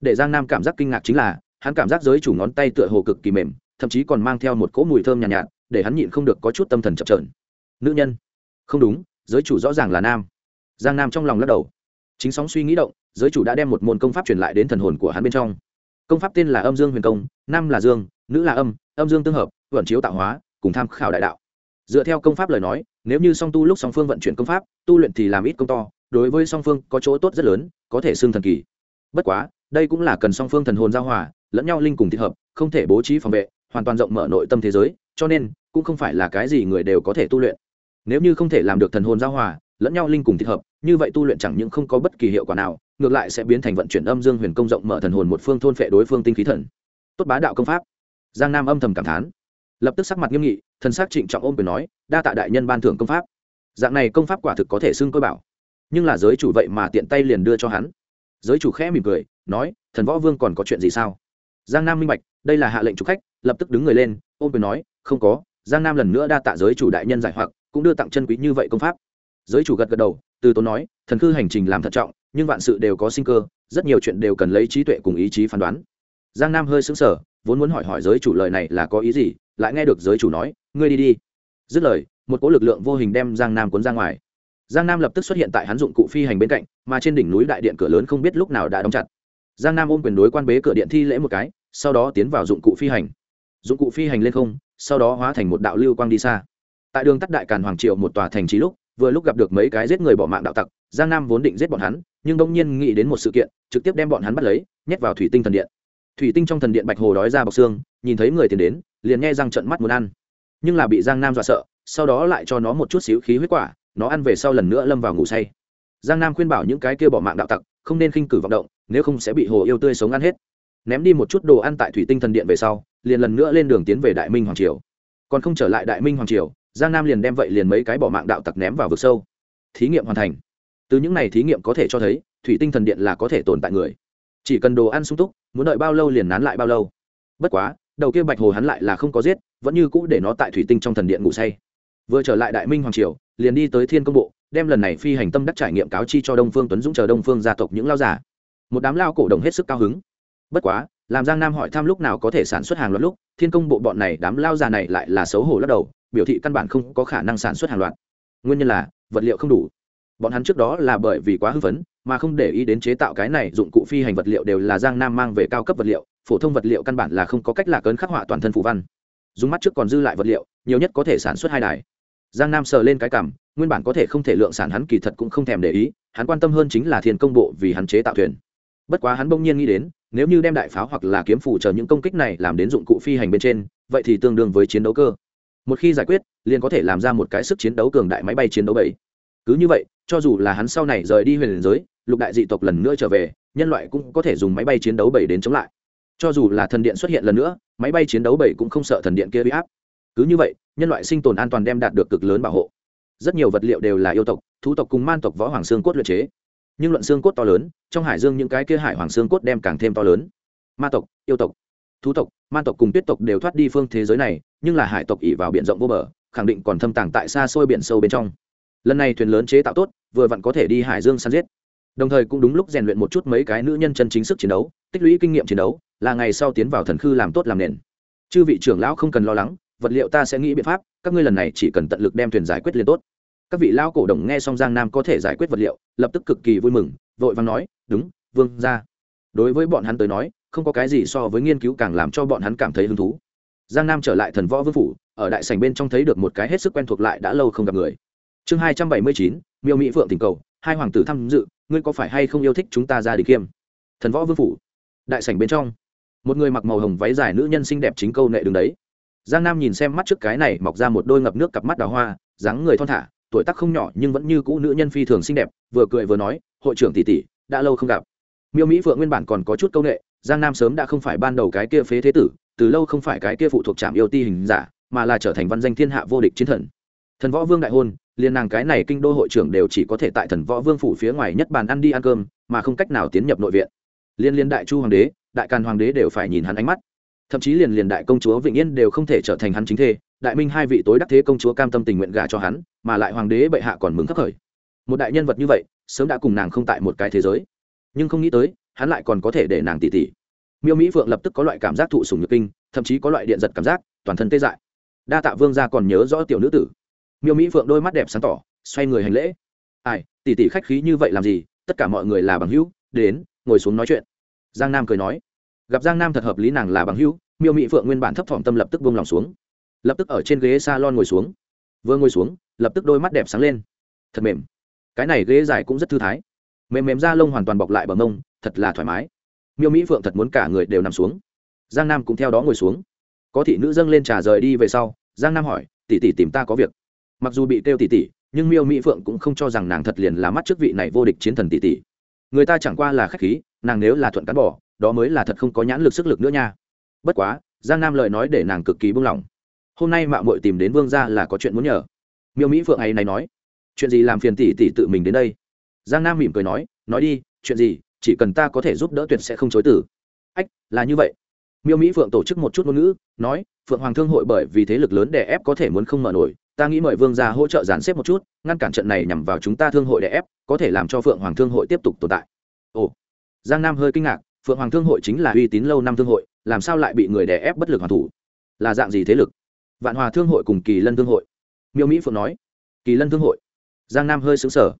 Để giang nam cảm giác kinh ngạc chính là hắn cảm giác giới chủ ngón tay tựa hồ cực kỳ mềm thậm chí còn mang theo một cỗ mùi thơm nhàn nhạt, nhạt để hắn nhịn không được có chút tâm thần chập trờn nữ nhân. Không đúng giới chủ rõ ràng là nam. Giang nam trong lòng lắc đầu. Chính sóng suy nghĩ động giới chủ đã đem một môn công pháp truyền lại đến thần hồn của hắn bên trong. Công pháp tên là âm dương huyền công nam là dương nữ là âm âm dương tương hợp vận chiếu tạo hóa cùng tham khảo đại đạo dựa theo công pháp lời nói, nếu như song tu lúc song phương vận chuyển công pháp, tu luyện thì làm ít công to, đối với song phương có chỗ tốt rất lớn, có thể xưng thần kỳ. Bất quá, đây cũng là cần song phương thần hồn giao hòa, lẫn nhau linh cùng thích hợp, không thể bố trí phòng vệ, hoàn toàn rộng mở nội tâm thế giới, cho nên, cũng không phải là cái gì người đều có thể tu luyện. Nếu như không thể làm được thần hồn giao hòa, lẫn nhau linh cùng thích hợp, như vậy tu luyện chẳng những không có bất kỳ hiệu quả nào, ngược lại sẽ biến thành vận chuyển âm dương huyền công rộng mở thần hồn một phương thôn phệ đối phương tinh khí thần. Tốt bá đạo công pháp. Giang nam âm thầm cảm thán. Lập tức sắc mặt nghiêm nghị thần sắc trịnh trọng ôm quyền nói, đa tạ đại nhân ban thưởng công pháp. Dạng này công pháp quả thực có thể xưng cơ bảo. Nhưng là giới chủ vậy mà tiện tay liền đưa cho hắn. Giới chủ khẽ mỉm cười, nói, thần võ vương còn có chuyện gì sao? Giang nam minh bạch, đây là hạ lệnh chủ khách, lập tức đứng người lên, ôm quyền nói, không có, giang nam lần nữa đa tạ giới chủ đại nhân giải hoặc, cũng đưa tặng chân quý như vậy công pháp. Giới chủ gật gật đầu, từ tốn nói, thần cư hành trình làm thận trọng, nhưng vạn sự đều có sinh cơ, rất nhiều chuyện đều cần lấy trí tuệ cùng ý chí phán đoán. Giang nam hơi sững sờ, vốn muốn hỏi hỏi giới chủ lời này là có ý gì lại nghe được giới chủ nói, ngươi đi đi. Dứt lời, một cỗ lực lượng vô hình đem giang nam cuốn ra ngoài. Giang nam lập tức xuất hiện tại hắn dụng cụ phi hành bên cạnh, mà trên đỉnh núi đại điện cửa lớn không biết lúc nào đã đóng chặt. Giang nam ôm quyền đối quan bế cửa điện thi lễ một cái, sau đó tiến vào dụng cụ phi hành. Dụng cụ phi hành lên không, sau đó hóa thành một đạo lưu quang đi xa. Tại đường tắt đại càn hoàng triệu một tòa thành trí lúc, vừa lúc gặp được mấy cái giết người bỏ mạng đạo tặc, giang nam vốn định giết bọn hắn, nhưng đông nhiên nghĩ đến một sự kiện, trực tiếp đem bọn hắn bắt lấy, nhét vào thủy tinh thần điện thủy tinh trong thần điện bạch hồ đói ra bọc xương, nhìn thấy người tiền đến, liền nghe răng trận mắt muốn ăn. Nhưng là bị giang nam dọa sợ, sau đó lại cho nó một chút xíu khí huyết quả, nó ăn về sau lần nữa lâm vào ngủ say. Giang nam khuyên bảo những cái kia bỏ mạng đạo tặc, không nên khinh cử vọng động, nếu không sẽ bị hồ yêu tươi sống ăn hết. Ném đi một chút đồ ăn tại thủy tinh thần điện về sau, liền lần nữa lên đường tiến về đại minh hoàng triều. Còn không trở lại đại minh hoàng triều, giang nam liền đem vậy liền mấy cái bỏ mạng đạo tặc ném vào vực sâu. Thí nghiệm hoàn thành. Từ những này thí nghiệm có thể cho thấy, thủy tinh thần điện là có thể tồn tại người chỉ cần đồ ăn sung túc, muốn đợi bao lâu liền nán lại bao lâu. Bất quá, đầu kia bạch hồ hắn lại là không có giết, vẫn như cũ để nó tại thủy tinh trong thần điện ngủ say. Vừa trở lại đại minh hoàng triều, liền đi tới thiên công bộ, đem lần này phi hành tâm đắc trải nghiệm cáo chi cho đông phương tuấn dũng chờ đông phương gia tộc những lao giả một đám lao cổ đồng hết sức cao hứng. Bất quá, làm giang nam hỏi thăm lúc nào có thể sản xuất hàng loạt lúc, thiên công bộ bọn này đám lao già này lại là xấu hổ lắc đầu, biểu thị căn bản không có khả năng sản xuất hàng loạt. Nguyên nhân là, vật liệu không đủ bọn hắn trước đó là bởi vì quá hưng phấn, mà không để ý đến chế tạo cái này dụng cụ phi hành vật liệu đều là giang nam mang về cao cấp vật liệu, phổ thông vật liệu căn bản là không có cách lạc ấn khắc họa toàn thân phù văn. Dùng mắt trước còn dư lại vật liệu, nhiều nhất có thể sản xuất hai đài. Giang nam sờ lên cái cảm, nguyên bản có thể không thể lượng sản hắn kỳ thật cũng không thèm để ý, hắn quan tâm hơn chính là thiên công bộ vì hắn chế tạo thuyền. Bất quá hắn bỗng nhiên nghĩ đến, nếu như đem đại pháo hoặc là kiếm phủ chờ những công kích này làm đến dụng cụ phi hành bên trên, vậy thì tương đương với chiến đấu cơ. Một khi giải quyết, liền có thể làm ra một cái sức chiến đấu cường đại máy bay chiến đấu bảy. Cứ như vậy cho dù là hắn sau này rời đi huyền giới, lục đại dị tộc lần nữa trở về, nhân loại cũng có thể dùng máy bay chiến đấu bảy đến chống lại. Cho dù là thần điện xuất hiện lần nữa, máy bay chiến đấu bảy cũng không sợ thần điện kia bị áp. Cứ như vậy, nhân loại sinh tồn an toàn đem đạt được cực lớn bảo hộ. Rất nhiều vật liệu đều là yêu tộc, thú tộc cùng man tộc võ hoàng xương cốt luyện chế. Nhưng luận xương cốt to lớn, trong hải dương những cái kia hải hoàng xương cốt đem càng thêm to lớn. Ma tộc, yêu tộc, thú tộc, man tộc cùng tuyết tộc đều thoát đi phương thế giới này, nhưng là hải tộc ỉ vào biển rộng vô bờ, khẳng định còn thâm tàng tại xa xôi biển sâu bên trong lần này thuyền lớn chế tạo tốt, vừa vặn có thể đi hải dương săn giết. Đồng thời cũng đúng lúc rèn luyện một chút mấy cái nữ nhân chân chính sức chiến đấu, tích lũy kinh nghiệm chiến đấu, là ngày sau tiến vào thần khư làm tốt làm nền. Chư vị trưởng lão không cần lo lắng, vật liệu ta sẽ nghĩ biện pháp, các ngươi lần này chỉ cần tận lực đem thuyền giải quyết liền tốt. Các vị lao cổ đồng nghe xong giang nam có thể giải quyết vật liệu, lập tức cực kỳ vui mừng, vội vàng nói, đúng, vương ra đối với bọn hắn tới nói, không có cái gì so với nghiên cứu càng làm cho bọn hắn cảm thấy hứng thú. Giang nam trở lại thần võ vương phủ, ở đại sành bên trong thấy được một cái hết sức quen thuộc lại đã lâu không gặp người chương hai trăm bảy mươi chín, miêu mỹ phượng tình cầu, hai hoàng tử tham dự, ngươi có phải hay không yêu thích chúng ta ra đình kiêm thần võ vương phủ, đại sảnh bên trong, một người mặc màu hồng váy dài nữ nhân xinh đẹp chính câu nệ đứng đấy. Giang nam nhìn xem mắt trước cái này mọc ra một đôi ngập nước cặp mắt đào hoa, dáng người thon thả, tuổi tác không nhỏ nhưng vẫn như cũ nữ nhân phi thường xinh đẹp, vừa cười vừa nói, hội trưởng tỷ tỷ, đã lâu không gặp. Miêu mỹ phượng nguyên bản còn có chút c â u n ệ giang nam sớm đã không phải ban đầu cái kia phế thế tử, từ lâu không phải cái kia phụ thuộc trạm yêu ti hình giả, mà là trở thành văn danh thiên hạ vô địch chiến thần. Thần võ vương đại hôn liên nàng cái này kinh đô hội trưởng đều chỉ có thể tại thần võ vương phủ phía ngoài nhất bàn ăn đi ăn cơm, mà không cách nào tiến nhập nội viện. Liên liên đại chu hoàng đế, đại càn hoàng đế đều phải nhìn hắn ánh mắt. Thậm chí liền liền đại công chúa vĩnh yên đều không thể trở thành hắn chính thê, đại minh hai vị tối đắc thế công chúa cam tâm tình nguyện gả cho hắn, mà lại hoàng đế bệ hạ còn mừng khắc khởi. Một đại nhân vật như vậy, sớm đã cùng nàng không tại một cái thế giới. Nhưng không nghĩ tới, hắn lại còn có thể để nàng tỉ tỉ. Miêu mỹ phượng lập tức có loại cảm giác thụ sùng nhược kinh, thậm chí có loại điện giật cảm giác, toàn thân tê dại. Đa tạ vương gia còn nhớ rõ tiểu nữ tử miêu mỹ phượng đôi mắt đẹp sáng tỏ, xoay người hành lễ. Ai tỉ tỉ khách khí như vậy làm gì? Tất cả mọi người là bằng hữu, đến, ngồi xuống nói chuyện. Giang nam cười nói. Gặp giang nam thật hợp lý nàng là bằng hữu, miêu mỹ phượng nguyên bản thấp thỏm tâm lập tức buông lòng xuống. Lập tức ở trên ghế s a lon ngồi xuống. Vừa ngồi xuống, lập tức đôi mắt đẹp sáng lên. Thật mềm. Cái này ghế dài cũng rất thư thái. Mềm mềm da lông hoàn toàn bọc lại bằng mông, thật là thoải mái. Miêu mỹ phượng thật muốn cả người đều nằm xuống. Giang nam cũng theo đó ngồi xuống. Có thị nữ dâng lên trà rời đi về sau, giang nam hỏi, tỷ tỷ tìm ta có việc mặc dù bị kêu tỷ tỷ nhưng miêu mỹ phượng cũng không cho rằng nàng thật liền là mắt trước vị này vô địch chiến thần tỷ tỷ người ta chẳng qua là khách khí, nàng nếu là thuận cán bỏ đó mới là thật không có nhãn lực sức lực nữa nha. Bất quá, giang nam lời nói để nàng cực kỳ buông lỏng hôm nay mạo muội tìm đến vương gia là có chuyện muốn nhờ. Miêu mỹ phượng ấy này nói, chuyện gì làm phiền tỷ tỷ tự mình đến đây? Giang nam mỉm cười nói nói đi, chuyện gì, chỉ cần ta có thể giúp đỡ tuyệt sẽ không chối từ. Ách, là như vậy. Miêu mỹ phượng tổ chức một chút ngôn ngữ, nói, phượng hoàng thương hội bởi vì thế lực lớn đè ép có thể muốn không mở nổi ta nghĩ mời vương gia hỗ trợ dàn xếp một chút, ngăn cản trận này nhằm vào chúng ta thương hội đè ép, có thể làm cho phượng hoàng thương hội tiếp tục tồn tại. Ồ. Giang nam hơi kinh ngạc, phượng hoàng thương hội chính là uy tín lâu năm thương hội, làm sao lại bị người đè ép bất lực hoàn thủ? Là dạng gì thế lực? Vạn hòa thương hội cùng kỳ lân thương hội. Miêu mỹ phượng nói. Kỳ lân thương hội. Giang nam hơi xứng sở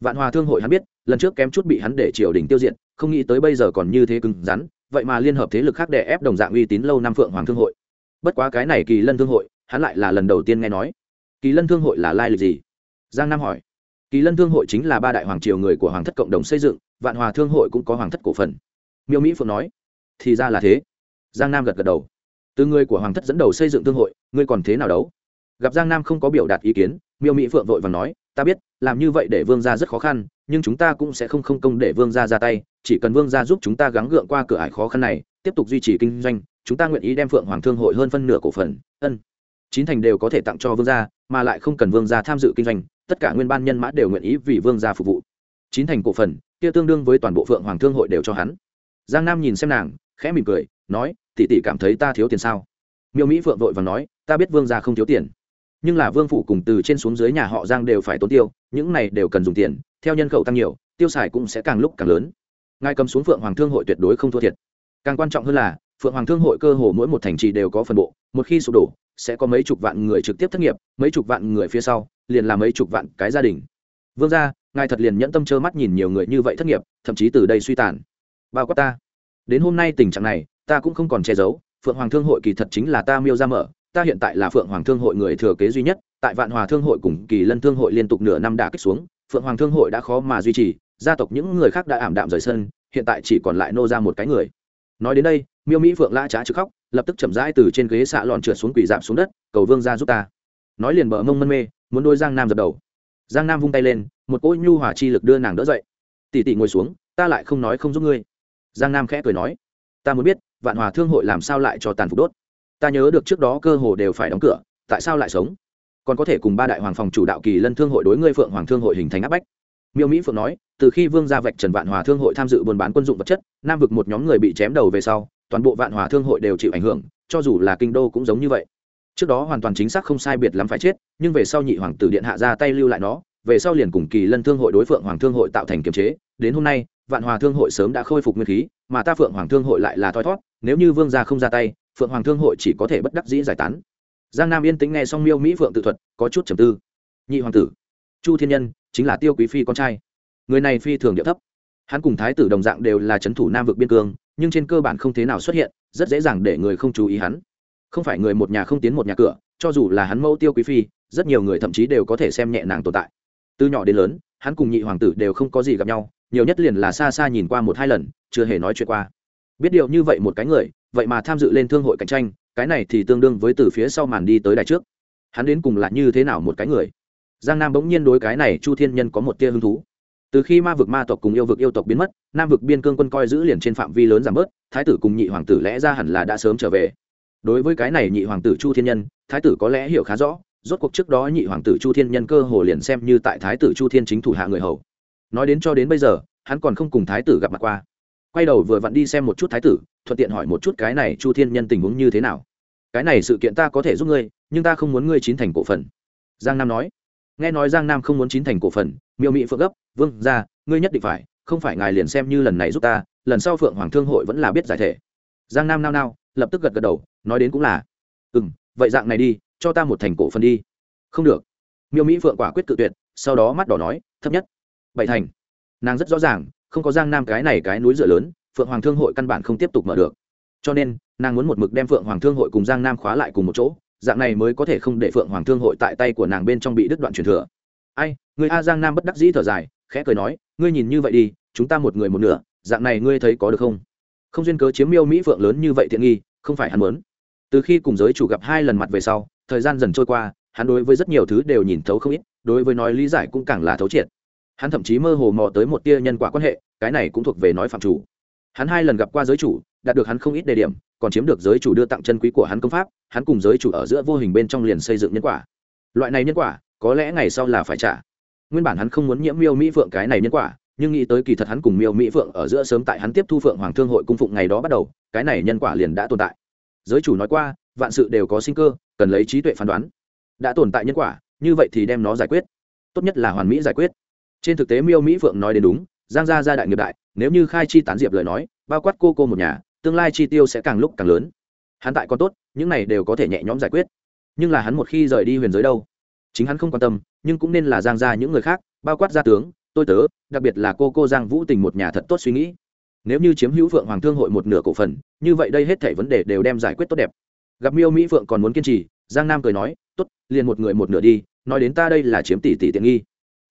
vạn hòa thương hội hắn biết, lần trước kém chút bị hắn để triều đình tiêu diệt, không nghĩ tới bây giờ còn như thế cứng rắn, vậy mà liên hợp thế lực khác đè ép đồng dạng uy tín lâu năm phượng hoàng thương hội. Bất quá cái này kỳ lân thương hội, hắn lại là lần đầu tiên nghe nói kỳ lân thương hội là lai lịch gì? Giang nam hỏi. Kỳ lân thương hội chính là ba đại hoàng triều người của hoàng thất cộng đồng xây dựng, vạn hòa thương hội cũng có hoàng thất cổ phần. Miêu mỹ phượng nói. Thì ra là thế. Giang nam gật gật đầu. Từ người của hoàng thất dẫn đầu xây dựng thương hội, ngươi còn thế nào đấu? Gặp giang nam không có biểu đạt ý kiến, miêu mỹ phượng vội và nói, ta biết, làm như vậy để vương gia rất khó khăn, nhưng chúng ta cũng sẽ không không công để vương gia ra tay, chỉ cần vương gia giúp chúng ta gắng gượng qua cửa ải khó khăn này, tiếp tục duy trì kinh doanh, chúng ta nguyện ý đem phượng hoàng thương hội hơn phân nửa cổ phần. Ân. Chín thành đều có thể tặng cho vương gia mà lại không cần vương gia tham dự kinh doanh, tất cả nguyên ban nhân mã đều nguyện ý vì vương gia phục vụ. Chín thành cổ phần, kia tương đương với toàn bộ phượng hoàng thương hội đều cho hắn. Giang nam nhìn xem nàng, khẽ mỉm cười, nói, tỷ tỷ cảm thấy ta thiếu tiền sao? Miêu mỹ phượng vội và nói, ta biết vương gia không thiếu tiền. Nhưng là vương phủ cùng từ trên xuống dưới nhà họ giang đều phải tốn tiêu, những này đều cần dùng tiền, theo nhân khẩu tăng nhiều, tiêu xài cũng sẽ càng lúc càng lớn. Ngài cầm xuống phượng hoàng thương hội tuyệt đối không thua thiệt. Càng quan trọng hơn là phượng hoàng thương hội cơ hồ mỗi một thành trì đều có phần bộ, một khi sụp đổ, sẽ có mấy chục vạn người trực tiếp thất nghiệp, mấy chục vạn người phía sau, liền là mấy chục vạn cái gia đình. Vương gia, ngài thật liền nhẫn tâm trơ mắt nhìn nhiều người như vậy thất nghiệp, thậm chí từ đây suy tàn. Bao quát ta. Đến hôm nay tình trạng này, ta cũng không còn che giấu, phượng hoàng thương hội kỳ thật chính là ta miêu ra mở, ta hiện tại là phượng hoàng thương hội người thừa kế duy nhất, tại vạn hòa thương hội cùng kỳ lân thương hội liên tục nửa năm đã kích xuống, phượng hoàng thương hội đã khó mà duy trì, gia tộc những người khác đã ảm đạm rời sân, hiện tại chỉ còn lại nô ra một cái người. Nói đến đây miêu mỹ phượng la trá chứ khóc, lập tức chậm rãi từ trên ghế xạ lọn trượt xuống quỷ dạp xuống đất, cầu vương ra giúp ta. Nói liền bờ mông mân mê, muốn đôi giang nam dập đầu. Giang nam vung tay lên, một cỗ nhu hòa chi lực đưa nàng đỡ dậy. Tỉ tỉ ngồi xuống, ta lại không nói không giúp ngươi. Giang nam khẽ cười nói, ta muốn biết, vạn hòa thương hội làm sao lại cho tàn phục đốt? Ta nhớ được trước đó cơ hồ đều phải đóng cửa, tại sao lại sống? Còn có thể cùng ba đại hoàng phòng chủ đạo kỳ lân thương hội đối ngươi phượng hoàng thương hội hình thành áp bách. Miêu mỹ phượng nói, từ khi vương gia vạch trần vạn hòa thương hội tham dự buôn bán quân dụng vật chất, nam vực một nhóm người bị chém đầu về sau toàn bộ vạn hòa thương hội đều chịu ảnh hưởng, cho dù là kinh đô cũng giống như vậy. Trước đó hoàn toàn chính xác không sai biệt lắm phải chết, nhưng về sau nhị hoàng tử điện hạ ra tay lưu lại nó, về sau liền cùng kỳ lân thương hội đối phượng hoàng thương hội tạo thành kiềm chế, đến hôm nay, vạn hòa thương hội sớm đã khôi phục nguyên khí, mà ta phượng hoàng thương hội lại là thoi thót, nếu như vương gia không ra tay, phượng hoàng thương hội chỉ có thể bất đắc dĩ giải tán. Giang nam yên tính nghe xong miêu mỹ phượng tự thuật, có chút trầm tư. Nhị hoàng tử, chu thiên nhân, chính là tiêu quý phi con trai. Người này phi thường địa thấp. Hắn cùng thái tử đồng dạng đều là c h ấ n thủ nam vực biên cương nhưng trên cơ bản không thế nào xuất hiện, rất dễ dàng để người không chú ý hắn. Không phải người một nhà không tiến một nhà cửa, cho dù là hắn mẫu tiêu quý phi, rất nhiều người thậm chí đều có thể xem nhẹ nàng tồn tại. Từ nhỏ đến lớn, hắn cùng nhị hoàng tử đều không có gì gặp nhau, nhiều nhất liền là xa xa nhìn qua một hai lần, chưa hề nói chuyện qua. Biết điều như vậy một cái người, vậy mà tham dự lên thương hội cạnh tranh, cái này thì tương đương với từ phía sau màn đi tới đài trước. Hắn đến cùng là như thế nào một cái người? Giang nam bỗng nhiên đối cái này chu thiên nhân có một tia hứng thú từ khi ma vực ma tộc cùng yêu vực yêu tộc biến mất, nam vực biên cương quân coi giữ liền trên phạm vi lớn giảm bớt, thái tử cùng nhị hoàng tử lẽ ra hẳn là đã sớm trở về. Đối với cái này nhị hoàng tử chu thiên nhân, thái tử có lẽ hiểu khá rõ, rốt cuộc trước đó nhị hoàng tử chu thiên nhân cơ hồ liền xem như tại thái tử chu thiên chính thủ hạ người hầu. Nói đến cho đến bây giờ, hắn còn không cùng thái tử gặp mặt qua. Quay đầu vừa vặn đi xem một chút thái tử, thuận tiện hỏi một chút cái này chu thiên nhân tình huống như thế nào. Cái này sự kiện ta có thể giúp ngươi, nhưng ta không muốn ngươi chín thành cổ phần. Giang nam nói nghe nói giang nam không muốn chín thành cổ phần, miêu mỹ phượng gấp, vương ra ngươi nhất định phải, không phải ngài liền xem như lần này giúp ta, lần sau phượng hoàng thương hội vẫn là biết giải thể. Giang nam nao nao, lập tức gật gật đầu, nói đến cũng là ừ m vậy dạng này đi, cho ta một thành cổ phần đi. Không được. Miêu mỹ phượng quả quyết cự tuyệt, sau đó mắt đỏ nói, thấp nhất, bảy thành. Nàng rất rõ ràng, không có giang nam cái này cái núi dựa lớn, phượng hoàng thương hội căn bản không tiếp tục mở được. Cho nên, nàng muốn một mực đem phượng hoàng thương hội cùng giang nam khóa lại cùng một chỗ dạng này mới có thể không để phượng hoàng thương hội tại tay của nàng bên trong bị đứt đoạn truyền thừa. Ai, người a giang nam bất đắc dĩ thở dài, khẽ cười nói, ngươi nhìn như vậy đi, chúng ta một người một nửa, dạng này ngươi thấy có được không? Không duyên cớ chiếm miêu mỹ phượng lớn như vậy tiện nghi, không phải hắn muốn. Từ khi cùng giới chủ gặp hai lần mặt về sau, thời gian dần trôi qua, hắn đối với rất nhiều thứ đều nhìn thấu không ít, đối với nói lý giải cũng càng là thấu triệt. Hắn thậm chí mơ hồ mò tới một tia nhân quả quan hệ, cái này cũng thuộc về nói phạm chủ. Hắn hai lần gặp qua giới chủ, đạt được hắn không ít đề điểm còn chiếm được giới chủ đưa tặng chân quý của hắn công pháp, hắn cùng giới chủ ở giữa vô hình bên trong liền xây dựng nhân quả. Loại này nhân quả, có lẽ ngày sau là phải trả. Nguyên bản hắn không muốn nhiễm miêu mỹ phượng cái này nhân quả, nhưng nghĩ tới kỳ thật hắn cùng miêu mỹ phượng ở giữa sớm tại hắn tiếp thu phượng hoàng thương hội cung phụng ngày đó bắt đầu, cái này nhân quả liền đã tồn tại. Giới chủ nói qua, vạn sự đều có sinh cơ, cần lấy trí tuệ phán đoán. Đã tồn tại nhân quả, như vậy thì đem nó giải quyết. Tốt nhất là hoàn mỹ giải quyết. Trên thực tế miêu mỹ phượng nói đến đúng, giang gia gia đại nghiệp đại, nếu như khai chi tán diệp lời nói, bao quát cô cô một nhà tương lai chi tiêu sẽ càng lúc càng lớn. Hắn tại còn tốt, những này đều có thể nhẹ nhõm giải quyết. Nhưng là hắn một khi rời đi huyền giới đâu? Chính hắn không quan tâm, nhưng cũng nên là giang ra những người khác, bao quát gia tướng, tôi tớ, đặc biệt là cô cô giang vũ tình một nhà thật tốt suy nghĩ. Nếu như chiếm hữu phượng hoàng thương hội một nửa cổ phần, như vậy đây hết thể vấn đề đều đem giải quyết tốt đẹp. Gặp miêu mỹ phượng còn muốn kiên trì, giang nam cười nói, tốt, liền một người một nửa đi, nói đến ta đây là chiếm tỷ tỷ tiện nghi.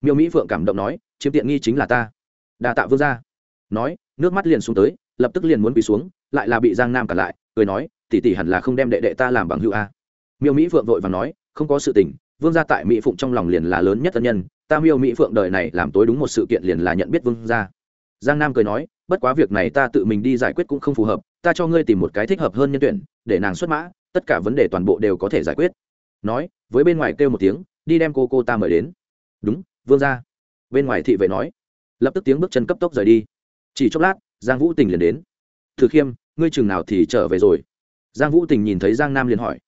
Miêu mỹ phượng cảm động nói, chiếm tiện nghi chính là ta. Đà tạ vương gia. Nói, nước mắt liền xuống tới, lập tức liền muốn bị xuống lại là bị giang nam cản lại, cười nói, tỷ tỷ hẳn là không đem đệ đệ ta làm bằng hữu a. Miêu mỹ phượng vội và nói, không có sự tình, vương gia tại mỹ phụng trong lòng liền là lớn nhất thân nhân, ta miêu mỹ phượng đời này làm tối đúng một sự kiện liền là nhận biết vương gia. Giang nam cười nói, bất quá việc này ta tự mình đi giải quyết cũng không phù hợp, ta cho ngươi tìm một cái thích hợp hơn nhân tuyển, để nàng xuất mã, tất cả vấn đề toàn bộ đều có thể giải quyết. Nói, với bên ngoài kêu một tiếng, đi đem cô cô ta mời đến. Đúng, vương gia. Bên ngoài thị vệ nói. Lập tức tiếng bước chân cấp tốc rời đi. Chỉ chốc lát, giang vũ tình liền đến. Thử khiêm ngươi chừng nào thì trở về rồi? Giang vũ tình nhìn thấy giang nam liền hỏi.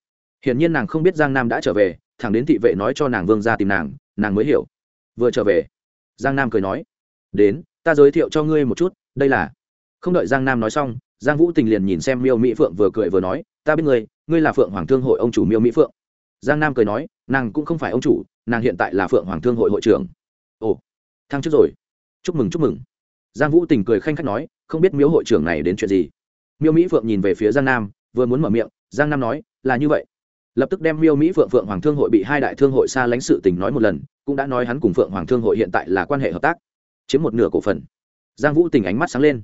Hiển nhiên nàng không biết giang nam đã trở về, thẳng đến thị vệ nói cho nàng vương ra tìm nàng nàng mới hiểu. Vừa trở về, giang nam cười nói. Đến, ta giới thiệu cho ngươi một chút, đây là. Không đợi giang nam nói xong, giang vũ tình liền nhìn xem miêu mỹ phượng vừa cười vừa nói. Ta biết ngươi ngươi là phượng hoàng thương hội ông chủ miêu mỹ phượng. Giang nam cười nói, nàng cũng không phải ông chủ, nàng hiện tại là phượng hoàng thương hội hội trưởng. Ồ, thăng chức rồi. Chúc mừng chúc mừng. Giang vũ tình cười khanh khách nói, không biết miếu hội trưởng này đến chuyện gì miêu mỹ phượng nhìn về phía giang nam vừa muốn mở miệng giang nam nói là như vậy lập tức đem miêu mỹ phượng phượng hoàng thương hội bị hai đại thương hội xa lãnh sự tình nói một lần cũng đã nói hắn cùng phượng hoàng thương hội hiện tại là quan hệ hợp tác chiếm một nửa cổ phần giang vũ tình ánh mắt sáng lên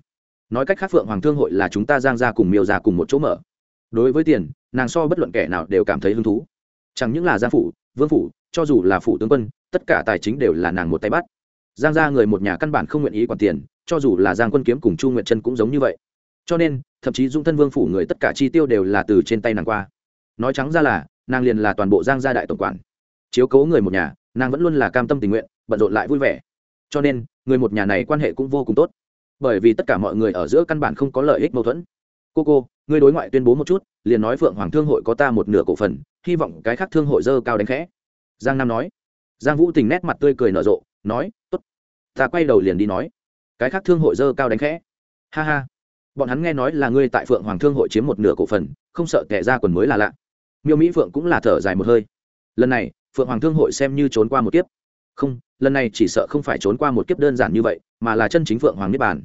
nói cách khác phượng hoàng thương hội là chúng ta giang ra cùng miêu ra cùng một chỗ mở đối với tiền nàng so bất luận kẻ nào đều cảm thấy hứng thú chẳng những là giang phủ vương phủ cho dù là phủ tướng quân tất cả tài chính đều là nàng một tay bắt giang ra người một nhà căn bản không nguyện ý quản tiền cho dù là giang quân kiếm cùng chu nguyệt chân cũng giống như vậy cho nên thậm chí dung thân vương phủ người tất cả chi tiêu đều là từ trên tay nàng qua. Nói trắng ra là, nàng liền là toàn bộ giang gia đại tổng quản. Chiếu cố người một nhà, nàng vẫn luôn là cam tâm tình nguyện, bận rộn lại vui vẻ. Cho nên, người một nhà này quan hệ cũng vô cùng tốt. Bởi vì tất cả mọi người ở giữa căn bản không có lợi ích mâu thuẫn. Cô cô, người đối ngoại tuyên bố một chút, liền nói phượng hoàng thương hội có ta một nửa cổ phần, hy vọng cái khác thương hội dơ cao đánh khẽ. Giang nam nói. Giang vũ tình nét mặt tươi cười nở rộ, nói t ố t ta quay đầu liền đi nói. Cái khác thương hội dơ cao đánh khẽ. Ha ha bọn hắn nghe nói là ngươi tại phượng hoàng thương hội chiếm một nửa cổ phần, không sợ tệ ra quần mới là lạ. Miêu mỹ phượng cũng là thở dài một hơi. Lần này, phượng hoàng thương hội xem như trốn qua một kiếp. Không, lần này chỉ sợ không phải trốn qua một kiếp đơn giản như vậy, mà là chân chính phượng hoàng niết bàn.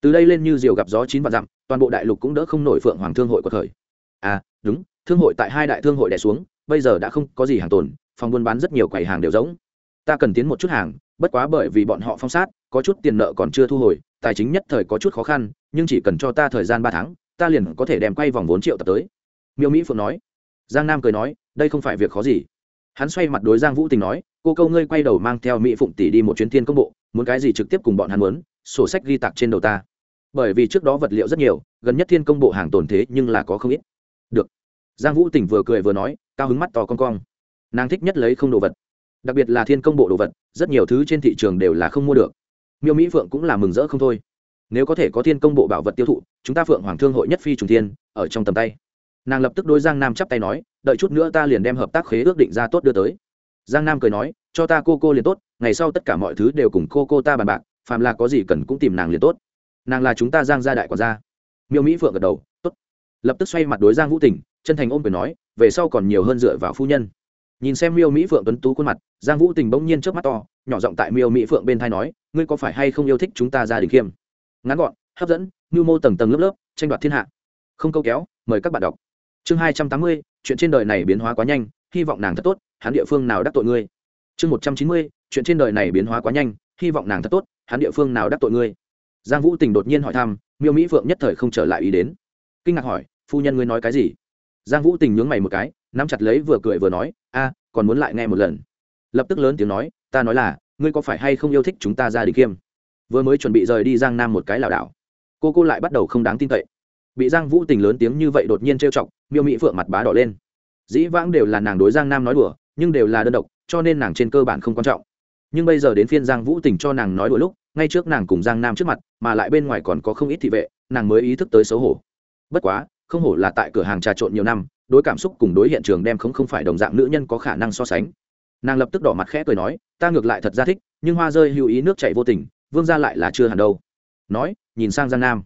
Từ đây lên như diều gặp gió chín vạn dặm, toàn bộ đại lục cũng đỡ không nổi phượng hoàng thương hội của thời à đúng, thương hội tại hai đại thương hội đẻ xuống, bây giờ đã không có gì hàng tồn, phòng buôn bán rất nhiều quầy hàng đều giống ta cần tiến một chút hàng, bất quá bởi vì bọn họ phong sát, có chút tiền nợ còn chưa thu hồi, tài chính nhất thời có chút khó khăn nhưng chỉ cần cho ta thời gian ba tháng, ta liền có thể đem quay vòng vốn triệu tập tới. Miêu mỹ phượng nói. Giang nam cười nói, đây không phải việc khó gì. Hắn xoay mặt đối giang vũ tình nói, cô câu ngươi quay đầu mang theo mỹ phụng tỷ đi một chuyến thiên công bộ, muốn cái gì trực tiếp cùng bọn hắn muốn, sổ sách ghi tặc trên đầu ta. Bởi vì trước đó vật liệu rất nhiều, gần nhất thiên công bộ hàng tồn thế nhưng là có không ít. Được. Giang vũ tình vừa cười vừa nói, cao hứng mắt to con cong. Nàng thích nhất lấy không đồ vật. Đặc biệt là thiên công bộ đồ vật, rất nhiều thứ trên thị trường đều là không mua được. Miêu mỹ phượng cũng là mừng rỡ không thôi nếu có thể có thiên công bộ bảo vật tiêu thụ, chúng ta phượng hoàng thương hội nhất phi trùng thiên, ở trong tầm tay. Nàng lập tức đôi giang nam chắp tay nói, đợi chút nữa ta liền đem hợp tác khế ước định ra tốt đưa tới. Giang nam cười nói, cho ta cô cô liền tốt, ngày sau tất cả mọi thứ đều cùng cô cô ta bàn bạc, phàm là có gì cần cũng tìm nàng liền tốt. Nàng là chúng ta giang gia đại quản gia. Miêu mỹ phượng gật đầu, tốt. Lập tức xoay mặt đối giang vũ tình, chân thành ôm quyền nói, về sau còn nhiều hơn dựa vào phu nhân. Nhìn xem miêu mỹ phượng tuấn tú khuôn mặt, giang vũ tình bỗng nhiên trước mắt to, nhỏ giọng tại miêu mỹ phượng bên thai nói, ngươi có phải hay không yêu thích chúng ta gia đình khiêm? Ngắn gọn, hấp dẫn nhu mô tầng tầng lớp lớp, tranh đoạt thiên hạ. Không câu kéo, mời các bạn đọc. Chương hai trăm tám mươi, chuyện trên đời này biến hóa quá nhanh, hy vọng nàng thật tốt, hắn địa phương nào đắc tội ngươi? Chương một trăm chín mươi, chuyện trên đời này biến hóa quá nhanh, hy vọng nàng thật tốt, hắn địa phương nào đắc tội ngươi? Giang vũ tình đột nhiên hỏi thăm, miêu mỹ phượng nhất thời không trở lại ý đến. Kinh ngạc hỏi, phu nhân ngươi nói cái gì? Giang vũ tình nhướng mày một cái, nắm chặt lấy vừa cười vừa nói, a, còn muốn lại nghe một lần. Lập tức lớn tiếng nói, ta nói là, ngươi có phải hay không yêu thích chúng ta ra đình kiêm? Vừa mới chuẩn bị rời đi giang nam một cái lảo đảo cô cô lại bắt đầu không đáng tin cậy bị giang vũ tình lớn tiếng như vậy đột nhiên trêu chọc miêu mỹ phượng mặt bá đỏ lên dĩ vãng đều là nàng đối giang nam nói đùa nhưng đều là đơn độc cho nên nàng trên cơ bản không quan trọng nhưng bây giờ đến phiên giang vũ tình cho nàng nói đùa lúc ngay trước nàng cùng giang nam trước mặt mà lại bên ngoài còn có không ít thị vệ nàng mới ý thức tới xấu hổ bất quá không hổ là tại cửa hàng trà trộn nhiều năm đối cảm xúc cùng đối hiện trường đem không không phải đồng dạng nữ nhân có khả năng so sánh nàng lập tức đỏ mặt khẽ cười nói ta ngược lại thật ra thích nhưng hoa rơi hữu ý nước chảy vô tình vương gia lại là chưa hẳn đâu. Nói, nhìn sang giang nam.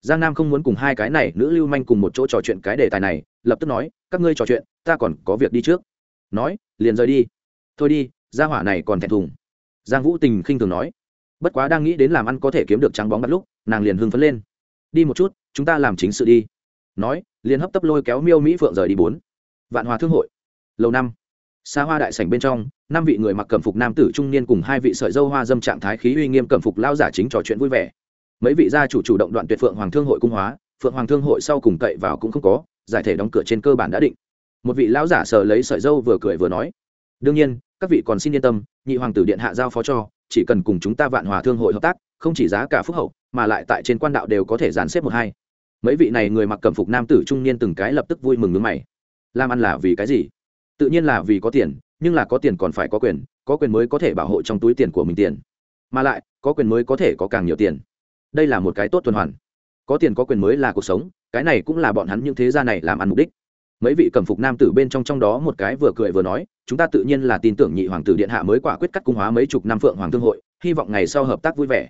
Giang nam không muốn cùng hai cái này nữ lưu manh cùng một chỗ trò chuyện cái đề tài này, lập tức nói, các ngươi trò chuyện, ta còn có việc đi trước. Nói, liền rời đi. Thôi đi, gia hỏa này còn thẹn thùng. Giang vũ tình khinh thường nói. Bất quá đang nghĩ đến làm ăn có thể kiếm được trắng bóng bắt lúc, nàng liền hưng phấn lên. Đi một chút, chúng ta làm chính sự đi. Nói, liền hấp tấp lôi kéo miêu mỹ phượng rời đi bốn. Vạn hòa thương hội. Lâu năm xa hoa đại sảnh bên trong, năm vị người mặc cẩm phục nam tử trung niên cùng hai vị sợi dâu hoa dâm trạng thái khí uy nghiêm cẩm phục lao giả chính trò chuyện vui vẻ. Mấy vị gia chủ chủ động đoạn tuyệt phượng hoàng thương hội cung hóa, phượng hoàng thương hội sau cùng cậy vào cũng không có, giải thể đóng cửa trên cơ bản đã định. Một vị lão giả sờ lấy sợi dâu vừa cười vừa nói, đương nhiên, các vị còn xin yên tâm, nhị hoàng tử điện hạ giao phó cho, chỉ cần cùng chúng ta vạn hòa thương hội hợp tác, không chỉ giá cả phúc hậu, mà lại tại trên quan đạo đều có thể dàn xếp một hai. Mấy vị này người mặc cẩm phục nam tử trung niên từng cái lập tức vui mừng ngưng mày. Làm ăn là vì cái gì? Tự nhiên là vì có tiền, nhưng là có tiền còn phải có quyền có quyền mới có thể bảo hộ trong túi tiền của mình tiền. Mà lại, có quyền mới có thể có càng nhiều tiền. Đây là một cái tốt tuần hoàn. Có tiền có quyền mới là cuộc sống, cái này cũng là bọn hắn những thế gia này làm ăn mục đích. Mấy vị cẩm phục nam tử bên trong trong đó một cái vừa cười vừa nói, chúng ta tự nhiên là tin tưởng nhị hoàng tử điện hạ mới quả quyết cắt cung hóa mấy chục năm phượng hoàng thương hội, hy vọng ngày sau hợp tác vui vẻ.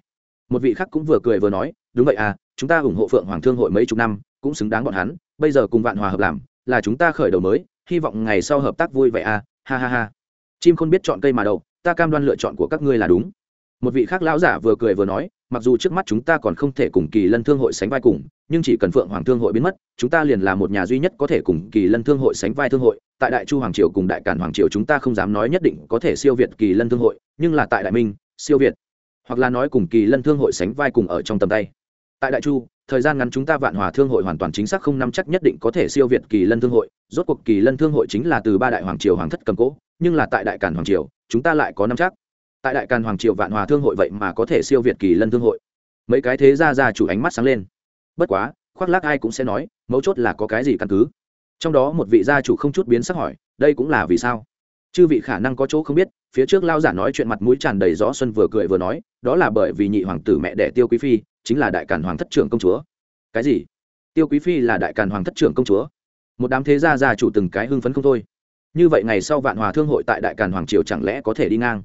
Một vị khác cũng vừa cười vừa nói, đúng vậy à chúng ta ủng hộ phượng hoàng thương hội mấy chục năm, cũng xứng đáng bọn hắn, bây giờ cùng vạn hòa hợp làm, là chúng ta khởi đầu mới hy vọng ngày sau hợp tác vui vẻ à ha ha ha. Chim không biết chọn cây mà đậu, ta cam đoan lựa chọn của các ngươi là đúng. Một vị khác lão giả vừa cười vừa nói, mặc dù trước mắt chúng ta còn không thể cùng kỳ lân thương hội sánh vai cùng, nhưng chỉ cần phượng hoàng thương hội biến mất, chúng ta liền là một nhà duy nhất có thể cùng kỳ lân thương hội sánh vai thương hội. Tại đại chu hoàng triều cùng đại cản hoàng triều chúng ta không dám nói nhất định có thể siêu việt kỳ lân thương hội, nhưng là tại đại minh, siêu việt, hoặc là nói cùng kỳ lân thương hội sánh vai cùng ở trong tầm tay. Tại đại chu thời gian ngắn chúng ta vạn hòa thương hội hoàn toàn chính xác không nắm chắc nhất định có thể siêu việt kỳ lân thương hội, rốt cuộc kỳ lân thương hội chính là từ ba đại hoàng triều hoàng thất cầm cố, nhưng là tại đại càn hoàng triều, chúng ta lại có nắm chắc. Tại đại càn hoàng triều vạn hòa thương hội vậy mà có thể siêu việt kỳ lân thương hội. Mấy cái thế ra ra chủ ánh mắt sáng lên. Bất quá, khoác lác ai cũng sẽ nói, mấu chốt là có cái gì căn cứ. Trong đó một vị gia chủ không chút biến sắc hỏi, đây cũng là vì sao? Chư vị khả năng có chỗ không biết, phía trước lao giả nói chuyện mặt mũi tràn đầy gió xuân vừa cười vừa nói, đó là bởi vì nhị hoàng tử mẹ đẻ tiêu quý phi chính là đại càn hoàng thất trưởng công chúa. Cái gì? Tiêu quý phi là đại càn hoàng thất trưởng công chúa? Một đám thế gia gia chủ từng cái hưng phấn không thôi. Như vậy ngày sau vạn hòa thương hội tại đại càn hoàng triều chẳng lẽ có thể đi ngang?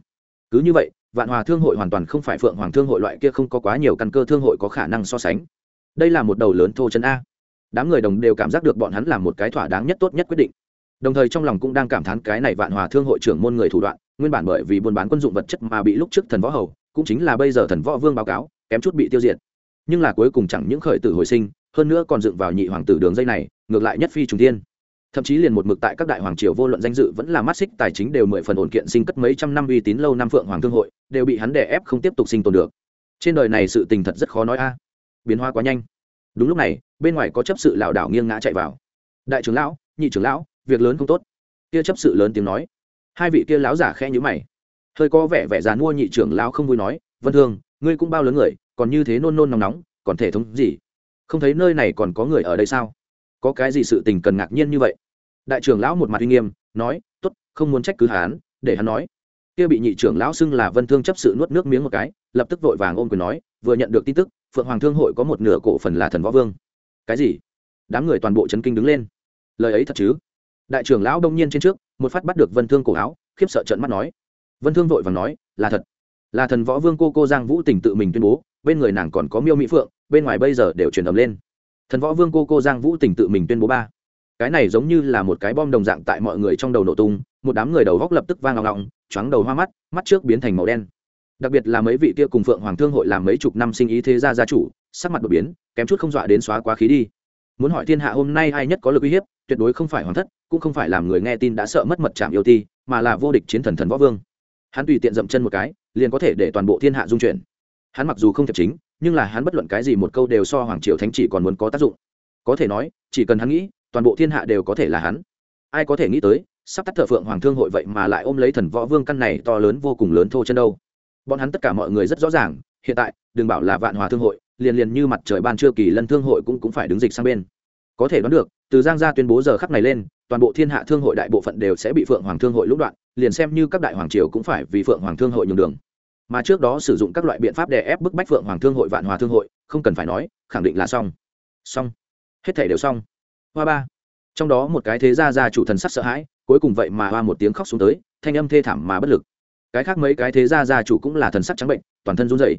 Cứ như vậy, vạn hòa thương hội hoàn toàn không phải phượng hoàng thương hội loại kia không có quá nhiều căn cơ thương hội có khả năng so sánh. Đây là một đầu lớn thô chân a. Đám người đồng đều cảm giác được bọn hắn làm một cái thỏa đáng nhất tốt nhất quyết định. Đồng thời trong lòng cũng đang cảm thán cái này vạn hòa thương hội trưởng môn người thủ đoạn, nguyên bản bởi vì buôn bán quân dụng vật chất mà bị lúc trước thần võ hầu, cũng chính là bây giờ thần võ vương báo cáo, kém chút bị tiêu diệt nhưng là cuối cùng chẳng những khởi tử hồi sinh, hơn nữa còn dựng vào nhị hoàng tử đường dây này, ngược lại nhất phi trùng tiên thậm chí liền một mực tại các đại hoàng triều vô luận danh dự vẫn là mắt xích tài chính đều mười phần ổn kiện sinh cất mấy trăm năm uy tín lâu năm phượng hoàng thương hội, đều bị hắn đè ép không tiếp tục sinh tồn được. Trên đời này sự tình thật rất khó nói a. Biến hóa quá nhanh. Đúng lúc này, bên ngoài có chấp sự lảo đảo nghiêng ngã chạy vào. Đại trưởng lão, nhị trưởng lão, việc lớn không tốt. Kia chấp sự lớn tiếng nói. Hai vị kia láo giả khẽ nhữ mày. Hơi có vẻ vẻ dàn mua nhị trưởng lão không vui nói, vân thương, ngươi cũng bao lớn người còn như thế nôn nôn nóng nóng còn thể thống gì? Không thấy nơi này còn có người ở đây sao? Có cái gì sự tình cần ngạc nhiên như vậy? Đại trưởng lão một mặt uy nghiêm nói t ố t không muốn trách cứ hắn, để hắn nói. Kia bị nhị trưởng lão xưng là vân thương chấp sự nuốt nước miếng một cái lập tức vội vàng ôm quyền nói vừa nhận được tin tức phượng hoàng thương hội có một nửa cổ phần là thần võ vương. Cái gì? Đám người toàn bộ chấn kinh đứng lên. Lời ấy thật chứ? Đại trưởng lão đông nhiên trên trước một phát bắt được vân thương cổ áo khiếp sợ trận mắt nói. Vân thương vội vàng nói là thật là thần võ vương cô cô giang vũ tình tự mình tuyên bố, bên người nàng còn có miêu mỹ phượng, bên ngoài bây giờ đều truyền ầm lên. Thần võ vương cô cô giang vũ tình tự mình tuyên bố ba. Cái này giống như là một cái bom đồng dạng tại mọi người trong đầu nổ tung, một đám người đầu góc lập tức vang ngọng ngọng choáng đầu hoa mắt mắt trước biến thành màu đen. Đặc biệt là mấy vị kia cùng phượng hoàng thương hội làm mấy chục năm sinh ý thế gia gia chủ, sắc mặt đột biến, kém chút không dọa đến xóa quá khí đi. Muốn hỏi thiên hạ hôm nay ai nhất có lực uy hiếp, tuyệt đối không phải hoàng thất, cũng không phải làm người nghe tin đã sợ mất mật chạm yêu ti, mà là vô địch chiến thần thần võ vương. Hắn tùy tiện dậm chân một cái liền có thể để toàn bộ thiên hạ dung chuyển. Hắn mặc dù không thiệp chính, nhưng là hắn bất luận cái gì một câu đều so hoàng triều thánh chỉ còn muốn có tác dụng. Có thể nói, chỉ cần hắn nghĩ, toàn bộ thiên hạ đều có thể là hắn. Ai có thể nghĩ tới, sắp tắt thợ phượng hoàng thương hội vậy mà lại ôm lấy thần võ vương căn này to lớn vô cùng lớn thô chân đâu. Bọn hắn tất cả mọi người rất rõ ràng, hiện tại, đừng bảo là vạn hòa thương hội, liền liền như mặt trời ban trưa kỳ lân thương hội cũng cũng phải đứng dịch sang bên. Có thể đoán được, từ giang gia tuyên bố giờ khắc này lên, toàn bộ thiên hạ thương hội đại bộ phận đều sẽ bị phượng hoàng thương hội lũng đoạn, liền xem như các đại hoàng triều cũng phải vì phượng hoàng thương hội nhường đường mà trước đó sử dụng các loại biện pháp đè ép bức bách phượng hoàng thương hội vạn hòa thương hội, không cần phải nói, khẳng định là xong. Xong. Hết thể đều xong. Hoa ba. Trong đó một cái thế gia gia chủ thần sắc sợ hãi, cuối cùng vậy mà hoa một tiếng khóc xuống tới, thanh âm thê thảm mà bất lực. Cái khác mấy cái thế gia gia chủ cũng là thần sắc trắng bệnh, toàn thân run rẩy.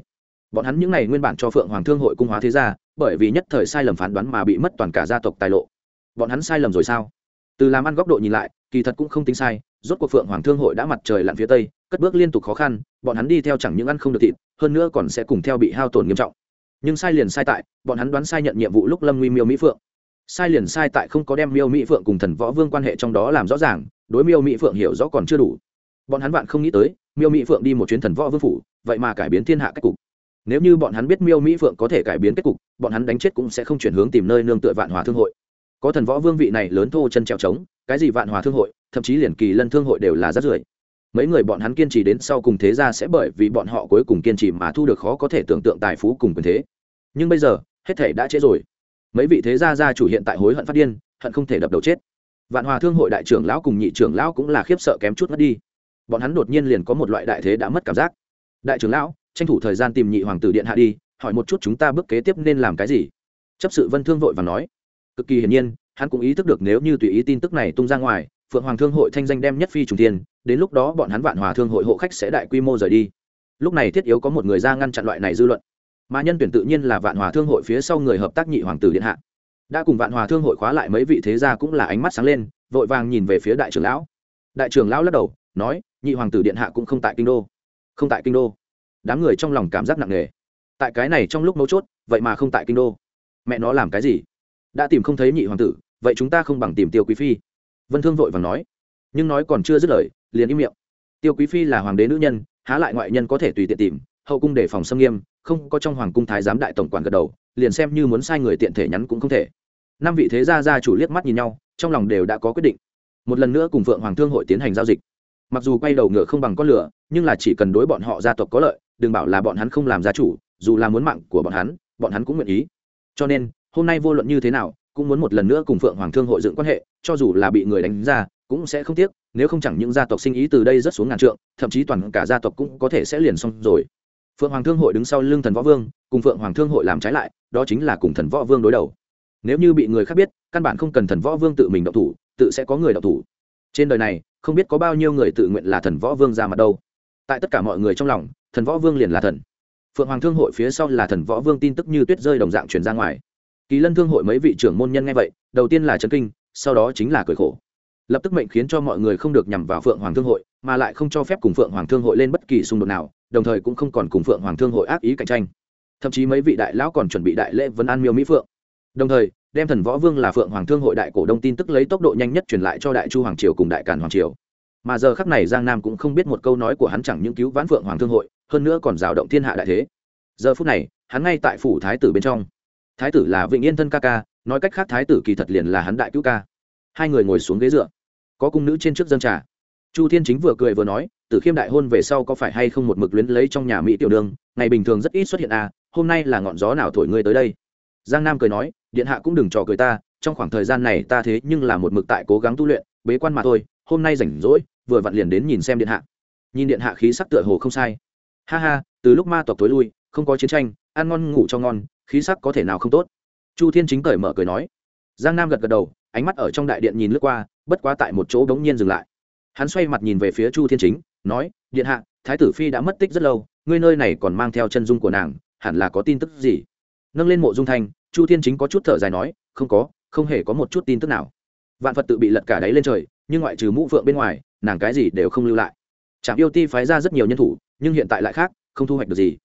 Bọn hắn những này nguyên bản cho phượng hoàng thương hội cung hóa thế gia, bởi vì nhất thời sai lầm phán đoán mà bị mất toàn cả gia tộc tài lộ. Bọn hắn sai lầm rồi sao? Từ làm ăn góc độ nhìn lại, kỳ thật cũng không tính sai rốt cuộc phượng hoàng thương hội đã mặt trời lặn phía tây, cất bước liên tục khó khăn, bọn hắn đi theo chẳng những ăn không được thịt, hơn nữa còn sẽ cùng theo bị hao tổn nghiêm trọng. Nhưng sai liền sai tại, bọn hắn đoán sai nhận nhiệm vụ lúc lâm nguy miêu mỹ phượng. Sai liền sai tại không có đem miêu mỹ phượng cùng thần võ vương quan hệ trong đó làm rõ ràng, đối miêu mỹ phượng hiểu rõ còn chưa đủ. Bọn hắn bạn không nghĩ tới, miêu mỹ phượng đi một chuyến thần võ vương phủ, vậy mà cải biến thiên hạ cách cục. Nếu như bọn hắn biết miêu mỹ phượng có thể cải biến kết cục, bọn hắn đánh chết cũng sẽ không chuyển hướng tìm nơi nương tựa vạn hòa thương hội. Có thần võ vương vị này lớn thô chân trèo trống cái gì vạn hòa thương hội, thậm chí liền kỳ lân thương hội đều là rất rưởi. Mấy người bọn hắn kiên trì đến sau cùng thế ra sẽ bởi vì bọn họ cuối cùng kiên trì mà thu được khó có thể tưởng tượng tài phú cùng quyền thế. Nhưng bây giờ, hết thể đã trễ rồi. Mấy vị thế gia gia chủ hiện tại hối hận phát điên, hận không thể đập đầu chết. Vạn hòa thương hội đại trưởng lão cùng nhị trưởng lão cũng là khiếp sợ kém chút mất đi. Bọn hắn đột nhiên liền có một loại đại thế đã mất cảm giác. Đại trưởng lão, tranh thủ thời gian tìm nhị hoàng tử điện hạ đi, hỏi một chút chúng ta bước kế tiếp nên làm cái gì? Chấp sự vân thương vội và nói. Cực kỳ hiển nhiên hắn cũng ý thức được nếu như tùy ý tin tức này tung ra ngoài, phượng hoàng thương hội thanh danh đem nhất phi trùng tiên đến lúc đó bọn hắn vạn hòa thương hội hộ khách sẽ đại quy mô rời đi. Lúc này thiết yếu có một người ra ngăn chặn loại này dư luận. Mà nhân tuyển tự nhiên là vạn hòa thương hội phía sau người hợp tác nhị hoàng tử điện hạ. Đã cùng vạn hòa thương hội khóa lại mấy vị thế gia cũng là ánh mắt sáng lên, vội vàng nhìn về phía đại trưởng lão. Đại trưởng lão lắc đầu, nói, nhị hoàng tử điện hạ cũng không tại kinh đô. Không tại kinh đô. Đám người trong lòng cảm giác nặng nề. Tại cái này trong lúc mấu chốt, vậy mà không tại kinh đô. Mẹ nó làm cái gì? Đã tìm không thấy nhị hoàng tử vậy chúng ta không bằng tìm tiêu quý phi. Vân thương vội vàng nói. Nhưng nói còn chưa dứt lời, liền im miệng. Tiêu quý phi là hoàng đế nữ nhân, há lại ngoại nhân có thể tùy tiện tìm, hậu cung đề phòng xâm nghiêm, không có trong hoàng cung thái giám đại tổng quản gật đầu, liền xem như muốn sai người tiện thể nhắn cũng không thể. Năm vị thế gia gia chủ liếc mắt nhìn nhau, trong lòng đều đã có quyết định. Một lần nữa cùng phượng hoàng thương hội tiến hành giao dịch. Mặc dù quay đầu ngựa không bằng con lửa, nhưng là chỉ cần đối bọn họ gia tộc có lợi, đừng bảo là bọn hắn không làm gia chủ, dù là muốn mạng của bọn hắn bọn hắn cũng nguyện ý. Cho nên, hôm nay vô luận như thế nào cũng muốn một lần nữa cùng phượng hoàng thương hội dựng quan hệ, cho dù là bị người đánh ra, cũng sẽ không tiếc, nếu không chẳng những gia tộc sinh ý từ đây rất xuống ngàn trượng, thậm chí toàn cả gia tộc cũng có thể sẽ liền xong rồi. Phượng hoàng thương hội đứng sau lưng thần võ vương, cùng phượng hoàng thương hội làm trái lại, đó chính là cùng thần võ vương đối đầu. Nếu như bị người khác biết, căn bản không cần thần võ vương tự mình động thủ, tự sẽ có người động thủ. Trên đời này, không biết có bao nhiêu người tự nguyện là thần võ vương ra mặt đâu. Tại tất cả mọi người trong lòng, thần võ vương liền là thần. Phượng hoàng thương hội phía sau là thần võ vương tin tức như tuyết rơi đồng dạng truyền ra ngoài kỳ lân thương hội mấy vị trưởng môn nhân nghe vậy, đầu tiên là trấn kinh, sau đó chính là cười khổ. Lập tức mệnh khiến cho mọi người không được nhằm vào phượng hoàng thương hội, mà lại không cho phép cùng phượng hoàng thương hội lên bất kỳ xung đột nào, đồng thời cũng không còn cùng phượng hoàng thương hội ác ý cạnh tranh. Thậm chí mấy vị đại lão còn chuẩn bị đại lễ vấn an miêu mỹ phượng. Đồng thời, đem thần võ vương là phượng hoàng thương hội đại cổ đông tin tức lấy tốc độ nhanh nhất truyền lại cho đại chu hoàng triều cùng đại càn hoàng triều. Mà giờ khắc này giang nam cũng không biết một câu nói của hắn chẳng những cứu vãn phượng hoàng thương hội, hơn nữa còn rào động thiên hạ đại thế. Giờ phút này, hắn ngay tại phủ thái tử bên trong thái tử là vịnh yên thân ca ca, nói cách khác thái tử kỳ thật liền là hắn đại cứu ca. Hai người ngồi xuống ghế dựa. Có cung nữ trên trước dân trà. Chu thiên chính vừa cười vừa nói, tử khiêm đại hôn về sau có phải hay không một mực luyến lấy trong nhà mỹ tiểu đường? Ngày bình thường rất ít xuất hiện à hôm nay là ngọn gió nào thổi ngươi tới đây? Giang nam cười nói, điện hạ cũng đừng trò cười ta, trong khoảng thời gian này ta thế nhưng là một mực tại cố gắng tu luyện, bế quan mà thôi, hôm nay rảnh rỗi, vừa vặn liền đến nhìn xem điện hạ. Nhìn điện hạ khí sắc tựa hồ không sai. Ha ha, từ lúc ma tộc tối lui, không có chiến tranh, ăn ngon ngủ cho ngon khí sắc có thể nào không tốt. Chu thiên chính cởi mở cười nói. Giang nam gật gật đầu, ánh mắt ở trong đại điện nhìn lướt qua, bất quá tại một chỗ đống nhiên dừng lại. Hắn xoay mặt nhìn về phía chu thiên chính, nói, điện hạ, thái tử phi đã mất tích rất lâu, ngươi nơi này còn mang theo chân dung của nàng, hẳn là có tin tức gì? Nâng lên mộ dung thanh, chu thiên chính có chút thở dài nói, không có, không hề có một chút tin tức nào. Vạn phật tự bị lật cả đáy lên trời, nhưng ngoại trừ mũ phượng bên ngoài, nàng cái gì đều không lưu lại. Trạm yêu ti phái ra rất nhiều nhân thủ, nhưng hiện tại lại khác, không thu hoạch được gì.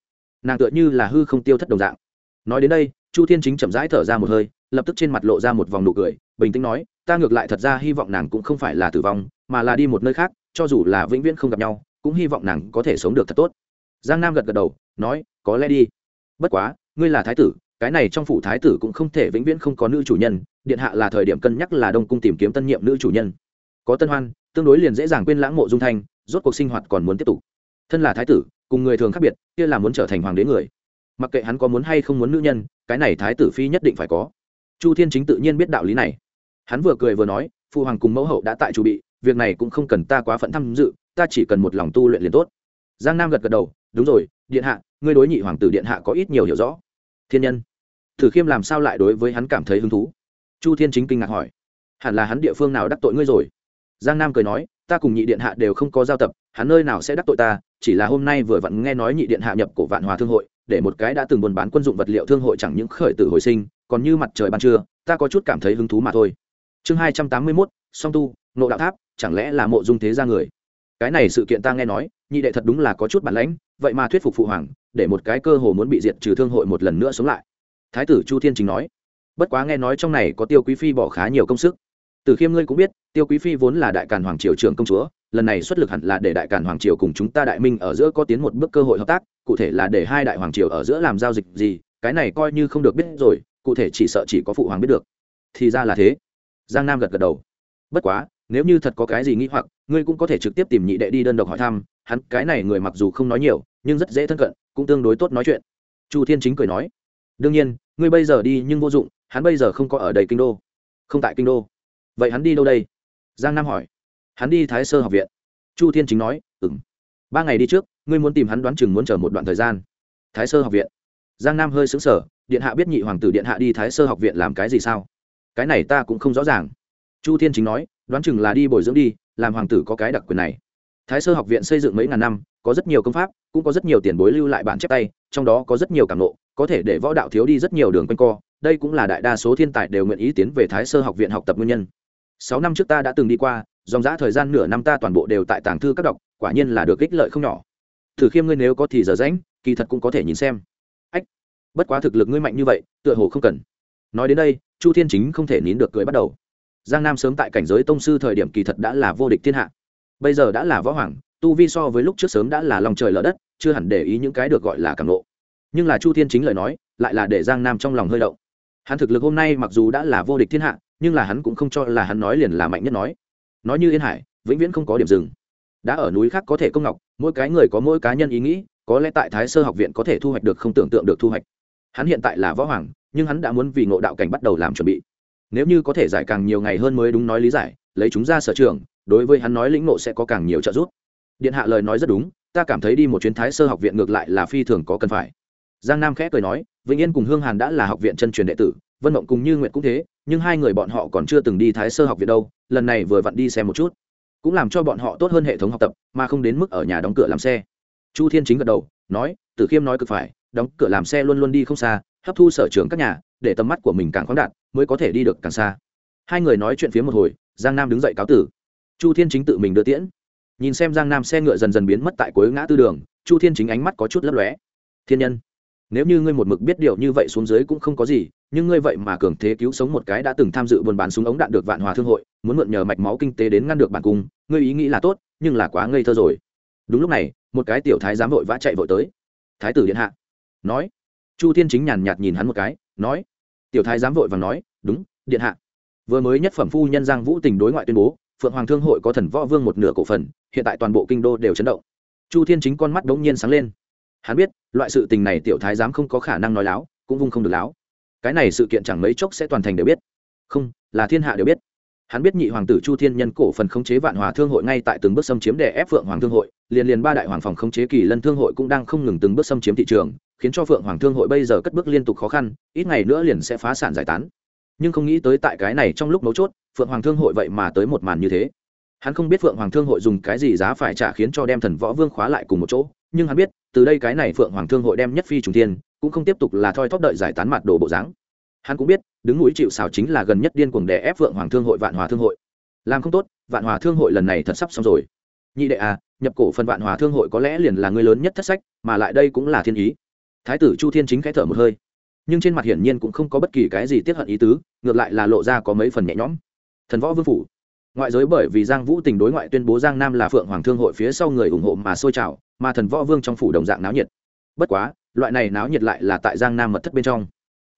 Nàng tựa như là hư không tiêu thất đồng dạng nói đến đây, chu thiên chính chậm rãi thở ra một hơi, lập tức trên mặt lộ ra một vòng nụ cười, bình tĩnh nói, ta ngược lại thật ra hy vọng nàng cũng không phải là tử vong, mà là đi một nơi khác, cho dù là vĩnh viễn không gặp nhau, cũng hy vọng nàng có thể sống được thật tốt. Giang nam gật gật đầu, nói, có lẽ đi. Bất quá, ngươi là thái tử, cái này trong phủ thái tử cũng không thể vĩnh viễn không có nữ chủ nhân, điện hạ là thời điểm cân nhắc là đông cung tìm kiếm tân nhiệm nữ chủ nhân. Có tân hoan, tương đối liền dễ dàng quên lãng mộ dung thanh, rốt cuộc sinh hoạt còn muốn tiếp tục. Thân là thái tử, cùng người thường khác biệt, kia là muốn trở thành hoàng đế người mặc kệ hắn có muốn hay không muốn nữ nhân, cái này thái tử phi nhất định phải có. Chu thiên chính tự nhiên biết đạo lý này. Hắn vừa cười vừa nói phụ hoàng cùng mẫu hậu đã tại chu bị, việc này cũng không cần ta quá phận tham dự, ta chỉ cần một lòng tu luyện liền tốt. Giang nam gật gật đầu, đúng rồi, điện hạ, ngươi đối nhị hoàng tử điện hạ có ít nhiều hiểu rõ. Thiên nhân, thử khiêm làm sao lại đối với hắn cảm thấy hứng thú? Chu thiên chính kinh ngạc hỏi. Hẳn là hắn địa phương nào đắc tội ngươi rồi? Giang nam cười nói, ta cùng nhị điện hạ đều không có giao tập, hắn nơi nào sẽ đắc tội ta, chỉ là hôm nay vừa vặn nghe nói nhị điện hạ nhập cổ vạn hòa thương hội để một cái đã từng buôn bán quân dụng vật liệu thương hội chẳng những khởi tử hồi sinh, còn như mặt trời ban trưa, ta có chút cảm thấy hứng thú mà thôi. Chương hai trăm tám mươi mốt, song tu nộ đạo tháp, chẳng lẽ là mộ dung thế ra người? Cái này sự kiện ta nghe nói, nhị đệ thật đúng là có chút bản lãnh, vậy mà thuyết phục phụ hoàng, để một cái cơ hồ muốn bị diệt trừ thương hội một lần nữa sống lại. Thái tử chu thiên chính nói, bất quá nghe nói trong này có tiêu quý phi bỏ khá nhiều công sức. Từ khiêm ngươi cũng biết, tiêu quý phi vốn là đại càn hoàng triều trưởng công chúa, lần này xuất lực hẳn là để đại càn hoàng triều cùng chúng ta đại minh ở giữa có tiến một bước cơ hội hợp tác cụ thể là để hai đại hoàng triều ở giữa làm giao dịch gì, cái này coi như không được biết rồi, cụ thể chỉ sợ chỉ có phụ hoàng biết được. Thì ra là thế. Giang nam gật gật đầu. Bất quá, nếu như thật có cái gì nghĩ hoặc, ngươi cũng có thể trực tiếp tìm nhị đệ đi đơn độc hỏi thăm, hắn cái này người mặc dù không nói nhiều, nhưng rất dễ thân cận, cũng tương đối tốt nói chuyện. Chu thiên chính cười nói. Đương nhiên, ngươi bây giờ đi nhưng vô dụng, hắn bây giờ không có ở đây kinh đô. Không tại kinh đô. Vậy hắn đi đâu đây? Giang nam hỏi. Hắn đi thái sơ học viện. Chu thiên chính nói ừ m ba ngày đi trước ngươi muốn tìm hắn đoán chừng muốn chờ một đoạn thời gian. Thái sơ học viện. Giang nam hơi xứng sở điện hạ biết nhị hoàng tử điện hạ đi thái sơ học viện làm cái gì sao? Cái này ta cũng không rõ ràng. Chu thiên chính nói, đoán chừng là đi bồi dưỡng đi, làm hoàng tử có cái đặc quyền này. Thái sơ học viện xây dựng mấy ngàn năm, có rất nhiều công pháp, cũng có rất nhiều tiền bối lưu lại bản chép tay, trong đó có rất nhiều cảm nộ, có thể để võ đạo thiếu đi rất nhiều đường quanh co. Đây cũng là đại đa số thiên tài đều nguyện ý tiến về thái sơ học viện học tập nguyên nhân. Sáu năm trước ta đã từng đi qua, dòng giã thời gian nửa năm ta toàn bộ đều tại tàng thư các đọc, quả nhiên là được ích lợi không nhỏ thử khiêm ngươi nếu có thì giờ rãnh kỳ thật cũng có thể nhìn xem. Ách, bất quá thực lực ngươi mạnh như vậy, tựa hồ không cần. Nói đến đây, chu thiên chính không thể nín được cười bắt đầu. Giang nam sớm tại cảnh giới tông sư thời điểm kỳ thật đã là vô địch thiên hạ. Bây giờ đã là võ hoàng, tu vi so với lúc trước sớm đã là lòng trời lở đất, chưa hẳn để ý những cái được gọi là cảm lộ nhưng là chu thiên chính lời nói, lại là để giang nam trong lòng hơi động. Hắn thực lực hôm nay mặc dù đã là vô địch thiên hạ, nhưng là hắn cũng không cho là hắn nói liền là mạnh nhất nói. Nói như yên hải, vĩnh viễn không có điểm dừng đã ở núi khác có thể công ngọc, mỗi cái người có mỗi cá nhân ý nghĩ, có lẽ tại thái sơ học viện có thể thu hoạch được không tưởng tượng được thu hoạch. Hắn hiện tại là võ hoàng, nhưng hắn đã muốn vì ngộ đạo cảnh bắt đầu làm chuẩn bị. Nếu như có thể giải càng nhiều ngày hơn mới đúng nói lý giải, lấy chúng ra sở trường, đối với hắn nói lĩnh ngộ sẽ có càng nhiều trợ giúp. Điện hạ lời nói rất đúng, ta cảm thấy đi một chuyến thái sơ học viện ngược lại là phi thường có cần phải. Giang nam khẽ cười nói, vĩnh yên cùng hương hàn đã là học viện chân truyền đệ tử, vân mộng cùng như nguyện cũng thế, nhưng hai người bọn họ còn chưa từng đi thái sơ học viện đâu, lần này vừa vặn đi xem một chút cũng làm cho bọn họ tốt hơn hệ thống học tập, mà không đến mức ở nhà đóng cửa làm xe. Chu thiên chính gật đầu, nói, tử khiêm nói cực phải, đóng cửa làm xe luôn luôn đi không xa, hấp thu sở trường các nhà, để tầm mắt của mình càng khoáng đạt, mới có thể đi được càng xa. Hai người nói chuyện phía một hồi, giang nam đứng dậy cáo tử. Chu thiên chính tự mình đưa tiễn. Nhìn xem giang nam xe ngựa dần dần biến mất tại cuối ngã tư đường, chu thiên chính ánh mắt có chút lấp lóe. Thiên nhân nếu như ngươi một mực biết điều như vậy xuống dưới cũng không có gì, nhưng ngươi vậy mà cường thế cứu sống một cái đã từng tham dự buôn bán súng ống đạn được vạn hòa thương hội, muốn mượn nhờ mạch máu kinh tế đến ngăn được bản cung, ngươi ý nghĩ là tốt, nhưng là quá ngây thơ rồi. Đúng lúc này, một cái tiểu thái dám vội vã chạy vội tới. Thái tử điện hạ. Nói. Chu thiên chính nhàn nhạt nhìn hắn một cái, nói. Tiểu thái dám vội và nói, đúng, điện hạ. Vừa mới nhất phẩm phu nhân giang vũ tình đối ngoại tuyên bố, phượng hoàng thương hội có thần võ vương một nửa cổ phần, hiện tại toàn bộ kinh đô đều chấn động. Chu thiên chính con mắt đ ố n g nhiên sáng lên hắn biết, loại sự tình này tiểu thái giám không có khả năng nói láo, cũng vung không được láo. Cái này sự kiện chẳng mấy chốc sẽ toàn thành đều biết. Không, là thiên hạ đều biết. Hắn biết nhị hoàng tử chu thiên nhân cổ phần khống chế vạn hòa thương hội ngay tại từng bước xâm chiếm đè ép phượng hoàng thương hội, liền liền ba đại hoàng phòng khống chế kỳ lân thương hội cũng đang không ngừng từng bước xâm chiếm thị trường, khiến cho phượng hoàng thương hội bây giờ cất bước liên tục khó khăn, ít ngày nữa liền sẽ phá sản giải tán. Nhưng không nghĩ tới tại cái này trong lúc mấu chốt, phượng hoàng thương hội vậy mà tới một màn như thế. Hắn không biết phượng hoàng thương hội dùng cái gì giá phải trả khiến cho đem thần võ vương khóa lại cùng một chỗ nhưng hắn biết, từ đây cái này phượng hoàng thương hội đem nhất phi trùng tiên cũng không tiếp tục là thoi thóp đợi giải tán mặt đồ bộ dáng. Hắn cũng biết, đứng núi chịu xào chính là gần nhất điên cuồng đè ép phượng hoàng thương hội, vạn hòa thương hội. Làm không tốt, vạn hòa thương hội lần này thật sắp xong rồi. Nhị đệ à nhập cổ phần vạn hòa thương hội có lẽ liền là người lớn nhất thất sách, mà lại đây cũng là thiên ý. Thái tử chu thiên chính khẽ thở một hơi. Nhưng trên mặt hiển nhiên cũng không có bất kỳ cái gì tiếp hận ý tứ, ngược lại là lộ ra có mấy phần nhẹ nhõm. Thần võ vương phủ. Ngoại giới bởi vì giang vũ tình đối ngoại tuyên bố giang nam là phượng hoàng thương hội phía sau người ủng hộ mà sôi trào mà thần võ vương trong phủ đồng dạng náo nhiệt. Bất quá, loại này náo nhiệt lại là tại giang nam mật thất bên trong.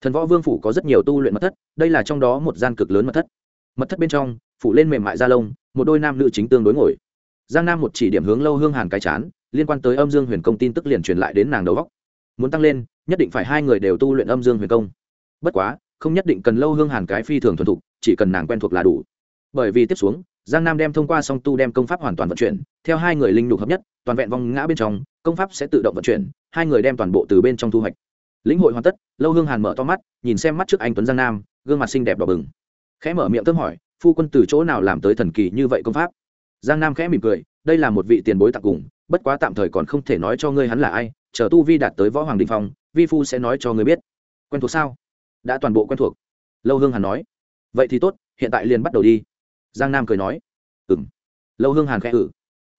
Thần võ vương phủ có rất nhiều tu luyện mật thất, đây là trong đó một gian cực lớn mật thất. Mật thất bên trong, phủ lên mềm mại da lông, một đôi nam nữ chính tương đối ngồi. Giang nam một chỉ điểm hướng lâu hương hàn cái chán, liên quan tới âm dương huyền công tin tức liền truyền lại đến nàng đầu góc. Muốn tăng lên, nhất định phải hai người đều tu luyện âm dương huyền công. Bất quá, không nhất định cần lâu hương hàn cái phi thường thuần thục, chỉ cần nàng quen thuộc là đủ. Bởi vì tiếp xuống giang nam đem thông qua song tu đem công pháp hoàn toàn vận chuyển, theo hai người linh lục hợp nhất, toàn vẹn vong ngã bên trong, công pháp sẽ tự động vận chuyển, hai người đem toàn bộ từ bên trong thu hoạch. Lĩnh hội hoàn tất, lâu hương hàn mở to mắt, nhìn xem mắt trước anh tuấn giang nam, gương mặt xinh đẹp đỏ bừng. Khẽ mở miệng thơm hỏi, phu quân từ chỗ nào làm tới thần kỳ như vậy công pháp? Giang nam khẽ mỉm cười, đây là một vị tiền bối tặng cùng, bất quá tạm thời còn không thể nói cho ngươi hắn là ai, chờ tu vi đạt tới võ hoàng đình phong, vi phu sẽ nói cho ngươi biết. Quen thuộc sao? Đã toàn bộ quen thuộc. Lâu hương hàn nói. Vậy thì tốt, hiện tại liền bắt đầu đi giang nam cười nói ừng lâu hương hàn khẽ ử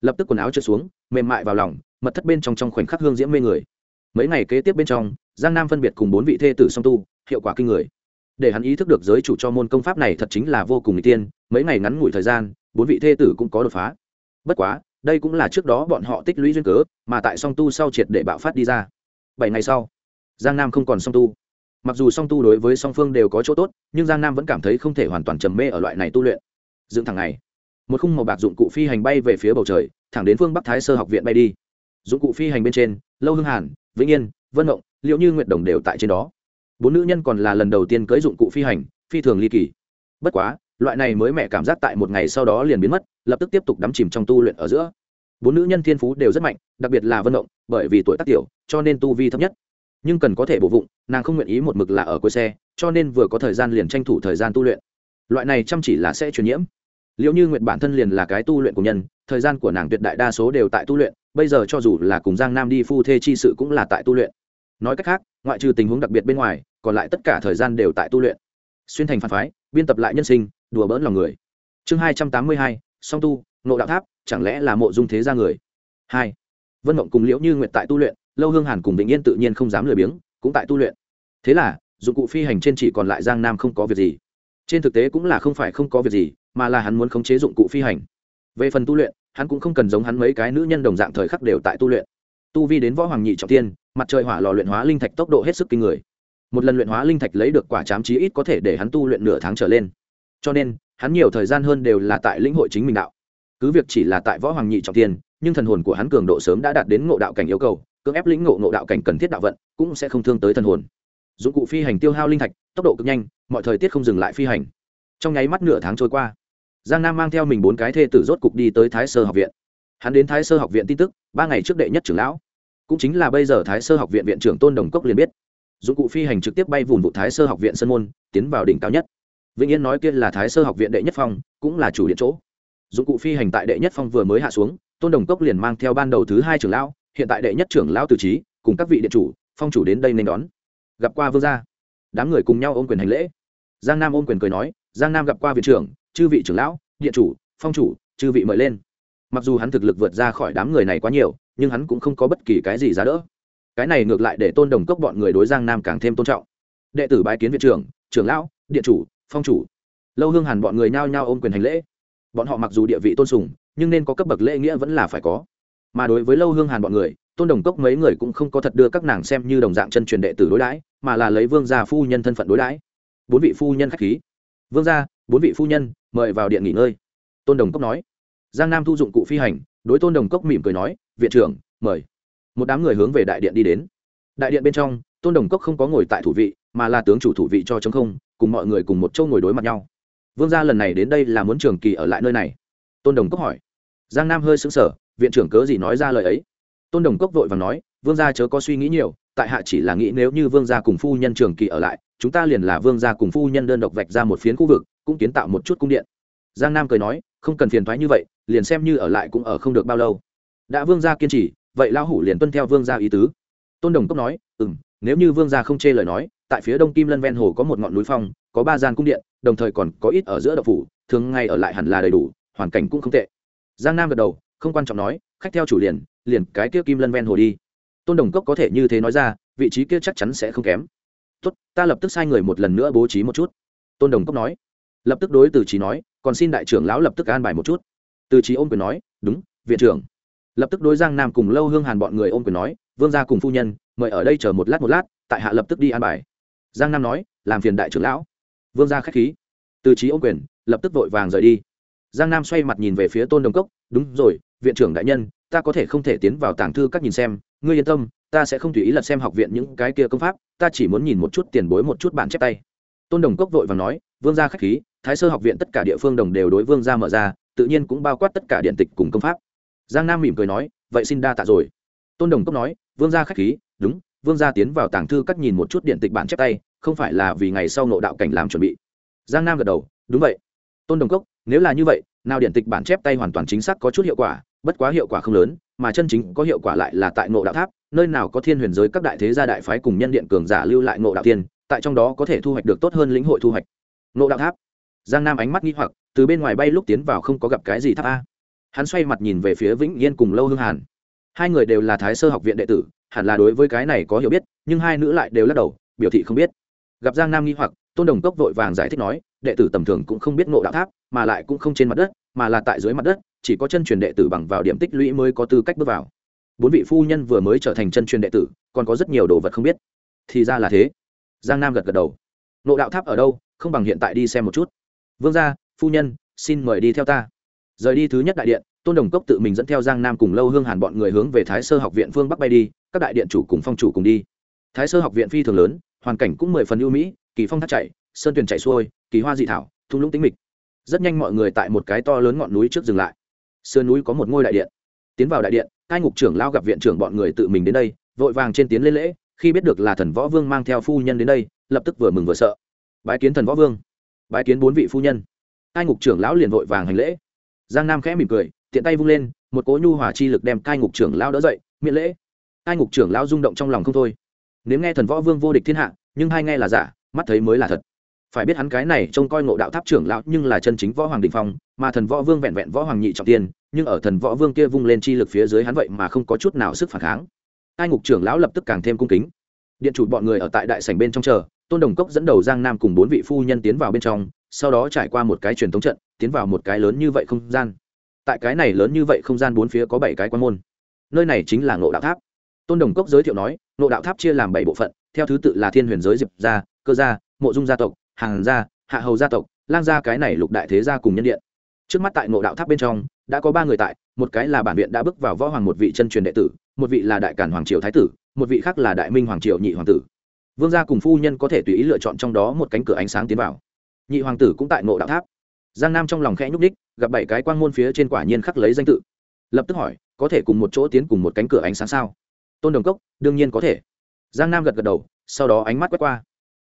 lập tức quần áo trượt xuống, mềm mại vào lòng, mật thất bên trong trong khoảnh khắc hương diễm mê người. Mấy ngày kế tiếp bên trong, giang nam phân biệt cùng bốn vị thê tử song tu, hiệu quả kinh người. Để hắn ý thức được giới chủ cho môn công pháp này thật chính là vô cùng n tiên, mấy ngày ngắn ngủi thời gian, bốn vị thê tử cũng có đột phá. Bất quá, đây cũng là trước đó bọn họ tích lũy duyên cớ, mà tại song tu sau triệt để bạo phát đi ra. Bảy ngày sau, giang nam không còn song tu. Mặc dù song tu đối với song phương đều có chỗ tốt, nhưng giang nam vẫn cảm thấy không thể hoàn toàn trầm mê ở loại này tu luyện dựng thẳng này một khung màu bạc dụng cụ phi hành bay về phía bầu trời, thẳng đến phương bắc thái sơ học viện bay đi. Dụng cụ phi hành bên trên, lâu hưng hàn, vĩnh yên, vân mộng liệu như nguyện đồng đều tại trên đó. Bốn nữ nhân còn là lần đầu tiên cưới dụng cụ phi hành, phi thường ly kỳ. Bất quá, loại này mới mẹ cảm giác tại một ngày sau đó liền biến mất, lập tức tiếp tục đắm chìm trong tu luyện ở giữa. Bốn nữ nhân thiên phú đều rất mạnh, đặc biệt là vân động bởi vì tuổi tác tiểu, cho nên tu vi thấp nhất. Nhưng cần có thể bổ vụng, nàng không nguyện ý một mực là ở cuối xe, cho nên vừa có thời gian liền tranh thủ thời gian tu luyện. Loại này chăm chỉ là sẽ truyền nhiễm liệu như nguyện bản thân liền là cái tu luyện của nhân, thời gian của nàng tuyệt đại đa số đều tại tu luyện, bây giờ cho dù là cùng giang nam đi phu thê chi sự cũng là tại tu luyện. Nói cách khác, ngoại trừ tình huống đặc biệt bên ngoài, còn lại tất cả thời gian đều tại tu luyện. Xuyên thành phản phái, biên tập lại nhân sinh, đùa bỡn lòng người. Chương hai trăm tám mươi hai, song tu nộ đạo tháp, chẳng lẽ là mộ dung thế ra người? Hai, vân mộng cùng liễu như nguyện tại tu luyện, lâu hương hàn cùng bình yên tự nhiên không dám lười biếng, cũng tại tu luyện. Thế là, dụng cụ phi hành trên chỉ còn lại giang nam không có việc gì trên thực tế cũng là không phải không có việc gì, mà là hắn muốn khống chế dụng cụ phi hành. Về phần tu luyện, hắn cũng không cần giống hắn mấy cái nữ nhân đồng dạng thời khắc đều tại tu luyện. Tu vi đến võ hoàng nhị trọng tiên, mặt trời hỏa lò luyện hóa linh thạch tốc độ hết sức kinh người. Một lần luyện hóa linh thạch lấy được quả chám chí ít có thể để hắn tu luyện nửa tháng trở lên. Cho nên, hắn nhiều thời gian hơn đều là tại lĩnh hội chính mình đạo. Cứ việc chỉ là tại võ hoàng nhị trọng tiên, nhưng thần hồn của hắn cường độ sớm đã đạt đến ngộ đạo cảnh yêu cầu, cưỡng ép lĩnh ngộ ngộ đạo cảnh cần thiết đạo vận, cũng sẽ không thương tới thần hồn dụng cụ phi hành tiêu hao linh thạch, tốc độ cực nhanh, mọi thời tiết không dừng lại phi hành. Trong nháy mắt nửa tháng trôi qua, giang nam mang theo mình bốn cái thê tử rốt cục đi tới thái sơ học viện. Hắn đến thái sơ học viện tin tức, ba ngày trước đệ nhất trưởng lão, cũng chính là bây giờ thái sơ học viện viện trưởng tôn đồng cốc liền biết. Dụng cụ phi hành trực tiếp bay vùng vụ thái sơ học viện sân môn, tiến vào đỉnh cao nhất. Vĩnh yên nói kia là thái sơ học viện đệ nhất phong cũng là chủ điện chỗ. Dụng cụ phi hành tại đệ nhất phong vừa mới hạ xuống, tôn đồng cốc liền mang theo ban đầu thứ hai trưởng lão, hiện tại đệ nhất trưởng lão từ trí, cùng các vị điện chủ, phong chủ đến đây nên đón gặp qua vương gia. Đám người cùng nhau ôm quyền hành lễ. Giang nam ôm quyền cười nói, giang nam gặp qua viện trưởng, chư vị trưởng lão, điện chủ, phong chủ, chư vị mời lên. Mặc dù hắn thực lực vượt ra khỏi đám người này quá nhiều, nhưng hắn cũng không có bất kỳ cái gì giá đỡ. Cái này ngược lại để tôn đồng cốc bọn người đối giang nam càng thêm tôn trọng. Đệ tử bái kiến viện trưởng trưởng lão, điện chủ, phong chủ. Lâu hương hàn bọn người nhao nhao ôm quyền hành lễ. Bọn họ mặc dù địa vị tôn sùng, nhưng nên có cấp bậc lễ nghĩa vẫn là phải có. Mà đối với lâu hương hàn bọn người tôn đồng cốc mấy người cũng không có thật đưa các nàng xem như đồng dạng chân truyền đệ tử đối đãi, mà là lấy vương gia phu nhân thân phận đối đãi. Bốn vị phu nhân khách khí. Vương gia, bốn vị phu nhân, mời vào điện nghỉ ngơi. Tôn đồng cốc nói. Giang nam thu dụng cụ phi hành, đối tôn đồng cốc mỉm cười nói, viện trưởng, mời. Một đám người hướng về đại điện đi đến. Đại điện bên trong, tôn đồng cốc không có ngồi tại thủ vị, mà là tướng chủ thủ vị cho chống không, cùng mọi người cùng một châu ngồi đối mặt nhau. Vương gia lần này đến đây là muốn trường kỳ ở lại nơi này. Tôn đồng cốc hỏi. Giang nam hơi xứng sở viện trưởng cớ gì nói ra lời ấy? Tôn đồng cốc vội và nói, vương gia chớ có suy nghĩ nhiều, tại hạ chỉ là nghĩ nếu như vương gia cùng phu nhân trường kỳ ở lại, chúng ta liền là vương gia cùng phu nhân đơn độc vạch ra một phiến khu vực, cũng kiến tạo một chút cung điện. Giang nam cười nói, không cần phiền thoái như vậy, liền xem như ở lại cũng ở không được bao lâu. Đã vương gia kiên trì, vậy lao hủ liền tuân theo vương gia ý tứ. Tôn đồng cốc nói ừ m nếu như vương gia không chê lời nói, tại phía đông kim lân ven hồ có một ngọn núi phong, có ba gian cung điện, đồng thời còn có ít ở giữa đậu phủ, thường ngay ở lại hẳn là đầy đủ, hoàn cảnh cũng không tệ. Giang nam gật đầu, không quan trọng nói khách theo chủ liền liền cái kia kim lân ven hồ đi. Tôn đồng cốc có thể như thế nói ra, vị trí kia chắc chắn sẽ không kém. Tốt, ta lập tức sai người một lần nữa bố trí một chút. Tôn đồng cốc nói. Lập tức đối từ trí nói, còn xin đại trưởng lão lập tức an bài một chút. Từ trí ôm quyền nói, đúng, viện trưởng. Lập tức đối giang nam cùng lâu hương hàn bọn người ôm quyền nói, vương gia cùng phu nhân, mời ở đây chờ một lát một lát, tại hạ lập tức đi an bài. Giang nam nói, làm phiền đại trưởng lão. Vương gia k h á c h khí. Từ trí ôm quyền, lập tức vội vàng rời đi. Giang nam xoay mặt nhìn về phía tôn đồng cốc, đúng rồi viện trưởng đại nhân, ta có thể không thể tiến vào tàng thư các nhìn xem, ngươi yên tâm, ta sẽ không tùy ý lật xem học viện những cái kia công pháp, ta chỉ muốn nhìn một chút tiền bối một chút bản chép tay. Tôn đồng cốc vội và nói, vương gia k h á c h khí, thái sơ học viện tất cả địa phương đồng đều đối vương gia mở ra, tự nhiên cũng bao quát tất cả điện tịch cùng công pháp. Giang nam mỉm cười nói, vậy xin đa tạ rồi. Tôn đồng cốc nói, vương gia k h á c h khí, đúng, vương gia tiến vào tàng thư các nhìn một chút điện tịch bản chép tay, không phải là vì ngày sau nộ đạo cảnh làm chuẩn bị. Giang nam gật đầu, đúng vậy. Tôn đồng cốc, nếu là như vậy, nào điện tịch bản chép tay hoàn toàn chính xác có chút hiệu quả bất quá hiệu quả không lớn, mà chân chính có hiệu quả lại là tại ngộ đạo tháp, nơi nào có thiên huyền giới các đại thế gia đại phái cùng nhân điện cường giả lưu lại ngộ đạo tiên, tại trong đó có thể thu hoạch được tốt hơn lĩnh hội thu hoạch. Ngộ đạo tháp. Giang nam ánh mắt nghi hoặc, từ bên ngoài bay lúc tiến vào không có gặp cái gì tháp a. Hắn xoay mặt nhìn về phía vĩnh yên cùng lâu hương hàn. Hai người đều là thái sơ học viện đệ tử, hẳn là đối với cái này có hiểu biết, nhưng hai nữ lại đều lắc đầu, biểu thị không biết. Gặp giang nam nghi hoặc, tôn đồng cốc vội vàng giải thích nói, đệ tử tầm thường cũng không biết ngộ đạo tháp, mà lại cũng không trên mặt đất mà là tại dưới mặt đất, chỉ có chân truyền đệ tử bằng vào điểm tích lũy mới có tư cách bước vào. Bốn vị phu nhân vừa mới trở thành chân truyền đệ tử, còn có rất nhiều đồ vật không biết. Thì ra là thế. Giang nam gật gật đầu. Nộ đạo tháp ở đâu? Không bằng hiện tại đi xem một chút. Vương gia, phu nhân, xin mời đi theo ta. Rời đi thứ nhất đại điện, tôn đồng cốc tự mình dẫn theo giang nam cùng lâu hương hàn bọn người hướng về thái sơ học viện phương bắc bay đi, các đại điện chủ cùng phong chủ cùng đi. Thái sơ học viện phi thường lớn, hoàn cảnh cũng mười phần ưu mỹ, kỳ phong thác chạy sơn tuyền chạy xuôi, kỳ hoa dị thảo, thung lũng tính mịch rất nhanh mọi người tại một cái to lớn ngọn núi trước dừng lại. Sườn núi có một ngôi đại điện. Tiến vào đại điện hai ngục trưởng lao gặp viện trưởng bọn người tự mình đến đây, vội vàng trên tiến lên lễ, khi biết được là thần võ vương mang theo phu nhân đến đây, lập tức vừa mừng vừa sợ. Bái kiến thần võ vương. Bái kiến bốn vị phu nhân. Hai ngục trưởng lão liền vội vàng hành lễ. Giang nam khẽ mỉm cười, tiện tay vung lên, một cỗ nhu hòa chi lực đem cai ngục trưởng lão đỡ dậy, miễn lễ. Cai ngục trưởng lão rung động trong lòng không thôi. Nếu nghe thần võ vương vô địch thiên hạ, nhưng hai nghe là giả, mắt thấy mới là thật phải biết hắn cái này trông coi ngộ đạo tháp trưởng lão nhưng là chân chính võ hoàng đình phong, mà thần võ vương vẹn vẹn võ hoàng nhị trọng tiên, nhưng ở thần võ vương kia vung lên chi lực phía dưới hắn vậy mà không có chút nào sức phản kháng. Ai ngục trưởng lão lập tức càng thêm cung kính. Điện chủ bọn người ở tại đại sảnh bên trong chờ, tôn đồng cốc dẫn đầu giang nam cùng bốn vị phu nhân tiến vào bên trong, sau đó trải qua một cái truyền thống trận, tiến vào một cái lớn như vậy không gian. Tại cái này lớn như vậy không gian bốn phía có bảy cái quan môn. Nơi này chính là ngộ đạo tháp. Tôn đồng cốc giới thiệu nói, ngộ đạo tháp chia làm bảy bộ phận, theo thứ tự là thiên huyền giới diệp gia, cơ gia, mộ dung gia tộc hàng gia, hạ hầu gia tộc, lang gia cái này lục đại thế gia cùng nhân điện. Trước mắt tại ngộ đạo tháp bên trong, đã có ba người tại, một cái là bản viện đã bước vào võ hoàng một vị chân truyền đệ tử, một vị là đại cản hoàng triều thái tử, một vị khác là đại minh hoàng triều nhị hoàng tử. Vương gia cùng phu nhân có thể tùy ý lựa chọn trong đó một cánh cửa ánh sáng tiến vào. Nhị hoàng tử cũng tại ngộ đạo tháp. Giang nam trong lòng khẽ nhúc ních gặp bảy cái quang môn phía trên quả nhiên khắc lấy danh tự. Lập tức hỏi, có thể cùng một chỗ tiến cùng một cánh cửa ánh sáng sao? Tôn đồng cốc, đương nhiên có thể. Giang nam gật gật đầu, sau đó ánh mắt quét qua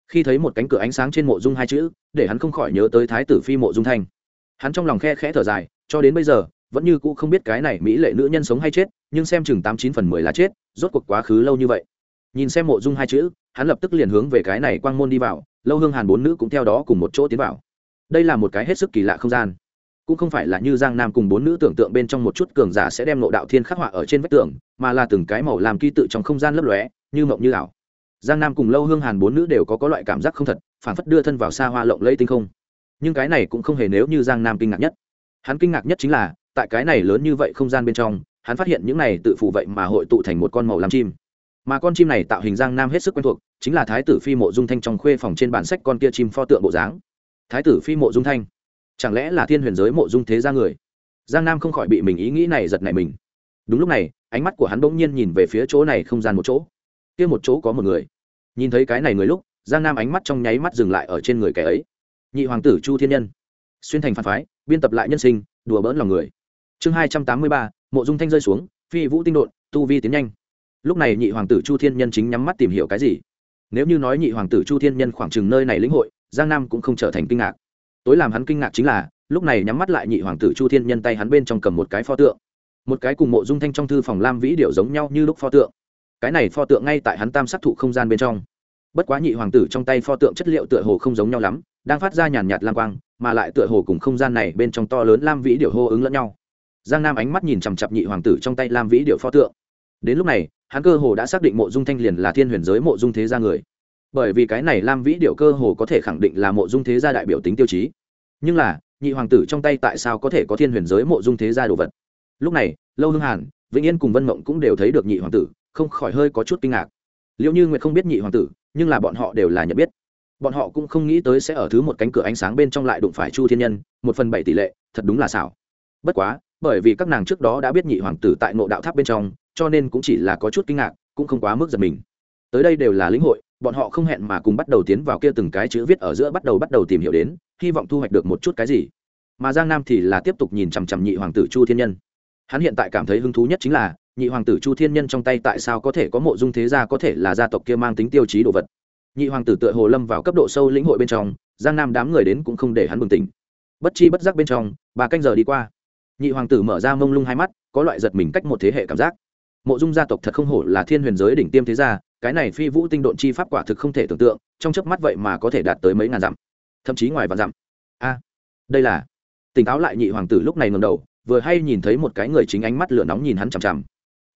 khi thấy một cánh cửa ánh sáng trên mộ dung hai chữ, để hắn không khỏi nhớ tới thái tử phi mộ dung thanh. Hắn trong lòng khe khẽ thở dài, cho đến bây giờ, vẫn như cũ không biết cái này mỹ lệ nữ nhân sống hay chết, nhưng xem chừng tám chín phần mười là chết, rốt cuộc quá khứ lâu như vậy. Nhìn xem mộ dung hai chữ, hắn lập tức liền hướng về cái này quang môn đi vào, lâu hương hàn bốn nữ cũng theo đó cùng một chỗ tiến vào. Đây là một cái hết sức kỳ lạ không gian. Cũng không phải là như giang nam cùng bốn nữ tưởng tượng bên trong một chút cường giả sẽ đem nộ đạo thiên khắc họa ở trên vách tường, mà là từng cái màu làm ký tự trong không gian lấp lóe, như mộng như ảo giang nam cùng lâu hương hàn bốn nữ đều có có loại cảm giác không thật phản phất đưa thân vào xa hoa lộng lẫy tinh không. Nhưng cái này cũng không hề nếu như giang nam kinh ngạc nhất. Hắn kinh ngạc nhất chính là, tại cái này lớn như vậy không gian bên trong, hắn phát hiện những này tự phụ vậy mà hội tụ thành một con màu làm chim. Mà con chim này tạo hình giang nam hết sức quen thuộc, chính là thái tử phi mộ dung thanh trong khuê phòng trên bản sách con kia chim pho tượng bộ dáng. Thái tử phi mộ dung thanh, chẳng lẽ là thiên huyền giới mộ dung thế ra người? Giang nam không khỏi bị mình ý nghĩ này giật nảy mình. Đúng lúc này, ánh mắt của hắn bỗng nhiên nhìn về phía chỗ này không gian một chỗ. Kia một chỗ có một người nhìn thấy cái này người lúc, giang nam ánh mắt trong nháy mắt dừng lại ở trên người kẻ ấy. Nhị hoàng tử chu thiên nhân. Xuyên thành phản phái, biên tập lại nhân sinh, đùa bỡn lòng người. Chương hai trăm tám mươi ba, mộ dung thanh rơi xuống, phi vũ tinh đột tu vi tiến nhanh. Lúc này nhị hoàng tử chu thiên nhân chính nhắm mắt tìm hiểu cái gì. Nếu như nói nhị hoàng tử chu thiên nhân khoảng chừng nơi này lĩnh hội, giang nam cũng không trở thành kinh ngạc. Tối làm hắn kinh ngạc chính là, lúc này nhắm mắt lại nhị hoàng tử chu thiên nhân tay hắn bên trong cầm một cái pho tượng. Một cái cùng mộ dung thanh trong thư phòng lam vĩ điệu giống nhau như lúc pho tượng cái này pho tượng ngay tại hắn tam sắc thụ không gian bên trong. Bất quá nhị hoàng tử trong tay pho tượng chất liệu tựa hồ không giống nhau lắm, đang phát ra nhàn nhạt lam quang, mà lại tựa hồ cùng không gian này bên trong to lớn lam vĩ điệu hô ứng lẫn nhau. Giang nam ánh mắt nhìn chằm chặp nhị hoàng tử trong tay lam vĩ điệu pho tượng. Đến lúc này, hắn cơ hồ đã xác định mộ dung thanh liền là thiên huyền giới mộ dung thế gia người. Bởi vì cái này lam vĩ điệu cơ hồ có thể khẳng định là mộ dung thế gia đại biểu tính tiêu chí. Nhưng là, nhị hoàng tử trong tay tại sao có thể có thiên huyền giới mộ dung thế gia đồ vật? Lúc này, lâu hưng hàn, vĩnh yên cùng vân mộng cũng đều thấy được nhị hoàng tử không khỏi hơi có chút kinh ngạc. Liệu như nguyệt không biết nhị hoàng tử, nhưng là bọn họ đều là nhận biết. Bọn họ cũng không nghĩ tới sẽ ở thứ một cánh cửa ánh sáng bên trong lại đụng phải chu thiên nhân, một phần bảy tỷ lệ, thật đúng là xảo. Bất quá, bởi vì các nàng trước đó đã biết nhị hoàng tử tại ngộ đạo tháp bên trong, cho nên cũng chỉ là có chút kinh ngạc, cũng không quá mức giật mình. Tới đây đều là lĩnh hội, bọn họ không hẹn mà cùng bắt đầu tiến vào kia từng cái chữ viết ở giữa bắt đầu bắt đầu tìm hiểu đến, hy vọng thu hoạch được một chút cái gì. Mà giang nam thì là tiếp tục nhìn chằm chằm nhị hoàng tử chu thiên nhân. Hắn hiện tại cảm thấy hứng thú nhất chính là nhị hoàng tử chu thiên nhân trong tay tại sao có thể có mộ dung thế gia có thể là gia tộc kia mang tính tiêu chí đồ vật? Nhị hoàng tử tựa hồ lâm vào cấp độ sâu lĩnh hội bên trong, giang nam đám người đến cũng không để hắn bừng tỉnh. Bất chi bất giác bên trong bà canh giờ đi qua. Nhị hoàng tử mở ra mông lung hai mắt, có loại giật mình cách một thế hệ cảm giác. Mộ dung gia tộc thật không hổ là thiên huyền giới đỉnh tiêm thế gia, cái này phi vũ tinh độn chi pháp quả thực không thể tưởng tượng, trong chớp mắt vậy mà có thể đạt tới mấy ngàn dặm, thậm chí ngoài vạn dặm. A, đây là. Tỉnh táo lại nhị hoàng tử lúc này ngầm đầu, vừa hay nhìn thấy một cái người chính ánh mắt lửa nóng nhìn hắn chằm chằm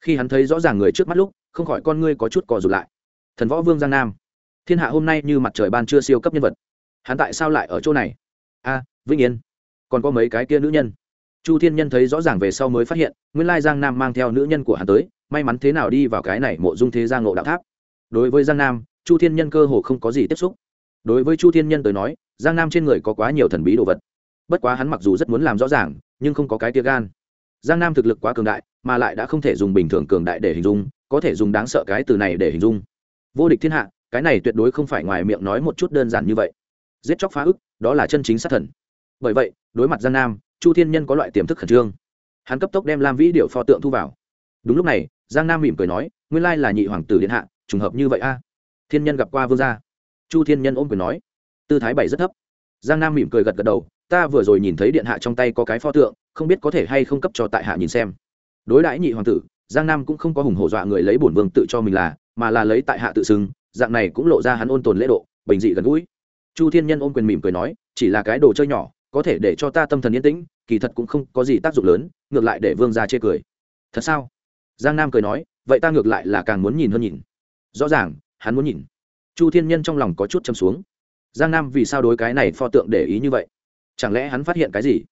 khi hắn thấy rõ ràng người trước mắt lúc, không khỏi con ngươi có chút cò rụt lại. Thần võ vương giang nam. Thiên hạ hôm nay như mặt trời ban chưa siêu cấp nhân vật. Hắn tại sao lại ở chỗ này? A, vĩnh yên. Còn có mấy cái kia nữ nhân. Chu thiên nhân thấy rõ ràng về sau mới phát hiện, nguyên lai giang nam mang theo nữ nhân của hắn tới, may mắn thế nào đi vào cái này mộ dung thế giang ngộ đạo tháp. Đối với giang nam, chu thiên nhân cơ hồ không có gì tiếp xúc. Đối với chu thiên nhân tới nói, giang nam trên người có quá nhiều thần bí đồ vật. Bất quá hắn mặc dù rất muốn làm rõ ràng, nhưng không có cái tia gan giang nam thực lực quá cường đại, mà lại đã không thể dùng bình thường cường đại để hình dung, có thể dùng đáng sợ cái từ này để hình dung. Vô địch thiên hạ, cái này tuyệt đối không phải ngoài miệng nói một chút đơn giản như vậy. Giết chóc phá ức, đó là chân chính sát thần. Bởi vậy, đối mặt giang nam, chu thiên nhân có loại tiềm thức khẩn trương. Hắn cấp tốc đem lam vĩ điệu pho tượng thu vào. Đúng lúc này, giang nam mỉm cười nói, nguyên lai là nhị hoàng tử điện hạ, trùng hợp như vậy a. Thiên nhân gặp qua vương gia. Chu thiên nhân ôm cười nói, tư thái bảy rất thấp. Giang nam mỉm cười gật gật đầu ta vừa rồi nhìn thấy điện hạ trong tay có cái pho tượng, không biết có thể hay không cấp cho tại hạ nhìn xem. Đối đãi nhị hoàng tử, giang nam cũng không có hùng hổ dọa người lấy bổn vương tự cho mình là, mà là lấy tại hạ tự xưng, dạng này cũng lộ ra hắn ôn tồn lễ độ, bình dị gần gũi. Chu thiên nhân ôm quyền mỉm cười nói, chỉ là cái đồ chơi nhỏ, có thể để cho ta tâm thần yên tĩnh, kỳ thật cũng không có gì tác dụng lớn, ngược lại để vương ra chê cười. Thật sao? Giang nam cười nói, vậy ta ngược lại là càng muốn nhìn hơn nhìn. Rõ ràng, hắn muốn nhìn. Chu thiên nhân trong lòng có chút châm xuống. Giang nam vì sao đối cái này pho tượng để ý như vậy? Chẳng lẽ hắn phát hiện cái gì?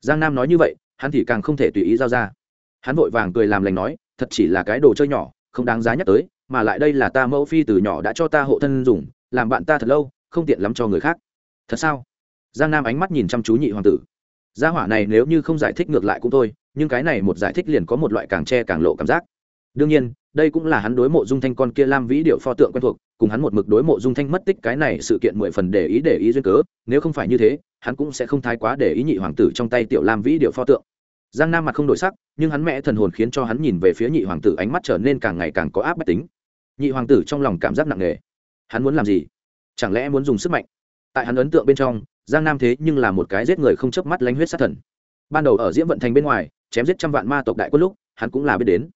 Giang nam nói như vậy, hắn thì càng không thể tùy ý giao ra. Hắn vội vàng cười làm lành nói, thật chỉ là cái đồ chơi nhỏ, không đáng giá nhắc tới, mà lại đây là ta mẫu phi từ nhỏ đã cho ta hộ thân dùng, làm bạn ta thật lâu, không tiện lắm cho người khác. Thật sao? Giang nam ánh mắt nhìn chăm chú nhị hoàng tử. Gia hỏa này nếu như không giải thích ngược lại cũng thôi, nhưng cái này một giải thích liền có một loại càng che càng lộ cảm giác. Đương nhiên, đây cũng là hắn đối mộ dung thanh con kia lam vĩ điệu pho tượng quen thuộc, cùng hắn một mực đối mộ dung thanh mất tích cái này sự kiện mười phần để ý để ý duyên cớ, nếu không phải như thế hắn cũng sẽ không thái quá để ý nhị hoàng tử trong tay tiểu lam vĩ điệu pho tượng. Giang nam mặt không đổi sắc, nhưng hắn mẹ thần hồn khiến cho hắn nhìn về phía nhị hoàng tử ánh mắt trở nên càng ngày càng có áp bách tính. Nhị hoàng tử trong lòng cảm giác nặng nề. Hắn muốn làm gì? Chẳng lẽ muốn dùng sức mạnh? Tại hắn ấn tượng bên trong, giang nam thế nhưng là một cái giết người không chớp mắt lánh huyết sát thần. Ban đầu ở diễm vận thành bên ngoài, chém giết trăm vạn ma tộc đại quân lúc, hắn cũng là biết đến.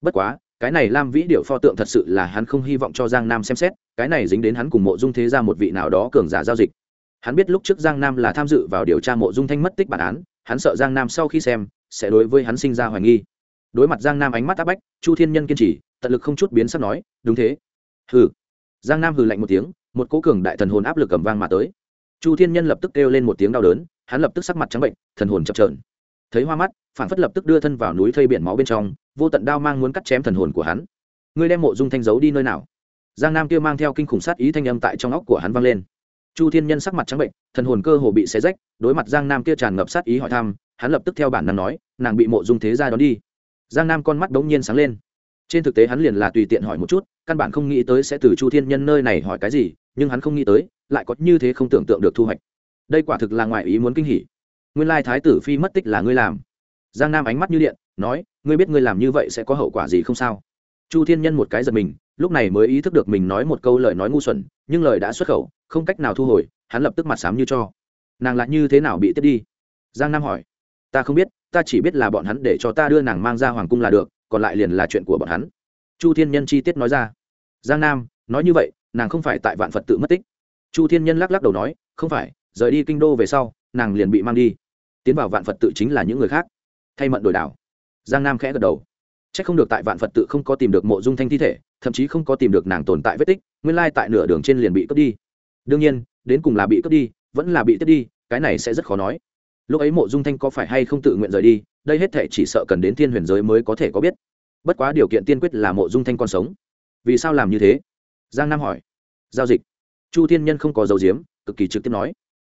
Bất quá, cái này lam vĩ điệu pho tượng thật sự là hắn không hy vọng cho giang nam xem xét, cái này dính đến hắn cùng mộ dung thế ra một vị nào đó cường giả giao dịch hắn biết lúc trước giang nam là tham dự vào điều tra mộ dung thanh mất tích bản án, hắn sợ giang nam sau khi xem, sẽ đối với hắn sinh ra hoài nghi. Đối mặt giang nam ánh mắt áp bách, chu thiên nhân kiên trì, tận lực không chút biến sắc nói, đúng thế. Hừ. Giang nam hừ lạnh một tiếng, một cố cường đại thần hồn áp lực cầm vang mà tới. Chu thiên nhân lập tức kêu lên một tiếng đau đớn, hắn lập tức sắc mặt trắng bệnh, thần hồn chập trờn thấy hoa mắt, phản phất lập tức đưa thân vào núi thây biển máu bên trong, vô tận đao mang muốn cắt chém thần hồn của hắn. Ngươi đem mộ dung thanh giấu đi nơi nào? Giang nam kia mang theo kinh khủng sát ý thanh âm tại trong óc của hắn vang lên chu thiên nhân sắc mặt trắng bệnh, thần hồn cơ hồ bị xé rách, đối mặt giang nam kia tràn ngập sát ý hỏi thăm, hắn lập tức theo bản năng nói, nàng bị mộ dung thế gia đón đi. Giang nam con mắt đống nhiên sáng lên. Trên thực tế hắn liền là tùy tiện hỏi một chút, căn bản không nghĩ tới sẽ từ chu thiên nhân nơi này hỏi cái gì, nhưng hắn không nghĩ tới, lại có như thế không tưởng tượng được thu hoạch. Đây quả thực là ngoài ý muốn kinh hỉ. Nguyên lai thái tử phi mất tích là ngươi làm. Giang nam ánh mắt như điện, nói, ngươi biết ngươi làm như vậy sẽ có hậu quả gì không sao? Chu thiên nhân một cái giật mình, lúc này mới ý thức được mình nói một câu lời nói ngu xuẩn, nhưng lời đã xuất khẩu không cách nào thu hồi, hắn lập tức mặt sám như cho. Nàng lại như thế nào bị tiếp đi? Giang nam hỏi. Ta không biết, ta chỉ biết là bọn hắn để cho ta đưa nàng mang ra hoàng cung là được, còn lại liền là chuyện của bọn hắn. Chu thiên nhân chi tiết nói ra. Giang nam, nói như vậy, nàng không phải tại vạn phật tự mất tích. Chu thiên nhân lắc lắc đầu nói, không phải, rời đi kinh đô về sau, nàng liền bị mang đi. Tiến vào vạn phật tự chính là những người khác. Thay mận đổi đảo. Giang nam khẽ gật đầu. C h ắ c không được tại vạn phật tự không có tìm được mộ dung thanh thi thể, thậm chí không có tìm được nàng tồn tại vết tích, nguyên lai tại nửa đường trên liền bị cướp đi đương nhiên, đến cùng là bị cướp đi, vẫn là bị tiếp đi, cái này sẽ rất khó nói. Lúc ấy mộ dung thanh có phải hay không tự nguyện rời đi, đây hết thể chỉ sợ cần đến thiên huyền giới mới có thể có biết. Bất quá điều kiện tiên quyết là mộ dung thanh còn sống. Vì sao làm như thế? Giang nam hỏi. Giao dịch. Chu thiên nhân không có dấu diếm, cực kỳ trực tiếp nói.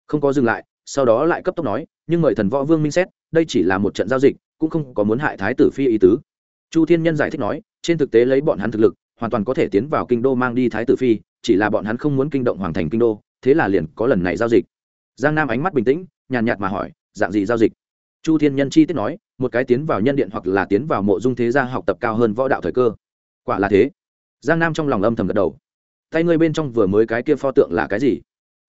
Không có dừng lại, sau đó lại cấp tốc nói, nhưng mời thần võ vương minh xét, đây chỉ là một trận giao dịch, cũng không có muốn hại thái tử phi ý tứ. Chu thiên nhân giải thích nói, trên thực tế lấy bọn hắn thực lực, hoàn toàn có thể tiến vào kinh đô mang đi thái tử phi chỉ là bọn hắn không muốn kinh động hoàng thành kinh đô, thế là liền có lần này giao dịch. Giang nam ánh mắt bình tĩnh, nhàn nhạt mà hỏi, dạng gì giao dịch? Chu thiên nhân chi tiết nói, một cái tiến vào nhân điện hoặc là tiến vào mộ dung thế gia học tập cao hơn võ đạo thời cơ. Quả là thế. Giang nam trong lòng âm thầm gật đầu. Tay ngươi bên trong vừa mới cái kia pho tượng là cái gì?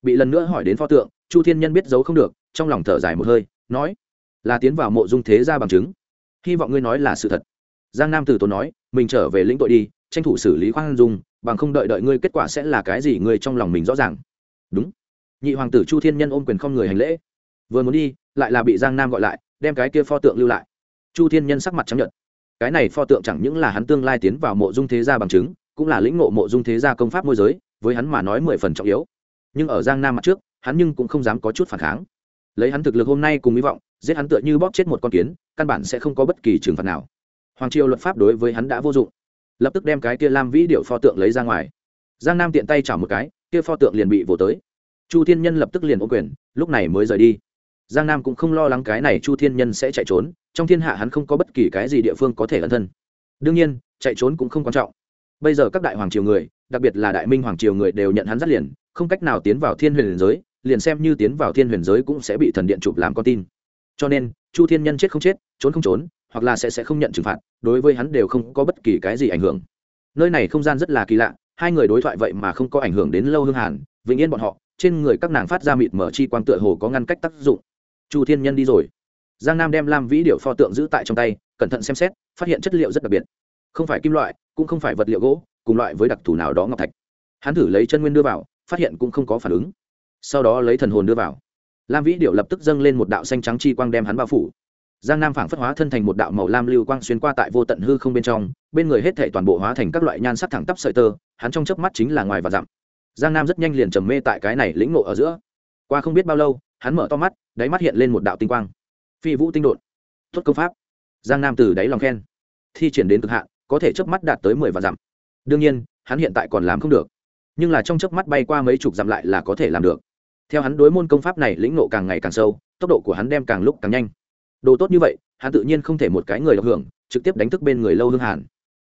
Bị lần nữa hỏi đến pho tượng, chu thiên nhân biết giấu không được, trong lòng thở dài một hơi, nói, là tiến vào mộ dung thế gia bằng chứng. Hy vọng ngươi nói là sự thật. Giang nam từ tốn nói, mình trở về lĩnh tội đi, tranh thủ xử lý khoan dung bằng không đợi đợi ngươi kết quả sẽ là cái gì ngươi trong lòng mình rõ ràng. Đúng. Nhị hoàng tử chu thiên nhân ôm quyền không người hành lễ. Vừa muốn đi, lại là bị giang nam gọi lại, đem cái kia pho tượng lưu lại. Chu thiên nhân sắc mặt chấp nhận cái này pho tượng chẳng những là hắn tương lai tiến vào mộ dung thế gia bằng chứng, cũng là lĩnh ngộ mộ dung thế gia công pháp môi giới, với hắn mà nói mười phần trọng yếu. Nhưng ở giang nam mặt trước, hắn nhưng cũng không dám có chút phản kháng. Lấy hắn thực lực hôm nay cùng hy vọng, giết hắn tựa như bóp chết một con kiến, căn bản sẽ không có bất kỳ trừng phạt nào. Hoàng triều luật pháp đối với hắn đã vô dụng lập tức đem cái kia lam vĩ điệu pho tượng lấy ra ngoài. Giang nam tiện tay chảo một cái, kia pho tượng liền bị vỗ tới. Chu thiên nhân lập tức liền ô quyền, lúc này mới rời đi. Giang nam cũng không lo lắng cái này chu thiên nhân sẽ chạy trốn, trong thiên hạ hắn không có bất kỳ cái gì địa phương có thể ẩn thân. Đương nhiên, chạy trốn cũng không quan trọng. Bây giờ các đại hoàng triều người, đặc biệt là đại minh hoàng triều người đều nhận hắn rất liền, không cách nào tiến vào thiên huyền giới, liền xem như tiến vào thiên huyền giới cũng sẽ bị thần điện chụp làm con tin. Cho nên, chu thiên nhân chết không chết, trốn không trốn hoặc là sẽ sẽ không nhận trừng phạt, đối với hắn đều không có bất kỳ cái gì ảnh hưởng. Nơi này không gian rất là kỳ lạ, hai người đối thoại vậy mà không có ảnh hưởng đến lâu hương hàn, vĩnh yên bọn họ, trên người các nàng phát ra mịt mở chi quang tựa hồ có ngăn cách tác dụng. Chu thiên nhân đi rồi. Giang nam đem lam vĩ điệu pho tượng giữ tại trong tay, cẩn thận xem xét, phát hiện chất liệu rất đặc biệt. Không phải kim loại, cũng không phải vật liệu gỗ, cùng loại với đặc thù nào đó ngọc thạch. Hắn thử lấy chân nguyên đưa vào, phát hiện cũng không có phản ứng. Sau đó lấy thần hồn đưa vào. Lam vĩ điệu lập tức dâng lên một đạo xanh trắng chi quang đem hắn bao phủ giang nam phảng phất hóa thân thành một đạo màu lam lưu quang xuyên qua tại vô tận hư không bên trong, bên người hết thể toàn bộ hóa thành các loại nhan sắc thẳng tắp sợi tơ, hắn trong chớp mắt chính là ngoài và dặm. Giang nam rất nhanh liền trầm mê tại cái này lĩnh ngộ ở giữa. Qua không biết bao lâu, hắn mở to mắt, đáy mắt hiện lên một đạo tinh quang. Phi vũ tinh đột tuất công pháp. Giang nam từ đáy lòng khen. Thi triển đến cực hạn, có thể chớp mắt đạt tới mười và dặm. Đương nhiên, hắn hiện tại còn làm không được. Nhưng là trong chớp mắt bay qua mấy chục dặm lại là có thể làm được. Theo hắn đối môn công pháp này lĩnh nộ càng ngày càng sâu, tốc độ của hắn đem càng lúc càng nhanh đồ tốt như vậy, hắn tự nhiên không thể một cái người được hưởng, trực tiếp đánh thức bên người lâu hương hàn.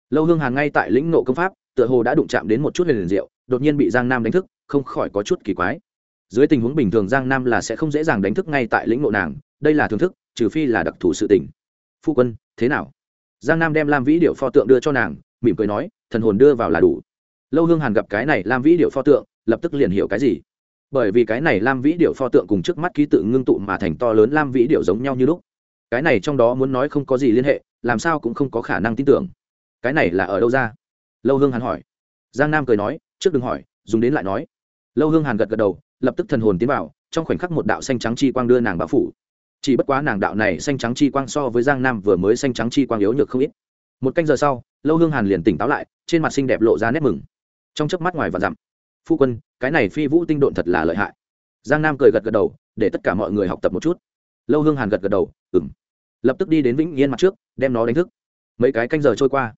Lâu hương hàn ngay tại lĩnh nộ công pháp, tựa hồ đã đụng chạm đến một chút huyền diệu, đột nhiên bị giang nam đánh thức, không khỏi có chút kỳ quái. Dưới tình huống bình thường giang nam là sẽ không dễ dàng đánh thức ngay tại lĩnh nộ nàng, đây là thưởng thức, trừ phi là đặc thù sự tình. Phu quân, thế nào? Giang nam đem lam vĩ điệu pho tượng đưa cho nàng, mỉm cười nói, thần hồn đưa vào là đủ. Lâu hương hàn gặp cái này lam vĩ điệu pho tượng, lập tức liền hiểu cái gì. Bởi vì cái này lam vĩ điệu pho tượng cùng trước mắt ký tự ngưng tụ mà thành to lớn lam vĩ điệu giống nhau như lúc cái này trong đó muốn nói không có gì liên hệ, làm sao cũng không có khả năng tin tưởng. Cái này là ở đâu ra? Lâu hương hàn hỏi. Giang nam cười nói, trước đừng hỏi, dùng đến lại nói. Lâu hương hàn gật gật đầu, lập tức thần hồn tiến vào, trong khoảnh khắc một đạo xanh trắng chi quang đưa nàng bão phủ. Chỉ bất quá nàng đạo này xanh trắng chi quang so với giang nam vừa mới xanh trắng chi quang yếu nhược không ít. Một canh giờ sau, lâu hương hàn liền tỉnh táo lại, trên mặt xinh đẹp lộ ra nét mừng. Trong chớp mắt ngoài và dặm, phu quân, cái này phi vũ tinh độn thật là lợi hại. Giang nam cười gật gật đầu, để tất cả mọi người học tập một chút lâu hương hàn gật gật đầu ừng lập tức đi đến vĩnh yên mặt trước, đem nó đánh thức. Mấy cái canh giờ trôi qua.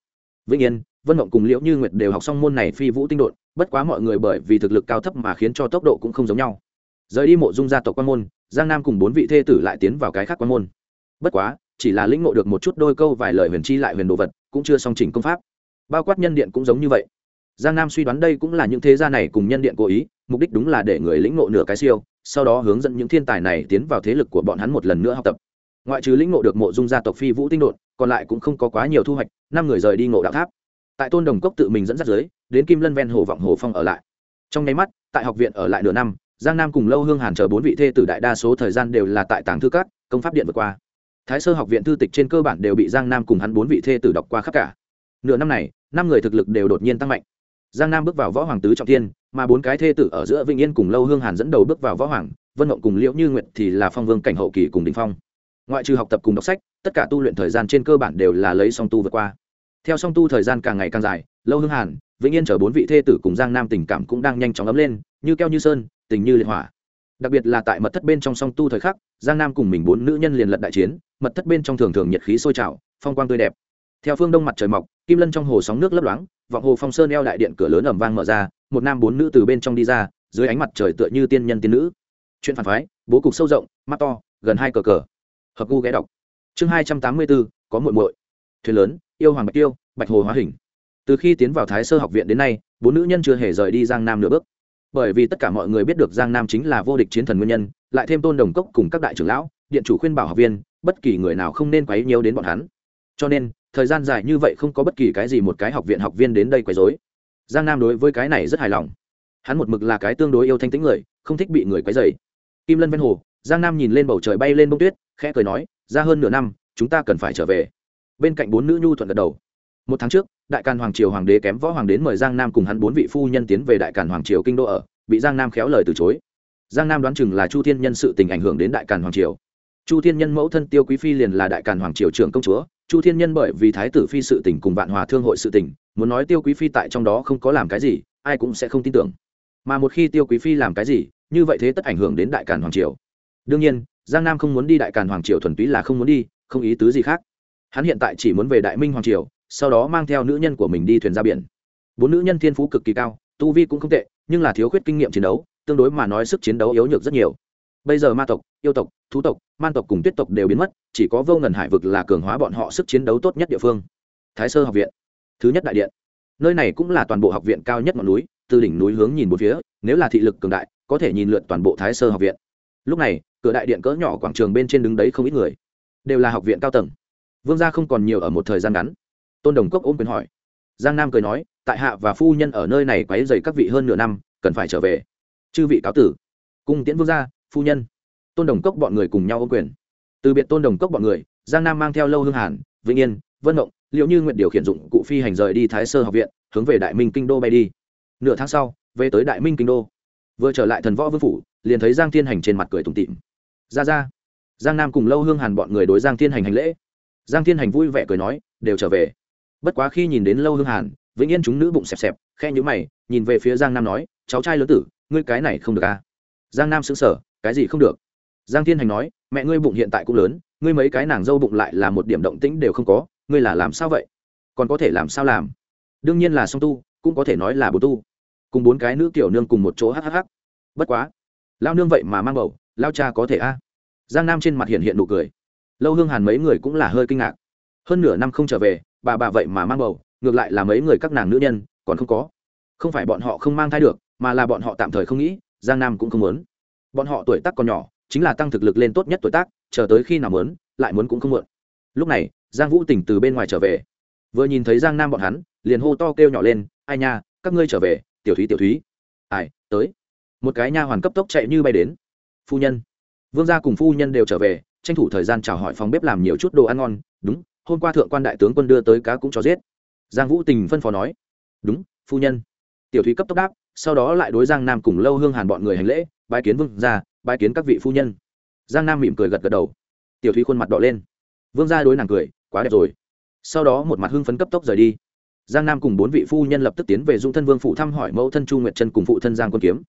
Vĩnh yên, vân mộng cùng liễu như nguyệt đều học xong môn này phi vũ tinh đột bất quá mọi người bởi vì thực lực cao thấp mà khiến cho tốc độ cũng không giống nhau. Rời đi mộ dung gia tộc quan môn, giang nam cùng bốn vị thê tử lại tiến vào cái khác quan môn. Bất quá, chỉ là lĩnh ngộ được một chút đôi câu vài lời huyền chi lại huyền đồ vật, cũng chưa song chỉnh công pháp. Bao quát nhân điện cũng giống như vậy. Giang nam suy đoán đây cũng là những thế gia này cùng nhân điện cố ý, mục đích đúng là để người lĩnh ngộ nửa cái siêu sau đó hướng dẫn những thiên tài này tiến vào thế lực của bọn hắn một lần nữa học tập. Ngoại trừ lĩnh ngộ được mộ dung gia tộc phi vũ tinh đột còn lại cũng không có quá nhiều thu hoạch, năm người rời đi ngộ đạo tháp. Tại tôn đồng cốc tự mình dẫn dắt giới đến kim lân ven hồ vọng hồ phong ở lại. Trong nháy mắt, tại học viện ở lại nửa năm, giang nam cùng lâu hương hàn chờ bốn vị thê tử đại đa số thời gian đều là tại tàng thư cát công pháp điện vượt qua. Thái sơ học viện thư tịch trên cơ bản đều bị giang nam cùng hắn bốn vị thê tử đọc qua khắp cả. Nửa năm này, năm người thực lực đều đột nhiên tăng mạnh giang nam bước vào võ hoàng tứ trọng thiên, mà bốn cái thê tử ở giữa vĩnh yên cùng lâu hương hàn dẫn đầu bước vào võ hoàng, vân mộng cùng liễu như nguyệt thì là phong vương cảnh hậu kỳ cùng đình phong. Ngoại trừ học tập cùng đọc sách, tất cả tu luyện thời gian trên cơ bản đều là lấy song tu vượt qua. Theo song tu thời gian càng ngày càng dài, lâu hương hàn, vĩnh yên chở bốn vị thê tử cùng giang nam tình cảm cũng đang nhanh chóng ấm lên, như keo như sơn, tình như liệt hỏa. Đặc biệt là tại mật thất bên trong song tu thời khắc, giang nam cùng mình bốn nữ nhân liền lật đại chiến, mật thất bên trong thường thường nhiệt khí sôi trào, phong quang tươi đẹp. Theo phương đông mặt trời mọc, kim lân trong hồ sóng nước lấp loáng vọng hồ phong sơn eo đại điện cửa lớn ầm vang mở ra, một nam bốn nữ từ bên trong đi ra, dưới ánh mặt trời tựa như tiên nhân tiên nữ. Chuyện phản phái, bố cục sâu rộng, mắt to, gần hai cờ cờ. Hợp gu ghé đọc. Chương hai trăm tám mươi bốn, có muội muội. Thuyền lớn, yêu hoàng bạch tiêu, bạch hồ hóa hình. Từ khi tiến vào thái sơ học viện đến nay, bốn nữ nhân chưa hề rời đi giang nam nửa bước. Bởi vì tất cả mọi người biết được giang nam chính là vô địch chiến thần nguyên nhân, lại thêm tôn đồng cốc cùng các đại trưởng lão, điện chủ khuyên bảo học viên, bất kỳ người nào không nên quấy nhiều đến bọn hắn. Cho nên thời gian dài như vậy không có bất kỳ cái gì một cái học viện học viên đến đây quấy rối. Giang nam đối với cái này rất hài lòng. Hắn một mực là cái tương đối yêu thanh tĩnh người, không thích bị người quấy rầy. Kim lân ven hồ, giang nam nhìn lên bầu trời bay lên bông tuyết, khẽ cười nói, ra hơn nửa năm, chúng ta cần phải trở về. Bên cạnh bốn nữ nhu thuận gật đầu. Một tháng trước, đại càn hoàng triều hoàng đế kém võ hoàng đến mời giang nam cùng hắn bốn vị phu nhân tiến về đại càn hoàng triều kinh đô ở, bị giang nam khéo lời từ chối. Giang nam đoán chừng là chu thiên nhân sự tình ảnh hưởng đến đại càn hoàng triều. Chu thiên nhân mẫu thân tiêu quý phi liền là đại càn hoàng triều trưởng công chúa chu thiên nhân bởi vì thái tử phi sự tình cùng vạn hòa thương hội sự tình, muốn nói tiêu quý phi tại trong đó không có làm cái gì, ai cũng sẽ không tin tưởng. Mà một khi tiêu quý phi làm cái gì, như vậy thế tất ảnh hưởng đến đại càn hoàng triều. Đương nhiên, giang nam không muốn đi đại càn hoàng triều thuần túy là không muốn đi, không ý tứ gì khác. Hắn hiện tại chỉ muốn về đại minh hoàng triều, sau đó mang theo nữ nhân của mình đi thuyền ra biển. Bốn nữ nhân thiên phú cực kỳ cao, tu vi cũng không tệ, nhưng là thiếu khuyết kinh nghiệm chiến đấu, tương đối mà nói sức chiến đấu yếu nhược rất nhiều bây giờ ma tộc, yêu tộc, thú tộc, man tộc cùng tuyết tộc đều biến mất, chỉ có vô ngần hải vực là cường hóa bọn họ sức chiến đấu tốt nhất địa phương. Thái sơ học viện, thứ nhất đại điện. Nơi này cũng là toàn bộ học viện cao nhất ngọn núi, từ đỉnh núi hướng nhìn một phía, nếu là thị lực cường đại, có thể nhìn lượn toàn bộ thái sơ học viện. Lúc này, cửa đại điện cỡ nhỏ quảng trường bên trên đứng đấy không ít người. Đều là học viện cao tầng. Vương gia không còn nhiều ở một thời gian ngắn. Tôn đồng cốc ôm quyền hỏi. Giang nam cười nói, tại hạ và phu nhân ở nơi này quấy dày các vị hơn nửa năm, cần phải trở về. Chư vị cáo tử. Cung tiễn vương gia phu nhân. Tôn đồng cốc bọn người cùng nhau ô quyền. Từ biệt tôn đồng cốc bọn người giang nam mang theo lâu hương hàn vĩnh yên vân Động, liệu như nguyện điều khiển dụng cụ phi hành rời đi thái sơ học viện hướng về đại minh kinh đô bay đi. Nửa tháng sau về tới đại minh kinh đô. Vừa trở lại thần võ vương phủ liền thấy giang thiên hành trên mặt cười tủm tịm ra ra. Giang nam cùng lâu hương hàn bọn người đối giang thiên hành hành lễ. Giang thiên hành vui vẻ cười nói đều trở về. Bất quá khi nhìn đến lâu hương hàn vĩnh yên chúng nữ bụng xẹp xẹp khe nhữ mày nhìn về phía giang nam nói cháu trai lớn tử ngươi cái này không được à? Giang nam xứng sở cái gì không được? Giang thiên hành nói, mẹ ngươi bụng hiện tại cũng lớn, ngươi mấy cái nàng dâu bụng lại là một điểm động tĩnh đều không có, ngươi là làm sao vậy? Còn có thể làm sao làm? Đương nhiên là song tu, cũng có thể nói là bồ tu. Cùng bốn cái nữ tiểu nương cùng một chỗ hhh bất quá lao nương vậy mà mang bầu lao cha có thể a? Giang nam trên mặt hiện hiện nụ cười. Lâu hương hàn mấy người cũng là hơi kinh ngạc. Hơn nửa năm không trở về, bà bà vậy mà mang bầu, ngược lại là mấy người các nàng nữ nhân, còn không có. Không phải bọn họ không mang thai được, mà là bọn họ tạm thời không nghĩ, giang nam cũng không muốn bọn họ tuổi tác còn nhỏ, chính là tăng thực lực lên tốt nhất tuổi tác, chờ tới khi nào muốn, lại muốn cũng không muộn lúc này, giang vũ tỉnh từ bên ngoài trở về. Vừa nhìn thấy giang nam bọn hắn, liền hô to kêu nhỏ lên, ai nha, các ngươi trở về, tiểu thúy tiểu thúy. Ai, tới. Một cái nha hoàn cấp tốc chạy như bay đến. Phu nhân. Vương gia cùng phu nhân đều trở về, tranh thủ thời gian chào hỏi phòng bếp làm nhiều chút đồ ăn ngon. Đúng, hôm qua thượng quan đại tướng quân đưa tới cá cũng cho giết. Giang vũ tình phân phó nói. Đúng, phu nhân. Tiểu thúy cấp tốc đáp, sau đó lại đối giang nam cùng lâu hương hàn bọn người hành lễ bái kiến vương gia, bái kiến các vị phu nhân. Giang nam mỉm cười gật gật đầu. Tiểu thúy khuôn mặt đỏ lên. Vương gia đối nàng cười, quá đẹp rồi. Sau đó một mặt hưng phấn cấp tốc rời đi. Giang nam cùng bốn vị phu nhân lập tức tiến về dung thân vương phủ thăm hỏi mẫu thân chu nguyệt chân cùng phụ thân giang quân kiếm.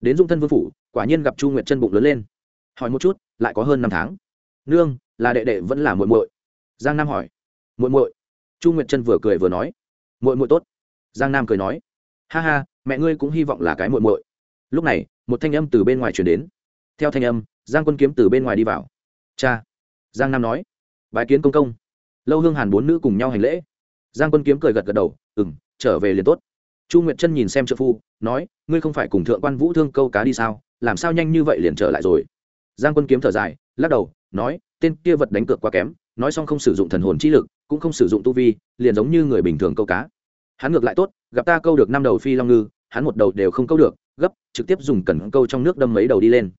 Đến dung thân vương phủ, quả nhiên gặp chu nguyệt chân bụng lớn lên. Hỏi một chút, lại có hơn năm tháng. Nương, là đệ đệ vẫn là muội muội? Giang nam hỏi. Muội muội. Chu nguyệt chân vừa cười vừa nói. Muội muội tốt. Giang nam cười nói. Ha ha, mẹ ngươi cũng hy vọng là cái muội muội. Lúc này một thanh âm từ bên ngoài truyền đến. Theo thanh âm, giang quân kiếm từ bên ngoài đi vào. Cha, giang nam nói. Bái kiến công công. Lâu hương hàn bốn nữ cùng nhau hành lễ. Giang quân kiếm cười gật gật đầu. Ừ m trở về liền tốt. Chu nguyệt chân nhìn xem trợ phu, nói, ngươi không phải cùng thượng quan vũ thương câu cá đi sao? Làm sao nhanh như vậy liền trở lại rồi? Giang quân kiếm thở dài, lắc đầu, nói, tên kia vật đánh cược quá kém, nói xong không sử dụng thần hồn chi lực, cũng không sử dụng tu vi, liền giống như người bình thường câu cá. Hắn ngược lại tốt, gặp ta câu được năm đầu phi long ngư, hắn một đầu đều không câu được gấp, trực tiếp dùng cần câu trong nước đâm mấy đầu đi lên.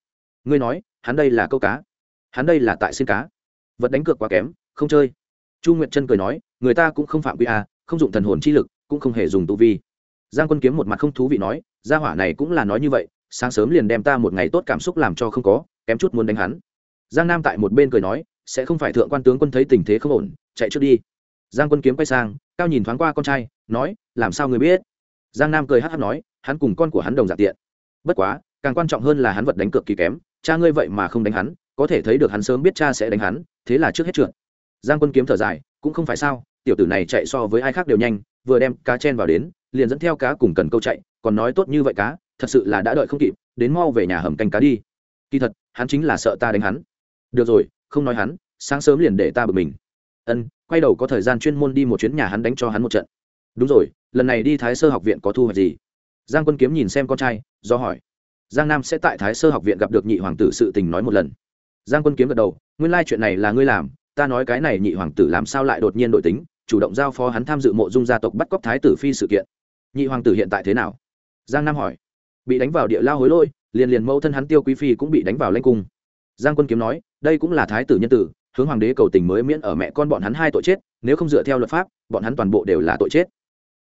Ngươi nói, hắn đây là câu cá. Hắn đây là tại xin cá. Vật đánh cược quá kém, không chơi. Chu nguyệt chân cười nói, người ta cũng không phạm quy a, không dụng thần hồn chi lực, cũng không hề dùng tu vi. Giang quân kiếm một mặt không thú vị nói, gia hỏa này cũng là nói như vậy, sáng sớm liền đem ta một ngày tốt cảm xúc làm cho không có, kém chút muốn đánh hắn. Giang nam tại một bên cười nói, sẽ không phải thượng quan tướng quân thấy tình thế không ổn, chạy trước đi. Giang quân kiếm quay sang, cao nhìn thoáng qua con trai, nói, làm sao người biết? Giang nam cười hát hát nói, hắn cùng con của hắn đồng dạng tiện. Bất quá, càng quan trọng hơn là hắn vật đánh cược kỳ kém, cha ngươi vậy mà không đánh hắn, có thể thấy được hắn sớm biết cha sẽ đánh hắn, thế là trước hết trượt. Giang quân kiếm thở dài, cũng không phải sao, tiểu tử này chạy so với ai khác đều nhanh, vừa đem cá chen vào đến, liền dẫn theo cá cùng cần câu chạy, còn nói tốt như vậy cá, thật sự là đã đợi không kịp, đến mau về nhà hầm canh cá đi. Kỳ thật, hắn chính là sợ ta đánh hắn. Được rồi, không nói hắn, sáng sớm liền để ta bực mình. Ân, quay đầu có thời gian chuyên môn đi một chuyến nhà hắn đánh cho hắn một trận. Đúng rồi lần này đi thái sơ học viện có thu hoạch gì? Giang quân kiếm nhìn xem con trai, do hỏi. Giang nam sẽ tại thái sơ học viện gặp được nhị hoàng tử sự tình nói một lần. Giang quân kiếm gật đầu, nguyên lai chuyện này là ngươi làm, ta nói cái này nhị hoàng tử làm sao lại đột nhiên đội tính, chủ động giao phó hắn tham dự mộ dung gia tộc bắt cóc thái tử phi sự kiện. Nhị hoàng tử hiện tại thế nào? Giang nam hỏi. Bị đánh vào địa lao hối lỗi, liền liền mẫu thân hắn tiêu quý phi cũng bị đánh vào lanh cung. Giang quân kiếm nói, đây cũng là thái tử nhân tử, hướng hoàng đế cầu tình mới miễn ở mẹ con bọn hắn hai tội chết, nếu không dựa theo luật pháp, bọn hắn toàn bộ đều là tội chết.